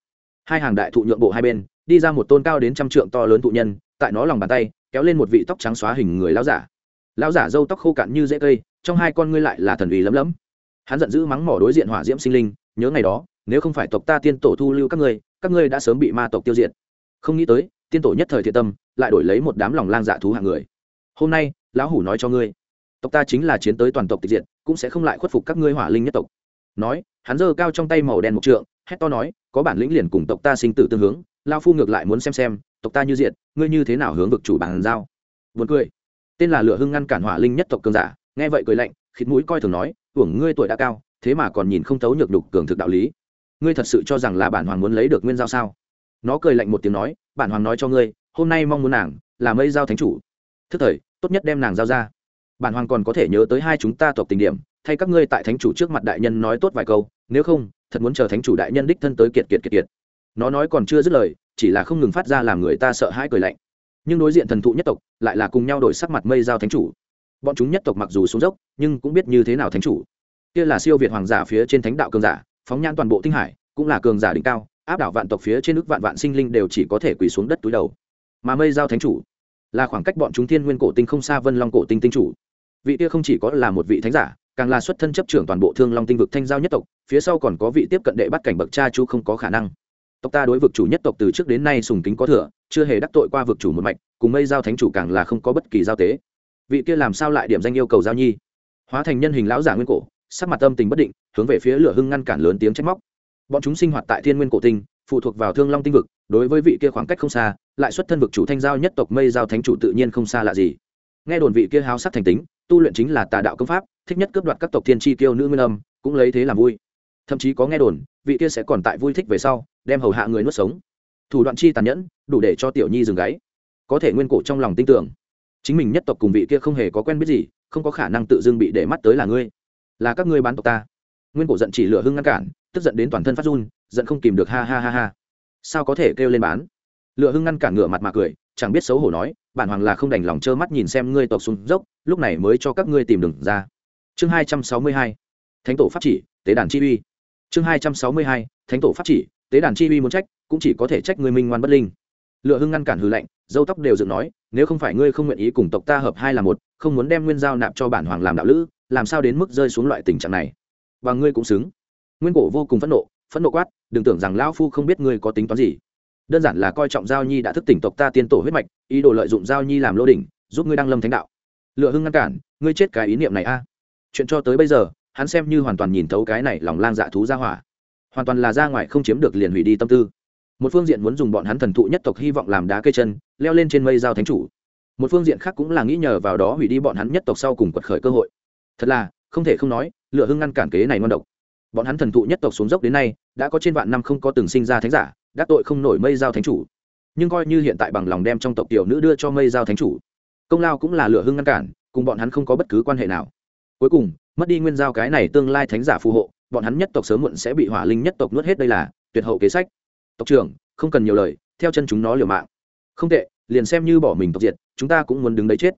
Speaker 1: Hai hàng đại thụ nhượng bộ hai bên, đi ra một tôn cao đến trăm trượng to lớn thụ nhân, tại nó lòng bàn tay, kéo lên một vị tóc trắng xóa hình người lão giả. Lão giả râu tóc khô cạn như dễ cây, trong hai con ngươi lại là thần uy lấm lấm. Hắn giận dữ mắng mỏ đối diện hỏa diễm sinh linh, nhớ ngày đó, nếu không phải tộc ta tiên tổ thu lưu các ngươi các ngươi đã sớm bị ma tộc tiêu diệt. Không nghĩ tới tiên tổ nhất thời thiện tâm, lại đổi lấy một đám lòng lang dạ thú hạng người. Hôm nay, lão hủ nói cho ngươi, tộc ta chính là chiến tới toàn tộc tịch diệt, cũng sẽ không lại khuất phục các ngươi hỏa linh nhất tộc. Nói, hắn giơ cao trong tay màu đen một trượng, hét to nói, có bản lĩnh liền cùng tộc ta sinh tử tương hướng lao phu ngược lại muốn xem xem, tộc ta như diện ngươi như thế nào hướng vực chủ bàn giao. Vượt cười. Tên là lửa hưng ngăn cản hỏa linh nhất tộc cường giả, nghe vậy cười lạnh, khịt mũi coi thường nói hưởng ngươi tuổi đã cao, thế mà còn nhìn không thấu nhược đục cường thực đạo lý. Ngươi thật sự cho rằng là bản hoàng muốn lấy được nguyên giao sao? Nó cười lạnh một tiếng nói, bản hoàng nói cho ngươi, hôm nay mong muốn nàng là mây giao thánh chủ. Thức thời, tốt nhất đem nàng giao ra. Bản hoàng còn có thể nhớ tới hai chúng ta tộc tình điểm, thay các ngươi tại thánh chủ trước mặt đại nhân nói tốt vài câu, nếu không, thật muốn chờ thánh chủ đại nhân đích thân tới kiệt kiệt kiệt kiệt. Nó nói còn chưa dứt lời, chỉ là không ngừng phát ra làm người ta sợ hãi cười lạnh. Nhưng đối diện thần thụ nhất tộc, lại là cùng nhau đổi sắc mặt mây giao thánh chủ. Bọn chúng nhất tộc mặc dù xuống dốc, nhưng cũng biết như thế nào thánh chủ. Kia là siêu việt hoàng giả phía trên thánh đạo cường giả, phóng nhan toàn bộ tinh hải, cũng là cường giả đỉnh cao áp đảo vạn tộc phía trên nước vạn vạn sinh linh đều chỉ có thể quỳ xuống đất túi đầu. Mà mây giao thánh chủ là khoảng cách bọn chúng thiên nguyên cổ tinh không xa vân long cổ tinh tinh chủ. Vị kia không chỉ có là một vị thánh giả, càng là xuất thân chấp trưởng toàn bộ thương long tinh vực thanh giao nhất tộc, phía sau còn có vị tiếp cận đệ bắt cảnh bậc cha chú không có khả năng. Tộc ta đối vực chủ nhất tộc từ trước đến nay sùng kính có thừa, chưa hề đắc tội qua vực chủ một mạch, cùng mây giao thánh chủ càng là không có bất kỳ giao tế. Vị kia làm sao lại điểm danh yêu cầu giao nhi? Hóa thành nhân hình lão giả nguyên cổ, sắc mặt âm tình bất định, hướng về phía lửa hưng ngăn cản lớn tiếng trách móc bọn chúng sinh hoạt tại thiên nguyên cổ tinh, phụ thuộc vào thương long tinh vực, đối với vị kia khoảng cách không xa, lại xuất thân vực chủ thanh giao nhất tộc mây giao thánh chủ tự nhiên không xa lạ gì. Nghe đồn vị kia háo sắc thành tính, tu luyện chính là tà đạo công pháp, thích nhất cướp đoạt các tộc thiên tri tiêu nữ nguyên âm, cũng lấy thế làm vui. Thậm chí có nghe đồn, vị kia sẽ còn tại vui thích về sau, đem hầu hạ người nuốt sống. Thủ đoạn chi tàn nhẫn, đủ để cho tiểu nhi dừng gáy. Có thể nguyên cổ trong lòng tin tưởng. Chính mình nhất tộc cùng vị kia không hề có quen biết gì, không có khả năng tự dưng bị để mắt tới là ngươi. Là các ngươi bán tộc ta. Nguyên cổ giận chỉ lửa hưng ngăn cản tức giận đến toàn thân phát run, giận không kìm được ha ha ha ha. Sao có thể kêu lên bán? Lựa hưng ngăn cản ngửa mặt mà cười, chẳng biết xấu hổ nói, bản hoàng là không đành lòng trơ mắt nhìn xem ngươi tộc xuống dốc, lúc này mới cho các ngươi tìm đường ra. Chương hai trăm sáu mươi hai, thánh tổ pháp chỉ, tế đàn chi uy. Chương hai trăm sáu mươi hai, thánh tổ pháp chỉ, tế đàn chi uy muốn trách, cũng chỉ có thể trách ngươi minh ngoan bất linh. Lựa hưng ngăn cản hư lệnh dâu tóc đều dựng nói, nếu không phải ngươi không nguyện ý cùng tộc ta hợp hai là một, không muốn đem nguyên giao nạp cho bản hoàng làm đạo lữ, làm sao đến mức rơi xuống loại tình trạng này? Và ngươi cũng xứng nguyên cổ vô cùng phẫn nộ phẫn nộ quát, đừng tưởng rằng lão phu không biết ngươi có tính toán gì. Đơn giản là coi trọng giao nhi đã thức tỉnh tộc ta tiên tổ huyết mạch, ý đồ lợi dụng giao nhi làm lô đỉnh, giúp ngươi đăng lâm thánh đạo. Lựa hưng ngăn cản, ngươi chết cái ý niệm này a. Chuyện cho tới bây giờ, hắn xem như hoàn toàn nhìn thấu cái này lòng lang dạ thú ra hỏa. Hoàn toàn là ra ngoài không chiếm được liền hủy đi tâm tư. Một phương diện muốn dùng bọn hắn thần thụ nhất tộc hy vọng làm đá cây chân, leo lên trên mây giao thánh chủ. Một phương diện khác cũng là nghĩ nhờ vào đó hủy đi bọn hắn nhất tộc sau cùng quật khởi cơ hội. Thật là, không thể không nói, lựa hưng ngăn cản kế này ngon độc bọn hắn thần thụ nhất tộc xuống dốc đến nay, đã có trên vạn năm không có từng sinh ra thánh giả đắc tội không nổi mây giao thánh chủ. Nhưng coi như hiện tại bằng lòng đem trong tộc tiểu nữ đưa cho mây giao thánh chủ, công lao cũng là lửa hưng ngăn cản, cùng bọn hắn không có bất cứ quan hệ nào. Cuối cùng, mất đi nguyên giao cái này tương lai thánh giả phù hộ, bọn hắn nhất tộc sớm muộn sẽ bị hỏa linh nhất tộc nuốt hết đây là tuyệt hậu kế sách. Tộc trưởng, không cần nhiều lời, theo chân chúng nó liều mạng. Không tệ, liền xem như bỏ mình tộc diệt, chúng ta cũng muốn đứng đấy chết.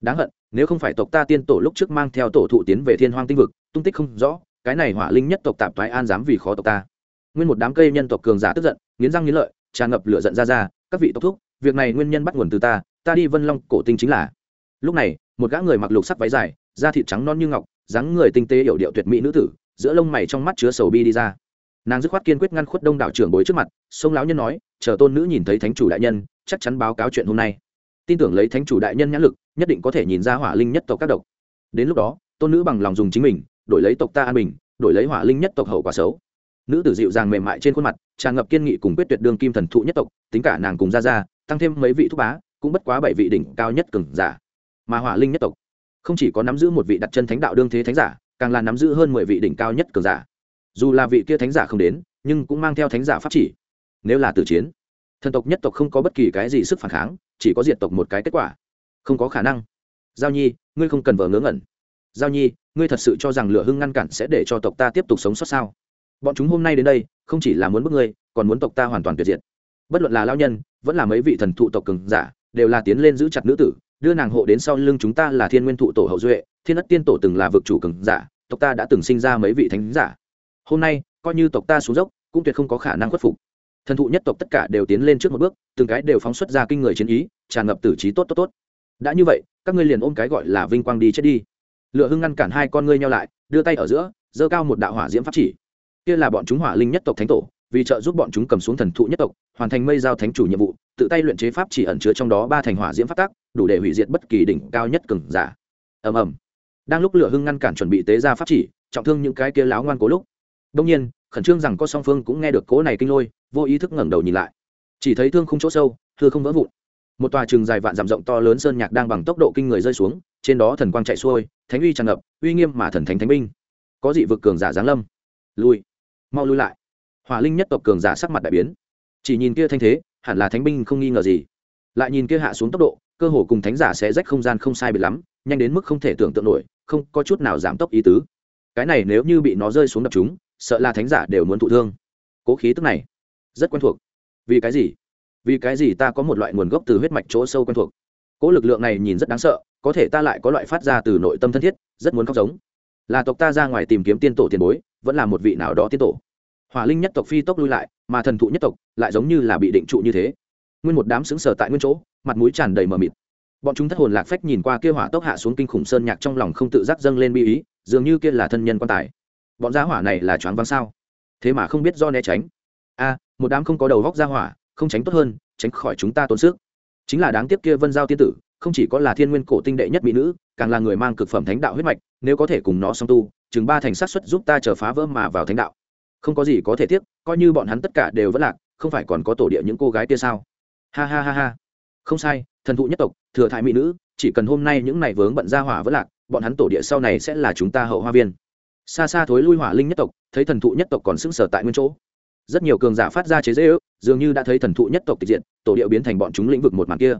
Speaker 1: Đáng hận, nếu không phải tộc ta tiên tổ lúc trước mang theo tổ thụ tiến về thiên hoang tinh vực, tung tích không rõ cái này hỏa linh nhất tộc tạp thoái an dám vì khó tộc ta. Nguyên một đám cây nhân tộc cường giả tức giận, nghiến răng nghiến lợi, tràn ngập lửa giận ra ra, các vị tộc thúc, việc này nguyên nhân bắt nguồn từ ta ta đi vân long, cổ tinh chính là. Lúc này, một gã người mặc lục sắc váy dài, da thịt trắng non như ngọc, dáng người tinh tế hiểu điệu tuyệt mỹ nữ tử, giữa lông mày trong mắt chứa sầu bi đi ra. Nàng dứt khoát kiên quyết ngăn khuất đông đảo trưởng bối trước mặt, sông lão nhân nói, chờ tôn nữ nhìn thấy thánh chủ đại nhân, chắc chắn báo cáo chuyện hôm nay. Tin tưởng lấy thánh chủ đại nhân nhãn lực, nhất định có thể nhìn ra hỏa linh nhất tộc các độc. Đến lúc đó, tôn nữ bằng lòng dùng chính mình đổi lấy tộc ta an bình, đổi lấy hỏa linh nhất tộc hậu quả xấu. Nữ tử dịu dàng mềm mại trên khuôn mặt, tràn ngập kiên nghị cùng quyết tuyệt đương kim thần thụ nhất tộc, tính cả nàng cùng ra ra tăng thêm mấy vị thúc bá, cũng bất quá bảy vị đỉnh cao nhất cường giả. Mà hỏa linh nhất tộc, không chỉ có nắm giữ một vị đặt chân thánh đạo đương thế thánh giả, càng là nắm giữ hơn mười vị đỉnh cao nhất cường giả. Dù là vị kia thánh giả không đến, nhưng cũng mang theo thánh giả pháp chỉ. Nếu là tử chiến, thần tộc nhất tộc không có bất kỳ cái gì sức phản kháng, chỉ có diệt tộc một cái kết quả. Không có khả năng. Giao nhi, ngươi không cần vờ ngớ ngẩn. Giao nhi ngươi thật sự cho rằng lửa hưng ngăn cản sẽ để cho tộc ta tiếp tục sống sót sao? Bọn chúng hôm nay đến đây, không chỉ là muốn bức ngươi, còn muốn tộc ta hoàn toàn tuyệt diệt. Bất luận là lao nhân, vẫn là mấy vị thần thụ tộc cường giả, đều là tiến lên giữ chặt nữ tử, đưa nàng hộ đến sau lưng chúng ta là thiên nguyên thụ tổ hậu duệ, thiên ất tiên tổ từng là vực chủ cường giả, tộc ta đã từng sinh ra mấy vị thánh giả. Hôm nay, coi như tộc ta xuống dốc, cũng tuyệt không có khả năng khuất phục. Thần thụ nhất tộc tất cả đều tiến lên trước một bước, từng cái đều phóng xuất ra kinh người chiến ý, tràn ngập tử trí tốt tốt tốt. Đã như vậy, các ngươi liền ôm cái gọi là vinh quang đi chết đi lựa hưng ngăn cản hai con ngươi nhau lại đưa tay ở giữa giơ cao một đạo hỏa diễm pháp chỉ. Kia là bọn chúng hỏa linh nhất tộc thánh tổ vì trợ giúp bọn chúng cầm xuống thần thụ nhất tộc hoàn thành mây giao thánh chủ nhiệm vụ tự tay luyện chế pháp chỉ ẩn chứa trong đó ba thành hỏa diễm pháp tắc, đủ để hủy diệt bất kỳ đỉnh cao nhất cường giả. Ầm ầm. Đang lúc lửa hưng ngăn cản chuẩn bị tế ra pháp chỉ trọng thương những cái kia láo ngoan cố lúc. Đông nhiên khẩn trương rằng có song phương cũng nghe được cố này kinh lôi vô ý thức ngẩng đầu nhìn lại. Chỉ thấy thương không chỗ sâu thưa không vỡ vụn một tòa trường dài vạn dặm rộng to lớn sơn nhạc đang bằng tốc độ kinh người rơi xuống, trên đó thần quang chạy xuôi, thánh uy tràn ngập, uy nghiêm mà thần thánh thánh binh. Có dị vực cường giả giáng lâm. Lui. Mau lui lại. Hỏa linh nhất tộc cường giả sắc mặt đại biến. Chỉ nhìn kia thanh thế, hẳn là thánh binh không nghi ngờ gì. Lại nhìn kia hạ xuống tốc độ, cơ hồ cùng thánh giả sẽ rách không gian không sai biệt lắm, nhanh đến mức không thể tưởng tượng nổi, không có chút nào giảm tốc ý tứ. Cái này nếu như bị nó rơi xuống đập chúng, sợ là thánh giả đều muốn thụ thương. Cố khí tức này, rất quen thuộc. Vì cái gì? Vì cái gì ta có một loại nguồn gốc từ huyết mạch chỗ sâu quen thuộc? Cố lực lượng này nhìn rất đáng sợ, có thể ta lại có loại phát ra từ nội tâm thân thiết, rất muốn khóc giống. Là tộc ta ra ngoài tìm kiếm tiên tổ tiền bối, vẫn là một vị nào đó tiên tổ. Hỏa linh nhất tộc phi tốc lui lại, mà thần thụ nhất tộc lại giống như là bị định trụ như thế. Nguyên một đám xứng sở tại nguyên chỗ, mặt mũi tràn đầy mờ mịt. Bọn chúng thất hồn lạc phách nhìn qua kia hỏa tốc hạ xuống kinh khủng sơn nhạc trong lòng không tự giác dâng lên bi ý, dường như kia là thân nhân quan tài. Bọn gia hỏa này là choáng váng sao? Thế mà không biết do né tránh. A, một đám không có đầu góc gia hỏa không tránh tốt hơn, tránh khỏi chúng ta tốn sức. Chính là đáng tiếc kia vân giao tiên tử, không chỉ có là thiên nguyên cổ tinh đệ nhất mỹ nữ, càng là người mang cực phẩm thánh đạo huyết mạch, nếu có thể cùng nó song tu, chừng ba thành sát xuất giúp ta chờ phá vỡ mà vào thánh đạo. Không có gì có thể tiếc, coi như bọn hắn tất cả đều vẫn lạc, không phải còn có tổ địa những cô gái kia sao? Ha ha ha ha. Không sai, thần thụ nhất tộc, thừa thại mỹ nữ, chỉ cần hôm nay những này vướng bận ra hỏa vẫn lạc, bọn hắn tổ địa sau này sẽ là chúng ta hậu hoa viên. Xa xa thối lui hỏa linh nhất tộc, thấy thần thụ nhất tộc còn sững sờ tại nguyên chỗ rất nhiều cường giả phát ra chế dễ ước dường như đã thấy thần thụ nhất tộc tịch diện tổ điệu biến thành bọn chúng lĩnh vực một màn kia.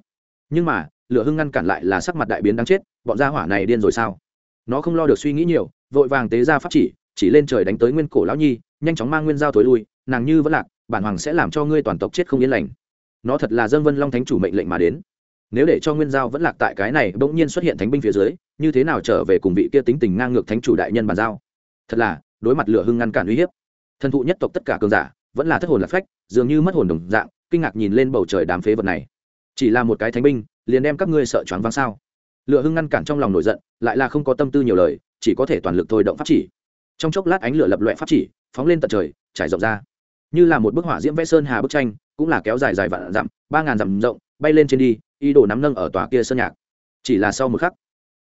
Speaker 1: Nhưng mà, lửa hưng ngăn cản lại là sắc mặt đại biến đáng chết, bọn gia hỏa này điên rồi sao? Nó không lo được suy nghĩ nhiều, vội vàng tế ra pháp chỉ chỉ lên trời đánh tới nguyên cổ lão nhi, nhanh chóng mang nguyên giao thối lui, nàng như vẫn lạc, bản hoàng sẽ làm cho ngươi toàn tộc chết không yên lành. Nó thật là dân vân long thánh chủ mệnh lệnh mà đến. Nếu để cho nguyên giao vẫn lạc tại cái này bỗng nhiên xuất hiện thánh binh phía dưới, như thế nào trở về cùng vị kia tính tình ngang ngược thánh chủ đại nhân bàn giao? Thật là, đối mặt lửa hưng ngăn cản uy hiếp. Thần thụ nhất tộc tất cả cường giả vẫn là thất hồn lạc phách, dường như mất hồn đồng dạng, kinh ngạc nhìn lên bầu trời đám phế vật này. Chỉ là một cái thánh binh, liền đem các ngươi sợ choáng váng sao? Lựa hưng ngăn cản trong lòng nổi giận, lại là không có tâm tư nhiều lời, chỉ có thể toàn lực thôi động pháp chỉ. Trong chốc lát ánh lửa lập loẹ pháp chỉ, phóng lên tận trời, trải rộng ra. Như là một bức họa diễm vẽ sơn hà bức tranh, cũng là kéo dài dài vạn dặm, ba ngàn dặm rộng, bay lên trên đi, ý đồ nắm nâng ở tòa kia sơn nhạc. Chỉ là sau một khắc,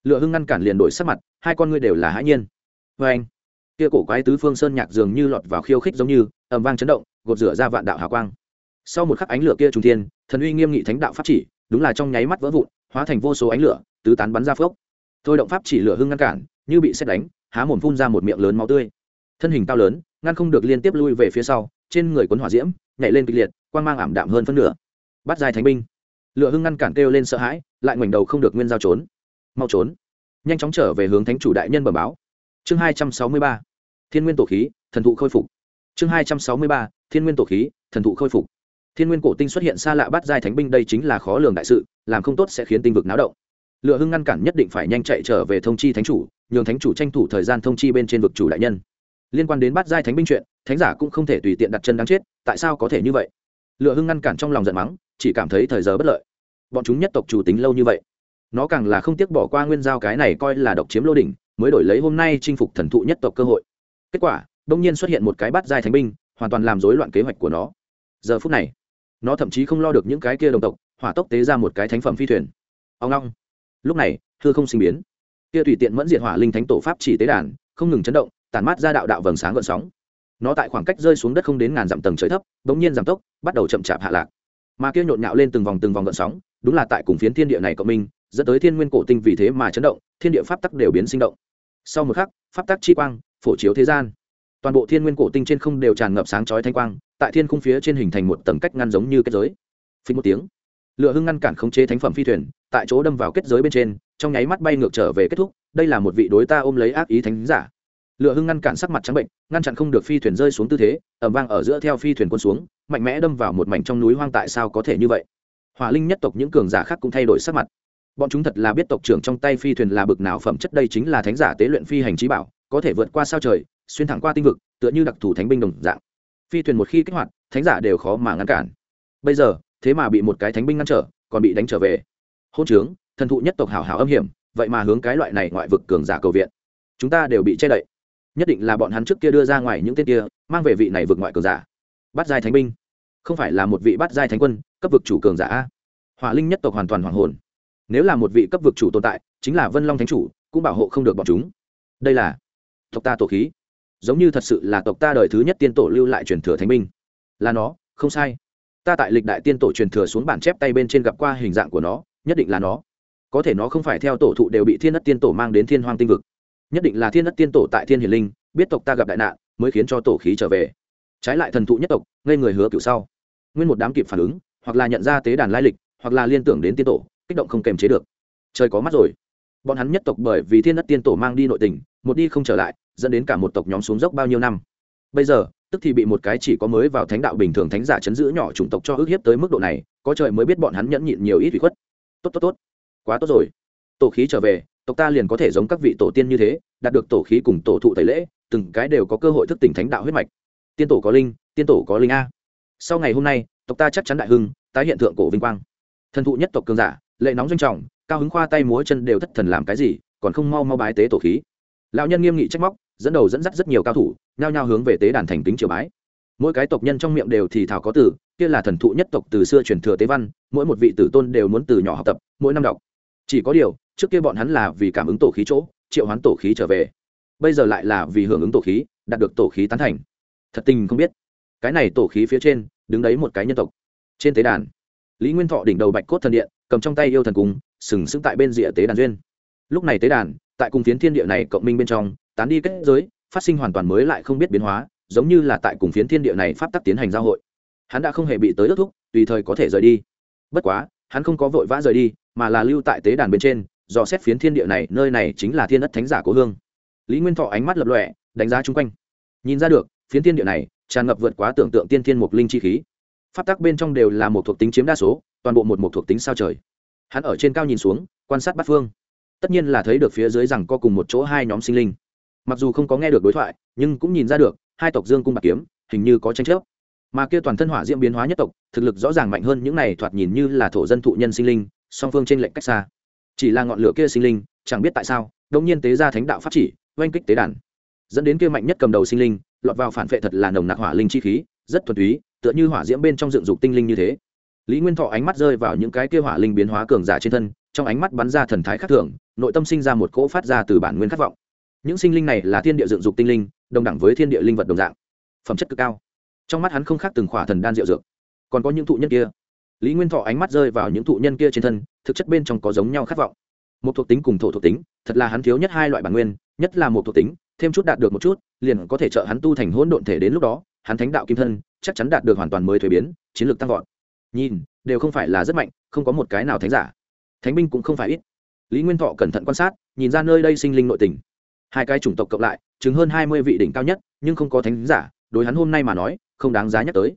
Speaker 1: lựa hưng ngăn cản liền đổi sắc mặt, hai con ngươi đều là hãi nhiên. Vê anh kia cổ quái tứ phương sơn nhạc dường như lọt vào khiêu khích giống như, ầm vang chấn động, gột rửa ra vạn đạo hào quang. Sau một khắc ánh lửa kia trung thiên, thần uy nghiêm nghị thánh đạo pháp chỉ, đúng là trong nháy mắt vỡ vụn, hóa thành vô số ánh lửa, tứ tán bắn ra phốc. Thôi động pháp chỉ lửa hưng ngăn cản, như bị xét đánh, há mồm phun ra một miệng lớn máu tươi. Thân hình cao lớn, ngăn không được liên tiếp lui về phía sau, trên người cuốn hỏa diễm, nhảy lên kịch liệt, quang mang ảm đạm hơn phân nửa. Bắt dài thánh binh. Lửa hưng ngăn cản kêu lên sợ hãi, lại ngoảnh đầu không được nguyên giao trốn. Mau trốn. Nhanh chóng trở về hướng thánh chủ đại nhân bẩm báo chương hai trăm sáu mươi ba, thiên nguyên tổ khí, thần thụ khôi phục. Chương hai trăm sáu mươi ba, thiên nguyên tổ khí, thần thụ khôi phục. Thiên nguyên cổ tinh xuất hiện xa lạ bắt giai thánh binh, đây chính là khó lường đại sự, làm không tốt sẽ khiến tinh vực náo động. Lựa hưng ngăn cản nhất định phải nhanh chạy trở về thông chi thánh chủ, nhường thánh chủ tranh thủ thời gian thông chi bên trên vực chủ đại nhân. Liên quan đến bắt giai thánh binh chuyện, thánh giả cũng không thể tùy tiện đặt chân đáng chết, tại sao có thể như vậy? Lựa hưng ngăn cản trong lòng giận mắng, chỉ cảm thấy thời giờ bất lợi. Bọn chúng nhất tộc chủ tính lâu như vậy, nó càng là không tiếc bỏ qua nguyên giao cái này coi là độc chiếm lô đỉnh mới đổi lấy hôm nay chinh phục thần thụ nhất tộc cơ hội. Kết quả đông nhiên xuất hiện một cái bắt giai thánh binh, hoàn toàn làm rối loạn kế hoạch của nó. Giờ phút này, nó thậm chí không lo được những cái kia đồng tộc, hỏa tốc tế ra một cái thánh phẩm phi thuyền. Ông long. Lúc này thưa không sinh biến. Kia tùy tiện mẫn diệt hỏa linh thánh tổ pháp chỉ tế đàn, không ngừng chấn động tàn mát ra đạo đạo vầng sáng gợn sóng. Nó tại khoảng cách rơi xuống đất không đến ngàn dặm tầng trời thấp, bỗng nhiên giảm tốc, bắt đầu chậm chạp hạ lạc. Mà kia nhộn nhạo lên từng vòng từng vòng gợn sóng, đúng là tại cùng phiến thiên địa này cộng minh, dẫn tới thiên nguyên cổ tinh vì thế mà chấn động, thiên địa pháp tắc đều biến sinh động sau một khắc, pháp tắc chi quang, phổ chiếu thế gian. Toàn bộ thiên nguyên cổ tinh trên không đều tràn ngập sáng chói thanh quang, tại thiên khung phía trên hình thành một tầng cách ngăn giống như kết giới. Phí một tiếng lựa hưng ngăn cản khống chế thánh phẩm phi thuyền, tại chỗ đâm vào kết giới bên trên, trong nháy mắt bay ngược trở về kết thúc, đây là một vị đối ta ôm lấy ác ý thánh giả. Lựa hưng ngăn cản sắc mặt trắng bệnh, ngăn chặn không được phi thuyền rơi xuống tư thế ẩm vang ở giữa theo phi thuyền quân xuống, mạnh mẽ đâm vào một mảnh trong núi hoang tại sao có thể như vậy? Hỏa linh nhất tộc những cường giả khác cũng thay đổi sắc mặt bọn chúng thật là biết tộc trưởng trong tay phi thuyền là bực nào phẩm chất, đây chính là thánh giả tế luyện phi hành trí bảo, có thể vượt qua sao trời, xuyên thẳng qua tinh vực, tựa như đặc thù thánh binh đồng dạng. Phi thuyền một khi kích hoạt, thánh giả đều khó mà ngăn cản. Bây giờ, thế mà bị một cái thánh binh ngăn trở, còn bị đánh trở về. Hôn trướng, thần thụ nhất tộc hảo hảo âm hiểm, vậy mà hướng cái loại này ngoại vực cường giả cầu viện. Chúng ta đều bị che đậy. Nhất định là bọn hắn trước kia đưa ra ngoài những tên kia, mang về vị này vượt ngoại cường giả. Bắt giai thánh binh. Không phải là một vị bắt giai thánh quân, cấp vực chủ cường giả hỏa linh nhất tộc hoàn toàn hoàng hồn nếu là một vị cấp vực chủ tồn tại, chính là vân long thánh chủ, cũng bảo hộ không được bọn chúng. Đây là tộc ta tổ khí. Giống như thật sự là tộc ta đời thứ nhất tiên tổ lưu lại truyền thừa thánh binh. Là nó, không sai. Ta tại lịch đại tiên tổ truyền thừa xuống bản chép tay bên trên gặp qua hình dạng của nó, nhất định là nó. Có thể nó không phải theo tổ thụ đều bị thiên đất tiên tổ mang đến thiên hoang tinh vực. Nhất định là thiên đất tiên tổ tại thiên hiền linh, biết tộc ta gặp đại nạn, mới khiến cho tổ khí trở về. Trái lại thần thụ nhất tộc, ngây người hứa cựu sau. Nguyên một đám kịp phản ứng, hoặc là nhận ra tế đàn lai lịch, hoặc là liên tưởng đến tiên tổ kích động không kềm chế được. Trời có mắt rồi. Bọn hắn nhất tộc bởi vì thiên đất tiên tổ mang đi nội tình, một đi không trở lại, dẫn đến cả một tộc nhóm xuống dốc bao nhiêu năm. Bây giờ, tức thì bị một cái chỉ có mới vào thánh đạo bình thường thánh giả chấn giữ nhỏ chủng tộc cho ức hiếp tới mức độ này, có trời mới biết bọn hắn nhẫn nhịn nhiều ít ủy khuất. Tốt tốt tốt. Quá tốt rồi. Tổ khí trở về, tộc ta liền có thể giống các vị tổ tiên như thế, đạt được tổ khí cùng tổ thụ tẩy lễ, từng cái đều có cơ hội thức tỉnh thánh đạo huyết mạch. Tiên tổ có linh, tiên tổ có linh a. Sau ngày hôm nay, tộc ta chắc chắn đại hưng, tái hiện thượng cổ vinh quang. Thần thụ nhất tộc cường giả lệ nóng doanh trọng, cao hứng khoa tay múa chân đều thất thần làm cái gì, còn không mau mau bái tế tổ khí. Lão nhân nghiêm nghị trách móc, dẫn đầu dẫn dắt rất nhiều cao thủ, nhao nhao hướng về tế đàn thành kính triều bái. Mỗi cái tộc nhân trong miệng đều thì thảo có từ, kia là thần thụ nhất tộc từ xưa truyền thừa tế văn, mỗi một vị tử tôn đều muốn từ nhỏ học tập, mỗi năm đọc. Chỉ có điều, trước kia bọn hắn là vì cảm ứng tổ khí chỗ, triệu hoán tổ khí trở về. Bây giờ lại là vì hưởng ứng tổ khí, đạt được tổ khí tán thành. Thật tình không biết. Cái này tổ khí phía trên, đứng đấy một cái nhân tộc. Trên tế đàn, lý nguyên thọ đỉnh đầu bạch cốt thần điện cầm trong tay yêu thần cung sừng sững tại bên rìa tế đàn duyên. Lúc này tế đàn, tại cùng phiến thiên địa này cộng minh bên trong, tán đi kết giới, phát sinh hoàn toàn mới lại không biết biến hóa, giống như là tại cùng phiến thiên địa này pháp tắc tiến hành giao hội. Hắn đã không hề bị tới ước thúc, tùy thời có thể rời đi. Bất quá, hắn không có vội vã rời đi, mà là lưu tại tế đàn bên trên, dò xét phiến thiên địa này, nơi này chính là thiên đất thánh giả của hương. Lý nguyên thọ ánh mắt lập lọe đánh giá chung quanh. Nhìn ra được, phiến thiên địa này, tràn ngập vượt quá tưởng tượng tiên thiên mục linh chi khí. Pháp tắc bên trong đều là một thuộc tính chiếm đa số toàn bộ một một thuộc tính sao trời. Hắn ở trên cao nhìn xuống, quan sát bát phương. Tất nhiên là thấy được phía dưới rằng có cùng một chỗ hai nhóm sinh linh. Mặc dù không có nghe được đối thoại, nhưng cũng nhìn ra được, hai tộc dương cung bạc kiếm, hình như có tranh chấp. Mà kia toàn thân hỏa diễm biến hóa nhất tộc, thực lực rõ ràng mạnh hơn những này thoạt nhìn như là thổ dân thụ nhân sinh linh, song phương trên lệnh cách xa. Chỉ là ngọn lửa kia sinh linh, chẳng biết tại sao đông nhiên tế ra thánh đạo pháp chỉ, oanh kích tế đàn. Dẫn đến kia mạnh nhất cầm đầu sinh linh, lọt vào phản vệ thật là nồng nặc hỏa linh chi khí, rất thuần túy, tựa như hỏa diễm bên trong dựng dục tinh linh như thế lý nguyên thọ ánh mắt rơi vào những cái kia hỏa linh biến hóa cường giả trên thân, trong ánh mắt bắn ra thần thái khắc thường, nội tâm sinh ra một cỗ phát ra từ bản nguyên khát vọng. Những sinh linh này là thiên địa dựng dục tinh linh, đồng đẳng với thiên địa linh vật đồng dạng. Phẩm chất cực cao. Trong mắt hắn không khác từng khỏa thần đan rượu dược. Còn có những thụ nhân kia. Lý nguyên thọ ánh mắt rơi vào những thụ nhân kia trên thân, thực chất bên trong có giống nhau khát vọng. Một thuộc tính cùng thổ thuộc tính, thật là hắn thiếu nhất hai loại bản nguyên, nhất là một thuộc tính, thêm chút đạt được một chút, liền có thể trợ hắn tu thành hỗn độn thể đến lúc đó, hắn thánh đạo kim thân, chắc chắn đạt được hoàn toàn mới thuế biến, chiến lược tăng vọt nhìn, đều không phải là rất mạnh, không có một cái nào thánh giả. Thánh binh cũng không phải ít. Lý nguyên thọ cẩn thận quan sát, nhìn ra nơi đây sinh linh nội tình. Hai cái chủng tộc cộng lại chứng hơn hai mươi vị đỉnh cao nhất, nhưng không có thánh giả, đối hắn hôm nay mà nói, không đáng giá nhắc tới.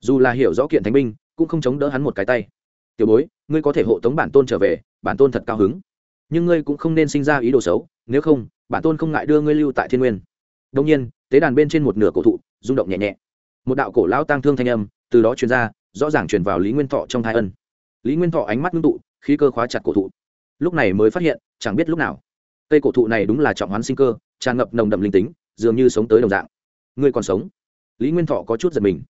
Speaker 1: Dù là hiểu rõ kiện thánh binh, cũng không chống đỡ hắn một cái tay. Tiểu bối, ngươi có thể hộ tống bản tôn trở về, bản tôn thật cao hứng. Nhưng ngươi cũng không nên sinh ra ý đồ xấu, nếu không, bản tôn không ngại đưa ngươi lưu tại thiên nguyên. Đông nhiên, tế đàn bên trên một nửa cổ thụ rung động nhẹ nhẹ. Một đạo cổ lão tăng thương thanh âm từ đó truyền ra rõ ràng truyền vào lý nguyên thọ trong thai ân. Lý nguyên thọ ánh mắt ngưng tụ, khí cơ khóa chặt cổ thụ. Lúc này mới phát hiện, chẳng biết lúc nào, cây cổ thụ này đúng là trọng hoán sinh cơ, tràn ngập nồng đậm linh tính, dường như sống tới đồng dạng. Ngươi còn sống? Lý nguyên thọ có chút giật mình.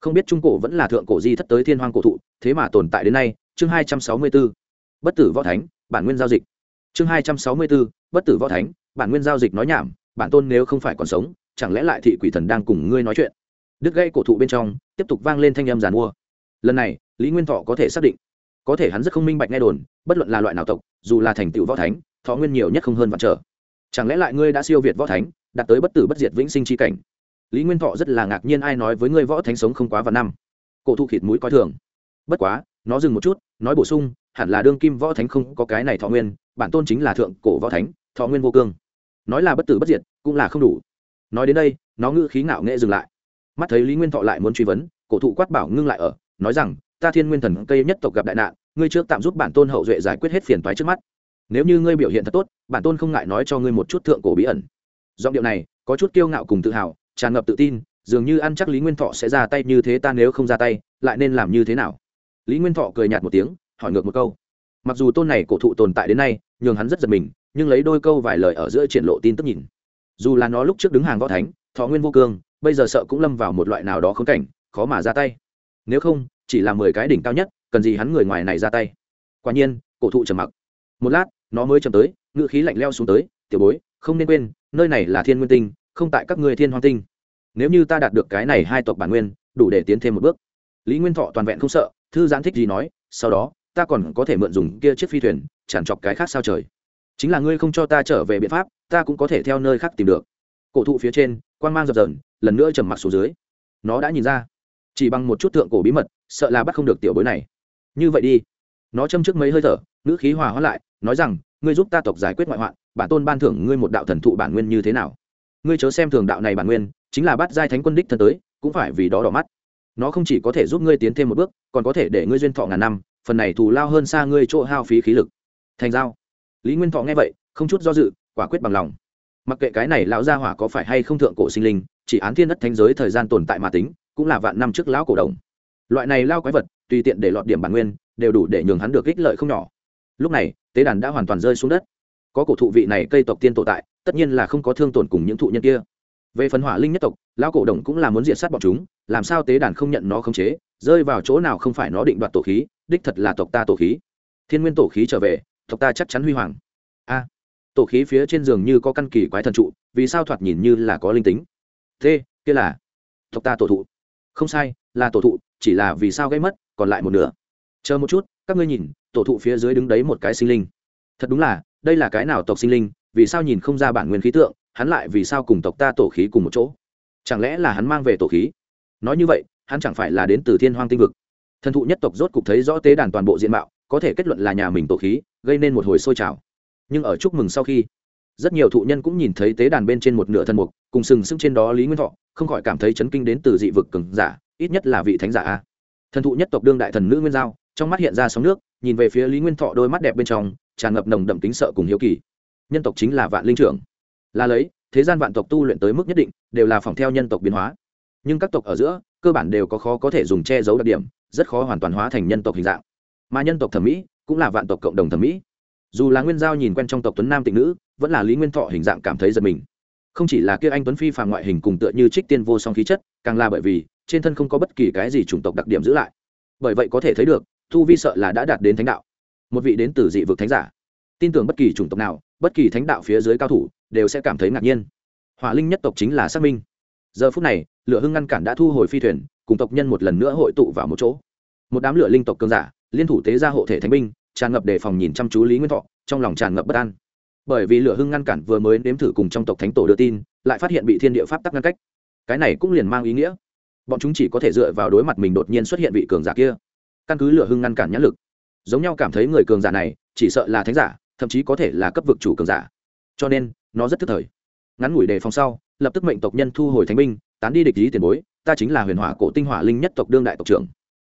Speaker 1: Không biết trung cổ vẫn là thượng cổ di thất tới thiên hoang cổ thụ, thế mà tồn tại đến nay, chương hai trăm sáu mươi b ố bất tử võ thánh, bản nguyên giao dịch. Chương hai trăm sáu mươi b ố bất tử võ thánh, bản nguyên giao dịch nói nhảm, bản tôn nếu không phải còn sống, chẳng lẽ lại thị quỷ thần đang cùng ngươi nói chuyện? Đứt gây cổ thụ bên trong, tiếp tục vang lên thanh âm giàn mua lần này, lý nguyên thọ có thể xác định. Có thể hắn rất không minh bạch nghe đồn, bất luận là loại nào tộc, dù là thành tựu võ thánh, thọ nguyên nhiều nhất không hơn vạn trở. Chẳng lẽ lại ngươi đã siêu việt võ thánh, đạt tới bất tử bất diệt vĩnh sinh c h i cảnh? Lý nguyên thọ rất là ngạc nhiên ai nói với ngươi võ thánh sống không quá vạn năm. Cổ thụ khịt mũi coi thường. Bất quá, nó dừng một chút, nói bổ sung, hẳn là đương kim võ thánh không có cái này thọ nguyên, bản tôn chính là thượng cổ võ thánh, thọ nguyên vô cương. Nói là bất tử bất diệt, cũng là không đủ. Nói đến đây, nó ngữ khí ngạo nghệ dừng lại. Mắt thấy lý nguyên thọ lại muốn truy vấn, cổ thụ quát bảo ngưng lại ở nói rằng, ta thiên nguyên thần cây nhất tộc gặp đại nạn, ngươi trước tạm giúp bản tôn hậu duệ giải quyết hết phiền toái trước mắt. Nếu như ngươi biểu hiện thật tốt, bản tôn không ngại nói cho ngươi một chút thượng cổ bí ẩn. Giọng điệu này có chút kiêu ngạo cùng tự hào, tràn ngập tự tin, dường như ăn chắc lý nguyên thọ sẽ ra tay như thế ta nếu không ra tay, lại nên làm như thế nào? Lý nguyên thọ cười nhạt một tiếng, hỏi ngược một câu. Mặc dù tôn này cổ thụ tồn tại đến nay, nhường hắn rất giật mình, nhưng lấy đôi câu vài lời ở giữa triển lộ tin tức nhìn. Dù là nó lúc trước đứng hàng võ thánh, thọ nguyên vô cương, bây giờ sợ cũng lâm vào một loại nào đó khốn cảnh, khó mà ra tay nếu không, chỉ là mười cái đỉnh cao nhất, cần gì hắn người ngoài này ra tay. Quả nhiên, cổ thụ trầm mặc. Một lát, nó mới chầm tới ngự khí lạnh leo xuống tới, tiểu bối, không nên quên, nơi này là thiên nguyên tinh, không tại các người thiên hoàng tinh. Nếu như ta đạt được cái này hai tộc bản nguyên, đủ để tiến thêm một bước. Lý nguyên thọ toàn vẹn không sợ, thư giãn thích gì nói, sau đó, ta còn có thể mượn dùng kia chiếc phi thuyền, tràn trọc cái khác sao trời. Chính là ngươi không cho ta trở về biện pháp, ta cũng có thể theo nơi khác tìm được. Cổ thụ phía trên quan g mang dập dờn, lần nữa trầm mặc xuống dưới. Nó đã nhìn ra chỉ bằng một chút thượng cổ bí mật, sợ là bắt không được tiểu bối này. Như vậy đi. Nó châm trước mấy hơi thở, ngữ khí hòa hóa lại, nói rằng, ngươi giúp ta tộc giải quyết ngoại hoạn, bản tôn ban thưởng ngươi một đạo thần thụ bản nguyên như thế nào? Ngươi chớ xem thường đạo này bản nguyên, chính là bắt giai thánh quân đích thân tới, cũng phải vì đó đỏ mắt. Nó không chỉ có thể giúp ngươi tiến thêm một bước, còn có thể để ngươi duyên thọ ngàn năm, phần này thù lao hơn xa ngươi chỗ hao phí khí lực. Thành giao. Lý nguyên thọ nghe vậy, không chút do dự, quả quyết bằng lòng. Mặc kệ cái này lão gia hỏa có phải hay không thượng cổ sinh linh, chỉ án thiên đất thánh giới thời gian tồn tại mà tính cũng là vạn năm trước lão cổ đồng. Loại này lao quái vật, tùy tiện để lọt điểm bản nguyên, đều đủ để nhường hắn được ích lợi không nhỏ. Lúc này, tế đàn đã hoàn toàn rơi xuống đất. Có cổ thụ vị này cây tộc tiên tổ tại, tất nhiên là không có thương tổn cùng những thụ nhân kia. Về phần hỏa linh nhất tộc, lão cổ đồng cũng là muốn diệt sát bọn chúng, làm sao tế đàn không nhận nó khống chế, rơi vào chỗ nào không phải nó định đoạt tổ khí, đích thật là tộc ta tổ khí. Thiên nguyên tổ khí trở về, tộc ta chắc chắn huy hoàng. A, tổ khí phía trên giường như có căn kỳ quái thần trụ, vì sao thoạt nhìn như là có linh tính? Thế, kia là tộc ta tổ thụ không sai, là tổ thụ, chỉ là vì sao gây mất, còn lại một nửa. Chờ một chút, các ngươi nhìn, tổ thụ phía dưới đứng đấy một cái sinh linh. Thật đúng là, đây là cái nào tộc sinh linh, vì sao nhìn không ra bản nguyên khí tượng, hắn lại vì sao cùng tộc ta tổ khí cùng một chỗ? Chẳng lẽ là hắn mang về tổ khí? Nói như vậy, hắn chẳng phải là đến từ thiên hoang tinh vực. Thần thụ nhất tộc rốt cục thấy rõ tế đàn toàn bộ diện mạo, có thể kết luận là nhà mình tổ khí, gây nên một hồi sôi trào. Nhưng ở chúc mừng sau khi, rất nhiều thụ nhân cũng nhìn thấy tế đàn bên trên một nửa thân mục, cùng sừng sững trên đó lý nguyên thọ không khỏi cảm thấy chấn kinh đến từ dị vực cường giả, ít nhất là vị thánh giả a. Thần thụ nhất tộc đương đại thần nữ nguyên giao, trong mắt hiện ra sóng nước, nhìn về phía lý nguyên thọ đôi mắt đẹp bên trong, tràn ngập nồng đậm tính sợ cùng hiếu kỳ. Nhân tộc chính là vạn linh trưởng. Là lấy, thế gian vạn tộc tu luyện tới mức nhất định, đều là phòng theo nhân tộc biến hóa. Nhưng các tộc ở giữa, cơ bản đều có khó có thể dùng che giấu đặc điểm, rất khó hoàn toàn hóa thành nhân tộc hình dạng. Mà nhân tộc thẩm mỹ, cũng là vạn tộc cộng đồng thẩm mỹ. Dù là nguyên giao nhìn quen trong tộc tuấn nam tịnh nữ, vẫn là lý nguyên thọ hình dạng cảm thấy giật mình không chỉ là kia anh tuấn phi phàm ngoại hình cùng tựa như trích tiên vô song khí chất, càng là bởi vì trên thân không có bất kỳ cái gì chủng tộc đặc điểm giữ lại. Bởi vậy có thể thấy được thu vi sợ là đã đạt đến thánh đạo. Một vị đến từ dị vực thánh giả. Tin tưởng bất kỳ chủng tộc nào, bất kỳ thánh đạo phía dưới cao thủ, đều sẽ cảm thấy ngạc nhiên. Hỏa linh nhất tộc chính là xác minh. Giờ phút này, lửa hưng ngăn cản đã thu hồi phi thuyền, cùng tộc nhân một lần nữa hội tụ vào một chỗ. Một đám lửa linh tộc cương giả, liên thủ tế ra hộ thể thánh binh, tràn ngập đề phòng nhìn chăm chú lý nguyên thọ, trong lòng tràn ngập bất an bởi vì lửa hưng ngăn cản vừa mới nếm thử cùng trong tộc thánh tổ đưa tin, lại phát hiện bị thiên địa pháp tắc ngăn cách. Cái này cũng liền mang ý nghĩa. Bọn chúng chỉ có thể dựa vào đối mặt mình đột nhiên xuất hiện vị cường giả kia. Căn cứ lửa hưng ngăn cản nhãn lực, giống nhau cảm thấy người cường giả này chỉ sợ là thánh giả, thậm chí có thể là cấp vực chủ cường giả. Cho nên, nó rất thức thời. Ngắn ngủi đề phòng sau, lập tức mệnh tộc nhân thu hồi thánh binh, tán đi địch ý tiền bối, ta chính là huyền hỏa cổ tinh hỏa linh nhất tộc đương đại tộc trưởng.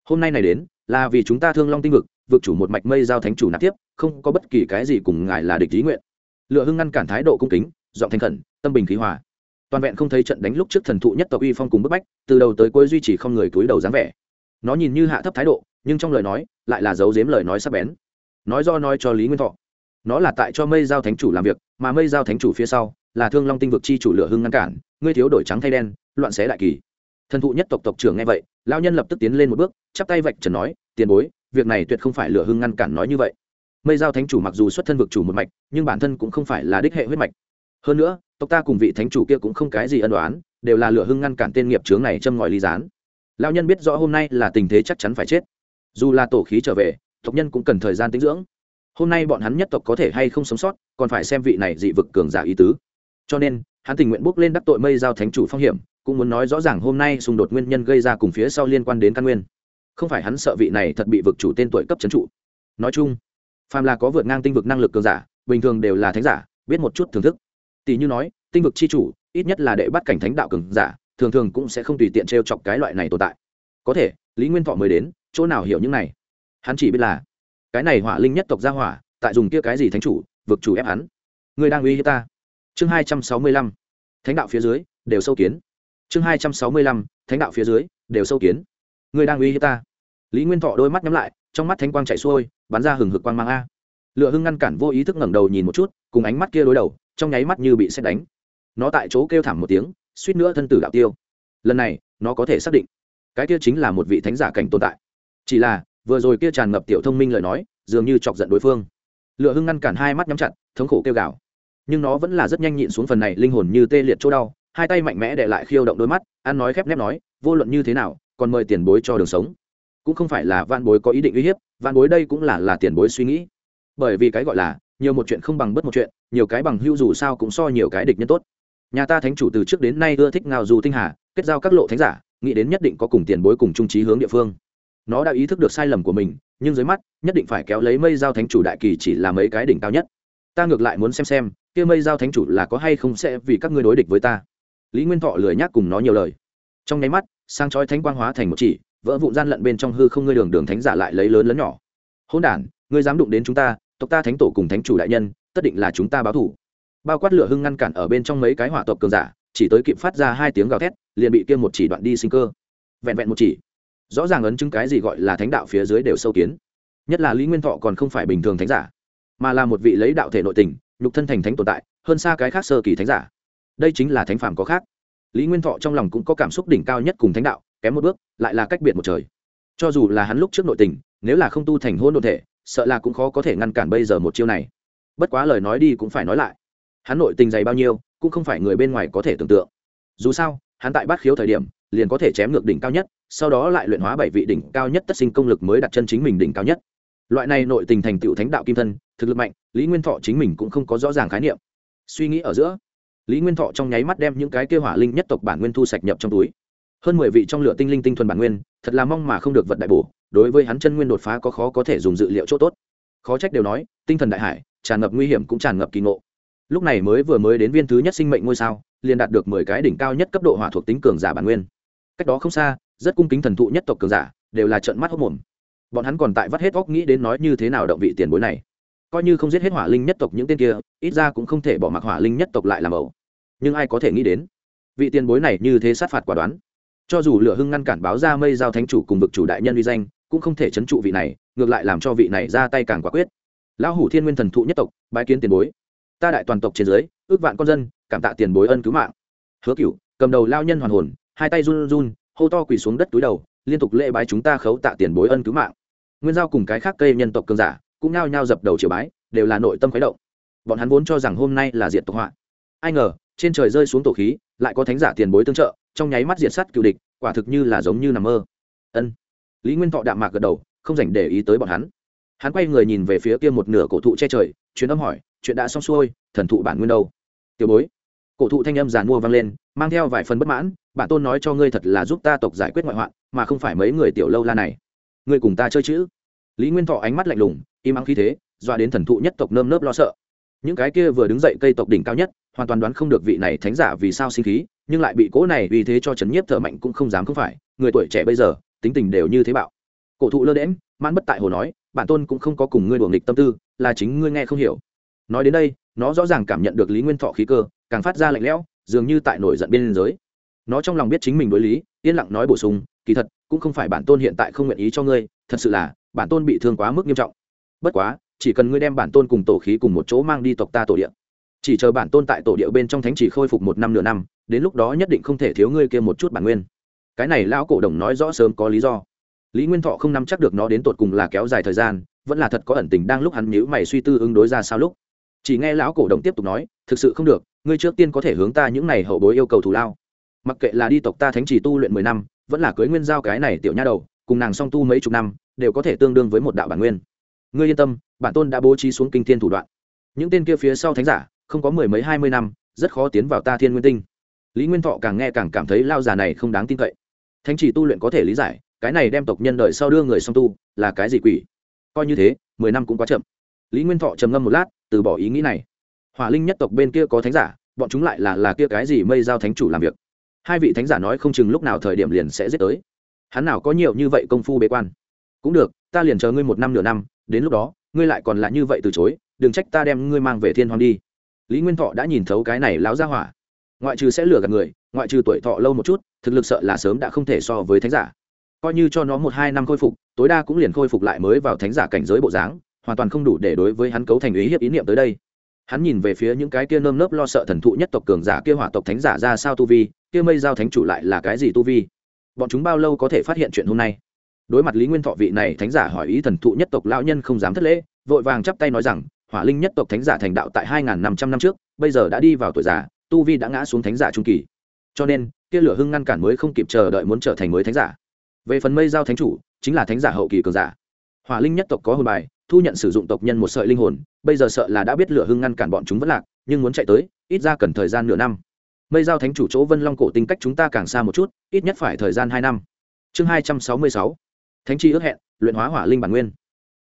Speaker 1: Hôm nay này đến, là vì chúng ta thương long tinh vực vực chủ một mạch mây giao thánh chủ nạp tiếp, không có bất kỳ cái gì cùng ngài là địch ý nguyện lựa hưng ngăn cản thái độ cung kính, giọng thanh khẩn, tâm bình khí hòa. Toàn vẹn không thấy trận đánh lúc trước thần thụ nhất tộc uy phong cùng bức bách, từ đầu tới cuối duy trì không người túi đầu dáng vẻ. Nó nhìn như hạ thấp thái độ, nhưng trong lời nói, lại là giấu giếm lời nói sắc bén. Nói do nói cho lý nguyên thọ. Nó là tại cho mây giao thánh chủ làm việc, mà mây giao thánh chủ phía sau, là thương long tinh vực chi chủ lửa hưng ngăn cản, ngươi thiếu đổi trắng thay đen, loạn xé đại kỳ. Thần thụ nhất tộc tộc trưởng nghe vậy lao nhân lập tức tiến lên một bước, chắp tay vạch trần nói, tiền bối, việc này tuyệt không phải lửa hưng ngăn cản nói như vậy mây giao thánh chủ mặc dù xuất thân vực chủ một mạch, nhưng bản thân cũng không phải là đích hệ huyết mạch. Hơn nữa, tộc ta cùng vị thánh chủ kia cũng không cái gì ân đoán đều là lửa hưng ngăn cản tên nghiệp chướng này châm ngòi ly gián. Lao nhân biết rõ hôm nay là tình thế chắc chắn phải chết. Dù là tổ khí trở về, tộc nhân cũng cần thời gian tính dưỡng. Hôm nay bọn hắn nhất tộc có thể hay không sống sót, còn phải xem vị này dị vực cường giả ý tứ. Cho nên, hắn tình nguyện bước lên đắc tội mây giao thánh chủ phong hiểm, cũng muốn nói rõ ràng hôm nay xung đột nguyên nhân gây ra cùng phía sau liên quan đến căn nguyên. Không phải hắn sợ vị này thật bị vực chủ tên tuổi cấp trấn trụ. Nói chung phàm là có vượt ngang tinh vực năng lực cường giả, bình thường đều là thánh giả, biết một chút thưởng thức. Tỷ như nói, tinh vực c h i chủ, ít nhất là đệ bắt cảnh thánh đạo cường giả, thường thường cũng sẽ không tùy tiện t r e o chọc cái loại này tồn tại. Có thể, lý nguyên thọ mới đến, chỗ nào hiểu những này? Hắn chỉ biết là, cái này hỏa linh nhất tộc gia hỏa, tại dùng kia cái gì thánh chủ, vực chủ ép hắn. Người đang uy hiếp ta. Chương hai trăm sáu mươi lăm, thánh đạo phía dưới, đều sâu kiến. Chương hai trăm sáu mươi lăm, thánh đạo phía dưới, đều sâu kiến. Người đang uy hiếp ta. Lý nguyên thọ đôi mắt nhắm lại trong mắt thánh quang chạy xuôi, bắn ra hừng hực quang mang a. Lựa hưng ngăn cản vô ý thức ngẩng đầu nhìn một chút, cùng ánh mắt kia đối đầu, trong nháy mắt như bị xét đánh. Nó tại chỗ kêu thảm một tiếng, suýt nữa thân tử đạo tiêu. Lần này, nó có thể xác định, cái kia chính là một vị thánh giả cảnh tồn tại. Chỉ là, vừa rồi kia tràn ngập tiểu thông minh lời nói, dường như chọc giận đối phương. Lựa hưng ngăn cản hai mắt nhắm chặt, thống khổ kêu gào. Nhưng nó vẫn là rất nhanh nhịn xuống phần này linh hồn như tê liệt chỗ đau, hai tay mạnh mẽ để lại khiêu động đôi mắt, ăn nói khép nép nói, vô luận như thế nào, còn mời tiền bối cho đường sống cũng không phải là van bối có ý định uy hiếp van bối đây cũng là là tiền bối suy nghĩ. Bởi vì cái gọi là, nhiều một chuyện không bằng bất một chuyện, nhiều cái bằng hưu dù sao cũng so nhiều cái địch nhân tốt. Nhà ta thánh chủ từ trước đến nay ưa thích ngào dù tinh hà, kết giao các lộ thánh giả, nghĩ đến nhất định có cùng tiền bối cùng trung trí hướng địa phương. Nó đã ý thức được sai lầm của mình, nhưng dưới mắt, nhất định phải kéo lấy mây giao thánh chủ đại kỳ chỉ là mấy cái đỉnh cao nhất. Ta ngược lại muốn xem xem, kia mây giao thánh chủ là có hay không sẽ vì các ngươi đối địch với ta. Lý nguyên thọ lười nhác cùng nó nhiều lời. Trong nháy mắt sang chói thánh quang hóa thành một chỉ vỡ vụn gian lận bên trong hư không ngươi đường đường thánh giả lại lấy lớn lớn nhỏ. Hôn đản, ngươi dám đụng đến chúng ta, tộc ta thánh tổ cùng thánh chủ đại nhân, tất định là chúng ta báo thủ. Bao quát lửa hưng ngăn cản ở bên trong mấy cái hỏa tộc cường giả, chỉ tới kịp phát ra hai tiếng gào thét, liền bị kia một chỉ đoạn đi sinh cơ. Vẹn vẹn một chỉ. Rõ ràng ấn chứng cái gì gọi là thánh đạo phía dưới đều sâu kiến. Nhất là lý nguyên thọ còn không phải bình thường thánh giả, mà là một vị lấy đạo thể nội tình, nhục thân thành thánh tồn tại, hơn xa cái khác sơ kỳ thánh giả. Đây chính là thánh phàm có khác. Lý nguyên thọ trong lòng cũng có cảm xúc đỉnh cao nhất cùng thánh đạo kém một bước, lại là cách biệt một trời. Cho dù là hắn lúc trước nội tình, nếu là không tu thành hôn đồn thể, sợ là cũng khó có thể ngăn cản bây giờ một chiêu này. Bất quá lời nói đi cũng phải nói lại. Hắn nội tình dày bao nhiêu, cũng không phải người bên ngoài có thể tưởng tượng. Dù sao, hắn tại bát khiếu thời điểm, liền có thể chém ngược đỉnh cao nhất, sau đó lại luyện hóa bảy vị đỉnh cao nhất tất sinh công lực mới đặt chân chính mình đỉnh cao nhất. Loại này nội tình thành tựu thánh đạo kim thân, thực lực mạnh, lý nguyên thọ chính mình cũng không có rõ ràng khái niệm. Suy nghĩ ở giữa, lý nguyên thọ trong nháy mắt đem những cái kêu hỏa linh nhất tộc bản nguyên thu sạch nhập trong túi hơn mười vị trong lửa tinh linh tinh thuần bản nguyên, thật là mong mà không được vật đại bổ, đối với hắn chân nguyên đột phá có khó có thể dùng dự liệu chỗ tốt. Khó trách đều nói, tinh thần đại hải, tràn ngập nguy hiểm cũng tràn ngập kỳ ngộ. Lúc này mới vừa mới đến viên thứ nhất sinh mệnh ngôi sao, liền đạt được mười cái đỉnh cao nhất cấp độ hỏa thuộc tính cường giả bản nguyên. Cách đó không xa, rất cung kính thần thụ nhất tộc cường giả, đều là trận mắt hốc mồm. Bọn hắn còn tại vắt hết óc nghĩ đến nói như thế nào động vị tiền bối này. Coi như không giết hết hỏa linh nhất tộc những tên kia, ít ra cũng không thể bỏ mặc hỏa linh nhất tộc lại làm ẩu. Nhưng ai có thể nghĩ đến? Vị tiền bối này như thế sát phạt quả đoán cho dù lửa hưng ngăn cản báo ra mây giao thánh chủ cùng vực chủ đại nhân uy danh, cũng không thể chấn trụ vị này, ngược lại làm cho vị này ra tay càng quả quyết. Lão hủ thiên nguyên thần thụ nhất tộc, bái kiến tiền bối. Ta đại toàn tộc trên dưới, ước vạn con dân, cảm tạ tiền bối ân cứu mạng. Hứa cửu, cầm đầu lao nhân hoàn hồn, hai tay run run, hô to quỳ xuống đất túi đầu, liên tục lễ bái chúng ta khấu tạ tiền bối ân cứu mạng. Nguyên giao cùng cái khác cây nhân tộc cường giả, cũng nhao nhao dập đầu triều bái, đều là nội tâm khuấy động. Bọn hắn vốn cho rằng hôm nay là diện tộc họa. Ai ngờ, trên trời rơi xuống tổ khí, lại có thánh giả tiền bối tương trợ trong nháy mắt diệt sát cựu địch, quả thực như là giống như nằm mơ. Ân. Lý nguyên thọ đạm mạc gật đầu, không dành để ý tới bọn hắn. Hắn quay người nhìn về phía kia một nửa cổ thụ che trời chuyến âm hỏi, chuyện đã xong xuôi, thần thụ bản nguyên đâu? Tiểu bối. Cổ thụ thanh âm giàn mua vang lên, mang theo vài phần bất mãn, bản tôn nói cho ngươi thật là giúp ta tộc giải quyết ngoại hoạn, mà không phải mấy người tiểu lâu la này. Ngươi cùng ta chơi chữ. Lý nguyên thọ ánh mắt lạnh lùng, im ắng khí thế doa đến thần thụ nhất tộc nơm nớp lo sợ. Những cái kia vừa đứng dậy cây tộc đỉnh cao nhất, hoàn toàn đoán không được vị này thánh giả vì sao sinh khí nhưng lại bị cỗ này vì thế cho chấn nhiếp thở mạnh cũng không dám không phải, người tuổi trẻ bây giờ, tính tình đều như thế bạo. Cổ thụ lơ đễm man bất tại hồ nói, bản tôn cũng không có cùng ngươi đuổi nghịch tâm tư, là chính ngươi nghe không hiểu. Nói đến đây, nó rõ ràng cảm nhận được lý nguyên thọ khí cơ, càng phát ra lạnh lẽo, dường như tại nổi giận biên giới. Nó trong lòng biết chính mình đối lý, yên lặng nói bổ sung, kỳ thật, cũng không phải bản tôn hiện tại không nguyện ý cho ngươi, thật sự là, bản tôn bị thương quá mức nghiêm trọng. Bất quá, chỉ cần ngươi đem bản tôn cùng tổ khí cùng một chỗ mang đi tộc ta tổ địa. Chỉ chờ bản tôn tại tổ địa bên trong thánh chỉ khôi phục một năm nửa năm đến lúc đó nhất định không thể thiếu ngươi kia một chút bản nguyên. Cái này lão cổ đồng nói rõ sớm có lý do. Lý nguyên thọ không nắm chắc được nó đến tột cùng là kéo dài thời gian, vẫn là thật có ẩn tình đang lúc hắn nhíu mày suy tư ứng đối ra sao lúc. Chỉ nghe lão cổ đồng tiếp tục nói, thực sự không được, ngươi trước tiên có thể hướng ta những này hậu bối yêu cầu thù lao. Mặc kệ là đi tộc ta thánh trì tu luyện mười năm, vẫn là cưới nguyên giao cái này tiểu nha đầu, cùng nàng song tu mấy chục năm, đều có thể tương đương với một đạo bản nguyên. Ngươi yên tâm, bản tôn đã bố trí xuống kinh thiên thủ đoạn. Những tên kia phía sau thánh giả, không có mười mấy hai mươi năm, rất khó tiến vào ta thiên nguyên tinh lý nguyên thọ càng nghe càng cảm thấy lao già này không đáng tin cậy. Thánh chỉ tu luyện có thể lý giải, cái này đem tộc nhân đợi sau đưa người song tu là cái gì quỷ? Coi như thế, mười năm cũng quá chậm. Lý nguyên thọ trầm ngâm một lát, từ bỏ ý nghĩ này. Hỏa linh nhất tộc bên kia có thánh giả, bọn chúng lại là là kia cái gì mây giao thánh chủ làm việc. Hai vị thánh giả nói không chừng lúc nào thời điểm liền sẽ giết tới. Hắn nào có nhiều như vậy công phu bế quan? Cũng được, ta liền chờ ngươi một năm nửa năm, đến lúc đó, ngươi lại còn là như vậy từ chối, đừng trách ta đem ngươi mang về thiên hoàng đi. Lý nguyên thọ đã nhìn thấu cái này lão ra hỏa ngoại trừ sẽ lừa gạt người, ngoại trừ tuổi thọ lâu một chút, thực lực sợ là sớm đã không thể so với thánh giả. Coi như cho nó một hai năm khôi phục, tối đa cũng liền khôi phục lại mới vào thánh giả cảnh giới bộ dáng, hoàn toàn không đủ để đối với hắn cấu thành ý hiệp ý niệm tới đây. Hắn nhìn về phía những cái kia nơm nớp lo sợ thần thụ nhất tộc cường giả kia hỏa tộc thánh giả ra sao tu vi, kia mây giao thánh chủ lại là cái gì tu vi? Bọn chúng bao lâu có thể phát hiện chuyện hôm nay? Đối mặt lý nguyên thọ vị này thánh giả hỏi ý thần thụ nhất tộc lão nhân không dám thất lễ, vội vàng chắp tay nói rằng, hỏa linh nhất tộc thánh giả thành đạo tại hai năm trăm năm trước, bây giờ đã đi vào tuổi già tu vi đã ngã xuống thánh giả trung kỳ. Cho nên, kia lửa hưng ngăn cản mới không kịp chờ đợi muốn trở thành mới thánh giả. Về phần mây giao thánh chủ, chính là thánh giả hậu kỳ cường giả. Hỏa linh nhất tộc có hồn bài, thu nhận sử dụng tộc nhân một sợi linh hồn, bây giờ sợ là đã biết lửa hưng ngăn cản bọn chúng vẫn lạc, nhưng muốn chạy tới, ít ra cần thời gian nửa năm. Mây giao thánh chủ chỗ vân long cổ tính cách chúng ta càng xa một chút, ít nhất phải thời gian hai năm. Chương hai trăm sáu mươi sáu, thánh chi ước hẹn, luyện hóa hỏa linh bản nguyên.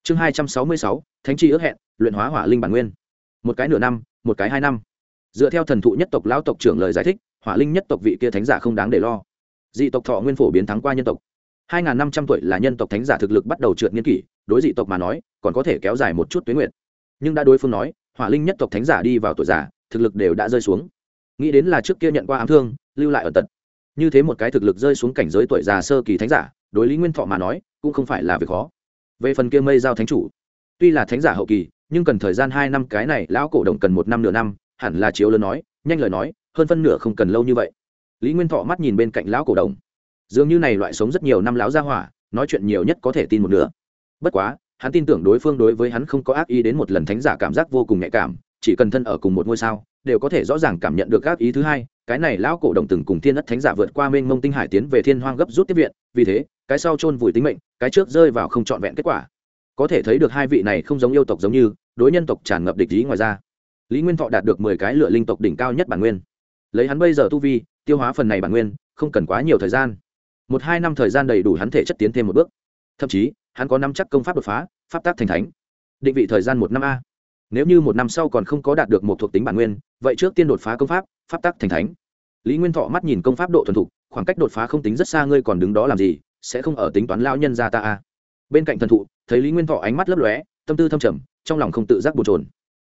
Speaker 1: Chương hai trăm sáu mươi sáu, thánh chi ước hẹn, luyện hóa hỏa linh bản nguyên. Một cái nửa năm, một cái hai năm dựa theo thần thụ nhất tộc lão tộc trưởng lời giải thích, hỏa linh nhất tộc vị kia thánh giả không đáng để lo. Dị tộc thọ nguyên phổ biến thắng qua nhân tộc. Hai năm trăm tuổi là nhân tộc thánh giả thực lực bắt đầu trượt nghiên kỷ, đối dị tộc mà nói, còn có thể kéo dài một chút tuyến nguyện nhưng đã đối phương nói, hỏa linh nhất tộc thánh giả đi vào tuổi giả thực lực đều đã rơi xuống. Nghĩ đến là trước kia nhận qua ám thương, lưu lại ở tật. Như thế một cái thực lực rơi xuống cảnh giới tuổi già sơ kỳ thánh giả, đối lý nguyên thọ mà nói, cũng không phải là việc khó. Về phần kia mây giao thánh chủ, tuy là thánh giả hậu kỳ, nhưng cần thời gian hai năm, cái này lão cổ đồng cần một năm nửa năm hẳn là chiếu lớn nói, nhanh lời nói, hơn phân nửa không cần lâu như vậy. Lý nguyên thọ mắt nhìn bên cạnh lão cổ đồng. Dường như này loại sống rất nhiều năm lão gia hỏa, nói chuyện nhiều nhất có thể tin một nửa. Bất quá, hắn tin tưởng đối phương đối với hắn không có ác ý đến một lần thánh giả cảm giác vô cùng nhạy cảm, chỉ cần thân ở cùng một ngôi sao, đều có thể rõ ràng cảm nhận được ác ý thứ hai, cái này lão cổ đồng từng cùng thiên đất thánh giả vượt qua mênh mông tinh hải tiến về thiên hoang gấp rút tiếp viện, vì thế, cái sau chôn vùi tính mệnh, cái trước rơi vào không trọn vẹn kết quả. Có thể thấy được hai vị này không giống yêu tộc giống như, đối nhân tộc tràn ngập địch ý ngoài ra lý nguyên thọ đạt được mười cái lựa linh tộc đỉnh cao nhất bản nguyên. Lấy hắn bây giờ tu vi, tiêu hóa phần này bản nguyên, không cần quá nhiều thời gian. Một hai năm thời gian đầy đủ hắn thể chất tiến thêm một bước. Thậm chí, hắn có năm chắc công pháp đột phá, pháp tác thành thánh. Định vị thời gian một năm a. Nếu như một năm sau còn không có đạt được một thuộc tính bản nguyên, vậy trước tiên đột phá công pháp pháp tác thành thánh. Lý nguyên thọ mắt nhìn công pháp độ thuần thục, khoảng cách đột phá không tính rất xa, ngươi còn đứng đó làm gì, sẽ không ở tính toán lao nhân ra ta a. Bên cạnh thần thụ, thấy lý nguyên thọ ánh mắt lấp lóe, tâm tư thâm trầm, trong lòng không tự giác bồn trồn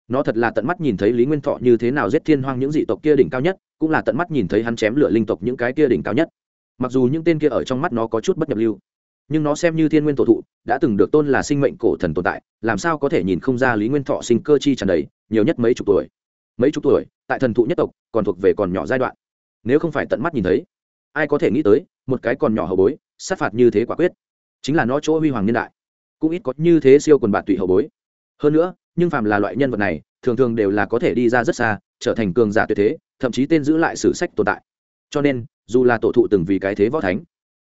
Speaker 1: nó thật là tận mắt nhìn thấy lý nguyên thọ như thế nào giết thiên hoang những dị tộc kia đỉnh cao nhất, cũng là tận mắt nhìn thấy hắn chém lửa linh tộc những cái kia đỉnh cao nhất. Mặc dù những tên kia ở trong mắt nó có chút bất nhập lưu, nhưng nó xem như thiên nguyên tổ thụ, đã từng được tôn là sinh mệnh cổ thần tồn tại, làm sao có thể nhìn không ra lý nguyên thọ sinh cơ chi tràn đầy, nhiều nhất mấy chục tuổi. Mấy chục tuổi, tại thần thụ nhất tộc, còn thuộc về còn nhỏ giai đoạn. Nếu không phải tận mắt nhìn thấy, ai có thể nghĩ tới, một cái còn nhỏ hậu bối, sát phạt như thế quả quyết. Chính là nó chỗ huy hoàng niên đại. Cũng ít có như thế siêu quần bạt tụy hậu bối. Hơn nữa nhưng phàm là loại nhân vật này, thường thường đều là có thể đi ra rất xa, trở thành cường giả tuyệt thế, thậm chí tên giữ lại sử sách tồn tại. Cho nên, dù là tổ thụ từng vì cái thế võ thánh,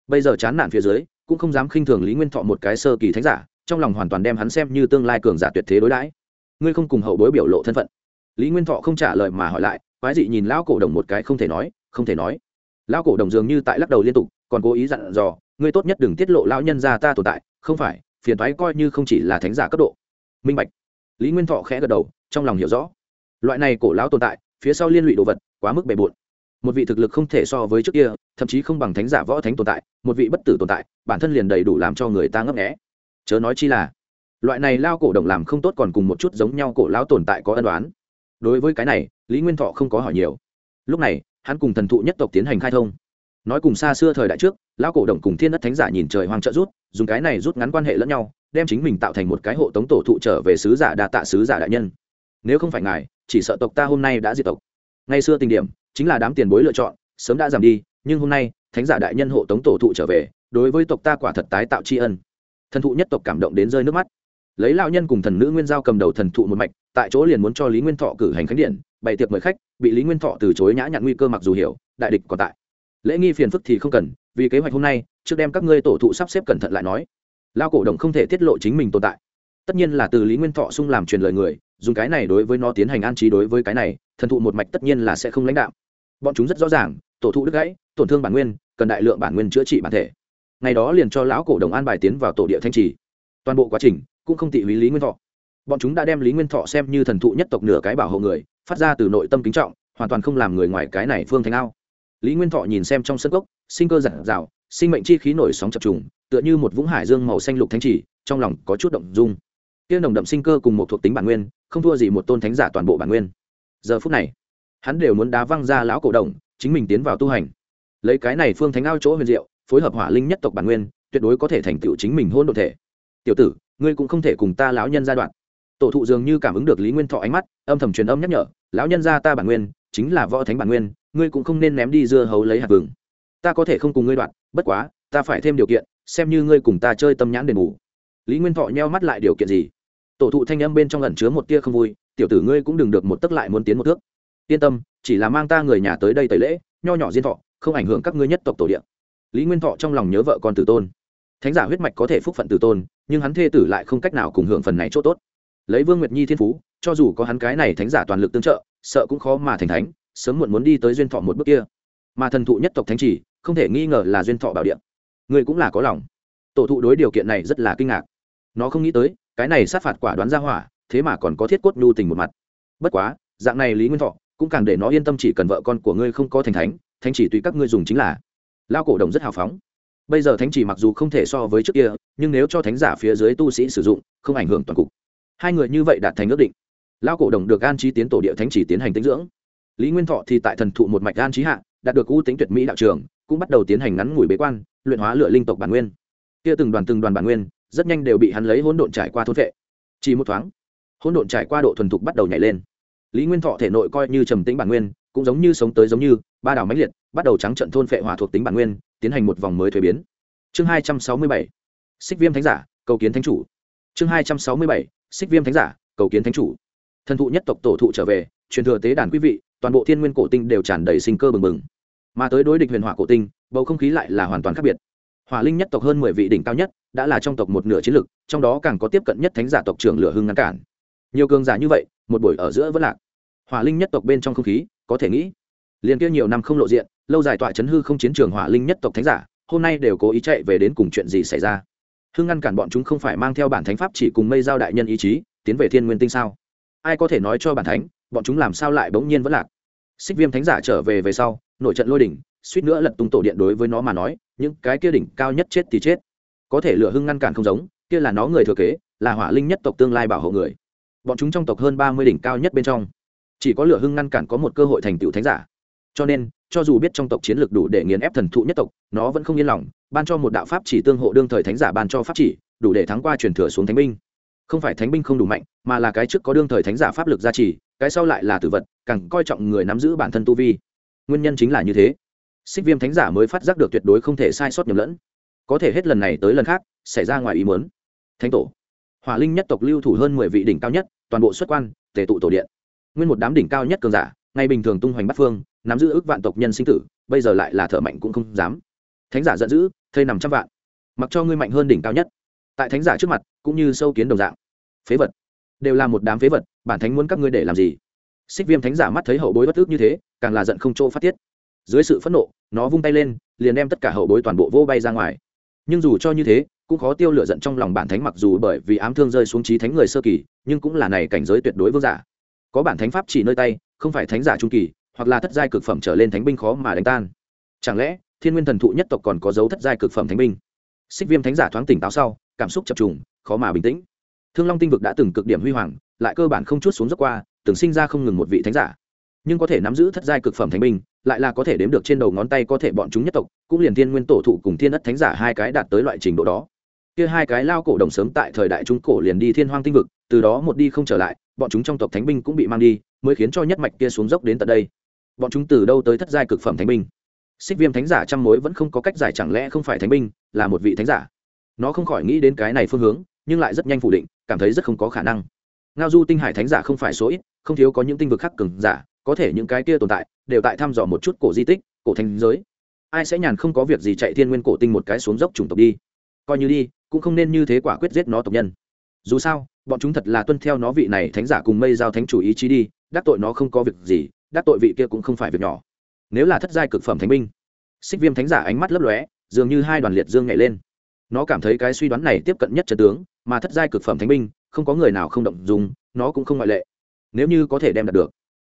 Speaker 1: bây giờ chán nản phía dưới, cũng không dám khinh thường lý nguyên thọ một cái sơ kỳ thánh giả, trong lòng hoàn toàn đem hắn xem như tương lai cường giả tuyệt thế đối đãi. Ngươi không cùng hậu bối biểu lộ thân phận. Lý nguyên thọ không trả lời mà hỏi lại, quái dị nhìn lão cổ đồng một cái không thể nói, không thể nói. Lão cổ đồng dường như tại lắc đầu liên tục, còn cố ý dặn dò, ngươi tốt nhất đừng tiết lộ lão nhân gia ta tồn tại, không phải, phiền toái coi như không chỉ là thánh giả cấp độ. Minh bạch lý nguyên thọ khẽ gật đầu, trong lòng hiểu rõ. Loại này cổ lão tồn tại, phía sau liên lụy đồ vật, quá mức bề bộn. Một vị thực lực không thể so với trước kia, thậm chí không bằng thánh giả võ thánh tồn tại, một vị bất tử tồn tại, bản thân liền đầy đủ làm cho người ta ngấp nghẽ chớ nói chi là, loại này lao cổ đồng làm không tốt còn cùng một chút giống nhau cổ lão tồn tại có ân đoán đối với cái này, lý nguyên thọ không có hỏi nhiều. Lúc này, hắn cùng thần thụ nhất tộc tiến hành khai thông. Nói cùng xa xưa thời đại trước, lão cổ đồng cùng thiên đất thánh giả nhìn trời hoang trợ rút, dùng cái này rút ngắn quan hệ lẫn nhau đem chính mình tạo thành một cái hộ tống tổ thụ trở về sứ giả đa tạ sứ giả đại nhân. Nếu không phải ngài, chỉ sợ tộc ta hôm nay đã diệt tộc. Ngày xưa tình điểm, chính là đám tiền bối lựa chọn, sớm đã giảm đi, nhưng hôm nay, thánh giả đại nhân hộ tống tổ thụ trở về, đối với tộc ta quả thật tái tạo tri ân. Thần thụ nhất tộc cảm động đến rơi nước mắt. Lấy lão nhân cùng thần nữ nguyên giao cầm đầu thần thụ một mạch, tại chỗ liền muốn cho lý nguyên thọ cử hành khánh điện, bày tiệc mời khách, bị lý nguyên thọ từ chối nhã nhặn nguy cơ mặc dù hiểu, đại địch còn tại. Lễ nghi phiền phức thì không cần, vì kế hoạch hôm nay, trước đem các ngươi tổ thụ sắp xếp cẩn thận lại nói lao cổ đồng không thể tiết lộ chính mình tồn tại. Tất nhiên là từ lý nguyên thọ sung làm truyền lời người, dùng cái này đối với nó tiến hành an trí đối với cái này, thần thụ một mạch tất nhiên là sẽ không lãnh đạo. Bọn chúng rất rõ ràng, tổ thụ đứt gãy, tổn thương bản nguyên, cần đại lượng bản nguyên chữa trị bản thể. Ngày đó liền cho lão cổ đồng an bài tiến vào tổ địa thanh trì. Toàn bộ quá trình cũng không tị hủy lý nguyên thọ. Bọn chúng đã đem lý nguyên thọ xem như thần thụ nhất tộc nửa cái bảo hộ người, phát ra từ nội tâm kính trọng, hoàn toàn không làm người ngoài cái này phương thành ao. Lý nguyên thọ nhìn xem trong sân gốc sinh cơ giản dạo sinh mệnh chi khí nổi sóng chập trùng tựa như một vũng hải dương màu xanh lục thánh chỉ, trong lòng có chút động dung. Tiên nồng đậm sinh cơ cùng một thuộc tính bản nguyên, không thua gì một tôn thánh giả toàn bộ bản nguyên. Giờ phút này, hắn đều muốn đá văng ra lão cổ đồng chính mình tiến vào tu hành. Lấy cái này phương thánh ao chỗ huyền diệu, phối hợp hỏa linh nhất tộc bản nguyên, tuyệt đối có thể thành tựu chính mình hôn đ ộ thể. Tiểu tử, ngươi cũng không thể cùng ta lão nhân gia đoạn. Tổ thụ dường như cảm ứng được lý nguyên thọ ánh mắt, âm thầm truyền âm nhắc nhở, lão nhân gia ta bản nguyên, chính là võ thánh bản nguyên, ngươi cũng không nên ném đi dưa hấu lấy hạt vừng. Ta có thể không cùng ngươi đoạn, bất quá, ta phải thêm điều kiện xem như ngươi cùng ta chơi tâm nhãn đền bù. Lý nguyên thọ nheo mắt lại điều kiện gì? Tổ thụ thanh âm bên trong ẩn chứa một tia không vui, tiểu tử ngươi cũng đừng được một tấc lại muốn tiến một thước. Yên tâm, chỉ là mang ta người nhà tới đây tẩy lễ, nho nhỏ diên thọ, không ảnh hưởng các ngươi nhất tộc tổ điện lý nguyên thọ trong lòng nhớ vợ con tử tôn. Thánh giả huyết mạch có thể phúc phận tử tôn, nhưng hắn thê tử lại không cách nào cùng hưởng phần này c h ỗ t ố t lấy vương nguyệt nhi thiên phú, cho dù có hắn cái này thánh giả toàn lực tương trợ, sợ cũng khó mà thành thánh, sớm muộn muốn đi tới duyên thọ một bước kia. Mà thần thụ nhất tộc thánh chỉ, không thể nghi ngờ là duyên thọ bảo điện Ngươi cũng là có lòng. Tổ thụ đối điều kiện này rất là kinh ngạc. Nó không nghĩ tới, cái này sát phạt quả đoán ra hỏa, thế mà còn có thiết cốt nhu tình một mặt. Bất quá, dạng này lý nguyên thọ cũng càng để nó yên tâm chỉ cần vợ con của ngươi không có thành thánh thánh chỉ tùy các ngươi dùng chính là. Lao cổ đồng rất hào phóng. Bây giờ thánh chỉ mặc dù không thể so với trước kia, nhưng nếu cho thánh giả phía dưới tu sĩ sử dụng, không ảnh hưởng toàn cục. Hai người như vậy đạt thành ước định. Lao cổ đồng được an trí tiến tổ địa thánh chỉ tiến hành tinh dưỡng. Lý nguyên thọ thì tại thần thụ một mạch an trí hạ đạt được ưu tính tuyệt mỹ đạo trường, cũng bắt đầu tiến hành ngắn ngủi bế quan, luyện hóa lựa linh tộc bản nguyên. Kia từng đoàn từng đoàn bản nguyên, rất nhanh đều bị hắn lấy hỗn độn trải qua thôn vệ. Chỉ một thoáng, hỗn độn trải qua độ thuần thục bắt đầu nhảy lên. Lý nguyên thọ thể nội coi như trầm tĩnh bản nguyên, cũng giống như sống tới giống như, ba đảo mãnh liệt, bắt đầu trắng trận thôn phệ hỏa thuộc tính bản nguyên, tiến hành một vòng mới thuế biến. Chương hai trăm sáu mươi bảy, xích viêm thánh giả, cầu kiến thánh chủ. Chương hai trăm sáu mươi bảy, xích viêm thánh giả, cầu kiến thánh chủ. Thần thụ nhất tộc tổ thụ trở về, truyền thừa tế đàn quý vị, toàn bộ thiên nguyên cổ tinh đều tràn đầy sinh cơ bừng bừng mà tới đối địch huyền hỏa cổ tinh, bầu không khí lại là hoàn toàn khác biệt. Hỏa linh nhất tộc hơn mười vị đỉnh cao nhất đã là trong tộc một nửa chiến lực, trong đó càng có tiếp cận nhất thánh giả tộc trưởng lửa hưng ngăn cản. Nhiều cường giả như vậy, một buổi ở giữa vẫn lạc. Hỏa linh nhất tộc bên trong không khí, có thể nghĩ, liền kia nhiều năm không lộ diện, lâu dài tọa chấn hư không chiến trường hỏa linh nhất tộc thánh giả, hôm nay đều cố ý chạy về đến cùng chuyện gì xảy ra? Hưng ngăn cản bọn chúng không phải mang theo bản thánh pháp chỉ cùng mây giao đại nhân ý chí, tiến về thiên nguyên tinh sao? Ai có thể nói cho bản thánh, bọn chúng làm sao lại bỗng nhiên vẫn lạc? Xích viêm thánh giả trở về về sau, nội trận lôi đỉnh, suýt nữa lật tung tổ điện đối với nó mà nói, những cái kia đỉnh cao nhất chết thì chết. Có thể lửa hưng ngăn cản không giống, kia là nó người thừa kế, là hỏa linh nhất tộc tương lai bảo hộ người. Bọn chúng trong tộc hơn ba mươi đỉnh cao nhất bên trong, chỉ có lửa hưng ngăn cản có một cơ hội thành tựu thánh giả. Cho nên, cho dù biết trong tộc chiến lược đủ để nghiền ép thần thụ nhất tộc, nó vẫn không yên lòng, ban cho một đạo pháp chỉ tương hộ đương thời thánh giả ban cho pháp chỉ, đủ để thắng qua truyền thừa xuống thánh binh. Không phải thánh binh không đủ mạnh, mà là cái trước có đương thời thánh giả pháp lực gia trì cái sau lại là tử vật, càng coi trọng người nắm giữ bản thân tu vi. Nguyên nhân chính là như thế. Xích viêm thánh giả mới phát giác được tuyệt đối không thể sai sót nhầm lẫn. Có thể hết lần này tới lần khác, xảy ra ngoài ý muốn. Thánh tổ. Hỏa linh nhất tộc lưu thủ hơn mười vị đỉnh cao nhất, toàn bộ xuất quan, tề tụ tổ điện. Nguyên một đám đỉnh cao nhất cường giả ngày bình thường tung hoành bắc phương, nắm giữ ước vạn tộc nhân sinh tử, bây giờ lại là thợ mạnh cũng không dám. Thánh giả giận dữ, thây nằm trăm vạn. Mặc cho ngươi mạnh hơn đỉnh cao nhất. Tại thánh giả trước mặt, cũng như sâu kiến đồng dạng. Phế vật. Đều là một đám phế vật bản thánh muốn các ngươi để làm gì? Xích viêm thánh giả mắt thấy hậu bối bất ước như thế, càng là giận không chỗ phát tiết. Dưới sự phẫn nộ, nó vung tay lên, liền đem tất cả hậu bối toàn bộ vô bay ra ngoài. Nhưng dù cho như thế, cũng khó tiêu lửa giận trong lòng bản thánh mặc dù bởi vì ám thương rơi xuống trí thánh người sơ kỳ, nhưng cũng là này cảnh giới tuyệt đối vương giả. Có bản thánh pháp chỉ nơi tay, không phải thánh giả trung kỳ, hoặc là thất giai cực phẩm trở lên thánh binh khó mà đánh tan. Chẳng lẽ, thiên nguyên thần thụ nhất tộc còn có dấu thất giai cực phẩm thánh binh? Xích viêm thánh giả thoáng tỉnh táo sau, cảm xúc chập trùng, khó mà bình tĩnh. Thương long tinh vực đã từng cực điểm huy hoàng lại cơ bản không chút xuống dốc qua, từng sinh ra không ngừng một vị thánh giả. Nhưng có thể nắm giữ thất giai cực phẩm thánh binh, lại là có thể đếm được trên đầu ngón tay có thể bọn chúng nhất tộc, cũng liền thiên nguyên tổ thụ cùng thiên đất thánh giả hai cái đạt tới loại trình độ đó. Kia hai cái lao cổ đồng sớm tại thời đại trung cổ liền đi thiên hoang tinh vực, từ đó một đi không trở lại, bọn chúng trong tộc thánh binh cũng bị mang đi, mới khiến cho nhất mạch kia xuống dốc đến tận đây. Bọn chúng từ đâu tới thất giai cực phẩm thánh binh? Xích viêm thánh giả trăm mối vẫn không có cách giải chẳng lẽ không phải thánh binh, là một vị thánh giả. Nó không khỏi nghĩ đến cái này phương hướng, nhưng lại rất nhanh phủ định, cảm thấy rất không có khả năng ngao du tinh hải thánh giả không phải số ít, không thiếu có những tinh vực khác cường giả, có thể những cái kia tồn tại, đều tại thăm dò một chút cổ di tích, cổ thành giới. Ai sẽ nhàn không có việc gì chạy thiên nguyên cổ tinh một cái xuống dốc chủng tộc đi? Coi như đi, cũng không nên như thế quả quyết giết nó tộc nhân. Dù sao, bọn chúng thật là tuân theo nó vị này thánh giả cùng mây giao thánh chủ ý chí đi, đắc tội nó không có việc gì, đắc tội vị kia cũng không phải việc nhỏ. Nếu là thất giai cực phẩm thánh binh, xích viêm thánh giả ánh mắt lấp lóe, dường như hai đoàn liệt dương nhảy lên. Nó cảm thấy cái suy đoán này tiếp cận nhất trần tướng, mà thất giai cực phẩm thánh binh không có người nào không động dùng, nó cũng không ngoại lệ. Nếu như có thể đem đạt được.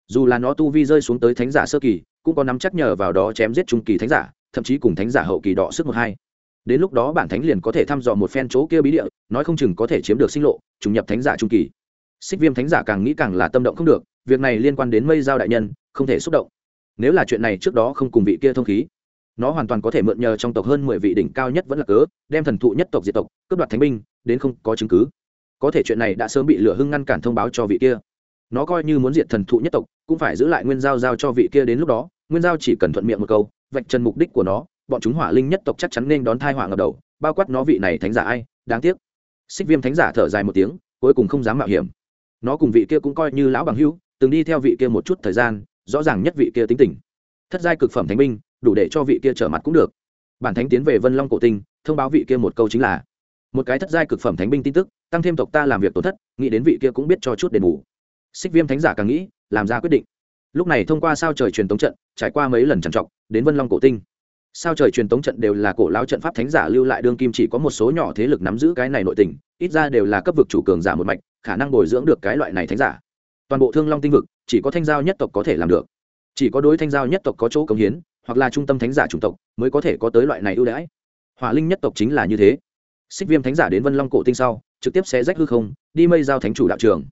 Speaker 1: Dù là nó tu vi rơi xuống tới thánh giả sơ kỳ, cũng có nắm chắc nhờ vào đó chém giết trung kỳ thánh giả, thậm chí cùng thánh giả hậu kỳ đọ sức một hai. Đến lúc đó bản thánh liền có thể thăm dò một phen chỗ kia bí địa, nói không chừng có thể chiếm được sinh lộ, trùng nhập thánh giả trung kỳ. Xích viêm thánh giả càng nghĩ càng là tâm động không được, việc này liên quan đến mây giao đại nhân, không thể xúc động. Nếu là chuyện này trước đó không cùng vị kia thông khí, nó hoàn toàn có thể mượn nhờ trong tộc hơn mười vị đỉnh cao nhất vẫn là cớ, đem thần thụ nhất tộc diệt tộc, cướp đoạt thánh binh, đến không có chứng cứ có thể chuyện này đã sớm bị lửa hưng ngăn cản thông báo cho vị kia. Nó coi như muốn diệt thần thụ nhất tộc, cũng phải giữ lại nguyên giao giao cho vị kia đến lúc đó. Nguyên giao chỉ cần thuận miệng một câu, vạch trần mục đích của nó, bọn chúng hỏa linh nhất tộc chắc chắn nên đón thai hỏa ngập đầu, bao quát nó vị này thánh giả ai, đáng tiếc. Xích viêm thánh giả thở dài một tiếng, cuối cùng không dám mạo hiểm. Nó cùng vị kia cũng coi như lão bằng hưu từng đi theo vị kia một chút thời gian, rõ ràng nhất vị kia tính tình. Thất giai cực phẩm thánh binh, đủ để cho vị kia trở mặt cũng được. Bản thánh tiến về vân long cổ tinh, thông báo vị kia một câu chính là một cái thất giai cực phẩm thánh binh tin tức, tăng thêm tộc ta làm việc tổn thất, nghĩ đến vị kia cũng biết cho chút đền bù. Xích viêm thánh giả càng nghĩ, làm ra quyết định. Lúc này thông qua sao trời truyền tống trận, trải qua mấy lần trằn trọc, đến vân long cổ tinh. Sao trời truyền tống trận đều là cổ lao trận pháp thánh giả lưu lại đương kim chỉ có một số nhỏ thế lực nắm giữ cái này nội tình, ít ra đều là cấp vực chủ cường giả một mạch, khả năng bồi dưỡng được cái loại này thánh giả. Toàn bộ thương long tinh vực, chỉ có thanh giao nhất tộc có thể làm được. Chỉ có đối thanh giao nhất tộc có chỗ cống hiến, hoặc là trung tâm thánh giả chủng tộc, mới có thể có tới loại này ưu đãi. Hỏa linh nhất tộc chính là như thế xích viêm thánh giả đến vân long cổ tinh sau, trực tiếp sẽ rách hư không, đi mây giao thánh chủ đạo trường.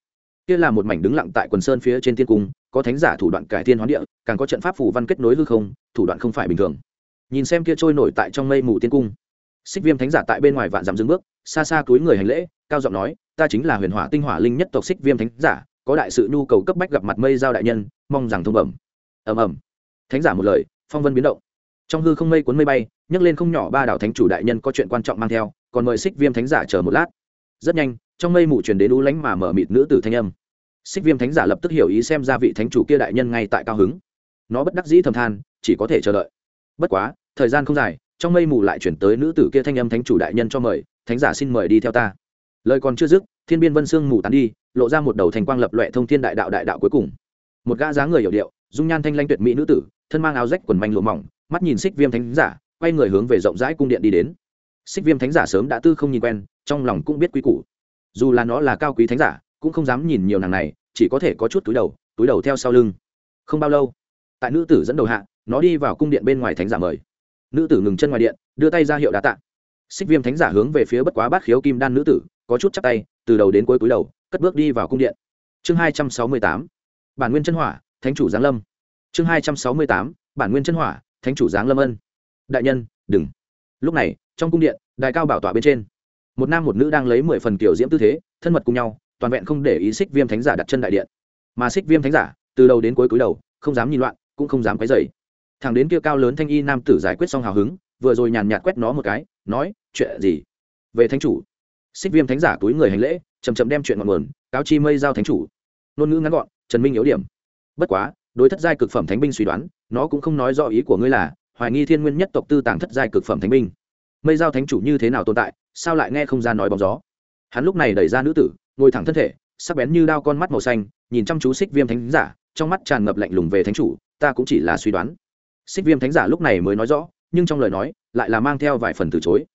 Speaker 1: Kia là một mảnh đứng lặng tại quần sơn phía trên tiên cung, có thánh giả thủ đoạn cải thiên hoán địa, càng có trận pháp phủ văn kết nối hư không, thủ đoạn không phải bình thường. Nhìn xem kia trôi nổi tại trong mây mù tiên cung, xích viêm thánh giả tại bên ngoài vạn dặm dưng bước, xa xa túi người hành lễ, cao giọng nói, ta chính là huyền hỏa tinh hỏa linh nhất tộc xích viêm thánh giả, có đại sự nhu cầu cấp bách gặp mặt mây giao đại nhân, mong rằng thông bẩm. Ầm ầm. Thánh giả một lời, phong vân biến động trong hư không mây cuốn mây bay, nhấc lên không nhỏ ba đảo thánh chủ đại nhân có chuyện quan trọng mang theo, còn mời xích viêm thánh giả chờ một lát. Rất nhanh, trong mây mù truyền đến u lánh mà mở mịt nữ tử thanh âm. Xích viêm thánh giả lập tức hiểu ý xem ra vị thánh chủ kia đại nhân ngay tại cao hứng. Nó bất đắc dĩ thầm than, chỉ có thể chờ đợi. Bất quá, thời gian không dài, trong mây mù lại chuyển tới nữ tử kia thanh âm thánh chủ đại nhân cho mời, thánh giả xin mời đi theo ta. Lời còn chưa dứt, thiên biên vân sương mù tán đi, lộ ra một đầu thành quang lập loẹ thông thiên đại đạo đại đạo cuối cùng. Một gã dáng người hiểu điệu, dung nhan thanh lanh tuyệt mỹ nữ tử, thân mang áo rách quần manh lụa mỏng mắt nhìn xích viêm thánh giả, quay người hướng về rộng rãi cung điện đi đến. Xích viêm thánh giả sớm đã tư không nhìn quen, trong lòng cũng biết quý củ. Dù là nó là cao quý thánh giả, cũng không dám nhìn nhiều nàng này, chỉ có thể có chút túi đầu túi đầu theo sau lưng. Không bao lâu, tại nữ tử dẫn đầu hạ, nó đi vào cung điện bên ngoài thánh giả mời. Nữ tử ngừng chân ngoài điện, đưa tay ra hiệu đá tạ. Xích viêm thánh giả hướng về phía bất quá bát khiếu kim đan nữ tử, có chút chắc tay, từ đầu đến cuối cúi đầu, cất bước đi vào cung điện. Chương hai trăm sáu mươi tám, bản nguyên chân hỏa, thánh chủ giáng lâm. Chương hai trăm sáu mươi tám, bản nguyên chân hỏa thánh chủ giáng lâm ân. Đại nhân, đừng. Lúc này, trong cung điện đại cao bảo tọa bên trên, một nam một nữ đang lấy mười phần kiểu diễm tư thế, thân mật cùng nhau, toàn vẹn không để ý xích viêm thánh giả đặt chân đại điện. Mà xích viêm thánh giả, từ đầu đến cuối cúi đầu, không dám nhìn loạn, cũng không dám quấy dày thằng đến kia cao lớn thanh y nam tử giải quyết xong hào hứng, vừa rồi nhàn nhạt quét nó một cái, nói, chuyện gì? Về thánh chủ. Xích viêm thánh giả túi người hành lễ chầm chậm đem chuyện ngọn nguồn, cáo chi mây giao thánh chủ. Ngôn ngữ ngắn gọn, trần minh yếu điểm. Bất quá, đối thất giai cực phẩm thánh binh suy đoán nó cũng không nói rõ ý của ngươi là, hoài nghi thiên nguyên nhất tộc tư tàng thất giai cực phẩm thánh binh. Mây giao thánh chủ như thế nào tồn tại, sao lại nghe không ra nói bóng gió? Hắn lúc này đẩy ra nữ tử, ngồi thẳng thân thể, sắc bén như đao con mắt màu xanh, nhìn chăm chú xích viêm thánh giả, trong mắt tràn ngập lạnh lùng về thánh chủ, ta cũng chỉ là suy đoán. Xích viêm thánh giả lúc này mới nói rõ, nhưng trong lời nói, lại là mang theo vài phần từ chối.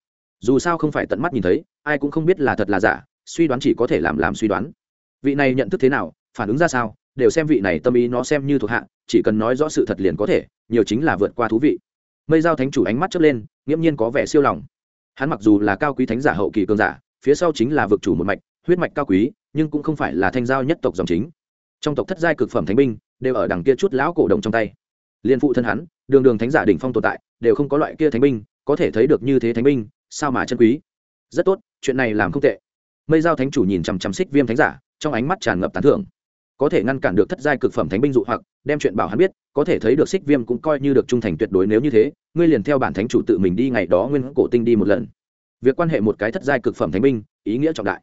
Speaker 1: Dù sao không phải tận mắt nhìn thấy, ai cũng không biết là thật là giả, suy đoán chỉ có thể làm làm suy đoán. Vị này nhận thức thế nào, phản ứng ra sao đều xem vị này tâm ý nó xem như thuộc hạ, chỉ cần nói rõ sự thật liền có thể, nhiều chính là vượt qua thú vị. Mây giao thánh chủ ánh mắt chớp lên, nghiễm nhiên có vẻ siêu lòng. Hắn mặc dù là cao quý thánh giả hậu kỳ cường giả, phía sau chính là vực chủ một mạch, huyết mạch cao quý, nhưng cũng không phải là thanh giao nhất tộc dòng chính. Trong tộc thất giai cực phẩm thánh binh, đều ở đằng kia chút lão cổ đồng trong tay. Liên phụ thân hắn, đường đường thánh giả đỉnh phong tồn tại, đều không có loại kia thánh binh, có thể thấy được như thế thánh binh, sao mà chân quý. Rất tốt, chuyện này làm không tệ. Mây giao thánh chủ nhìn chằm chằm xích viêm thánh giả, trong ánh mắt tràn ngập tán thưởng có thể ngăn cản được thất giai cực phẩm thánh binh dụ hoặc, đem chuyện bảo hắn biết, có thể thấy được xích viêm cũng coi như được trung thành tuyệt đối nếu như thế, ngươi liền theo bản thánh chủ tự mình đi ngày đó nguyên cổ tinh đi một lần. Việc quan hệ một cái thất giai cực phẩm thánh binh, ý nghĩa trọng đại.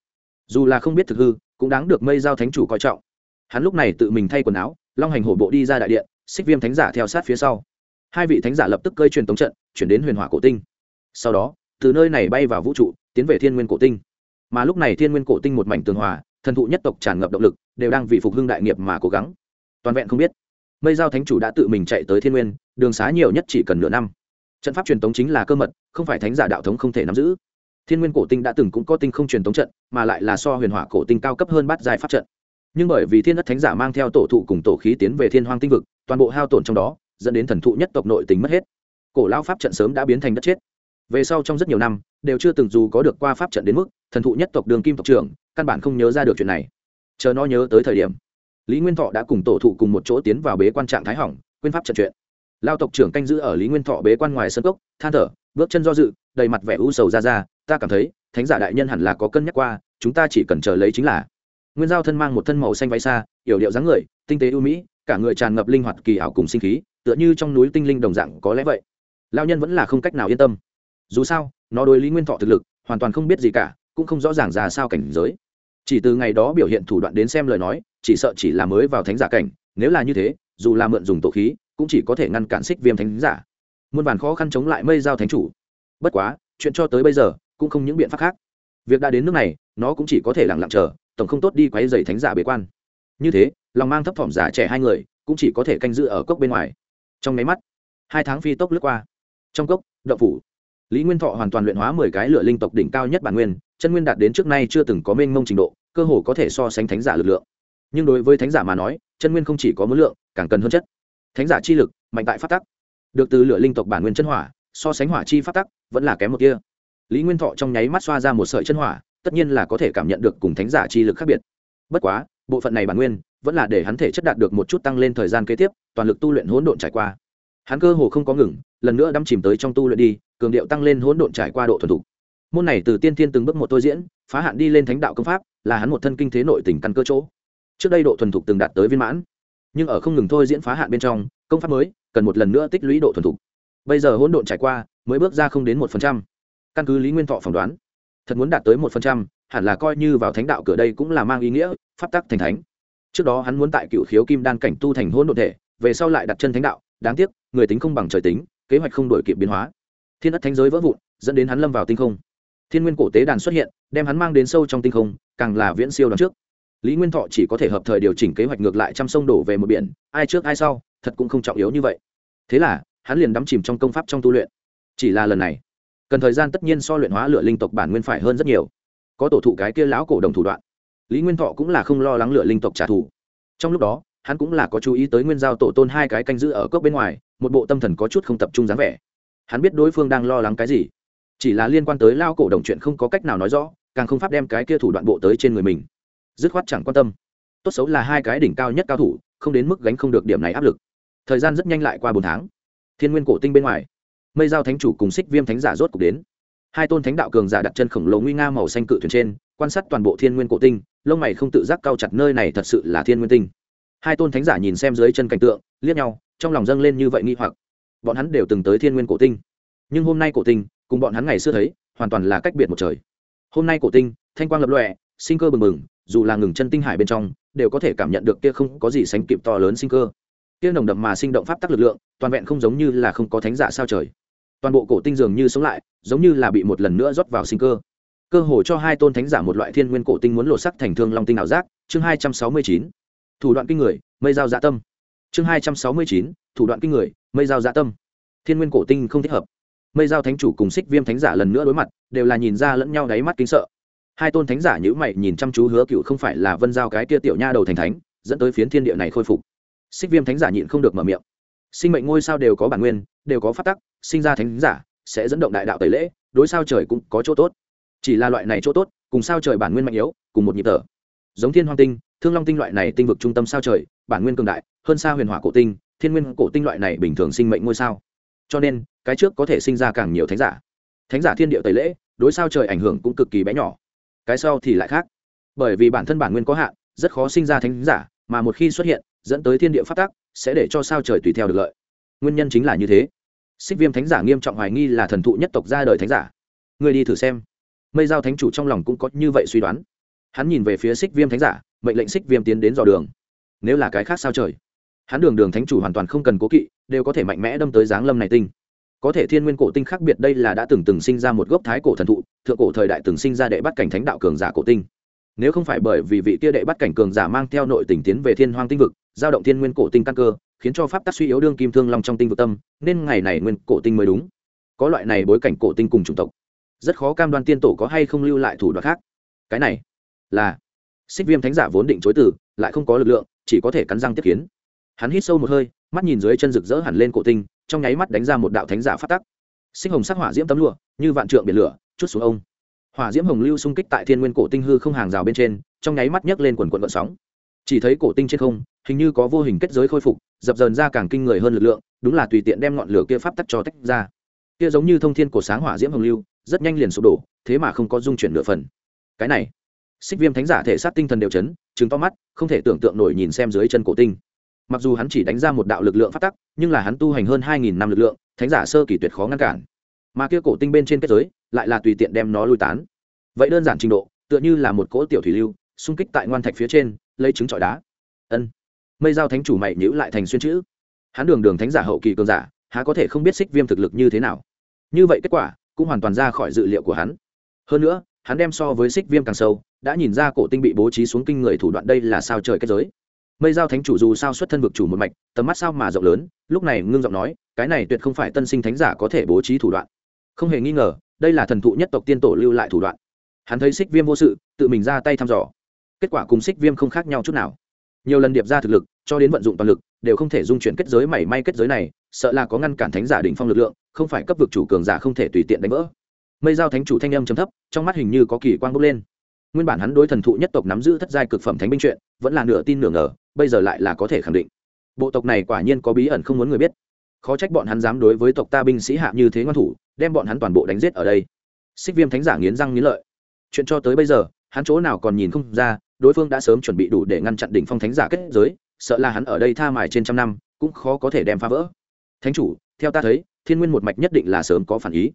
Speaker 1: Dù là không biết thực hư, cũng đáng được mây giao thánh chủ coi trọng. Hắn lúc này tự mình thay quần áo, long hành hổ bộ đi ra đại điện xích viêm thánh giả theo sát phía sau. Hai vị thánh giả lập tức cơi truyền tống trận, chuyển đến huyền hỏa cổ tinh. Sau đó, từ nơi này bay vào vũ trụ, tiến về thiên nguyên cổ tinh. Mà lúc này thiên nguyên cổ tinh một mảnh tường hòa thần thụ nhất tộc tràn ngập động lực, đều đang vì phục hưng đại nghiệp mà cố gắng. Toàn vẹn không biết, mây giao thánh chủ đã tự mình chạy tới thiên nguyên, đường xá nhiều nhất chỉ cần nửa năm. Trận pháp truyền tống chính là cơ mật, không phải thánh giả đạo thống không thể nắm giữ. Thiên nguyên cổ tinh đã từng cũng có tinh không truyền tống trận, mà lại là so huyền hỏa cổ tinh cao cấp hơn bát giai pháp trận. Nhưng bởi vì thiên đất thánh giả mang theo tổ thụ cùng tổ khí tiến về thiên hoang tinh vực, toàn bộ hao tổn trong đó, dẫn đến thần thụ nhất tộc nội tính mất hết. Cổ lao pháp trận sớm đã biến thành đất chết về sau trong rất nhiều năm, đều chưa từng dù có được qua pháp trận đến mức, thần thụ nhất tộc đường kim tộc trưởng, căn bản không nhớ ra được chuyện này. Chờ nó nhớ tới thời điểm, lý nguyên thọ đã cùng tổ thụ cùng một chỗ tiến vào bế quan trạng thái hỏng quyên pháp trận chuyện. Lao tộc trưởng canh giữ ở lý nguyên thọ bế quan ngoài sân cốc, than thở, bước chân do dự, đầy mặt vẻ u sầu ra ra, ta cảm thấy, thánh giả đại nhân hẳn là có cân nhắc qua, chúng ta chỉ cần chờ lấy chính là. Nguyên giao thân mang một thân màu xanh váy xa yểu điệu dáng người, tinh tế ưu mỹ, cả người tràn ngập linh hoạt kỳ ảo cùng sinh khí, tựa như trong núi tinh linh đồng dạng có lẽ vậy. Lao nhân vẫn là không cách nào yên tâm dù sao, nó đối lý nguyên thọ thực lực, hoàn toàn không biết gì cả, cũng không rõ ràng ra sao cảnh giới. Chỉ từ ngày đó biểu hiện thủ đoạn đến xem lời nói, chỉ sợ chỉ là mới vào thánh giả cảnh, nếu là như thế, dù là mượn dùng tổ khí, cũng chỉ có thể ngăn cản xích viêm thánh giả. Muôn vàn khó khăn chống lại mây giao thánh chủ. Bất quá, chuyện cho tới bây giờ, cũng không những biện pháp khác. Việc đã đến nước này, nó cũng chỉ có thể lặng lặng chờ, tổng không tốt đi quấy dày thánh giả bế quan. Như thế, lòng mang thấp thỏm giả trẻ hai người, cũng chỉ có thể canh giữ ở cốc bên ngoài. Trong máy mắt, hai tháng phi tốc lướt qua. Trong cốc đậu phủ lý nguyên thọ hoàn toàn luyện hóa mười cái lửa linh tộc đỉnh cao nhất bản nguyên, chân nguyên đạt đến trước nay chưa từng có mênh mông trình độ, cơ hồ có thể so sánh thánh giả lực lượng. Nhưng đối với thánh giả mà nói, chân nguyên không chỉ có mối lượng, càng cần hơn chất. Thánh giả chi lực, mạnh tại phát tắc. Được từ lửa linh tộc bản nguyên chân hỏa, so sánh hỏa chi phát tắc, vẫn là kém một kia. Lý nguyên thọ trong nháy mắt xoa ra một sợi chân hỏa, tất nhiên là có thể cảm nhận được cùng thánh giả chi lực khác biệt. Bất quá, bộ phận này bản nguyên, vẫn là để hắn thể chất đạt được một chút tăng lên thời gian kế tiếp, toàn lực tu luyện hỗn độn trải qua. Hắn cơ hồ không có ngừng, lần nữa đâm chìm tới trong tu luyện đi cường điệu tăng lên hỗn độn trải qua độ thuần thục. Môn này từ tiên thiên từng bước một tôi diễn, phá hạn đi lên thánh đạo công pháp, là hắn một thân kinh thế nội tình căn cơ chỗ. Trước đây độ thuần thục từng đạt tới viên mãn, nhưng ở không ngừng thôi diễn phá hạn bên trong, công pháp mới cần một lần nữa tích lũy độ thuần thục. Bây giờ hỗn độn trải qua, mới bước ra không đến một phần trăm. Căn cứ lý nguyên thọ phỏng đoán, thật muốn đạt tới một phần trăm, hẳn là coi như vào thánh đạo cửa đây cũng là mang ý nghĩa, pháp tắc thành thánh. Trước đó hắn muốn tại cựu khiếu kim đan cảnh tu thành hỗn độn thể, về sau lại đặt chân thánh đạo, đáng tiếc, người tính không bằng trời tính, kế hoạch không đổi kịp biến hóa thiên ất thánh giới vỡ vụn, dẫn đến hắn lâm vào tinh không. Thiên nguyên cổ tế đàn xuất hiện, đem hắn mang đến sâu trong tinh không, càng là viễn siêu đón trước. Lý nguyên thọ chỉ có thể hợp thời điều chỉnh kế hoạch ngược lại trăm sông đổ về một biển, ai trước ai sau, thật cũng không trọng yếu như vậy. Thế là, hắn liền đắm chìm trong công pháp trong tu luyện. Chỉ là lần này, cần thời gian tất nhiên so luyện hóa lửa linh tộc bản nguyên phải hơn rất nhiều. Có tổ thụ cái kia lão cổ đồng thủ đoạn, lý nguyên thọ cũng là không lo lắng lửa linh tộc trả thù. Trong lúc đó, hắn cũng là có chú ý tới nguyên giao tổ tôn hai cái canh giữ ở cốc bên ngoài, một bộ tâm thần có chút không tập trung dáng vẻ hắn biết đối phương đang lo lắng cái gì. Chỉ là liên quan tới lao cổ đồng chuyện không có cách nào nói rõ, càng không pháp đem cái kia thủ đoạn bộ tới trên người mình. Dứt khoát chẳng quan tâm. Tốt xấu là hai cái đỉnh cao nhất cao thủ, không đến mức gánh không được điểm này áp lực. Thời gian rất nhanh lại qua bốn tháng. Thiên nguyên cổ tinh bên ngoài, mây giao thánh chủ cùng xích viêm thánh giả rốt cục đến. Hai tôn thánh đạo cường giả đặt chân khổng lồ nguy nga màu xanh cự thuyền trên, quan sát toàn bộ thiên nguyên cổ tinh, lông mày không tự giác cao chặt nơi này thật sự là thiên nguyên tinh. Hai tôn thánh giả nhìn xem dưới chân cảnh tượng, liếc nhau, trong lòng dâng lên như vậy nghi hoặc bọn hắn đều từng tới thiên nguyên cổ tinh. Nhưng hôm nay cổ tinh, cùng bọn hắn ngày xưa thấy, hoàn toàn là cách biệt một trời. Hôm nay cổ tinh, thanh quang lập lọe sinh cơ bừng bừng, dù là ngừng chân tinh hải bên trong, đều có thể cảm nhận được kia không có gì sánh kịp to lớn sinh cơ. Kia nồng đậm mà sinh động pháp tắc lực lượng, toàn vẹn không giống như là không có thánh giả sao trời. Toàn bộ cổ tinh dường như sống lại, giống như là bị một lần nữa rót vào sinh cơ. Cơ hồ cho hai tôn thánh giả một loại thiên nguyên cổ tinh muốn lột sắc thành thương long tinh ảo giác, chương hai trăm sáu mươi chín. Thủ đoạn kinh người, mây dao dạ tâm. Chương hai trăm sáu mươi chín, thủ đoạn kinh người mây dao dạ tâm. Thiên nguyên cổ tinh không thích hợp. Mây dao thánh chủ cùng xích viêm thánh giả lần nữa đối mặt, đều là nhìn ra lẫn nhau đáy mắt kính sợ. Hai tôn thánh giả nhữ mày nhìn chăm chú hứa cựu không phải là vân giao cái kia tiểu nha đầu thành thánh, dẫn tới phiến thiên địa này khôi phục. Xích viêm thánh giả nhịn không được mở miệng. Sinh mệnh ngôi sao đều có bản nguyên, đều có phát tắc, sinh ra thánh giả sẽ dẫn động đại đạo tẩy lễ, đối sao trời cũng có chỗ tốt. Chỉ là loại này chỗ tốt, cùng sao trời bản nguyên mạnh yếu, cùng một nhịp thở. Giống thiên hoàng tinh, thương long tinh loại này tinh vực trung tâm sao trời, bản nguyên cường đại, hơn xa huyền hỏa cổ tinh thiên nguyên cổ tinh loại này bình thường sinh mệnh ngôi sao. Cho nên, cái trước có thể sinh ra càng nhiều thánh giả. Thánh giả thiên địa tẩy lễ, đối sao trời ảnh hưởng cũng cực kỳ bé nhỏ. Cái sau thì lại khác. Bởi vì bản thân bản nguyên có hạn, rất khó sinh ra thánh giả, mà một khi xuất hiện, dẫn tới thiên địa phát tác, sẽ để cho sao trời tùy theo được lợi. Nguyên nhân chính là như thế. Xích viêm thánh giả nghiêm trọng hoài nghi là thần thụ nhất tộc ra đời thánh giả. Người đi thử xem. Mây giao thánh chủ trong lòng cũng có như vậy suy đoán. Hắn nhìn về phía xích viêm thánh giả, mệnh lệnh xích viêm tiến đến dò đường. Nếu là cái khác sao trời? Hắn đường đường thánh chủ hoàn toàn không cần cố kỵ, đều có thể mạnh mẽ đâm tới giáng lâm này tinh. Có thể thiên nguyên cổ tinh khác biệt đây là đã từng từng sinh ra một gốc thái cổ thần thụ, thượng cổ thời đại từng sinh ra đệ bắt cảnh thánh đạo cường giả cổ tinh. Nếu không phải bởi vì vị tia đệ bắt cảnh cường giả mang theo nội tình tiến về thiên hoang tinh vực, giao động thiên nguyên cổ tinh căn cơ, khiến cho pháp tắc suy yếu đương kim thương long trong tinh vực tâm, nên ngày này nguyên cổ tinh mới đúng. Có loại này bối cảnh cổ tinh cùng chủng tộc, rất khó cam đoan tiên tổ có hay không lưu lại thủ đoạn khác. Cái này là xích viêm thánh giả vốn định chối từ, lại không có lực lượng, chỉ có thể cắn răng tiếp kiến hắn hít sâu một hơi, mắt nhìn dưới chân rực rỡ hẳn lên cổ tinh, trong nháy mắt đánh ra một đạo thánh giả phát tắc. Sinh hồng sắc hỏa diễm tấm lụa, như vạn trượng biển lửa, chút xuống ông. Hỏa diễm hồng lưu xung kích tại thiên nguyên cổ tinh hư không hàng rào bên trên, trong nháy mắt nhấc lên quần quận vận sóng. Chỉ thấy cổ tinh trên không, hình như có vô hình kết giới khôi phục, dập dờn ra càng kinh người hơn lực lượng, đúng là tùy tiện đem ngọn lửa kia pháp tắc cho tách ra. Kia giống như thông thiên cổ sáng hỏa diễm hồng lưu, rất nhanh liền sụp đổ, thế mà không có dung chuyển nửa phần. Cái này, xích viêm thánh giả thể sát tinh thần đều chấn chứng to mắt, không thể tưởng tượng nổi nhìn xem dưới chân cổ tinh mặc dù hắn chỉ đánh ra một đạo lực lượng phát tắc, nhưng là hắn tu hành hơn hai nghìn năm lực lượng, thánh giả sơ kỳ tuyệt khó ngăn cản. Mà kia cổ tinh bên trên kết giới, lại là tùy tiện đem nó lui tán. Vậy đơn giản trình độ, tựa như là một cỗ tiểu thủy lưu, xung kích tại ngoan thạch phía trên, lấy trứng trọi đá. Ân. Mây giao thánh chủ mày nhữ lại thành xuyên chữ. Hắn đường đường thánh giả hậu kỳ cường giả, há có thể không biết xích viêm thực lực như thế nào? Như vậy kết quả, cũng hoàn toàn ra khỏi dự liệu của hắn. Hơn nữa, hắn đem so với xích viêm càng sâu, đã nhìn ra cổ tinh bị bố trí xuống kinh người thủ đoạn đây là sao trời kết giới mây giao thánh chủ dù sao xuất thân vực chủ một mạch, tầm mắt sao mà rộng lớn, lúc này ngưng giọng nói, cái này tuyệt không phải tân sinh thánh giả có thể bố trí thủ đoạn. Không hề nghi ngờ, đây là thần thụ nhất tộc tiên tổ lưu lại thủ đoạn. Hắn thấy xích viêm vô sự, tự mình ra tay thăm dò. Kết quả cùng xích viêm không khác nhau chút nào. Nhiều lần điệp ra thực lực, cho đến vận dụng toàn lực, đều không thể dung chuyển kết giới mảy may kết giới này, sợ là có ngăn cản thánh giả đỉnh phong lực lượng, không phải cấp vực chủ cường giả không thể tùy tiện đánh vỡ. Mây giao thánh chủ thanh âm chấm thấp, trong mắt hình như có kỳ quang bốc lên. Nguyên bản hắn đối thần thụ nhất tộc nắm giữ thất giai cực phẩm thánh binh chuyện, vẫn là nửa tin nửa ngờ bây giờ lại là có thể khẳng định. Bộ tộc này quả nhiên có bí ẩn không muốn người biết. Khó trách bọn hắn dám đối với tộc ta binh sĩ hạ như thế ngoan thủ, đem bọn hắn toàn bộ đánh giết ở đây. Xích viêm thánh giả nghiến răng nghiến lợi. Chuyện cho tới bây giờ, hắn chỗ nào còn nhìn không ra, đối phương đã sớm chuẩn bị đủ để ngăn chặn đỉnh phong thánh giả kết giới, sợ là hắn ở đây tha mài trên trăm năm, cũng khó có thể đem phá vỡ. Thánh chủ, theo ta thấy, thiên nguyên một mạch nhất định là sớm có phản ý.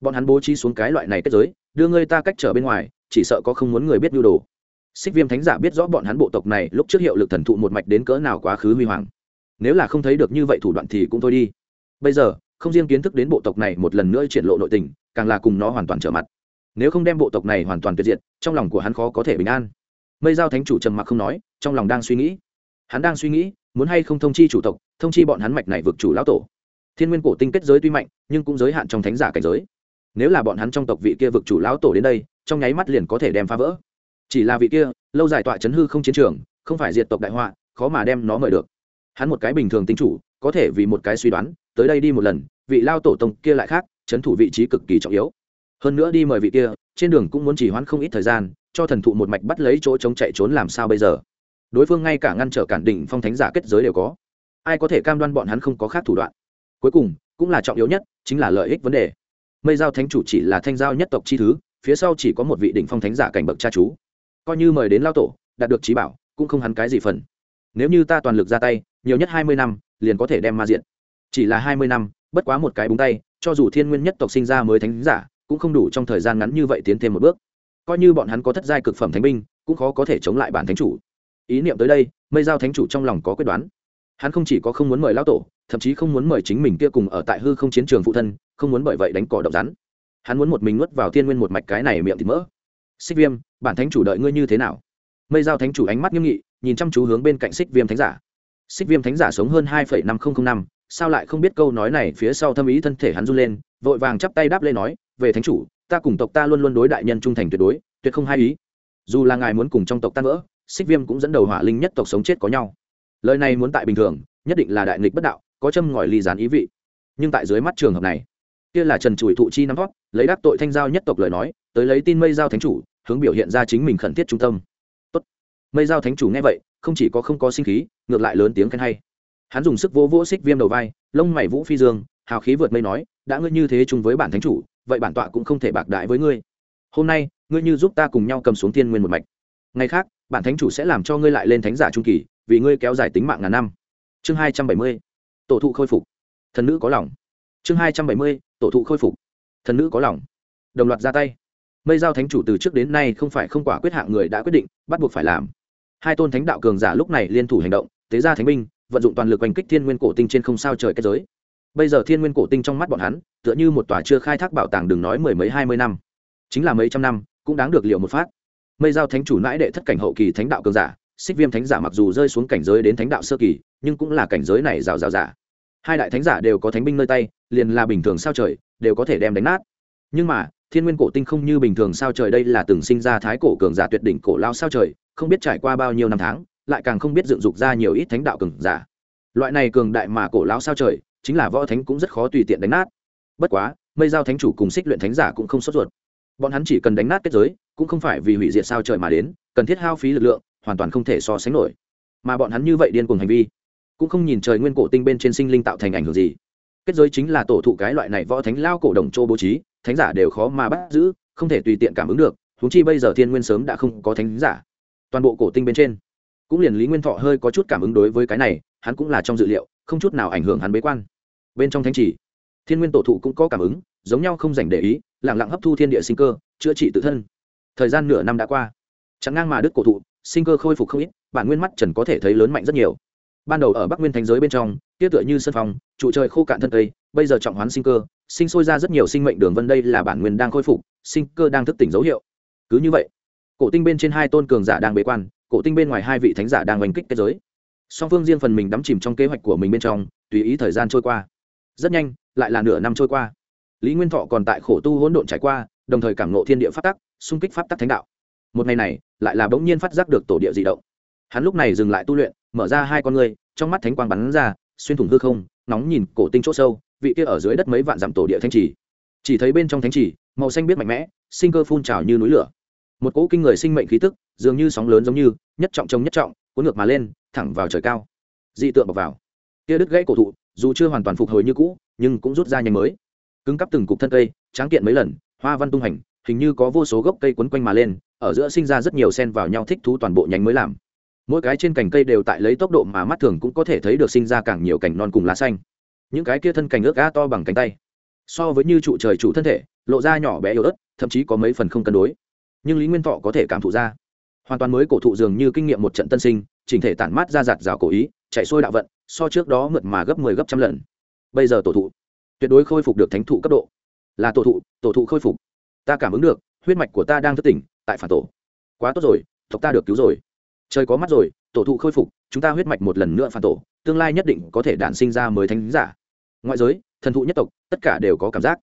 Speaker 1: Bọn hắn bố trí xuống cái loại này kết giới, đưa ngươi ta cách trở bên ngoài, chỉ sợ có không muốn người biết nhu đồ xích viêm thánh giả biết rõ bọn hắn bộ tộc này, lúc trước hiệu lực thần thụ một mạch đến cỡ nào quá khứ huy hoàng. Nếu là không thấy được như vậy thủ đoạn thì cũng thôi đi. Bây giờ, không riêng kiến thức đến bộ tộc này một lần nữa triển lộ nội tình, càng là cùng nó hoàn toàn trở mặt. Nếu không đem bộ tộc này hoàn toàn tuyệt diệt, trong lòng của hắn khó có thể bình an. Mây giao thánh chủ trầm mặc không nói, trong lòng đang suy nghĩ. Hắn đang suy nghĩ, muốn hay không thông chi chủ tộc, thông chi bọn hắn mạch này vượt chủ lão tổ. Thiên nguyên cổ tinh kết giới tuy mạnh, nhưng cũng giới hạn trong thánh giả cảnh giới. Nếu là bọn hắn trong tộc vị kia vực chủ lão tổ đến đây, trong nháy mắt liền có thể đem phá vỡ chỉ là vị kia, lâu dài tọa chấn hư không chiến trường, không phải diệt tộc đại họa, khó mà đem nó mời được. Hắn một cái bình thường tính chủ, có thể vì một cái suy đoán, tới đây đi một lần, vị lao tổ tông kia lại khác, chấn thủ vị trí cực kỳ trọng yếu. Hơn nữa đi mời vị kia, trên đường cũng muốn chỉ hoãn không ít thời gian, cho thần thụ một mạch bắt lấy chỗ chống chạy trốn làm sao bây giờ? Đối phương ngay cả ngăn trở cản đỉnh phong thánh giả kết giới đều có. Ai có thể cam đoan bọn hắn không có khác thủ đoạn? Cuối cùng, cũng là trọng yếu nhất, chính là lợi ích vấn đề. Mây giao thánh chủ chỉ là thanh giao nhất tộc chi thứ, phía sau chỉ có một vị đỉnh phong thánh giả cảnh bậc cha chú coi như mời đến lao tổ, đạt được trí bảo, cũng không hắn cái gì phần. Nếu như ta toàn lực ra tay, nhiều nhất hai mươi năm, liền có thể đem ma diện. Chỉ là hai mươi năm, bất quá một cái búng tay, cho dù thiên nguyên nhất tộc sinh ra mới thánh giả, cũng không đủ trong thời gian ngắn như vậy tiến thêm một bước. Coi như bọn hắn có thất giai cực phẩm thánh binh, cũng khó có thể chống lại bản thánh chủ. Ý niệm tới đây, mây giao thánh chủ trong lòng có quyết đoán. Hắn không chỉ có không muốn mời lao tổ, thậm chí không muốn mời chính mình kia cùng ở tại hư không chiến trường phụ thân, không muốn bởi vậy đánh cỏ động rắn. Hắn muốn một mình nuốt vào thiên nguyên một mạch cái này miệng thì mỡ xích viêm, bản thánh chủ đợi ngươi như thế nào? Mây giao thánh chủ ánh mắt nghiêm nghị, nhìn chăm chú hướng bên cạnh xích viêm thánh giả. Xích viêm thánh giả sống hơn hai năm nghìn năm, sao lại không biết câu nói này phía sau thâm ý thân thể hắn run lên, vội vàng chắp tay đáp lên nói, về thánh chủ, ta cùng tộc ta luôn luôn đối đại nhân trung thành tuyệt đối, tuyệt không hai ý. Dù là ngài muốn cùng trong tộc tan vỡ, xích viêm cũng dẫn đầu hỏa linh nhất tộc sống chết có nhau. Lời này muốn tại bình thường, nhất định là đại nghịch bất đạo, có châm ngòi ly gián ý vị. Nhưng tại dưới mắt trường hợp này, kia là trần chùi thụ chi nắm vót lấy đắc tội thanh giao nhất tộc lời nói tới lấy tin mây giao thánh chủ, hướng biểu hiện ra chính mình khẩn thiết trung tâm. Tốt. mây giao thánh chủ nghe vậy, không chỉ có không có sinh khí, ngược lại lớn tiếng khen hay. Hắn dùng sức vỗ vỗ xích viêm đầu vai, lông mày vũ phi dương, hào khí vượt mây nói, đã ngươi như thế chung với bản thánh chủ, vậy bản tọa cũng không thể bạc đại với ngươi. Hôm nay, ngươi như giúp ta cùng nhau cầm xuống thiên nguyên một mạch. Ngày khác, bản thánh chủ sẽ làm cho ngươi lại lên thánh giả trung kỳ, vì ngươi kéo dài tính mạng ngàn năm. Chương hai trăm bảy mươi. Tổ thụ khôi phục. Thần nữ có lòng. Chương hai trăm bảy mươi, tổ thụ khôi phục. Thần nữ có lòng. Đồng loạt ra tay mây giao thánh chủ từ trước đến nay không phải không quả quyết hạng người đã quyết định, bắt buộc phải làm. Hai tôn thánh đạo cường giả lúc này liên thủ hành động, tế ra thánh binh, vận dụng toàn lực oanh kích thiên nguyên cổ tinh trên không sao trời kết giới. Bây giờ thiên nguyên cổ tinh trong mắt bọn hắn, tựa như một tòa chưa khai thác bảo tàng đừng nói mười mấy hai mươi năm, chính là mấy trăm năm, cũng đáng được liệu một phát. Mây giao thánh chủ nãi đệ thất cảnh hậu kỳ thánh đạo cường giả, xích viêm thánh giả mặc dù rơi xuống cảnh giới đến thánh đạo sơ kỳ, nhưng cũng là cảnh giới này rào rào giả hai đại thánh giả đều có thánh binh nơi tay, liền là bình thường sao trời, đều có thể đem đánh nát. Nhưng mà thiên nguyên cổ tinh không như bình thường sao trời đây là từng sinh ra thái cổ cường giả tuyệt đỉnh cổ lao sao trời, không biết trải qua bao nhiêu năm tháng, lại càng không biết dựng dục ra nhiều ít thánh đạo cường giả. Loại này cường đại mà cổ lao sao trời, chính là võ thánh cũng rất khó tùy tiện đánh nát. Bất quá, mây giao thánh chủ cùng xích luyện thánh giả cũng không sốt ruột. Bọn hắn chỉ cần đánh nát kết giới, cũng không phải vì hủy diệt sao trời mà đến, cần thiết hao phí lực lượng, hoàn toàn không thể so sánh nổi. Mà bọn hắn như vậy điên cuồng hành vi, cũng không nhìn trời nguyên cổ tinh bên trên sinh linh tạo thành ảnh hưởng gì. Kết giới chính là tổ thụ cái loại này võ thánh lao cổ đồng châu bố trí thánh giả đều khó mà bắt giữ, không thể tùy tiện cảm ứng được húng chi bây giờ thiên nguyên sớm đã không có thánh giả. Toàn bộ cổ tinh bên trên, cũng liền lý nguyên thọ hơi có chút cảm ứng đối với cái này, hắn cũng là trong dự liệu, không chút nào ảnh hưởng hắn bế quan. Bên trong thánh chỉ, thiên nguyên tổ thụ cũng có cảm ứng, giống nhau không dành để ý lẳng lặng hấp thu thiên địa sinh cơ, chữa trị tự thân. Thời gian nửa năm đã qua, chẳng ngang mà đức cổ thụ, sinh cơ khôi phục không ít, bản nguyên mắt trần có thể thấy lớn mạnh rất nhiều. Ban đầu ở bắc nguyên thành giới bên trong tiếp tựa như sân phòng trụ trời khô cạn thân cây, bây giờ trọng hoán sinh cơ sinh sôi ra rất nhiều sinh mệnh đường vân đây là bản nguyên đang khôi phục, sinh cơ đang thức tỉnh dấu hiệu. Cứ như vậy, cổ tinh bên trên hai tôn cường giả đang bế quan, cổ tinh bên ngoài hai vị thánh giả đang oanh kích kết giới. Song phương riêng phần mình đắm chìm trong kế hoạch của mình bên trong, tùy ý thời gian trôi qua. Rất nhanh, lại là nửa năm trôi qua. Lý nguyên thọ còn tại khổ tu hỗn độn trải qua, đồng thời cảm nộ thiên địa pháp tắc, xung kích pháp tắc thánh đạo. Một ngày này, lại là bỗng nhiên phát giác được tổ địa di động. Hắn lúc này dừng lại tu luyện, mở ra hai con ngươi, trong mắt thánh quang bắn ra, xuyên thủng hư không, nóng nhìn cổ tinh chỗ sâu vị kia ở dưới đất mấy vạn dặm tổ địa thánh trì. Chỉ thấy bên trong thánh trì, màu xanh biết mạnh mẽ, sinh cơ phun trào như núi lửa. Một cỗ kinh người sinh mệnh khí tức, dường như sóng lớn giống như, nhất trọng trông nhất trọng, cuốn ngược mà lên, thẳng vào trời cao. Dị tượng bọc vào. Kia đứt gãy cổ thụ, dù chưa hoàn toàn phục hồi như cũ, nhưng cũng rút ra nhanh mới. Cứng cắp từng cục thân cây, tráng kiện mấy lần, hoa văn tung hành, hình như có vô số gốc cây quấn quanh mà lên, ở giữa sinh ra rất nhiều sen vào nhau thích thú toàn bộ nhánh mới làm. Mỗi cái trên cành cây đều tại lấy tốc độ mà mắt thường cũng có thể thấy được sinh ra càng nhiều cành non cùng lá xanh những cái kia thân cành ước ga to bằng cánh tay. So với như trụ trời chủ thân thể, lộ ra nhỏ bé yếu ớt, thậm chí có mấy phần không cân đối. Nhưng lý nguyên thọ có thể cảm thụ ra. Hoàn toàn mới cổ thụ dường như kinh nghiệm một trận tân sinh, chỉnh thể tản mát ra giạt rào cổ ý, chạy xuôi đạo vận, so trước đó mượt mà gấp mười 10 gấp trăm lần. Bây giờ tổ thụ, tuyệt đối khôi phục được thánh thụ cấp độ. Là tổ thụ tổ thụ khôi phục. Ta cảm ứng được, huyết mạch của ta đang thức tỉnh, tại phản tổ. Quá tốt rồi, tộc ta được cứu rồi. Trời có mắt rồi, tổ thụ khôi phục, chúng ta huyết mạch một lần nữa phản tổ, tương lai nhất định có thể đản sinh ra mới thánh giả ngoại giới, thần thụ nhất tộc, tất cả đều có cảm giác.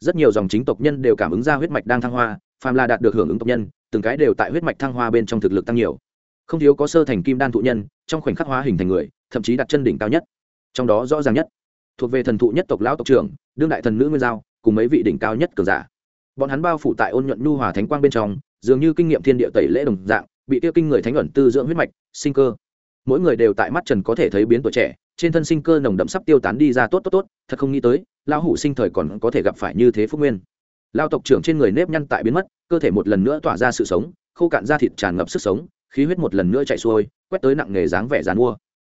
Speaker 1: Rất nhiều dòng chính tộc nhân đều cảm ứng ra huyết mạch đang thăng hoa, phàm là đạt được hưởng ứng tộc nhân, từng cái đều tại huyết mạch thăng hoa bên trong thực lực tăng nhiều. Không thiếu có sơ thành kim đan thụ nhân, trong khoảnh khắc hóa hình thành người, thậm chí đặt chân đỉnh cao nhất. Trong đó rõ ràng nhất, thuộc về thần thụ nhất tộc lão tộc trưởng, đương đại thần nữ nguyên giao, cùng mấy vị đỉnh cao nhất cường giả. Bọn hắn bao phủ tại ôn nhuận nhu hòa thánh quang bên trong, dường như kinh nghiệm thiên địa tẩy lễ đồng dạng, bị tiêu kinh người thánh ẩn tư dưỡng huyết mạch, sinh cơ. Mỗi người đều tại mắt trần có thể thấy biến tuổi trẻ trên thân sinh cơ nồng đậm sắp tiêu tán đi ra tốt tốt tốt, thật không nghĩ tới, lão hủ sinh thời còn có thể gặp phải như thế phúc nguyên. Lao tộc trưởng trên người nếp nhăn tại biến mất, cơ thể một lần nữa tỏa ra sự sống, khô cạn da thịt tràn ngập sức sống, khí huyết một lần nữa chạy xuôi, quét tới nặng nghề dáng vẻ dàn mua.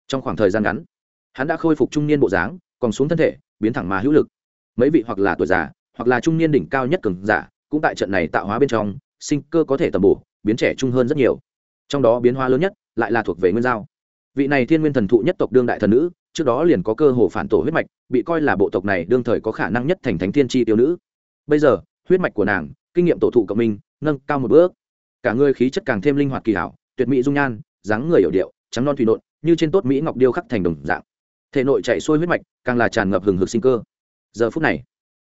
Speaker 1: Trong khoảng thời gian ngắn, hắn đã khôi phục trung niên bộ dáng, còn xuống thân thể, biến thẳng mà hữu lực. Mấy vị hoặc là tuổi già, hoặc là trung niên đỉnh cao nhất cường giả, cũng tại trận này tạo hóa bên trong, sinh cơ có thể tầm bổ, biến trẻ trung hơn rất nhiều. Trong đó biến hóa lớn nhất, lại là thuộc về nguyên giao vị này thiên nguyên thần thụ nhất tộc đương đại thần nữ, trước đó liền có cơ hồ phản tổ huyết mạch, bị coi là bộ tộc này đương thời có khả năng nhất thành thánh thiên tri tiêu nữ. Bây giờ, huyết mạch của nàng, kinh nghiệm tổ thụ cộng minh, nâng cao một bước. Cả người khí chất càng thêm linh hoạt kỳ hảo, tuyệt mỹ dung nhan, dáng người hiểu điệu, trắng non thủy nộn, như trên tốt mỹ ngọc điêu khắc thành đồng dạng. Thể nội chạy xuôi huyết mạch, càng là tràn ngập hừng hực sinh cơ. Giờ phút này,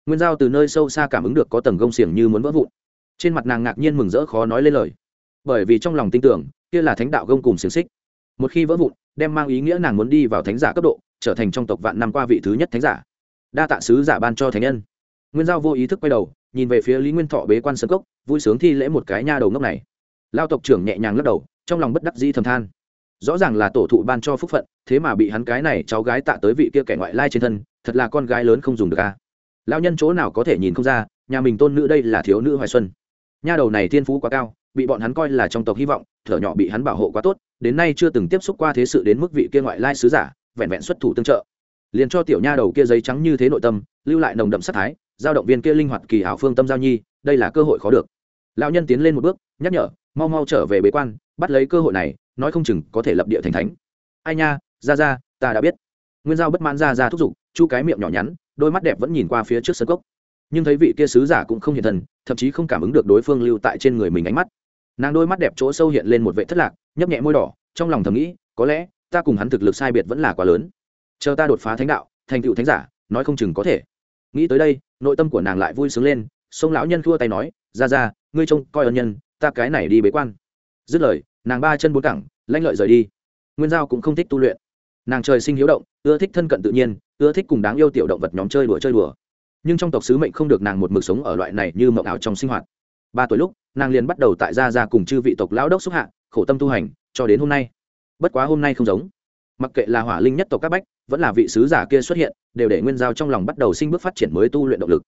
Speaker 1: nguyên giao từ nơi sâu xa cảm ứng được có tầng gông xiềng như muốn vỡ vụn. Trên mặt nàng ngạc nhiên mừng rỡ khó nói lên lời. Bởi vì trong lòng tin tưởng, kia là thánh đạo gông cùng xiềng xích một khi vỡ vụn, đem mang ý nghĩa nàng muốn đi vào thánh giả cấp độ, trở thành trong tộc vạn năm qua vị thứ nhất thánh giả. Đa tạ sứ giả ban cho thánh nhân. Nguyên giao vô ý thức quay đầu, nhìn về phía lý nguyên thọ bế quan sân cốc, vui sướng thi lễ một cái nha đầu ngốc này. Lao tộc trưởng nhẹ nhàng lắc đầu, trong lòng bất đắc dĩ thầm than. Rõ ràng là tổ thụ ban cho phúc phận, thế mà bị hắn cái này cháu gái tạ tới vị kia kẻ ngoại lai trên thân, thật là con gái lớn không dùng được a. À. lao nhân chỗ nào có thể nhìn không ra, nhà mình tôn nữ đây là thiếu nữ hoài xuân. Nha đầu này thiên phú quá cao, bị bọn hắn coi là trong tộc hy vọng, thở nhỏ bị hắn bảo hộ quá tốt đến nay chưa từng tiếp xúc qua thế sự đến mức vị kia ngoại lai sứ giả, vẹn vẹn xuất thủ tương trợ. Liền cho tiểu nha đầu kia giấy trắng như thế nội tâm, lưu lại nồng đậm sắc thái, giao động viên kia linh hoạt kỳ hảo phương tâm giao nhi, đây là cơ hội khó được. Lão nhân tiến lên một bước, nhắc nhở, mau mau trở về bế quan, bắt lấy cơ hội này, nói không chừng có thể lập địa thành thánh. Ai nha, ra ra, ta đã biết. Nguyên giao bất mãn ra ra thúc giục, chu cái miệng nhỏ nhắn, đôi mắt đẹp vẫn nhìn qua phía trước sân cốc. Nhưng thấy vị kia sứ giả cũng không hiện thần thậm chí không cảm ứng được đối phương lưu tại trên người mình ánh mắt. Nàng đôi mắt đẹp chỗ sâu hiện lên một vệ thất lạc nhấp nhẹ môi đỏ, trong lòng thầm nghĩ, có lẽ, ta cùng hắn thực lực sai biệt vẫn là quá lớn. Chờ ta đột phá thánh đạo, thành tựu thánh giả, nói không chừng có thể. Nghĩ tới đây, nội tâm của nàng lại vui sướng lên, sông lão nhân khua tay nói, ra ra, ngươi trông coi ân nhân, ta cái này đi bế quan. Dứt lời, nàng ba chân bốn cẳng, lanh lợi rời đi. Nguyên giao cũng không thích tu luyện. Nàng trời sinh hiếu động, ưa thích thân cận tự nhiên, ưa thích cùng đáng yêu tiểu động vật nhóm chơi đùa chơi đùa. Nhưng trong tộc sứ mệnh không được nàng một mực sống ở loại này như mộng ảo trong sinh hoạt ba tuổi lúc, nàng liền bắt đầu tại gia gia cùng chư vị tộc lão đốc xúc hạ, khổ tâm tu hành, cho đến hôm nay. Bất quá hôm nay không giống. Mặc kệ là hỏa linh nhất tộc các bách, vẫn là vị sứ giả kia xuất hiện, đều để nguyên giao trong lòng bắt đầu sinh bước phát triển mới tu luyện động lực.